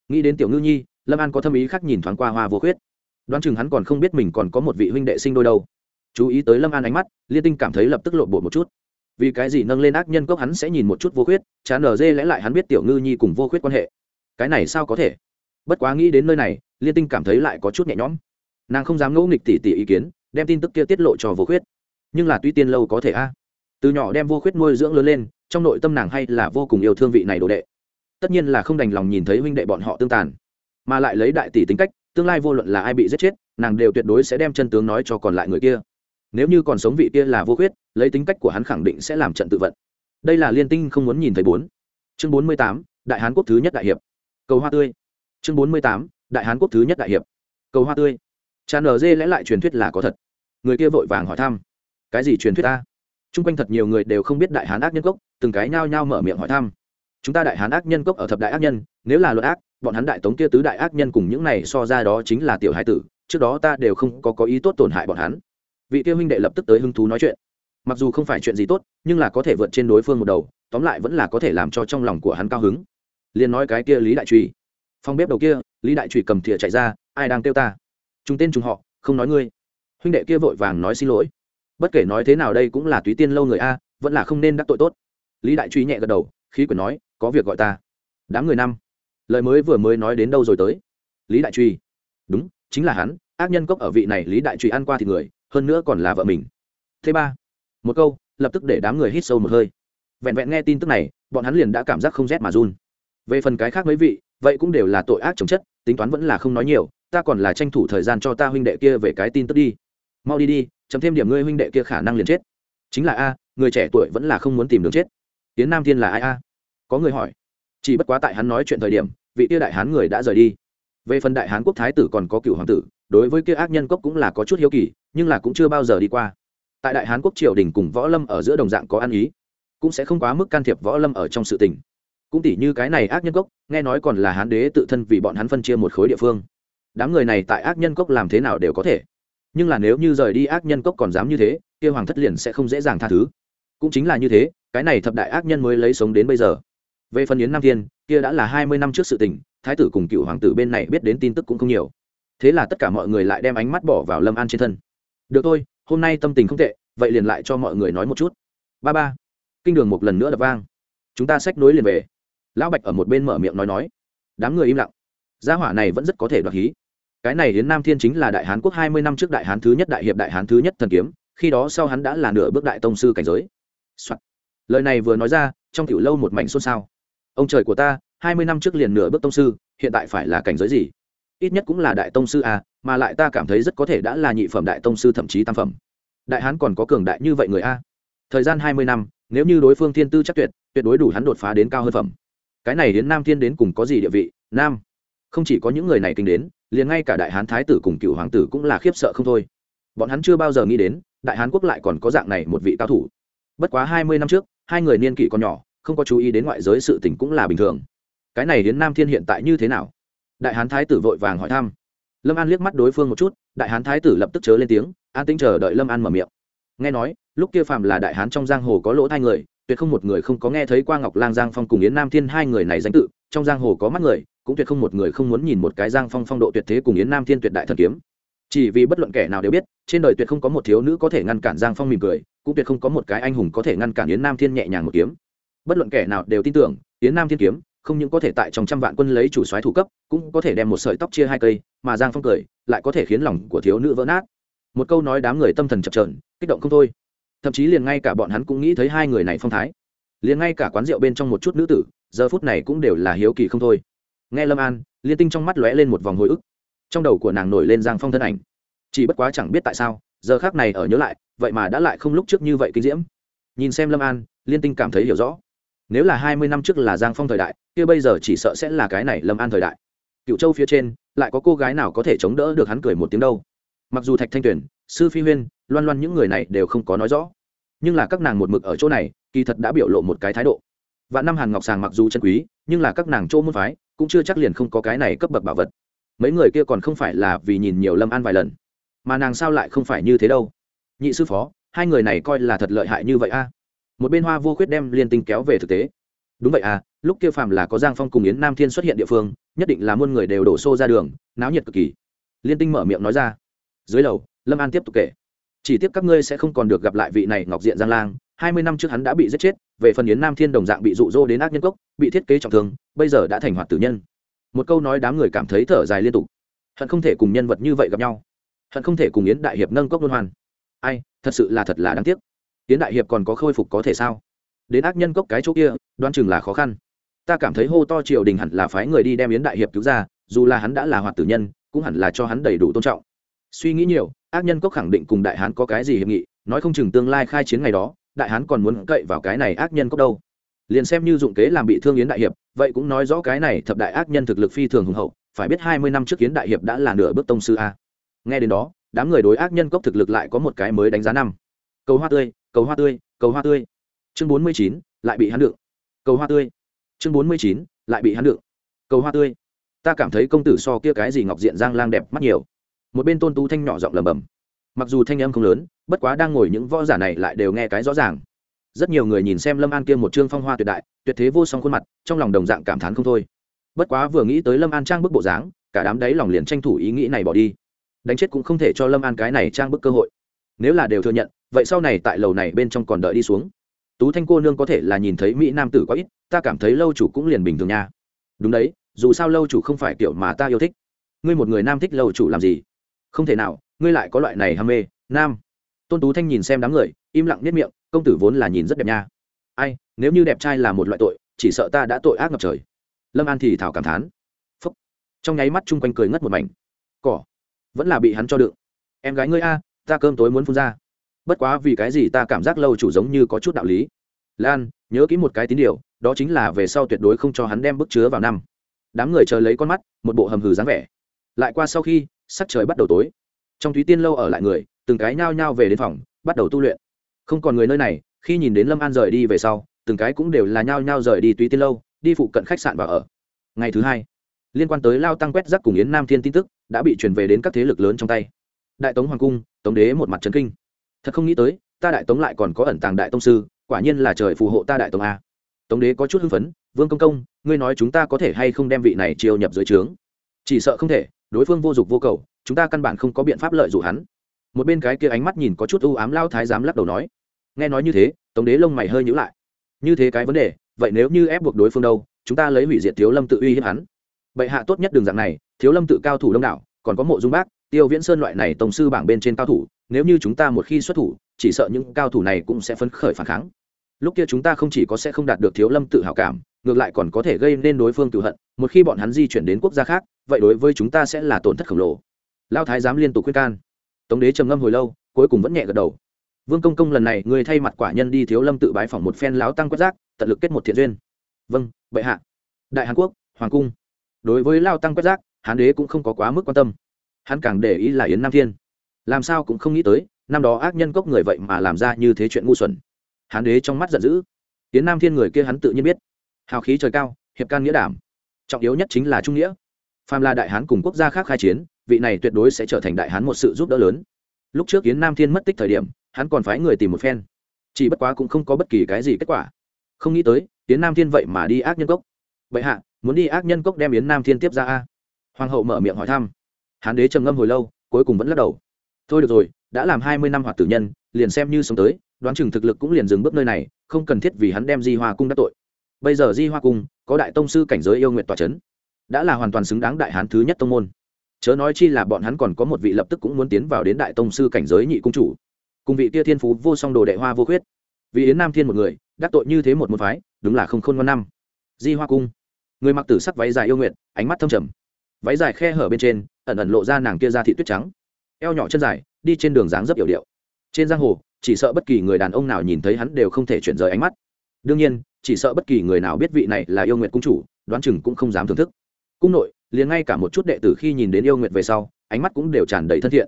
Nghĩ đến tiểu ngư nhi, lâm an có thâm ý khác nhìn thoáng qua hoa vô khuyết. Đoán chừng hắn còn không biết mình còn có một vị huynh đệ sinh đôi đâu. Chú ý tới lâm an ánh mắt, liên tinh cảm thấy lập tức lộn bộ một chút. Vì cái gì nâng lên ác nhân cốc hắn sẽ nhìn một chút vô khuyết, chán nở dê lẽ lại hắn biết tiểu ngư nhi cùng vô khuyết quan hệ. Cái này sao có thể? Bất quá nghĩ đến nơi này, liên tinh cảm thấy lại có chút nhẹ nhõm. Nàng không dám ngẫu nghịch tỉ tỉ ý kiến, đem tin tức kia tiết lộ cho vô khuyết. Nhưng là tuy tiên lâu có thể a. Từ nhỏ đem vô khuyết nuôi dưỡng lớn lên trong nội tâm nàng hay là vô cùng yêu thương vị này đồ đệ. Tất nhiên là không đành lòng nhìn thấy huynh đệ bọn họ tương tàn, mà lại lấy đại tỷ tính cách, tương lai vô luận là ai bị giết chết, nàng đều tuyệt đối sẽ đem chân tướng nói cho còn lại người kia. Nếu như còn sống vị kia là vô khuyết, lấy tính cách của hắn khẳng định sẽ làm trận tự vận. Đây là liên tinh không muốn nhìn thấy bốn. Chương bốn mươi tám, đại hán quốc thứ nhất đại hiệp. Cầu hoa tươi. Chương bốn mươi tám, đại hán quốc thứ nhất đại hiệp. Cầu hoa tươi. Tràn lg lẽ lại truyền thuyết là có thật. Người kia vội vàng hỏi thăm. Cái gì truyền thuyết ta? T r u n g quanh thật nhiều người đều không biết đại hán ác nhân cốc, từng cái nhao nhao mở miệng hỏi thăm. Chúng ta đại hán ác nhân cốc ở thập đại ác nhân, nếu là luật ác, bọn hắn đại tống kia tứ đại ác nhân cùng những này so ra đó chính là tiểu hai tử, trước đó ta đều không có có ý tốt tổn hại bọn hắn. Vị Tiêu huynh đệ lập tức tới hứng thú nói chuyện. Mặc dù không phải chuyện gì tốt, nhưng là có thể vượt trên đối phương một đầu, tóm lại vẫn là có thể làm cho trong lòng của hắn cao hứng. Liền nói cái kia lý đại truy phong bếp đầu kia, lý đại truy cầm thìa chạy ra, ai đang kêu ta? Chúng tên chúng họ, không nói ngươi. Huynh đệ kia vội vàng nói xin lỗi bất kể nói thế nào đây cũng là túy tiên lâu người a, vẫn là không nên đắc tội tốt. Lý đại truy nhẹ gật đầu, khí quyển nói, có việc gọi ta. Đám người năm. Lời mới vừa mới nói đến đâu rồi tới? Lý đại truy. Đúng, chính là hắn, ác nhân cốc ở vị này lý đại truy ăn qua thì người, hơn nữa còn là vợ mình. Thứ ba. Một câu, lập tức để đám người hít sâu một hơi. Vẹn vẹn nghe tin tức này, bọn hắn liền đã cảm giác không rét mà run. Về phần cái khác mấy vị, vậy cũng đều là tội ác chống chất, tính toán vẫn là không nói nhiều, ta còn là tranh thủ thời gian cho ta huynh đệ kia về cái tin tức đi mau đi đi, chấm thêm điểm ngươi huynh đệ kia khả năng liền chết. Chính là a, người trẻ tuổi vẫn là không muốn tìm đường chết. Tiến nam thiên là ai a? Có người hỏi. Chỉ bất quá tại hắn nói chuyện thời điểm, vị kia đại hán người đã rời đi. Về phần đại hán quốc thái tử còn có cựu hoàng tử, đối với kia ác nhân cốc cũng là có chút hiếu kỳ, nhưng là cũng chưa bao giờ đi qua. Tại đại hán quốc triều đình cùng võ lâm ở giữa đồng dạng có ăn ý, cũng sẽ không quá mức can thiệp võ lâm ở trong sự tình. Cũng tỉ như cái này ác nhân cốc nghe nói còn là hán đế tự thân vì bọn hắn phân chia một khối địa phương. Đám người này tại ác nhân cốc làm thế nào đều có thể nhưng là nếu như rời đi ác nhân cốc còn dám như thế, kia hoàng thất liền sẽ không dễ dàng tha thứ. Cũng chính là như thế, cái này thập đại ác nhân mới lấy sống đến bây giờ. Về phần yến nam thiên, kia đã là hai mươi năm trước sự tình, thái tử cùng cựu hoàng tử bên này biết đến tin tức cũng không nhiều. Thế là tất cả mọi người lại đem ánh mắt bỏ vào lâm an trên thân. Được thôi, hôm nay tâm tình không tệ, vậy liền lại cho mọi người nói một chút. Ba ba, kinh đường một lần nữa đập vang. Chúng ta xách nối liền về. Lão bạch ở một bên mở miệng nói nói. Đám người im lặng. Gia hỏa này vẫn rất có thể đoạt hí cái này yến nam thiên chính là đại hán quốc hai mươi năm trước đại hán thứ nhất, đại hiệp đại hán thứ nhất thần kiếm, khi đó sau hắn đã là nửa bước đại tông sư cảnh giới、Soạn. lời này vừa nói ra, trong tiểu lâu một mảnh xôn xao. Ông trời của ta, hai mươi năm trước liền nửa bước tông sư, hiện tại phải là cảnh giới gì? Ít nhất cũng là đại tông sư à mà lại ta cảm thấy rất có thể đã là nhị phẩm đại tông sư thậm chí tam phẩm. Đại hán còn có cường đại như vậy người a? Thời gian hai mươi năm, nếu như đối phương thiên tư chắc tuyệt tuyệt đối đủ hắn đột phá đến cao hơn phẩm. Cái này đến nam thiên đến cùng có gì địa vị? Nam. Không chỉ có những người này kinh đến liền ngay cả đại hán thái tử cùng cựu hoàng tử cũng là khiếp sợ không thôi. Bọn hắn chưa bao giờ nghĩ đến, đại hán quốc lại còn có dạng này một vị cao thủ. Bất quá hai mươi năm trước, hai người niên kỷ còn nhỏ, không có chú ý đến ngoại giới sự tình cũng là bình thường. Cái này đến nam thiên hiện tại như thế nào? Đại hán thái tử vội vàng hỏi thăm. Lâm an liếc mắt đối phương một chút, đại hán thái tử lập tức chớ lên tiếng, an tính chờ đợi lâm an mở miệng. Nghe nói, lúc kia phạm là đại hán trong giang hồ có lỗ thai người, tuyệt không một người không có nghe thấy qua ngọc lang giang phong cùng yến nam thiên hai người này danh tự, trong giang hồ có mắt người cũng tuyệt không một người không muốn nhìn một cái giang phong phong độ tuyệt thế cùng yến nam thiên tuyệt đại thần kiếm. Chỉ vì bất luận kẻ nào đều biết, trên đời tuyệt không có một thiếu nữ có thể ngăn cản giang phong mỉm cười, cũng tuyệt không có một cái anh hùng có thể ngăn cản yến nam thiên nhẹ nhàng một kiếm. Bất luận kẻ nào đều tin tưởng, yến nam thiên kiếm không những có thể tại trong trăm vạn quân lấy chủ soái thủ cấp, cũng có thể đem một sợi tóc chia hai cây, mà giang phong cười, lại có thể khiến lòng của thiếu nữ vỡ nát. Một câu nói đám người tâm thần chập trờn kích động không thôi. Thậm chí liền ngay cả bọn hắn cũng nghĩ thấy hai người này phong thái. Liền ngay cả quán rượu bên trong một chút nữ tử, giờ phút này cũng đều là hiếu kỳ không thôi nghe lâm an, liên tinh trong mắt lóe lên một vòng hồi ức. Trong đầu của nàng nổi lên giang phong thân ảnh. Chỉ bất quá chẳng biết tại sao, giờ khác này ở nhớ lại, vậy mà đã lại không lúc trước như vậy kinh diễm. Nhìn xem lâm an, liên tinh cảm thấy hiểu rõ. Nếu là hai mươi năm trước là giang phong thời đại, kia bây giờ chỉ sợ sẽ là cái này lâm an thời đại. Cựu châu phía trên, lại có cô gái nào có thể chống đỡ được hắn cười một tiếng đâu? Mặc dù thạch thanh tuyền, sư phi huyên, loan loan những người này đều không có nói rõ. Nhưng là các nàng một mực ở chỗ này, kỳ thật đã biểu lộ một cái thái độ và năm hàn ngọc sàng mặc dù chân quý, nhưng là các nàng chỗ môn phái cũng chưa chắc liền không có cái này cấp bậc bảo vật. Mấy người kia còn không phải là vì nhìn nhiều lâm an vài lần, mà nàng sao lại không phải như thế đâu? Nhị sư phó, hai người này coi là thật lợi hại như vậy a. Một bên hoa vô khuyết đem liên tinh kéo về thực tế. Đúng vậy à lúc kia phàm là có giang phong cùng yến nam thiên xuất hiện địa phương, nhất định là muôn người đều đổ xô ra đường, náo nhiệt cực kỳ. Liên tinh mở miệng nói ra. Dưới lầu, lâm an tiếp tục kể. Chỉ tiếc các ngươi sẽ không còn được gặp lại vị này ngọc diện giang lang hai mươi năm trước hắn đã bị giết chết, về phần yến nam thiên đồng dạng bị rụ rỗ đến ác nhân cốc, bị thiết kế trọng thương, bây giờ đã thành hoạt tử nhân. Một câu nói đám người cảm thấy thở dài liên tục. Hận không thể cùng nhân vật như vậy gặp nhau. Hận không thể cùng yến đại hiệp nâng cốc luân hoàn ai, thật sự là thật là đáng tiếc. Yến đại hiệp còn có khôi phục có thể sao? Đến ác nhân cốc cái chỗ kia đoan chừng là khó khăn. Ta cảm thấy hô to triều đình hẳn là phái người đi đem yến đại hiệp cứu ra, dù là hắn đã là hoạt tử nhân, cũng hẳn là cho hắn đầy đủ tôn trọng. Suy nghĩ nhiều, ác nhân cốc khẳng định cùng đại hán có cái gì hiệp nghị, nói không chừng tương lai khai chiến ngày đó đại hán còn muốn cậy vào cái này ác nhân cốc đâu. Liền xem như dụng kế làm bị thương yến đại hiệp, vậy cũng nói rõ cái này thập đại ác nhân thực lực phi thường hùng hậu, phải biết hai mươi năm trước yến đại hiệp đã là nửa bước tông sư a. Nghe đến đó, đám người đối ác nhân cốc thực lực lại có một cái mới đánh giá năm. Cầu hoa tươi, cầu hoa tươi, cầu hoa tươi. Chương bốn mươi chín, lại bị hắn đựng. Cầu hoa tươi. Chương bốn mươi chín, lại bị hắn đựng. Cầu hoa tươi. Ta cảm thấy công tử so kia cái gì ngọc diện giang lang đẹp mắt nhiều. Một bên tôn tú thanh nhỏ giọng lầm bầm mặc dù thanh âm không lớn, bất quá đang ngồi những võ giả này lại đều nghe cái rõ ràng. Rất nhiều người nhìn xem lâm an kia một trương phong hoa tuyệt đại, tuyệt thế vô song khuôn mặt, trong lòng đồng dạng cảm thán không thôi. Bất quá vừa nghĩ tới lâm an trang bức bộ dáng, cả đám đấy lòng liền tranh thủ ý nghĩ này bỏ đi. Đánh chết cũng không thể cho lâm an cái này trang bức cơ hội. Nếu là đều thừa nhận, vậy sau này tại lầu này bên trong còn đợi đi xuống. Tú thanh cô nương có thể là nhìn thấy mỹ nam tử quá ít, ta cảm thấy lâu chủ cũng liền bình thường nha. Đúng đấy, dù sao lâu chủ không phải kiểu mà ta yêu thích. Ngươi một người nam thích lâu chủ làm gì? Không thể nào ngươi lại có loại này ham mê, nam. Tôn tú thanh nhìn xem đám người, im lặng nhất miệng, công tử vốn là nhìn rất đẹp nha. Ai, nếu như đẹp trai là một loại tội, chỉ sợ ta đã tội ác ngập trời. Lâm an thì thảo cảm thán. Phúc. Trong nháy mắt chung quanh cười ngất một mảnh. Cỏ. Vẫn là bị hắn cho đựng. Em gái ngươi a, ta cơm tối muốn phun ra. Bất quá vì cái gì ta cảm giác lâu chủ giống như có chút đạo lý. Lan, nhớ kỹ một cái tín điều, đó chính là về sau tuyệt đối không cho hắn đem bức chứa vào năm. Đám người chờ lấy con mắt, một bộ hầm hừ dáng vẻ. Lại qua sau khi, sắc trời bắt đầu tối trong thúy tiên lâu ở lại người, từng cái nhao nhao về đến phòng, bắt đầu tu luyện. Không còn người nơi này, khi nhìn đến lâm an rời đi về sau, từng cái cũng đều là nhao nhao rời đi túy tiên lâu, đi phụ cận khách sạn và ở. Ngày thứ hai, liên quan tới lao tăng quét rác cùng yến nam thiên tin tức, đã bị truyền về đến các thế lực lớn trong tay. Đại tống hoàng cung, tống đế một mặt trấn kinh. Thật không nghĩ tới, ta đại tống lại còn có ẩn tàng đại tông sư, quả nhiên là trời phù hộ ta đại tống a. Tống đế có chút hưng phấn, vương công công, ngươi nói chúng ta có thể hay không đem vị này chiêu nhập dưới trướng? Chỉ sợ không thể, đối phương vô dụng vô cầu chúng ta căn bản không có biện pháp lợi dụng hắn. Một bên cái kia ánh mắt nhìn có chút ưu ám lao thái giám lắc đầu nói, nghe nói như thế, tống đế lông mày hơi nhữ lại. Như thế cái vấn đề, vậy nếu như ép buộc đối phương đâu, chúng ta lấy hủy diệt thiếu lâm tự uy hiếp hắn. Bệ hạ tốt nhất đường dạng này, thiếu lâm tự cao thủ đông đảo, còn có mộ dung bác, tiêu viễn sơn loại này tổng sư bảng bên trên cao thủ, nếu như chúng ta một khi xuất thủ, chỉ sợ những cao thủ này cũng sẽ phấn khởi phản kháng. Lúc kia chúng ta không chỉ có sẽ không đạt được thiếu lâm tự hào cảm, ngược lại còn có thể gây nên đối phương tự hận, một khi bọn hắn di chuyển đến quốc gia khác, vậy đối với chúng ta sẽ là tổn thất khổng lồ lao thái giám liên tục khuyên can. Tống đế trầm ngâm hồi lâu, cuối cùng vẫn nhẹ gật đầu. Vương công công lần này, người thay mặt quả nhân đi thiếu lâm tự bái phỏng một phen láo tăng quất giác tận lực kết một thiện duyên. Vâng bệ hạ. Đại hàn quốc, hoàng cung. Đối với lao tăng quét giác hán đế cũng không có quá mức quan tâm. Hắn càng để ý là yến nam thiên. Làm sao cũng không nghĩ tới, năm đó ác nhân cốc người vậy mà làm ra như thế chuyện ngu xuẩn. Hán đế trong mắt giận dữ. Yến nam thiên người kia hắn tự nhiên biết. Hào khí trời cao, hiệp can nghĩa đảm. Trọng yếu nhất chính là trung nghĩa. Phàm là đại hán cùng quốc gia khác khai chiến vị này tuyệt đối sẽ trở thành đại hán một sự giúp đỡ lớn. Lúc trước yến nam thiên mất tích thời điểm, hắn còn phái người tìm một phen. Chỉ bất quá cũng không có bất kỳ cái gì kết quả. Không nghĩ tới, yến nam thiên vậy mà đi ác nhân cốc. Bệ hạ, muốn đi ác nhân cốc đem yến nam thiên tiếp ra a? Hoàng hậu mở miệng hỏi thăm. Hán đế trầm ngâm hồi lâu, cuối cùng vẫn lắc đầu. Thôi được rồi, đã làm hai mươi năm hoạt tử nhân, liền xem như sống tới, đoán chừng thực lực cũng liền dừng bước nơi này, không cần thiết vì hắn đem di hoa cung đắc tội. Bây giờ di hoa cung, có đại tông sư cảnh giới yêu nguyện tòa c h ấ n đã là hoàn toàn xứng đáng đại hán thứ nhất tông môn chớ nói chi là bọn hắn còn có một vị lập tức cũng muốn tiến vào đến đại tông sư cảnh giới nhị cung chủ. Cùng vị tia thiên phú vô song đồ đệ hoa vô khuyết. Vì yến nam thiên một người, đắc tội như thế một môn phái, đúng là không khôn ngon năm. Di hoa cung. Người mặc tử sắc váy dài yêu nguyện ánh mắt thâm trầm. Váy dài khe hở bên trên, ẩn ẩn lộ ra nàng kia ra thị tuyết trắng. Eo nhỏ chân dài, đi trên đường dáng rất hiểu điệu. Trên giang hồ, chỉ sợ bất kỳ người đàn ông nào nhìn thấy hắn đều không thể chuyển rời ánh mắt. Đương nhiên, chỉ sợ bất kỳ người nào biết vị này là yêu nguyện cung chủ, đoán chừng cũng không dám thưởng thức cung nội, liền ngay cả một chút đệ tử khi nhìn đến yêu nguyện về sau, ánh mắt cũng đều tràn đầy thân thiện.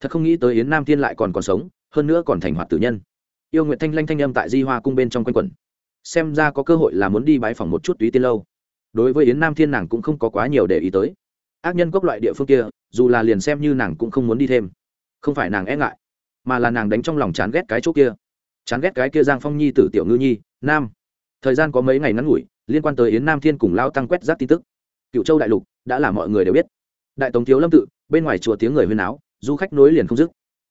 Thật không nghĩ tới yến nam thiên lại còn còn sống, hơn nữa còn thành hoạt tử nhân. Yêu nguyện thanh lanh thanh âm tại di hoa cung bên trong quanh quẩn. Xem ra có cơ hội là muốn đi bái phòng một chút túy tiên lâu. Đối với yến nam thiên nàng cũng không có quá nhiều để ý tới. Ác nhân cốc loại địa phương kia, dù là liền xem như nàng cũng không muốn đi thêm. Không phải nàng e ngại, mà là nàng đánh trong lòng chán ghét cái chỗ kia. Chán ghét cái kia giang phong nhi tử tiểu ngư nhi, nam. Thời gian có mấy ngày ngắn ngủi, liên quan tới yến nam thiên cùng lao tăng quét rác tin tức cựu châu đại lục, đã là mọi người đều biết. Đại tống thiếu lâm tự, bên ngoài chùa tiếng người huyên áo du khách nối liền không dứt.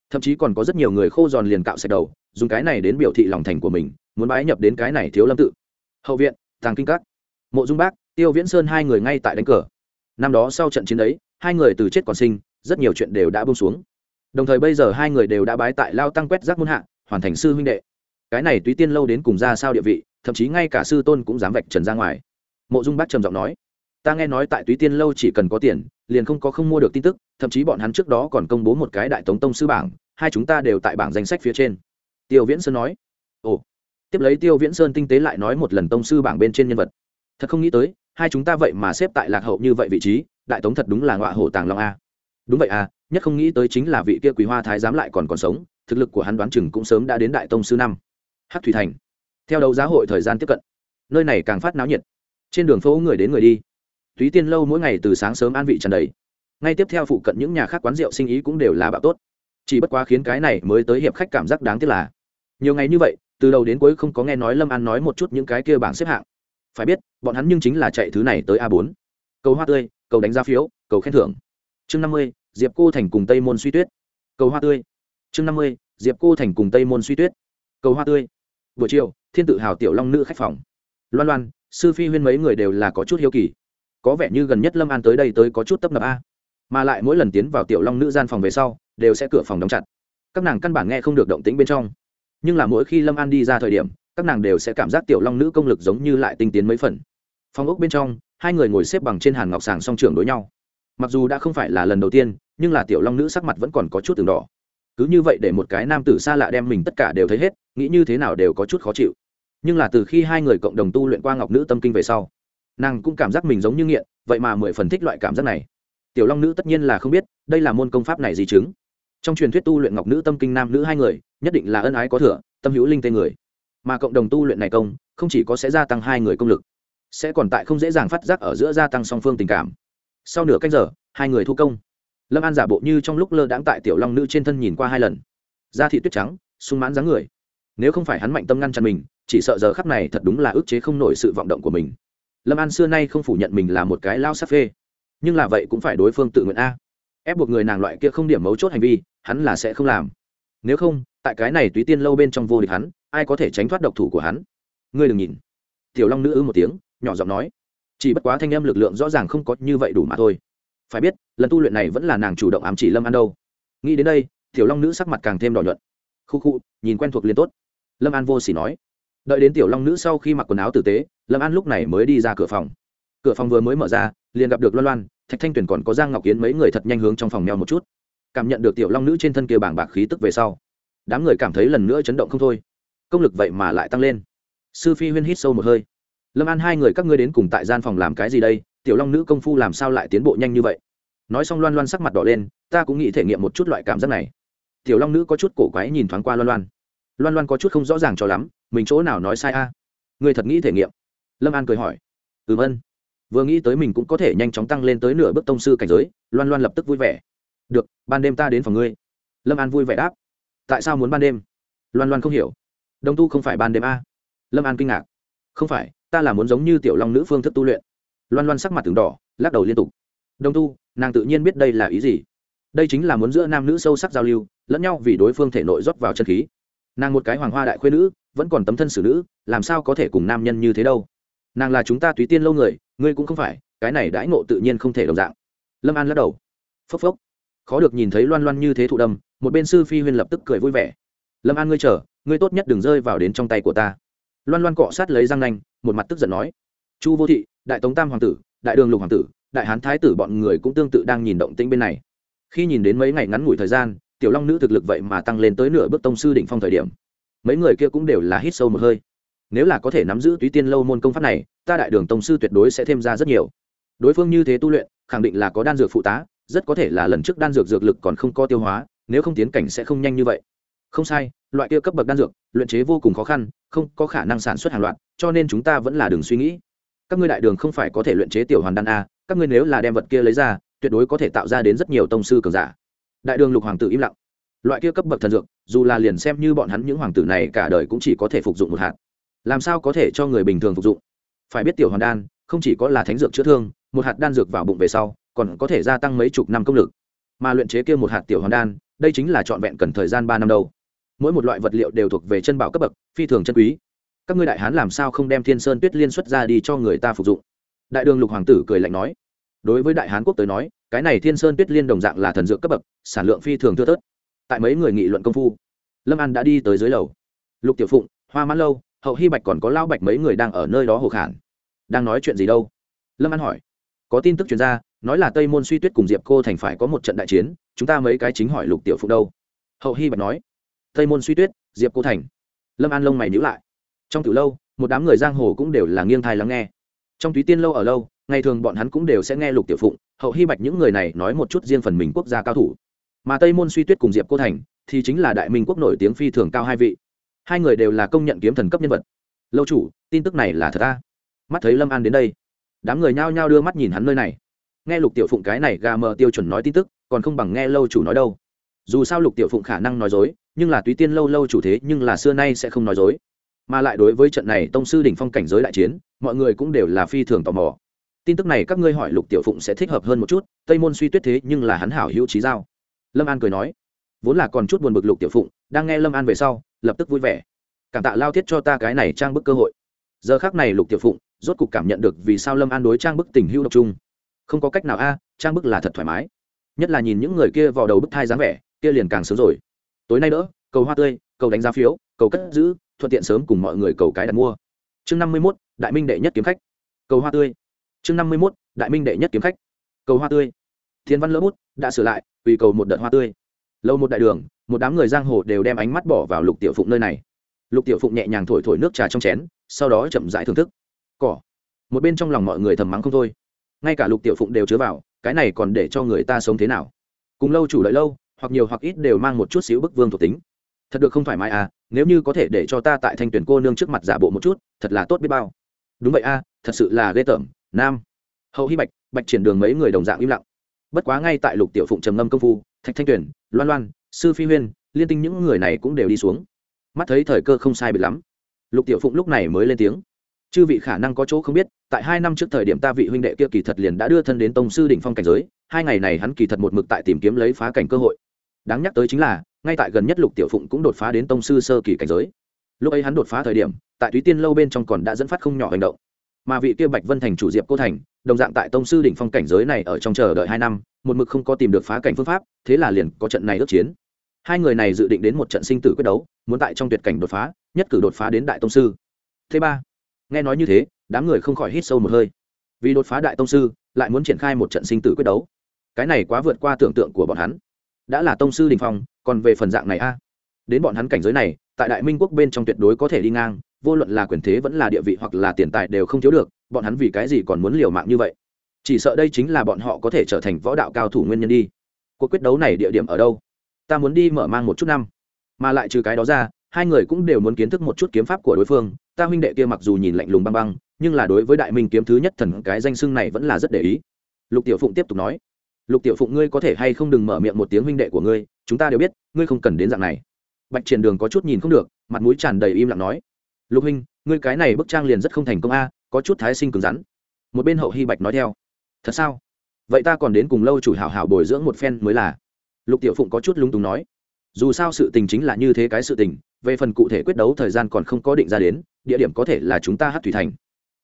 Thậm chí còn có rất nhiều người khô giòn liền cạo sạch đầu, dùng cái này đến biểu thị lòng thành của mình, muốn bái nhập đến cái này thiếu lâm tự. Hậu viện, tàng kinh các. Mộ dung bác, tiêu viễn sơn hai người ngay tại đánh cờ. Năm đó sau trận chiến ấy, hai người từ chết còn sinh, rất nhiều chuyện đều đã bông xuống. Đồng thời bây giờ hai người đều đã bái tại lao tăng quét rác muôn hạ, hoàn thành sư huynh đệ. Cái này túy tiên lâu đến cùng ra sao địa vị, thậm chí ngay cả sư tôn cũng dám vạch trần ra ngoài. Mộ dung bác trầm giọng nói ta nghe nói tại túy tiên lâu chỉ cần có tiền, liền không có không mua được tin tức, thậm chí bọn hắn trước đó còn công bố một cái đại tống tông sư bảng, hai chúng ta đều tại bảng danh sách phía trên. Tiêu viễn sơn nói. Ồ. Tiếp lấy tiêu viễn sơn tinh tế lại nói một lần tông sư bảng bên trên nhân vật. Thật không nghĩ tới, hai chúng ta vậy mà xếp tại lạc hậu như vậy vị trí, đại tống thật đúng là ngọa hổ tàng long a. Đúng vậy à nhất không nghĩ tới chính là vị kia quý hoa thái giám lại còn còn sống, thực lực của hắn đoán chừng cũng sớm đã đến đại tông sư năm. Hát thủy thành. Theo đấu giá hội thời gian tiếp cận, nơi này càng phát náo nhiệt. Trên đường phố người đến người đi túy tiên lâu mỗi ngày từ sáng sớm an vị tràn đầy. Ngay tiếp theo phụ cận những nhà khác quán rượu sinh ý cũng đều là bạo tốt. Chỉ bất quá khiến cái này mới tới hiệp khách cảm giác đáng tiếc là, nhiều ngày như vậy, từ đầu đến cuối không có nghe nói lâm an nói một chút những cái kia bảng xếp hạng. Phải biết, bọn hắn nhưng chính là chạy thứ này tới a bốn. Cầu hoa tươi, cầu đánh giá phiếu, cầu khen thưởng. Chương năm mươi, diệp cô thành cùng tây môn suy tuyết. Cầu hoa tươi. Chương năm mươi, diệp cô thành cùng tây môn suy tuyết. Cầu hoa tươi. Buổi chiều, thiên tự hào tiểu long nữ khách phòng. Loan loan, sư phi huyên mấy người đều là có chút hiếu kỳ có vẻ như gần nhất lâm an tới đây tới có chút tấp nập a. Mà lại mỗi lần tiến vào tiểu long nữ gian phòng về sau, đều sẽ cửa phòng đóng chặt. Các nàng căn bản nghe không được động tĩnh bên trong. Nhưng là mỗi khi lâm an đi ra thời điểm, các nàng đều sẽ cảm giác tiểu long nữ công lực giống như lại tinh tiến mấy phần. Phòng ốc bên trong, hai người ngồi xếp bằng trên hàn ngọc sàng song trường đối nhau. Mặc dù đã không phải là lần đầu tiên, nhưng là tiểu long nữ sắc mặt vẫn còn có chút từng đỏ. Cứ như vậy để một cái nam tử xa lạ đem mình tất cả đều thấy hết, nghĩ như thế nào đều có chút khó chịu. Nhưng là từ khi hai người cộng đồng tu luyện qua ngọc nữ tâm kinh về sau nàng cũng cảm giác mình giống như nghiện, vậy mà mười phần thích loại cảm giác này. Tiểu long nữ tất nhiên là không biết, đây là môn công pháp này gì chứng trong truyền thuyết tu luyện ngọc nữ tâm kinh nam nữ hai người, nhất định là ân ái có thừa, tâm hữu linh tên người. Mà cộng đồng tu luyện này công, không chỉ có sẽ gia tăng hai người công lực, sẽ còn tại không dễ dàng phát giác ở giữa gia tăng song phương tình cảm. Sau nửa cách giờ, hai người thu công. Lâm an giả bộ như trong lúc lơ đãng tại tiểu long nữ trên thân nhìn qua hai lần. Da thị tuyết trắng, sung mãn dáng người. Nếu không phải hắn mạnh tâm ngăn chặn mình, chỉ sợ giờ khắp này thật đúng là ức chế không nổi sự vọng động của mình lâm an xưa nay không phủ nhận mình là một cái lao sắc phê. Nhưng là vậy cũng phải đối phương tự nguyện a. Ép buộc người nàng loại kia không điểm mấu chốt hành vi, hắn là sẽ không làm. Nếu không, tại cái này túy tiên lâu bên trong vô địch hắn, ai có thể tránh thoát độc thủ của hắn? Ngươi đừng nhìn. Tiểu long nữ ư một tiếng, nhỏ giọng nói. Chỉ bất quá thanh âm lực lượng rõ ràng không có như vậy đủ mà thôi. Phải biết, lần tu luyện này vẫn là nàng chủ động ám chỉ lâm an đâu. Nghĩ đến đây, tiểu long nữ sắc mặt càng thêm đỏ nhuận. Khu khu, nhìn quen thuộc liền tốt. Lâm an vô s ỉ nói đợi đến tiểu long nữ sau khi mặc quần áo tử tế, lâm an lúc này mới đi ra cửa phòng. Cửa phòng vừa mới mở ra, liền gặp được loan loan, thạch thanh tuyền còn có giang ngọc kiến mấy người thật nhanh hướng trong phòng mèo một chút. Cảm nhận được tiểu long nữ trên thân kia bảng bạc khí tức về sau, đám người cảm thấy lần nữa chấn động không thôi. Công lực vậy mà lại tăng lên. Sư phi huyên hít sâu một hơi. Lâm an hai người các ngươi đến cùng tại gian phòng làm cái gì đây? Tiểu long nữ công phu làm sao lại tiến bộ nhanh như vậy? Nói xong loan loan sắc mặt đỏ lên, ta cũng nghĩ thể nghiệm một chút loại cảm giác này. Tiểu long nữ có chút cổ quái nhìn thoáng qua loan loan loan loan có chút không rõ ràng cho lắm, mình chỗ nào nói sai a? À? người thật nghĩ thể nghiệm. Lâm an cười hỏi. Ừm ân. Vừa nghĩ tới mình cũng có thể nhanh chóng tăng lên tới nửa bước tông sư cảnh giới, loan loan lập tức vui vẻ. Được, ban đêm ta đến phòng ngươi. Lâm an vui vẻ đáp. Tại sao muốn ban đêm? Loan loan không hiểu. Đông tu không phải ban đêm a? Lâm an kinh ngạc. Không phải, ta là muốn giống như tiểu long nữ phương thức tu luyện. Loan loan sắc mặt từng đỏ, lắc đầu liên tục. Đông tu, nàng tự nhiên biết đây là ý gì. Đây chính là muốn giữa nam nữ sâu sắc giao lưu, lẫn nhau vì đối phương thể nội rót vào chân khí nàng một cái hoàng hoa đại khuê nữ, vẫn còn tấm thân xử nữ, làm sao có thể cùng nam nhân như thế đâu? Nàng là chúng ta túy tiên lâu người, ngươi cũng không phải, cái này đãi ngộ tự nhiên không thể đồng dạng. Lâm an lắc đầu. Phốc phốc. Khó được nhìn thấy loan loan như thế thụ đâm, một bên sư phi huyên lập tức cười vui vẻ. Lâm an ngươi chờ, ngươi tốt nhất đừng rơi vào đến trong tay của ta. Loan loan cọ sát lấy răng nanh, một mặt tức giận nói. Chu vô thị, đại tống tam hoàng tử, đại đường lục hoàng tử, đại hán thái tử bọn người cũng tương tự đang nhìn động tĩnh bên này. Khi nhìn đến mấy ngày ngắn ngủi thời gian tiểu long nữ thực lực vậy mà tăng lên tới nửa bước tông sư đỉnh phong thời điểm. Mấy người kia cũng đều là hít sâu một hơi. Nếu là có thể nắm giữ túy tiên lâu môn công pháp này, ta đại đường tông sư tuyệt đối sẽ thêm ra rất nhiều. Đối phương như thế tu luyện, khẳng định là có đan dược phụ tá, rất có thể là lần trước đan dược dược lực còn không có tiêu hóa, nếu không tiến cảnh sẽ không nhanh như vậy. Không sai, loại kia cấp bậc đan dược, luyện chế vô cùng khó khăn, không có khả năng sản xuất hàng loạt, cho nên chúng ta vẫn là đường suy nghĩ. Các ngươi đại đường không phải có thể luyện chế tiểu hoàn đan a, các ngươi nếu là đem vật kia lấy ra, tuyệt đối có thể tạo ra đến rất nhiều tông sư cường giả đại đường lục hoàng tử im lặng. Loại kia cấp bậc thần dược, dù là liền xem như bọn hắn những hoàng tử này cả đời cũng chỉ có thể phục dụng một hạt. Làm sao có thể cho người bình thường phục dụng? Phải biết tiểu hoàn đan, không chỉ có là thánh dược chữa thương, một hạt đan dược vào bụng về sau, còn có thể gia tăng mấy chục năm công lực. Mà luyện chế kia một hạt tiểu hoàn đan, đây chính là trọn vẹn cần thời gian ba năm đâu. Mỗi một loại vật liệu đều thuộc về chân bảo cấp bậc, phi thường chân quý. Các ngươi đại hán làm sao không đem thiên sơn tuyết liên xuất ra đi cho người ta phục dụng? Đại đường lục hoàng tử cười lạnh nói. Đối với đại hán quốc tới nói cái này thiên sơn tuyết liên đồng dạng là thần dược cấp bậc sản lượng phi thường thưa thớt. Tại mấy người nghị luận công phu lâm an đã đi tới dưới lầu. Lục tiểu phụng hoa mãn lâu hậu hy bạch còn có lao bạch mấy người đang ở nơi đó hồ khản. Đang nói chuyện gì đâu? Lâm an hỏi. Có tin tức chuyên ra, nói là tây môn suy tuyết cùng diệp cô thành phải có một trận đại chiến chúng ta mấy cái chính hỏi lục tiểu phụng đâu. Hậu hy bạch nói. Tây môn suy tuyết diệp cô thành. Lâm an lông mày nhữ lại. Trong từ lâu một đám người giang hồ cũng đều là nghiêng thai lắng nghe. Trong túy tiên lâu ở lâu ngày thường bọn hắn cũng đều sẽ nghe lục tiểu phụng, hậu hy bạch những người này nói một chút riêng phần mình quốc gia cao thủ. Mà tây môn suy tuyết cùng diệp cô thành, thì chính là đại minh quốc nổi tiếng phi thường cao hai vị. Hai người đều là công nhận kiếm thần cấp nhân vật. Lâu chủ, tin tức này là thật ta mắt thấy lâm an đến đây, đám người nhao nhao đưa mắt nhìn hắn nơi này. Nghe lục tiểu phụng cái này gà mờ tiêu chuẩn nói tin tức, còn không bằng nghe lâu chủ nói đâu. Dù sao lục tiểu phụng khả năng nói dối, nhưng là túy tiên lâu lâu chủ thế, nhưng là xưa nay sẽ không nói dối. Mà lại đối với trận này tông sư đỉnh phong cảnh giới đại chiến, mọi người cũng đều là phi thường tò mò tin tức này các ngươi hỏi lục tiểu phụng sẽ thích hợp hơn một chút, tây môn suy tuyết thế nhưng là hắn hảo hữu trí giao. Lâm an cười nói, vốn là còn chút buồn bực lục tiểu phụng, đang nghe lâm an về sau, lập tức vui vẻ. Cảm tạ lao thiết cho ta cái này trang bức cơ hội. Giờ khác này lục tiểu phụng, rốt cục cảm nhận được vì sao lâm an đối trang bức tình hữu độc trung. Không có cách nào a, trang bức là thật thoải mái. Nhất là nhìn những người kia vào đầu bức thai dáng vẻ, kia liền càng sớm rồi. Tối nay đỡ, cầu hoa tươi, cầu đánh giá phiếu, cầu cất giữ, thuận tiện sớm cùng mọi người cầu cái đặt mua. Chương năm mươi mốt, đại minh đệ nhất kiếm khách. Cầu hoa tươi chương năm mươi mốt đại minh đệ nhất kiếm khách. Cầu hoa tươi. Thiên văn lỡ bút đã sửa lại vì cầu một đợt hoa tươi. Lâu một đại đường một đám người giang hồ đều đem ánh mắt bỏ vào lục tiểu phụng nơi này. Lục tiểu phụng nhẹ nhàng thổi thổi nước trà trong chén sau đó chậm rãi thưởng thức. Cỏ. Một bên trong lòng mọi người thầm mắng không thôi. Ngay cả lục tiểu phụng đều chứa vào cái này còn để cho người ta sống thế nào? Cùng lâu chủ đợi lâu hoặc nhiều hoặc ít đều mang một chút xíu bức vương thuộc tính. Thật được không thoải mái à nếu như có thể để cho ta tại thanh tuyển cô nương trước mặt giả bộ một chút thật là tốt biết bao. Đúng vậy a à, thật sự là ghê tởm nam. Hậu hy bạch bạch triển đường mấy người đồng dạng im lặng. Bất quá ngay tại lục tiểu phụng trầm ngâm công phu, thạch thanh tuyển loan loan, sư phi huyên, liên tinh những người này cũng đều đi xuống. Mắt thấy thời cơ không sai biệt lắm, lục tiểu phụng lúc này mới lên tiếng. Chư vị khả năng có chỗ không biết, tại hai năm trước thời điểm ta vị huynh đệ kia kỳ thật liền đã đưa thân đến tông sư đỉnh phong cảnh giới, hai ngày này hắn kỳ thật một mực tại tìm kiếm lấy phá cảnh cơ hội. Đáng nhắc tới chính là, ngay tại gần nhất lục tiểu phụng cũng đột phá đến tông sư sơ kỳ cảnh giới. Lúc ấy hắn đột phá thời điểm, tại túy tiên lâu bên trong còn đã dẫn phát không nhỏ hành động mà vị kia bạch vân thành chủ diệp cô thành, đồng dạng tại tông sư đỉnh phong cảnh giới này ở trong chờ đợi hai năm, một mực không có tìm được phá cảnh phương pháp, thế là liền có trận này ước chiến. Hai người này dự định đến một trận sinh tử quyết đấu, muốn tại trong tuyệt cảnh đột phá, nhất cử đột phá đến đại tông sư. Thứ ba, nghe nói như thế, đám người không khỏi hít sâu một hơi. Vì đột phá đại tông sư, lại muốn triển khai một trận sinh tử quyết đấu. Cái này quá vượt qua tưởng tượng của bọn hắn. Đã là tông sư đình phong, còn về phần dạng này a? Đến bọn hắn cảnh giới này, tại đại minh quốc bên trong tuyệt đối có thể đi ngang vô luận là quyền thế vẫn là địa vị hoặc là tiền tài đều không thiếu được, bọn hắn vì cái gì còn muốn liều mạng như vậy? Chỉ sợ đây chính là bọn họ có thể trở thành võ đạo cao thủ nguyên nhân đi. Cuộc quyết đấu này địa điểm ở đâu? Ta muốn đi mở mang một chút năm. Mà lại trừ cái đó ra, hai người cũng đều muốn kiến thức một chút kiếm pháp của đối phương, ta huynh đệ kia mặc dù nhìn lạnh lùng băng băng, nhưng là đối với đại minh kiếm thứ nhất thần cái danh xưng này vẫn là rất để ý. Lục tiểu phụng tiếp tục nói, lục tiểu phụng, ngươi có thể hay không đừng mở miệng một tiếng huynh đệ của ngươi, chúng ta đều biết, ngươi không cần đến dạng này. Bạch triển đường có chút nhìn không được, mặt mũi tràn đầy im lặng nói lục huynh, ngươi cái này bức trang liền rất không thành công a, có chút thái sinh cứng rắn. Một bên hậu hy bạch nói theo. Thật sao? Vậy ta còn đến cùng lâu chủ hảo hảo bồi dưỡng một phen mới là. Lục tiểu phụng có chút lung túng nói. Dù sao sự tình chính là như thế cái sự tình, về phần cụ thể quyết đấu thời gian còn không có định ra đến, địa điểm có thể là chúng ta hát thủy thành.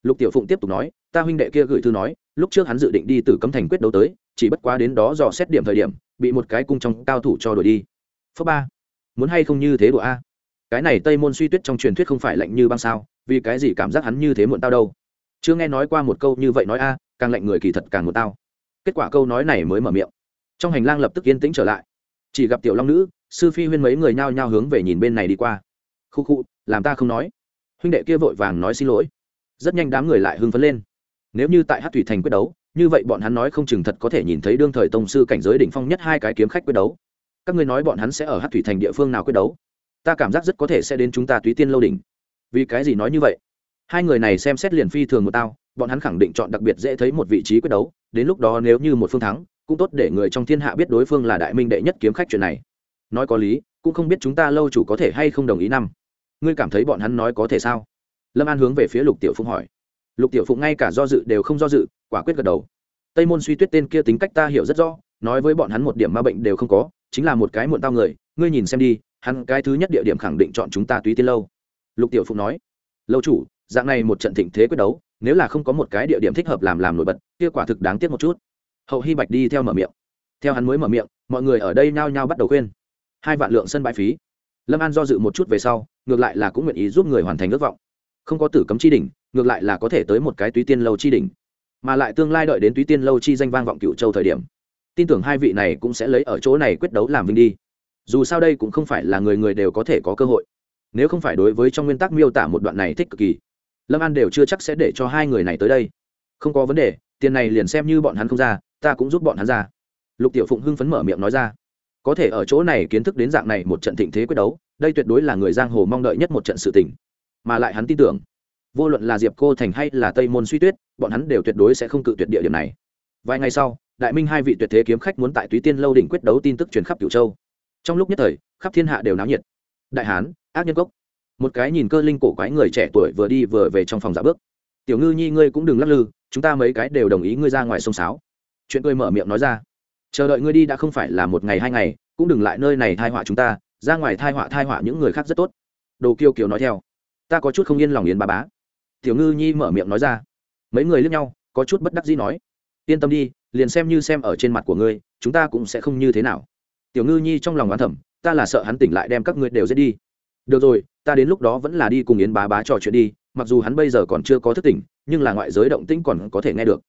Lục tiểu phụng tiếp tục nói, ta huynh đệ kia gửi thư nói, lúc trước hắn dự định đi từ cấm thành quyết đấu tới, chỉ bất quá đến đó dò xét điểm thời điểm, bị một cái cung trong cao thủ cho đuổi đi. Phớ ba, muốn hay không như thế đùa a? Cái này tây môn suy tuyết trong truyền thuyết không phải lạnh như băng sao, vì cái gì cảm giác hắn như thế muộn tao đâu? Chưa nghe nói qua một câu như vậy nói a, càng lạnh người kỳ thật càng muộn tao. Kết quả câu nói này mới mở miệng. Trong hành lang lập tức yên tĩnh trở lại. Chỉ gặp tiểu long nữ, sư phi huyên mấy người nhao nhao hướng về nhìn bên này đi qua. Khu khu, làm ta không nói. Huynh đệ kia vội vàng nói xin lỗi. Rất nhanh đám người lại hưng phấn lên. Nếu như tại hát thủy thành quyết đấu, như vậy bọn hắn nói không chừng thật có thể nhìn thấy đương thời tông sư cảnh giới đỉnh phong nhất hai cái kiếm khách quyết đấu. Các ngươi nói bọn hắn sẽ ở hát thủy thành địa phương nào quyết đấu? Ta cảm giác rất có thể sẽ đến chúng ta túy tiên lâu đỉnh. Vì cái gì nói như vậy? Hai người này xem xét liền phi thường một tao, bọn hắn khẳng định chọn đặc biệt dễ thấy một vị trí quyết đấu, đến lúc đó nếu như một phương thắng, cũng tốt để người trong thiên hạ biết đối phương là đại minh đệ nhất kiếm khách chuyện này. Nói có lý, cũng không biết chúng ta lâu chủ có thể hay không đồng ý năm. Ngươi cảm thấy bọn hắn nói có thể sao? Lâm an hướng về phía lục tiểu phụng hỏi. Lục tiểu phụng ngay cả do dự đều không do dự, quả quyết gật đầu. Tây môn suy tuyết tên kia tính cách ta hiểu rất rõ, nói với bọn hắn một điểm ma bệnh đều không có, chính là một cái muộn tao người, ngươi nhìn xem đi hắn cái thứ nhất địa điểm khẳng định chọn chúng ta túy tiên lâu. Lục tiểu phụng nói, lâu chủ, dạng này một trận thịnh thế quyết đấu, nếu là không có một cái địa điểm thích hợp làm làm nổi bật, kia quả thực đáng tiếc một chút. Hậu hy bạch đi theo mở miệng. Theo hắn mới mở miệng, mọi người ở đây nhao nhao bắt đầu khuyên. Hai vạn lượng sân bãi phí. Lâm an do dự một chút về sau, ngược lại là cũng nguyện ý giúp người hoàn thành ước vọng. Không có tử cấm chi đỉnh, ngược lại là có thể tới một cái túy tiên lâu chi đỉnh. Mà lại tương lai đợi đến túy tiên lâu chi danh vang vọng cựu châu thời điểm, tin tưởng hai vị này cũng sẽ lấy ở chỗ này quyết đấu làm vinh đi dù sao đây cũng không phải là người người đều có thể có cơ hội. Nếu không phải đối với trong nguyên tắc miêu tả một đoạn này thích cực kỳ, lâm an đều chưa chắc sẽ để cho hai người này tới đây. Không có vấn đề, tiền này liền xem như bọn hắn không ra, ta cũng giúp bọn hắn ra. Lục tiểu phụng hưng phấn mở miệng nói ra. Có thể ở chỗ này kiến thức đến dạng này một trận thịnh thế quyết đấu, đây tuyệt đối là người giang hồ mong đợi nhất một trận sự tình. Mà lại hắn tin tưởng, vô luận là diệp cô thành hay là tây môn suy tuyết, bọn hắn đều tuyệt đối sẽ không cự tuyệt địa điểm này. Vài ngày sau, đại minh hai vị tuyệt thế kiếm khách muốn tại túy tiên lâu đỉnh quyết đấu tin tức truyền khắp cửu châu trong lúc nhất thời, khắp thiên hạ đều náo nhiệt. Đại hán, ác nhân cốc. Một cái nhìn cơ linh cổ quái người trẻ tuổi vừa đi vừa về trong phòng giả bước. Tiểu ngư nhi ngươi cũng đừng lắc lư, chúng ta mấy cái đều đồng ý ngươi ra ngoài sông sáo. Chuyện cười mở miệng nói ra. Chờ đợi ngươi đi đã không phải là một ngày hai ngày, cũng đừng lại nơi này thai họa chúng ta, ra ngoài thai họa thai họa những người khác rất tốt. Đồ kiêu kiều nói theo. Ta có chút không yên lòng yến ba bá. Tiểu ngư nhi mở miệng nói ra. Mấy người lướt nhau, có chút bất đắc dĩ nói. Yên tâm đi, liền xem như xem ở trên mặt của ngươi, chúng ta cũng sẽ không như thế nào tiểu ngư nhi trong lòng oán thẩm ta là sợ hắn tỉnh lại đem các ngươi đều giết đi. Được rồi, ta đến lúc đó vẫn là đi cùng yến bá bá trò chuyện đi, mặc dù hắn bây giờ còn chưa có thức tỉnh, nhưng là ngoại giới động tĩnh còn có thể nghe được.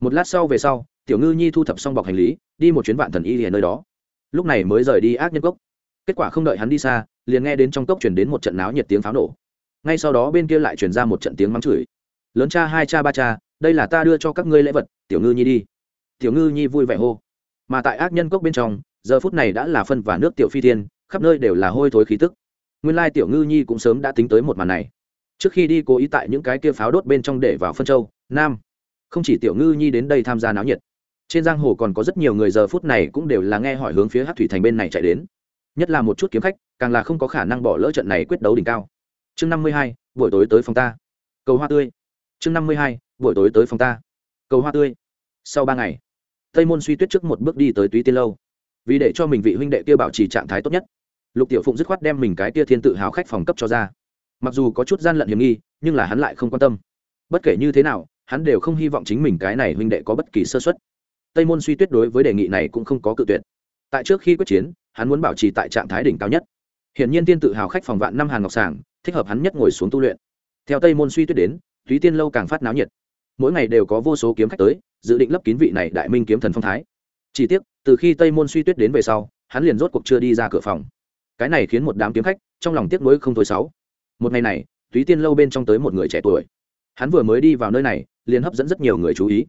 Một lát sau về sau, tiểu ngư nhi thu thập xong bọc hành lý, đi một chuyến vạn thần y liền nơi đó. Lúc này mới rời đi ác nhân cốc. Kết quả không đợi hắn đi xa, liền nghe đến trong cốc chuyển đến một trận náo nhiệt tiếng pháo nổ. Ngay sau đó bên kia lại chuyển ra một trận tiếng mắng chửi. Lớn cha, hai cha, ba cha, đây là ta đưa cho các ngươi lễ vật, tiểu ngư nhi đi. Tiểu ngư nhi vui vẻ hô. Mà tại ác nhân cốc bên trong giờ phút này đã là phân và nước tiểu phi thiên, khắp nơi đều là hôi thối khí tức. Nguyên lai tiểu ngư nhi cũng sớm đã tính tới một màn này. Trước khi đi cố ý tại những cái kia pháo đốt bên trong để vào phân châu, nam. Không chỉ tiểu ngư nhi đến đây tham gia náo nhiệt, trên giang hồ còn có rất nhiều người giờ phút này cũng đều là nghe hỏi hướng phía hát thủy thành bên này chạy đến. Nhất là một chút kiếm khách, càng là không có khả năng bỏ lỡ trận này quyết đấu đỉnh cao. Chương năm mươi hai, buổi tối tới phòng ta. Cầu hoa tươi. Chương năm mươi hai, buổi tối tới phòng ta. Cầu hoa tươi. Sau ba ngày, tây môn suy tuyết trước một bước đi tới túy tiên lâu vì để cho mình vị huynh đệ kia bảo trì trạng thái tốt nhất. Lục tiểu phụng dứt khoát đem mình cái tia thiên tự hào khách phòng cấp cho ra. Mặc dù có chút gian lận hiểm nghi, nhưng là hắn lại không quan tâm. Bất kể như thế nào, hắn đều không hy vọng chính mình cái này huynh đệ có bất kỳ sơ xuất tây môn suy tuyết đối với đề nghị này cũng không có cự tuyệt. Tại trước khi quyết chiến, hắn muốn bảo trì tại trạng thái đỉnh cao nhất. Hiển nhiên tiên tự hào khách phòng vạn năm hàn ngọc sảng, thích hợp hắn nhất ngồi xuống tu luyện. Theo tây môn suy tuyết đến, thúy tiên lâu càng phát náo nhiệt. Mỗi ngày đều có vô số kiếm khách tới, dự định lấp kín vị này đại minh kiếm thần phong thái chỉ tiếc, từ khi tây môn suy tuyết đến về sau, hắn liền rốt cuộc chưa đi ra cửa phòng. Cái này khiến một đám kiếm khách trong lòng tiếc nuối không thôi sáu. Một ngày này, túy tiên lâu bên trong tới một người trẻ tuổi. Hắn vừa mới đi vào nơi này, liền hấp dẫn rất nhiều người chú ý.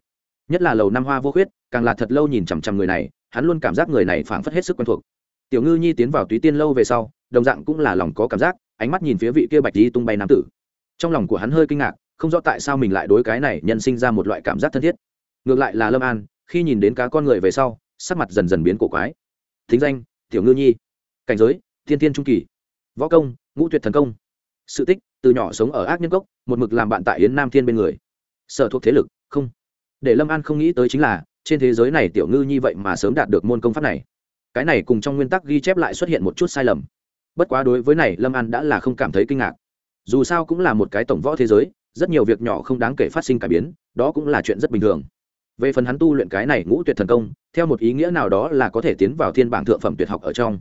Nhất là lầu năm hoa vô khuyết, càng là thật lâu nhìn chằm chằm người này, hắn luôn cảm giác người này phảng phất hết sức quen thuộc. Tiểu ngư nhi tiến vào túy tiên lâu về sau, đồng dạng cũng là lòng có cảm giác, ánh mắt nhìn phía vị kia bạch di tung bay nam tử. Trong lòng của hắn hơi kinh ngạc, không rõ tại sao mình lại đối cái này nhân sinh ra một loại cảm giác thân thiết. Ngược lại là lâm an khi nhìn đến cá con người về sau, sắc mặt dần dần biến cổ quái. Thính danh, tiểu ngư nhi. Cảnh giới, thiên thiên trung kỳ. Võ công, ngũ tuyệt thần công. Sự tích, từ nhỏ sống ở ác nhân cốc, một mực làm bạn tại yến nam thiên bên người. Sở thuộc thế lực, không. Để lâm an không nghĩ tới chính là, trên thế giới này tiểu ngư nhi vậy mà sớm đạt được môn công pháp này. Cái này cùng trong nguyên tắc ghi chép lại xuất hiện một chút sai lầm. Bất quá đối với này, lâm an đã là không cảm thấy kinh ngạc. Dù sao cũng là một cái tổng võ thế giới, rất nhiều việc nhỏ không đáng kể phát sinh cải biến, đó cũng là chuyện rất bình thường về phần hắn tu luyện cái này ngũ tuyệt thần công, theo một ý nghĩa nào đó là có thể tiến vào thiên bảng thượng phẩm tuyệt học ở trong.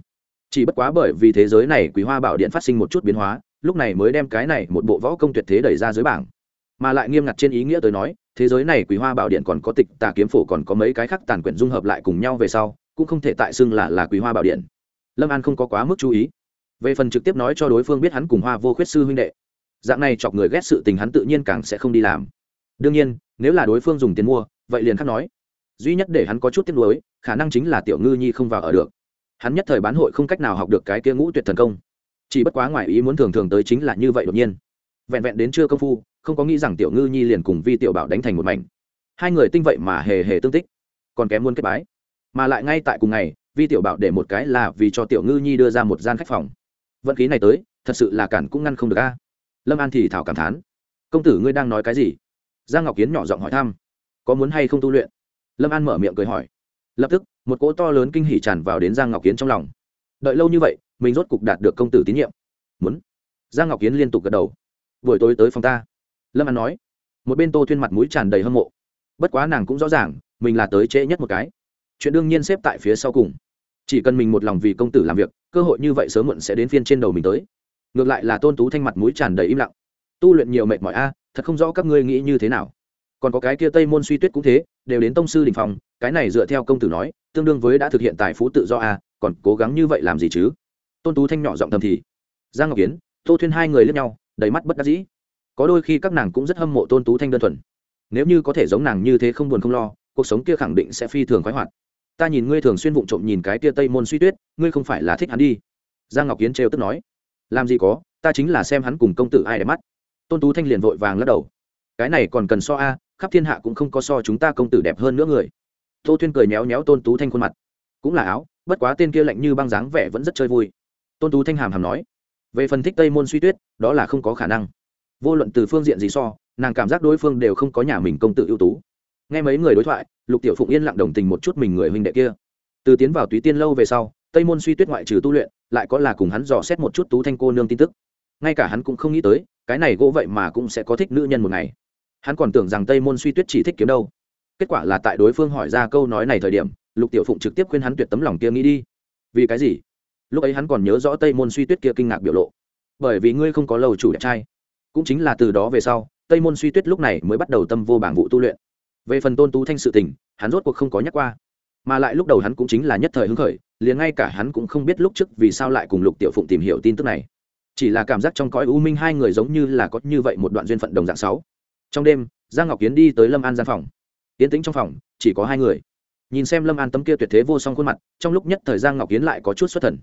Chỉ bất quá bởi vì thế giới này quý hoa bảo điện phát sinh một chút biến hóa, lúc này mới đem cái này một bộ võ công tuyệt thế đẩy ra dưới bảng. Mà lại nghiêm ngặt trên ý nghĩa tới nói, thế giới này quý hoa bảo điện còn có tịch tà kiếm phổ còn có mấy cái khác tàn quyển dung hợp lại cùng nhau về sau, cũng không thể tại xưng là là quý hoa bảo điện. Lâm an không có quá mức chú ý. Về phần trực tiếp nói cho đối phương biết hắn cùng hoa vô khuyết sư huynh đệ, dạng này chọc người ghét sự tình hắn tự nhiên càng sẽ không đi làm. Đương nhiên, nếu là đối phương dùng tiền mua vậy liền khắc nói. Duy nhất để hắn có chút tiếc nuối, khả năng chính là tiểu ngư nhi không vào ở được. Hắn nhất thời bán hội không cách nào học được cái kia ngũ tuyệt thần công. Chỉ bất quá ngoài ý muốn thường thường tới chính là như vậy đột nhiên. Vẹn vẹn đến chưa công phu, không có nghĩ rằng tiểu ngư nhi liền cùng vi tiểu bảo đánh thành một mảnh. Hai người tinh vậy mà hề hề tương tích, còn kém muốn kết bái. Mà lại ngay tại cùng ngày, vi tiểu bảo để một cái là vì cho tiểu ngư nhi đưa ra một gian khách phòng. Vận khí này tới, thật sự là cản cũng ngăn không được a. Lâm an thì thảo cảm thán, công tử ngươi đang nói cái gì? Giang ngọc kiến nhỏ giọng hỏi thăm có muốn hay không tu luyện? Lâm an mở miệng cười hỏi. Lập tức, một cỗ to lớn kinh hỉ tràn vào đến giang ngọc kiến trong lòng. Đợi lâu như vậy, mình rốt cục đạt được công tử tín nhiệm. Muốn. Giang ngọc kiến liên tục gật đầu. Buổi tối tới phòng ta. Lâm an nói. Một bên tô thuyên mặt mũi tràn đầy hâm mộ. Bất quá nàng cũng rõ ràng, mình là tới trễ nhất một cái. Chuyện đương nhiên xếp tại phía sau cùng. Chỉ cần mình một lòng vì công tử làm việc, cơ hội như vậy sớm muộn sẽ đến phiên trên đầu mình tới. Ngược lại là tôn tú thanh mặt mũi tràn đầy im lặng. Tu luyện nhiều mệt mỏi a, thật không rõ các ngươi nghĩ như thế nào còn có cái kia tây môn suy tuyết cũng thế, đều đến tông sư đình phòng, cái này dựa theo công tử nói, tương đương với đã thực hiện tài phú tự do à? còn cố gắng như vậy làm gì chứ? Tôn tú thanh nhỏ giọng thầm thì. Giang ngọc kiến tô thuyên hai người lướt nhau, đầy mắt bất đắc dĩ. Có đôi khi các nàng cũng rất hâm mộ tôn tú thanh đơn thuần. Nếu như có thể giống nàng như thế không buồn không lo, cuộc sống kia khẳng định sẽ phi thường khoái hoạt. Ta nhìn ngươi thường xuyên vụng trộm nhìn cái tia tây môn suy tuyết, ngươi không phải là thích hắn đi. Giang ngọc kiến trêu tức nói. Làm gì có, ta chính là xem hắn cùng công tử ai đẹp mắt. Tôn tú thanh liền vội vàng lắc đầu. Cái này còn cần so a khắp thiên hạ cũng không có so chúng ta công tử đẹp hơn nữa người. Tô tuyên cười méo méo tôn tú thanh khuôn mặt. Cũng là áo, bất quá tên kia lạnh như băng dáng vẻ vẫn rất chơi vui. Tôn tú thanh hàm hàm nói, về phần thích tây môn suy tuyết, đó là không có khả năng. Vô luận từ phương diện gì so, nàng cảm giác đối phương đều không có nhà mình công tử ưu tú. Nghe mấy người đối thoại, lục tiểu phụng yên lặng đồng tình một chút mình người huynh đệ kia. Từ tiến vào túy tiên lâu về sau, tây môn suy tuyết ngoại trừ tu luyện, lại có là cùng hắn dò xét một chút tú thanh cô nương tin tức. Ngay cả hắn cũng không nghĩ tới, cái này gỗ vậy mà cũng sẽ có thích nữ nhân một ngày hắn còn tưởng rằng tây môn suy tuyết chỉ thích kiếm đâu. Kết quả là tại đối phương hỏi ra câu nói này thời điểm, lục tiểu phụng trực tiếp khuyên hắn tuyệt tấm lòng kia nghĩ đi. Vì cái gì? Lúc ấy hắn còn nhớ rõ tây môn suy tuyết kia kinh ngạc biểu lộ. Bởi vì ngươi không có lầu chủ đẹp trai. Cũng chính là từ đó về sau, tây môn suy tuyết lúc này mới bắt đầu tâm vô bảng vụ tu luyện. Về phần tôn tú thanh sự tình, hắn rốt cuộc không có nhắc qua. Mà lại lúc đầu hắn cũng chính là nhất thời hứng khởi, liền ngay cả hắn cũng không biết lúc trước vì sao lại cùng lục tiểu phụng tìm hiểu tin tức này. Chỉ là cảm giác trong cõi u minh hai người giống như là có như vậy một đoạn duyên phận đồng dạng sáu trong đêm, giang ngọc kiến đi tới lâm an gian phòng. Yến tĩnh trong phòng, chỉ có hai người. Nhìn xem lâm an tấm kia tuyệt thế vô song khuôn mặt, trong lúc nhất thời giang ngọc kiến lại có chút xuất thần.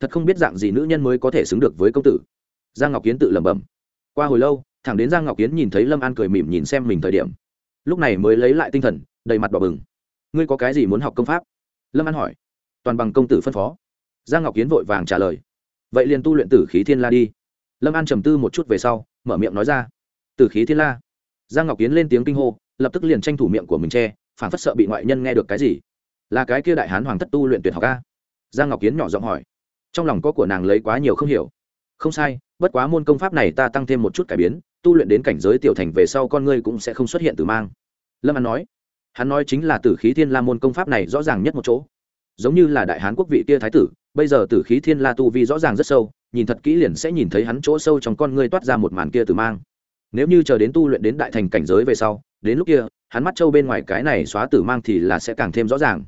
Thật không biết dạng gì nữ nhân mới có thể xứng được với công tử. Giang ngọc kiến tự lẩm bẩm. Qua hồi lâu, thẳng đến giang ngọc kiến nhìn thấy lâm an cười mỉm nhìn xem mình thời điểm, lúc này mới lấy lại tinh thần, đầy mặt bỏ bừng. Ngươi có cái gì muốn học công pháp? Lâm an hỏi. Toàn bằng công tử phân phó. Giang ngọc kiến vội vàng trả lời. Vậy liền tu luyện tử khí thiên la đi. Lâm an trầm tư một chút về sau, mở miệng nói ra. Tử khí thiên la? Giang ngọc kiến lên tiếng kinh hô, lập tức liền tranh thủ miệng của mình che phản phất sợ bị ngoại nhân nghe được cái gì. Là cái kia đại hán hoàng thất tu luyện tuyệt học ca giang ngọc kiến nhỏ giọng hỏi. Trong lòng có của nàng lấy quá nhiều không hiểu. Không sai, bất quá môn công pháp này ta tăng thêm một chút cải biến, tu luyện đến cảnh giới tiểu thành về sau con ngươi cũng sẽ không xuất hiện từ mang. Lâm an nói. Hắn nói chính là tử khí thiên la môn công pháp này rõ ràng nhất một chỗ. Giống như là đại hán quốc vị kia thái tử, bây giờ tử khí thiên la tu vi rõ ràng rất sâu, nhìn thật kỹ liền sẽ nhìn thấy hắn chỗ sâu trong con ngươi toát ra một màn kia từ mang nếu như chờ đến tu luyện đến đại thành cảnh giới về sau, đến lúc kia, hắn mắt trâu bên ngoài cái này xóa tử mang thì là sẽ càng thêm rõ ràng.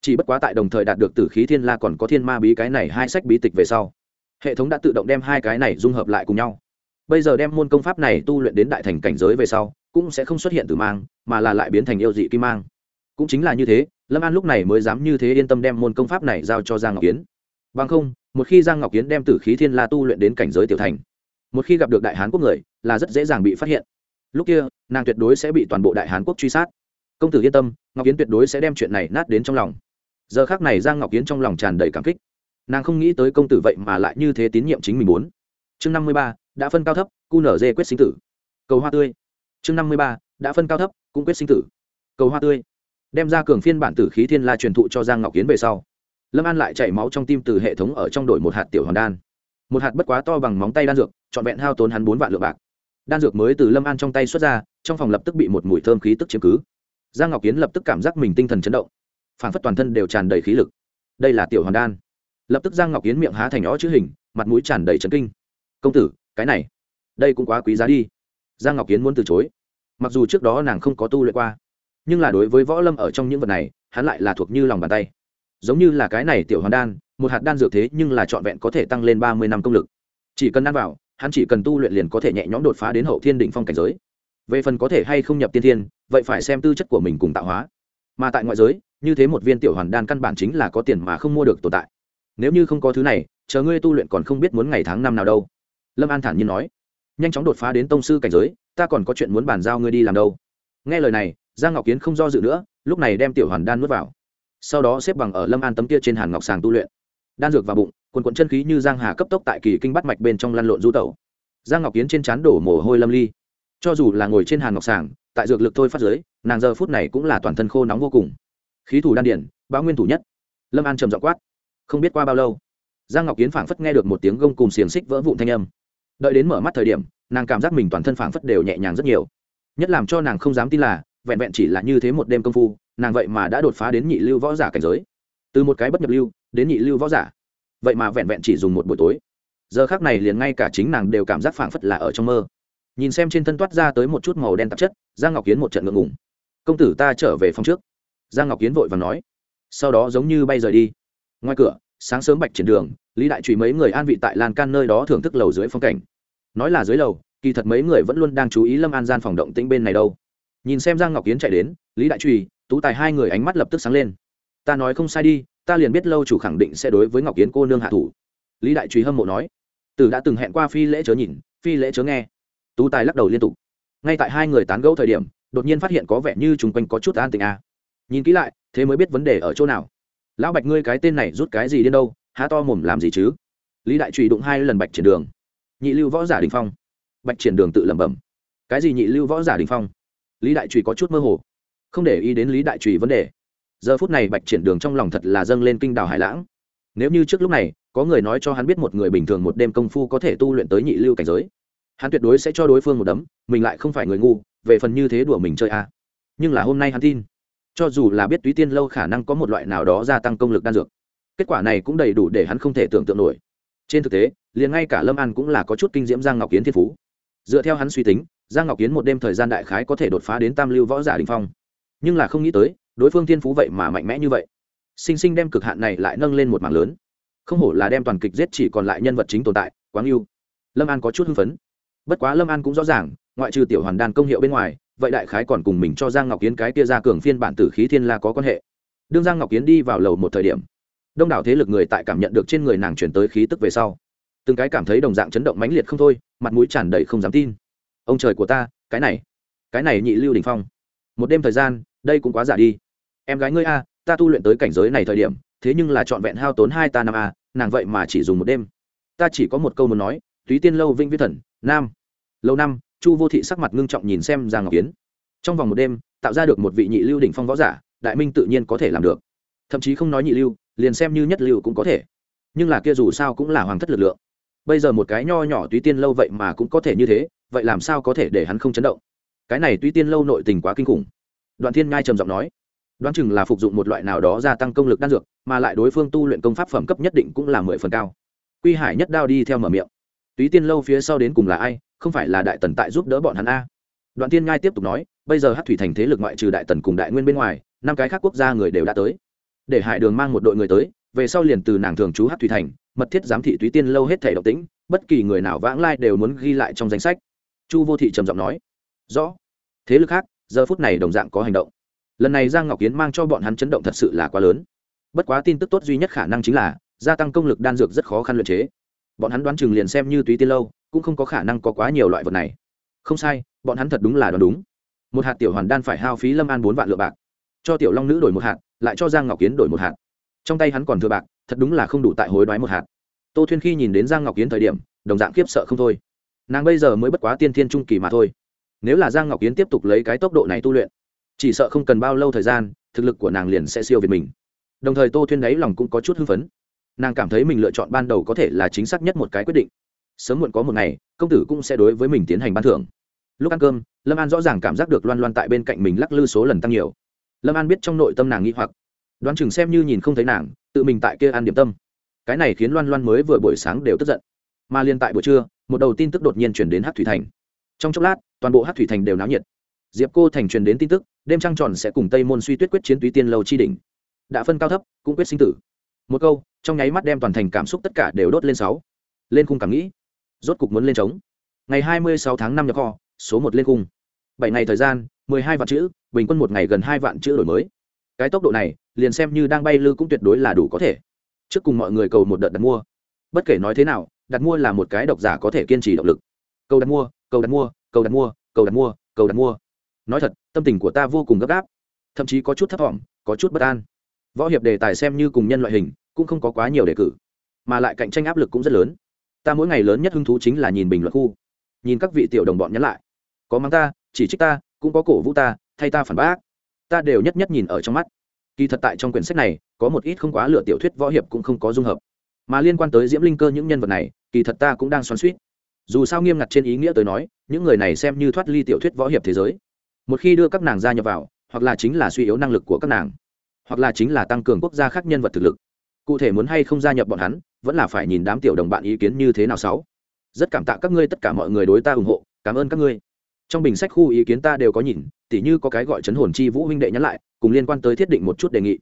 Chỉ bất quá tại đồng thời đạt được tử khí thiên la còn có thiên ma bí cái này hai sách bí tịch về sau, hệ thống đã tự động đem hai cái này dung hợp lại cùng nhau. Bây giờ đem môn công pháp này tu luyện đến đại thành cảnh giới về sau, cũng sẽ không xuất hiện tử mang, mà là lại biến thành yêu dị kim mang. Cũng chính là như thế, lâm an lúc này mới dám như thế yên tâm đem môn công pháp này giao cho giang ngọc kiến bằng không, một khi giang ngọc kiến đem tử khí thiên la tu luyện đến cảnh giới tiểu thành, một khi gặp được đại hán quốc người là rất dễ dàng bị phát hiện. Lúc kia, nàng tuyệt đối sẽ bị toàn bộ đại Hàn quốc truy sát. Công tử yên tâm, ngọc yến tuyệt đối sẽ đem chuyện này nát đến trong lòng. Giờ khác này giang ngọc Yến trong lòng tràn đầy cảm kích. Nàng không nghĩ tới công tử vậy mà lại như thế tín nhiệm chính mình muốn. Chương năm mươi ba, đã phân cao thấp, cu nở dê quyết sinh tử. Cầu hoa tươi. Chương năm mươi ba, đã phân cao thấp, cũng quyết sinh tử. Cầu hoa tươi. Đem ra cường phiên bản tử khí thiên la truyền thụ cho giang ngọc Yến về sau, lâm an lại chảy máu trong tim từ hệ thống ở trong đổi một hạt tiểu hoàn đan. Một hạt bất quá to bằng móng tay đan dược, trọn vẹn hao tốn hắn bốn vạn lượng bạc đan dược mới từ lâm an trong tay xuất ra, trong phòng lập tức bị một mùi thơm khí tức chiếm cứ. Giang ngọc kiến lập tức cảm giác mình tinh thần chấn động phản phất toàn thân đều tràn đầy khí lực. Đây là tiểu hoàn đan. Lập tức giang ngọc kiến miệng há thành ó chữ hình, mặt mũi tràn đầy trấn kinh. Công tử, cái này, đây cũng quá quý giá đi. Giang ngọc kiến muốn từ chối. Mặc dù trước đó nàng không có tu luyện qua, nhưng là đối với võ lâm ở trong những vật này, hắn lại là thuộc như lòng bàn tay. Giống như là cái này tiểu hoàn đan, một hạt đan dược thế nhưng là trọn vẹn có thể tăng lên ba mươi năm công lực. Chỉ cần ăn vào hắn chỉ cần tu luyện liền có thể nhẹ nhõm đột phá đến hậu thiên đỉnh phong cảnh giới. Về phần có thể hay không nhập tiên thiên, vậy phải xem tư chất của mình cùng tạo hóa. Mà tại ngoại giới, như thế một viên tiểu hoàn đan căn bản chính là có tiền mà không mua được tồn tại. Nếu như không có thứ này, chờ ngươi tu luyện còn không biết muốn ngày tháng năm nào đâu. Lâm an thản nhiên nói. Nhanh chóng đột phá đến tông sư cảnh giới, ta còn có chuyện muốn bàn giao ngươi đi làm đâu. Nghe lời này, giang ngọc kiến không do dự nữa, lúc này đem tiểu hoàn đan nuốt vào. Sau đó xếp bằng ở lâm an tấm kia trên hàn ngọc sàng tu luyện. Đan dược vào bụng quần quận chân khí như giang hà cấp tốc tại kỳ kinh bắt mạch bên trong lăn lộn du tẩu. Giang ngọc kiến trên chán đổ mồ hôi lâm ly. Cho dù là ngồi trên hàn ngọc sàng, tại dược lực thôi phát giới nàng giờ phút này cũng là toàn thân khô nóng vô cùng. Khí thủ đan điển báo nguyên thủ nhất. Lâm an trầm dọ quát. Không biết qua bao lâu, giang ngọc kiến phảng phất nghe được một tiếng gông cùng xiềng xích vỡ vụn thanh âm. Đợi đến mở mắt thời điểm, nàng cảm giác mình toàn thân phảng phất đều nhẹ nhàng rất nhiều. Nhất làm cho nàng không dám tin là, vẹn vẹn chỉ là như thế một đêm công phu, nàng vậy mà đã đột phá đến nhị lưu võ giả cảnh giới. Từ một cái bất nhập lưu, đến nhị lưu võ giả vậy mà vẹn vẹn chỉ dùng một buổi tối. Giờ khác này liền ngay cả chính nàng đều cảm giác phảng phất là ở trong mơ. Nhìn xem trên thân toát ra tới một chút màu đen tạp chất, giang ngọc kiến một trận ngượng ngùng. Công tử ta trở về phòng trước. Giang ngọc kiến vội và nói. Sau đó giống như bay rời đi. Ngoài cửa, sáng sớm bạch triển đường, lý đại trùy mấy người an vị tại lan can nơi đó thưởng thức lầu dưới phong cảnh. Nói là dưới lầu, kỳ thật mấy người vẫn luôn đang chú ý lâm an gian phòng động tĩnh bên này đâu. Nhìn xem giang ngọc kiến chạy đến, lý đại trùy tú tài hai người ánh mắt lập tức sáng lên. Ta nói không sai đi ta liền biết lâu chủ khẳng định sẽ đối với ngọc kiến cô nương hạ thủ. Lý đại trùy hâm mộ nói. Tử đã từng hẹn qua phi lễ chớ nhìn, phi lễ chớ nghe. Tú tài lắc đầu liên tục. Ngay tại hai người tán gẫu thời điểm, đột nhiên phát hiện có vẻ như chung quanh có chút an tình a. À. nhìn kỹ lại, thế mới biết vấn đề ở chỗ nào. Lão bạch ngươi cái tên này rút cái gì đến đâu, há to mồm làm gì chứ? Lý đại trùy đụng hai lần bạch triển đường. Nhị lưu võ giả đình phong. Bạch triển đường tự lẩm bẩm. Cái gì nhị lưu võ giả đình phong? Lý đại trùy có chút mơ hồ. Không để ý đến lý đại trùy vấn đề giờ phút này bạch triển đường trong lòng thật là dâng lên kinh đào hải lãng. Nếu như trước lúc này, có người nói cho hắn biết một người bình thường một đêm công phu có thể tu luyện tới nhị lưu cảnh giới, hắn tuyệt đối sẽ cho đối phương một đấm, mình lại không phải người ngu, về phần như thế đùa mình chơi a à. nhưng là hôm nay hắn tin. Cho dù là biết túy tiên lâu khả năng có một loại nào đó gia tăng công lực đan dược, kết quả này cũng đầy đủ để hắn không thể tưởng tượng nổi. Trên thực tế, liền ngay cả lâm an cũng là có chút kinh diễm giang ngọc kiến thiên phú. Dựa theo hắn suy tính, giang ngọc kiến một đêm thời gian đại khái có thể đột phá đến tam lưu võ giả đình phong. Nhưng là không nghĩ tới đối phương thiên phú vậy mà mạnh mẽ như vậy. Sinh sinh đem cực hạn này lại nâng lên một mảng lớn. Không hổ là đem toàn kịch giết chỉ còn lại nhân vật chính tồn tại quáng yêu lâm an có chút hưng phấn. Bất quá lâm an cũng rõ ràng, ngoại trừ tiểu hoàn đan công hiệu bên ngoài, vậy đại khái còn cùng mình cho giang ngọc kiến cái kia ra cường phiên bản tử khí thiên la có quan hệ. Đương giang ngọc kiến đi vào lầu một thời điểm, đông đảo thế lực người tại cảm nhận được trên người nàng chuyển tới khí tức về sau. Từng cái cảm thấy đồng dạng chấn động mãnh liệt không thôi, mặt mũi tràn đầy không dám tin. Ông trời của ta, cái này cái này nhị lưu đình phong. Một đêm thời gian đây cũng quá giả đi. Em gái ngươi a, ta tu luyện tới cảnh giới này thời điểm, thế nhưng là trọn vẹn hao tốn hai ta năm a, nàng vậy mà chỉ dùng một đêm. Ta chỉ có một câu muốn nói, túy tiên lâu vinh viết thần, nam. Lâu năm, chu vô thị sắc mặt ngưng trọng nhìn xem giang ngọc kiến. Trong vòng một đêm, tạo ra được một vị nhị lưu đỉnh phong võ giả, đại minh tự nhiên có thể làm được. Thậm chí không nói nhị lưu, liền xem như nhất lưu cũng có thể. Nhưng là kia dù sao cũng là hoàng thất lực lượng. Bây giờ một cái nho nhỏ túy tiên lâu vậy mà cũng có thể như thế, vậy làm sao có thể để hắn không chấn động? Cái này túy tiên lâu nội tình quá kinh khủng đoạn thiên ngai trầm giọng nói, đoán chừng là phục dụng một loại nào đó gia tăng công lực đan dược, mà lại đối phương tu luyện công pháp phẩm cấp nhất định cũng là mười phần cao. Quy hải nhất đao đi theo mở miệng, túy tiên lâu phía sau đến cùng là ai? Không phải là đại tần tại giúp đỡ bọn hắn a? Đoạn tiên ngai tiếp tục nói, bây giờ hát thủy thành thế lực ngoại trừ đại tần cùng đại nguyên bên ngoài, năm cái khác quốc gia người đều đã tới. Để hải đường mang một đội người tới, về sau liền từ nàng thường trú hát thủy thành, mật thiết giám thị túy tiên lâu hết thể độc tính bất kỳ người nào vãng lai đều muốn ghi lại trong danh sách. Chu vô thị trầm giọng nói, rõ. Thế lực khác giờ phút này đồng dạng có hành động. Lần này giang ngọc kiến mang cho bọn hắn chấn động thật sự là quá lớn. Bất quá tin tức tốt duy nhất khả năng chính là, gia tăng công lực đan dược rất khó khăn luyện chế. Bọn hắn đoán chừng liền xem như túy tiên lâu, cũng không có khả năng có quá nhiều loại vật này. Không sai, bọn hắn thật đúng là đoán đúng. Một hạt tiểu hoàn đan phải hao phí lâm an bốn vạn lựa bạc. Cho tiểu long nữ đổi một hạt, lại cho giang ngọc kiến đổi một hạt. Trong tay hắn còn thừa bạc, thật đúng là không đủ tại hối đoái một hạt. Tô thuyên khi nhìn đến giang ngọc kiến thời điểm, đồng dạng khiếp sợ không thôi. Nàng bây giờ mới bất quá tiên thiên trung kỳ mà thôi nếu là giang ngọc Yến tiếp tục lấy cái tốc độ này tu luyện, chỉ sợ không cần bao lâu thời gian, thực lực của nàng liền sẽ siêu việt mình. Đồng thời tô thuyên đáy lòng cũng có chút hưng phấn. Nàng cảm thấy mình lựa chọn ban đầu có thể là chính xác nhất một cái quyết định. Sớm muộn có một ngày, công tử cũng sẽ đối với mình tiến hành ban thưởng. Lúc ăn cơm, lâm an rõ ràng cảm giác được loan loan tại bên cạnh mình lắc lư số lần tăng nhiều. Lâm an biết trong nội tâm nàng nghĩ hoặc. Đoán chừng xem như nhìn không thấy nàng, tự mình tại kia ăn điểm tâm. Cái này khiến loan loan mới vừa buổi sáng đều tức giận. Mà liên tại buổi trưa, một đầu tin tức đột nhiên chuyển đến hát thủy thành trong chốc lát, toàn bộ hát thủy thành đều náo nhiệt. Diệp cô thành truyền đến tin tức, đêm trăng tròn sẽ cùng tây môn suy tuyết quyết chiến túy tiên lâu chi đỉnh. Đã phân cao thấp, cũng quyết sinh tử. Một câu, trong nháy mắt đem toàn thành cảm xúc tất cả đều đốt lên sáu. Lên khung cảm nghĩ, rốt cục muốn lên trống. Ngày hai mươi sáu tháng năm nhập kho, số một lên khung. Bảy ngày thời gian, mười hai vạn chữ, bình quân một ngày gần hai vạn chữ đổi mới. Cái tốc độ này, liền xem như đang bay lư cũng tuyệt đối là đủ có thể. Trước cùng mọi người cầu một đợt đặt mua. Bất kể nói thế nào, đặt mua là một cái độc giả có thể kiên trì động lực cầu đặt mua, cầu đặt mua, cầu đặt mua, cầu đặt mua, cầu đặt mua. Nói thật, tâm tình của ta vô cùng gấp gáp. Thậm chí có chút thấp t có chút bất an. Võ hiệp đề tài xem như cùng nhân loại hình, cũng không có quá nhiều đề cử. Mà lại cạnh tranh áp lực cũng rất lớn. Ta mỗi ngày lớn nhất hứng thú chính là nhìn bình luận khu. Nhìn các vị tiểu đồng bọn nhắn lại. Có mắng ta, chỉ trích ta, cũng có cổ vũ ta, thay ta phản bác. Ta đều nhất nhất nhìn ở trong mắt. Kỳ thật tại trong quyển sách này, có một ít không quá lựa tiểu thuyết võ hiệp cũng không có dung hợp. Mà liên quan tới diễm linh cơ những nhân vật này, kỳ thật ta cũng đang xoắn suýt dù sao nghiêm ngặt trên ý nghĩa tới nói, những người này xem như thoát ly tiểu thuyết võ hiệp thế giới. Một khi đưa các nàng gia nhập vào, hoặc là chính là suy yếu năng lực của các nàng, hoặc là chính là tăng cường quốc gia khác nhân vật thực lực, cụ thể muốn hay không gia nhập bọn hắn, vẫn là phải nhìn đám tiểu đồng bạn ý kiến như thế nào sáu. Rất cảm tạ các ngươi, tất cả mọi người đối ta ủng hộ, cảm ơn các ngươi. Trong bình sách khu ý kiến ta đều có nhìn, tỉ như có cái gọi chấn hồn chi vũ huynh đệ nhắn lại, cùng liên quan tới thiết định một chút đề nghị.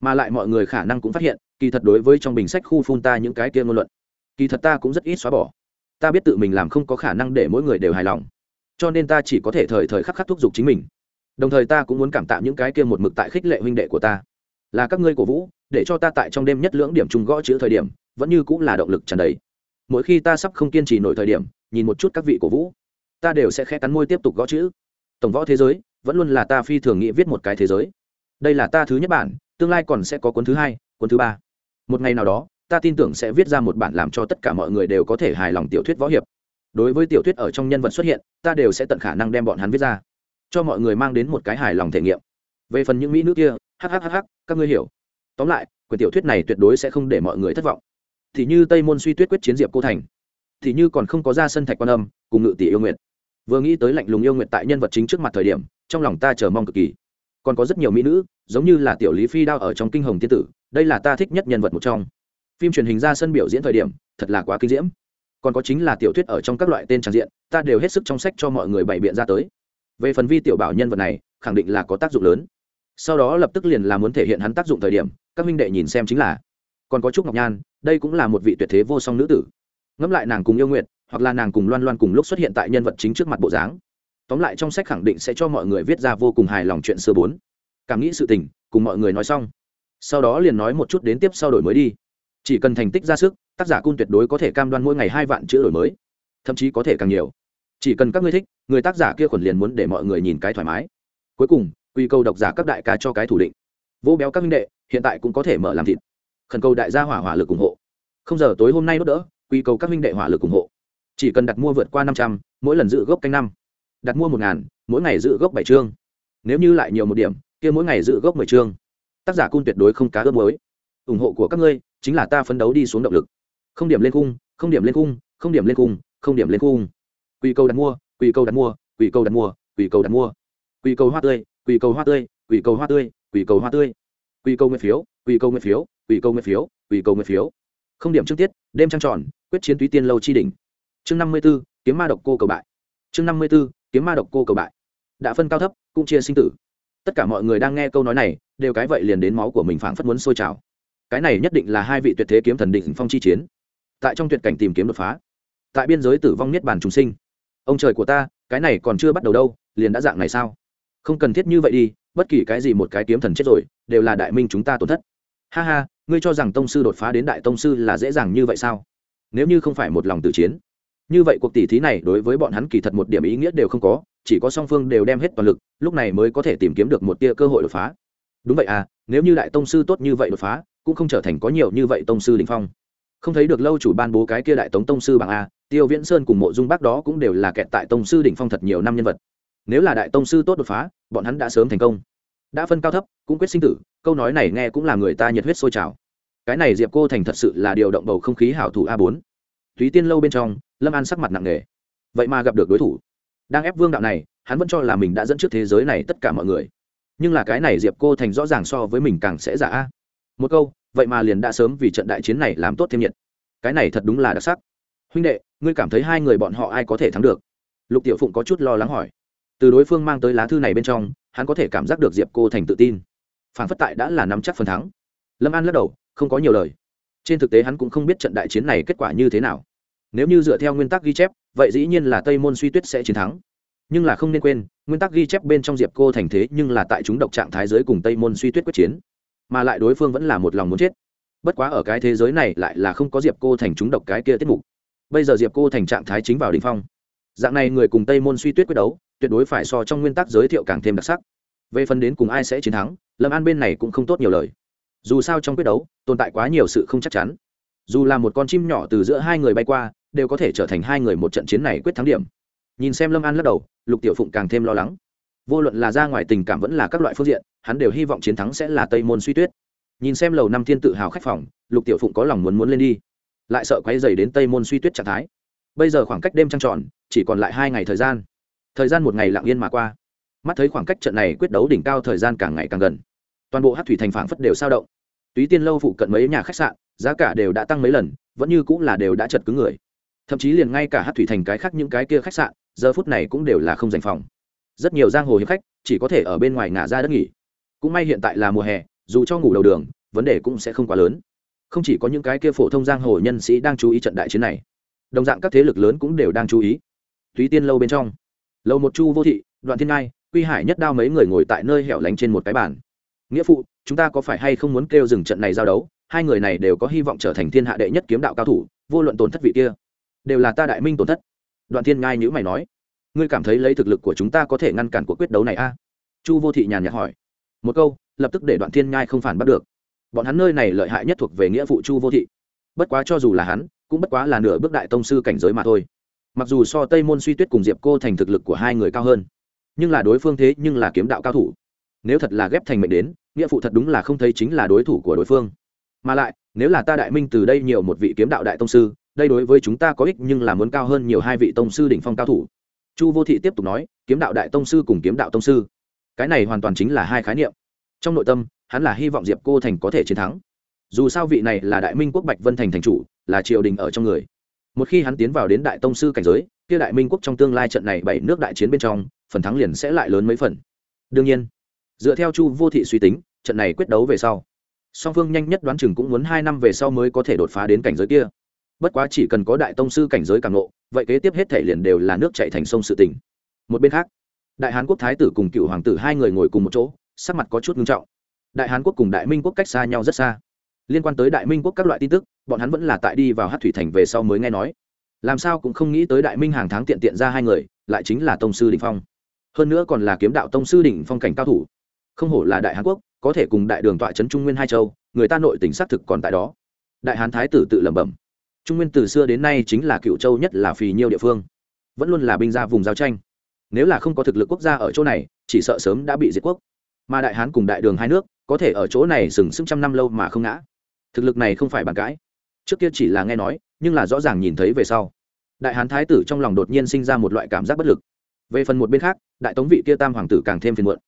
Mà lại mọi người khả năng cũng phát hiện, kỳ thật đối với trong bình sách khu phun ta những cái kia ngôn luận, kỳ thật ta cũng rất ít xóa bỏ ta biết tự mình làm không có khả năng để mỗi người đều hài lòng. Cho nên ta chỉ có thể thời thời khắc khắc thúc giục chính mình. Đồng thời ta cũng muốn cảm tạ những cái kia một mực tại khích lệ huynh đệ của ta. Là các ngươi cổ vũ, để cho ta tại trong đêm nhất lưỡng điểm chung gõ chữ thời điểm, vẫn như cũng là động lực tràn đầy. Mỗi khi ta sắp không kiên trì nổi thời điểm, nhìn một chút các vị cổ vũ, ta đều sẽ khẽ cắn môi tiếp tục gõ chữ. Tổng võ thế giới, vẫn luôn là ta phi thường nghĩ viết một cái thế giới. Đây là ta thứ nhất bản, tương lai còn sẽ có cuốn thứ hai, cuốn thứ ba. Một ngày nào đó ta tin tưởng sẽ viết ra một bản làm cho tất cả mọi người đều có thể hài lòng tiểu thuyết võ hiệp. Đối với tiểu thuyết ở trong nhân vật xuất hiện, ta đều sẽ tận khả năng đem bọn hắn viết ra, cho mọi người mang đến một cái hài lòng thể nghiệm. Về phần những mỹ nữ kia hhhh các ngươi hiểu. Tóm lại, quyển tiểu thuyết này tuyệt đối sẽ không để mọi người thất vọng. Thì như tây môn suy tuyết quyết chiến diệp cô thành, thì như còn không có ra sân thạch quan âm, cùng ngự tỷ yêu nguyện vừa nghĩ tới lạnh lùng yêu nguyện tại nhân vật chính trước mặt thời điểm, trong lòng ta chờ mong cực kỳ. Còn có rất nhiều mỹ nữ, giống như là tiểu lý phi đao ở trong kinh hồng tiên tử, đây là ta thích nhất nhân vật một trong phim truyền hình ra sân biểu diễn thời điểm, thật là quá kinh diễm. Còn có chính là tiểu thuyết ở trong các loại tên trang diện, ta đều hết sức trong sách cho mọi người bày biện ra tới. Về phần vi tiểu bảo nhân vật này, khẳng định là có tác dụng lớn. Sau đó lập tức liền là muốn thể hiện hắn tác dụng thời điểm, các minh đệ nhìn xem chính là. Còn có trúc ngọc nhan, đây cũng là một vị tuyệt thế vô song nữ tử. Ngẫm lại nàng cùng yêu nguyện hoặc là nàng cùng loan loan cùng lúc xuất hiện tại nhân vật chính trước mặt bộ dáng. Tóm lại trong sách khẳng định sẽ cho mọi người viết ra vô cùng hài lòng chuyện xưa bốn. Cảm nghĩ sự tình, cùng mọi người nói xong. Sau đó liền nói một chút đến tiếp sau đổi mới đi chỉ cần thành tích ra sức, tác giả cung tuyệt đối có thể cam đoan mỗi ngày hai vạn chữ đổi mới. Thậm chí có thể càng nhiều. Chỉ cần các ngươi thích, người tác giả kia khuẩn liền muốn để mọi người nhìn cái thoải mái. Cuối cùng quy câu độc giả các đại ca cho cái thủ định. Vô béo các minh đệ, hiện tại cũng có thể mở làm thịt. Khẩn cầu đại gia hỏa hỏa lực ủng hộ. Không giờ tối hôm nay đốt đỡ quy cầu các minh đệ hỏa lực ủng hộ. Chỉ cần đặt mua vượt qua năm trăm, mỗi lần giữ gốc canh năm. Đặt mua một ngàn, mỗi ngày giữ gốc bảy chương. Nếu như lại nhiều một điểm, kia mỗi ngày giữ gốc mười chương. Tác giả cung tuyệt đối không cá ướp mới ủng hộ của các ngươi chính là ta phấn đấu đi xuống động lực. Không điểm lên cung không điểm lên cung không điểm lên cung không điểm lên cung quy cầu đặt mua quy cầu đặt mua quy cầu đặt mua quy cầu đặt mua. Quy cầu hoa tươi quy cầu hoa tươi quy cầu hoa tươi quy cầu hoa tươi. Quy cầu nguyên phiếu quy cầu nguyên phiếu quy cầu nguyên phiếu quy cầu nguyên phiếu. Không điểm trước tiết, đêm trăng tròn, quyết chiến túy tiên lâu chi đỉnh. Chương năm mươi b ố kiếm ma độc cô cầu bại. Chương năm mươi b ố kiếm ma độc cô cầu bại. Đã phân cao thấp, cũng chia sinh tử. Tất cả mọi người đang nghe câu nói này, đều cái vậy liền đến máu của mình phảng phất muốn sôi trào cái này nhất định là hai vị tuyệt thế kiếm thần định phong chi chiến. Tại trong tuyệt cảnh tìm kiếm đột phá, tại biên giới tử vong niết bàn trùng sinh. Ông trời của ta, cái này còn chưa bắt đầu đâu, liền đã dạng này sao? Không cần thiết như vậy đi, bất kỳ cái gì một cái kiếm thần chết rồi, đều là đại minh chúng ta tổn thất. Ha ha, ngươi cho rằng tông sư đột phá đến đại tông sư là dễ dàng như vậy sao? Nếu như không phải một lòng tự chiến, như vậy cuộc tỷ thí này đối với bọn hắn kỳ thật một điểm ý nghĩa đều không có, chỉ có song phương đều đem hết toàn lực, lúc này mới có thể tìm kiếm được một tia cơ hội đột phá. Đúng vậy à nếu như đại tông sư tốt như vậy đột phá cũng không trở thành có nhiều như vậy tông sư đình phong. Không thấy được lâu chủ ban bố cái kia đại tống tông sư bằng a, tiêu viễn sơn cùng mộ dung bác đó cũng đều là kẹt tại tông sư đỉnh phong thật nhiều năm nhân vật. Nếu là đại tông sư tốt đột phá, bọn hắn đã sớm thành công. Đã phân cao thấp, cũng quyết sinh tử, câu nói này nghe cũng là người ta nhiệt huyết sôi trào. Cái này diệp cô thành thật sự là điều động bầu không khí hảo thủ a bốn. Túy tiên lâu bên trong, lâm an sắc mặt nặng nề. Vậy mà gặp được đối thủ. Đang ép vương đạo này, hắn vẫn cho là mình đã dẫn trước thế giới này tất cả mọi người. Nhưng là cái này diệp cô thành rõ ràng so với mình càng sẽ giả a. Một câu vậy mà liền đã sớm vì trận đại chiến này làm tốt thêm nhiệt. Cái này thật đúng là đặc sắc. Huynh đệ, ngươi cảm thấy hai người bọn họ ai có thể thắng được? Lục tiểu phụng có chút lo lắng hỏi. Từ đối phương mang tới lá thư này bên trong, hắn có thể cảm giác được diệp cô thành tự tin. Phản phất tại đã là nắm chắc phần thắng. Lâm an lắc đầu, không có nhiều lời. Trên thực tế hắn cũng không biết trận đại chiến này kết quả như thế nào. Nếu như dựa theo nguyên tắc ghi chép, vậy dĩ nhiên là tây môn suy tuyết sẽ chiến thắng. Nhưng là không nên quên, nguyên tắc ghi chép bên trong diệp cô thành thế nhưng là tại chúng độc trạng thái giới cùng tây môn suy tuyết quyết chiến mà lại đối phương vẫn là một lòng muốn chết. Bất quá ở cái thế giới này lại là không có diệp cô thành chúng độc cái kia tiết mục. Bây giờ diệp cô thành trạng thái chính vào đ ỉ n h phong. Dạng này người cùng tây môn suy tuyết quyết đấu, tuyệt đối phải so trong nguyên tắc giới thiệu càng thêm đặc sắc. Về phần đến cùng ai sẽ chiến thắng, lâm an bên này cũng không tốt nhiều lời. Dù sao trong quyết đấu, tồn tại quá nhiều sự không chắc chắn. Dù là một con chim nhỏ từ giữa hai người bay qua, đều có thể trở thành hai người một trận chiến này quyết thắng điểm. Nhìn xem lâm an lắc đầu, lục tiểu phụng càng thêm lo lắng vô luận là ra ngoài tình cảm vẫn là các loại phương diện, hắn đều hy vọng chiến thắng sẽ là tây môn suy tuyết. Nhìn xem lầu năm thiên tự hào khách phòng, lục tiểu phụng có lòng muốn muốn lên đi. Lại sợ quay dày đến tây môn suy tuyết trạng thái. Bây giờ khoảng cách đêm trăng tròn, chỉ còn lại hai ngày thời gian. Thời gian một ngày lặng yên mà qua. Mắt thấy khoảng cách trận này quyết đấu đỉnh cao thời gian càng ngày càng gần. Toàn bộ hát thủy thành phảng phất đều sao động. Túy tiên lâu phụ cận mấy nhà khách sạn, giá cả đều đã tăng mấy lần, vẫn như cũng là đều đã chật cứng người. Thậm chí liền ngay cả hát thủy thành cái khác những cái kia khách sạn, giờ phút này cũng đều là không dành phòng rất nhiều giang hồ hiệp khách chỉ có thể ở bên ngoài ngả ra đất nghỉ. Cũng may hiện tại là mùa hè, dù cho ngủ đầu đường, vấn đề cũng sẽ không quá lớn. Không chỉ có những cái kia phổ thông giang hồ nhân sĩ đang chú ý trận đại chiến này, đồng dạng các thế lực lớn cũng đều đang chú ý. Túy tiên lâu bên trong lâu một chu vô thị, đoạn thiên ngai, quy hải nhất đao mấy người ngồi tại nơi hẻo lánh trên một cái bàn. Nghĩa phụ, chúng ta có phải hay không muốn kêu dừng trận này giao đấu? Hai người này đều có hy vọng trở thành thiên hạ đệ nhất kiếm đạo cao thủ, vô luận tổn thất vị kia, đều là ta đại minh tổn thất. Đoạn thiên ngai nhữ mày nói ngươi cảm thấy lấy thực lực của chúng ta có thể ngăn cản cuộc quyết đấu này a? Chu vô thị nhàn nhạt hỏi. Một câu, lập tức để đoạn thiên nhai không phản bắt được. Bọn hắn nơi này lợi hại nhất thuộc về nghĩa vụ chu vô thị. Bất quá cho dù là hắn, cũng bất quá là nửa bước đại tông sư cảnh giới mà thôi. Mặc dù so tây môn suy tuyết cùng diệp cô thành thực lực của hai người cao hơn, nhưng là đối phương thế nhưng là kiếm đạo cao thủ. Nếu thật là ghép thành mệnh đến, nghĩa phụ thật đúng là không thấy chính là đối thủ của đối phương. Mà lại, nếu là ta đại minh từ đây nhiều một vị kiếm đạo đại tông sư, đây đối với chúng ta có ích nhưng là muốn cao hơn nhiều hai vị tông sư đỉnh phong cao thủ chu vô thị tiếp tục nói, kiếm đạo đại tông sư cùng kiếm đạo tông sư, cái này hoàn toàn chính là hai khái niệm. Trong nội tâm, hắn là hy vọng diệp cô thành có thể chiến thắng. Dù sao vị này là đại minh quốc bạch vân thành thành chủ, là triều đình ở trong người. Một khi hắn tiến vào đến đại tông sư cảnh giới, kia đại minh quốc trong tương lai trận này bảy nước đại chiến bên trong, phần thắng liền sẽ lại lớn mấy phần. Đương nhiên, dựa theo chu vô thị suy tính, trận này quyết đấu về sau, song phương nhanh nhất đoán chừng cũng muốn hai năm về sau mới có thể đột phá đến cảnh giới kia. Bất quá chỉ cần có đại tông sư cảnh giới càng nộ vậy kế tiếp hết thể liền đều là nước chạy thành sông sự tỉnh một bên khác, đại hán quốc thái tử cùng cựu hoàng tử hai người ngồi cùng một chỗ, sắc mặt có chút nghiêm trọng. Đại hán quốc cùng đại minh quốc cách xa nhau rất xa. Liên quan tới đại minh quốc các loại tin tức, bọn hắn vẫn là tại đi vào hát thủy thành về sau mới nghe nói. Làm sao cũng không nghĩ tới đại minh hàng tháng tiện tiện ra hai người, lại chính là tông sư đình phong. Hơn nữa còn là kiếm đạo tông sư đỉnh phong cảnh cao thủ. Không hổ là đại hán quốc, có thể cùng đại đường tọa trấn trung nguyên hai châu, người ta nội tỉnh xác thực còn tại đó. Đại hán thái tử tự lẩm bẩm trung nguyên từ xưa đến nay chính là cựu châu nhất là phì nhiêu địa phương. Vẫn luôn là binh ra vùng giao tranh. Nếu là không có thực lực quốc gia ở chỗ này, chỉ sợ sớm đã bị diệt quốc. Mà đại hán cùng đại đường hai nước, có thể ở chỗ này sừng sững trăm năm lâu mà không ngã. Thực lực này không phải bàn cãi. Trước kia chỉ là nghe nói, nhưng là rõ ràng nhìn thấy về sau. Đại hán thái tử trong lòng đột nhiên sinh ra một loại cảm giác bất lực. Về phần một bên khác, đại tống vị kia tam hoàng tử càng thêm phiền muộn.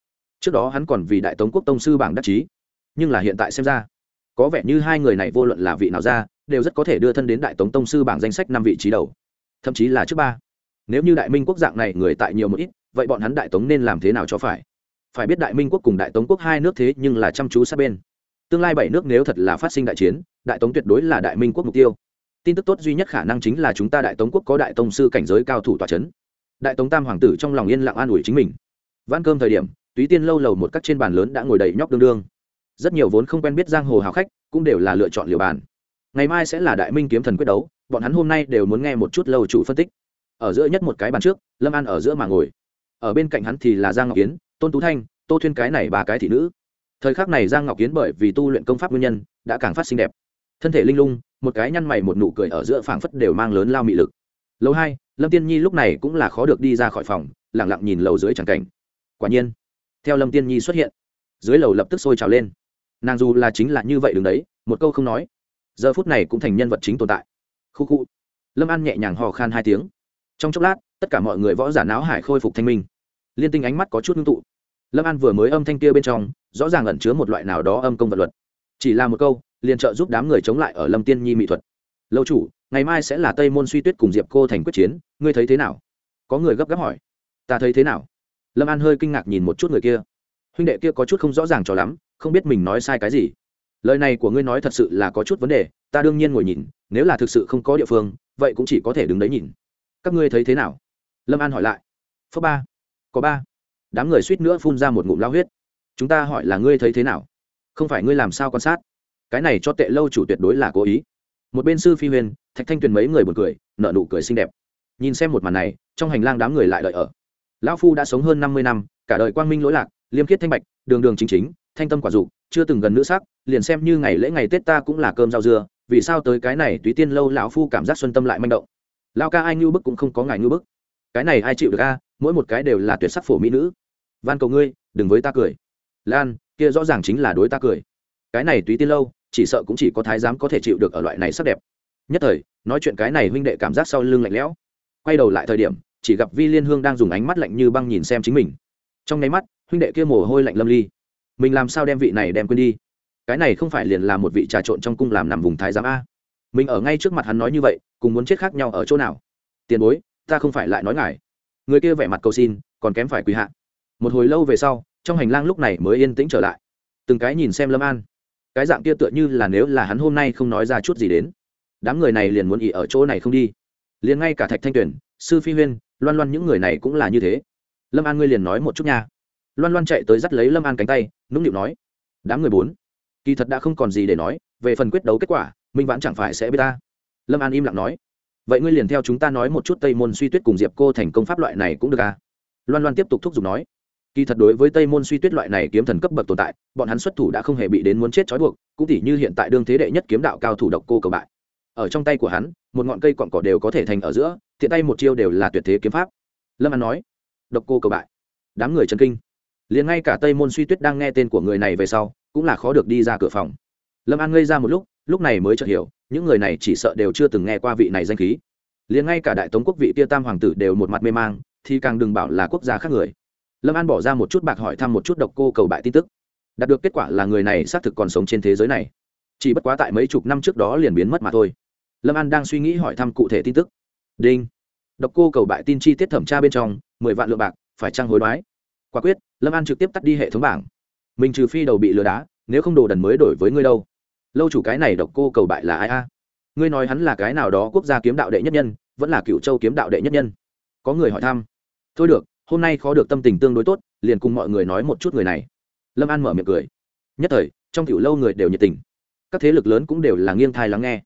Trước đó hắn còn vì đại tống quốc tông sư bảng đắc chí, nhưng là hiện tại xem ra có vẻ như hai người này vô luận là vị nào ra, đều rất có thể đưa thân đến đại tống tông sư bảng danh sách năm vị trí đầu. Thậm chí là trước ba. Nếu như đại minh quốc dạng này người tại nhiều một ít, vậy bọn hắn đại tống nên làm thế nào cho phải? Phải biết đại minh quốc cùng đại tống quốc hai nước thế nhưng là chăm chú sát bên. Tương lai bảy nước nếu thật là phát sinh đại chiến, đại tống tuyệt đối là đại minh quốc mục tiêu. Tin tức tốt duy nhất khả năng chính là chúng ta đại tống quốc có đại tông sư cảnh giới cao thủ tòa c h ấ n đại tống tam hoàng tử trong lòng yên lặng an ủi chính mình. Van cơm thời điểm, túy tiên lâu lầu một các trên bàn lớn đã ngồi đầy nhóc đương đương rất nhiều vốn không quen biết giang hồ hào khách cũng đều là lựa chọn liều bàn. Ngày mai sẽ là đại minh kiếm thần quyết đấu, bọn hắn hôm nay đều muốn nghe một chút lâu chủ phân tích. Ở giữa nhất một cái bàn trước, lâm an ở giữa mà ngồi. Ở bên cạnh hắn thì là giang ngọc kiến, tôn tú thanh, tô thuyên cái này ba cái thị nữ. Thời khắc này giang ngọc kiến bởi vì tu luyện công pháp nguyên nhân, đã càng phát xinh đẹp. Thân thể linh lung, một cái nhăn mày một nụ cười ở giữa phảng phất đều mang lớn lao mị lực. Lâu hai, lâm tiên nhi lúc này cũng là khó được đi ra khỏi phòng lẳng lặng nhìn lầu dưới tràng cảnh. Quả nhiên, theo lâm tiên nhi xuất hiện, dưới lầu lập tức sôi trào lên nàng dù là chính là như vậy đứng đấy, một câu không nói, giờ phút này cũng thành nhân vật chính tồn tại. Khu khu. Lâm an nhẹ nhàng hò khan hai tiếng. Trong chốc lát, tất cả mọi người võ giả não hải khôi phục thanh minh. Liên tinh ánh mắt có chút ngưng tụ. Lâm an vừa mới âm thanh kia bên trong, rõ ràng ẩn chứa một loại nào đó âm công vật luật. Chỉ là một câu, liền trợ giúp đám người chống lại ở lâm tiên nhi mỹ thuật. Lâu chủ, ngày mai sẽ là tây môn suy tuyết cùng diệp cô thành quyết chiến, ngươi thấy thế nào? Có người gấp gáp hỏi. Ta thấy thế nào? Lâm an hơi kinh ngạc nhìn một chút người kia. Huynh đệ kia có chút không rõ ràng cho lắm không biết mình nói sai cái gì. Lời này của ngươi nói thật sự là có chút vấn đề, ta đương nhiên ngồi nhìn, nếu là thực sự không có địa phương, vậy cũng chỉ có thể đứng đấy nhìn. Các ngươi thấy thế nào? Lâm an hỏi lại. Phớ ba. Có ba. Đám người suýt nữa phun ra một ngụm lao huyết. Chúng ta hỏi là ngươi thấy thế nào? Không phải ngươi làm sao quan sát? Cái này cho tệ lâu chủ tuyệt đối là cố ý. Một bên sư phi huyền, thạch thanh tuyền mấy người buồn cười nợ nụ cười xinh đẹp. Nhìn xem một màn này, trong hành lang đám người lại đợi ở. Lão phu đã sống hơn năm mươi năm, cả đời quang minh lỗi lạc, liêm khiết thanh bạch, đường đường chính chính thanh tâm quả dục, chưa từng gần nữ sắc, liền xem như ngày lễ ngày tết ta cũng là cơm rau dưa, vì sao tới cái này túy tiên lâu lão phu cảm giác xuân tâm lại manh động? Lao ca ai ngưu bức cũng không có ngài ngưu bức. Cái này ai chịu được a? Mỗi một cái đều là tuyệt sắc phổ mỹ nữ. Van cầu ngươi, đừng với ta cười. Lan, kia rõ ràng chính là đối ta cười. Cái này túy tiên lâu, chỉ sợ cũng chỉ có thái giám có thể chịu được ở loại này sắc đẹp. Nhất thời, nói chuyện cái này huynh đệ cảm giác sau lưng lạnh lẽo. Quay đầu lại thời điểm, chỉ gặp vi liên hương đang dùng ánh mắt lạnh như băng nhìn xem chính mình. Trong nháy mắt, huynh đệ kia mồ hôi lạnh lâm ly mình làm sao đem vị này đem quên đi? Cái này không phải liền là một vị trà trộn trong cung làm nằm vùng thái giám a. Mình ở ngay trước mặt hắn nói như vậy, cùng muốn chết khác nhau ở chỗ nào? Tiền bối, ta không phải lại nói ngài. Người kia vẻ mặt cầu xin, còn kém phải quỳ hạ. Một hồi lâu về sau, trong hành lang lúc này mới yên tĩnh trở lại. Từng cái nhìn xem lâm an. Cái dạng kia tựa như là nếu là hắn hôm nay không nói ra chút gì đến. Đám người này liền muốn ỉ ở chỗ này không đi. Liền ngay cả thạch thanh tuyển sư phi huyên, loan loan những người này cũng là như thế. Lâm an ngươi liền nói một chút nha loan loan chạy tới dắt lấy lâm an cánh tay, nũng nịu nói, đám người bốn, kỳ thật đã không còn gì để nói, về phần quyết đấu kết quả, minh vãn chẳng phải sẽ biết ta. Lâm an im lặng nói, vậy ngươi liền theo chúng ta nói một chút tây môn suy tuyết cùng diệp cô thành công pháp loại này cũng được à? Loan loan tiếp tục thúc giục nói, kỳ thật đối với tây môn suy tuyết loại này kiếm thần cấp bậc tồn tại, bọn hắn xuất thủ đã không hề bị đến muốn chết trói buộc, cũng tỉ như hiện tại đương thế đệ nhất kiếm đạo cao thủ độc cô cầu bại. Ở trong tay của hắn, một ngọn cây cọn cỏ đều có thể thành ở giữa thiện tay một chiêu đều là tuyệt thế kiếm pháp. Lâm an nói, độc cô cầu bại. Đám người chân kinh liền ngay cả tây môn suy tuyết đang nghe tên của người này về sau cũng là khó được đi ra cửa phòng lâm an ngây ra một lúc lúc này mới chợt hiểu những người này chỉ sợ đều chưa từng nghe qua vị này danh khí liền ngay cả đại tống quốc vị tia tam hoàng tử đều một mặt mê mang thì càng đừng bảo là quốc gia khác người lâm an bỏ ra một chút bạc hỏi thăm một chút độc cô cầu bại tin tức đạt được kết quả là người này xác thực còn sống trên thế giới này chỉ bất quá tại mấy chục năm trước đó liền biến mất mà thôi lâm an đang suy nghĩ hỏi thăm cụ thể tin tức đinh độc cô cầu bại tin chi tiết thẩm tra bên trong mười vạn lượng bạc phải trăng hối đoái quả quyết, lâm an trực tiếp tắt đi hệ thống bảng. Mình trừ phi đầu bị lừa đá, nếu không đồ đần mới đổi với ngươi đâu. Lâu chủ cái này độc cô cầu bại là ai a? Ngươi nói hắn là cái nào đó quốc gia kiếm đạo đệ nhất nhân, vẫn là cựu châu kiếm đạo đệ nhất nhân. Có người hỏi thăm. Thôi được, hôm nay khó được tâm tình tương đối tốt, liền cùng mọi người nói một chút người này. Lâm an mở miệng cười. Nhất thời, trong cựu lâu người đều nhiệt tình. Các thế lực lớn cũng đều là nghiêng thai lắng nghe.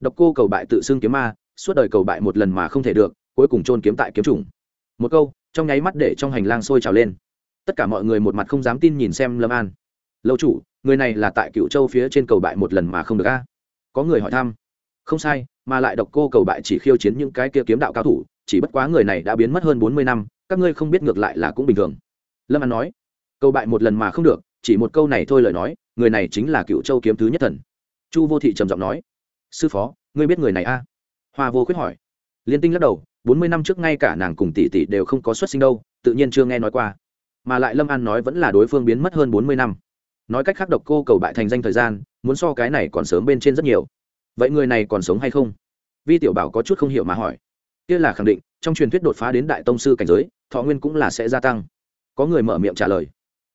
Độc cô cầu bại tự xưng kiếm ma, suốt đời cầu bại một lần mà không thể được, cuối cùng chôn kiếm tại kiếm chủng. Một câu, trong nháy mắt để trong hành lang sôi trào lên tất cả mọi người một mặt không dám tin nhìn xem lâm an lâu chủ người này là tại cựu châu phía trên cầu bại một lần mà không được a có người hỏi thăm không sai mà lại độc cô cầu bại chỉ khiêu chiến những cái kia kiếm đạo cao thủ chỉ bất quá người này đã biến mất hơn bốn mươi năm các ngươi không biết ngược lại là cũng bình thường lâm an nói cầu bại một lần mà không được chỉ một câu này thôi lời nói người này chính là cựu châu kiếm thứ nhất thần chu vô thị trầm giọng nói sư phó ngươi biết người này a hoa vô khuyết hỏi liên tinh lắc đầu bốn mươi năm trước ngay cả nàng cùng tỷ tỷ đều không có xuất sinh đâu tự nhiên chưa nghe nói qua mà lại lâm an nói vẫn là đối phương biến mất hơn bốn mươi năm. Nói cách khác độc cô cầu bại thành danh thời gian, muốn so cái này còn sớm bên trên rất nhiều. Vậy người này còn sống hay không? Vi tiểu bảo có chút không hiểu mà hỏi. Kia là khẳng định, trong truyền thuyết đột phá đến đại tông sư cảnh giới, thọ nguyên cũng là sẽ gia tăng. Có người mở miệng trả lời.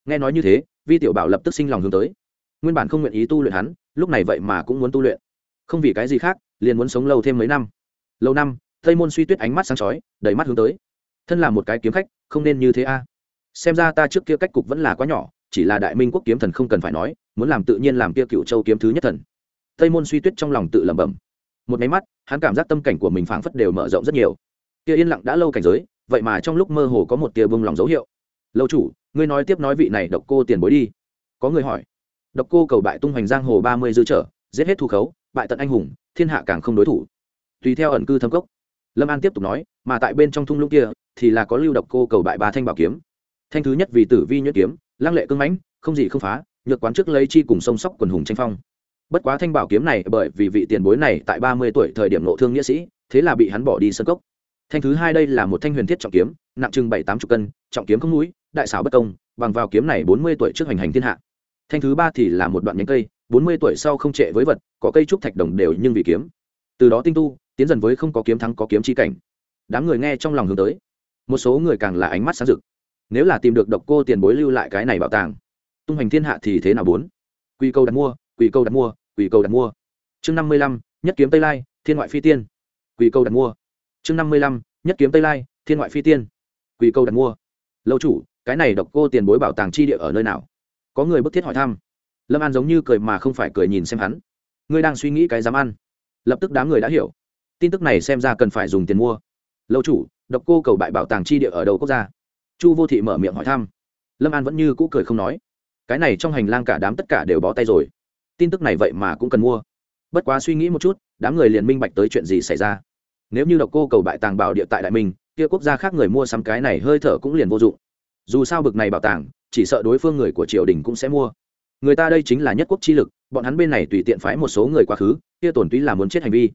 Nghe nói như thế, vi tiểu bảo lập tức sinh lòng hướng tới. Nguyên bản không nguyện ý tu luyện hắn, lúc này vậy mà cũng muốn tu luyện. Không vì cái gì khác, liền muốn sống lâu thêm mấy năm. Lâu năm, tây môn suy tuyết ánh mắt sáng chói đầy mắt hướng tới. Thân là một cái kiếm khách, không nên như thế a xem ra ta trước kia cách cục vẫn là quá nhỏ, chỉ là đại minh quốc kiếm thần không cần phải nói, muốn làm tự nhiên làm kia cựu châu kiếm thứ nhất thần. Tây môn suy tuyết trong lòng tự lẩm bẩm. Một máy mắt, hắn cảm giác tâm cảnh của mình phảng phất đều mở rộng rất nhiều. Kia yên lặng đã lâu cảnh giới, vậy mà trong lúc mơ hồ có một tia bông lòng dấu hiệu. Lâu chủ, ngươi nói tiếp nói vị này độc cô tiền bối đi. Có người hỏi. Độc cô cầu bại tung hoành giang hồ ba mươi dư trở, giết hết thu khấu, bại tận anh hùng, thiên hạ càng không đối thủ. Tùy theo ẩn cư thâm cốc, lâm an tiếp tục nói, mà tại bên trong thung lũng kia thì là có lưu độc cô cầu bại ba thanh bảo kiếm thanh thứ nhất vì tử vi nhuyễn kiếm, lăng lệ cưng mãnh, không gì không phá, nhược quán trước lấy chi cùng sông sóc quần hùng tranh phong. Bất quá thanh bảo kiếm này bởi vì vị tiền bối này tại ba mươi tuổi thời điểm nộ thương nghĩa sĩ, thế là bị hắn bỏ đi sân cốc. Thanh thứ hai đây là một thanh huyền thiết trọng kiếm, nặng chừng bảy tám chục cân, trọng kiếm không núi, đại xảo bất công, bằng vào kiếm này bốn mươi tuổi trước hành hành thiên hạ. Thanh thứ ba thì là một đoạn nhánh cây, bốn mươi tuổi sau không trệ với vật, có cây trúc thạch đồng đều nhưng vì kiếm. Từ đó tinh tu, tiến dần với không có kiếm thắng có kiếm chi cảnh. Đám người nghe trong lòng hướng tới. Một số người càng là ánh mắt sáng rực nếu là tìm được độc cô tiền bối lưu lại cái này bảo tàng, tung hành thiên hạ thì thế nào bốn? Quy câu đặt mua quy câu đặt mua quy câu đặt mua. Chương năm mươi lăm, nhất kiếm tây lai, thiên ngoại phi tiên. Quy câu đặt mua. Chương năm mươi lăm, nhất kiếm tây lai, thiên ngoại phi tiên. Quy câu đặt mua. Lâu chủ, cái này độc cô tiền bối bảo tàng chi địa ở nơi nào? Có người bức thiết hỏi thăm. Lâm an giống như cười mà không phải cười nhìn xem hắn. Ngươi đang suy nghĩ cái dám ăn. Lập tức đám người đã hiểu. Tin tức này xem ra cần phải dùng tiền mua. Lâu chủ, độc cô cầu bại bảo tàng chi địa ở đầu quốc gia? Chu vô thị mở miệng hỏi thăm. Lâm an vẫn như cũ cười không nói. Cái này trong hành lang cả đám tất cả đều bó tay rồi. Tin tức này vậy mà cũng cần mua. Bất quá suy nghĩ một chút, đám người liền minh bạch tới chuyện gì xảy ra. Nếu như độc cô cầu bại tàng bảo địa tại đại minh, kia quốc gia khác người mua sắm cái này hơi thở cũng liền vô dụng. Dù sao bực này bảo tàng, chỉ sợ đối phương người của triều đình cũng sẽ mua. Người ta đây chính là nhất quốc chi lực, bọn hắn bên này tùy tiện phái một số người quá khứ, kia tổn túy là muốn chết hành vi.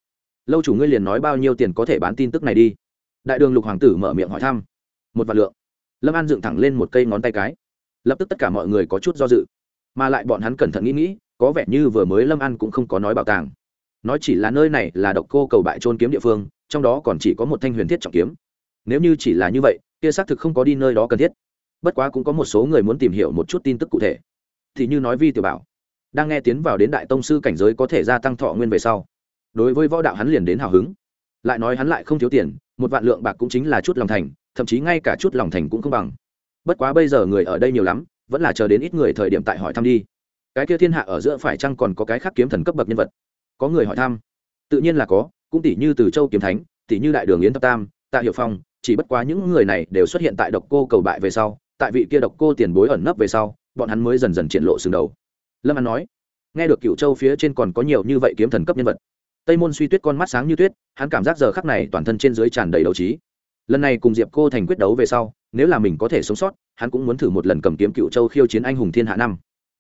Lâu chủ ngươi liền nói bao nhiêu tiền có thể bán tin tức này đi. Đại đường lục hoàng tử mở miệng hỏi thăm. Một vạn lượng lâm an dựng thẳng lên một cây ngón tay cái. Lập tức tất cả mọi người có chút do dự. Mà lại bọn hắn cẩn thận nghĩ nghĩ, có vẻ như vừa mới lâm an cũng không có nói bảo tàng. Nói chỉ là nơi này là độc cô cầu bại trôn kiếm địa phương, trong đó còn chỉ có một thanh huyền thiết trọng kiếm. Nếu như chỉ là như vậy, kia xác thực không có đi nơi đó cần thiết. Bất quá cũng có một số người muốn tìm hiểu một chút tin tức cụ thể. Thì như nói vi tiểu bảo, đang nghe tiến vào đến đại tông sư cảnh giới có thể gia tăng thọ nguyên về sau. Đối với võ đạo hắn liền đến hào hứng. Lại nói hắn lại không thiếu tiền, một vạn lượng bạc cũng chính là chút lòng thành thậm chí ngay cả chút lòng thành cũng không bằng. Bất quá bây giờ người ở đây nhiều lắm, vẫn là chờ đến ít người thời điểm tại hỏi thăm đi. Cái kia thiên hạ ở giữa phải chăng còn có cái khác kiếm thần cấp bậc nhân vật? Có người hỏi thăm. Tự nhiên là có, cũng tỷ như từ châu kiếm thánh tỷ như đại đường yến thập tam, tạ hiệu phong, chỉ bất quá những người này đều xuất hiện tại độc cô cầu bại về sau, tại vị kia độc cô tiền bối ẩn nấp về sau, bọn hắn mới dần dần triển lộ sừng đầu. Lâm an nói, nghe được cựu châu phía trên còn có nhiều như vậy kiếm thần cấp nhân vật. Tây môn suy tuyết con mắt sáng như tuyết, hắn cảm giác giờ khắc này toàn thân trên dưới tràn đầy đấu trí lần này cùng diệp cô thành quyết đấu về sau, nếu là mình có thể sống sót, hắn cũng muốn thử một lần cầm kiếm cựu châu khiêu chiến anh hùng thiên hạ năm.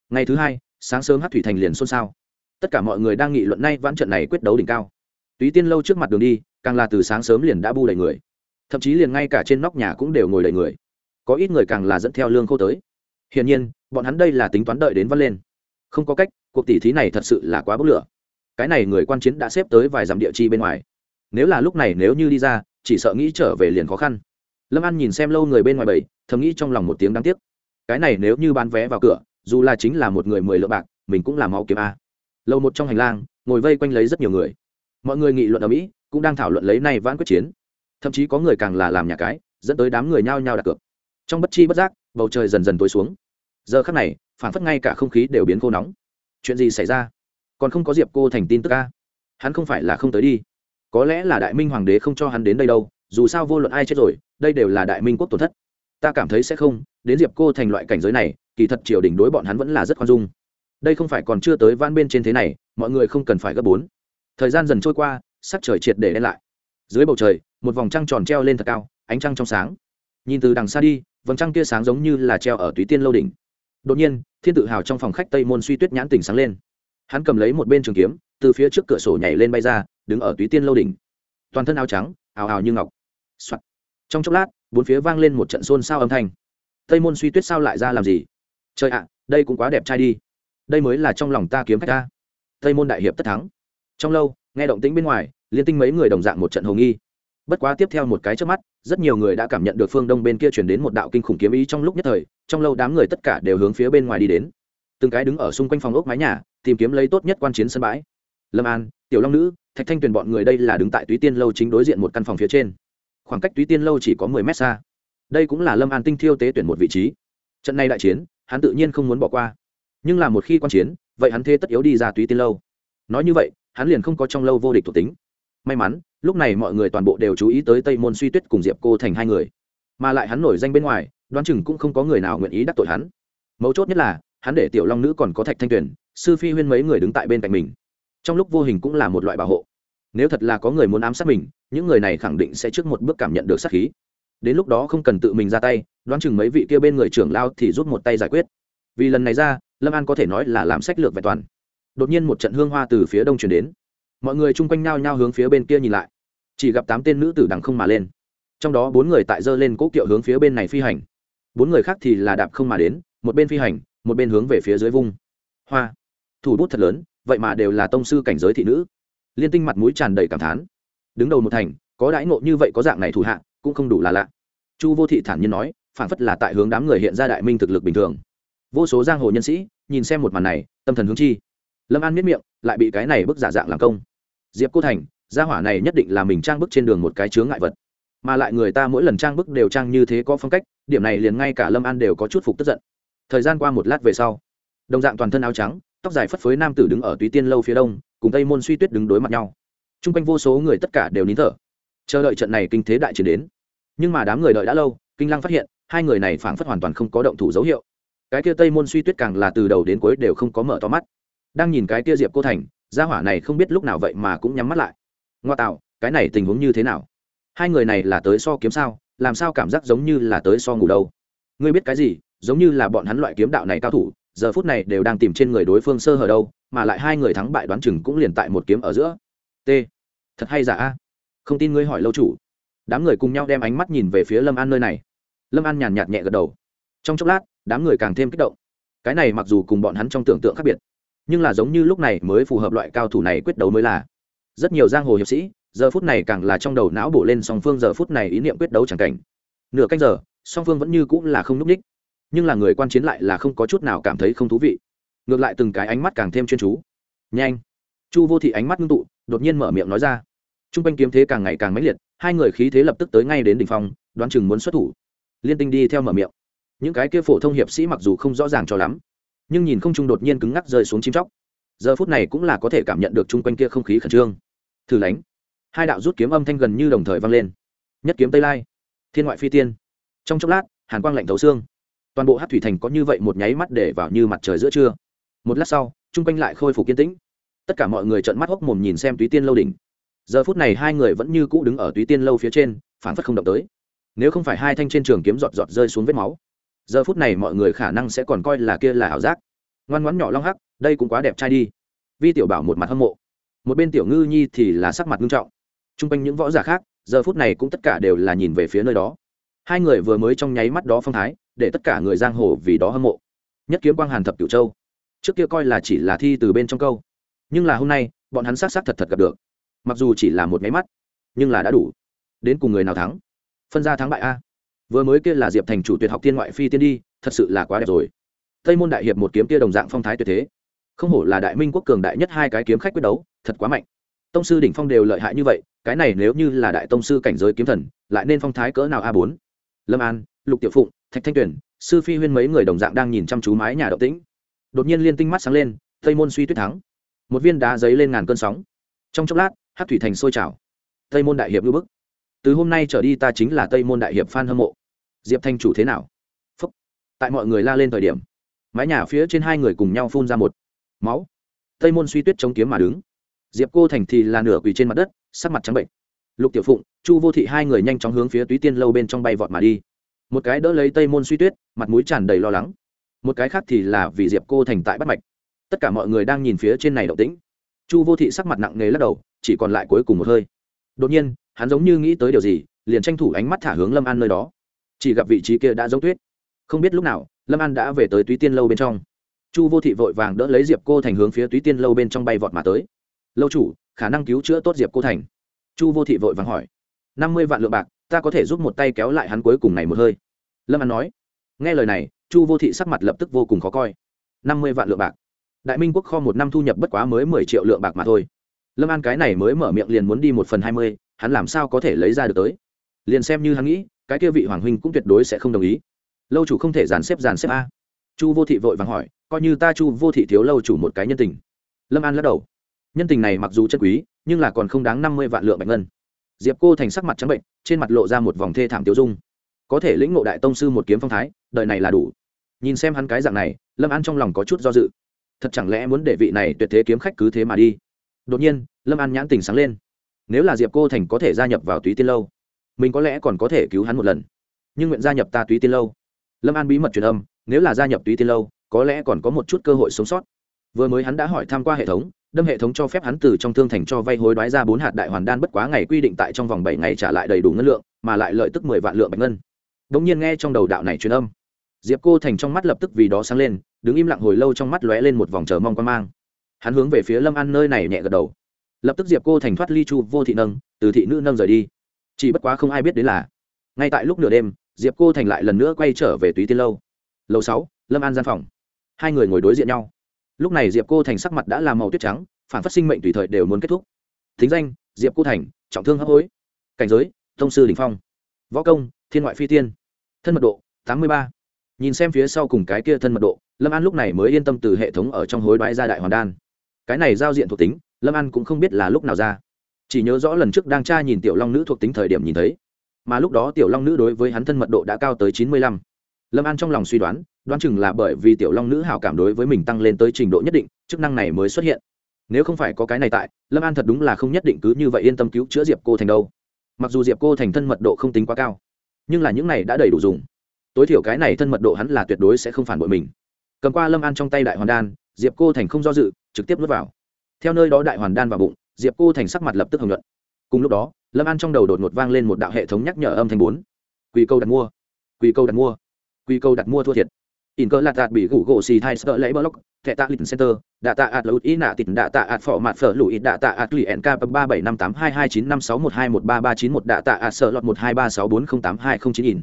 Ngày thứ hai, sáng sớm hát thủy thành liền xôn xao. Tất cả mọi người đang nghị luận nay vãn trận này quyết đấu đỉnh cao. Túy tiên lâu trước mặt đường đi, càng là từ sáng sớm liền đã bu đầy người. Thậm chí liền ngay cả trên nóc nhà cũng đều ngồi đầy người. Có ít người càng là dẫn theo lương khô tới. Hiển nhiên, bọn hắn đây là tính toán đợi đến văn lên. Không có cách, cuộc tỷ thí này thật sự là quá bốc lửa. Cái này người quan chiến đã xếp tới vài dặm địa chi bên ngoài. Nếu là lúc này nếu như đi ra chỉ sợ nghĩ trở về liền khó khăn. Lâm an nhìn xem lâu người bên ngoài bầy, thầm nghĩ trong lòng một tiếng đáng tiếc. Cái này nếu như bán vé vào cửa, dù là chính là một người mười lượng bạc, mình cũng làm máu kiếm a. Lâu một trong hành lang, ngồi vây quanh lấy rất nhiều người. Mọi người nghị luận ở mỹ, cũng đang thảo luận lấy này vãn quyết chiến. Thậm chí có người càng là làm nhà cái, dẫn tới đám người nhao nhao đặt cược. Trong bất chi bất giác, bầu trời dần dần tối xuống. Giờ khắc này, phản phất ngay cả không khí đều biến khô nóng. Chuyện gì xảy ra? Còn không có diệp cô thành tin tức ca hắn không phải là không tới đi có lẽ là đại minh hoàng đế không cho hắn đến đây đâu, dù sao vô luận ai chết rồi, đây đều là đại minh quốc tổn thất. Ta cảm thấy sẽ không, đến diệp cô thành loại cảnh giới này, kỳ thật triều đình đối bọn hắn vẫn là rất khoan dung. Đây không phải còn chưa tới van bên trên thế này, mọi người không cần phải gấp bốn. Thời gian dần trôi qua, sắc trời triệt để đen lại. Dưới bầu trời, một vòng trăng tròn treo lên thật cao, ánh trăng trong sáng. Nhìn từ đằng xa đi, vầng trăng kia sáng giống như là treo ở túy tiên lâu đỉnh. Đột nhiên, thiên tự hào trong phòng khách tây môn suy tuyết nhãn tỉnh sáng lên hắn cầm lấy một bên trường kiếm, từ phía trước cửa sổ nhảy lên bay ra, đứng ở túy tiên lâu đỉnh. Toàn thân áo trắng, ào ào như ngọc、Soạn. trong chốc lát, bốn phía vang lên một trận xôn xao âm thanh. Tây môn suy tuyết sao lại ra làm gì? Trời ạ, đây cũng quá đẹp trai đi. Đây mới là trong lòng ta kiếm khách ta. Tây môn đại hiệp tất thắng. Trong lâu, nghe động tĩnh bên ngoài, liên tinh mấy người đồng dạng một trận hồ nghi. Bất quá tiếp theo một cái trước mắt, rất nhiều người đã cảm nhận được phương đông bên kia chuyển đến một đạo kinh khủng kiếm ý trong lúc nhất thời, trong lâu đám người tất cả đều hướng phía bên ngoài đi đến. Từng cái đứng ở xung quanh phòng ốc mái nhà tìm kiếm lấy tốt nhất quan chiến sân bãi. Lâm an, tiểu long nữ, thạch thanh tuyền bọn người đây là đứng tại túy tiên lâu chính đối diện một căn phòng phía trên. Khoảng cách túy tiên lâu chỉ có mười mét xa. Đây cũng là lâm an tinh thiêu tế tuyển một vị trí. Trận này đại chiến, hắn tự nhiên không muốn bỏ qua. Nhưng là một khi quan chiến, vậy hắn thế tất yếu đi ra túy tiên lâu. Nói như vậy, hắn liền không có trong lâu vô địch thuộc tính. May mắn, lúc này mọi người toàn bộ đều chú ý tới tây môn suy tuyết cùng diệp cô thành hai người. Mà lại hắn nổi danh bên ngoài, đoán chừng cũng không có người nào nguyện ý đắc tội hắn. Mấu chốt nhất là, hắn để tiểu long nữ còn có thạch thanh tuyền sư phi huyên mấy người đứng tại bên cạnh mình. Trong lúc vô hình cũng là một loại bảo hộ. Nếu thật là có người muốn ám sát mình, những người này khẳng định sẽ trước một bước cảm nhận được sát khí. Đến lúc đó không cần tự mình ra tay, đoán chừng mấy vị kia bên người trưởng lao thì rút một tay giải quyết. Vì lần này ra, lâm an có thể nói là làm sách lược vẹn toàn. Đột nhiên một trận hương hoa từ phía đông chuyển đến. Mọi người chung quanh nao nhao hướng phía bên kia nhìn lại. Chỉ gặp tám tên nữ tử đằng không mà lên. Trong đó bốn người tại dơ lên cỗ kiệu hướng phía bên này phi hành. Bốn người khác thì là đạp không mà đến, một bên phi hành, một bên hướng về phía dưới vung. Hoa thủ bút thật lớn, vậy mà đều là tông sư cảnh giới thị nữ. Liên tinh mặt mũi tràn đầy cảm thán. Đứng đầu một thành, có đãi ngộ như vậy có dạng này thủ hạ, cũng không đủ là lạ. Chu vô thị thản nhiên nói, phản phất là tại hướng đám người hiện ra đại minh thực lực bình thường. Vô số giang hồ nhân sĩ, nhìn xem một màn này, tâm thần hướng chi. Lâm an miết miệng, lại bị cái này bức giả dạng làm công. Diệp cô thành, gia hỏa này nhất định là mình trang bức trên đường một cái chướng ngại vật. Mà lại người ta mỗi lần trang bức đều trang như thế có phong cách, điểm này liền ngay cả lâm an đều có chút phục tức giận. Thời gian qua một lát về sau, đồng dạng toàn thân áo trắng tóc dài phất phới nam tử đứng ở túy tiên lâu phía đông, cùng tây môn suy tuyết đứng đối mặt nhau. T r u n g quanh vô số người tất cả đều nín thở. Chờ đợi trận này kinh thế đại chiến đến. Nhưng mà đám người đợi đã lâu, kinh lăng phát hiện, hai người này phảng phất hoàn toàn không có động thủ dấu hiệu. Cái kia tây môn suy tuyết càng là từ đầu đến cuối đều không có mở to mắt. Đang nhìn cái kia diệp cô thành, gia hỏa này không biết lúc nào vậy mà cũng nhắm mắt lại. Ngoa tạo, cái này tình huống như thế nào? Hai người này là tới so kiếm sao, làm sao cảm giác giống như là tới so ngủ đâu? Ngươi biết cái gì, giống như là bọn hắn loại kiếm đạo này cao thủ giờ phút này đều đang tìm trên người đối phương sơ hở đâu, mà lại hai người thắng bại đoán chừng cũng liền tại một kiếm ở giữa. T. Thật hay giả? A không tin ngươi hỏi lâu chủ. Đám người cùng nhau đem ánh mắt nhìn về phía lâm an nơi này. Lâm an nhàn nhạt nhẹ gật đầu. Trong chốc lát, đám người càng thêm kích động. Cái này mặc dù cùng bọn hắn trong tưởng tượng khác biệt, nhưng là giống như lúc này mới phù hợp loại cao thủ này quyết đấu mới là. Rất nhiều giang hồ hiệp sĩ, giờ phút này càng là trong đầu não bổ lên song phương giờ phút này ý niệm quyết đấu chẳng cảnh. Nửa canh giờ, song phương vẫn như cũng là không núp ních nhưng là người quan chiến lại là không có chút nào cảm thấy không thú vị. Ngược lại từng cái ánh mắt càng thêm chuyên chú. Nhanh. Chu vô thị ánh mắt ngưng tụ, đột nhiên mở miệng nói ra. T r u n g quanh kiếm thế càng ngày càng mãnh liệt, hai người khí thế lập tức tới ngay đến đ ỉ n h phong, đoán chừng muốn xuất thủ. Liên tinh đi theo mở miệng. Những cái kia phổ thông hiệp sĩ mặc dù không rõ ràng cho lắm, nhưng nhìn không trung đột nhiên cứng ngắc rơi xuống chim chóc. Giờ phút này cũng là có thể cảm nhận được chung quanh kia không khí khẩn trương. Thử lánh. Hai đạo rút kiếm âm thanh gần như đồng thời vang lên. Nhất kiếm tây lai. Thiên ngoại phi tiên. Trong chốc lát, hàn quang lạnh thấu xương toàn bộ hát thủy thành có như vậy một nháy mắt để vào như mặt trời giữa trưa. Một lát sau, chung quanh lại khôi phục kiên tĩnh. Tất cả mọi người trợn mắt hốc mồm nhìn xem túy tiên lâu đỉnh. Giờ phút này hai người vẫn như cũ đứng ở túy tiên lâu phía trên phản phất không động tới. Nếu không phải hai thanh trên trường kiếm giọt giọt rơi xuống vết máu, giờ phút này mọi người khả năng sẽ còn coi là kia là ảo giác. Ngoan ngoãn nhỏ long hắc, đây cũng quá đẹp trai đi. Vi tiểu bảo một mặt hâm mộ. Một bên tiểu ngư nhi thì là sắc mặt nghiêm trọng. T r u n g quanh những võ giả khác, giờ phút này cũng tất cả đều là nhìn về phía nơi đó. Hai người vừa mới trong nháy mắt đó phong thái để tất cả người giang hồ vì đó hâm mộ. Nhất kiếm quang hàn thập cửu châu. Trước kia coi là chỉ là thi từ bên trong câu. Nhưng là hôm nay, bọn hắn sát á thật thật gặp được. Mặc dù chỉ là một máy mắt, nhưng là đã đủ. Đến cùng người nào thắng? Phân ra thắng bại a. Vừa mới kia là diệp thành chủ tuyệt học thiên ngoại phi tiên đi, thật sự là quá đẹp rồi. Tây môn đại hiệp một kiếm kia đồng dạng phong thái tuyệt thế. Không hổ là đại minh quốc cường đại nhất hai cái kiếm khách quyết đấu, thật quá mạnh. Tông sư đỉnh phong đều lợi hại như vậy, cái này nếu như là đại tông sư cảnh giới kiếm thần, lại nên phong thái cỡ nào a bốn? Lâm an, lục tiểu phụng thạch thanh tuyển sư phi huyên mấy người đồng dạng đang nhìn chăm chú mái nhà động tĩnh. Đột nhiên liên tinh mắt sáng lên, tây môn suy tuyết thắng. Một viên đá giấy lên ngàn cơn sóng. Trong chốc lát, hát thủy thành sôi trào. Tây môn đại hiệp ngư bức. Từ hôm nay trở đi ta chính là tây môn đại hiệp phan hâm mộ. Diệp thanh chủ thế nào? Phúc. tại mọi người la lên thời điểm, mái nhà phía trên hai người cùng nhau phun ra một máu. Tây môn suy tuyết chống kiếm mà đứng. Diệp cô thành thì là nửa quỳ trên mặt đất, sắc mặt trắng bệnh. Lục tiểu phụng, chu vô thị hai người nhanh chóng hướng phía túy tiên lâu bên trong bay vọt mà đi một cái đỡ lấy tây môn suy tuyết, mặt mũi tràn đầy lo lắng. Một cái khác thì là vì diệp cô thành tại bắt mạch. Tất cả mọi người đang nhìn phía trên này động tĩnh. Chu vô thị sắc mặt nặng nề lắc đầu, chỉ còn lại cuối cùng một hơi. Đột nhiên, hắn giống như nghĩ tới điều gì, liền tranh thủ ánh mắt thả hướng lâm an nơi đó. Chỉ gặp vị trí kia đã giống tuyết. Không biết lúc nào, lâm an đã về tới túy tiên lâu bên trong. Chu vô thị vội vàng đỡ lấy diệp cô thành hướng phía túy tiên lâu bên trong bay vọt mà tới. Lâu chủ, khả năng cứu chữa tốt diệp cô thành. Chu vô thị vội vàng hỏi. Năm mươi vạn lượng bạc ta có thể giúp một tay kéo lại hắn cuối cùng này một hơi. Lâm an nói. Nghe lời này, chu vô thị sắc mặt lập tức vô cùng khó coi. Năm mươi vạn lượng bạc. Đại minh quốc kho một năm thu nhập bất quá mới mười triệu lượng bạc mà thôi. Lâm an cái này mới mở miệng liền muốn đi một phần hai mươi, hắn làm sao có thể lấy ra được tới? Liền xem như hắn nghĩ, cái kia vị hoàng huynh cũng tuyệt đối sẽ không đồng ý. Lâu chủ không thể dàn xếp dàn xếp a. Chu vô thị vội vàng hỏi, coi như ta chu vô thị thiếu lâu chủ một cái nhân tình. Lâm an lắc đầu. Nhân tình này mặc dù chân quý, nhưng là còn không đáng năm mươi vạn lượng bạch ngân diệp cô thành sắc mặt trắng bệnh, trên mặt lộ ra một vòng thê thảm tiêu dung. Có thể lĩnh ngộ đại tông sư một kiếm phong thái, đời này là đủ. Nhìn xem hắn cái dạng này, lâm an trong lòng có chút do dự. Thật chẳng lẽ muốn để vị này tuyệt thế kiếm khách cứ thế mà đi? Đột nhiên, lâm an nhãn tình sáng lên. Nếu là diệp cô thành có thể gia nhập vào túy tiên lâu, mình có lẽ còn có thể cứu hắn một lần. Nhưng nguyện gia nhập ta túy tiên lâu. Lâm an bí mật truyền âm, nếu là gia nhập túy tiên lâu, có lẽ còn có một chút cơ hội sống sót. Vừa mới hắn đã hỏi tham q u a hệ thống đâm hệ thống cho phép hắn từ trong thương thành cho vay hối đoái ra bốn hạt đại hoàn đan bất quá ngày quy định tại trong vòng bảy ngày trả lại đầy đủ ngân lượng, mà lại lợi tức mười vạn lượng bạch ngân. Đ ỗ n g nhiên nghe trong đầu đạo này truyền âm, diệp cô thành trong mắt lập tức vì đó sáng lên, đứng im lặng hồi lâu trong mắt lóe lên một vòng chờ mong quan mang. Hắn hướng về phía lâm an nơi này nhẹ gật đầu. Lập tức diệp cô thành thoát ly chu vô thị nâng, từ thị nữ nâng rời đi. Chỉ bất quá không ai biết đến là, ngay tại lúc nửa đêm, diệp cô thành lại lần nữa quay trở về túy tiên lâu. Lâu sáu, lâm an gian phòng. Hai người ngồi đối diện nhau lúc này diệp cô thành sắc mặt đã làm màu tuyết trắng, phản phát sinh mệnh tùy thời đều muốn kết thúc. Thính danh, diệp cô thành, trọng thương hấp hối. Cảnh giới thông sư đình phong. Võ công, thiên ngoại phi tiên. Thân mật độ, tám mươi ba. Nhìn xem phía sau cùng cái kia thân mật độ, lâm an lúc này mới yên tâm từ hệ thống ở trong hối đoái ra đại hoàn đan. Cái này giao diện thuộc tính, lâm an cũng không biết là lúc nào ra. Chỉ nhớ rõ lần trước đang tra nhìn tiểu long nữ thuộc tính thời điểm nhìn thấy. Mà lúc đó tiểu long nữ đối với hắn thân mật độ đã cao tới chín mươi lăm lâm an trong lòng suy đoán đoán chừng là bởi vì tiểu long nữ hảo cảm đối với mình tăng lên tới trình độ nhất định, chức năng này mới xuất hiện. Nếu không phải có cái này tại, lâm an thật đúng là không nhất định cứ như vậy yên tâm cứu chữa diệp cô thành đâu. Mặc dù diệp cô thành thân mật độ không tính quá cao, nhưng là những này đã đầy đủ dùng. Tối thiểu cái này thân mật độ hắn là tuyệt đối sẽ không phản bội mình. Cầm qua lâm an trong tay đại hoàn đan, diệp cô thành không do dự, trực tiếp nuốt vào. Theo nơi đó đại hoàn đan vào bụng, diệp cô thành sắc mặt lập tức hồng nhuận. Cùng lúc đó, lâm an trong đầu đột ngột vang lên một đạo hệ thống nhắc nhở âm thanh bốn. Quỳ câu đặt mua quỳ câu đặt mua quy câu đặt mua thua thiệt. In cơ lạt đạt bị gủ gỗ xì thai sợ lấy block, thẻ tạ lịch center, đạ tạ ạt lụt ý nạ tịt, đạ tạ ạt phỏ mạt phở lụi đạ tạ ạt lụy nk ba bảy năm tám hai hai chín năm sáu một hai một ba ba chín một, đạ tạ ạt sợ lọt một hai ba sáu bốn không tám hai không chín in.